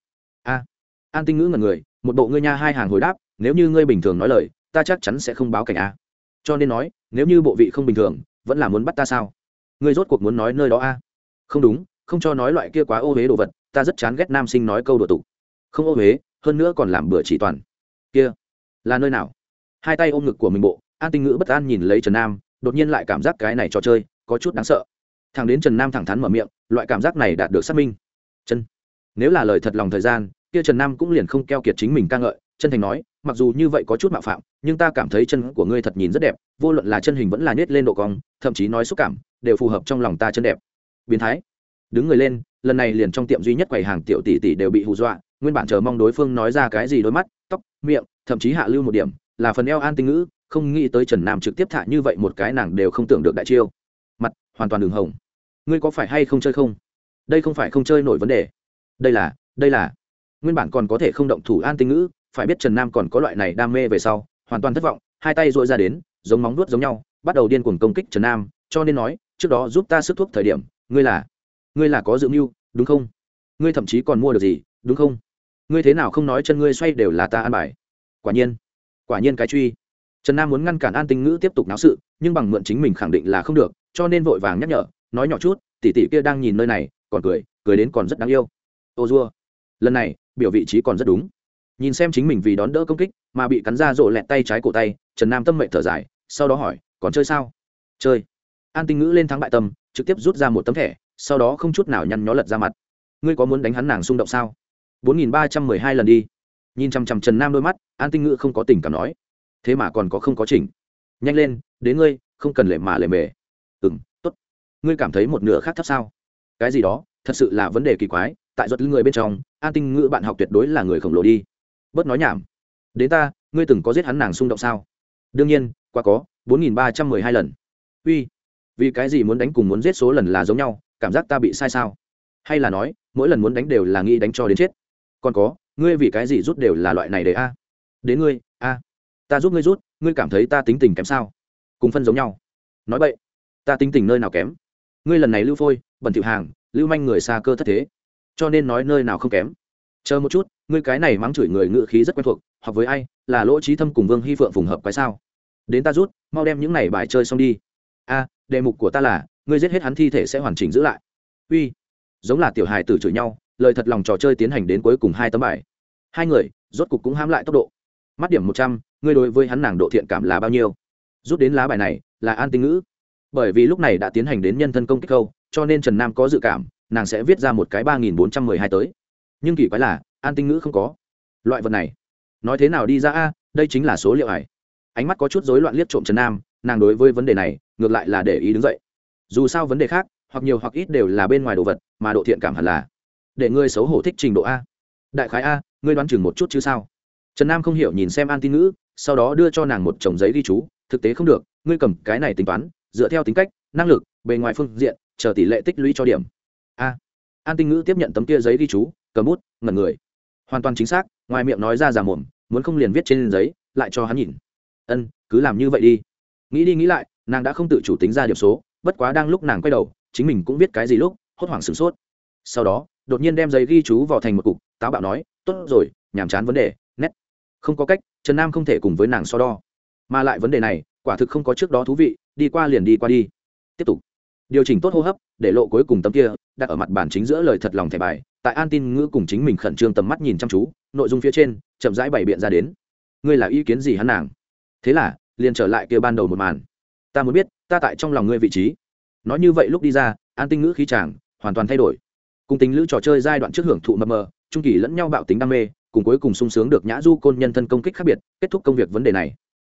A. An tinh ngữ ngần người, một bộ ngươi nha hai hàng hồi đáp, nếu như ngươi bình thường nói lời, ta chắc chắn sẽ không báo cảnh a. Cho nên nói, nếu như bộ vị không bình thường, vẫn là muốn bắt ta sao? Ngươi rốt cuộc muốn nói nơi đó a? Không đúng, không cho nói loại kia quá ô huế đồ vật, ta rất chán ghét nam sinh nói câu đồ tục. Không ô huế hơn nữa còn làm bữa chỉ toàn kia. Là nơi nào? Hai tay ôm ngực của mình bộ, an tinh ngữ bất an nhìn lấy trần nam, đột nhiên lại cảm giác cái này trò chơi có chút đáng sợ. Thằng đến trần nam thẳng thắn mở miệng, loại cảm giác này đạt được xác minh. Chân. Nếu là lời thật lòng thời gian, kia trần nam cũng liền không keo kiệt chính mình ca ngợi, chân thành nói, mặc dù như vậy có chút mạo phạm, nhưng ta cảm thấy chân của ngươi thật nhìn rất đẹp, vô luận là chân hình vẫn là nhét lên độ cong, thậm chí nói xúc cảm, đều phù hợp trong lòng ta chân đẹp. Biến thái. Đứng người lên, lần này liền trong tiệm duy nhất quầy hàng tiểu tỷ tỷ đều bị hù dọa, nguyên bản chờ mong đối phương nói ra cái gì đôi mắt tóc, miệng, thậm chí hạ lưu một điểm, là phần eo an tinh ngữ, không nghĩ tới trần nam trực tiếp thả như vậy một cái nàng đều không tưởng được đại chiêu. Mặt, hoàn toàn đường hồng. Ngươi có phải hay không chơi không? Đây không phải không chơi nổi vấn đề. Đây là đây là. Nguyên bản còn có thể không động thủ an tinh ngữ, phải biết trần nam còn có loại này đam mê về sau, hoàn toàn thất vọng, hai tay dội ra đến, giống móng nuốt giống nhau, bắt đầu điên cuồng công kích trần nam, cho nên nói, trước đó giúp ta sức thuốc thời điểm, ngươi là ngươi là có dự mưu, đúng không? Ngươi thậm chí còn mua được gì, đúng không? Ngươi thế nào không nói chân ngươi xoay đều là ta ăn bài. Quả nhiên quả nhiên cái truy. Trần nam muốn ngăn cản an tinh ngữ tiếp tục náo sự, nhưng bằng mượn chính mình khẳng định là không được, cho nên vội vàng nhắc nhở, nói nhỏ chút, tỷ tỷ kia đang nhìn nơi này, còn cười cười đến còn rất đáng yêu. Ô dua. Lần này, biểu vị trí còn rất đúng. Nhìn xem chính mình vì đón đỡ công kích, mà bị cắn ra rộ lẹt tay trái cổ tay, trần nam tâm mệnh thở dài, sau đó hỏi, còn chơi sao? Chơi. An tinh ngữ lên thắng bại tâm, trực tiếp rút ra một tấm thẻ, sau đó không chút nào nhăn nhó lật ra mặt. Ngươi có muốn đánh hắn nàng xung động sao? Bốn nghìn ba trăm mười hai lần đi. Nhìn chằm chằm trần nam đôi mắt, an tinh ngữ không có tình cảm nói. Thế mà còn có không có chỉnh. Nhanh lên, đến ngươi, không cần lệ mà lệ mề. Ừ m t ố t ngươi cảm thấy một nửa khác thấp sao? Cái gì đó, thật sự là vấn đề kỳ quái. Tại giật người bên trong, an tinh ngữ bạn học tuyệt đối là người khổng lồ đi. Bớt nói nhảm. Đến ta, ngươi từng có giết hắn nàng xung động sao? Đương nhiên qua có, bốn nghìn ba trăm mười hai lần. Uy, vì cái gì muốn đánh cùng muốn giết số lần là giống nhau, cảm giác ta bị sai sao? Hay là nói, mỗi lần muốn đánh đều là nghĩ đánh cho đến chết? Còn có, ngươi vì cái gì rút đều là loại này để a? Đến ngươi, a. Ta giúp ngươi rút, ngươi cảm thấy ta tính tình kém sao? Cùng phân giống nhau. Nói vậy ta tính tình nơi nào kém? Ngươi lần này lưu phôi bẩn thiệu hàng, lưu manh người xa cơ thất thế. Cho nên nói nơi nào không kém. Chờ một chút, ngươi cái này mắng chửi người ngự khí rất quen thuộc, học với ai, là lỗ trí thâm cùng vương hy phượng phùng hợp quái sao? Đến ta rút, mau đem những này bài chơi xong đi. A, đề mục của ta là, ngươi giết hết hắn thi thể sẽ hoàn chỉnh giữ lại. Uy. Giống là tiểu hài tử chửi nhau lời thật lòng trò chơi tiến hành đến cuối cùng hai tấm bài. Hai người, rốt cục cũng hãm lại tốc độ. Mắt điểm một trăm, ngươi đối với hắn nàng độ thiện cảm là bao nhiêu? Rút đến lá bài này, là an tinh ngữ. Bởi vì lúc này đã tiến hành đến nhân thân công kích câu, cho nên trần nam có dự cảm, nàng sẽ viết ra một cái ba nghìn bốn trăm mười hai tới. Nhưng kỳ quái là, an tinh ngữ không có. Loại vật này, nói thế nào đi ra a, đây chính là số liệu ải. Ánh mắt có chút rối loạn liếc trộm trần nam, nàng đối với vấn đề này, ngược lại là để ý đứng dậy. Dù sao vấn đề khác, hoặc nhiều hoặc ít đều là bên ngoài đồ vật, mà độ thiện cảm hẳn là để ngươi xấu hổ thích trình độ a. Đại khái a, ngươi đoán chừng một chút chứ sao? Trần nam không hiểu nhìn xem an tin ngữ, sau đó đưa cho nàng một chồng giấy ghi chú, thực tế không được, ngươi cầm cái này tính toán, dựa theo tính cách, năng lực, bề ngoài phương diện, chờ tỷ lệ tích lũy cho điểm. A. An tinh ngữ tiếp nhận tấm kia giấy ghi chú, cầm bút, ngẩn người. Hoàn toàn chính xác, ngoài miệng nói ra già mồm, muốn không liền viết trên giấy, lại cho hắn nhìn. Ân, cứ làm như vậy đi. Nghĩ đi nghĩ lại, nàng đã không tự chủ tính ra điểm số, bất quá đang lúc nàng quay đầu, chính mình cũng biết cái gì lúc, hốt hoảng sửng sốt. Sau đó đột nhiên đem giấy ghi chú vào thành một cục, táo bạo nói, tốt rồi, nhàm chán vấn đề, nét. Không có cách, trần nam không thể cùng với nàng so đo. Mà lại vấn đề này, quả thực không có trước đó thú vị, đi qua liền đi qua đi. Tiếp tục. Điều chỉnh tốt hô hấp, để lộ cuối cùng tấm kia, đặt ở mặt bàn chính giữa lời thật lòng thẻ bài, tại an tin ngữ cùng chính mình khẩn trương tầm mắt nhìn chăm chú, nội dung phía trên, chậm rãi bày biện ra đến. Ngươi là ý kiến gì hắn nàng? Thế là, liền trở lại kia ban đầu một màn. Ta muốn biết, ta tại trong lòng ngươi vị trí. Nói như vậy lúc đi ra, an tinh ngữ khí chàng, hoàn toàn thay đổi cùng tính lữ trò chơi giai đoạn trước hưởng thụ mờ mờ, trung kỳ lẫn nhau bạo tính đam mê, cùng cuối cùng sung sướng được nhã du côn nhân thân công kích khác biệt, kết thúc công việc vấn đề này.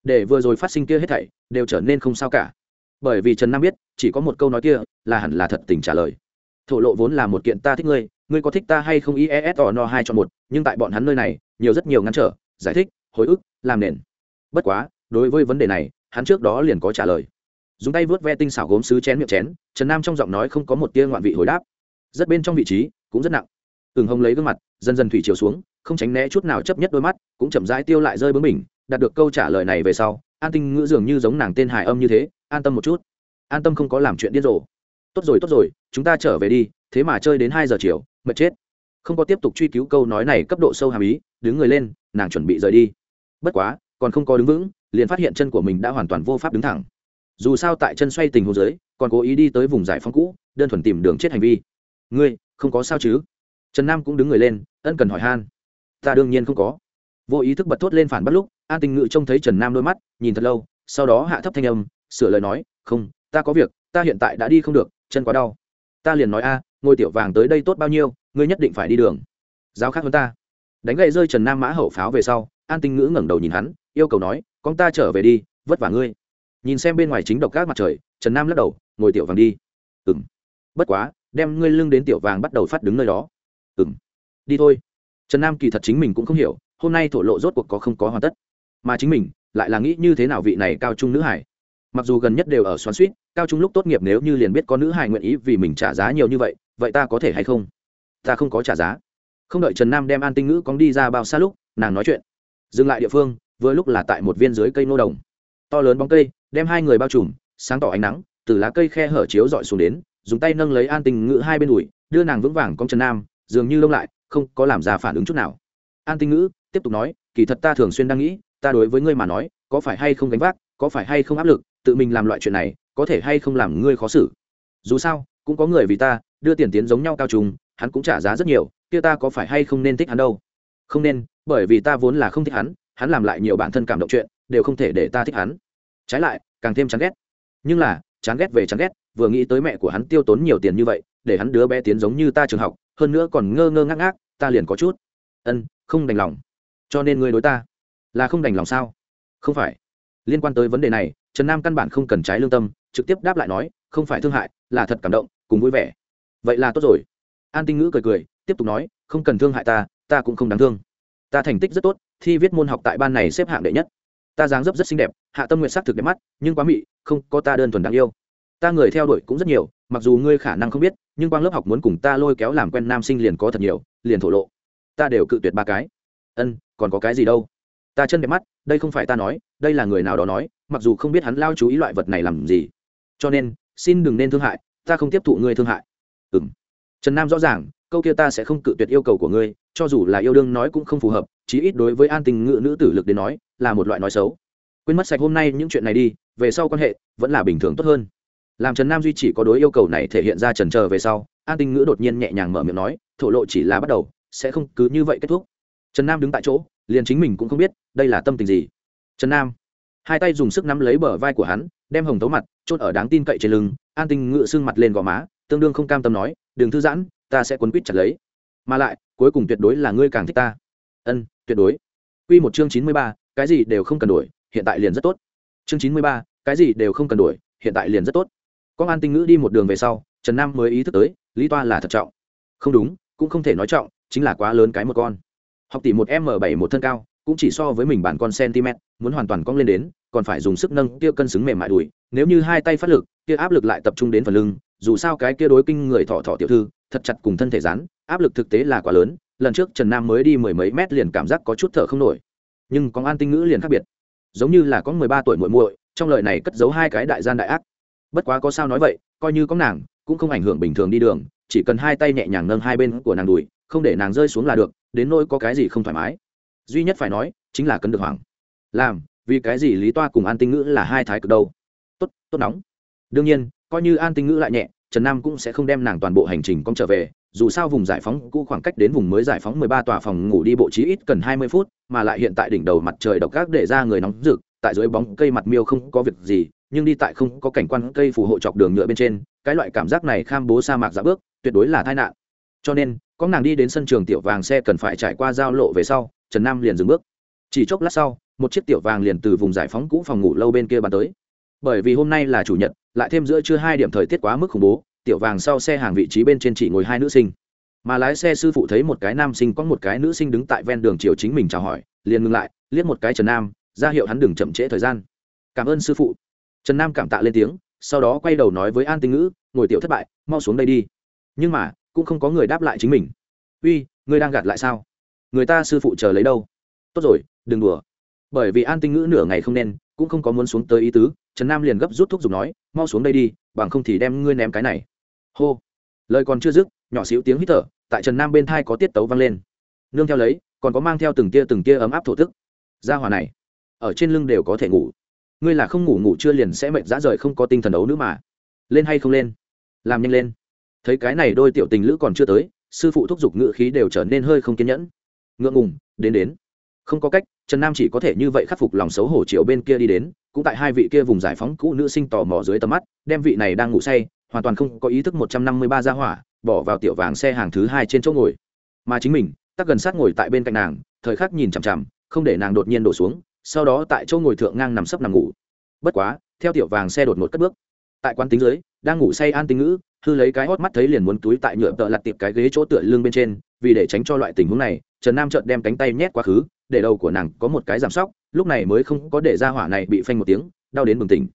Để vừa rồi phát sinh kia hết thảy, đều trở nên không sao cả. Bởi vì trần nam biết, chỉ có một câu nói kia, là hẳn là thật tình trả lời. Thổ lộ vốn là một kiện ta thích ngươi ngươi có thích ta hay không? Ies or no hai chọn một, nhưng tại bọn hắn nơi này, nhiều rất nhiều ngăn trở, giải thích, hồi ức, làm nền. Bất quá, đối với vấn đề này, hắn trước đó liền có trả lời. Dùng tay vớt ve tinh xảo gốm sứ chén miệng chén, trần nam trong giọng nói không có một tia ngoạn vị hồi đáp rất bên trong vị trí, cũng rất nặng. Ừng hông lấy gương mặt, dần dần thủy chiều xuống, không tránh né chút nào chấp nhất đôi mắt, cũng chậm rãi tiêu lại rơi bướng mình đạt được câu trả lời này về sau, an tinh ngữ dường như giống nàng tên hài âm như thế, an tâm một chút. An tâm không có làm chuyện điên rồ. Tốt rồi tốt rồi, chúng ta trở về đi, thế mà chơi đến hai giờ chiều, mệt chết. Không có tiếp tục truy cứu câu nói này cấp độ sâu hàm ý, đứng người lên, nàng chuẩn bị rời đi. Bất quá, còn không có đứng vững, liền phát hiện chân của mình đã hoàn toàn vô pháp đứng thẳng. Dù sao tại chân xoay tình hồ dưới, còn cố ý đi tới vùng giải phóng cũ, đơn thuần tìm đường chết hành vi ngươi, không có sao chứ? Trần nam cũng đứng người lên, ân cần hỏi han. Ta đương nhiên không có. Vô ý thức bật thốt lên phản bắt lúc, an tình ngự trông thấy trần nam đôi mắt, nhìn thật lâu, sau đó hạ thấp thanh âm, sửa lời nói, không, ta có việc, ta hiện tại đã đi không được, chân quá đau. Ta liền nói a, ngôi tiểu vàng tới đây tốt bao nhiêu, ngươi nhất định phải đi đường. Giáo khác hơn ta. Đánh gậy rơi trần nam mã hậu pháo về sau, an tinh ngữ ngẩng đầu nhìn hắn, yêu cầu nói, con ta trở về đi, vất vả ngươi. Nhìn xem bên ngoài chính độc các mặt trời, trần nam lắc đầu, ngồi tiểu vàng đi. Ừng bất quá đem ngươi lưng đến tiểu vàng bắt đầu phát đứng nơi đó. Ừng đi thôi. Trần nam kỳ thật chính mình cũng không hiểu, hôm nay thổ lộ rốt cuộc có không có hoàn tất. Mà chính mình lại là nghĩ như thế nào vị này cao trung nữ hải mặc dù gần nhất đều ở xoắn suýt cao trung lúc tốt nghiệp nếu như liền biết có nữ hải nguyện ý vì mình trả giá nhiều như vậy vậy ta có thể hay không? Ta không có trả giá. Không đợi trần nam đem an tinh ngữ cóng đi ra bao xa lúc, nàng nói chuyện. Dừng lại địa phương, vừa lúc là tại một viên dưới cây nô đồng. To lớn bóng cây, đem hai người bao trùm, sáng tỏ ánh nắng, từ lá cây khe hở chiếu dọi xuống đến dùng tay nâng lấy an tinh ngữ hai bên đùi, đưa nàng vững vàng cong trần nam, dường như lông lại, không có làm ra phản ứng chút nào. An tinh ngữ, tiếp tục nói, kỳ thật ta thường xuyên đang nghĩ, ta đối với ngươi mà nói, có phải hay không gánh vác, có phải hay không áp lực, tự mình làm loại chuyện này, có thể hay không làm ngươi khó xử. Dù sao, cũng có người vì ta, đưa tiền tiến giống nhau cao trùng, hắn cũng trả giá rất nhiều, kia ta có phải hay không nên thích hắn đâu? Không nên, bởi vì ta vốn là không thích hắn hắn làm lại nhiều bản thân cảm động chuyện, đều không thể để ta thích hắn. Trái lại, càng thêm chán ghét. Nhưng là, chán ghét về chán ghét vừa nghĩ tới mẹ của hắn tiêu tốn nhiều tiền như vậy, để hắn đứa bé tiến giống như ta trường học, hơn nữa còn ngơ ngơ ngác ngác, ta liền có chút. Ân, không đành lòng. Cho nên ngươi đối ta là không đành lòng sao? Không phải. Liên quan tới vấn đề này, trần nam căn bản không cần trái lương tâm, trực tiếp đáp lại nói, không phải thương hại, là thật cảm động, cùng vui vẻ. Vậy là tốt rồi. An tinh ngữ cười cười, tiếp tục nói, không cần thương hại ta ta cũng không đáng thương. Ta thành tích rất tốt, thi viết môn học tại ban này xếp hạng đệ nhất. Ta dáng dấp rất xinh đẹp, hạ tâm nguyện s ắ c thực đẹp mắt, nhưng quá mị, không có ta đơn thuần đáng yêu ta người theo đuổi cũng rất nhiều, mặc dù ngươi khả năng không biết, nhưng quang lớp học muốn cùng ta lôi kéo làm quen nam sinh liền có thật nhiều, liền thổ lộ. Ta đều cự tuyệt ba cái. Ân, còn có cái gì đâu? Ta chân đẹp mắt, đây không phải ta nói, đây là người nào đó nói, mặc dù không biết hắn lao chú ý loại vật này làm gì. Cho nên, xin đừng nên thương hại, ta không tiếp thụ ngươi thương hại. Ừ m trần nam rõ ràng, câu kia ta sẽ không cự tuyệt yêu cầu của ngươi, cho dù là yêu đương nói cũng không phù hợp, chí ít đối với an tình ngự nữ tử lực đến nói, là một loại nói xấu. Quên mất sạch hôm nay những chuyện này đi, về sau quan hệ, vẫn là bình thường tốt hơn làm trần nam duy chỉ có đối yêu cầu này thể hiện ra trần trờ về sau an tinh ngữ đột nhiên nhẹ nhàng mở miệng nói thổ lộ chỉ là bắt đầu sẽ không cứ như vậy kết thúc. Trần nam đứng tại chỗ liền chính mình cũng không biết đây là tâm tình gì. Trần nam. Hai tay dùng sức nắm lấy bờ vai của hắn đem hồng tấu mặt chốt ở đáng tin cậy trên lưng an tinh ngự xương mặt lên gò má tương đương không cam tâm nói đừng thư giãn ta sẽ quấn quýt chặt lấy. Mà lại cuối cùng tuyệt đối là ngươi càng thích ta. Ân tuyệt đối. Quy một chương chín mươi ba cái gì đều không cần đuổi, hiện tại liền rất tốt. Chương chín mươi ba cái gì đều không cần đuổi, hiện tại liền rất tốt con an tinh ngữ đi một đường về sau, trần nam mới ý thức tới, lý toa là thật trọng. Không đúng, cũng không thể nói trọng, chính là quá lớn cái một con. Học tỷ một m bảy một thân cao, cũng chỉ so với mình bản con cm muốn hoàn toàn cong lên đến, còn phải dùng sức nâng kia cân xứng mềm mại đùi, nếu như hai tay phát lực, kia áp lực lại tập trung đến phần lưng, dù sao cái kia đối kinh người thọ thọ tiểu thư, thật chặt cùng thân thể rán, áp lực thực tế là quá lớn, lần trước trần nam mới đi mười mấy mét liền cảm giác có chút thở không nổi. Nhưng có an tinh ngữ liền khác biệt. Giống như là có mười ba tuổi muội muội, trong lời này cất giấu hai cái đại gian đại ác bất quá có sao nói vậy coi như có nàng cũng không ảnh hưởng bình thường đi đường chỉ cần hai tay nhẹ nhàng nâng hai bên của nàng đùi không để nàng rơi xuống là được đến nỗi có cái gì không thoải mái. Duy nhất phải nói chính là cấn được hoàng. Làm vì cái gì lý toa cùng an tinh ngữ là hai thái cực đâu? Tốt tốt nóng. Đương nhiên coi như an tinh ngữ lại nhẹ trần nam cũng sẽ không đem nàng toàn bộ hành trình công trở về dù sao vùng giải phóng cũ khoảng cách đến vùng mới giải phóng 13 tòa phòng ngủ đi bộ chí ít cần 20 phút, mà lại hiện tại đỉnh đầu mặt trời độc ác để ra người nóng rực, tại dưới bóng cây mặt miêu không có việc gì, nhưng đi tại không có cảnh quan cây phù hộ chọc đường nhựa bên trên, cái loại cảm giác này kham bố sa mạc dạ bước, tuyệt đối là tai nạn. Cho nên, có nàng đi đến sân trường tiểu vàng xe cần phải trải qua giao lộ về sau trần nam liền dừng bước. Chỉ chốc lát sau một chiếc tiểu vàng liền từ vùng giải phóng cũ phòng ngủ lâu bên kia bàn tới. Bởi vì hôm nay là chủ nhật lại thêm giữa trưa hai điểm thời tiết quá mức khủng bố tiểu vàng sau xe hàng vị trí bên trên chỉ ngồi hai nữ sinh. Mà lái xe sư phụ thấy một cái nam sinh có một cái nữ sinh đứng tại ven đường chiều chính mình chào hỏi liền ngừng lại liếc một cái trần nam ra hiệu hắn đừng chậm trễ thời gian. Cảm ơn sư phụ trần nam cảm tạ lên tiếng, sau đó quay đầu nói với an tinh ngữ, ngồi tiểu thất bại, mau xuống đây đi. Nhưng mà, cũng không có người đáp lại chính mình. Uy ngươi đang gạt lại sao? Người ta sư phụ chờ lấy đâu? Tốt rồi, đừng đùa. Bởi vì an tinh ngữ nửa ngày không nên, cũng không có muốn xuống tới ý tứ, trần nam liền gấp rút thuốc giục nói, mau xuống đây đi, bằng không thì đem ngươi ném cái này. Hô. Lời còn chưa dứt, nhỏ xíu tiếng hít thở, tại trần nam bên thai có tiết tấu vang lên. Nương theo lấy, còn có mang theo từng tia từng tia ấm áp thổ tức ra hòa này, ở trên lưng đều có thể ngủ ngươi là không ngủ ngủ chưa liền sẽ mệt dã rời không có tinh thần đấu nữa mà. Lên hay không lên? Làm nhanh lên. Thấy cái này đôi tiểu tình lữ còn chưa tới, sư phụ thúc giục ngự khí đều trở nên hơi không kiên nhẫn. Ngượng ngùng, đến đến. Không có cách, trần nam chỉ có thể như vậy khắc phục lòng xấu hổ chiều bên kia đi đến, cũng tại hai vị kia vùng giải phóng cũ nữ sinh tò mò dưới tầm mắt, đem vị này đang ngủ say, hoàn toàn không có ý thức một trăm năm mươi ba gia hỏa, bỏ vào tiểu vàng xe hàng thứ hai trên chỗ ngồi. Mà chính mình, tắc gần sát ngồi tại bên cạnh nàng, thời khắc nhìn chằm chằm, không để nàng đột nhiên đổ xuống sau đó tại chỗ ngồi thượng ngang nằm sấp nằm ngủ. Bất quá, theo tiểu vàng xe đột ngột cất bước. Tại quán tính dưới, đang ngủ say an tinh ngữ, hư lấy cái hót mắt thấy liền muốn túi tại nhựa tợ lặt tiệp cái ghế chỗ tựa lưng bên trên, vì để tránh cho loại tình huống này, trần nam trợn đem cánh tay nhét quá khứ, để đầu của nàng có một cái giảm sóc, lúc này mới không có để ra hỏa này bị phanh một tiếng, đau đến bừng tỉnh.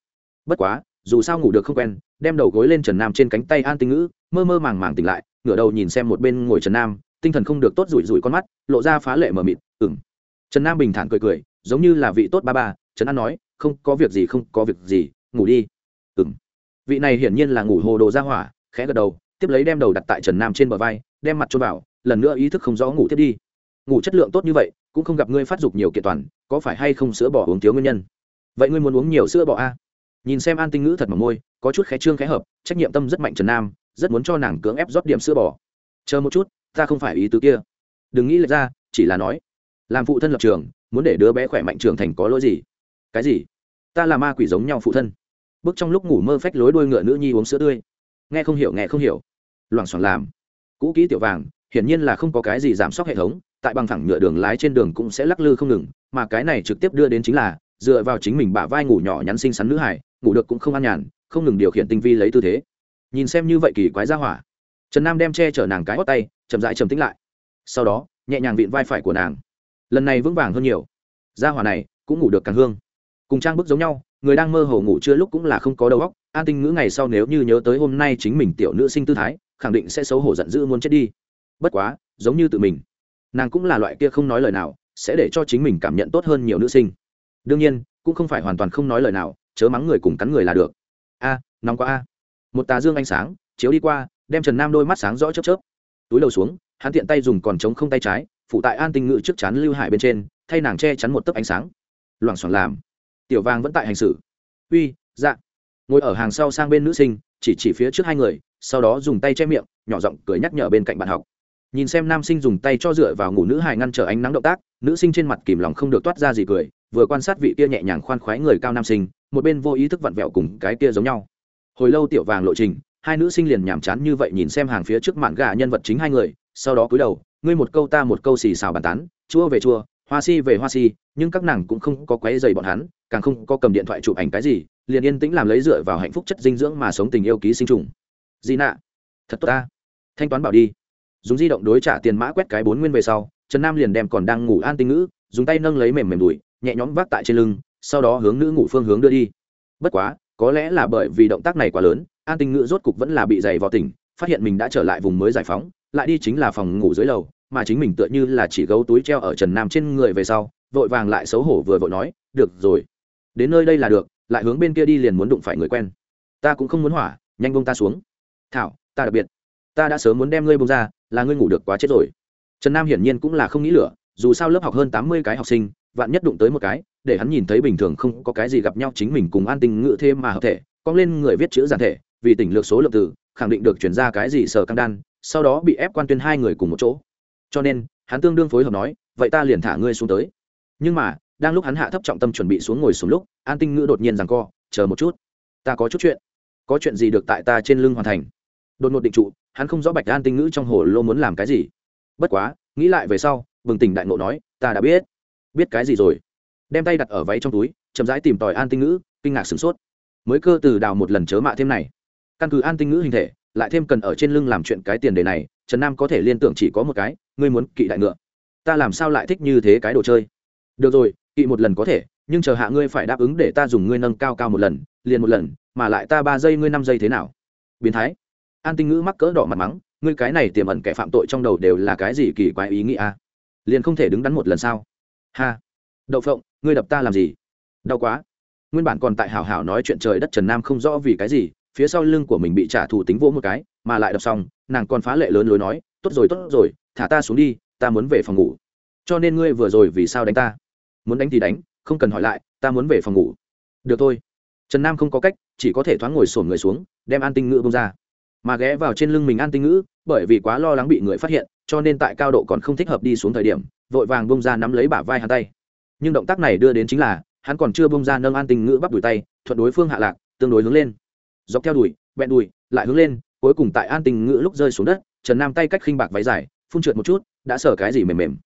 Bất quá, dù sao ngủ được không quen, đem đầu gối lên trần nam trên cánh tay an tinh ngữ, mơ mơ màng màng tỉnh lại, ngửa đầu nhìn xem một bên ngồi trần nam, tinh thần không được tốt rủi rủi con mắt, lộ ra phá lệ mờ mịt ừng trần nam bình thản cười cười giống như là vị tốt ba ba trần an nói, không có việc gì, không có việc gì, ngủ đi. Ừng vị này hiển nhiên là ngủ hồ đồ ra hỏa, khẽ gật đầu, tiếp lấy đem đầu đặt tại trần nam trên bờ vai, đem mặt cho vào, lần nữa ý thức không rõ ngủ tiếp đi. Ngủ chất lượng tốt như vậy, cũng không gặp ngươi phát dục nhiều kiện toàn, có phải hay không sữa bỏ uống thiếu nguyên nhân? Vậy ngươi muốn uống nhiều sữa bỏ a? Nhìn xem an tinh ngữ thật mà môi, có chút khé trương khé hợp, trách nhiệm tâm rất mạnh trần nam, rất muốn cho nàng cưỡng ép rót điểm sữa bỏ. chờ một chút, ta không phải ý tứ kia. Đừng nghĩ lệch ra, chỉ là nói, làm phụ thân lập trường muốn để đứa bé khỏe mạnh trưởng thành có lỗi gì? Cái gì? Ta là ma quỷ giống nhau phụ thân. Bước trong lúc ngủ mơ phách lối đuôi ngựa nữ nhi uống sữa tươi. Nghe không hiểu, nghe không hiểu. Loảng xoảng làm. Cũ kỹ tiểu vàng, hiển nhiên là không có cái gì giảm sốc hệ thống, tại bằng thẳng nhựa đường lái trên đường cũng sẽ lắc lư không ngừng, mà cái này trực tiếp đưa đến chính là, dựa vào chính mình bả vai ngủ nhỏ nhắn xinh xắn nữ hải ngủ được cũng không an nhàn, không ngừng điều khiển tinh vi lấy tư thế. Nhìn xem như vậy kỳ quái ra hỏa. Trần nam đem che chở nàng cái hót tay, chậm rãi trầm tĩnh lại. Sau đó, nhẹ nhàng vịn vai phải của nàng lần này vững vàng hơn nhiều. Gia hỏa này cũng ngủ được càng hương. Cùng trang bức giống nhau, người đang mơ hồ ngủ chưa lúc cũng là không có đầu óc. An tinh ngữ ngày sau nếu như nhớ tới hôm nay chính mình tiểu nữ sinh tư thái, khẳng định sẽ xấu hổ giận dữ muốn chết đi. Bất quá, giống như tự mình, nàng cũng là loại kia không nói lời nào, sẽ để cho chính mình cảm nhận tốt hơn nhiều nữ sinh. Đương nhiên, cũng không phải hoàn toàn không nói lời nào, chớ mắng người cùng cắn người là được. A, nóng quá a. Một tà dương ánh sáng, chiếu đi qua, đem trần nam đôi mắt sáng rõ chớp chớp. Túi đầu xuống, hắn tiện tay dùng còn trống không tay trái phụ tại an tinh ngự trước chắn lưu hải bên trên, thay nàng che chắn một tấc ánh sáng. Loảng xoảng làm, tiểu vàng vẫn tại hành xử. Uy dạ. Ngồi ở hàng sau sang bên nữ sinh, chỉ chỉ phía trước hai người, sau đó dùng tay che miệng, nhỏ giọng cười nhắc nhở bên cạnh bạn học. Nhìn xem nam sinh dùng tay cho dựa vào ngủ nữ hài ngăn trở ánh nắng động tác, nữ sinh trên mặt kìm lòng không được toát ra gì cười, vừa quan sát vị kia nhẹ nhàng khoan khoái người cao nam sinh, một bên vô ý thức vặn vẹo cùng cái kia giống nhau. Hồi lâu tiểu vàng lộ trình, hai nữ sinh liền nhàm chán như vậy nhìn xem hàng phía trước mạn gà nhân vật chính hai người, sau đó cúi đầu ngươi một câu ta một câu xì xào bàn tán chua về chua hoa si về hoa si, nhưng các nàng cũng không có quấy dày bọn hắn, càng không có cầm điện thoại chụp ảnh cái gì, liền yên tĩnh làm lấy dựa vào hạnh phúc chất dinh dưỡng mà sống tình yêu ký sinh trùng. Di nạ, thật tốt ta. Thanh toán bảo đi. Dùng di động đối trả tiền mã quét cái bốn nguyên về sau, trần nam liền đem còn đang ngủ an tinh ngữ, dùng tay nâng lấy mềm mềm đùi, nhẹ nhõm vác tại trên lưng, sau đó hướng nữ ngủ phương hướng đưa đi. Bất quá, có lẽ là bởi vì động tác này quá lớn, an tinh ngữ rốt cục vẫn là bị dày vào tỉnh, phát hiện mình đã trở lại vùng mới giải phóng lại đi chính là phòng ngủ dưới lầu, mà chính mình tựa như là chỉ gấu túi treo ở trần nam trên người về sau, vội vàng lại xấu hổ vừa vội nói, được rồi, đến nơi đây là được, lại hướng bên kia đi liền muốn đụng phải người quen. Ta cũng không muốn hỏa, nhanh bông ta xuống. Thảo, ta đặc biệt. Ta đã sớm muốn đem ngươi bông ra, là ngươi ngủ được quá chết rồi. Trần nam hiển nhiên cũng là không nghĩ lửa, dù sao lớp học hơn tám mươi cái học sinh, vạn nhất đụng tới một cái, để hắn nhìn thấy bình thường không có cái gì gặp nhau chính mình cùng an tình ngự thêm mà hợp thể, cong lên người viết chữ giản thể, vì tỉnh lược số lượng từ, khẳng định được chuyển ra cái gì sở căng đan sau đó bị ép quan tuyên hai người cùng một chỗ. Cho nên, hắn tương đương phối hợp nói, vậy ta liền thả ngươi xuống tới. Nhưng mà, đang lúc hắn hạ thấp trọng tâm chuẩn bị xuống ngồi xuống lúc, an tinh ngữ đột nhiên rằng co, chờ một chút, ta có chút chuyện, có chuyện gì được tại ta trên lưng hoàn thành. Đột ngột định trụ, hắn không rõ bạch an tinh ngữ trong hồ lô muốn làm cái gì. Bất quá, nghĩ lại về sau, bừng tỉnh đại ngộ nói, ta đã biết biết cái gì rồi. Đem tay đặt ở váy trong túi, chậm rãi tìm tòi an tinh ngữ, kinh ngạc sửng sốt. Mới cơ từ đào một lần chớ mạ thêm này. Căn cứ an tinh ngữ hình thể lại thêm cần ở trên lưng làm chuyện cái tiền đề này, trần nam có thể liên tưởng chỉ có một cái, ngươi muốn kỵ đại ngựa. Ta làm sao lại thích như thế cái đồ chơi? Được rồi, kỵ một lần có thể, nhưng chờ hạ ngươi phải đáp ứng để ta dùng ngươi nâng cao cao một lần, liền một lần, mà lại ta ba giây, ngươi năm giây thế nào? Biến thái. An tinh ngữ mắc cỡ đỏ mặt mắng, ngươi cái này tiềm ẩn kẻ phạm tội trong đầu đều là cái gì kỳ quái ý nghĩa liền không thể đứng đắn một lần sao? Ha. Đậu phộng, ngươi đập ta làm gì? Đau quá. Nguyên bản còn tại hảo hảo nói chuyện trời đất trần nam không rõ vì cái gì phía sau lưng của mình bị trả thù tính vỗ một cái, mà lại đập xong, nàng còn phá lệ lớn lối nói, tốt rồi tốt rồi, thả ta xuống đi, ta muốn về phòng ngủ. Cho nên ngươi vừa rồi vì sao đánh ta? Muốn đánh thì đánh, không cần hỏi lại, ta muốn về phòng ngủ. Được thôi. Trần nam không có cách, chỉ có thể thoáng ngồi sổm người xuống, đem an tinh ngữ bông ra. Mà ghé vào trên lưng mình an tinh ngữ, bởi vì quá lo lắng bị người phát hiện, cho nên tại cao độ còn không thích hợp đi xuống thời điểm, vội vàng bông ra nắm lấy bả vai hắn tay. Nhưng động tác này đưa đến chính là, hắn còn chưa bông ra nâng an tinh ngữ bắp đùi tay, thuận đối phương hạ lạc, tương đối hướng lên dọc theo đùi, bẹn đùi, lại hướng lên, cuối cùng tại an tinh ngữ lúc rơi xuống đất, trần nam tay cách khinh bạc váy dài, phun trượt một chút, đã sở cái gì mềm mềm.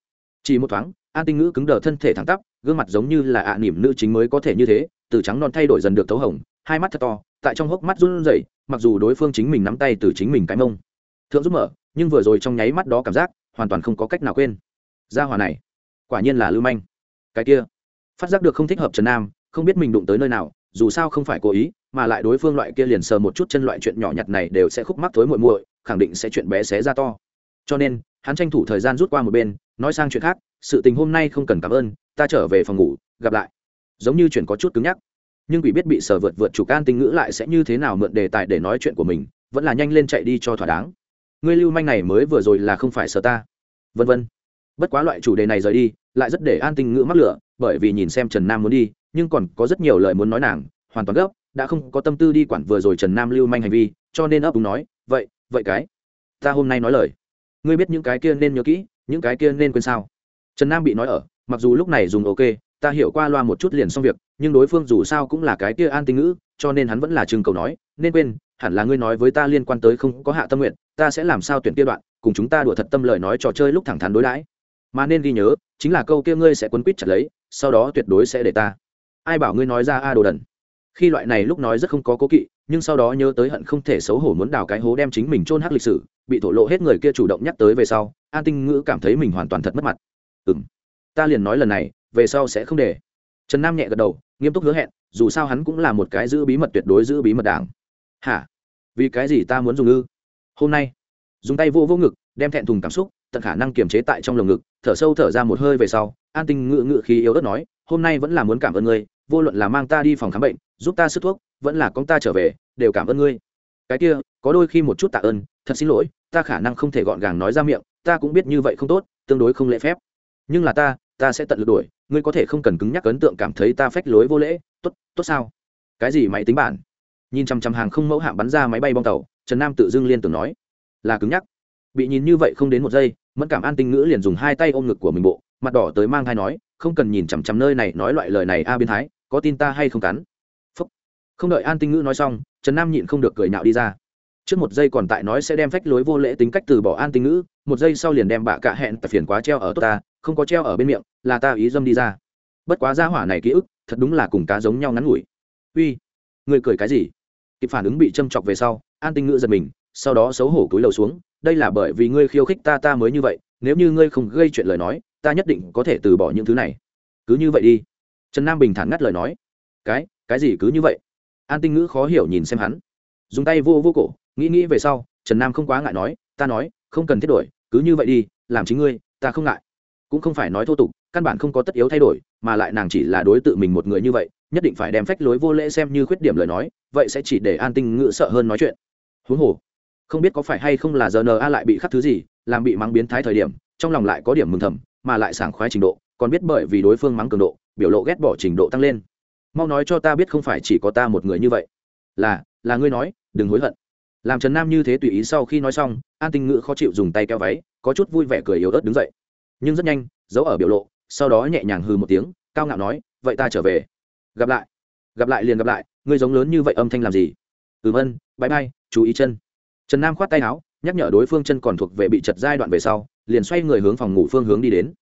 Chỉ một thoáng, an tinh ngữ cứng đờ thân thể thẳng tắp, gương mặt giống như là ạ nỉm nữ chính mới có thể như thế, từ trắng non thay đổi dần được thấu hồng, hai mắt thật to, tại trong hốc mắt run rẩy, mặc dù đối phương chính mình nắm tay từ chính mình cái mông. Thượng giúp mở, nhưng vừa rồi trong nháy mắt đó cảm giác, hoàn toàn không có cách nào quên. Gia hòa này, quả nhiên là lưu manh. Cái kia, phát giác được không thích hợp trần nam, không biết mình đụng tới nơi nào dù sao không phải cố ý, mà lại đối phương loại kia liền sờ một chút chân loại chuyện nhỏ nhặt này đều sẽ khúc mắc thối muội muội, khẳng định sẽ chuyện bé xé ra to. Cho nên, hắn tranh thủ thời gian rút qua một bên, nói sang chuyện khác, sự tình hôm nay không cần cảm ơn, ta trở về phòng ngủ, gặp lại. Giống như chuyện có chút cứng nhắc. Nhưng quỷ biết bị sở vượt vượt chủ can tinh ngữ lại sẽ như thế nào mượn đề tài để nói chuyện của mình, vẫn là nhanh lên chạy đi cho thỏa đáng. Ngươi lưu manh này mới vừa rồi là không phải sở ta. Vân vân. Bất quá loại chủ đề này rời đi, lại rất để an tinh ngữ mắc lửa, bởi vì nhìn xem trần nam muốn đi nhưng còn có rất nhiều lời muốn nói nàng, hoàn toàn gấp, đã không có tâm tư đi quản vừa rồi trần nam lưu manh hành vi, cho nên ấp đúng nói, vậy vậy cái, ta hôm nay nói lời. Ngươi biết những cái kia nên nhớ kỹ, những cái kia nên quên sao? Trần nam bị nói ở, mặc dù lúc này dùng ok, ta hiểu qua loa một chút liền xong việc, nhưng đối phương dù sao cũng là cái kia an tinh ngữ, cho nên hắn vẫn là chừng cầu nói, nên quên, hẳn là ngươi nói với ta liên quan tới không có hạ tâm nguyện, ta sẽ làm sao tuyển kia đoạn, cùng chúng ta đùa thật tâm lời nói trò chơi lúc thẳng thắn đối đãi. Mà nên ghi nhớ, chính là câu kia ngươi sẽ quấn quýt chặt lấy, sau đó tuyệt đối sẽ để ta ai bảo ngươi nói ra a đồ đần. Khi loại này lúc nói rất không có cố kỵ, nhưng sau đó nhớ tới hận không thể xấu hổ muốn đào cái hố đem chính mình chôn hắc lịch sử, bị thổ lộ hết người kia chủ động nhắc tới về sau, an tinh ngữ cảm thấy mình hoàn toàn thật mất mặt. Ừ m ta liền nói lần này, về sau sẽ không để. Trần nam nhẹ gật đầu, nghiêm túc hứa hẹn, dù sao hắn cũng là một cái giữ bí mật tuyệt đối giữ bí mật đảng. Hả? Vì cái gì ta muốn dùng ư? Hôm nay. Dùng tay vô vô ngực, đem thẹn thùng cảm xúc, tận khả năng kiềm chế tại trong lồng ngực, thở sâu thở ra một hơi về sau, an tinh ngự ngự khí yếu ớt nói, hôm nay vẫn là muốn cảm ơn ngươi vô luận là mang ta đi phòng khám bệnh, giúp ta sức thuốc, vẫn là con ta trở về, đều cảm ơn ngươi. Cái kia, có đôi khi một chút tạ ơn, thật xin lỗi, ta khả năng không thể gọn gàng nói ra miệng, ta cũng biết như vậy không tốt, tương đối không lễ phép. Nhưng là ta ta sẽ tận lực đuổi, ngươi có thể không cần cứng nhắc ấn tượng cảm thấy ta phách lối vô lễ, tốt tốt sao? Cái gì máy tính bản? Nhìn chằm chằm hàng không mẫu hạm bắn ra máy bay bong tàu, trần nam tự dưng liên tưởng nói, là cứng nhắc. Bị nhìn như vậy không đến một giây, mẫn cảm an tinh ngữ liền dùng hai tay ôm ngực của mình bộ, mặt đỏ tới mang thai nói, không cần nhìn chằm chằm nơi này, nói loại lời này a biến thái có tin ta hay không cắn? Phúc. không đợi an tinh ngữ nói xong, trần nam nhịn không được cười nhạo đi ra. Trước một giây còn tại nói sẽ đem phách lối vô lễ tính cách từ bỏ an tinh ngữ, một giây sau liền đem bạ cạ hẹn tập phiền quá treo ở tốt ta, không có treo ở bên miệng, là ta ý dâm đi ra. Bất quá ra hỏa này ký ức, thật đúng là cùng cá giống nhau ngắn ngủi. Uy, người cười cái gì? Kịp phản ứng bị châm chọc về sau, an tinh ngữ giật mình, sau đó xấu hổ cúi đầu xuống, đây là bởi vì ngươi khiêu khích ta ta mới như vậy, nếu như ngươi không gây chuyện lời nói, ta nhất định có thể từ bỏ những thứ này. Cứ như vậy đi trần nam bình thản ngắt lời nói, cái cái gì cứ như vậy? An tinh ngữ khó hiểu nhìn xem hắn, dùng tay vô vô cổ, nghĩ nghĩ về sau, trần nam không quá ngại nói, ta nói, không cần thiết đổi, cứ như vậy đi, làm chính ngươi, ta không ngại. Cũng không phải nói thô tục, căn bản không có tất yếu thay đổi, mà lại nàng chỉ là đối tượng mình một người như vậy, nhất định phải đem phách lối vô lễ xem như khuyết điểm lời nói, vậy sẽ chỉ để an tinh ngữ sợ hơn nói chuyện. Huống hồ, không biết có phải hay không là giờ n a lại bị khắc thứ gì, làm bị mắng biến thái thời điểm, trong lòng lại có điểm mừng thầm, mà lại sảng khoái trình độ còn biết bởi vì đối phương mắng cường độ, biểu lộ ghét bỏ trình độ tăng lên. Mau nói cho ta biết không phải chỉ có ta một người như vậy. Là là ngươi nói, đừng hối hận. Làm trần nam như thế tùy ý sau khi nói xong, an tinh ngữ khó chịu dùng tay keo váy, có chút vui vẻ cười yếu ớt đứng dậy. Nhưng rất nhanh, giấu ở biểu lộ, sau đó nhẹ nhàng hư một tiếng, cao ngạo nói, vậy ta trở về. Gặp lại. Gặp lại liền gặp lại, ngươi giống lớn như vậy âm thanh làm gì? Ừm ân bãi bay chú ý chân. Trần nam khoát tay áo, nhắc nhở đối phương chân còn thuộc về bị chật giai đoạn về sau, liền xoay người hướng phòng ngủ phương hướng đi đến.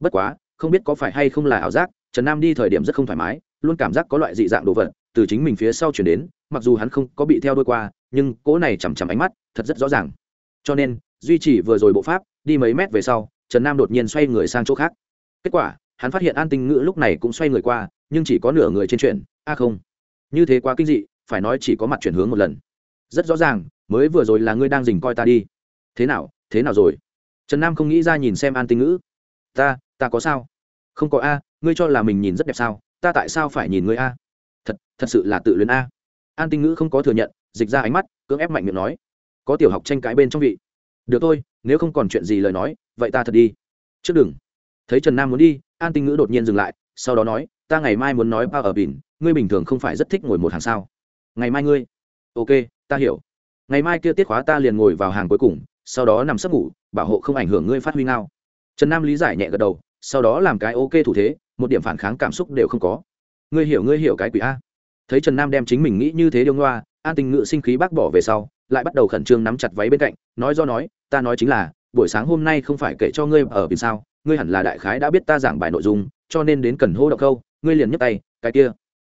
Bất quá không biết có phải hay không là ảo giác, trần nam đi thời điểm rất không thoải mái, luôn cảm giác có loại dị dạng đồ vật từ chính mình phía sau chuyển đến, mặc dù hắn không có bị theo đôi qua, nhưng cỗ này chằm chằm ánh mắt thật rất rõ ràng. Cho nên, duy trì vừa rồi bộ pháp, đi mấy mét về sau, trần nam đột nhiên xoay người sang chỗ khác. Kết quả, hắn phát hiện an tinh ngữ lúc này cũng xoay người qua, nhưng chỉ có nửa người trên chuyện, a à không. Như thế quá kinh dị, phải nói chỉ có mặt chuyển hướng một lần. Rất rõ ràng, mới vừa rồi là ngươi đang dình coi ta đi. Thế nào thế nào rồi? Trần nam không nghĩ ra nhìn xem an tinh ngữ. Ta ta có sao? Không có a, ngươi cho là mình nhìn rất đẹp sao? Ta tại sao phải nhìn ngươi a? Thật thật sự là tự luyến a. An tinh ngữ không có thừa nhận, dịch ra ánh mắt, cưỡng ép mạnh miệng nói. Có tiểu học tranh cãi bên trong vị. Được thôi, nếu không còn chuyện gì lời nói, vậy ta thật đi. Trước đừng. Thấy trần nam muốn đi, an tinh ngữ đột nhiên dừng lại, sau đó nói, ta ngày mai muốn nói bao ở bỉn ngươi bình thường không phải rất thích ngồi một hàng sao? Ngày mai ngươi. Ok, ta hiểu. Ngày mai kia tiết khóa ta liền ngồi vào hàng cuối cùng, sau đó nằm sấp ngủ, bảo hộ không ảnh hưởng ngươi phát huy ngao. Trần nam lý giải nhẹ gật đầu sau đó làm cái ok thủ thế, một điểm phản kháng cảm xúc đều không có. Ngươi hiểu ngươi hiểu cái quỷ a. Thấy trần nam đem chính mình nghĩ như thế điêu ngoa, an tình ngự sinh khí bác bỏ về sau, lại bắt đầu khẩn trương nắm chặt váy bên cạnh, nói do nói, ta nói chính là, buổi sáng hôm nay không phải kể cho ngươi ở vì sao, ngươi hẳn là đại khái đã biết ta giảng bài nội dung, cho nên đến cần hô động câu, ngươi liền nhấc tay, cái kia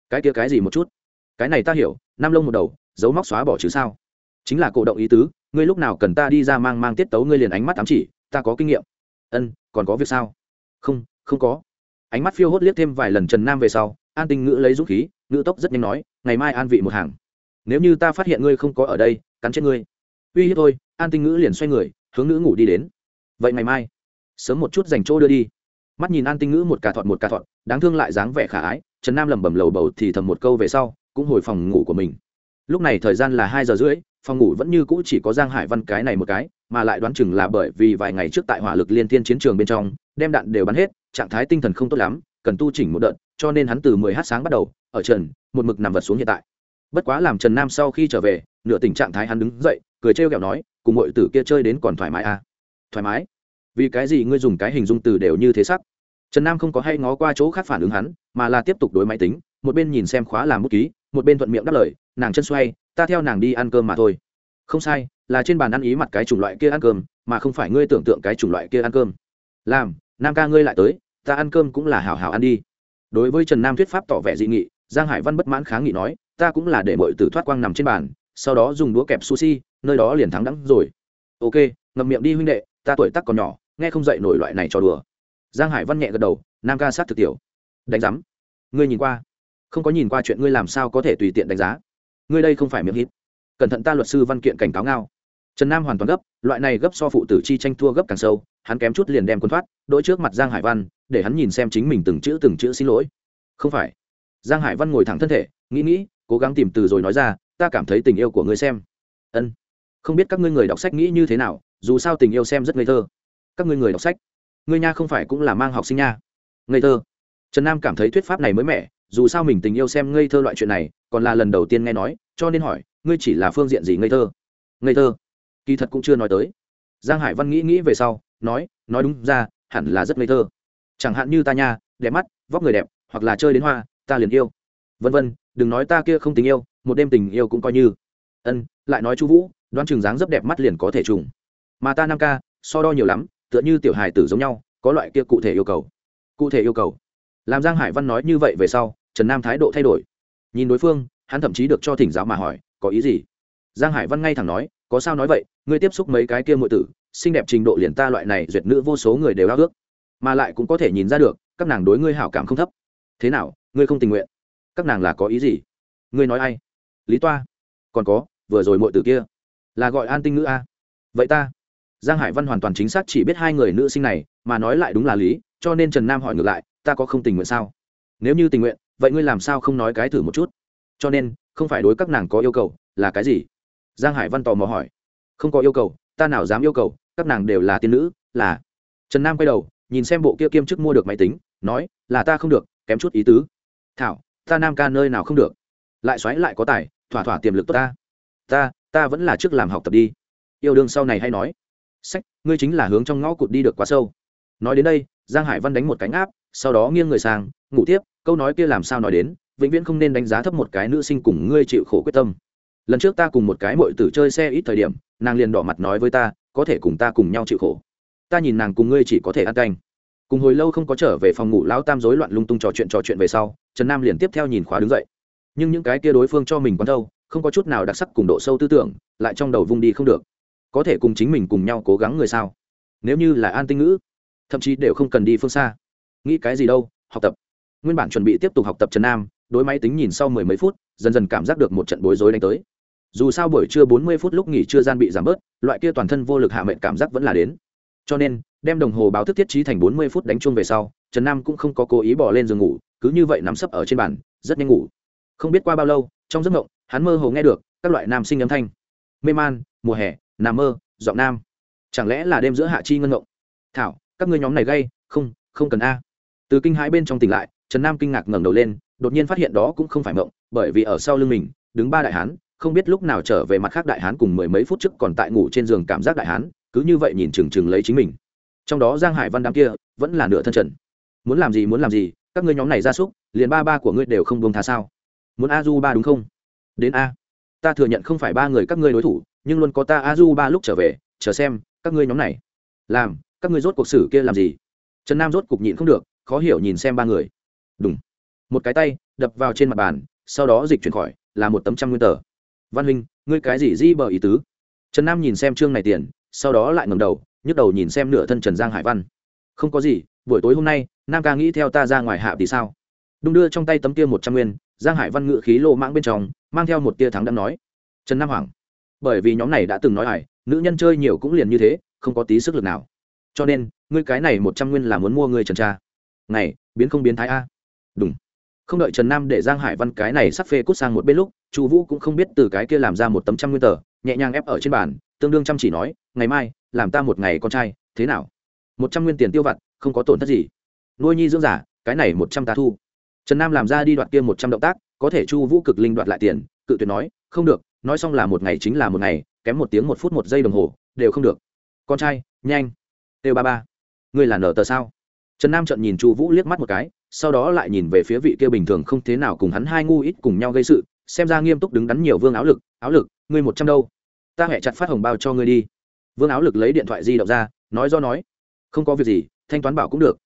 cái kia cái gì một chút? Cái này ta hiểu nam lông một đầu, dấu móc xóa bỏ chứ sao? Chính là cổ động ý tứ, ngươi lúc nào cần ta đi ra mang mang tiết tấu ngươi liền ánh mắt ám chỉ, ta có kinh nghiệm. Ân, còn có việc sao? Không không có. Ánh mắt phiêu hốt liếc thêm vài lần trần nam về sau, an tinh ngữ lấy dũng khí, ngữ tốc rất nhanh nói, ngày mai an vị một hàng. Nếu như ta phát hiện ngươi không có ở đây, cắn chết ngươi. Uy hiếp thôi, an tinh ngữ liền xoay người, hướng nữ ngủ đi đến. Vậy ngày mai, sớm một chút dành chỗ đưa đi. Mắt nhìn an tinh ngữ một cà thọt một cà thọt, đáng thương lại dáng vẻ khả ái, trần nam lẩm bẩm lầu bầu thì thầm một câu về sau, cũng hồi phòng ngủ của mình. Lúc này thời gian là hai giờ rưỡi phòng ngủ vẫn như cũ chỉ có giang hải văn cái này một cái, mà lại đoán chừng là bởi vì vài ngày trước tại hỏa lực liên thiên chiến trường bên trong, đem đạn đều bắn hết, trạng thái tinh thần không tốt lắm, cần tu chỉnh một đợt, cho nên hắn từ mười h sáng bắt đầu, ở trần, một mực nằm vật xuống hiện tại. Bất quá làm trần nam sau khi trở về, nửa tình trạng thái hắn đứng dậy, cười trêu ghẹo nói, cùng mọi tử kia chơi đến còn thoải mái à? Thoải mái? Vì cái gì ngươi dùng cái hình dung từ đều như thế sắc? Trần nam không có hay ngó qua chỗ khác phản ứng hắn, mà là tiếp tục đối máy tính, một bên nhìn xem khóa làm bút ký, một bên thuận miệng đáp lời, nàng chân xoay ta theo nàng đi ăn cơm mà thôi. Không sai, là trên bàn ăn ý mặt cái chủng loại kia ăn cơm, mà không phải ngươi tưởng tượng cái chủng loại kia ăn cơm. Làm, nam ca ngươi lại tới, ta ăn cơm cũng là hảo hảo ăn đi. Đối với trần nam thuyết pháp tỏ vẻ dị nghị, giang hải văn bất mãn kháng nghị nói, ta cũng là để mọi tử thoát quang nằm trên bàn, sau đó dùng đũa kẹp sushi, nơi đó liền thắng đắng rồi. Ok, ngậm miệng đi huynh đệ, ta tuổi tắc còn nhỏ, nghe không dậy nổi loại này cho đùa. Giang hải văn nhẹ gật đầu, nam ca sát thực tiểu. Đánh giám. Ngươi nhìn qua. Không có nhìn qua chuyện ngươi làm sao có thể tùy tiện đánh giá ngươi đây không phải miệng hít. Cẩn thận ta luật sư văn kiện cảnh cáo ngao. Trần nam hoàn toàn gấp, loại này gấp so phụ tử chi tranh thua gấp càng sâu, hắn kém chút liền đem quân thoát đỗi trước mặt giang hải văn, để hắn nhìn xem chính mình từng chữ từng chữ xin lỗi. Không phải. Giang hải văn ngồi thẳng thân thể, nghĩ nghĩ, cố gắng tìm từ rồi nói ra, ta cảm thấy tình yêu của ngươi xem. Ân. Không biết các ngươi người đọc sách nghĩ như thế nào, dù sao tình yêu xem rất ngây thơ. Các ngươi người đọc sách, ngươi nha không phải cũng là mang học sinh nha. Ngây thơ. Trần nam cảm thấy thuyết pháp này mới mẻ dù sao mình tình yêu xem ngây thơ loại chuyện này, còn là lần đầu tiên nghe nói, cho nên hỏi, ngươi chỉ là phương diện gì ngây thơ? Ngây thơ? Kỳ thật cũng chưa nói tới. Giang hải văn nghĩ nghĩ về sau, nói nói đúng ra, hẳn là rất ngây thơ. Chẳng hạn như ta nha, đẹp mắt, vóc người đẹp, hoặc là chơi đến hoa, ta liền yêu. Vân vân, đừng nói ta kia không tình yêu, một đêm tình yêu cũng coi như. Ân, lại nói chu vũ, đoán chừng dáng rất đẹp mắt liền có thể trùng. Mà ta năm ca, so đo nhiều lắm, tựa như tiểu hài tử giống nhau, có loại kia cụ thể yêu cầu. Cụ thể yêu cầu. Làm giang hải văn nói như vậy về sau trần nam thái độ thay đổi. Nhìn đối phương, hắn thậm chí được cho thỉnh giáo mà hỏi, có ý gì? Giang hải văn ngay thẳng nói, có sao nói vậy, ngươi tiếp xúc mấy cái kia muội tử, xinh đẹp trình độ liền ta loại này duyệt nữ vô số người đều ao ước, mà lại cũng có thể nhìn ra được, các nàng đối ngươi hảo cảm không thấp. Thế nào, ngươi không tình nguyện? Các nàng là có ý gì? Ngươi nói ai? Lý toa. Còn có, vừa rồi muội tử kia, là gọi an tinh nữ a. Vậy ta? Giang hải văn hoàn toàn chính xác chỉ biết hai người nữ sinh này, mà nói lại đúng là lý, cho nên trần nam hỏi ngược lại, ta có không tình nguyện sao? Nếu như tình nguyện vậy ngươi làm sao không nói cái thử một chút? Cho nên, không phải đối các nàng có yêu cầu, là cái gì? Giang hải văn tò mò hỏi. Không có yêu cầu, ta nào dám yêu cầu, các nàng đều là tiên nữ, là. Trần nam quay đầu, nhìn xem bộ kia kiêm chức mua được máy tính, nói, là ta không được, kém chút ý tứ. Thảo, ta nam ca nơi nào không được? Lại xoáy lại có tài, thỏa thỏa tiềm lực tốt ta. Ta ta vẫn là trước làm học tập đi. Yêu đương sau này hay nói. Sách, ngươi chính là hướng trong ngõ cụt đi được quá sâu. Nói đến đây, giang hải văn đánh một cánh áp, sau đó nghiêng người sang, ngủ tiếp câu nói kia làm sao nói đến, vĩnh viễn không nên đánh giá thấp một cái nữ sinh cùng ngươi chịu khổ quyết tâm. Lần trước ta cùng một cái mội tử chơi xe ít thời điểm, nàng liền đỏ mặt nói với ta, có thể cùng ta cùng nhau chịu khổ. Ta nhìn nàng cùng ngươi chỉ có thể ăn canh. Cùng hồi lâu không có trở về phòng ngủ, lão tam rối loạn lung tung trò chuyện trò chuyện về sau, trần nam liền tiếp theo nhìn khóa đứng dậy. Nhưng những cái kia đối phương cho mình quán đâu, không có chút nào đặc sắc cùng độ sâu tư tưởng, lại trong đầu vung đi không được. Có thể cùng chính mình cùng nhau cố gắng người sao? Nếu như là an tinh ngữ, thậm chí đều không cần đi phương xa. Nghĩ cái gì đâu, học tập nguyên bản chuẩn bị tiếp tục học tập trần nam, đối máy tính nhìn sau mười mấy phút, dần dần cảm giác được một trận bối rối đánh tới. Dù sao buổi trưa bốn mươi phút lúc nghỉ trưa gian bị giảm bớt, loại kia toàn thân vô lực hạ mệnh cảm giác vẫn là đến. Cho nên, đem đồng hồ báo thức thiết trí thành bốn mươi phút đánh chuông về sau, trần nam cũng không có cố ý bỏ lên giường ngủ, cứ như vậy nắm sấp ở trên bàn, rất nhanh ngủ. Không biết qua bao lâu, trong giấc mộng, hắn mơ hồ nghe được các loại nam sinh âm thanh. Mê man, mùa hè nằm mơ, giọng nam. Chẳng lẽ là đêm giữa hạ chi ngân ngộng thảo, các ngươi nhóm này gay, không không cần a. Từ kinh hãi bên trong tỉnh lại trần nam kinh ngạc ngẩng đầu lên, đột nhiên phát hiện đó cũng không phải mộng, bởi vì ở sau lưng mình, đứng ba đại hán, không biết lúc nào trở về mặt khác đại hán cùng mười mấy phút trước còn tại ngủ trên giường cảm giác đại hán, cứ như vậy nhìn chừng chừng lấy chính mình. Trong đó giang hải văn đám kia, vẫn là nửa thân trần. Muốn làm gì muốn làm gì, các ngươi nhóm này ra súc, liền ba ba của ngươi đều không buông tha sao? Muốn a du ba đúng không? Đến a. Ta thừa nhận không phải ba người các ngươi đối thủ, nhưng luôn có ta a du ba lúc trở về, chờ xem, các ngươi nhóm này. Làm, các ngươi rốt cuộc xử kia làm gì? Trần nam rốt cục nhịn không được, khó hiểu nhìn xem ba người đúng một cái tay đập vào trên mặt bàn, sau đó dịch chuyển khỏi, là một tấm trăm nguyên tờ. Văn huynh, ngươi cái gì di bờ ý tứ? Trần nam nhìn xem chương này tiền, sau đó lại ngầm đầu, nhức đầu nhìn xem nửa thân trần giang hải văn. Không có gì, buổi tối hôm nay, nam ca nghĩ theo ta ra ngoài hạ thì sao? Đung đưa trong tay tấm kia một trăm nguyên, giang hải văn ngự khí lô mãng bên trong, mang theo một tia thắng đang nói. Trần nam hoàng, bởi vì nhóm này đã từng nói hải nữ nhân chơi nhiều cũng liền như thế, không có tí sức lực nào. Cho nên, ngươi cái này một trăm nguyên là muốn mua ngươi trần cha. Này, biến không biến thái a? Đúng. Không đợi trần nam để giang hải văn cái này sắp phê cút sang một bên lúc, chu vũ cũng không biết từ cái kia làm ra một tấm trăm nguyên tờ, nhẹ nhàng ép ở trên bàn, tương đương chăm chỉ nói, ngày mai, làm ta một ngày con trai, thế nào? Một trăm nguyên tiền tiêu vặt, không có tổn thất gì. Nuôi nhi dưỡng giả, cái này một trăm ta thu. Trần nam làm ra đi đoạt kia một trăm động tác, có thể chu vũ cực linh đoạt lại tiền, cự tuyệt nói, không được, nói xong là một ngày chính là một ngày, kém một tiếng một phút một giây đồng hồ, đều không được. Con trai, nhanh. Têu ba ba, ngươi là nở tờ sao? Trần nam trợn nhìn chu vũ liếc mắt một cái sau đó lại nhìn về phía vị kia bình thường không thế nào cùng hắn hai ngu ít cùng nhau gây sự, xem ra nghiêm túc đứng đắn nhiều vương áo lực áo lực, ngươi một trăm đâu? Ta hẹ chặt phát hồng bao cho ngươi đi. Vương áo lực lấy điện thoại di động ra, nói do nói, không có việc gì, thanh toán bảo cũng được.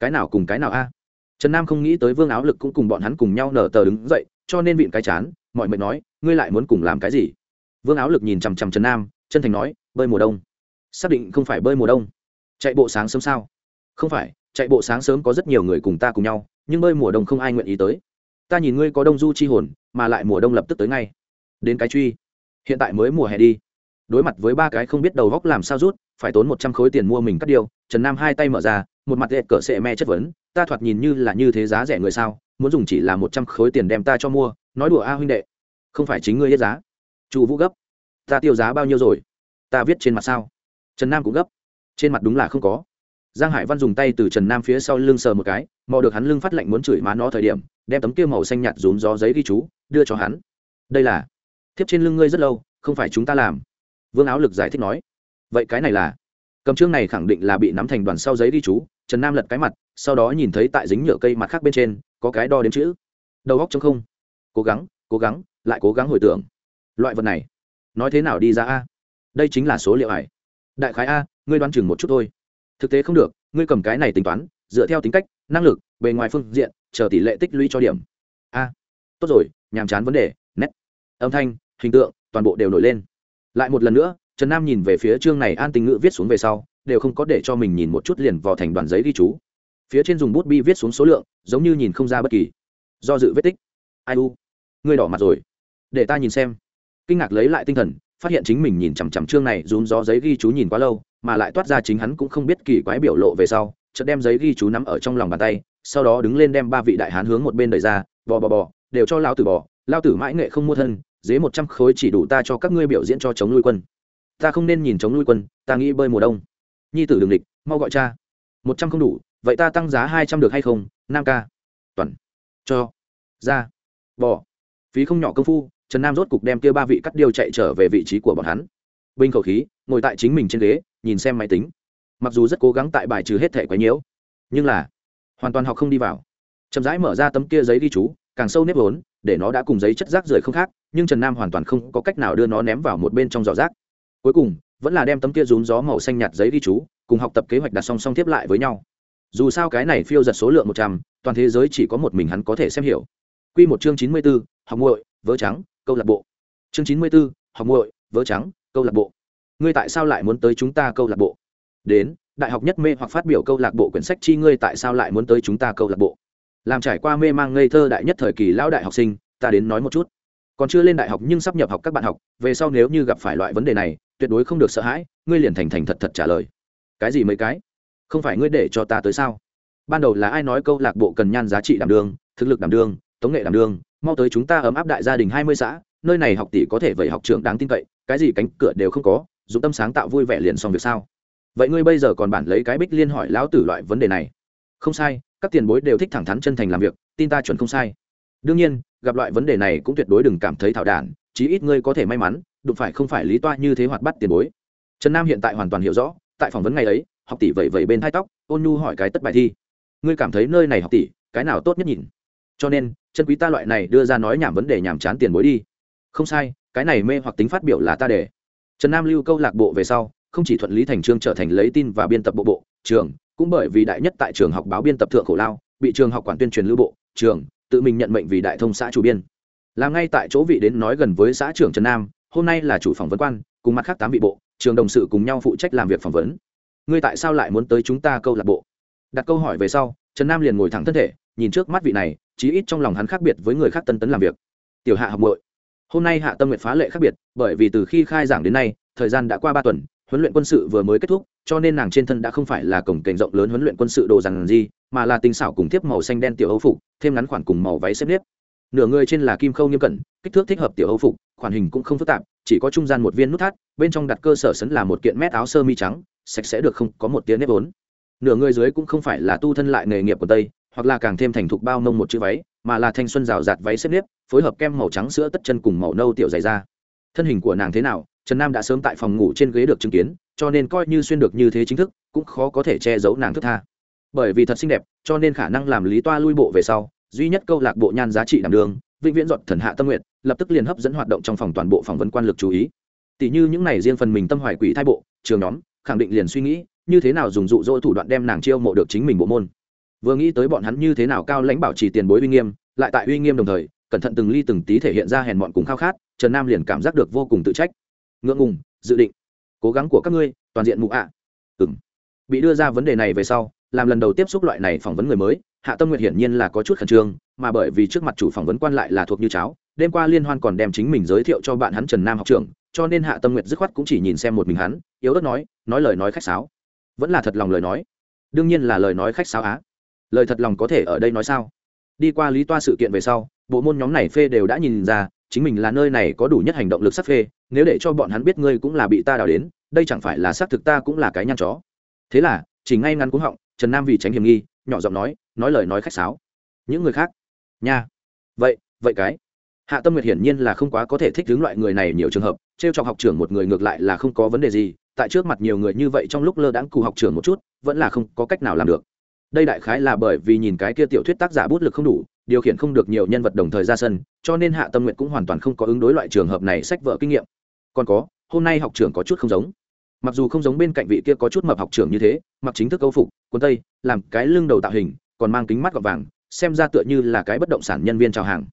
Cái nào cùng cái nào a? Trần nam không nghĩ tới vương áo lực cũng cùng bọn hắn cùng nhau nở tờ đứng dậy, cho nên vịn cái chán, mọi mệt nói, ngươi lại muốn cùng làm cái gì? Vương áo lực nhìn chằm chằm trần nam, chân thành nói, bơi mùa đông. Xác định không phải bơi mùa đông. Chạy bộ sáng sớm sao? Không phải chạy bộ sáng sớm có rất nhiều người cùng ta cùng nhau, nhưng bơi mùa đông không ai nguyện ý tới. Ta nhìn ngươi có đông du chi hồn, mà lại mùa đông lập tức tới ngay. Đến cái truy. Hiện tại mới mùa hè đi. Đối mặt với ba cái không biết đầu góc làm sao rút, phải tốn một trăm khối tiền mua mình cắt điều, trần nam hai tay mở ra, một mặt lệ cỡ sệ me chất vấn, ta thoạt nhìn như là như thế giá rẻ người sao, muốn dùng chỉ là một trăm khối tiền đem ta cho mua, nói đùa a huynh đệ. Không phải chính ngươi hết giá. Chu vũ gấp. Ta tiêu giá bao nhiêu rồi? Ta viết trên mặt sao? Trần nam cũng gấp. Trên mặt đúng là không có giang hải văn dùng tay từ trần nam phía sau lưng sờ một cái, mò được hắn lưng phát lạnh muốn chửi má nó thời điểm, đem tấm kia màu xanh nhạt rốn gió giấy ghi chú, đưa cho hắn. Đây là thiếp trên lưng ngươi rất lâu, không phải chúng ta làm. Vương áo lực giải thích nói. Vậy cái này là? Cầm chương này khẳng định là bị nắm thành đoàn sau giấy ghi chú, trần nam lật cái mặt, sau đó nhìn thấy tại dính nhựa cây mặt khác bên trên, có cái đo đếm chữ. Đầu góc trong không. Cố gắng cố gắng, lại cố gắng hồi tưởng. Loại vật này, nói thế nào đi ra a? Đây chính là số liệu ải. Đại khái a, ngươi đoán chừng một chút thôi thực tế không được, ngươi cầm cái này tính toán, dựa theo tính cách, năng lực, bề ngoài phương diện, chờ tỷ lệ tích lũy cho điểm. A, tốt rồi, nhàm chán vấn đề, nét. Âm thanh, hình tượng, toàn bộ đều nổi lên. Lại một lần nữa, trần nam nhìn về phía chương này an tình ngữ viết xuống về sau, đều không có để cho mình nhìn một chút liền vào thành đoàn giấy ghi chú. Phía trên dùng bút bi viết xuống số lượng, giống như nhìn không ra bất kỳ. Do dự vết tích. Ai u? Ngươi đỏ mặt rồi. Để ta nhìn xem. Kinh ngạc lấy lại tinh thần, phát hiện chính mình nhìn chằm chằm chương này rúm gió giấy ghi chú nhìn quá lâu mà lại toát ra chính hắn cũng không biết kỳ quái biểu lộ về sau, chợt đem giấy ghi chú nắm ở trong lòng bàn tay, sau đó đứng lên đem ba vị đại hán hướng một bên đẩy ra, bò bò bò, đều cho lao tử bò lao tử mãi nghệ không mua thân, dế một trăm khối chỉ đủ ta cho các ngươi biểu diễn cho chống nuôi quân. Ta không nên nhìn chống nuôi quân, ta nghĩ bơi mùa đông. Nhi tử đường địch, mau gọi cha. Một trăm không đủ, vậy ta tăng giá hai trăm được hay không, nam ca? Toàn cho, ra. Bò. Phí không nhỏ công phu, trần nam rốt cục đem kia ba vị cắt điều chạy trở về vị trí của bọn hắn binh khẩu khí, ngồi tại chính mình trên ghế, nhìn xem máy tính. Mặc dù rất cố gắng tại bài trừ hết thẻ quấy nhiễu, nhưng là hoàn toàn học không đi vào. Chậm rãi mở ra tấm kia giấy ghi chú, càng sâu nếp vốn, để nó đã cùng giấy chất rác rưởi không khác, nhưng trần nam hoàn toàn không có cách nào đưa nó ném vào một bên trong giỏ rác. Cuối cùng, vẫn là đem tấm kia rún gió màu xanh nhạt giấy ghi chú, cùng học tập kế hoạch đặt song song tiếp lại với nhau. Dù sao cái này phiêu giật số lượng một trăm, toàn thế giới chỉ có một mình hắn có thể xem hiểu. Q một chương chín mươi b ố học nguội vớ trắng, câu lạc bộ. Chương chín mươi b ố học nguội vớ trắng câu lạc bộ. Ngươi tại sao lại muốn tới chúng ta câu lạc bộ? Đến, đại học nhất mê hoặc phát biểu câu lạc bộ quyển sách chi ngươi tại sao lại muốn tới chúng ta câu lạc bộ? Làm trải qua mê mang ngây thơ đại nhất thời kỳ lão đại học sinh, ta đến nói một chút. Còn chưa lên đại học nhưng sắp nhập học các bạn học, về sau nếu như gặp phải loại vấn đề này, tuyệt đối không được sợ hãi, ngươi liền thành thành thật thật trả lời. Cái gì mấy cái? Không phải ngươi để cho ta tới sao? Ban đầu là ai nói câu lạc bộ cần nhan giá trị đảm đương, thực lực đảm đương, tống nghệ đảm đương, mau tới chúng ta ấm áp đại gia đình hai mươi xã, nơi này học tỷ có thể vậy học trưởng đáng tin cậy cái gì cánh cửa đều không có dùng tâm sáng tạo vui vẻ liền xong việc sao? Vậy ngươi bây giờ còn bản lấy cái bích liên hỏi lão tử loại vấn đề này. Không sai, các tiền bối đều thích thẳng thắn chân thành làm việc, tin ta chuẩn không sai. Đương nhiên, gặp loại vấn đề này cũng tuyệt đối đừng cảm thấy thảo đản, chí ít ngươi có thể may mắn, đụng phải không phải lý toa như thế hoạt bắt tiền bối. Trần nam hiện tại hoàn toàn hiểu rõ, tại phỏng vấn ngày ấy, học tỷ vẩy vẩy bên hai tóc, ôn nhu hỏi cái tất bài thi. Ngươi cảm thấy nơi này học tỷ, cái nào tốt nhất nhìn? Cho nên, chân quý ta loại này đưa ra nói nhảm vấn đề nhảm chán tiền bối đi. Không sai cái này mê hoặc tính phát biểu là ta để. Trần nam lưu câu lạc bộ về sau, không chỉ thuận lý thành trương trở thành lấy tin và biên tập bộ bộ, trường, cũng bởi vì đại nhất tại trường học báo biên tập thượng khổ lao, bị trường học quản tuyên truyền lưu bộ, trường, tự mình nhận mệnh vì đại thông xã chủ biên. Là ngay tại chỗ vị đến nói gần với xã trưởng trần nam, hôm nay là chủ phỏng vấn quan, cùng mặt khác tám vị bộ, trường đồng sự cùng nhau phụ trách làm việc phỏng vấn. Ngươi tại sao lại muốn tới chúng ta câu lạc bộ? Đặt câu hỏi về sau, trần nam liền ngồi thẳng thân thể, nhìn trước mắt vị này, chí ít trong lòng hắn khác biệt với người khác tân tấn làm việc. Tiểu hạ học bội hôm nay hạ tâm nguyện phá lệ khác biệt, bởi vì từ khi khai giảng đến nay, thời gian đã qua ba tuần, huấn luyện quân sự vừa mới kết thúc, cho nên nàng trên thân đã không phải là cổng cảnh rộng lớn huấn luyện quân sự đồ rằng gì mà là tinh xảo cùng tiếp màu xanh đen tiểu âu phục, thêm ngắn khoản cùng màu váy xếp nếp. Nửa người trên là kim khâu nghiêm cẩn, kích thước thích hợp tiểu âu phục, khoản hình cũng không phức tạp, chỉ có trung gian một viên nút thắt, bên trong đặt cơ sở sấn là một kiện mét áo sơ mi trắng, sạch sẽ được không có một tiếng nếp vốn. Nửa người dưới cũng không phải là tu thân lại nghề nghiệp của tây, hoặc là càng thêm thành thục bao mông một chữ váy mà là thanh xuân rào rạt váy xếp nếp, phối hợp kem màu trắng sữa tất chân cùng màu nâu tiểu dày da. Thân hình của nàng thế nào, trần nam đã sớm tại phòng ngủ trên ghế được chứng kiến, cho nên coi như xuyên được như thế chính thức, cũng khó có thể che giấu nàng thức tha. Bởi vì thật xinh đẹp, cho nên khả năng làm lý toa lui bộ về sau, duy nhất câu lạc bộ nhan giá trị đảm đường vĩnh viễn giọt thần hạ tâm nguyện, lập tức liền hấp dẫn hoạt động trong phòng toàn bộ phỏng vấn quan lực chú ý. Tỷ như những này riêng phần mình tâm hoài quỷ thai bộ, trường nhóm, khẳng định liền suy nghĩ, như thế nào dùng dụ dỗ thủ đoạn đem nàng chiêu mộ được chính mình bộ môn vừa nghĩ tới bọn hắn như thế nào cao lãnh bảo trì tiền bối uy nghiêm, lại tại uy nghiêm đồng thời, cẩn thận từng ly từng tí thể hiện ra hèn mọn cùng khao khát, trần nam liền cảm giác được vô cùng tự trách. Ngượng ngùng, dự định, cố gắng của các ngươi, toàn diện mụ ạ. À. bị đưa ra vấn đề này về sau, làm lần đầu tiếp xúc loại này phỏng vấn người mới, hạ tâm nguyện hiển nhiên là có chút khẩn trương, mà bởi vì trước mặt chủ phỏng vấn quan lại là thuộc như cháo, đêm qua liên hoan còn đem chính mình giới thiệu cho bạn hắn trần nam học trưởng, cho nên hạ tâm nguyện dứt khoát cũng chỉ nhìn xem một mình hắn, yếu ớt nói nói lời nói khách sáo. Vẫn là thật lòng lời nói. Đương nhiên là lời nói khách sáo á lời thật lòng có thể ở đây nói sao? Đi qua lý toa sự kiện về sau, bộ môn nhóm này phê đều đã nhìn ra, chính mình là nơi này có đủ nhất hành động lực sắc phê, nếu để cho bọn hắn biết ngươi cũng là bị ta đào đến, đây chẳng phải là xác thực ta cũng là cái nhăn chó. Thế là, chỉ ngay ngắn cúng họng, trần nam vì tránh hiểm nghi, nhỏ giọng nói nói lời nói khách sáo. Những người khác? Nha. Vậy vậy cái. Hạ tâm nguyệt hiển nhiên là không quá có thể thích hướng loại người này nhiều trường hợp t r e o chọc học trưởng một người ngược lại là không có vấn đề gì, tại trước mặt nhiều người như vậy trong lúc lơ đãng cù học trưởng một chút, vẫn là không có cách nào làm được đây đại khái là bởi vì nhìn cái kia tiểu thuyết tác giả bút lực không đủ, điều khiển không được nhiều nhân vật đồng thời ra sân, cho nên hạ tâm nguyện cũng hoàn toàn không có ứng đối loại trường hợp này sách vợ kinh nghiệm. Còn có, hôm nay học trưởng có chút không giống. Mặc dù không giống bên cạnh vị kia có chút mập học trưởng như thế, mặc chính thức câu phục, quần tây, làm cái lưng đầu tạo hình, còn mang kính mắt gọt vàng, xem ra tựa như là cái bất động sản nhân viên chào hàng.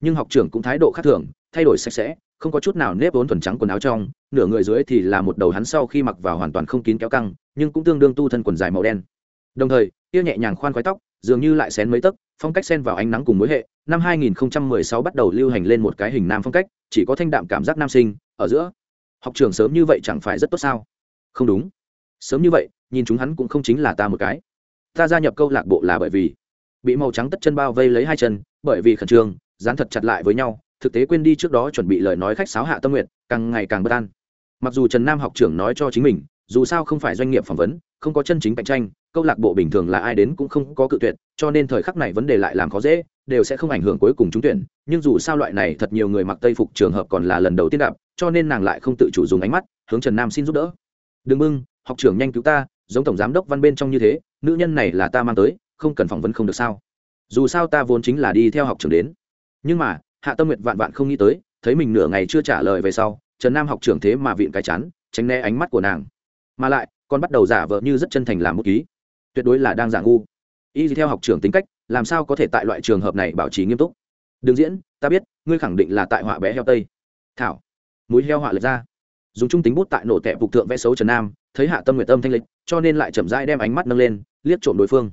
Nhưng học trưởng cũng thái độ khác thường, thay đổi sạch sẽ, không có chút nào nếp vốn thuần trắng quần áo trong, nửa người dưới thì là một đầu hắn sau khi mặc vào hoàn toàn không kín kéo căng, nhưng cũng tương đương tu thân quần dài màu đen đồng thời, kia nhẹ nhàng khoan khoái tóc, dường như lại xén mấy tấc, phong cách xen vào ánh nắng cùng mối hệ. Năm 2016 bắt đầu lưu hành lên một cái hình nam phong cách, chỉ có thanh đạm cảm giác nam sinh, ở giữa. Học trường sớm như vậy chẳng phải rất tốt sao? Không đúng. Sớm như vậy, nhìn chúng hắn cũng không chính là ta một cái. Ta gia nhập câu lạc bộ là bởi vì bị màu trắng tất chân bao vây lấy hai chân, bởi vì khẩn trương, dán thật chặt lại với nhau, thực tế quên đi trước đó chuẩn bị lời nói khách sáo hạ tâm nguyện càng ngày càng bất an. Mặc dù trần nam học trưởng nói cho chính mình, dù sao không phải doanh nghiệp phỏng vấn, không có chân chính cạnh tranh câu lạc bộ bình thường là ai đến cũng không có cự tuyệt cho nên thời khắc này vấn đề lại làm khó dễ đều sẽ không ảnh hưởng cuối cùng trúng tuyển. Nhưng dù sao loại này thật nhiều người mặc tây phục trường hợp còn là lần đầu tiên đạp cho nên nàng lại không tự chủ dùng ánh mắt hướng trần nam xin giúp đỡ. Đừng bưng học trưởng nhanh cứu ta giống tổng giám đốc văn bên trong như thế nữ nhân này là ta mang tới không cần phỏng vấn không được sao? Dù sao ta vốn chính là đi theo học trưởng đến. Nhưng mà hạ tâm nguyệt vạn vạn không nghĩ tới thấy mình nửa ngày chưa trả lời về sau trần nam học trưởng thế mà vịn cái chán, tránh né ánh mắt của nàng. Mà lại còn bắt đầu giả vờ như rất chân thành làm một ký tuyệt đối là đang giả ngu. Y theo học trưởng tính cách, làm sao có thể tại loại trường hợp này bảo trì nghiêm túc? Đừng diễn, ta biết, ngươi khẳng định là tại họa bé heo tây. Thảo, mũi heo họa lệch ra. Dùng trung tính bút tại nổ tẹp phục tượng vẽ xấu trần nam, thấy hạ tâm nguyệt tâm thanh lịch, cho nên lại chậm rãi đem ánh mắt nâng lên, liếc trộm đối phương.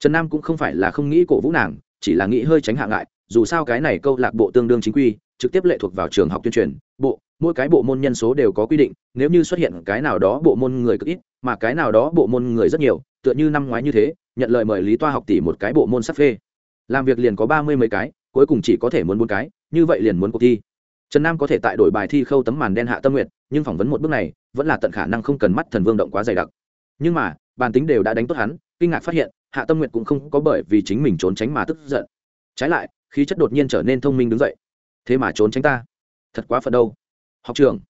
Trần nam cũng không phải là không nghĩ cổ vũ nàng, chỉ là nghĩ hơi tránh hạ ngại, dù sao cái này câu lạc bộ tương đương chính quy, trực tiếp lệ thuộc vào trường học tuyên truyền, bộ, mỗi cái bộ môn nhân số đều có quy định, nếu như xuất hiện cái nào đó bộ môn người cực ít, mà cái nào đó bộ môn người rất nhiều tựa như năm ngoái như thế, nhận lời mời lý toa học tỷ một cái bộ môn sắp phê. Làm việc liền có ba mươi mấy cái, cuối cùng chỉ có thể muốn bốn cái, như vậy liền muốn cuộc thi. Trần nam có thể tại đổi bài thi khâu tấm màn đen hạ tâm nguyện nhưng phỏng vấn một bước này, vẫn là tận khả năng không cần mắt thần vương động quá dày đặc. Nhưng mà bản tính đều đã đánh tốt hắn, kinh ngạc phát hiện, hạ tâm nguyện cũng không có bởi vì chính mình trốn tránh mà tức giận. Trái lại, khí chất đột nhiên trở nên thông minh đứng dậy. Thế mà trốn tránh ta? Thật quá phận đâu. Học trường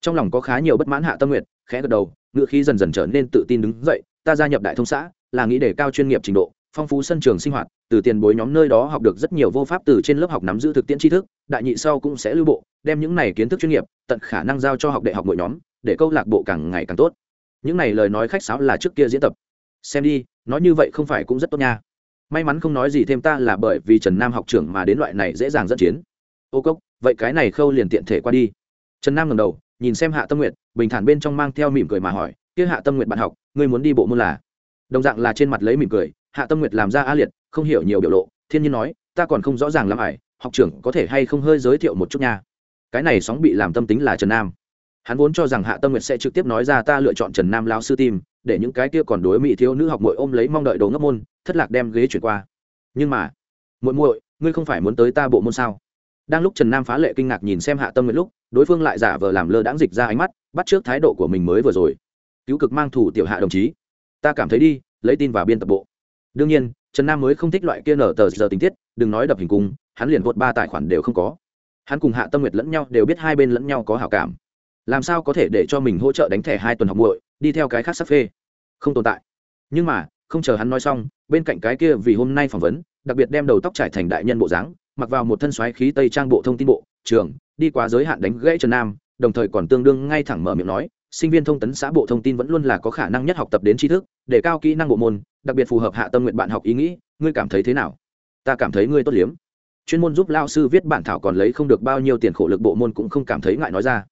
trong lòng có khá nhiều bất mãn hạ tâm nguyện khẽ gật đầu ngựa khí dần dần trở nên tự tin đứng dậy ta gia nhập đại thông xã, là nghĩ để cao chuyên nghiệp trình độ, phong phú sân trường sinh hoạt, từ tiền bối nhóm nơi đó học được rất nhiều vô pháp từ trên lớp học nắm giữ thực tiễn tri thức, đại nhị sau cũng sẽ lưu bộ, đem những này kiến thức chuyên nghiệp, tận khả năng giao cho học đại học mỗi nhóm, để câu lạc bộ càng ngày càng tốt. Những này lời nói khách sáo là trước kia diễn tập. Xem đi, nói như vậy không phải cũng rất tốt nha. May mắn không nói gì thêm ta là bởi vì trần nam học trưởng mà đến loại này dễ dàng dẫn chiến. Ô cốc, vậy cái này khâu liền tiện thể qua đi. Trần nam ngầm đầu, nhìn xem hạ tâm nguyện bình thản bên trong mang theo mỉm cười mà hỏi, kia hạ tâm nguyện bạn học ngươi muốn đi bộ môn là? Đồng dạng là trên mặt lấy mỉm cười, hạ tâm nguyệt làm ra a liệt, không hiểu nhiều biểu lộ, thiên nhiên nói, ta còn không rõ ràng làm ải, học trưởng có thể hay không hơi giới thiệu một chút nha. Cái này sóng bị làm tâm tính là trần nam. Hắn vốn cho rằng hạ tâm nguyệt sẽ trực tiếp nói ra ta lựa chọn trần nam lao sư tim để những cái kia còn đối mỹ thiếu nữ học mội ôm lấy mong đợi đồ ngấp môn, thất lạc đem ghế chuyển qua. Nhưng mà, muội muội, ngươi không phải muốn tới ta bộ môn sao? Đang lúc trần nam phá lệ kinh ngạc nhìn xem hạ tâm nguyệt lúc, đối phương lại giả vờ làm lơ đãng dịch ra ánh mắt, bắt trước thái độ của mình mới vừa rồi cứu cực mang thủ tiểu hạ đồng chí. Ta cảm thấy đi, lấy tin vào biên tập bộ. Đương nhiên, trần nam mới không thích loại kia nở tờ giờ tình tiết, đừng nói đập hình cung, hắn liền vượt ba tài khoản đều không có. Hắn cùng hạ tâm nguyệt lẫn nhau đều biết hai bên lẫn nhau có hảo cảm. Làm sao có thể để cho mình hỗ trợ đánh thẻ hai tuần học muội, đi theo cái khác sắc phê? Không tồn tại. Nhưng mà, không chờ hắn nói xong, bên cạnh cái kia vì hôm nay phỏng vấn, đặc biệt đem đầu tóc trải thành đại nhân bộ dáng, mặc vào một thân xoáy khí tây trang bộ thông tin bộ, trường, đi qua giới hạn đánh gãy trần nam, đồng thời còn tương đương ngay thẳng mở miệng nói sinh viên thông tấn xã bộ thông tin vẫn luôn là có khả năng nhất học tập đến tri thức, để cao kỹ năng bộ môn, đặc biệt phù hợp hạ tâm nguyện bạn học ý nghĩ, ngươi cảm thấy thế nào? Ta cảm thấy ngươi tốt liếm. Chuyên môn giúp lao sư viết bản thảo còn lấy không được bao nhiêu tiền khổ lực bộ môn cũng không cảm thấy ngại nói ra.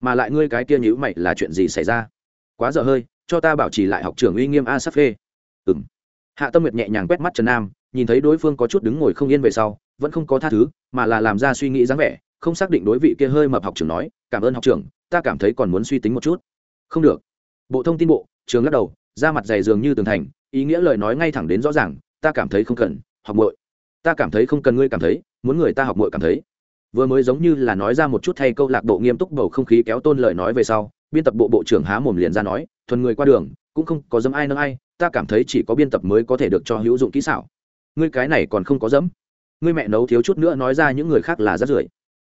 Mà lại ngươi cái kia nhữ mày là chuyện gì xảy ra? Quá dở hơi, cho ta bảo trì lại học trường uy nghiêm a sắp phê ừng hạ tâm nguyệt nhẹ nhàng quét mắt trần nam, nhìn thấy đối phương có chút đứng ngồi không yên về sau, vẫn không có tha thứ, mà là làm ra suy nghĩ dáng vẻ không xác định đối vị kia hơi mập học trưởng nói, cảm ơn học trưởng, ta cảm thấy còn muốn suy tính một chút. Không được. Bộ thông tin bộ, trường lắc đầu ra mặt dày dường như tường thành, ý nghĩa lời nói ngay thẳng đến rõ ràng, ta cảm thấy không cần, học muội. Ta cảm thấy không cần ngươi cảm thấy, muốn người ta học muội cảm thấy. Vừa mới giống như là nói ra một chút thay câu lạc bộ nghiêm túc bầu không khí kéo tôn lời nói về sau, biên tập bộ bộ trưởng há mồm liền ra nói, thuần người qua đường, cũng không có dấm ai nâng ai, ta cảm thấy chỉ có biên tập mới có thể được cho hữu dụng kỹ xảo. Ngươi cái này còn không có dấm ngươi mẹ nấu thiếu chút nữa nói ra những người khác là rất rưởi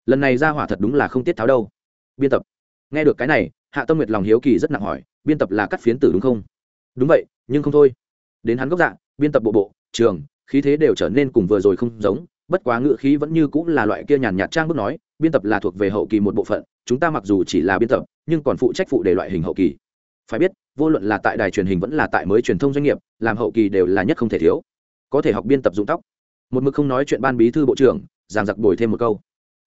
lần này ra hỏa thật đúng là không tiết tháo đâu. Biên tập. Nghe được cái này, hạ tâm nguyệt lòng hiếu kỳ rất nặng hỏi, biên tập là cắt phiến tử đúng không? Đúng vậy, nhưng không thôi. Đến hắn gốc dạng biên tập bộ bộ, trường, khí thế đều trở nên cùng vừa rồi không giống, bất quá ngựa khí vẫn như cũng là loại kia nhàn nhạt trang bước nói, biên tập là thuộc về hậu kỳ một bộ phận, chúng ta mặc dù chỉ là biên tập, nhưng còn phụ trách phụ để loại hình hậu kỳ. Phải biết, vô luận là tại đài truyền hình vẫn là tại mới truyền thông doanh nghiệp, làm hậu kỳ đều là nhất không thể thiếu. Có thể học biên tập dụng tóc. Một mực không nói chuyện ban bí thư bộ trưởng giảng giặc bồi thêm một câu.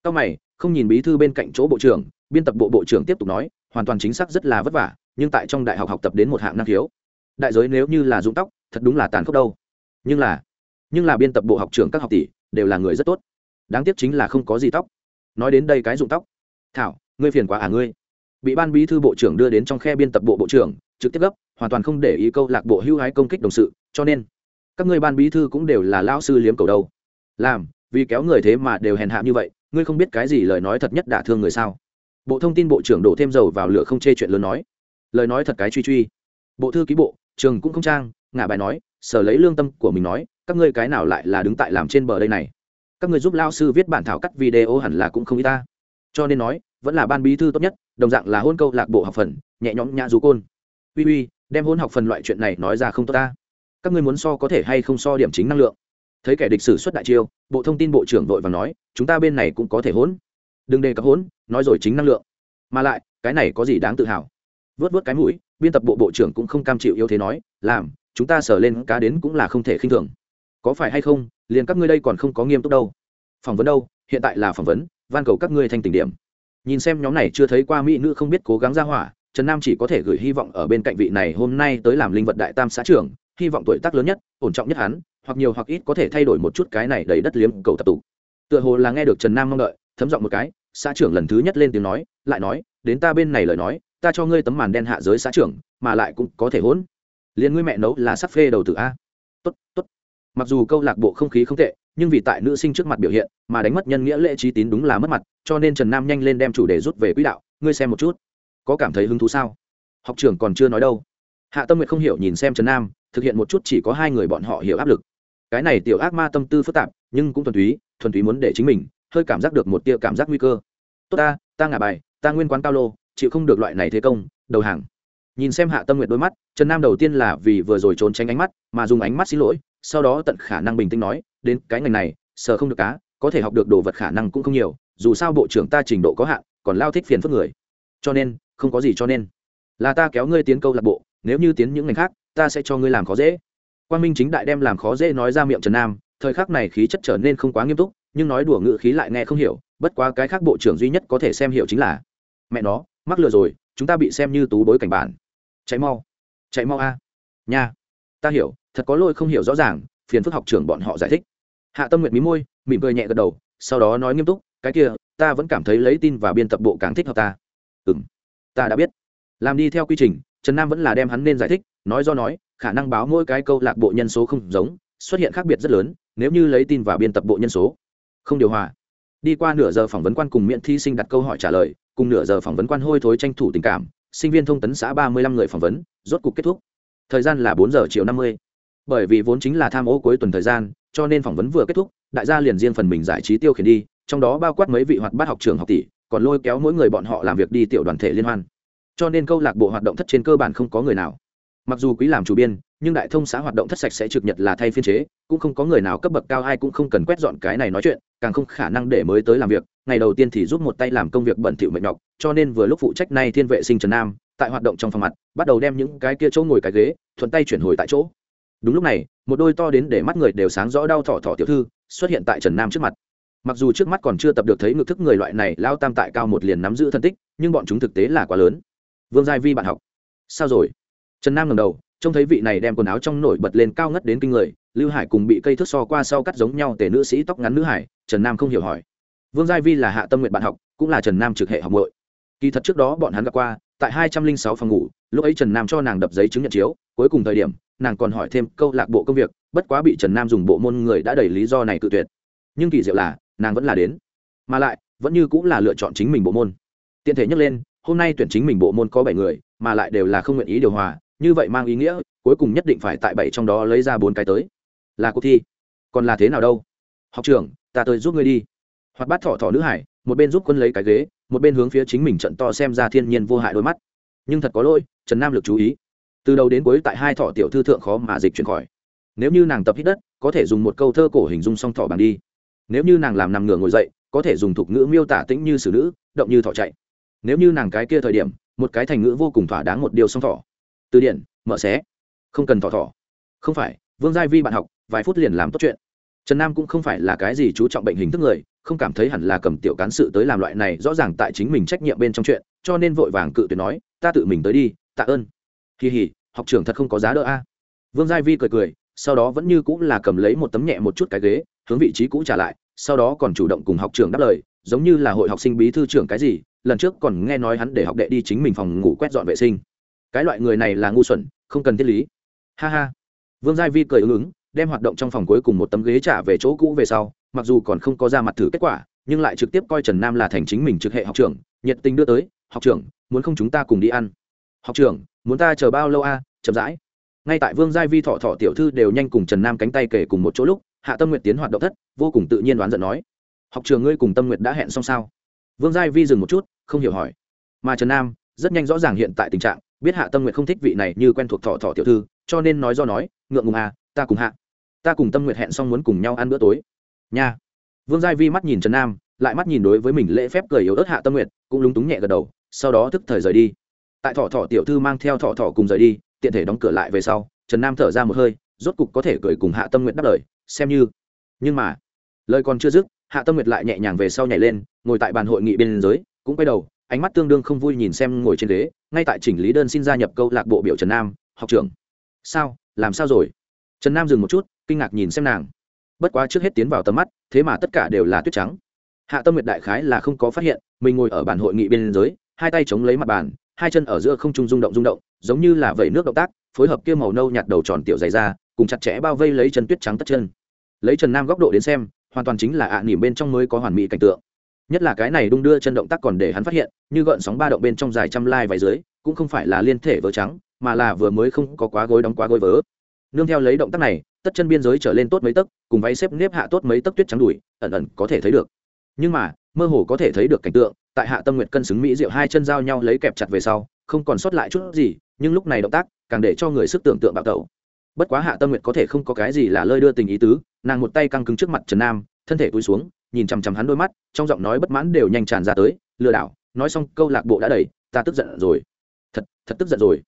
Cao mày, không nhìn bí thư bên cạnh chỗ bộ trưởng, biên tập bộ bộ trưởng tiếp tục nói, hoàn toàn chính xác rất là vất vả, nhưng tại trong đại học học tập đến một hạng năng khiếu. Đại giới nếu như là dụng tóc, thật đúng là tàn khốc đâu. Nhưng là nhưng là biên tập bộ học trưởng các học tỷ đều là người rất tốt. Đáng tiếc chính là không có gì tóc. Nói đến đây cái dụng tóc. Thảo, ngươi phiền quá à ngươi. Bị ban bí thư bộ trưởng đưa đến trong khe biên tập bộ bộ trưởng, trực tiếp gấp, hoàn toàn không để ý câu lạc bộ hưu hái công kích đồng sự, cho nên, các ngươi ban bí thư cũng đều là lão sư liếm cầu đâu. Làm, vì kéo người thế mà đều hèn hạ như vậy ngươi không biết cái gì lời nói thật nhất đả thương người sao? Bộ thông tin bộ trưởng đổ thêm dầu vào lửa không chê chuyện lớn nói. Lời nói thật cái truy truy. Bộ thư ký bộ, trường cũng không trang, ngả bài nói, sở lấy lương tâm của mình nói, các ngươi cái nào lại là đứng tại làm trên bờ đây này? Các ngươi giúp lao sư viết bản thảo cắt video hẳn là cũng không y ta. Cho nên nói, vẫn là ban bí thư tốt nhất, đồng dạng là hôn câu lạc bộ học phần, nhẹ nhõm nhã rú côn. Uy uy, đem hôn học phần loại chuyện này nói ra không tốt ta. Các ngươi muốn so có thể hay không so điểm chính năng lượng? Thấy kẻ địch sử xuất đại chiêu, bộ thông tin bộ trưởng vội và nói, chúng ta bên này cũng có thể hỗn. Đừng đề cập hỗn, nói rồi chính năng lượng. Mà lại, cái này có gì đáng tự hào? Vớt vớt cái mũi, biên tập bộ bộ trưởng cũng không cam chịu yếu thế nói, làm, chúng ta sở lên cá đến cũng là không thể khinh thường. Có phải hay không, liền các ngươi đây còn không có nghiêm túc đâu? Phỏng vấn đâu, hiện tại là phỏng vấn, van cầu các ngươi thành tình điểm. Nhìn xem nhóm này chưa thấy qua mỹ nữ không biết cố gắng ra hỏa, trần nam chỉ có thể gửi hy vọng ở bên cạnh vị này hôm nay tới làm linh vật đại tam xã trưởng hy vọng tuổi tác lớn nhất, ổn trọng nhất hắn, hoặc nhiều hoặc ít có thể thay đổi một chút cái này đầy đất liếm cầu tập tụ. Tựa hồ là nghe được trần nam mong đợi, thấm giọng một cái, xã trưởng lần thứ nhất lên tiếng nói, lại nói, đến ta bên này lời nói, ta cho ngươi tấm màn đen hạ giới xã trưởng, mà lại cũng có thể hỗn. Liền ngươi mẹ nấu là sắc phê đầu từ a. Tốt tốt. Mặc dù câu lạc bộ không khí không tệ, nhưng vì tại nữ sinh trước mặt biểu hiện, mà đánh mất nhân nghĩa lễ trí tín đúng là mất mặt, cho nên trần nam nhanh lên đem chủ đề rút về quỹ đạo, ngươi xem một chút. Có cảm thấy hứng thú sao? Học trưởng còn chưa nói đâu. Hạ tâm nguyệt không hiểu nhìn xem trần nam thực hiện một chút chỉ có hai người bọn họ hiểu áp lực. Cái này tiểu ác ma tâm tư phức tạp, nhưng cũng thuần túy thuần túy muốn để chính mình hơi cảm giác được một tia cảm giác nguy cơ. Tốt ta ta ngả bài, ta nguyên quán cao lô, chịu không được loại này thế công, đầu hàng. Nhìn xem hạ tâm nguyện đôi mắt, trần nam đầu tiên là vì vừa rồi trốn tránh ánh mắt, mà dùng ánh mắt xin lỗi, sau đó tận khả năng bình tĩnh nói, đến cái ngành này, sợ không được cá, có thể học được đồ vật khả năng cũng không nhiều, dù sao bộ trưởng ta trình độ có hạn, còn lao thích phiền phức người. Cho nên, không có gì cho nên. Là ta kéo ngươi tiến câu lạc bộ, nếu như tiến những ngành khác ta sẽ cho ngươi làm khó dễ. Quan minh chính đại đem làm khó dễ nói ra miệng trần nam, thời khắc này khí chất trở nên không quá nghiêm túc, nhưng nói đùa ngự khí lại nghe không hiểu, bất quá cái khác bộ trưởng duy nhất có thể xem hiểu chính là, mẹ nó, mắc lừa rồi, chúng ta bị xem như tú bối cảnh bản. Chạy mau chạy mau a. Nha, ta hiểu, thật có lỗi không hiểu rõ ràng, phiền phức học trưởng bọn họ giải thích. Hạ tâm nguyệt mí môi, mỉm cười nhẹ gật đầu, sau đó nói nghiêm túc, cái kia, ta vẫn cảm thấy lấy tin và biên tập bộ càng thích hợp ta. Ừ m ta đã biết. Làm đi theo quy trình, trần nam vẫn là đem hắn nên giải thích nói do nói, khả năng báo mỗi cái câu lạc bộ nhân số không giống, xuất hiện khác biệt rất lớn, nếu như lấy tin và biên tập bộ nhân số. Không điều hòa. Đi qua nửa giờ phỏng vấn quan cùng miễn thi sinh đặt câu hỏi trả lời, cùng nửa giờ phỏng vấn quan hôi thối tranh thủ tình cảm, sinh viên thông tấn xã ba mươi lăm người phỏng vấn, rốt cuộc kết thúc. Thời gian là bốn giờ chiều năm mươi. Bởi vì vốn chính là tham ô cuối tuần thời gian, cho nên phỏng vấn vừa kết thúc, đại gia liền riêng phần mình giải trí tiêu khiển đi, trong đó bao quát mấy vị hoạt bát học trường học tỷ, còn lôi kéo mỗi người bọn họ làm việc đi tiểu đoàn thể liên hoan. Cho nên câu lạc bộ hoạt động thất trên cơ bản không có người nào mặc dù quý làm chủ biên, nhưng đại thông xã hoạt động thất sạch sẽ trực nhật là thay phiên chế, cũng không có người nào cấp bậc cao ai cũng không cần quét dọn cái này nói chuyện, càng không khả năng để mới tới làm việc. Ngày đầu tiên thì giúp một tay làm công việc bẩn thỉu mệt nhọc, cho nên vừa lúc phụ trách nay thiên vệ sinh trần nam, tại hoạt động trong phòng mặt, bắt đầu đem những cái kia chỗ ngồi cái ghế, thuận tay chuyển hồi tại chỗ. Đúng lúc này, một đôi to đến để mắt người đều sáng rõ đau thỏ thỏ tiểu thư, xuất hiện tại trần nam trước mặt. Mặc dù trước mắt còn chưa tập được thấy ngực thức người loại này lao tam tại cao một liền nắm giữ thân tích, nhưng bọn chúng thực tế là quá lớn. Vương giai vi bạn học. Sao rồi? Trần nam ngầm đầu, trông thấy vị này đem quần áo trong nổi bật lên cao ngất đến kinh người, lưu hải cùng bị cây thước so qua sau cắt giống nhau tể nữ sĩ tóc ngắn nữ hải, trần nam không hiểu hỏi. Vương giai vi là hạ tâm nguyện bạn học, cũng là trần nam trực hệ học bội kỳ thật trước đó bọn hắn gặp qua, tại hai trăm linh sáu phòng ngủ, lúc ấy trần nam cho nàng đập giấy chứng nhận chiếu, cuối cùng thời điểm, nàng còn hỏi thêm câu lạc bộ công việc, bất quá bị trần nam dùng bộ môn người đã đẩy lý do này cự tuyệt. Nhưng kỳ diệu là, nàng vẫn là đến. Mà lại, vẫn như cũng là lựa chọn chính mình bộ môn. Tiện thể nhắc lên, hôm nay tuyển chính mình bộ môn có bảy người, mà lại đều là không nguyện ý điều hòa như vậy mang ý nghĩa, cuối cùng nhất định phải tại bảy trong đó lấy ra bốn cái tới. Là cuộc thi. Còn là thế nào đâu? Học trưởng, ta tới giúp ngươi đi. Hoặc bắt thỏ thỏ nữ hải, một bên giúp quân lấy cái ghế, một bên hướng phía chính mình trận to xem ra thiên nhiên vô hại đôi mắt. Nhưng thật có lỗi, trần nam lực chú ý. Từ đầu đến cuối tại hai thỏ tiểu thư thượng khó mà dịch chuyển khỏi. Nếu như nàng tập hít đất, có thể dùng một câu thơ cổ hình dung song thỏ bằng đi. Nếu như nàng làm nằm ngửa ngồi dậy, có thể dùng thục ngữ miêu tả tĩnh như xử nữ, động như thỏ chạy. Nếu như nàng cái kia thời điểm, một cái thành ngữ vô cùng thỏa đáng một điều song thỏ từ điển, mở xé. Không cần thỏ thỏ. Không phải, vương giai vi bạn học, vài phút liền làm tốt chuyện. Trần nam cũng không phải là cái gì chú trọng bệnh hình thức người, không cảm thấy hẳn là cầm tiểu cán sự tới làm loại này, rõ ràng tại chính mình trách nhiệm bên trong chuyện, cho nên vội vàng cự tuyệt nói, ta tự mình tới đi, tạ ơn. Kỳ hỉ học trưởng thật không có giá đỡ a. Vương giai vi cười cười, sau đó vẫn như cũng là cầm lấy một tấm nhẹ một chút cái ghế, hướng vị trí cũ trả lại, sau đó còn chủ động cùng học trưởng đáp lời, giống như là hội học sinh bí thư trưởng cái gì, lần trước còn nghe nói hắn để học đệ đi chính mình phòng ngủ quét dọn vệ sinh cái loại người này là ngu xuẩn, không cần thiết lý. Ha ha. Vương giai vi cười ứng ứng, đem hoạt động trong phòng cuối cùng một tấm ghế trả về chỗ cũ về sau, mặc dù còn không có ra mặt thử kết quả, nhưng lại trực tiếp coi trần nam là thành chính mình trực hệ học trưởng, nhiệt tình đưa tới, học trưởng, muốn không chúng ta cùng đi ăn? Học trưởng, muốn ta chờ bao lâu a? Chậm rãi. Ngay tại vương giai vi thọ thọ tiểu thư đều nhanh cùng trần nam cánh tay kể cùng một chỗ lúc, hạ tâm nguyện tiến hoạt động thất, vô cùng tự nhiên đoán giận nói, học trường ngươi cùng tâm nguyện đã hẹn xong sao? Vương giai vi dừng một chút, không hiểu hỏi, mà trần nam, rất nhanh rõ ràng hiện tại tình trạng biết hạ tâm nguyện không thích vị này như quen thuộc thọ thọ tiểu thư, cho nên nói do nói, ngượng ngùng à ta cùng hạ, ta cùng tâm nguyệt hẹn xong muốn cùng nhau ăn bữa tối. Nha. Vương giai vi mắt nhìn trần nam, lại mắt nhìn đối với mình lễ phép cười yếu ớt hạ tâm nguyệt, cũng lúng túng nhẹ gật đầu, sau đó thức thời rời đi. Tại thọ thọ tiểu thư mang theo thọ thọ cùng rời đi, tiện thể đóng cửa lại về sau, trần nam thở ra một hơi, rốt cục có thể cười cùng hạ tâm nguyệt đáp lời, xem như. Nhưng mà, lời còn chưa dứt, hạ tâm nguyệt lại nhẹ nhàng về sau nhảy lên, ngồi tại bàn hội nghị bên giới cũng quay đầu ánh mắt tương đương không vui nhìn xem ngồi trên ghế, ngay tại chỉnh lý đơn xin gia nhập câu lạc bộ biểu trần nam, học trưởng. Sao? Làm sao rồi? Trần nam dừng một chút, kinh ngạc nhìn xem nàng. Bất quá trước hết tiến vào tầm mắt, thế mà tất cả đều là tuyết trắng. Hạ tâm nguyệt đại khái là không có phát hiện, mình ngồi ở bàn hội nghị bên dưới, hai tay chống lấy mặt bàn, hai chân ở giữa không trung rung động rung động, giống như là vẩy nước động tác, phối hợp kia màu nâu nhạt đầu tròn tiểu dày ra, cùng chặt chẽ bao vây lấy chân tuyết trắng tất chân. Lấy trần nam góc độ đến xem, hoàn toàn chính là ạ à nỉm bên trong mới có hoàn mỹ cảnh tượng nhất là cái này đung đưa chân động tác còn để hắn phát hiện, như gợn sóng ba động bên trong dài trăm lai vài dưới, cũng không phải là liên thể vớ trắng, mà là vừa mới không có quá gối đóng quá gối vớ nương theo lấy động tác này, tất chân biên giới trở lên tốt mấy tấc, cùng váy xếp nếp hạ tốt mấy tấc tuyết trắng đùi, ẩn ẩn có thể thấy được. Nhưng mà, mơ hồ có thể thấy được cảnh tượng, tại hạ tâm nguyện cân xứng mỹ diệu hai chân giao nhau lấy kẹp chặt về sau, không còn sót lại chút gì, nhưng lúc này động tác, càng để cho người sức tưởng tượng bạo tẩu. Bất quá hạ tâm nguyện có thể không có cái gì là lơi đưa tình ý tứ, nàng một tay căng cứng trước mặt trần nam, thân thể túi xuống nhìn chằm chằm hắn đôi mắt, trong giọng nói bất mãn đều nhanh tràn ra tới, lừa đảo, nói xong câu lạc bộ đã đầy ta tức giận rồi. Thật thật tức giận rồi.